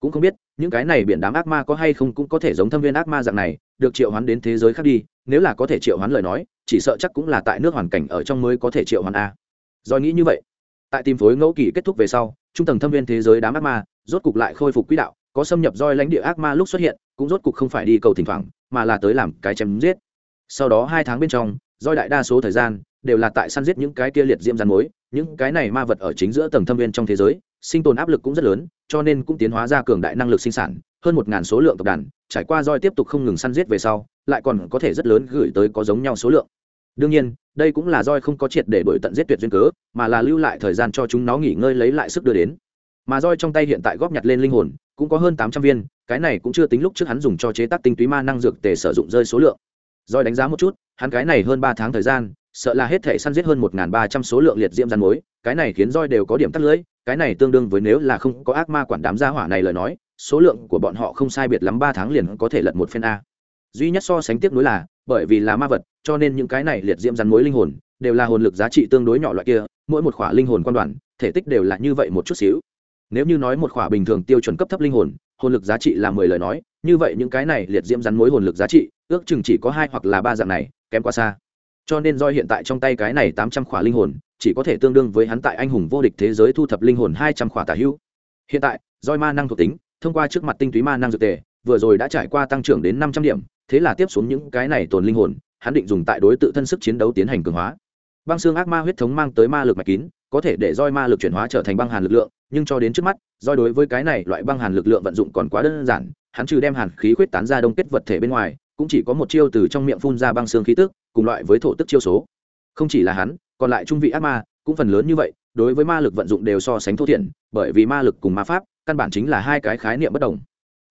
Cũng không biết, những cái này biển đám ác ma có hay không cũng có thể giống thâm viên ác ma dạng này, được triệu hoán đến thế giới khác đi, nếu là có thể triệu hoán lời nói, chỉ sợ chắc cũng là tại nước hoàn cảnh ở trong mới có thể triệu hoán a. Do nghĩ như vậy, tại tìm phối ngẫu kỳ kết thúc về sau, trung tầng thâm viên thế giới đám ác ma rốt cục lại khôi phục quỹ đạo, có xâm nhập roi lãnh địa ác ma lúc xuất hiện, cũng rốt cục không phải đi cầu thỉnh thoảng, mà là tới làm cái chém giết. Sau đó hai tháng bên trong roi đại đa số thời gian đều là tại săn giết những cái kia liệt diễm rắn mối những cái này ma vật ở chính giữa tầng thâm viên trong thế giới, sinh tồn áp lực cũng rất lớn, cho nên cũng tiến hóa ra cường đại năng lực sinh sản, hơn một ngàn số lượng tộc đàn, trải qua roi tiếp tục không ngừng săn giết về sau, lại còn có thể rất lớn gửi tới có giống nhau số lượng. Đương nhiên, đây cũng là roi không có triệt để đổi tận giết tuyệt duyên cớ, mà là lưu lại thời gian cho chúng nó nghỉ ngơi lấy lại sức đưa đến. Mà roi trong tay hiện tại góp nhặt lên linh hồn, cũng có hơn tám trăm viên, cái này cũng chưa tính lúc trước hắn dùng cho chế tác tinh túy ma năng dược tề sử dụng rơi số lượng. Rồi đánh giá một chút, hắn cái này hơn ba tháng thời gian, sợ là hết thể săn giết hơn một ba trăm số lượng liệt diễm gian mối, cái này khiến roi đều có điểm tắt lưỡi, cái này tương đương với nếu là không có ác ma quản đám gia hỏa này lời nói, số lượng của bọn họ không sai biệt lắm ba tháng liền có thể lật một phen a. Duy nhất so sánh tiếp nối là, bởi vì là ma vật, cho nên những cái này liệt diễm rắn mối linh hồn, đều là hồn lực giá trị tương đối nhỏ loại kia, mỗi một khỏa linh hồn quan đoàn, thể tích đều là như vậy một chút xíu. Nếu như nói một khỏa bình thường tiêu chuẩn cấp thấp linh hồn hồn lực giá trị là mười lời nói như vậy những cái này liệt diễm rắn mối hồn lực giá trị, ước chừng chỉ có hai hoặc là ba dạng này, kém quá xa. Cho nên do hiện tại trong tay cái này tám trăm khỏa linh hồn, chỉ có thể tương đương với hắn tại anh hùng vô địch thế giới thu thập linh hồn hai trăm khỏa tả hữu. Hiện tại doi ma năng thuộc tính, thông qua trước mặt tinh túy ma năng dược tề, vừa rồi đã trải qua tăng trưởng đến năm trăm điểm, thế là tiếp xuống những cái này tồn linh hồn, hắn định dùng tại đối tự thân sức chiến đấu tiến hành cường hóa. Băng xương ác ma huyết thống mang tới ma lực mạch kín, có thể để roi ma lực chuyển hóa trở thành băng hàn lực lượng, nhưng cho đến trước mắt roi đối với cái này loại băng hàn lực lượng vận dụng còn quá đơn giản hắn trừ đem hàn khí huyết tán ra đông kết vật thể bên ngoài, cũng chỉ có một chiêu từ trong miệng phun ra băng xương khí tức, cùng loại với thổ tức chiêu số. Không chỉ là hắn, còn lại trung vị ác ma, cũng phần lớn như vậy, đối với ma lực vận dụng đều so sánh thô thiển, bởi vì ma lực cùng ma pháp, căn bản chính là hai cái khái niệm bất đồng.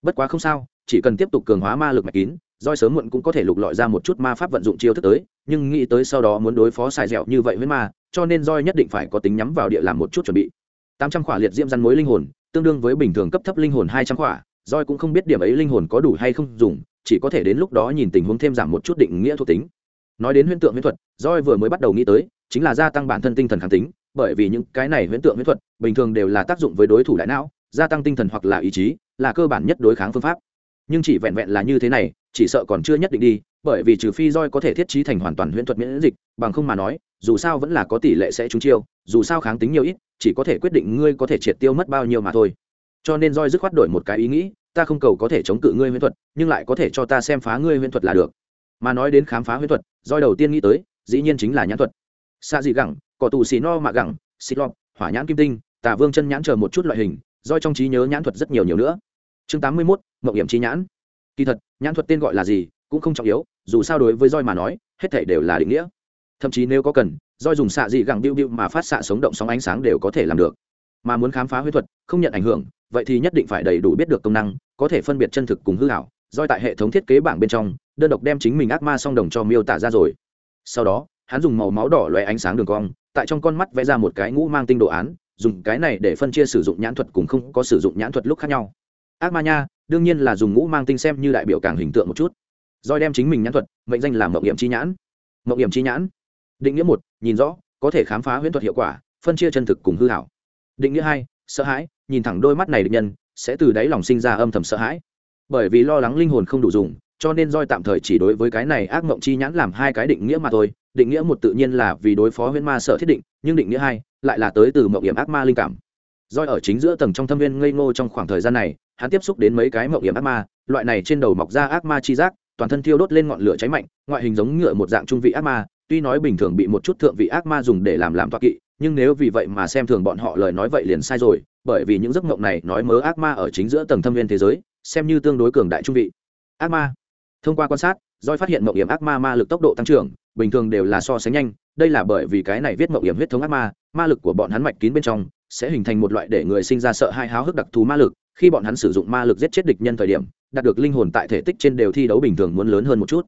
Bất quá không sao, chỉ cần tiếp tục cường hóa ma lực mạch kín, roi sớm muộn cũng có thể lục lọi ra một chút ma pháp vận dụng chiêu thức tới, nhưng nghĩ tới sau đó muốn đối phó xài dẻo như vậy với ma, cho nên roi nhất định phải có tính nhắm vào địa làm một chút chuẩn bị. Tám trăm khỏa liệt diễm răn mối linh hồn, tương đương với bình thường cấp thấp linh hồn hai trăm khỏa roi cũng không biết điểm ấy linh hồn có đủ hay không dùng, chỉ có thể đến lúc đó nhìn tình huống thêm giảm một chút định nghĩa thuộc tính. Nói đến huyễn tượng huyễn thuật, roi vừa mới bắt đầu nghĩ tới, chính là gia tăng bản thân tinh thần kháng tính, bởi vì những cái này huyễn tượng huyễn thuật, bình thường đều là tác dụng với đối thủ đại não, gia tăng tinh thần hoặc là ý chí, là cơ bản nhất đối kháng phương pháp. Nhưng chỉ vẹn vẹn là như thế này, chỉ sợ còn chưa nhất định đi, bởi vì trừ phi roi có thể thiết trí thành hoàn toàn huyễn thuật miễn dịch, bằng không mà nói, dù sao vẫn là có tỷ lệ sẽ trúng chiêu, dù sao kháng tính nhiều ít, chỉ có thể quyết định ngươi có thể triệt tiêu mất bao nhiêu mà thôi cho nên roi dứt khoát đổi một cái ý nghĩ, ta không cầu có thể chống cự ngươi huyễn thuật, nhưng lại có thể cho ta xem phá ngươi huyễn thuật là được. Mà nói đến khám phá huyễn thuật, roi đầu tiên nghĩ tới, dĩ nhiên chính là nhãn thuật. Xa dị gẳng, cỏ tù xì no mạ gẳng, xì lọc hỏa nhãn kim tinh, tà vương chân nhãn chờ một chút loại hình, roi trong trí nhớ nhãn thuật rất nhiều nhiều nữa. Chương tám mươi mốt, mộng hiểm trí nhãn. Kỳ thật, nhãn thuật tên gọi là gì cũng không trọng yếu, dù sao đối với roi mà nói, hết thảy đều là định nghĩa. Thậm chí nếu có cần, roi dùng xạ dị gẳng biu biu mà phát xạ sống động sóng ánh sáng đều có thể làm được mà muốn khám phá huyết thuật, không nhận ảnh hưởng, vậy thì nhất định phải đầy đủ biết được công năng, có thể phân biệt chân thực cùng hư hảo Doi tại hệ thống thiết kế bảng bên trong, đơn độc đem chính mình ác ma song đồng cho miêu tả ra rồi. Sau đó, hắn dùng màu máu đỏ loé ánh sáng đường cong, tại trong con mắt vẽ ra một cái ngũ mang tinh đồ án, dùng cái này để phân chia sử dụng nhãn thuật cùng không có sử dụng nhãn thuật lúc khác nhau. Ác ma nha, đương nhiên là dùng ngũ mang tinh xem như đại biểu càng hình tượng một chút. Doi đem chính mình nhãn thuật, mệnh danh làm mộng hiểm chi nhãn. Mộng hiểm chi nhãn. Định nghĩa một, nhìn rõ, có thể khám phá huyễn thuật hiệu quả, phân chia chân thực cùng hư hảo định nghĩa hai, sợ hãi, nhìn thẳng đôi mắt này định nhân, sẽ từ đáy lòng sinh ra âm thầm sợ hãi. Bởi vì lo lắng linh hồn không đủ dùng, cho nên roi tạm thời chỉ đối với cái này ác mộng chi nhãn làm hai cái định nghĩa mà thôi. Định nghĩa một tự nhiên là vì đối phó huyễn ma sợ thiết định, nhưng định nghĩa hai lại là tới từ mộng hiểm ác ma linh cảm. Roi ở chính giữa tầng trong thâm viên ngây ngô trong khoảng thời gian này, hắn tiếp xúc đến mấy cái mộng hiểm ác ma, loại này trên đầu mọc ra ác ma chi giác, toàn thân thiêu đốt lên ngọn lửa cháy mạnh, ngoại hình giống ngựa một dạng trung vị ác ma, tuy nói bình thường bị một chút thượng vị ác ma dùng để làm làm toa kỵ nhưng nếu vì vậy mà xem thường bọn họ lời nói vậy liền sai rồi, bởi vì những giấc mộng này nói mớ ác ma ở chính giữa tầng thâm viên thế giới, xem như tương đối cường đại trung vị. Ác ma. Thông qua quan sát doi phát hiện mộng hiểm ác ma ma lực tốc độ tăng trưởng, bình thường đều là so sánh nhanh, đây là bởi vì cái này viết mộng hiểm huyết thống ác ma ma lực của bọn hắn mạch kín bên trong, sẽ hình thành một loại để người sinh ra sợ hai háo hức đặc thù ma lực, khi bọn hắn sử dụng ma lực giết chết địch nhân thời điểm, đạt được linh hồn tại thể tích trên đều thi đấu bình thường muốn lớn hơn một chút.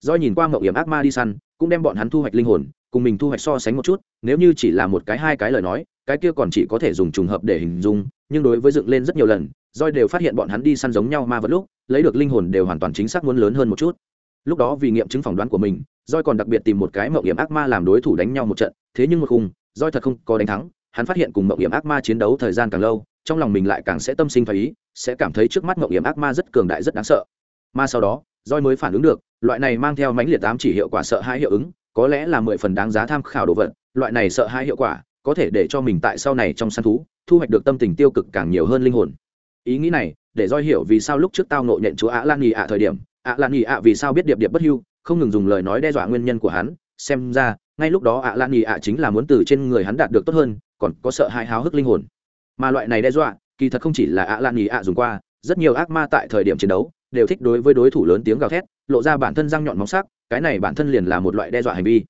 Do nhìn qua mộng hiểm ác ma đi săn, cũng đem bọn hắn thu hoạch linh hồn cùng mình thu hoạch so sánh một chút, nếu như chỉ là một cái hai cái lời nói, cái kia còn chỉ có thể dùng trùng hợp để hình dung, nhưng đối với dựng lên rất nhiều lần roi đều phát hiện bọn hắn đi săn giống nhau ma vật lúc, lấy được linh hồn đều hoàn toàn chính xác muốn lớn hơn một chút. Lúc đó vì nghiệm chứng phỏng đoán của mình roi còn đặc biệt tìm một cái mậu hiểm ác ma làm đối thủ đánh nhau một trận, thế nhưng một khung roi thật không có đánh thắng, hắn phát hiện cùng mậu hiểm ác ma chiến đấu thời gian càng lâu, trong lòng mình lại càng sẽ tâm sinh phải ý, sẽ cảm thấy trước mắt mậu hiểm ác ma rất cường đại rất đáng sợ. Mà sau đó roi mới phản ứng được, loại này mang theo mãnh liệt tám chỉ hiệu quả sợ hai hiệu ứng có lẽ là mười phần đáng giá tham khảo đồ vật, loại này sợ hãi hiệu quả, có thể để cho mình tại sau này trong săn thú, thu hoạch được tâm tình tiêu cực càng nhiều hơn linh hồn. Ý nghĩ này, để doi hiểu vì sao lúc trước tao nộ nhận chúa ạ lan nghỉ ạ thời điểm ạ lan nghỉ ạ vì sao biết điệp điệp bất hưu, không ngừng dùng lời nói đe dọa nguyên nhân của hắn, xem ra, ngay lúc đó ạ lan nghỉ ạ chính là muốn từ trên người hắn đạt được tốt hơn, còn có sợ hãi háo hức linh hồn. Mà loại này đe dọa, kỳ thật không chỉ là ạ lan nghỉ ạ dùng qua, rất nhiều ác ma tại thời điểm chiến đấu đều thích đối với đối thủ lớn tiếng gào thét, lộ ra bản thân răng nhọn móng sắc, cái này bản thân liền là một loại đe dọa hành vi.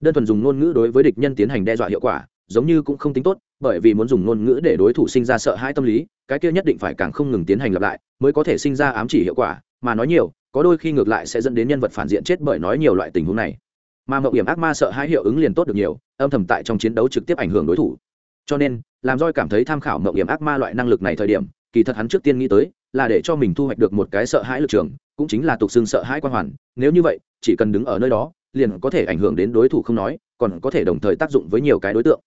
Đơn thuần dùng ngôn ngữ đối với địch nhân tiến hành đe dọa hiệu quả, giống như cũng không tính tốt, bởi vì muốn dùng ngôn ngữ để đối thủ sinh ra sợ hãi tâm lý, cái kia nhất định phải càng không ngừng tiến hành lặp lại, mới có thể sinh ra ám chỉ hiệu quả, mà nói nhiều, có đôi khi ngược lại sẽ dẫn đến nhân vật phản diện chết bởi nói nhiều loại tình huống này. Mà mậu hiểm ác ma sợ hãi hiệu ứng liền tốt được nhiều, âm thầm tại trong chiến đấu trực tiếp ảnh hưởng đối thủ. Cho nên, làm roi cảm thấy tham khảo mậu hiểm ác ma loại năng lực này thời điểm, kỳ thật hắn trước tiên nghĩ tới là để cho mình thu hoạch được một cái sợ hãi lực trường, cũng chính là tục xương sợ hãi quan hoàn. Nếu như vậy, chỉ cần đứng ở nơi đó, liền có thể ảnh hưởng đến đối thủ không nói, còn có thể đồng thời tác dụng với nhiều cái đối tượng.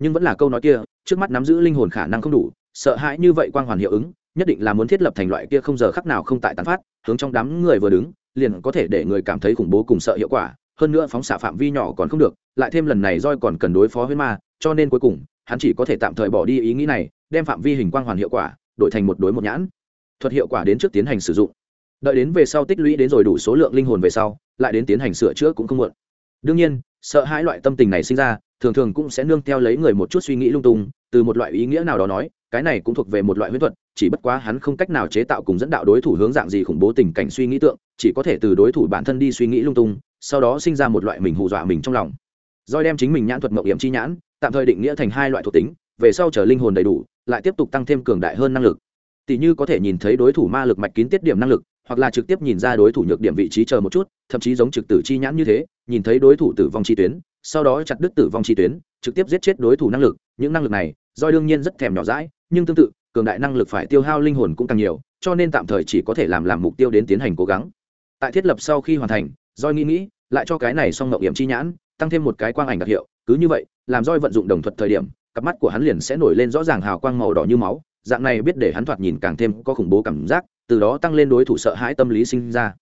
Nhưng vẫn là câu nói kia, trước mắt nắm giữ linh hồn khả năng không đủ, sợ hãi như vậy quang hoàn hiệu ứng, nhất định là muốn thiết lập thành loại kia không giờ khắc nào không tại tán phát, hướng trong đám người vừa đứng, liền có thể để người cảm thấy khủng bố cùng sợ hiệu quả, hơn nữa phóng xạ phạm vi nhỏ còn không được, lại thêm lần này roi còn cần đối phó với ma, cho nên cuối cùng, hắn chỉ có thể tạm thời bỏ đi ý nghĩ này, đem phạm vi hình quang hoàn hiệu quả, đổi thành một đối một nhãn thuật hiệu quả đến trước tiến hành sử dụng. Đợi đến về sau tích lũy đến rồi đủ số lượng linh hồn về sau, lại đến tiến hành sửa chữa cũng không muộn. Đương nhiên, sợ hãi loại tâm tình này sinh ra, thường thường cũng sẽ nương theo lấy người một chút suy nghĩ lung tung, từ một loại ý nghĩa nào đó nói, cái này cũng thuộc về một loại huyễn thuật, chỉ bất quá hắn không cách nào chế tạo cùng dẫn đạo đối thủ hướng dạng gì khủng bố tình cảnh suy nghĩ tượng, chỉ có thể từ đối thủ bản thân đi suy nghĩ lung tung, sau đó sinh ra một loại mình hù dọa mình trong lòng. Doi đem chính mình nhãn thuật mậu hiểm chi nhãn, tạm thời định nghĩa thành hai loại thuộc tính, về sau chờ linh hồn đầy đủ, lại tiếp tục tăng thêm cường đại hơn năng lực tỷ như có thể nhìn thấy đối thủ ma lực mạch kín tiết điểm năng lực, hoặc là trực tiếp nhìn ra đối thủ nhược điểm vị trí chờ một chút, thậm chí giống trực tử chi nhãn như thế, nhìn thấy đối thủ tử vong chi tuyến, sau đó chặt đứt tử vong chi tuyến, trực tiếp giết chết đối thủ năng lực. Những năng lực này do đương nhiên rất thèm nhỏ rãi nhưng tương tự, cường đại năng lực phải tiêu hao linh hồn cũng càng nhiều, cho nên tạm thời chỉ có thể làm làm mục tiêu đến tiến hành cố gắng. Tại thiết lập sau khi hoàn thành doi nghĩ nghĩ, lại cho cái này xong ngậu điểm chi nhãn, tăng thêm một cái quang ảnh đặc hiệu, cứ như vậy, làm roi vận dụng đồng thuật thời điểm, cặp mắt của hắn liền sẽ nổi lên rõ ràng hào quang màu đỏ như máu dạng này biết để hắn thoạt nhìn càng thêm có khủng bố cảm giác, từ đó tăng lên đối thủ sợ hãi tâm lý sinh ra.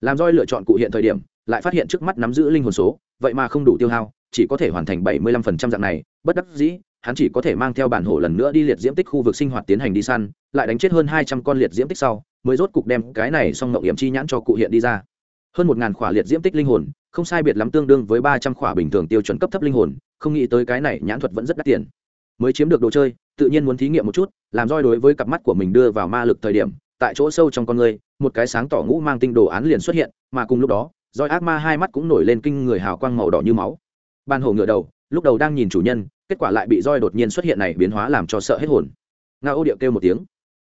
Làm roi lựa chọn cụ hiện thời điểm, lại phát hiện trước mắt nắm giữ linh hồn số, vậy mà không đủ tiêu hao, chỉ có thể hoàn thành bảy mươi lăm phần trăm dạng này, bất đắc dĩ, hắn chỉ có thể mang theo bản hổ lần nữa đi liệt diễm tích khu vực sinh hoạt tiến hành đi săn, lại đánh chết hơn hai trăm con liệt diễm tích sau, mới rốt cục đem cái này xong ngậu hiểm chi nhãn cho cụ hiện đi ra. Hơn một ngàn khỏa liệt diễm tích linh hồn, không sai biệt lắm tương đương với ba trăm khỏa bình thường tiêu chuẩn cấp thấp linh hồn, không nghĩ tới cái này nhãn thuật vẫn rất đắt tiền. Mới chiếm được đồ chơi tự nhiên muốn thí nghiệm một chút, làm roi đối với cặp mắt của mình đưa vào ma lực thời điểm, tại chỗ sâu trong con người, một cái sáng tỏ ngũ mang tinh đồ án liền xuất hiện, mà cùng lúc đó, roi ác ma hai mắt cũng nổi lên kinh người hào quang màu đỏ như máu. Ban hồ ngựa đầu, lúc đầu đang nhìn chủ nhân, kết quả lại bị roi đột nhiên xuất hiện này biến hóa làm cho sợ hết hồn. Nga ô điệu kêu một tiếng.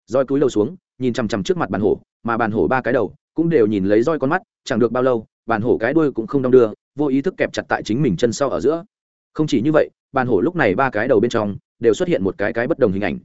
Roi cúi đầu xuống, nhìn chằm chằm trước mặt bàn hổ, mà bàn hổ ba cái đầu cũng đều nhìn lấy roi con mắt, chẳng được bao lâu bàn hổ cái đuôi cũng không đong đưa, vô ý thức kẹp chặt tại chính mình chân sau ở giữa. Không chỉ như vậy bàn hổ lúc này ba cái đầu bên trong đều xuất hiện một cái cái bất đồng hình ảnh.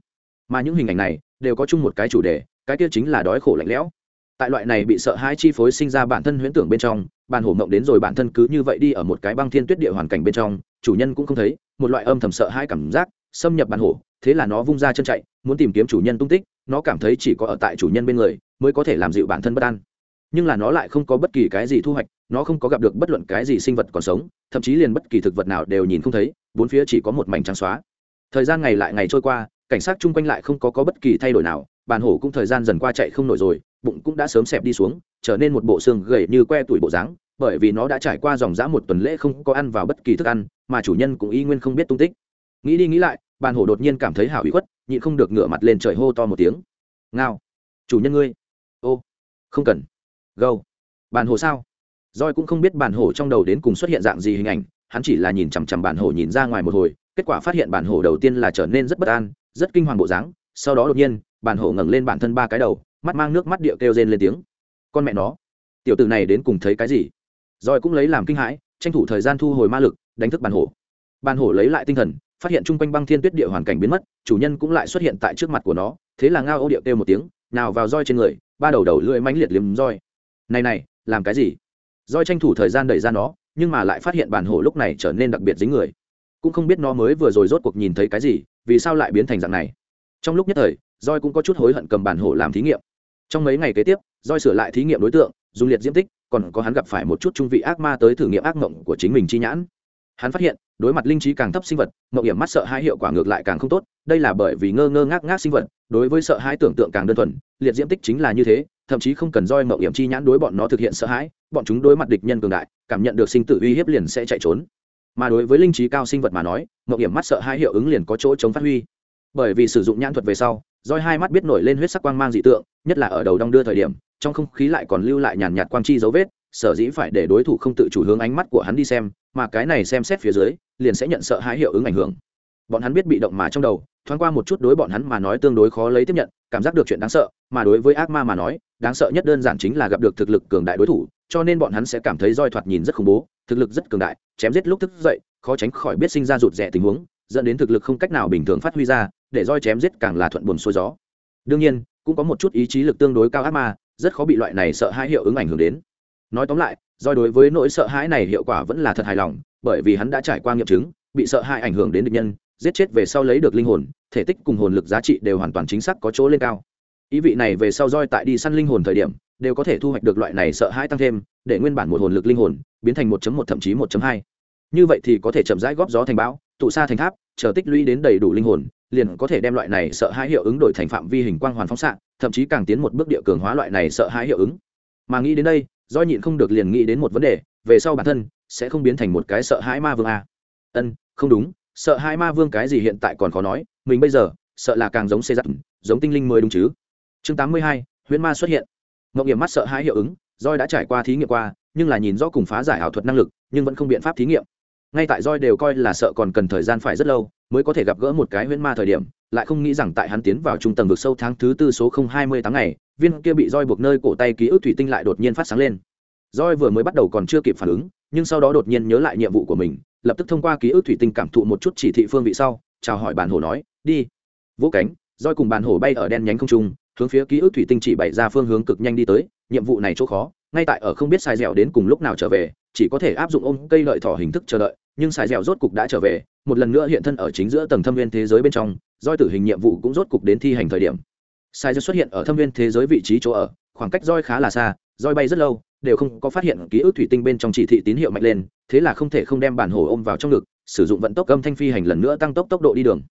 Mà những hình ảnh này đều có chung một cái chủ đề, cái kia chính là đói khổ lạnh lẽo. Tại loại này bị sợ hãi chi phối sinh ra bản thân huyễn tưởng bên trong bàn hổ mộng đến rồi bản thân cứ như vậy đi ở một cái băng thiên tuyết địa hoàn cảnh bên trong, chủ nhân cũng không thấy, một loại âm thầm sợ hãi cảm giác xâm nhập bàn hổ, thế là nó vung ra chân chạy, muốn tìm kiếm chủ nhân tung tích, nó cảm thấy chỉ có ở tại chủ nhân bên người mới có thể làm dịu bản thân bất an. Nhưng là nó lại không có bất kỳ cái gì thu hoạch, nó không có gặp được bất luận cái gì sinh vật còn sống, thậm chí liền bất kỳ thực vật nào đều nhìn không thấy, bốn phía chỉ có một mảnh trắng xóa thời gian ngày lại ngày trôi qua cảnh sát chung quanh lại không có, có bất kỳ thay đổi nào bàn hổ cũng thời gian dần qua chạy không nổi rồi bụng cũng đã sớm xẹp đi xuống trở nên một bộ xương gầy như que tuổi bộ dáng bởi vì nó đã trải qua dòng dã một tuần lễ không có ăn vào bất kỳ thức ăn mà chủ nhân cũng y nguyên không biết tung tích. Nghĩ đi nghĩ lại bàn hổ đột nhiên cảm thấy hảo ý khuất nhịn không được ngửa mặt lên trời hô to một tiếng. Ngao chủ nhân ngươi. Ô không cần. Gâu. Bàn hổ sao? Roi cũng không biết bàn hổ trong đầu đến cùng xuất hiện dạng gì hình ảnh hắn chỉ là nhìn chằm chằm bàn hổ nhìn ra ngoài một hồi kết quả phát hiện bản hổ đầu tiên là trở nên rất bất an, rất kinh hoàng bộ dáng, sau đó đột nhiên, bản hổ ngẩng lên bản thân ba cái đầu, mắt mang nước mắt địa kêu rên lên tiếng. Con mẹ nó, tiểu tử này đến cùng thấy cái gì? Rồi cũng lấy làm kinh hãi, tranh thủ thời gian thu hồi ma lực, đánh thức bản hổ. Bản hổ lấy lại tinh thần, phát hiện chung quanh băng thiên tuyết địa hoàn cảnh biến mất, chủ nhân cũng lại xuất hiện tại trước mặt của nó, thế là ngao ô điệu kêu một tiếng, nào vào roi trên người, ba đầu đầu lưỡi mãnh liệt liếm roi. Này này, làm cái gì? Roi tranh thủ thời gian đẩy ra nó, nhưng mà lại phát hiện bản hổ lúc này trở nên đặc biệt dính người cũng không biết nó mới vừa rồi rốt cuộc nhìn thấy cái gì, vì sao lại biến thành dạng này. Trong lúc nhất thời roi cũng có chút hối hận cầm bản hổ làm thí nghiệm. Trong mấy ngày kế tiếp roi sửa lại thí nghiệm đối tượng, dùng liệt diễm tích, còn có hắn gặp phải một chút trung vị ác ma tới thử nghiệm ác mộng của chính mình chi nhãn. Hắn phát hiện, đối mặt linh trí càng thấp sinh vật, mộng hiểm mắt sợ hai hiệu quả ngược lại càng không tốt, đây là bởi vì ngơ ngơ ngác ngác sinh vật, đối với sợ hãi tưởng tượng càng đơn thuần, liệt diễm tích chính là như thế, thậm chí không cần roi mộng hiểm chi nhãn đối bọn nó thực hiện sợ hãi, bọn chúng đối mặt địch nhân cường đại, cảm nhận được sinh tử uy hiếp liền sẽ chạy trốn mà đối với linh trí cao sinh vật mà nói mậu hiểm mắt sợ hai hiệu ứng liền có chỗ chống phát huy. Bởi vì sử dụng nhãn thuật về sau, roi hai mắt biết nổi lên huyết sắc quang mang dị tượng, nhất là ở đầu đong đưa thời điểm, trong không khí lại còn lưu lại nhàn nhạt quang chi dấu vết, sở dĩ phải để đối thủ không tự chủ hướng ánh mắt của hắn đi xem, mà cái này xem xét phía dưới, liền sẽ nhận sợ hãi hiệu ứng ảnh hưởng. Bọn hắn biết bị động mà trong đầu thoáng qua một chút đối bọn hắn mà nói tương đối khó lấy tiếp nhận, cảm giác được chuyện đáng sợ, mà đối với ác ma mà nói, đáng sợ nhất đơn giản chính là gặp được thực lực cường đại đối thủ, cho nên bọn hắn sẽ cảm thấy roi thoạt nhìn rất khủng bố, thực lực rất cường đại, chém giết lúc thức dậy, khó tránh khỏi biết sinh ra rụt rẻ tình huống, dẫn đến thực lực không cách nào bình thường phát huy ra, để roi chém giết càng là thuận buồn xuôi gió. Đương nhiên, cũng có một chút ý chí lực tương đối cao ác ma, rất khó bị loại này sợ hãi hiệu ứng ảnh hưởng đến. Nói tóm lại, roi đối với nỗi sợ hãi này hiệu quả vẫn là thật hài lòng, bởi vì hắn đã trải qua nghiệm chứng, bị sợ hãi ảnh hưởng đến địch nhân giết chết về sau lấy được linh hồn, thể tích cùng hồn lực giá trị đều hoàn toàn chính xác có chỗ lên cao ý vị này về sau roi tại đi săn linh hồn thời điểm, đều có thể thu hoạch được loại này sợ hãi tăng thêm, để nguyên bản một hồn lực linh hồn, biến thành 1.1 thậm chí 1.2. như vậy thì có thể chậm rãi góp gió thành bão, tụ xa thành tháp, chờ tích lũy đến đầy đủ linh hồn, liền có thể đem loại này sợ hãi hiệu ứng đổi thành phạm vi hình quang hoàn phóng xạ, thậm chí càng tiến một bước địa cường hóa loại này sợ hãi hiệu ứng mà nghĩ đến đây do nhịn không được liền nghĩ đến một vấn đề, về sau bản thân sẽ không biến thành một cái sợ hãi ma vương à. ân, không đúng sợ hai ma vương cái gì hiện tại còn khó nói, mình bây giờ, sợ là càng giống xê giặt giống tinh linh mới đúng chứ. Chương tám mươi hai, huyễn ma xuất hiện. Ngọc nghiệm mắt sợ hãi hiệu ứng roi đã trải qua thí nghiệm qua, nhưng là nhìn rõ cùng phá giải ảo thuật năng lực, nhưng vẫn không biện pháp thí nghiệm. Ngay tại roi đều coi là sợ còn cần thời gian phải rất lâu, mới có thể gặp gỡ một cái huyễn ma thời điểm, lại không nghĩ rằng tại hắn tiến vào trung tầng vực sâu tháng thứ tư số không hai mươi tháng ngày, viên kia bị roi buộc nơi cổ tay ký ức thủy tinh lại đột nhiên phát sáng lên. Roi vừa mới bắt đầu còn chưa kịp phản ứng, nhưng sau đó đột nhiên nhớ lại nhiệm vụ của mình lập tức thông qua ký ức thủy tinh cảm thụ một chút chỉ thị phương vị sau, chào hỏi bàn hổ nói, đi. Vỗ cánh, roi cùng bàn hổ bay ở đen nhánh không trung, hướng phía ký ức thủy tinh chỉ bày ra phương hướng cực nhanh đi tới, nhiệm vụ này chỗ khó, ngay tại ở không biết sai dẻo đến cùng lúc nào trở về, chỉ có thể áp dụng ôm cây lợi thỏ hình thức chờ đợi, nhưng sai dẻo rốt cục đã trở về, một lần nữa hiện thân ở chính giữa tầng thâm viên thế giới bên trong, roi tử hình nhiệm vụ cũng rốt cục đến thi hành thời điểm. Sai dẻo xuất hiện ở thâm viên thế giới vị trí chỗ ở, khoảng cách roi khá là xa, roi bay rất lâu đều không có phát hiện ký ức thủy tinh bên trong chỉ thị tín hiệu mạnh lên, thế là không thể không đem bản hồ ôm vào trong ngực, sử dụng vận tốc âm thanh phi hành lần nữa tăng tốc tốc độ đi đường.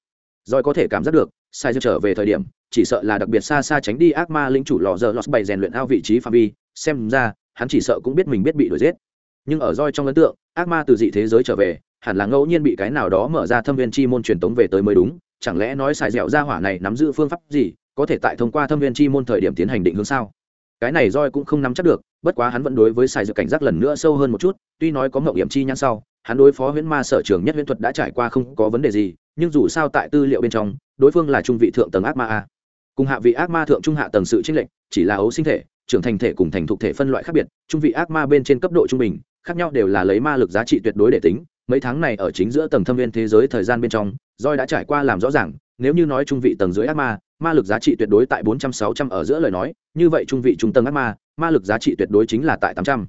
Rồi có thể cảm giác được, sai giờ trở về thời điểm, chỉ sợ là đặc biệt xa xa tránh đi ác ma linh chủ lò giờ lọt bày rèn luyện ao vị trí phạm vi, xem ra, hắn chỉ sợ cũng biết mình biết bị đuổi giết. Nhưng ở roi trong ấn tượng, ác ma từ dị thế giới trở về, hẳn là ngẫu nhiên bị cái nào đó mở ra thâm viên chi môn truyền tống về tới mới đúng, chẳng lẽ nói xài dẻo ra hỏa này nắm giữ phương pháp gì, có thể tại thông qua thâm viên chi môn thời điểm tiến hành định hướng sao? Cái này roi cũng không nắm chắc được bất quá hắn vẫn đối với xài dự cảnh giác lần nữa sâu hơn một chút, tuy nói có mậu hiểm chi nhãn sau, hắn đối phó huyễn ma sở trường nhất huyễn thuật đã trải qua không có vấn đề gì, nhưng dù sao tại tư liệu bên trong, đối phương là trung vị thượng tầng ác ma a. Cùng hạ vị ác ma thượng trung hạ tầng sự chênh lệnh chỉ là ấu sinh thể, trưởng thành thể cùng thành thục thể phân loại khác biệt, trung vị ác ma bên trên cấp độ trung bình, khác nhau đều là lấy ma lực giá trị tuyệt đối để tính, mấy tháng này ở chính giữa tầng thâm viên thế giới thời gian bên trong roi đã trải qua làm rõ ràng, nếu như nói trung vị tầng dưới ác ma ma lực giá trị tuyệt đối tại bốn trăm, sáu trăm ở giữa lời nói, như vậy trung vị trung tầng ác ma ma lực giá trị tuyệt đối chính là tại tám trăm.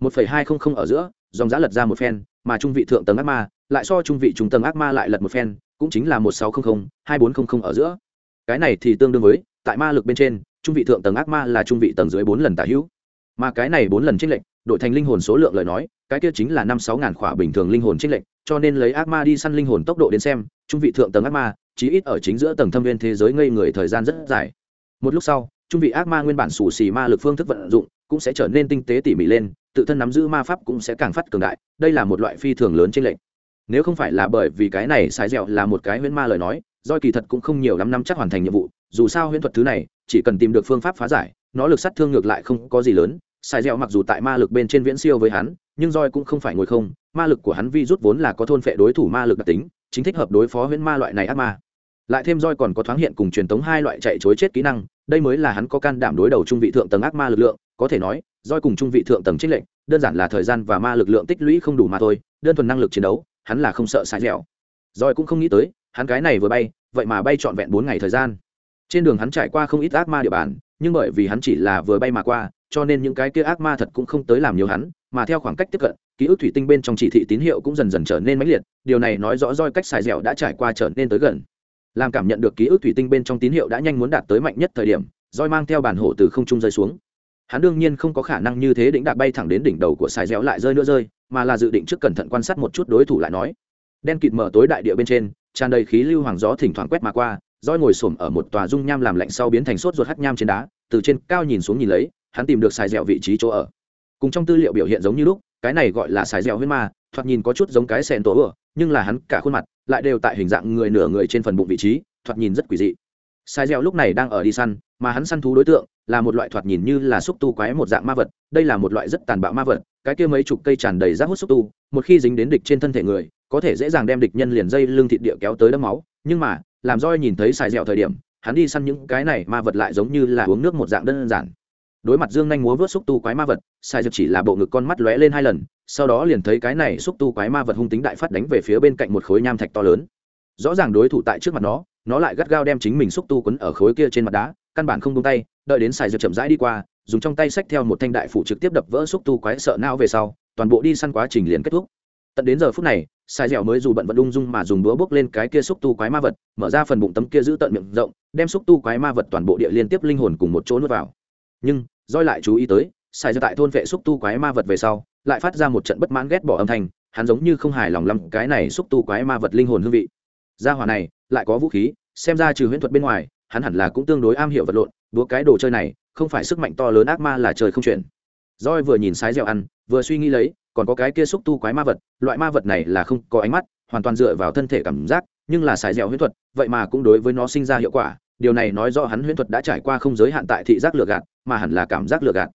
Một phẩy hai không không ở giữa, dòng giá lật ra một phen, mà trung vị thượng tầng ác ma, lại so trung vị trung tầng ác ma lại lật một phen, cũng chính là một sáu không không, hai bốn không không ở giữa. Cái này thì tương đương với, tại ma lực bên trên, trung vị thượng tầng ác ma là trung vị tầng dưới bốn lần tả hữu. Mà cái này bốn lần trích lệnh đổi thành linh hồn số lượng lời nói, cái kia chính là năm sáu ngàn khỏa bình thường linh hồn trích lệnh cho nên lấy ác ma đi săn linh hồn tốc độ đến xem, trung vị thượng tầng ác ma, chí ít ở chính giữa tầng thâm viên thế giới ngây người thời gian rất dài. Một lúc sau trung vị ác ma nguyên bản xù xì ma lực phương thức vận dụng cũng sẽ trở nên tinh tế tỉ mỉ lên, tự thân nắm giữ ma pháp cũng sẽ càng phát cường đại, đây là một loại phi thường lớn trên lệnh nếu không phải là bởi vì cái này sai dẻo là một cái huyễn ma lời nói doi kỳ thật cũng không nhiều lắm năm chắc hoàn thành nhiệm vụ, dù sao huyễn thuật thứ này, chỉ cần tìm được phương pháp phá giải, nó lực sát thương ngược lại không có gì lớn. Sai dẻo mặc dù tại ma lực bên trên viễn siêu với hắn, nhưng roi cũng không phải ngồi không, ma lực của hắn vi rút vốn là có thôn phệ đối thủ ma lực đặc tính, chính thích hợp đối phó huyễn ma loại này ác ma lại thêm roi còn có thoáng hiện cùng truyền thống hai loại chạy chối chết kỹ năng, đây mới là hắn có can đảm đối đầu trung vị thượng tầng ác ma lực lượng, có thể nói, roi cùng trung vị thượng tầng trích lệnh đơn giản là thời gian và ma lực lượng tích lũy không đủ mà thôi, đơn thuần năng lực chiến đấu, hắn là không sợ sai dẻo. Roi cũng không nghĩ tới, hắn cái này vừa bay, vậy mà bay trọn vẹn bốn ngày thời gian. Trên đường hắn trải qua không ít ác ma địa bàn, nhưng bởi vì hắn chỉ là vừa bay mà qua, cho nên những cái kia ác ma thật cũng không tới làm nhiều hắn, mà theo khoảng cách tiếp cận, ký ức thủy tinh bên trong chỉ thị tín hiệu cũng dần dần trở nên mãnh liệt, điều này nói rõ roi cách xài dẻo đã trải qua trở nên tới gần làm cảm nhận được ký ức thủy tinh bên trong tín hiệu đã nhanh muốn đạt tới mạnh nhất thời điểm, roi mang theo bản hổ từ không trung rơi xuống. Hắn đương nhiên không có khả năng như thế đỉnh đạc bay thẳng đến đỉnh đầu của xài dẻo lại rơi nữa rơi, mà là dự định trước cẩn thận quan sát một chút đối thủ lại nói. Đen kịt mở tối đại địa bên trên, tràn đầy khí lưu hoàng gió thỉnh thoảng quét mà qua, roi ngồi xổm ở một tòa dung nham làm lạnh sau biến thành sốt ruột hắt nham trên đá, từ trên cao nhìn xuống nhìn lấy, hắn tìm được xài dẻo vị trí chỗ ở. Cùng trong tư liệu biểu hiện giống như lúc, cái này gọi là xài dẻo huyết ma, thoạt nhìn có chút giống cái sẹn tổ ửa nhưng là hắn cả khuôn mặt lại đều tại hình dạng người nửa người trên phần bụng vị trí, thoạt nhìn rất quỷ dị. Sai gieo lúc này đang ở đi săn, mà hắn săn thú đối tượng là một loại thoạt nhìn như là xúc tu quái một dạng ma vật, đây là một loại rất tàn bạo ma vật, cái kia mấy chục cây tràn đầy rác hút xúc tu, một khi dính đến địch trên thân thể người, có thể dễ dàng đem địch nhân liền dây lưng thịt địa kéo tới đấm máu, nhưng mà, làm roi nhìn thấy xài dẻo thời điểm, hắn đi săn những cái này ma vật lại giống như là uống nước một dạng đơn giản. Đối mặt dương nhanh múa vớt xúc tu quái ma vật, sai dược chỉ là bộ ngực con mắt lóe lên hai lần sau đó liền thấy cái này xúc tu quái ma vật hung tính đại phát đánh về phía bên cạnh một khối nham thạch to lớn. Rõ ràng đối thủ tại trước mặt nó nó lại gắt gao đem chính mình xúc tu quấn ở khối kia trên mặt đá, căn bản không tung tay, đợi đến xài dược chậm rãi đi qua, dùng trong tay xách theo một thanh đại phủ trực tiếp đập vỡ xúc tu quái sợ não về sau, toàn bộ đi săn quá trình liền kết thúc. Tận đến giờ phút này sai dẻo mới dù bận vận ung dung mà dùng búa bước lên cái kia xúc tu quái ma vật, mở ra phần bụng tấm kia giữ tận miệng rộng, đem xúc tu quái ma vật toàn bộ địa liên tiếp linh hồn cùng một chỗ nuốt vào. Nhưng roi lại chú ý tới sai dẻo tại thôn vệ xúc tu quái ma vật về sau lại phát ra một trận bất mãn ghét bỏ âm thanh, hắn giống như không hài lòng lắm, cái này xúc tu quái ma vật linh hồn hương vị. Gia hỏa này, lại có vũ khí, xem ra trừ huyễn thuật bên ngoài, hắn hẳn là cũng tương đối am hiểu vật lộn, búa cái đồ chơi này, không phải sức mạnh to lớn ác ma là trời không chuyển roi vừa nhìn sái dẻo ăn, vừa suy nghĩ lấy, còn có cái kia xúc tu quái ma vật, loại ma vật này là không có ánh mắt, hoàn toàn dựa vào thân thể cảm giác, nhưng là sái dẻo huyễn thuật, vậy mà cũng đối với nó sinh ra hiệu quả, điều này nói rõ hắn huyễn thuật đã trải qua không giới hạn tại thị giác lừa gạt, mà hẳn là cảm giác lừa gạt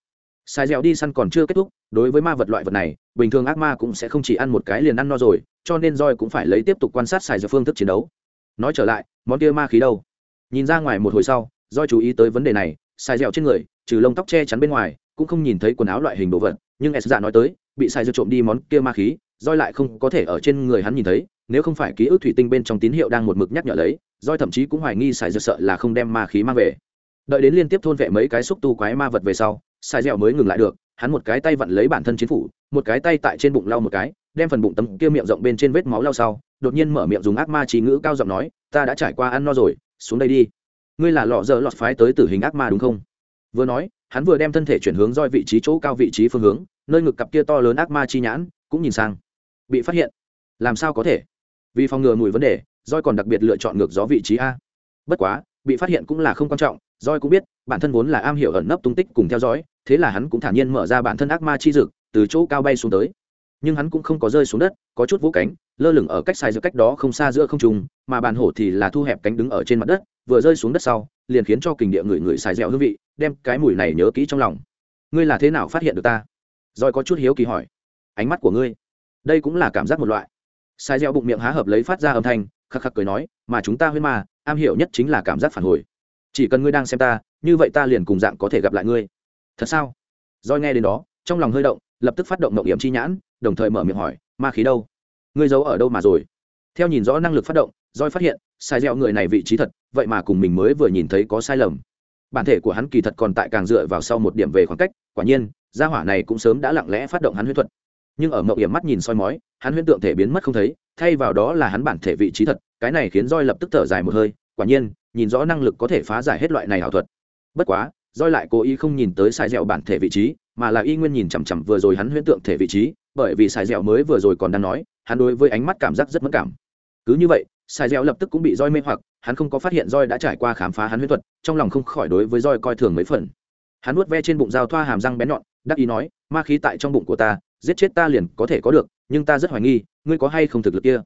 sai dẻo đi săn còn chưa kết thúc, đối với ma vật loại vật này, bình thường ác ma cũng sẽ không chỉ ăn một cái liền ăn no rồi, cho nên roi cũng phải lấy tiếp tục quan sát xài dẻo phương thức chiến đấu. Nói trở lại, món kia ma khí đâu? Nhìn ra ngoài một hồi sau roi chú ý tới vấn đề này xài dẻo trên người, trừ lông tóc che chắn bên ngoài, cũng không nhìn thấy quần áo loại hình đồ vật, nhưng s dạ nói tới, bị sai dược trộm đi món kia ma khí roi lại không có thể ở trên người hắn nhìn thấy, nếu không phải ký ức thủy tinh bên trong tín hiệu đang một mực nhắc nhở lấy roi thậm chí cũng hoài nghi sai dược sợ là không đem ma khí mang về đợi đến liên tiếp thôn vệ mấy cái xúc tu quái ma vật về sau sai dẻo mới ngừng lại được, hắn một cái tay vặn lấy bản thân chiến phủ, một cái tay tại trên bụng lau một cái, đem phần bụng tấm kia miệng rộng bên trên vết máu lau sau, đột nhiên mở miệng dùng ác ma trí ngữ cao giọng nói, ta đã trải qua ăn no rồi, xuống đây đi. Ngươi là lọ dở lọt phái tới tử hình ác ma đúng không? Vừa nói, hắn vừa đem thân thể chuyển hướng roi vị trí chỗ cao vị trí phương hướng, nơi ngực cặp kia to lớn ác ma chi nhãn cũng nhìn sang. Bị phát hiện. Làm sao có thể? Vì phòng ngừa mùi vấn đề, roi còn đặc biệt lựa chọn ngược gió vị trí a. Bất quá, bị phát hiện cũng là không quan trọng roi cũng biết, bản thân vốn là am hiểu ẩn nấp tung tích cùng theo dõi, thế là hắn cũng thản nhiên mở ra bản thân ác ma chi dực, từ chỗ cao bay xuống tới. Nhưng hắn cũng không có rơi xuống đất, có chút vũ cánh, lơ lửng ở cách sai giữa cách đó không xa giữa không trùng mà bàn hổ thì là thu hẹp cánh đứng ở trên mặt đất, vừa rơi xuống đất sau, liền khiến cho kình địa người người xài dẻo hương vị, đem cái mùi này nhớ kỹ trong lòng. Ngươi là thế nào phát hiện được ta? Rồi có chút hiếu kỳ hỏi. Ánh mắt của ngươi. Đây cũng là cảm giác một loại. Sai dẻo bụng miệng há hợp lấy phát ra âm thanh, khắc khắc cười nói, mà chúng ta huyên mà am hiểu nhất chính là cảm giác phản hồi chỉ cần ngươi đang xem ta, như vậy ta liền cùng dạng có thể gặp lại ngươi. Thật sao? Doi nghe đến đó, trong lòng hơi động, lập tức phát động mộng hiểm chi nhãn, đồng thời mở miệng hỏi, ma khí đâu? Ngươi giấu ở đâu mà rồi? Theo nhìn rõ năng lực phát động roi phát hiện, sai dẻo người này vị trí thật, vậy mà cùng mình mới vừa nhìn thấy có sai lầm. Bản thể của hắn kỳ thật còn tại càng dựa vào sau một điểm về khoảng cách, quả nhiên, gia hỏa này cũng sớm đã lặng lẽ phát động hắn huyết thuật. Nhưng ở mậu hiểm mắt nhìn soi mói, hắn huyễn tượng thể biến mất không thấy, thay vào đó là hắn bản thể vị trí thật, cái này khiến roi lập tức thở dài một hơi, quả nhiên nhìn rõ năng lực có thể phá giải hết loại này ảo thuật. Bất quá roi lại cố ý không nhìn tới sai dẻo bản thể vị trí, mà là y nguyên nhìn chằm chằm vừa rồi hắn huyễn tượng thể vị trí, bởi vì sai dẻo mới vừa rồi còn đang nói, hắn đối với ánh mắt cảm giác rất mất cảm. Cứ như vậy sai dẻo lập tức cũng bị roi mê hoặc, hắn không có phát hiện roi đã trải qua khám phá hắn huyễn thuật, trong lòng không khỏi đối với roi coi thường mấy phần. Hắn nuốt ve trên bụng dao thoa hàm răng bén nhọn, đắc ý nói, ma khí tại trong bụng của ta, giết chết ta liền có thể có được, nhưng ta rất hoài nghi, ngươi có hay không thực lực kia?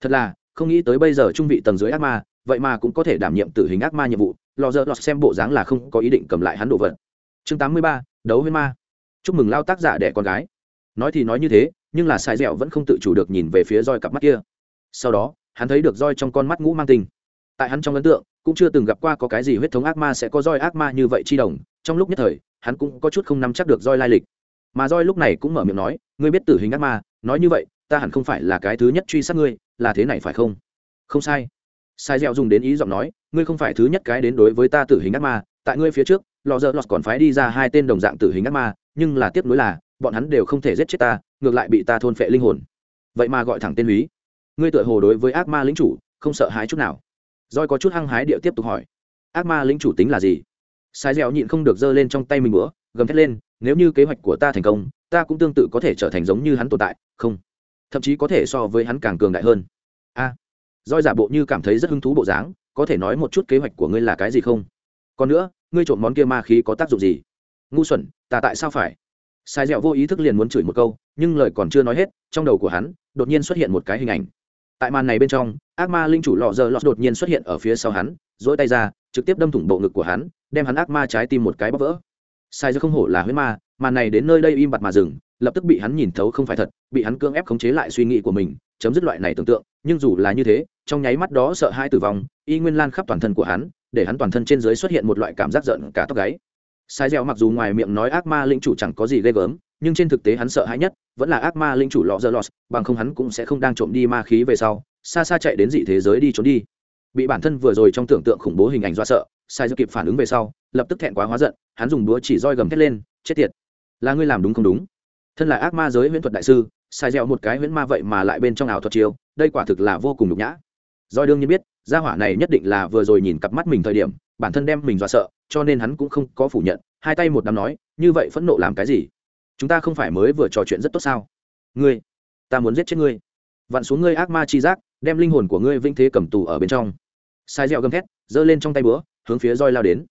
Thật là, không nghĩ tới bây giờ trung vị tầng dưới ác ma vậy mà cũng có thể đảm nhiệm tử hình ác ma nhiệm vụ, lò dơ lọt xem bộ dáng là không có ý định cầm lại hắn đồ vật. Chương tám mươi ba, đấu với ma. Chúc mừng lao tác giả đẻ con gái. Nói thì nói như thế, nhưng là sai dẻo vẫn không tự chủ được nhìn về phía roi cặp mắt kia. Sau đó, hắn thấy được roi trong con mắt ngũ mang tình. Tại hắn trong ấn tượng, cũng chưa từng gặp qua có cái gì huyết thống ác ma sẽ có roi ác ma như vậy chi đồng trong lúc nhất thời, hắn cũng có chút không nắm chắc được roi lai lịch. Mà roi lúc này cũng mở miệng nói, ngươi biết tử hình ác ma, nói như vậy, ta hẳn không phải là cái thứ nhất truy sát ngươi, là thế này phải không? Không sai sai dẻo dùng đến ý giọng nói ngươi không phải thứ nhất cái đến đối với ta tử hình ác ma tại ngươi phía trước lò dơ lọt còn phái đi ra hai tên đồng dạng tử hình ác ma nhưng là tiếp nối là bọn hắn đều không thể giết chết ta ngược lại bị ta thôn phệ linh hồn. Vậy mà gọi thẳng tên lý ngươi tựa hồ đối với ác ma lính chủ không sợ hãi chút nào. Roi có chút hăng hái địa tiếp tục hỏi ác ma lính chủ tính là gì? Sai dẻo nhịn không được giơ lên trong tay mình bữa gầm thét lên nếu như kế hoạch của ta thành công ta cũng tương tự có thể trở thành giống như hắn tồn tại không thậm chí có thể so với hắn càng cường đại hơn. A. à, roi giả bộ như cảm thấy rất hứng thú bộ dáng, có thể nói một chút kế hoạch của ngươi là cái gì không? Còn nữa, ngươi trộm món kia ma khí có tác dụng gì? Ngu xuẩn, ta tại sao phải? Sai dẻo vô ý thức liền muốn chửi một câu, nhưng lời còn chưa nói hết, trong đầu của hắn đột nhiên xuất hiện một cái hình ảnh. Tại màn này bên trong, ác ma linh chủ lọ giờ lọt đột nhiên xuất hiện ở phía sau hắn dỗi tay ra, trực tiếp đâm thủng bộ ngực của hắn, đem hắn ác ma trái tim một cái bóc vỡ. Sai dẻo không hổ là huyết ma, màn này đến nơi đây im bặt mà dừng lập tức bị hắn nhìn thấu không phải thật, bị hắn cưỡng ép khống chế lại suy nghĩ của mình, chấm dứt loại này tưởng tượng, nhưng dù là như thế, trong nháy mắt đó sợ hai tử vong, y nguyên lan khắp toàn thân của hắn, để hắn toàn thân trên dưới xuất hiện một loại cảm giác giận cả tóc gáy. Sai dẻo mặc dù ngoài miệng nói ác ma linh chủ chẳng có gì ghê gớm, nhưng trên thực tế hắn sợ hãi nhất vẫn là ác ma linh chủ lọ dơ lọt, bằng không hắn cũng sẽ không đang trộm đi ma khí về sau, xa xa chạy đến dị thế giới đi trốn đi. Bị bản thân vừa rồi trong tưởng tượng khủng bố hình ảnh do sợ, sai dơ kịp phản ứng về sau, lập tức thẹn quá hóa giận, hắn dùng đũa chỉ roi gầm thét lên, chết tiệt! Là ngươi làm đúng không đúng? Thân là ác ma giới huyễn thuật đại sư, sai dẻo một cái huyễn ma vậy mà lại bên trong ảo thuật chiêu, đây quả thực là vô cùng nhục nhã. Doi đương nhiên biết, gia hỏa này nhất định là vừa rồi nhìn cặp mắt mình thời điểm, bản thân đem mình dọa sợ, cho nên hắn cũng không có phủ nhận, hai tay một đám nói, như vậy phẫn nộ làm cái gì? Chúng ta không phải mới vừa trò chuyện rất tốt sao? Ngươi, ta muốn giết chết ngươi. Vặn xuống ngươi ác ma chi giác, đem linh hồn của ngươi vinh thế cầm tù ở bên trong. Sai dẻo gầm thét, giơ lên trong tay búa, hướng phía roi lao đến.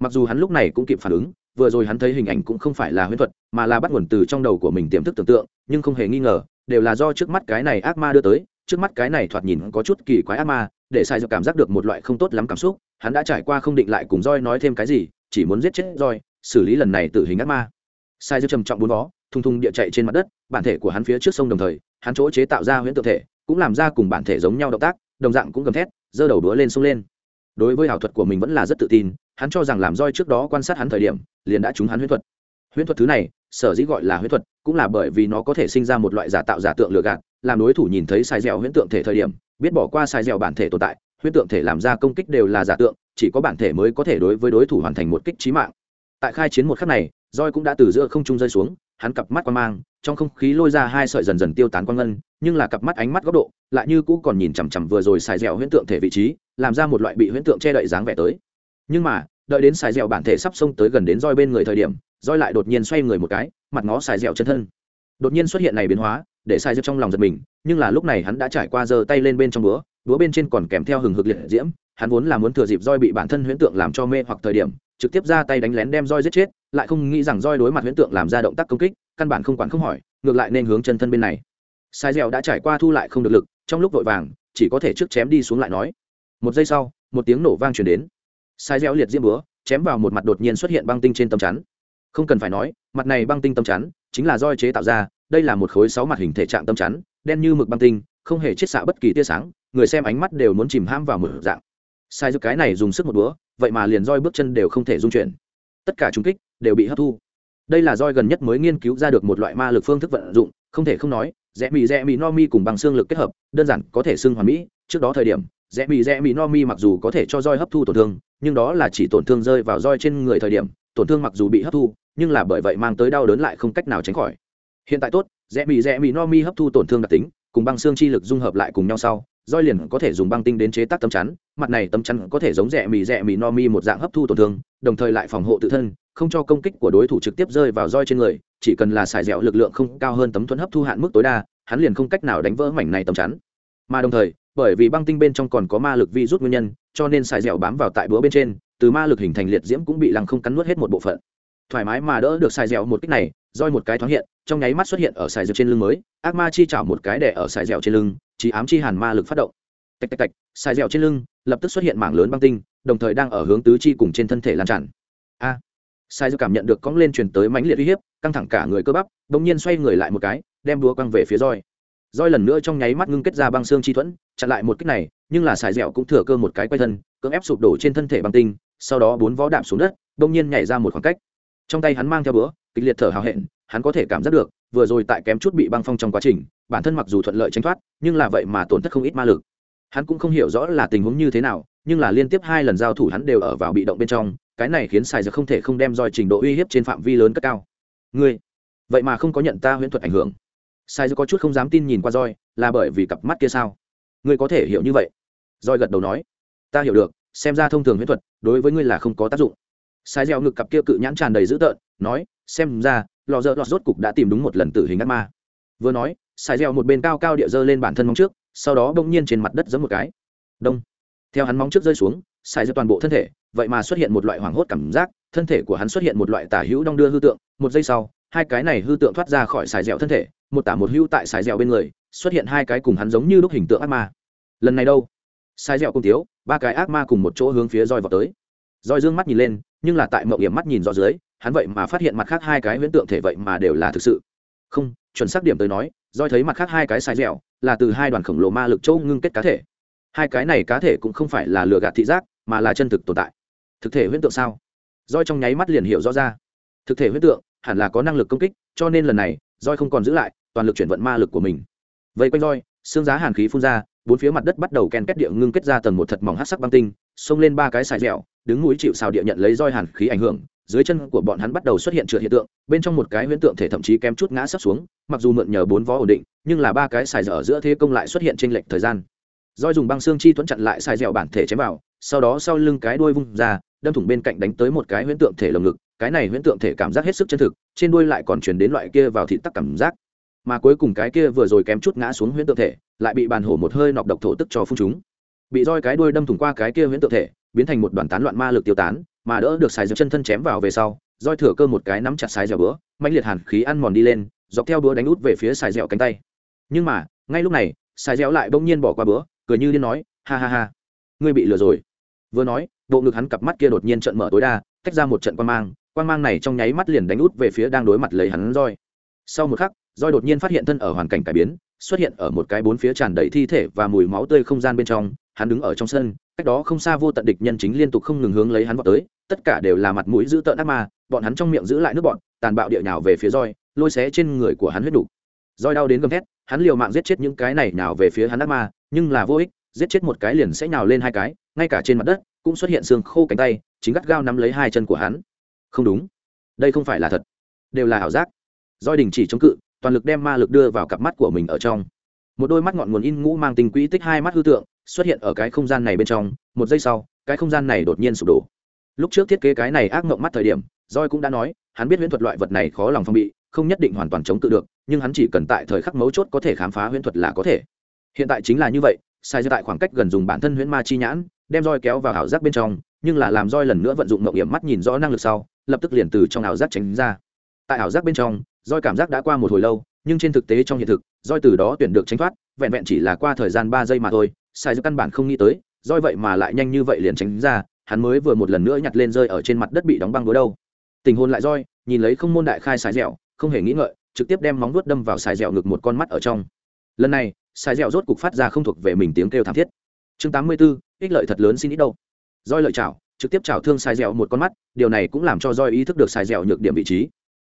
Mặc dù hắn lúc này cũng kịp phản ứng vừa rồi hắn thấy hình ảnh cũng không phải là huyễn thuật, mà là bắt nguồn từ trong đầu của mình tiềm thức tưởng tượng, nhưng không hề nghi ngờ, đều là do trước mắt cái này ác ma đưa tới, trước mắt cái này thoạt nhìn có chút kỳ quái ác ma, để sai do cảm giác được một loại không tốt lắm cảm xúc, hắn đã trải qua không định lại cùng roi nói thêm cái gì, chỉ muốn giết chết roi xử lý lần này tự hình ác ma. Sai do trầm trọng bốn vó thung thung địa chạy trên mặt đất, bản thể của hắn phía trước sông đồng thời, hắn chỗ chế tạo ra huyễn tự thể, cũng làm ra cùng bản thể giống nhau động tác, đồng dạng cũng gầm thét, giơ đầu đũa lên sông lên. Đối với ảo thuật của mình vẫn là rất tự tin hắn cho rằng làm roi trước đó quan sát hắn thời điểm, liền đã trúng hắn huyễn thuật. Huyễn thuật thứ này, sở dĩ gọi là huyễn thuật, cũng là bởi vì nó có thể sinh ra một loại giả tạo giả tượng lừa gạt, làm đối thủ nhìn thấy sai dẻo huyễn tượng thể thời điểm, biết bỏ qua sai dẻo bản thể tồn tại, huyễn tượng thể làm ra công kích đều là giả tượng, chỉ có bản thể mới có thể đối với đối thủ hoàn thành một kích trí mạng. Tại khai chiến một khắc này, roi cũng đã từ giữa không trung rơi xuống, hắn cặp mắt quan mang, trong không khí lôi ra hai sợi dần dần tiêu tán quang ngân, nhưng là cặp mắt ánh mắt góc độ lại như cũ còn nhìn chằm chằm vừa rồi xài dẻo huyễn tượng thể vị trí, làm ra một loại bị huyễn tượng che đậy dáng vẻ tới nhưng mà, đợi đến xài dẻo bản thể sắp xông tới gần đến roi bên người thời điểm, roi lại đột nhiên xoay người một cái, mặt ngó xài dẻo chân thân. Đột nhiên xuất hiện này biến hóa, để xài dẻo trong lòng giật mình, nhưng là lúc này hắn đã trải qua giơ tay lên bên trong búa búa bên trên còn kèm theo hừng hực liệt diễm, hắn vốn là muốn thừa dịp roi bị bản thân huyễn tượng làm cho mê hoặc thời điểm, trực tiếp ra tay đánh lén đem roi giết chết, lại không nghĩ rằng roi đối mặt huyễn tượng làm ra động tác công kích, căn bản không quản không hỏi, ngược lại nên hướng chân thân bên này. Sai dẻo đã trải qua thu lại không được lực, trong lúc vội vàng, chỉ có thể trước chém đi xuống lại nói. Một giây sau, một tiếng nổ vang truyền đến sai dẻo liệt diễm búa, chém vào một mặt đột nhiên xuất hiện băng tinh trên tấm chắn. Không cần phải nói, mặt này băng tinh tấm chắn chính là roi chế tạo ra, đây là một khối sáu mặt hình thể trạng tấm chắn, đen như mực băng tinh, không hề chiết xạ bất kỳ tia sáng, người xem ánh mắt đều muốn chìm ham vào một dạng. Sai giúp cái này dùng sức một búa, vậy mà liền roi bước chân đều không thể dung chuyển. Tất cả trung kích đều bị hấp thu. Đây là roi gần nhất mới nghiên cứu ra được một loại ma lực phương thức vận dụng, không thể không nói, rẽ mì rẽ mì no mi cùng bằng xương lực kết hợp, đơn giản có thể xưng hoàn mỹ, trước đó thời điểm, rẽ mì rẽ mì no mi mặc dù có thể cho roi hấp thu tổn thương nhưng đó là chỉ tổn thương rơi vào roi trên người thời điểm, tổn thương mặc dù bị hấp thu, nhưng là bởi vậy mang tới đau đớn lại không cách nào tránh khỏi. Hiện tại tốt, rẽ bị rẽ bị no mi hấp thu tổn thương đặc tính, cùng băng xương chi lực dung hợp lại cùng nhau sau, roi liền có thể dùng băng tinh đến chế tác tấm chắn, mặt này tấm chắn có thể giống rẽ mì rẽ mì no mi một dạng hấp thu tổn thương, đồng thời lại phòng hộ tự thân, không cho công kích của đối thủ trực tiếp rơi vào roi trên người, chỉ cần là xài dẻo lực lượng không cao hơn tấm thuẫn hấp thu hạn mức tối đa, hắn liền không cách nào đánh vỡ mảnh này tấm chắn. Mà đồng thời, bởi vì băng tinh bên trong còn có ma lực vi rút nguyên nhân cho nên xài dẻo bám vào tại búa bên trên từ ma lực hình thành liệt diễm cũng bị lăng không cắn nuốt hết một bộ phận. Thoải mái mà đỡ được xài dẻo một kích này roi một cái thoáng hiện trong nháy mắt xuất hiện ở xài dẻo trên lưng mới ác ma chi chảo một cái đè ở xài dẻo trên lưng chỉ ám chi hàn ma lực phát động. Tạch tạch tạch xài dẻo trên lưng lập tức xuất hiện mảng lớn băng tinh đồng thời đang ở hướng tứ chi cùng trên thân thể lan tràn. A! À, sai dẻo cảm nhận được cong lên truyền tới mãnh liệt uy hiếp căng thẳng cả người cơ bắp bỗng nhiên xoay người lại một cái đem đúa quăng về phía roi roi lần nữa trong nháy mắt ngưng kết ra băng xương chi thuẫn, chặn lại một kích này, nhưng là xài dẻo cũng thừa cơ một cái quay thân, cưỡng ép sụp đổ trên thân thể băng tinh, sau đó bốn vó đạp xuống đất bỗng nhiên nhảy ra một khoảng cách. Trong tay hắn mang theo bữa kịch liệt thở hào hẹn, hắn có thể cảm giác được, vừa rồi tại kém chút bị băng phong trong quá trình, bản thân mặc dù thuận lợi tránh thoát, nhưng là vậy mà tổn thất không ít ma lực. Hắn cũng không hiểu rõ là tình huống như thế nào, nhưng là liên tiếp hai lần giao thủ hắn đều ở vào bị động bên trong, cái này khiến xài giờ không thể không đem roi trình độ uy hiếp trên phạm vi lớn cất cao. Ngươi, vậy mà không có nhận ta huyễn thuật ảnh hưởng sai có chút không dám tin nhìn qua roi là bởi vì cặp mắt kia sao? Ngươi có thể hiểu như vậy. Roi gật đầu nói, ta hiểu được, xem ra thông thường huyễn thuật đối với ngươi là không có tác dụng. Sai gieo ngực cặp kia cự nhãn tràn đầy dữ tợn, nói, xem ra, lò dơ lọt rốt cục đã tìm đúng một lần tử hình ác ma. Vừa nói, sai gieo một bên cao cao địa dơ lên bản thân móng trước, sau đó bỗng nhiên trên mặt đất giấm một cái. Đông. Theo hắn móng trước rơi xuống, sai gieo toàn bộ thân thể, vậy mà xuất hiện một loại hoảng hốt cảm giác, thân thể của hắn xuất hiện một loại tả hữu đong đưa hư tượng, một giây sau hai cái này hư tượng thoát ra khỏi xài dẻo thân thể, một tả một hữu tại xài dẻo bên người, xuất hiện hai cái cùng hắn giống như lúc hình tượng ác ma. Lần này đâu? Xài dẻo cùng tiếu, ba cái ác ma cùng một chỗ hướng phía roi vào tới. Roi dương mắt nhìn lên, nhưng là tại mậu hiểm mắt nhìn rõ dưới, hắn vậy mà phát hiện mặt khác hai cái huyễn tượng thể vậy mà đều là thực sự. Không, chuẩn xác điểm tới nói, roi thấy mặt khác hai cái xài dẻo, là từ hai đoàn khổng lồ ma lực châu ngưng kết cá thể. Hai cái này cá thể cũng không phải là lừa gạt thị giác, mà là chân thực tồn tại. Thực thể huyễn tượng sao? Roi trong nháy mắt liền hiểu rõ ra. Thực thể huyễn tượng hẳn là có năng lực công kích, cho nên lần này roi không còn giữ lại, toàn lực chuyển vận ma lực của mình. Vây quanh roi xương giá hàn khí phun ra, bốn phía mặt đất bắt đầu ken kết địa ngưng kết ra tầng một thật mỏng hát sắc băng tinh, xông lên ba cái sải dẻo, đứng núi chịu xào địa nhận lấy roi hàn khí ảnh hưởng, dưới chân của bọn hắn bắt đầu xuất hiện trượt hiện tượng, bên trong một cái huyễn tượng thể thậm chí kém chút ngã sắp xuống, mặc dù mượn nhờ bốn vó ổn định, nhưng là ba cái sải dẻo ở giữa thế công lại xuất hiện trên lệch thời gian. Roi dùng băng xương chi thuẫn chặn lại sải dẻo bản thể chém vào, sau đó sau lưng cái đuôi vung ra, đâm thủng bên cạnh đánh tới một cái huyễn tượng thể lồng ngực cái này huyễn tượng thể cảm giác hết sức chân thực, trên đuôi lại còn truyền đến loại kia vào thịt tắc cảm giác. Mà cuối cùng cái kia vừa rồi kém chút ngã xuống huyễn tượng thể, lại bị bàn hổ một hơi nọc độc thổ tức cho phun chúng. Bị roi cái đuôi đâm thủng qua cái kia huyễn tượng thể, biến thành một đoàn tán loạn ma lực tiêu tán, mà đỡ được xài dẻo chân thân chém vào về sau, roi thừa cơ một cái nắm chặt xài dẻo bữa mạnh liệt hàn khí ăn mòn đi lên, dọc theo bữa đánh út về phía xài dẻo cánh tay. Nhưng mà, ngay lúc này xài dẻo lại bỗng nhiên bỏ qua bữa cười như điên nói, ha ha ha, ngươi bị lừa rồi. Vừa nói, bộ ngực hắn cặp mắt kia đột nhiên trận mở tối đa, tách ra một trận quan mang quan mang này trong nháy mắt liền đánh út về phía đang đối mặt lấy hắn roi. Sau một khắc, roi đột nhiên phát hiện thân ở hoàn cảnh cải biến, xuất hiện ở một cái bốn phía tràn đầy thi thể và mùi máu tươi không gian bên trong, hắn đứng ở trong sân, cách đó không xa vô tận địch nhân chính liên tục không ngừng hướng lấy hắn vào tới, tất cả đều là mặt mũi giữ tợn ác ma, bọn hắn trong miệng giữ lại nước bọn, tàn bạo địa nhào về phía roi, lôi xé trên người của hắn huyết đủ roi đau đến gầm thét, hắn liều mạng giết chết những cái này nhào về phía hắn ác ma, nhưng là vô ích, giết chết một cái liền sẽ nhào lên hai cái, ngay cả trên mặt đất cũng xuất hiện xương khô cánh tay, chính gắt gao nắm lấy hai chân của hắn không đúng. Đây không phải là thật. Đều là ảo giác. Doi đình chỉ chống cự, toàn lực đem ma lực đưa vào cặp mắt của mình ở trong. Một đôi mắt ngọn nguồn in ngũ mang tình quỹ tích hai mắt hư tượng, xuất hiện ở cái không gian này bên trong. Một giây sau, cái không gian này đột nhiên sụp đổ. Lúc trước thiết kế cái này ác mộng mắt thời điểm roi cũng đã nói, hắn biết huyễn thuật loại vật này khó lòng phong bị, không nhất định hoàn toàn chống cự được, nhưng hắn chỉ cần tại thời khắc mấu chốt có thể khám phá huyễn thuật là có thể. Hiện tại chính là như vậy, sai ra tại khoảng cách gần dùng bản thân huyễn ma chi nhãn, đem roi kéo vào ảo giác bên trong nhưng là làm roi lần nữa vận dụng mộng hiểm mắt nhìn rõ năng lực sau lập tức liền từ trong ảo giác tránh ra. Tại ảo giác bên trong roi cảm giác đã qua một hồi lâu nhưng trên thực tế trong hiện thực roi từ đó tuyển được tránh thoát vẹn vẹn chỉ là qua thời gian ba giây mà thôi sai giữa căn bản không nghĩ tới roi vậy mà lại nhanh như vậy liền tránh ra hắn mới vừa một lần nữa nhặt lên rơi ở trên mặt đất bị đóng băng búa đâu. Tình hôn lại roi nhìn lấy không môn đại khai sai dẻo không hề nghĩ ngợi trực tiếp đem móng vuốt đâm vào sai dẻo ngực một con mắt ở trong. Lần này sai dẻo rốt cục phát ra không thuộc về mình tiếng kêu thảm thiết. Chương tám mươi 84, ích lợi thật lớn xin ít đâu roi lợi chảo, trực tiếp chảo thương xài dẻo một con mắt, điều này cũng làm cho roi ý thức được xài dẻo nhược điểm vị trí.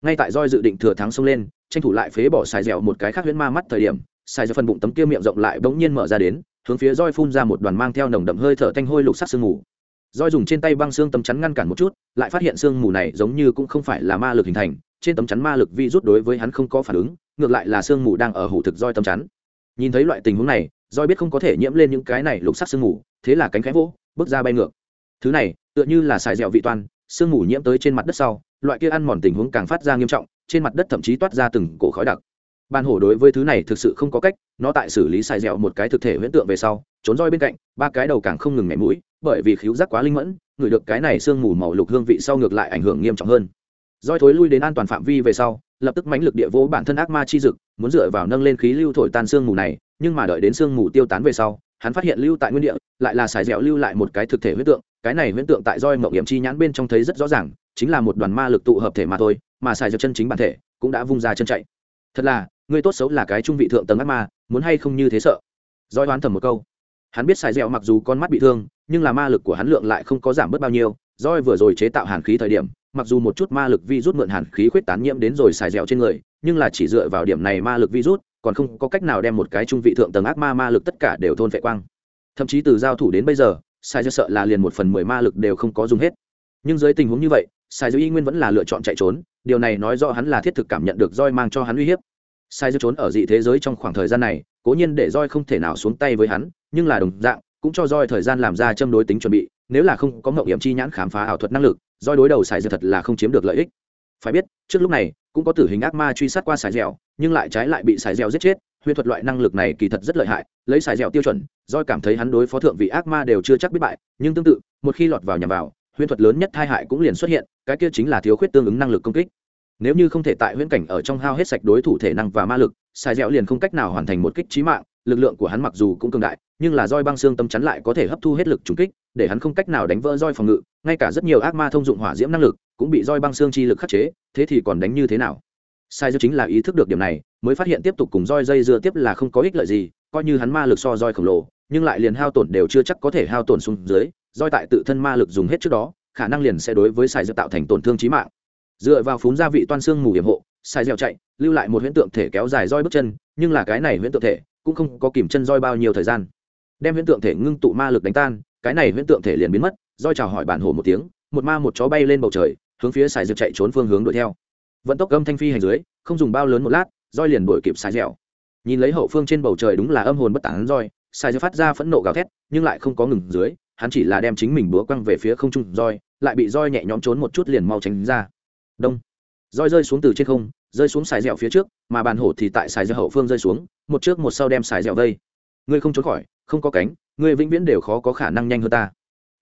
Ngay tại roi dự định thừa thắng xông lên, tranh thủ lại phế bỏ xài dẻo một cái khác huyễn ma mắt thời điểm xài dẻo phần bụng tấm kia miệng rộng lại bỗng nhiên mở ra đến, hướng phía roi phun ra một đoàn mang theo nồng đậm hơi thở thanh hôi lục sắc sương mù. Roi dùng trên tay băng xương tấm chắn ngăn cản một chút, lại phát hiện sương mù này giống như cũng không phải là ma lực hình thành, trên tấm chắn ma lực vi rút đối với hắn không có phản ứng, ngược lại là sương mù đang ở hủ thực roi tấm chắn. Nhìn thấy loại tình huống này, roi biết không có thể nhiễm lên những cái này lục sắc sương mù, thế là cánh khẽ vỗ, bước ra bay ngược thứ này, tựa như là xài dẻo vị toan sương mù nhiễm tới trên mặt đất sau, loại kia ăn mòn tình huống càng phát ra nghiêm trọng, trên mặt đất thậm chí toát ra từng cổ khói đặc. Ban hổ đối với thứ này thực sự không có cách, nó tại xử lý xài dẻo một cái thực thể huyễn tượng về sau, trốn roi bên cạnh, ba cái đầu càng không ngừng nhảy mũi, bởi vì khíu giác quá linh mẫn ngửi được cái này sương mù màu lục hương vị sau ngược lại ảnh hưởng nghiêm trọng hơn. Roi thối lui đến an toàn phạm vi về sau, lập tức mãnh lực địa vô bản thân ác ma chi dực, muốn dựa vào nâng lên khí lưu thổi tan xương mù này, nhưng mà đợi đến xương mù tiêu tán về sau, hắn phát hiện lưu tại nguyên địa, lại là xài dẻo lưu lại một cái thực thể huyết tượng cái này huyễn tượng tại roi mộng hiểm chi nhãn bên trong thấy rất rõ ràng, chính là một đoàn ma lực tụ hợp thể mà thôi, mà xài dược chân chính bản thể cũng đã vung ra chân chạy. Thật là, người tốt xấu là cái trung vị thượng tầng ác ma, muốn hay không như thế sợ? Roi đoán thầm một câu. Hắn biết xài dẻo mặc dù con mắt bị thương, nhưng là ma lực của hắn lượng lại không có giảm bớt bao nhiêu. Roi vừa rồi chế tạo hàn khí thời điểm, mặc dù một chút ma lực vi rút mượn hàn khí khuyết tán nhiễm đến rồi xài dẻo trên người, nhưng là chỉ dựa vào điểm này ma lực vi rút, còn không có cách nào đem một cái trung vị thượng tầng ác ma ma lực tất cả đều thôn vệ quang. Thậm chí từ giao thủ đến bây giờ sai dơ sợ là liền một phần mười ma lực đều không có dùng hết. Nhưng dưới tình huống như vậy, sai dơ y nguyên vẫn là lựa chọn chạy trốn, điều này nói rõ hắn là thiết thực cảm nhận được roi mang cho hắn uy hiếp. Sai dơ trốn ở dị thế giới trong khoảng thời gian này, cố nhiên để roi không thể nào xuống tay với hắn, nhưng là đồng dạng, cũng cho roi thời gian làm ra châm đối tính chuẩn bị, nếu là không có mậu hiểm chi nhãn khám phá ảo thuật năng lực, roi đối đầu sai dơ thật là không chiếm được lợi ích. Phải biết, trước lúc này, cũng có tử hình ác ma truy sát qua sài dẻo nhưng lại trái lại bị sài dẻo giết chết huyễn thuật loại năng lực này kỳ thật rất lợi hại, lấy xài dẻo tiêu chuẩn doi cảm thấy hắn đối phó thượng vị ác ma đều chưa chắc biết bại, nhưng tương tự, một khi lọt vào nhằm vào, huyễn thuật lớn nhất tai hại cũng liền xuất hiện, cái kia chính là thiếu khuyết tương ứng năng lực công kích. Nếu như không thể tại huyễn cảnh ở trong hao hết sạch đối thủ thể năng và ma lực, xài dẻo liền không cách nào hoàn thành một kích trí mạng, lực lượng của hắn mặc dù cũng cường đại, nhưng là roi băng xương tâm chắn lại có thể hấp thu hết lực trùng kích, để hắn không cách nào đánh vỡ roi phòng ngự, ngay cả rất nhiều ác ma thông dụng hỏa diễm năng lực cũng bị roi băng xương chi lực khắc chế, thế thì còn đánh như thế nào? Sai dư chính là ý thức được điểm này, mới phát hiện tiếp tục cùng roi dây dưa tiếp là không có ích lợi gì, coi như hắn ma lực so roi khổng lồ, nhưng lại liền hao tổn đều chưa chắc có thể hao tổn xuống dưới, roi tại tự thân ma lực dùng hết trước đó, khả năng liền sẽ đối với sai dư tạo thành tổn thương chí mạng. Dựa vào phúng gia vị toan xương mù hiểm hộ, sai dẻo chạy, lưu lại một huyễn tượng thể kéo dài roi bước chân, nhưng là cái này huyễn tượng thể cũng không có kìm chân roi bao nhiêu thời gian. Đem huyễn tượng thể ngưng tụ ma lực đánh tan, cái này huyễn tượng thể liền biến mất, roi chào hỏi bản hồ một tiếng, một ma một chó bay lên bầu trời, hướng phía sài dược chạy trốn phương hướng đuổi theo vận tốc âm thanh phi hành dưới, không dùng bao lớn một lát, roi liền đuổi kịp sai dẻo. Nhìn lấy hậu phương trên bầu trời đúng là âm hồn bất tán roi, sai dẻo phát ra phẫn nộ gào thét, nhưng lại không có ngừng dưới, hắn chỉ là đem chính mình búa quăng về phía không trung roi, lại bị roi nhẹ nhõm trốn một chút liền mau tránh ra. Đông. Roi rơi xuống từ trên không, rơi xuống xài dẻo phía trước, mà bàn hổ thì tại xài dẻo hậu phương rơi xuống, một trước một sau đem xài dẻo vây. Ngươi không trốn khỏi, không có cánh, ngươi vĩnh viễn đều khó có khả năng nhanh hơn ta.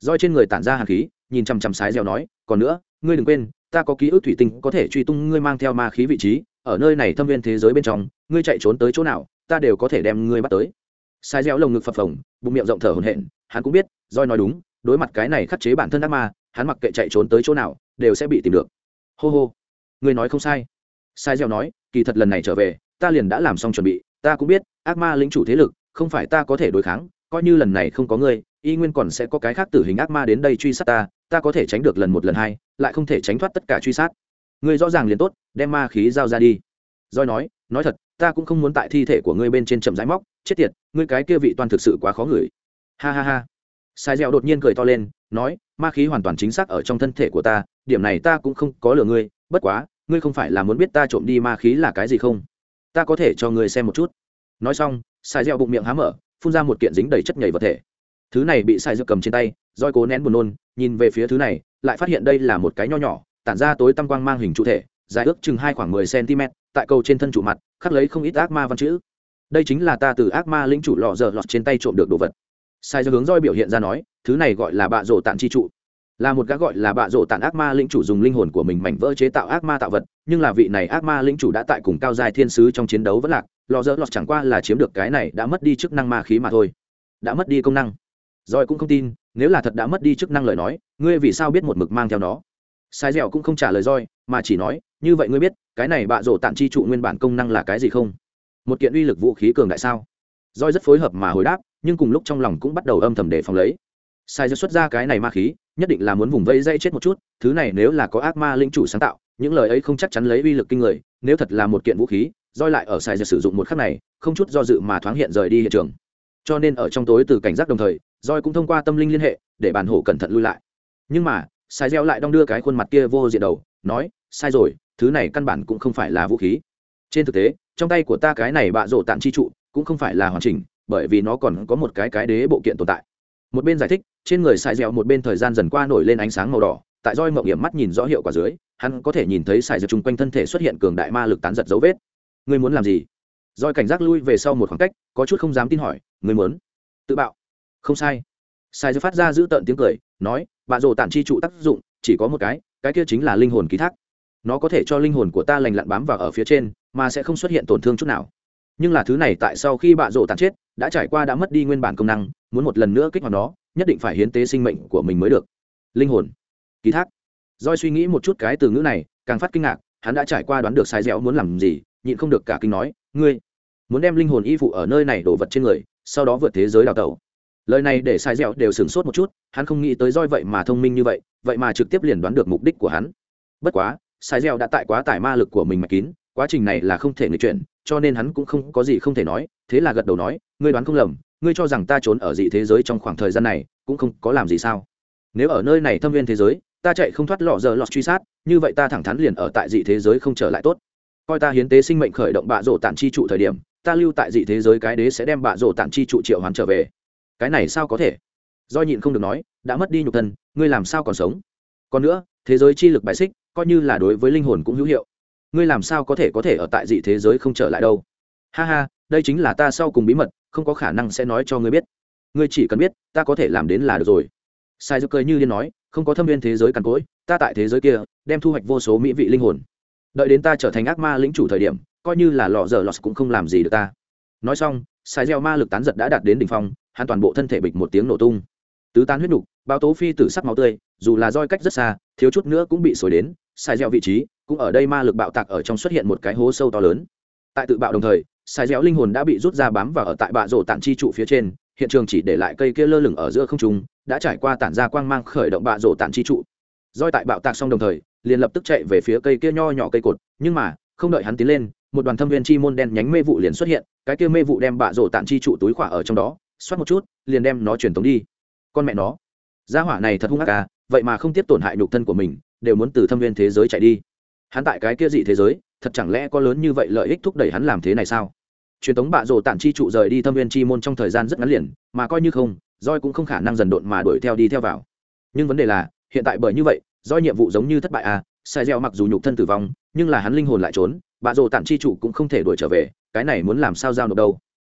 Roi trên người tản ra hàn khí, nhìn chằm chằm xài dẻo nói, còn nữa, ngươi đừng quên ta có ký ức thủy tinh có thể truy tung ngươi mang theo ma khí vị trí, ở nơi này thâm viên thế giới bên trong, ngươi chạy trốn tới chỗ nào, ta đều có thể đem ngươi bắt tới. Sai reo lồng ngực phập phồng, bụng miệng rộng thở hổn hển, hắn cũng biết roi nói đúng, đối mặt cái này khắc chế bản thân ác ma, hắn mặc kệ chạy trốn tới chỗ nào, đều sẽ bị tìm được. Hô hô, ngươi nói không sai. Sai reo nói, kỳ thật lần này trở về, ta liền đã làm xong chuẩn bị, ta cũng biết, ác ma lĩnh chủ thế lực, không phải ta có thể đối kháng, coi như lần này không có ngươi, y nguyên còn sẽ có cái khác tử hình ác ma đến đây truy sát ta ta có thể tránh được lần một, lần hai lại không thể tránh thoát tất cả truy sát. Ngươi rõ ràng liền tốt, đem ma khí giao ra đi. Roi nói nói thật, ta cũng không muốn tại thi thể của ngươi bên trên chậm rãi móc, chết tiệt, ngươi cái kia vị toàn thực sự quá khó ngửi. Ha ha ha. Sai dẻo đột nhiên cười to lên, nói, ma khí hoàn toàn chính xác ở trong thân thể của ta, điểm này ta cũng không có lừa ngươi, bất quá, ngươi không phải là muốn biết ta trộm đi ma khí là cái gì không? Ta có thể cho ngươi xem một chút. Nói xong, sai dẻo bụng miệng há mở, phun ra một kiện dính đầy chất nhảy vật thể thứ này bị sai dược cầm trên tay, roi cố nén buồn nôn, nhìn về phía thứ này, lại phát hiện đây là một cái nho nhỏ, tản ra tối tăm quang mang hình trụ thể, dài ước chừng hai khoảng mười cm, tại cầu trên thân trụ mặt, khắc lấy không ít ác ma văn chữ. Đây chính là ta từ ác ma lĩnh chủ lọ dở lọt trên tay trộm được đồ vật. Sai do hướng roi biểu hiện ra nói, thứ này gọi là bạ rổ tản chi trụ. Là một gã gọi là bạ rổ tản ác ma lĩnh chủ dùng linh hồn của mình mảnh vỡ chế tạo ác ma tạo vật, nhưng là vị này ác ma lĩnh chủ đã tại cùng cao dài thiên sứ trong chiến đấu vẫn lạc lò dở lọt chẳng qua là chiếm được cái này đã mất đi chức năng ma khí mà thôi. Đã mất đi công năng roi cũng không tin, nếu là thật đã mất đi chức năng lời nói, ngươi vì sao biết một mực mang theo nó? Sai dẻo cũng không trả lời roi mà chỉ nói, như vậy ngươi biết, cái này bạ rổ tạm chi trụ nguyên bản công năng là cái gì không? Một kiện uy lực vũ khí cường đại sao? Roi rất phối hợp mà hồi đáp, nhưng cùng lúc trong lòng cũng bắt đầu âm thầm để phòng lấy. Sai dẻo xuất ra cái này ma khí, nhất định là muốn vùng vây dây chết một chút, thứ này nếu là có ác ma linh chủ sáng tạo, những lời ấy không chắc chắn lấy uy lực kinh người, nếu thật là một kiện vũ khí roi lại ở sai dẻo sử dụng một khắc này, không chút do dự mà thoáng hiện rời đi hiện trường. Cho nên ở trong tối từ cảnh giác đồng thời roi cũng thông qua tâm linh liên hệ để bàn hổ cẩn thận lui lại. Nhưng mà, sai gieo lại đong đưa cái khuôn mặt kia vô diện đầu, nói, sai rồi, thứ này căn bản cũng không phải là vũ khí. Trên thực tế, trong tay của ta cái này bạ rộ tạm chi trụ cũng không phải là hoàn chỉnh, bởi vì nó còn có một cái cái đế bộ kiện tồn tại. Một bên giải thích, trên người sai dẻo một bên thời gian dần qua nổi lên ánh sáng màu đỏ, tại roi mộng hiểm mắt nhìn rõ hiệu quả dưới, hắn có thể nhìn thấy Sai dược chung quanh thân thể xuất hiện cường đại ma lực tán giật dấu vết. Ngươi muốn làm gì? Roi cảnh giác lui về sau một khoảng cách, có chút không dám tin hỏi, ngươi muốn? Tự bạo không sai. Sai dư phát ra giữ tợn tiếng cười, nói bạn rồ tản chi trụ tác dụng, chỉ có một cái cái kia chính là linh hồn ký thác. Nó có thể cho linh hồn của ta lành lặn bám vào ở phía trên, mà sẽ không xuất hiện tổn thương chút nào. Nhưng là thứ này tại sau khi bạ rộ tàn chết, đã trải qua đã mất đi nguyên bản công năng, muốn một lần nữa kích hoạt nó, nhất định phải hiến tế sinh mệnh của mình mới được. Linh hồn ký thác. Doi suy nghĩ một chút cái từ ngữ này, càng phát kinh ngạc, hắn đã trải qua đoán được sai dẻo muốn làm gì, nhịn không được cả kinh nói, ngươi muốn đem linh hồn y phụ ở nơi này đổ vật trên người, sau đó vượt thế giới đào tẩu lời này để sai dẻo đều sửng sốt một chút, hắn không nghĩ tới roi vậy mà thông minh như vậy vậy mà trực tiếp liền đoán được mục đích của hắn. Bất quá, sai dẻo đã tại quá tải ma lực của mình mạch kín, quá trình này là không thể người chuyển cho nên hắn cũng không có gì không thể nói, thế là gật đầu nói, ngươi đoán không lầm, ngươi cho rằng ta trốn ở dị thế giới trong khoảng thời gian này, cũng không có làm gì sao? Nếu ở nơi này thâm viên thế giới, ta chạy không thoát lọ giờ lọt truy sát, như vậy ta thẳng thắn liền ở tại dị thế giới không trở lại tốt. Coi ta hiến tế sinh mệnh khởi động bạ rổ tản chi trụ thời điểm, ta lưu tại dị thế giới cái đế sẽ đem bạ rổ tản chi trụ triệu hoán trở về cái này sao có thể? Do nhịn không được nói, đã mất đi nhục thân, ngươi làm sao còn sống? Còn nữa, thế giới chi lực bài xích, coi như là đối với linh hồn cũng hữu hiệu. Ngươi làm sao có thể có thể ở tại dị thế giới không trở lại đâu? Ha ha, đây chính là ta sau cùng bí mật, không có khả năng sẽ nói cho ngươi biết. Ngươi chỉ cần biết, ta có thể làm đến là được rồi. Sai dư cười như liên nói, không có thâm viên thế giới cằn cỗi, ta tại thế giới kia, đem thu hoạch vô số mỹ vị linh hồn. Đợi đến ta trở thành ác ma lĩnh chủ thời điểm, coi như là lọ dở lọt cũng không làm gì được ta. Nói xong, sai gieo ma lực tán giật đã đạt đến đỉnh phong hắn toàn bộ thân thể bịch một tiếng nổ tung. Tứ tán huyết nục, bao tố phi tử sắc máu tươi, dù là roi cách rất xa, thiếu chút nữa cũng bị sổi đến sai gieo vị trí, cũng ở đây ma lực bạo tạc ở trong xuất hiện một cái hố sâu to lớn. Tại tự bạo đồng thời sai gieo linh hồn đã bị rút ra bám vào ở tại bạ rổ tản chi trụ phía trên, hiện trường chỉ để lại cây kia lơ lửng ở giữa không trung, đã trải qua tản ra quang mang khởi động bạ rổ tản chi trụ. Roi tại bạo tạc xong đồng thời, liền lập tức chạy về phía cây kia nho nhỏ cây cột, nhưng mà, không đợi hắn tiến lên, một đoàn thâm viên chi môn đen nhánh mê vụ liền xuất hiện, cái kia mê vụ đem bạ rổ tản chi trụ túi khỏa ở trong đó xoát một chút, liền đem nó truyền tống đi. Con mẹ nó, gia hỏa này thật hung ác à vậy mà không tiếp tổn hại nhục thân của mình, đều muốn từ thâm viên thế giới chạy đi. Hắn tại cái kia dị thế giới, thật chẳng lẽ có lớn như vậy lợi ích thúc đẩy hắn làm thế này sao? Truyền thống bạ rổ tản chi trụ rời đi thâm viên chi môn trong thời gian rất ngắn liền, mà coi như không roi cũng không khả năng dần độn mà đuổi theo đi theo vào. Nhưng vấn đề là, hiện tại bởi như vậy do nhiệm vụ giống như thất bại à sai gieo mặc dù nhục thân tử vong, nhưng là hắn linh hồn lại trốn, bạ rổ tản chi trụ cũng không thể đuổi trở về, cái này muốn làm sao giao nộp đâu?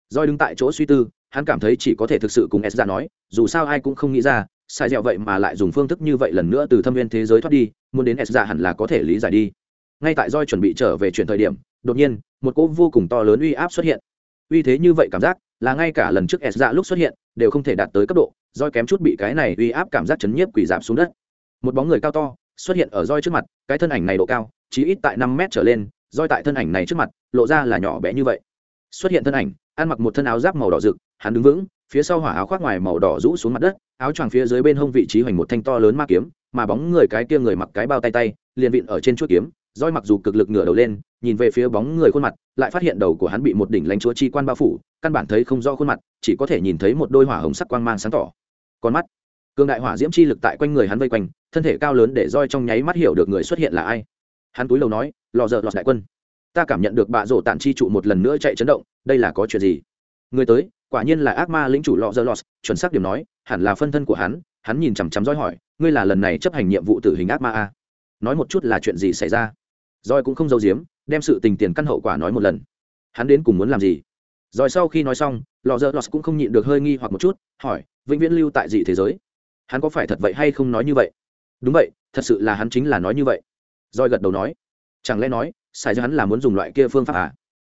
Roi đứng tại chỗ suy tư hắn cảm thấy chỉ có thể thực sự cùng s ra nói, dù sao ai cũng không nghĩ ra sai dẹo vậy mà lại dùng phương thức như vậy lần nữa từ thâm viên thế giới thoát đi, muốn đến s ra hẳn là có thể lý giải đi. Ngay tại roi chuẩn bị trở về chuyển thời điểm, đột nhiên, một cỗ vô cùng to lớn uy áp xuất hiện. Uy thế như vậy cảm giác, là ngay cả lần trước s ra lúc xuất hiện, đều không thể đạt tới cấp độ roi kém chút bị cái này uy áp cảm giác chấn nhiếp quỷ giảm xuống đất. Một bóng người cao to, xuất hiện ở roi trước mặt, cái thân ảnh này độ cao chỉ ít tại năm mét trở lên roi tại thân ảnh này trước mặt, lộ ra là nhỏ bé như vậy. Xuất hiện thân ảnh ăn mặc một thân áo giáp màu đỏ rực, hắn đứng vững, phía sau hỏa áo khoác ngoài màu đỏ rũ xuống mặt đất, áo choàng phía dưới bên hông vị trí hoành một thanh to lớn ma kiếm, mà bóng người cái kia người mặc cái bao tay tay, liền vịn ở trên chuỗi kiếm, roi mặc dù cực lực ngửa đầu lên, nhìn về phía bóng người khuôn mặt, lại phát hiện đầu của hắn bị một đỉnh lãnh chúa chi quan bao phủ, căn bản thấy không rõ khuôn mặt, chỉ có thể nhìn thấy một đôi hỏa hồng sắc quang mang sáng tỏ. Con mắt. Cường đại hỏa diễm chi lực tại quanh người hắn vây quanh, thân thể cao lớn để roi trong nháy mắt hiểu được người xuất hiện là ai. Hắn túi lầu nói, lò dợ lọt đại quân ta cảm nhận được bạ rổ tản chi trụ một lần nữa chạy chấn động, đây là có chuyện gì? Người tới, quả nhiên là ác ma lĩnh chủ lọ dơ lọt, chuẩn xác điểm nói, hẳn là phân thân của hắn hắn nhìn chằm chằm roi hỏi, ngươi là lần này chấp hành nhiệm vụ tử hình ác ma a nói một chút là chuyện gì xảy ra? Roi cũng không giấu giếm, đem sự tình tiền căn hậu quả nói một lần. Hắn đến cùng muốn làm gì? Rồi sau khi nói xong, lọ dơ lọt cũng không nhịn được hơi nghi hoặc một chút, hỏi, vĩnh viễn lưu tại dị thế giới? Hắn có phải thật vậy hay không nói như vậy? Đúng vậy, thật sự là hắn chính là nói như vậy. Roi gật đầu nói. Chẳng lẽ nói sai ra hắn là muốn dùng loại kia phương pháp à?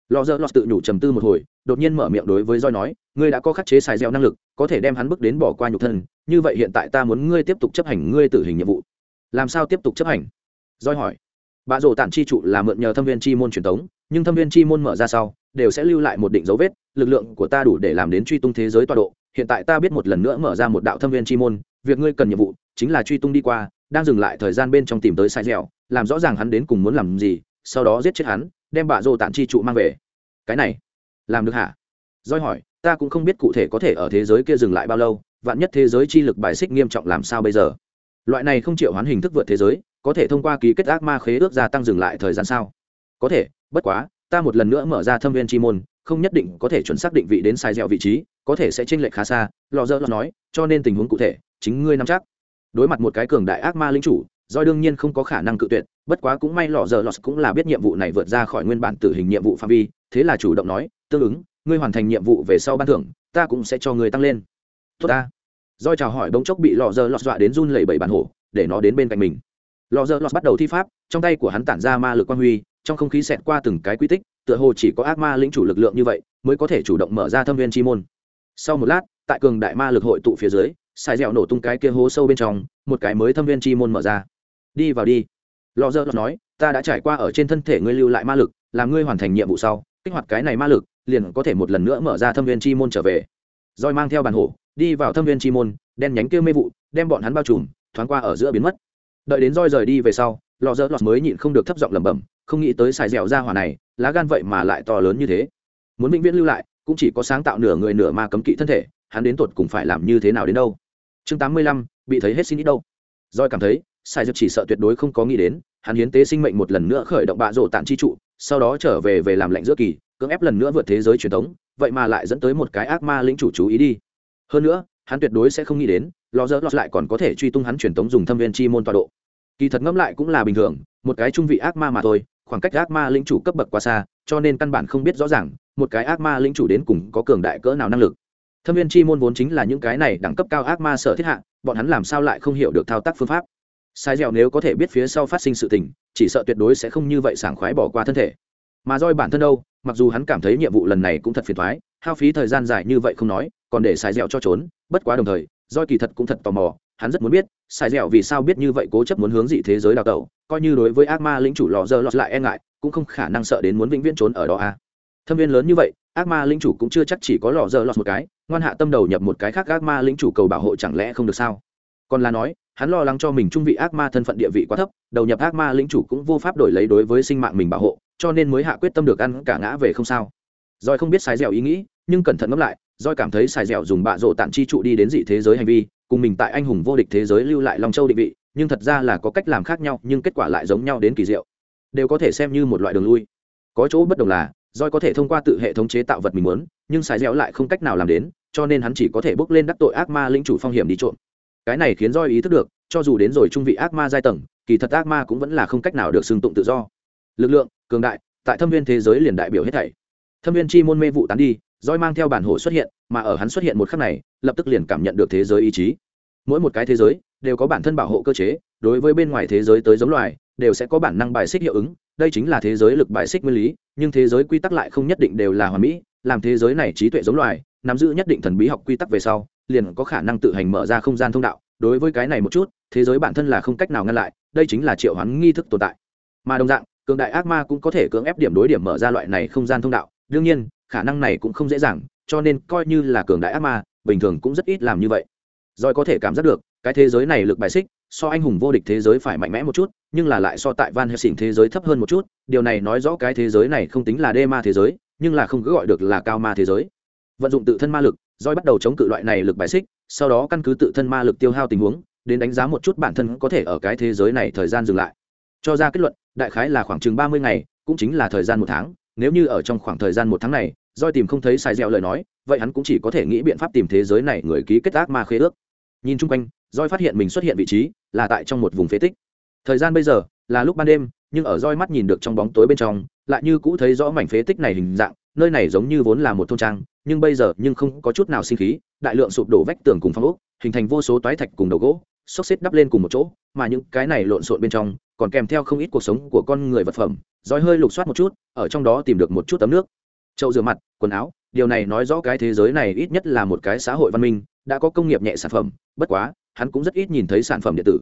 Lò dơ lọt tự nhủ trầm tư một hồi, đột nhiên mở miệng đối với roi nói, ngươi đã có khắc chế xài gieo năng lực, có thể đem hắn bước đến bỏ qua nhục thân, như vậy hiện tại ta muốn ngươi tiếp tục chấp hành ngươi tử hình nhiệm vụ. Làm sao tiếp tục chấp hành? Roi hỏi. Bà rổ tản chi trụ là mượn nhờ thâm viên chi môn truyền thống nhưng thâm viên chi môn mở ra sau, đều sẽ lưu lại một định dấu vết, lực lượng của ta đủ để làm đến truy tung thế giới tọa độ. Hiện tại ta biết một lần nữa mở ra một đạo thâm viên chi môn, việc ngươi cần nhiệm vụ chính là truy tung đi qua, đang dừng lại thời gian bên trong tìm tới sai dẻo làm rõ ràng hắn đến cùng muốn làm gì sau đó giết chết hắn, đem bà rồ tản chi trụ mang về. Cái này, làm được hả? Doi hỏi, ta cũng không biết cụ thể có thể ở thế giới kia dừng lại bao lâu, vạn nhất thế giới chi lực bài xích nghiêm trọng làm sao bây giờ? Loại này không chịu hoán hình thức vượt thế giới, có thể thông qua ký kết ác ma khế ước gia tăng dừng lại thời gian sao? Có thể, bất quá, ta một lần nữa mở ra thâm viên chi môn, không nhất định có thể chuẩn xác định vị đến sai dẹo vị trí, có thể sẽ chênh lệch khá xa, lò dơ lò nói, cho nên tình huống cụ thể, chính ngươi nắm chắc. Đối mặt một cái cường đại ác ma linh chủ, doi đương nhiên không có khả năng cự tuyệt bất quá cũng may lò giờ lọt cũng là biết nhiệm vụ này vượt ra khỏi nguyên bản tử hình nhiệm vụ phạm vi, thế là chủ động nói, tương ứng, ngươi hoàn thành nhiệm vụ về sau ban thưởng, ta cũng sẽ cho người tăng lên. Tốt ta. Doi chào hỏi bỗng chốc bị lò giờ lọt dọa đến run lẩy bẩy bản hổ, để nó đến bên cạnh mình. Lò giờ lọt bắt đầu thi pháp, trong tay của hắn tản ra ma lực quang huy, trong không khí xẹt qua từng cái quy tích, tựa hồ chỉ có ác ma lĩnh chủ lực lượng như vậy, mới có thể chủ động mở ra thâm viên chi môn. Sau một lát, tại cường đại ma lực hội tụ phía dưới, xài dẻo nổ tung cái kia hố sâu bên trong, một cái mới thâm viên chi môn mở ra. Đi vào đi lò dơ nói, ta đã trải qua ở trên thân thể ngươi lưu lại ma lực, làm ngươi hoàn thành nhiệm vụ sau, kích hoạt cái này ma lực, liền có thể một lần nữa mở ra thâm viên chi môn trở về. Roi mang theo bàn hổ, đi vào thâm viên chi môn, đen nhánh kêu mê vụ, đem bọn hắn bao trùm, thoáng qua ở giữa biến mất. Đợi đến roi rời đi về sau lò dơ lọt mới nhịn không được thấp giọng lẩm bẩm, không nghĩ tới xài dẻo ra hỏa này, lá gan vậy mà lại to lớn như thế. Muốn vĩnh viễn lưu lại, cũng chỉ có sáng tạo nửa người nửa ma cấm kỵ thân thể, hắn đến tột cùng phải làm như thế nào đến đâu? Chương tám mươi lăm, bị thấy hết xin ít đâu. Roi cảm thấy sai dược chỉ sợ tuyệt đối không có nghĩ đến, hắn hiến tế sinh mệnh một lần nữa khởi động bạ rổ tạm chi trụ, sau đó trở về về làm lệnh giữa kỳ, cưỡng ép lần nữa vượt thế giới truyền thống, vậy mà lại dẫn tới một cái ác ma lĩnh chủ chú ý đi. Hơn nữa, hắn tuyệt đối sẽ không nghĩ đến, lò dơ lọt lại còn có thể truy tung hắn truyền thống dùng thâm viên chi môn tọa độ. Kỳ thật ngẫm lại cũng là bình thường, một cái trung vị ác ma mà thôi, khoảng cách ác ma lĩnh chủ cấp bậc quá xa, cho nên căn bản không biết rõ ràng, một cái ác ma lĩnh chủ đến cùng có cường đại cỡ nào năng lực. Thâm viên chi môn vốn chính là những cái này đẳng cấp cao ác ma sở thiết hạ, bọn hắn làm sao lại không hiểu được thao tác phương pháp sai dẻo nếu có thể biết phía sau phát sinh sự tình, chỉ sợ tuyệt đối sẽ không như vậy sảng khoái bỏ qua thân thể mà roi bản thân đâu, mặc dù hắn cảm thấy nhiệm vụ lần này cũng thật phiền thoái hao phí thời gian dài như vậy không nói, còn để sai dẻo cho trốn, bất quá đồng thời roi kỳ thật cũng thật tò mò, hắn rất muốn biết, sai dẻo vì sao biết như vậy cố chấp muốn hướng dị thế giới đào tẩu, coi như đối với ác ma lĩnh chủ lò dơ lọt lại e ngại, cũng không khả năng sợ đến muốn vĩnh viễn trốn ở đó à. thâm viên lớn như vậy, ác ma lĩnh chủ cũng chưa chắc chỉ có lò dơ lọt một cái, ngoan hạ tâm đầu nhập một cái khác ác ma lĩnh chủ cầu bảo hộ chẳng lẽ không được sao còn là nói hắn lo lắng cho mình trung vị ác ma thân phận địa vị quá thấp, đầu nhập ác ma lĩnh chủ cũng vô pháp đổi lấy đối với sinh mạng mình bảo hộ, cho nên mới hạ quyết tâm được ăn cả ngã về không sao. Roi không biết sai dẻo ý nghĩ, nhưng cẩn thận ngẫm lại roi cảm thấy sai dẻo dùng bạ rộ tản chi trụ đi đến dị thế giới hành vi, cùng mình tại anh hùng vô địch thế giới lưu lại long châu định vị, nhưng thật ra là có cách làm khác nhau, nhưng kết quả lại giống nhau đến kỳ diệu. Đều có thể xem như một loại đường lui. Có chỗ bất đồng là roi có thể thông qua tự hệ thống chế tạo vật mình muốn, nhưng sai dẻo lại không cách nào làm đến, cho nên hắn chỉ có thể bước lên đắc tội ác ma lĩnh chủ phong hiểm đi trộm cái này khiến roi ý thức được, cho dù đến rồi trung vị ác ma giai tầng, kỳ thật ác ma cũng vẫn là không cách nào được xưng tụng tự do. Lực lượng, cường đại, tại thâm viên thế giới liền đại biểu hết thảy. Thâm viên chi môn mê vụ tán đi roi mang theo bản hồ xuất hiện, mà ở hắn xuất hiện một khắc này, lập tức liền cảm nhận được thế giới ý chí. Mỗi một cái thế giới, đều có bản thân bảo hộ cơ chế, đối với bên ngoài thế giới tới giống loài, đều sẽ có bản năng bài xích hiệu ứng, đây chính là thế giới lực bài xích nguyên lý, nhưng thế giới quy tắc lại không nhất định đều là hoàn mỹ, làm thế giới này trí tuệ giống loài, nắm giữ nhất định thần bí học quy tắc về sau liền có khả năng tự hành mở ra không gian thông đạo. Đối với cái này một chút, thế giới bản thân là không cách nào ngăn lại, đây chính là triệu hoán nghi thức tồn tại. Mà đồng dạng, cường đại ác ma cũng có thể cưỡng ép điểm đối điểm mở ra loại này không gian thông đạo. Đương nhiên, khả năng này cũng không dễ dàng, cho nên coi như là cường đại ác ma, bình thường cũng rất ít làm như vậy. Rồi có thể cảm giác được, cái thế giới này lực bài xích, so anh hùng vô địch thế giới phải mạnh mẽ một chút, nhưng là lại so tại van helsing thế giới thấp hơn một chút. Điều này nói rõ cái thế giới này không tính là đê ma thế giới, nhưng là không cứ gọi được là cao ma thế giới. Vận dụng tự thân ma lực roi bắt đầu chống cự loại này lực bài xích, sau đó căn cứ tự thân ma lực tiêu hao tình huống, đến đánh giá một chút bản thân có thể ở cái thế giới này thời gian dừng lại. Cho ra kết luận, đại khái là khoảng chừng ba mươi ngày, cũng chính là thời gian một tháng. Nếu như ở trong khoảng thời gian một tháng này, roi tìm không thấy sai dẻo lời nói, vậy hắn cũng chỉ có thể nghĩ biện pháp tìm thế giới này người ký kết ác ma khế ước. Nhìn chung quanh, roi phát hiện mình xuất hiện vị trí là tại trong một vùng phế tích. Thời gian bây giờ là lúc ban đêm, nhưng ở roi mắt nhìn được trong bóng tối bên trong, lại như cũ thấy rõ mảnh phế tích này hình dạng, nơi này giống như vốn là một thôn trang nhưng bây giờ nhưng không có chút nào sinh khí, đại lượng sụp đổ vách tường cùng phong ốc, hình thành vô số toái thạch cùng đầu gỗ, xốc xếp đắp lên cùng một chỗ, mà những cái này lộn xộn bên trong, còn kèm theo không ít cuộc sống của con người vật phẩm roi hơi lục soát một chút, ở trong đó tìm được một chút tấm nước. Chậu rửa mặt, quần áo, điều này nói rõ cái thế giới này ít nhất là một cái xã hội văn minh, đã có công nghiệp nhẹ sản phẩm, bất quá, hắn cũng rất ít nhìn thấy sản phẩm điện tử.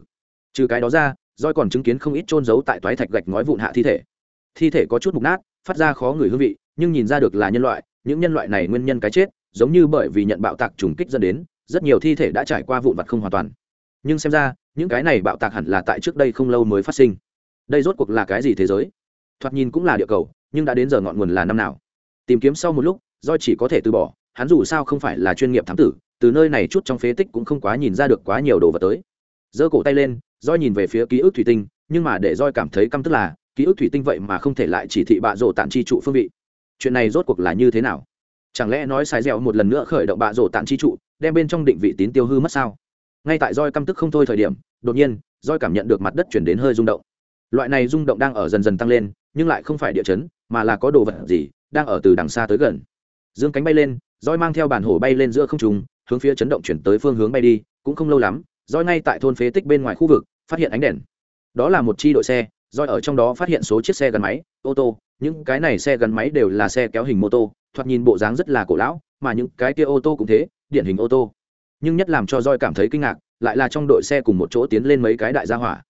Trừ cái đó ra roi còn chứng kiến không ít trôn giấu tại toái thạch gạch ngói vụn hạ thi thể. Thi thể có chút mục nát, phát ra khó người hương vị, nhưng nhìn ra được là nhân loại những nhân loại này nguyên nhân cái chết, giống như bởi vì nhận bạo tạc trùng kích dẫn đến, rất nhiều thi thể đã trải qua vụn vặt không hoàn toàn. Nhưng xem ra, những cái này bạo tạc hẳn là tại trước đây không lâu mới phát sinh. Đây rốt cuộc là cái gì thế giới? Thoạt nhìn cũng là địa cầu, nhưng đã đến giờ ngọn nguồn là năm nào? Tìm kiếm sau một lúc do chỉ có thể từ bỏ, hắn dù sao không phải là chuyên nghiệp thám tử, từ nơi này chút trong phế tích cũng không quá nhìn ra được quá nhiều đồ vật tới. Giơ cổ tay lên roi nhìn về phía ký ức thủy tinh, nhưng mà để roi cảm thấy căm tức là, ký ức thủy tinh vậy mà không thể lại chỉ thị bạ rổ tạm chi trụ phương vị chuyện này rốt cuộc là như thế nào? Chẳng lẽ nói sai dẻo một lần nữa khởi động bạ rổ tạm chi trụ, đem bên trong định vị tín tiêu hư mất sao? Ngay tại roi căm tức không thôi thời điểm, đột nhiên, roi cảm nhận được mặt đất chuyển đến hơi rung động. Loại này rung động đang ở dần dần tăng lên, nhưng lại không phải địa chấn, mà là có đồ vật gì đang ở từ đằng xa tới gần. Dương cánh bay lên, roi mang theo bản hổ bay lên giữa không trung, hướng phía chấn động chuyển tới phương hướng bay đi, cũng không lâu lắm, roi ngay tại thôn phế tích bên ngoài khu vực, phát hiện ánh đèn. Đó là một chi đội xe, roi ở trong đó phát hiện số chiếc xe gắn máy, ô tô những cái này xe gắn máy đều là xe kéo hình mô tô thoạt nhìn bộ dáng rất là cổ lão mà những cái kia ô tô cũng thế điển hình ô tô. Nhưng nhất làm cho roi cảm thấy kinh ngạc lại là trong đội xe cùng một chỗ tiến lên mấy cái đại gia hỏa.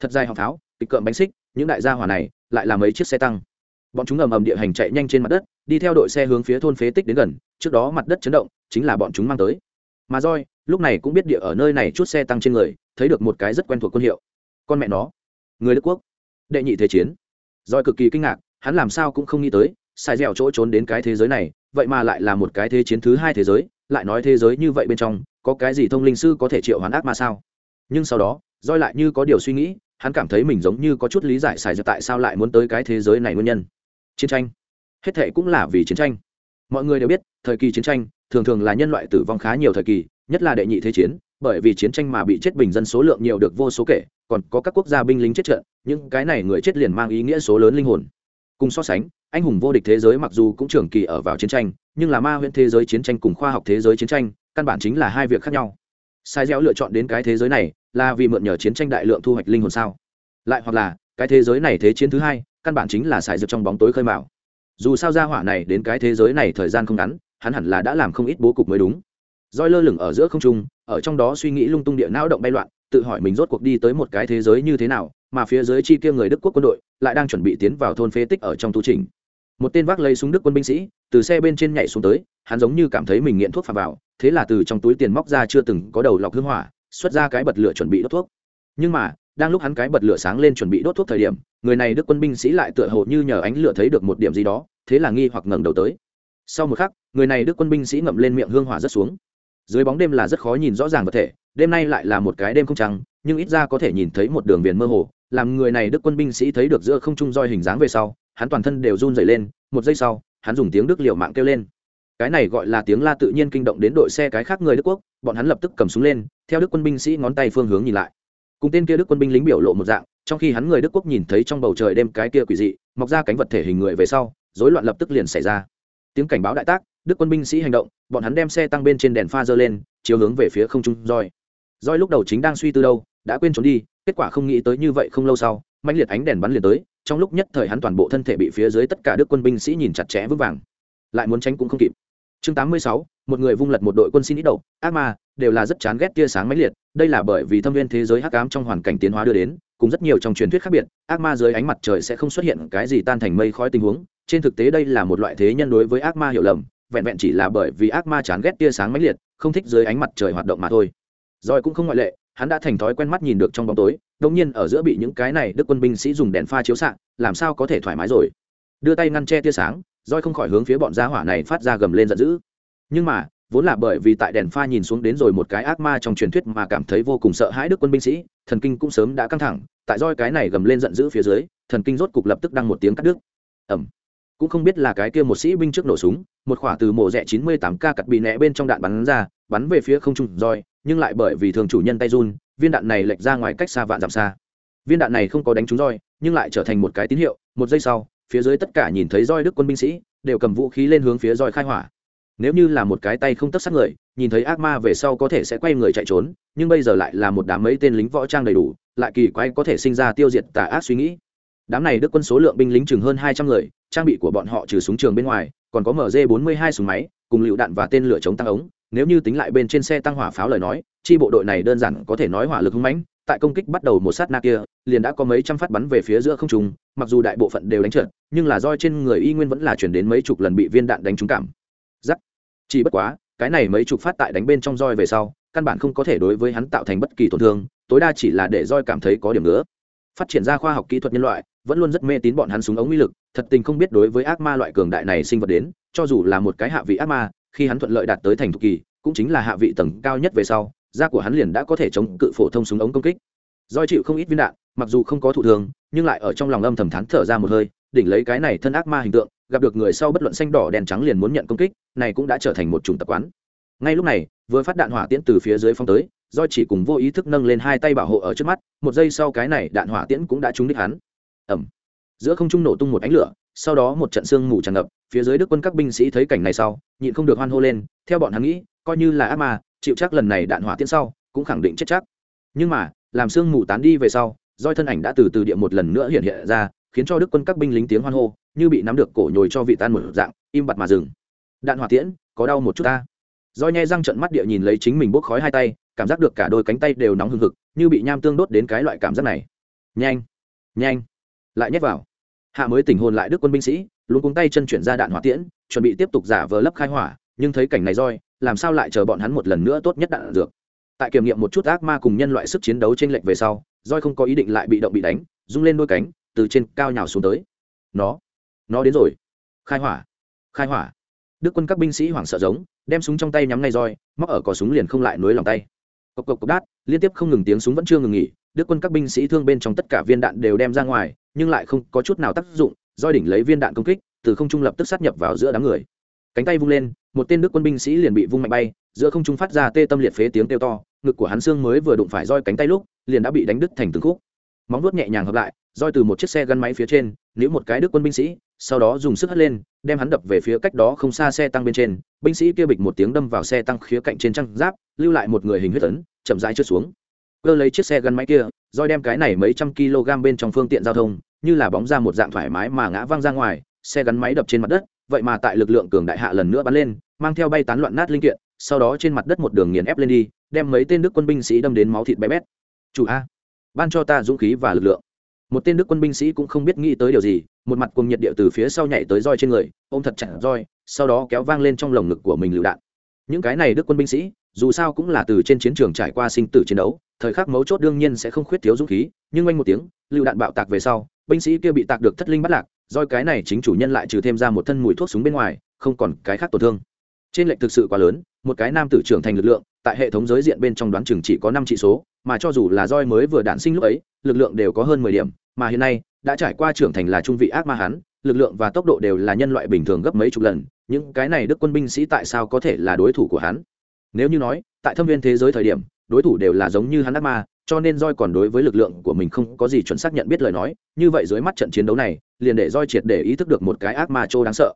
Thật dài họng tháo, kịch cợm bánh xích những đại gia hỏa này lại là mấy chiếc xe tăng. Bọn chúng ầm ầm địa hành chạy nhanh trên mặt đất đi theo đội xe hướng phía thôn phế tích đến gần trước đó mặt đất chấn động chính là bọn chúng mang tới. Mà roi lúc này cũng biết địa ở nơi này chút xe tăng trên người thấy được một cái rất quen thuộc quân hiệu. Con mẹ nó. Người đức quốc. Đệ nhị thế chiến. Roi cực kỳ kinh ngạc hắn làm sao cũng không nghĩ tới, sai dẻo chỗ trốn đến cái thế giới này, vậy mà lại là một cái thế chiến thứ hai thế giới, lại nói thế giới như vậy bên trong, có cái gì thông linh sư có thể triệu hoán ác mà sao? Nhưng sau đó, roi lại như có điều suy nghĩ, hắn cảm thấy mình giống như có chút lý giải xài dẻo tại sao lại muốn tới cái thế giới này nguyên nhân. Chiến tranh. Hết thệ cũng là vì chiến tranh. Mọi người đều biết, thời kỳ chiến tranh, thường thường là nhân loại tử vong khá nhiều thời kỳ, nhất là đệ nhị thế chiến, bởi vì chiến tranh mà bị chết bình dân số lượng nhiều được vô số kể, còn có các quốc gia binh lính chết trận, những cái này người chết liền mang ý nghĩa số lớn linh hồn cùng so sánh, anh hùng vô địch thế giới mặc dù cũng trường kỳ ở vào chiến tranh, nhưng là ma huyễn thế giới chiến tranh cùng khoa học thế giới chiến tranh, căn bản chính là hai việc khác nhau. Sai gieo lựa chọn đến cái thế giới này là vì mượn nhờ chiến tranh đại lượng thu hoạch linh hồn sao? Lại hoặc là, cái thế giới này thế chiến thứ hai, căn bản chính là Sai dược trong bóng tối khơi mạo dù sao ra hỏa này đến cái thế giới này thời gian không ngắn, hắn hẳn là đã làm không ít bố cục mới đúng. Roi lơ lửng ở giữa không trung, ở trong đó suy nghĩ lung tung địa não động bay loạn, tự hỏi mình rốt cuộc đi tới một cái thế giới như thế nào mà phía dưới chi kia người đức quốc quân đội lại đang chuẩn bị tiến vào thôn phế tích ở trong tu trình. Một tên vác lấy súng đức quân binh sĩ từ xe bên trên nhảy xuống tới, hắn giống như cảm thấy mình nghiện thuốc phà vào, thế là từ trong túi tiền móc ra chưa từng có đầu lọc hương hỏa, xuất ra cái bật lửa chuẩn bị đốt thuốc. Nhưng mà, đang lúc hắn cái bật lửa sáng lên chuẩn bị đốt thuốc thời điểm, người này đức quân binh sĩ lại tựa hồ như nhờ ánh lửa thấy được một điểm gì đó, thế là nghi hoặc ngẩng đầu tới. Sau một khắc, người này đức quân binh sĩ ngậm lên miệng hương hỏa rất xuống. Dưới bóng đêm là rất khó nhìn rõ ràng vật thể, đêm nay lại là một cái đêm không trăng, nhưng ít ra có thể nhìn thấy một đường viền mơ hồ làm người này đức quân binh sĩ thấy được giữa không trung roi hình dáng về sau, hắn toàn thân đều run dày lên, một giây sau, hắn dùng tiếng đức liệu mạng kêu lên. Cái này gọi là tiếng la tự nhiên kinh động đến đội xe cái khác người đức quốc, bọn hắn lập tức cầm súng lên, theo đức quân binh sĩ ngón tay phương hướng nhìn lại. Cùng tên kia đức quân binh lính biểu lộ một dạng, trong khi hắn người đức quốc nhìn thấy trong bầu trời đêm cái kia quỷ dị, mọc ra cánh vật thể hình người về sau, rối loạn lập tức liền xảy ra. Tiếng cảnh báo đại tác, đức quân binh sĩ hành động, bọn hắn đem xe tăng bên trên đèn pha dơ lên, chiếu hướng về phía không trung roi. Roi lúc đầu chính đang suy tư đâu đã quên trốn đi kết quả không nghĩ tới như vậy không lâu sau mạnh liệt ánh đèn bắn liền tới trong lúc nhất thời hắn toàn bộ thân thể bị phía dưới tất cả đức quân binh sĩ nhìn chặt chẽ vững vàng. Lại muốn tránh cũng không kịp. Chương 86, một người vung lật một đội quân xin ít đầu. Ác ma đều là rất chán ghét tia sáng mãnh liệt đây là bởi vì thâm viên thế giới hắc ám trong hoàn cảnh tiến hóa đưa đến cùng rất nhiều trong truyền thuyết khác biệt ác ma dưới ánh mặt trời sẽ không xuất hiện cái gì tan thành mây khói tình huống. Trên thực tế đây là một loại thế nhân đối với ác ma hiểu lầm vẹn vẹn chỉ là bởi vì ác ma chán ghét tia sáng mãnh liệt không thích dưới ánh mặt trời hoạt động mà thôi. Rồi cũng không ngoại lệ hắn đã thành thói quen mắt nhìn được trong bóng tối đông nhiên ở giữa bị những cái này đức quân binh sĩ dùng đèn pha chiếu xạ, làm sao có thể thoải mái rồi? Đưa tay ngăn che tia sáng, roi không khỏi hướng phía bọn gia hỏa này phát ra gầm lên giận dữ. Nhưng mà, vốn là bởi vì tại đèn pha nhìn xuống đến rồi một cái ác ma trong truyền thuyết mà cảm thấy vô cùng sợ hãi đức quân binh sĩ, thần kinh cũng sớm đã căng thẳng, tại roi cái này gầm lên giận dữ phía dưới, thần kinh rốt cục lập tức đăng một tiếng cắt đứt. Ẩm cũng không biết là cái kia một sĩ binh trước nổ súng, một khỏa từ mổ rẻ chín mươi tám k cặt bị nẹ bên trong đạn bắn ra, bắn về phía không trung roi nhưng lại bởi vì thường chủ nhân tay run, viên đạn này lệch ra ngoài cách xa vạn dặm xa. Viên đạn này không có đánh trúng roi, nhưng lại trở thành một cái tín hiệu, một giây sau, phía dưới tất cả nhìn thấy roi đức quân binh sĩ, đều cầm vũ khí lên hướng phía roi khai hỏa. Nếu như là một cái tay không tất sát người, nhìn thấy ác ma về sau có thể sẽ quay người chạy trốn, nhưng bây giờ lại là một đám mấy tên lính võ trang đầy đủ, lại kỳ quái có thể sinh ra tiêu diệt tà ác suy nghĩ. Đám này đức quân số lượng binh lính chừng hơn hai trăm người, trang bị của bọn họ trừ súng trường bên ngoài, còn có mg bốn mươi hai súng máy, cùng lựu đạn và tên lửa chống tăng ống nếu như tính lại bên trên xe tăng hỏa pháo lời nói, chi bộ đội này đơn giản có thể nói hỏa lực hung mãnh, tại công kích bắt đầu một sát na kia, liền đã có mấy trăm phát bắn về phía giữa không trung, mặc dù đại bộ phận đều đánh trượt, nhưng là roi trên người y nguyên vẫn là chuyển đến mấy chục lần bị viên đạn đánh trúng cảm. Giắc chỉ bất quá, cái này mấy chục phát tại đánh bên trong roi về sau, căn bản không có thể đối với hắn tạo thành bất kỳ tổn thương, tối đa chỉ là để roi cảm thấy có điểm nữa phát triển ra khoa học kỹ thuật nhân loại, vẫn luôn rất mê tín bọn hắn súng ống uy lực, thật tình không biết đối với ác ma loại cường đại này sinh vật đến, cho dù là một cái hạ vị ác ma khi hắn thuận lợi đạt tới thành thục kỳ, cũng chính là hạ vị tầng cao nhất về sau, da của hắn liền đã có thể chống cự phổ thông súng ống công kích. Doi chịu không ít viên đạn, mặc dù không có thụ thường nhưng lại ở trong lòng âm thầm thán thở ra một hơi, đỉnh lấy cái này thân ác ma hình tượng, gặp được người sau bất luận xanh đỏ đèn trắng liền muốn nhận công kích, này cũng đã trở thành một chủng tập quán. Ngay lúc này, vừa phát đạn hỏa tiễn từ phía dưới phong tới do chỉ cùng vô ý thức nâng lên hai tay bảo hộ ở trước mắt, một giây sau cái này đạn hỏa tiễn cũng đã trúng đích hắn. Ẩm giữa không trung nổ tung một ánh lửa sau đó một trận sương mù tràn ngập, phía dưới đức quân các binh sĩ thấy cảnh này sau, nhịn không được hoan hô lên, theo bọn hắn nghĩ, coi như là ác ma, chịu chắc lần này đạn hỏa tiễn sau, cũng khẳng định chết chắc. Nhưng mà, làm sương mù tán đi về sau, roi thân ảnh đã từ từ địa một lần nữa hiện hiện ra, khiến cho đức quân các binh lính tiếng hoan hô, như bị nắm được cổ nhồi cho vị tan một dạng, im bặt mà dừng. Đạn hỏa tiễn, có đau một chút ta. Roi nhai răng trận mắt địa nhìn lấy chính mình bốc khói hai tay, cảm giác được cả đôi cánh tay đều nóng hừng hực, như bị nham tương đốt đến cái loại cảm giác này. Nhanh nhanh, lại nhét vào hạ mới tỉnh hồn lại đức quân binh sĩ, luôn cuống tay chân chuyển ra đạn hỏa tiễn, chuẩn bị tiếp tục giả vờ lấp khai hỏa, nhưng thấy cảnh này roi, làm sao lại chờ bọn hắn một lần nữa tốt nhất đạn dược? Tại kiểm nghiệm một chút ác ma cùng nhân loại sức chiến đấu trên lệnh về sau, roi không có ý định lại bị động bị đánh, rung lên đôi cánh, từ trên cao nhào xuống tới. Nó nó đến rồi. Khai hỏa khai hỏa. Đức quân các binh sĩ hoảng sợ giống, đem súng trong tay nhắm ngay roi, móc ở cò súng liền không lại nối lòng tay. Cộc cộc cộc đát, liên tiếp không ngừng tiếng súng vẫn chưa ngừng nghỉ đức quân các binh sĩ thương bên trong tất cả viên đạn đều đem ra ngoài, nhưng lại không có chút nào tác dụng roi đỉnh lấy viên đạn công kích, từ không trung lập tức sát nhập vào giữa đám người. Cánh tay vung lên, một tên đức quân binh sĩ liền bị vung mạnh bay, giữa không trung phát ra tê tâm liệt phế tiếng kêu to, ngực của hắn xương mới vừa đụng phải roi cánh tay lúc, liền đã bị đánh đứt thành từng khúc. Móng vuốt nhẹ nhàng hợp lại, roi từ một chiếc xe gắn máy phía trên nếu một cái đức quân binh sĩ, sau đó dùng sức hất lên, đem hắn đập về phía cách đó không xa xe tăng bên trên. Binh sĩ kia bịch một tiếng đâm vào xe tăng khía cạnh trên trăng giáp, lưu lại một người hình huyết tấn chậm rãi trượt xuống cơ lấy chiếc xe gắn máy kia, roi đem cái này mấy trăm kg bên trong phương tiện giao thông, như là bóng ra một dạng thoải mái mà ngã văng ra ngoài, xe gắn máy đập trên mặt đất, vậy mà tại lực lượng cường đại hạ lần nữa bắn lên, mang theo bay tán loạn nát linh kiện, sau đó trên mặt đất một đường nghiền ép lên đi, đem mấy tên đức quân binh sĩ đâm đến máu thịt bé bét. Chủ a, ban cho ta dũng khí và lực lượng. Một tên đức quân binh sĩ cũng không biết nghĩ tới điều gì, một mặt cùng nhiệt địa từ phía sau nhảy tới roi trên người, ôm thật chặt roi, sau đó kéo vang lên trong lồng ngực của mình lựu đạn. Những cái này đức quân binh sĩ, dù sao cũng là từ trên chiến trường trải qua sinh tử chiến đấu thời khắc mấu chốt đương nhiên sẽ không khuyết thiếu dũng khí, nhưng oanh một tiếng lựu đạn bạo tạc về sau, binh sĩ kia bị tạc được thất linh bắt lạc Doi cái này chính chủ nhân lại trừ thêm ra một thân mùi thuốc súng bên ngoài, không còn cái khác tổn thương. Trên lệnh thực sự quá lớn, một cái nam tử trưởng thành lực lượng, tại hệ thống giới diện bên trong đoán chừng chỉ có năm trị số, mà cho dù là roi mới vừa đản sinh lúc ấy, lực lượng đều có hơn mười điểm, mà hiện nay, đã trải qua trưởng thành là trung vị ác ma hắn, lực lượng và tốc độ đều là nhân loại bình thường gấp mấy chục lần, những cái này đức quân binh sĩ tại sao có thể là đối thủ của hắn? Nếu như nói, tại thâm viên thế giới thời điểm đối thủ đều là giống như hắn ác ma, cho nên roi còn đối với lực lượng của mình không có gì chuẩn xác nhận biết lời nói, như vậy dưới mắt trận chiến đấu này, liền để roi triệt để ý thức được một cái ác ma trô đáng sợ.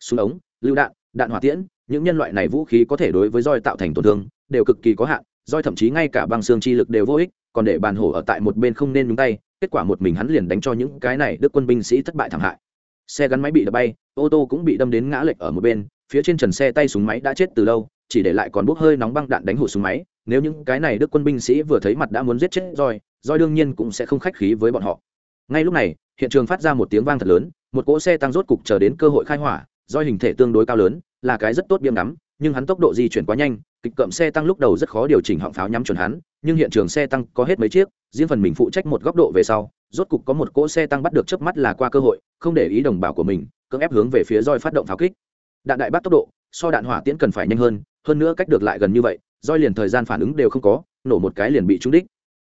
Súng ống lưu đạn đạn hỏa tiễn, những nhân loại này vũ khí có thể đối với roi tạo thành tổn thương, đều cực kỳ có hạn roi thậm chí ngay cả băng xương chi lực đều vô ích, còn để bàn hổ ở tại một bên không nên nhúng tay, kết quả một mình hắn liền đánh cho những cái này đức quân binh sĩ thất bại thảm hại. Xe gắn máy bị đập bay, ô tô cũng bị đâm đến ngã lệch ở một bên, phía trên trần xe tay súng máy đã chết từ lâu, chỉ để lại còn bốc hơi nóng băng đạn đánh hụt súng máy nếu những cái này đức quân binh sĩ vừa thấy mặt đã muốn giết chết roi roi đương nhiên cũng sẽ không khách khí với bọn họ. Ngay lúc này, hiện trường phát ra một tiếng vang thật lớn, một cỗ xe tăng rốt cục chờ đến cơ hội khai hỏa do hình thể tương đối cao lớn, là cái rất tốt biếm ngắm, nhưng hắn tốc độ di chuyển quá nhanh, kịch cậm xe tăng lúc đầu rất khó điều chỉnh họng pháo nhắm chuẩn hắn, nhưng hiện trường xe tăng có hết mấy chiếc, riêng phần mình phụ trách một góc độ về sau, rốt cục có một cỗ xe tăng bắt được chớp mắt là qua cơ hội, không để ý đồng bào của mình, cưỡng ép hướng về phía roi phát động pháo kích. Đạn đại bác tốc độ, so đạn hỏa tiễn cần phải nhanh hơn hơn nữa cách được lại gần như vậy roi liền thời gian phản ứng đều không có, nổ một cái liền bị trúng đích.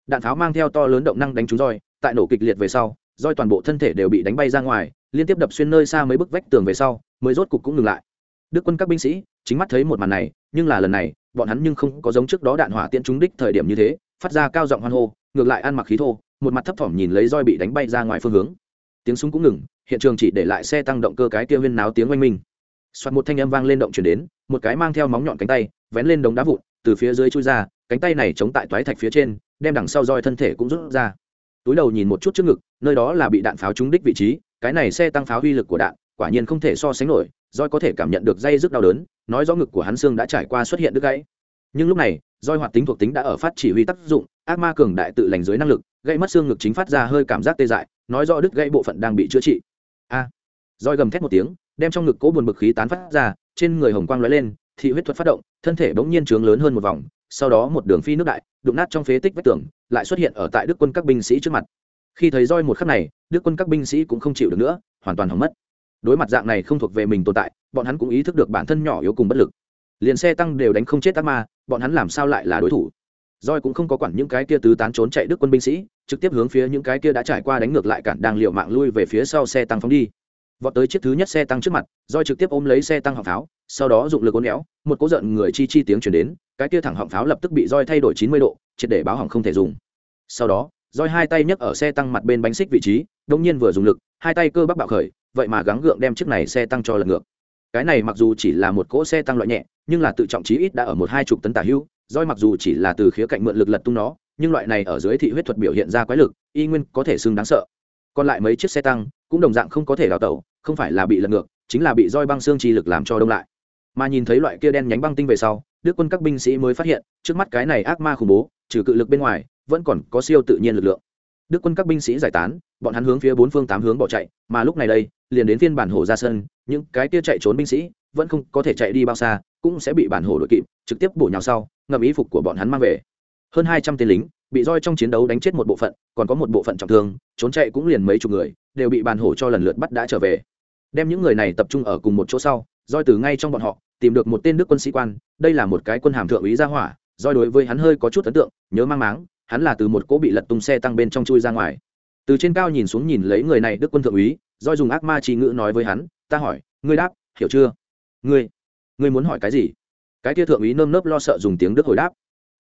Đạn pháo mang theo to lớn động năng đánh trúng roi, tại nổ kịch liệt về sau, roi toàn bộ thân thể đều bị đánh bay ra ngoài, liên tiếp đập xuyên nơi xa mấy bức vách tường về sau, mới rốt cục cũng ngừng lại. Đức quân các binh sĩ, chính mắt thấy một màn này, nhưng là lần này, bọn hắn nhưng không có giống trước đó đạn hỏa tiễn trúng đích thời điểm như thế, phát ra cao giọng hoan hô, ngược lại ăn mặc khí thô, một mặt thấp thỏm nhìn lấy roi bị đánh bay ra ngoài phương hướng. Tiếng súng cũng ngừng, hiện trường chỉ để lại xe tăng động cơ cái kia huyên náo tiếng oanh minh. Soạt một thanh âm vang lên động chuyển đến, một cái mang theo móng nhọn cánh tay, vén lên đống đá vụn từ phía dưới chui ra cánh tay này chống tại toái thạch phía trên đem đằng sau roi thân thể cũng rút ra. Túi đầu nhìn một chút trước ngực nơi đó là bị đạn pháo trúng đích vị trí cái này xe tăng pháo uy lực của đạn quả nhiên không thể so sánh nổi roi có thể cảm nhận được dây rất đau đớn nói rõ ngực của hắn xương đã trải qua xuất hiện đứt gãy. Nhưng lúc này roi hoạt tính thuộc tính đã ở phát chỉ huy tác dụng ác ma cường đại tự lành dưới năng lực gãy mất xương ngực chính phát ra hơi cảm giác tê dại nói rõ đứt gãy bộ phận đang bị chữa trị. A! À, roi gầm thét một tiếng đem trong ngực cố buồn bực khí tán phát ra trên người hồng quang lóe lên thị huyết thuật phát động, thân thể bỗng nhiên trướng lớn hơn một vòng, sau đó một đường phi nước đại, đụng nát trong phế tích vách tường, lại xuất hiện ở tại đức quân các binh sĩ trước mặt. Khi thấy roi một khắc này, đức quân các binh sĩ cũng không chịu được nữa, hoàn toàn hỏng mất. Đối mặt dạng này không thuộc về mình tồn tại, bọn hắn cũng ý thức được bản thân nhỏ yếu cùng bất lực. Liền xe tăng đều đánh không chết ác ma, bọn hắn làm sao lại là đối thủ? Roi cũng không có quản những cái kia tứ tán trốn chạy đức quân binh sĩ, trực tiếp hướng phía những cái kia đã trải qua đánh ngược lại cản đang liệu mạng lui về phía sau xe tăng phóng đi vọt tới chiếc thứ nhất xe tăng trước mặt roi trực tiếp ôm lấy xe tăng họng pháo sau đó dụng lực ôn éo một cố giận người chi chi tiếng chuyển đến cái kia thẳng họng pháo lập tức bị roi thay đổi chín mươi độ triệt để báo hỏng không thể dùng. Sau đó roi hai tay nhấc ở xe tăng mặt bên bánh xích vị trí đông nhiên vừa dùng lực hai tay cơ bắp bạo khởi vậy mà gắng gượng đem chiếc này xe tăng cho lật ngược. Cái này mặc dù chỉ là một cỗ xe tăng loại nhẹ nhưng là tự trọng chí ít đã ở một hai chục tấn tả hưu, roi mặc dù chỉ là từ khía cạnh mượn lực lật tung nó nhưng loại này ở dưới thị huyết thuật biểu hiện ra quái lực y nguyên có thể xưng đáng sợ. Còn lại mấy chiếc xe tăng cũng đồng dạng không có thể đào tẩu, không phải là bị lật ngược, chính là bị roi băng xương chi lực làm cho đông lại. Mà nhìn thấy loại kia đen nhánh băng tinh về sau, đức quân các binh sĩ mới phát hiện, trước mắt cái này ác ma khủng bố, trừ cự lực bên ngoài, vẫn còn có siêu tự nhiên lực lượng. Đức quân các binh sĩ giải tán, bọn hắn hướng phía bốn phương tám hướng bỏ chạy, mà lúc này đây, liền đến phiên bản hồ ra sân, những cái kia chạy trốn binh sĩ vẫn không có thể chạy đi bao xa, cũng sẽ bị bản hồ đội kịp, trực tiếp bổ nhào sau ngầm ý phục của bọn hắn mang về. Hơn hai trăm tên lính bị roi trong chiến đấu đánh chết một bộ phận, còn có một bộ phận trọng thương, trốn chạy cũng liền mấy chục người đều bị bàn hổ cho lần lượt bắt đã trở về. Đem những người này tập trung ở cùng một chỗ sau roi từ ngay trong bọn họ, tìm được một tên đức quân sĩ quan, đây là một cái quân hàm thượng úy gia hỏa roi đối với hắn hơi có chút ấn tượng, nhớ mang máng, hắn là từ một cỗ bị lật tung xe tăng bên trong chui ra ngoài. Từ trên cao nhìn xuống nhìn lấy người này đức quân thượng úy roi dùng ác ma chi ngữ nói với hắn, ta hỏi, ngươi đáp, hiểu chưa? Ngươi ngươi muốn hỏi cái gì? Cái kia thượng úy nơm nớp lo sợ dùng tiếng đức hồi đáp.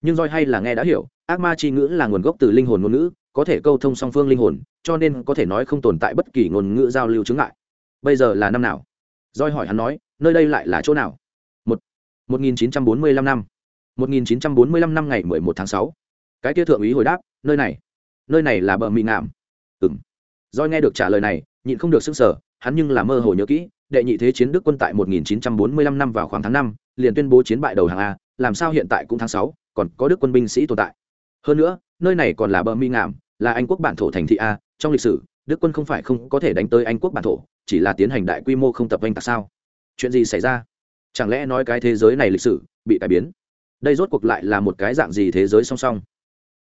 Nhưng roi hay là nghe đã hiểu, ác ma chi ngữ là nguồn gốc từ linh hồn ngôn ngữ có thể câu thông song phương linh hồn cho nên có thể nói không tồn tại bất kỳ ngôn ngữ giao lưu chứng ngại. Bây giờ là năm nào? Roi hỏi hắn nói nơi đây lại là chỗ nào? Một. 1945 năm. 1945 năm ngày 11 tháng sáu, cái kia thượng úy hồi đáp nơi này. Nơi này là bờ mị ngạm. Ừm. Roi nghe được trả lời này nhịn không được sức sở hắn nhưng là mơ hồ nhớ kỹ đệ nhị thế chiến đức quân tại 1945 năm vào khoảng tháng 5, liền tuyên bố chiến bại đầu hàng a làm sao hiện tại cũng tháng 6, còn có đức quân binh sĩ tồn tại. Hơn nữa nơi này còn là bờ mi ngạm là anh quốc bản thổ thành thị a, trong lịch sử, đức quân không phải không có thể đánh tới anh quốc bản thổ, chỉ là tiến hành đại quy mô không tập anh tại sao? Chuyện gì xảy ra? Chẳng lẽ nói cái thế giới này lịch sử bị cải biến? Đây rốt cuộc lại là một cái dạng gì thế giới song song?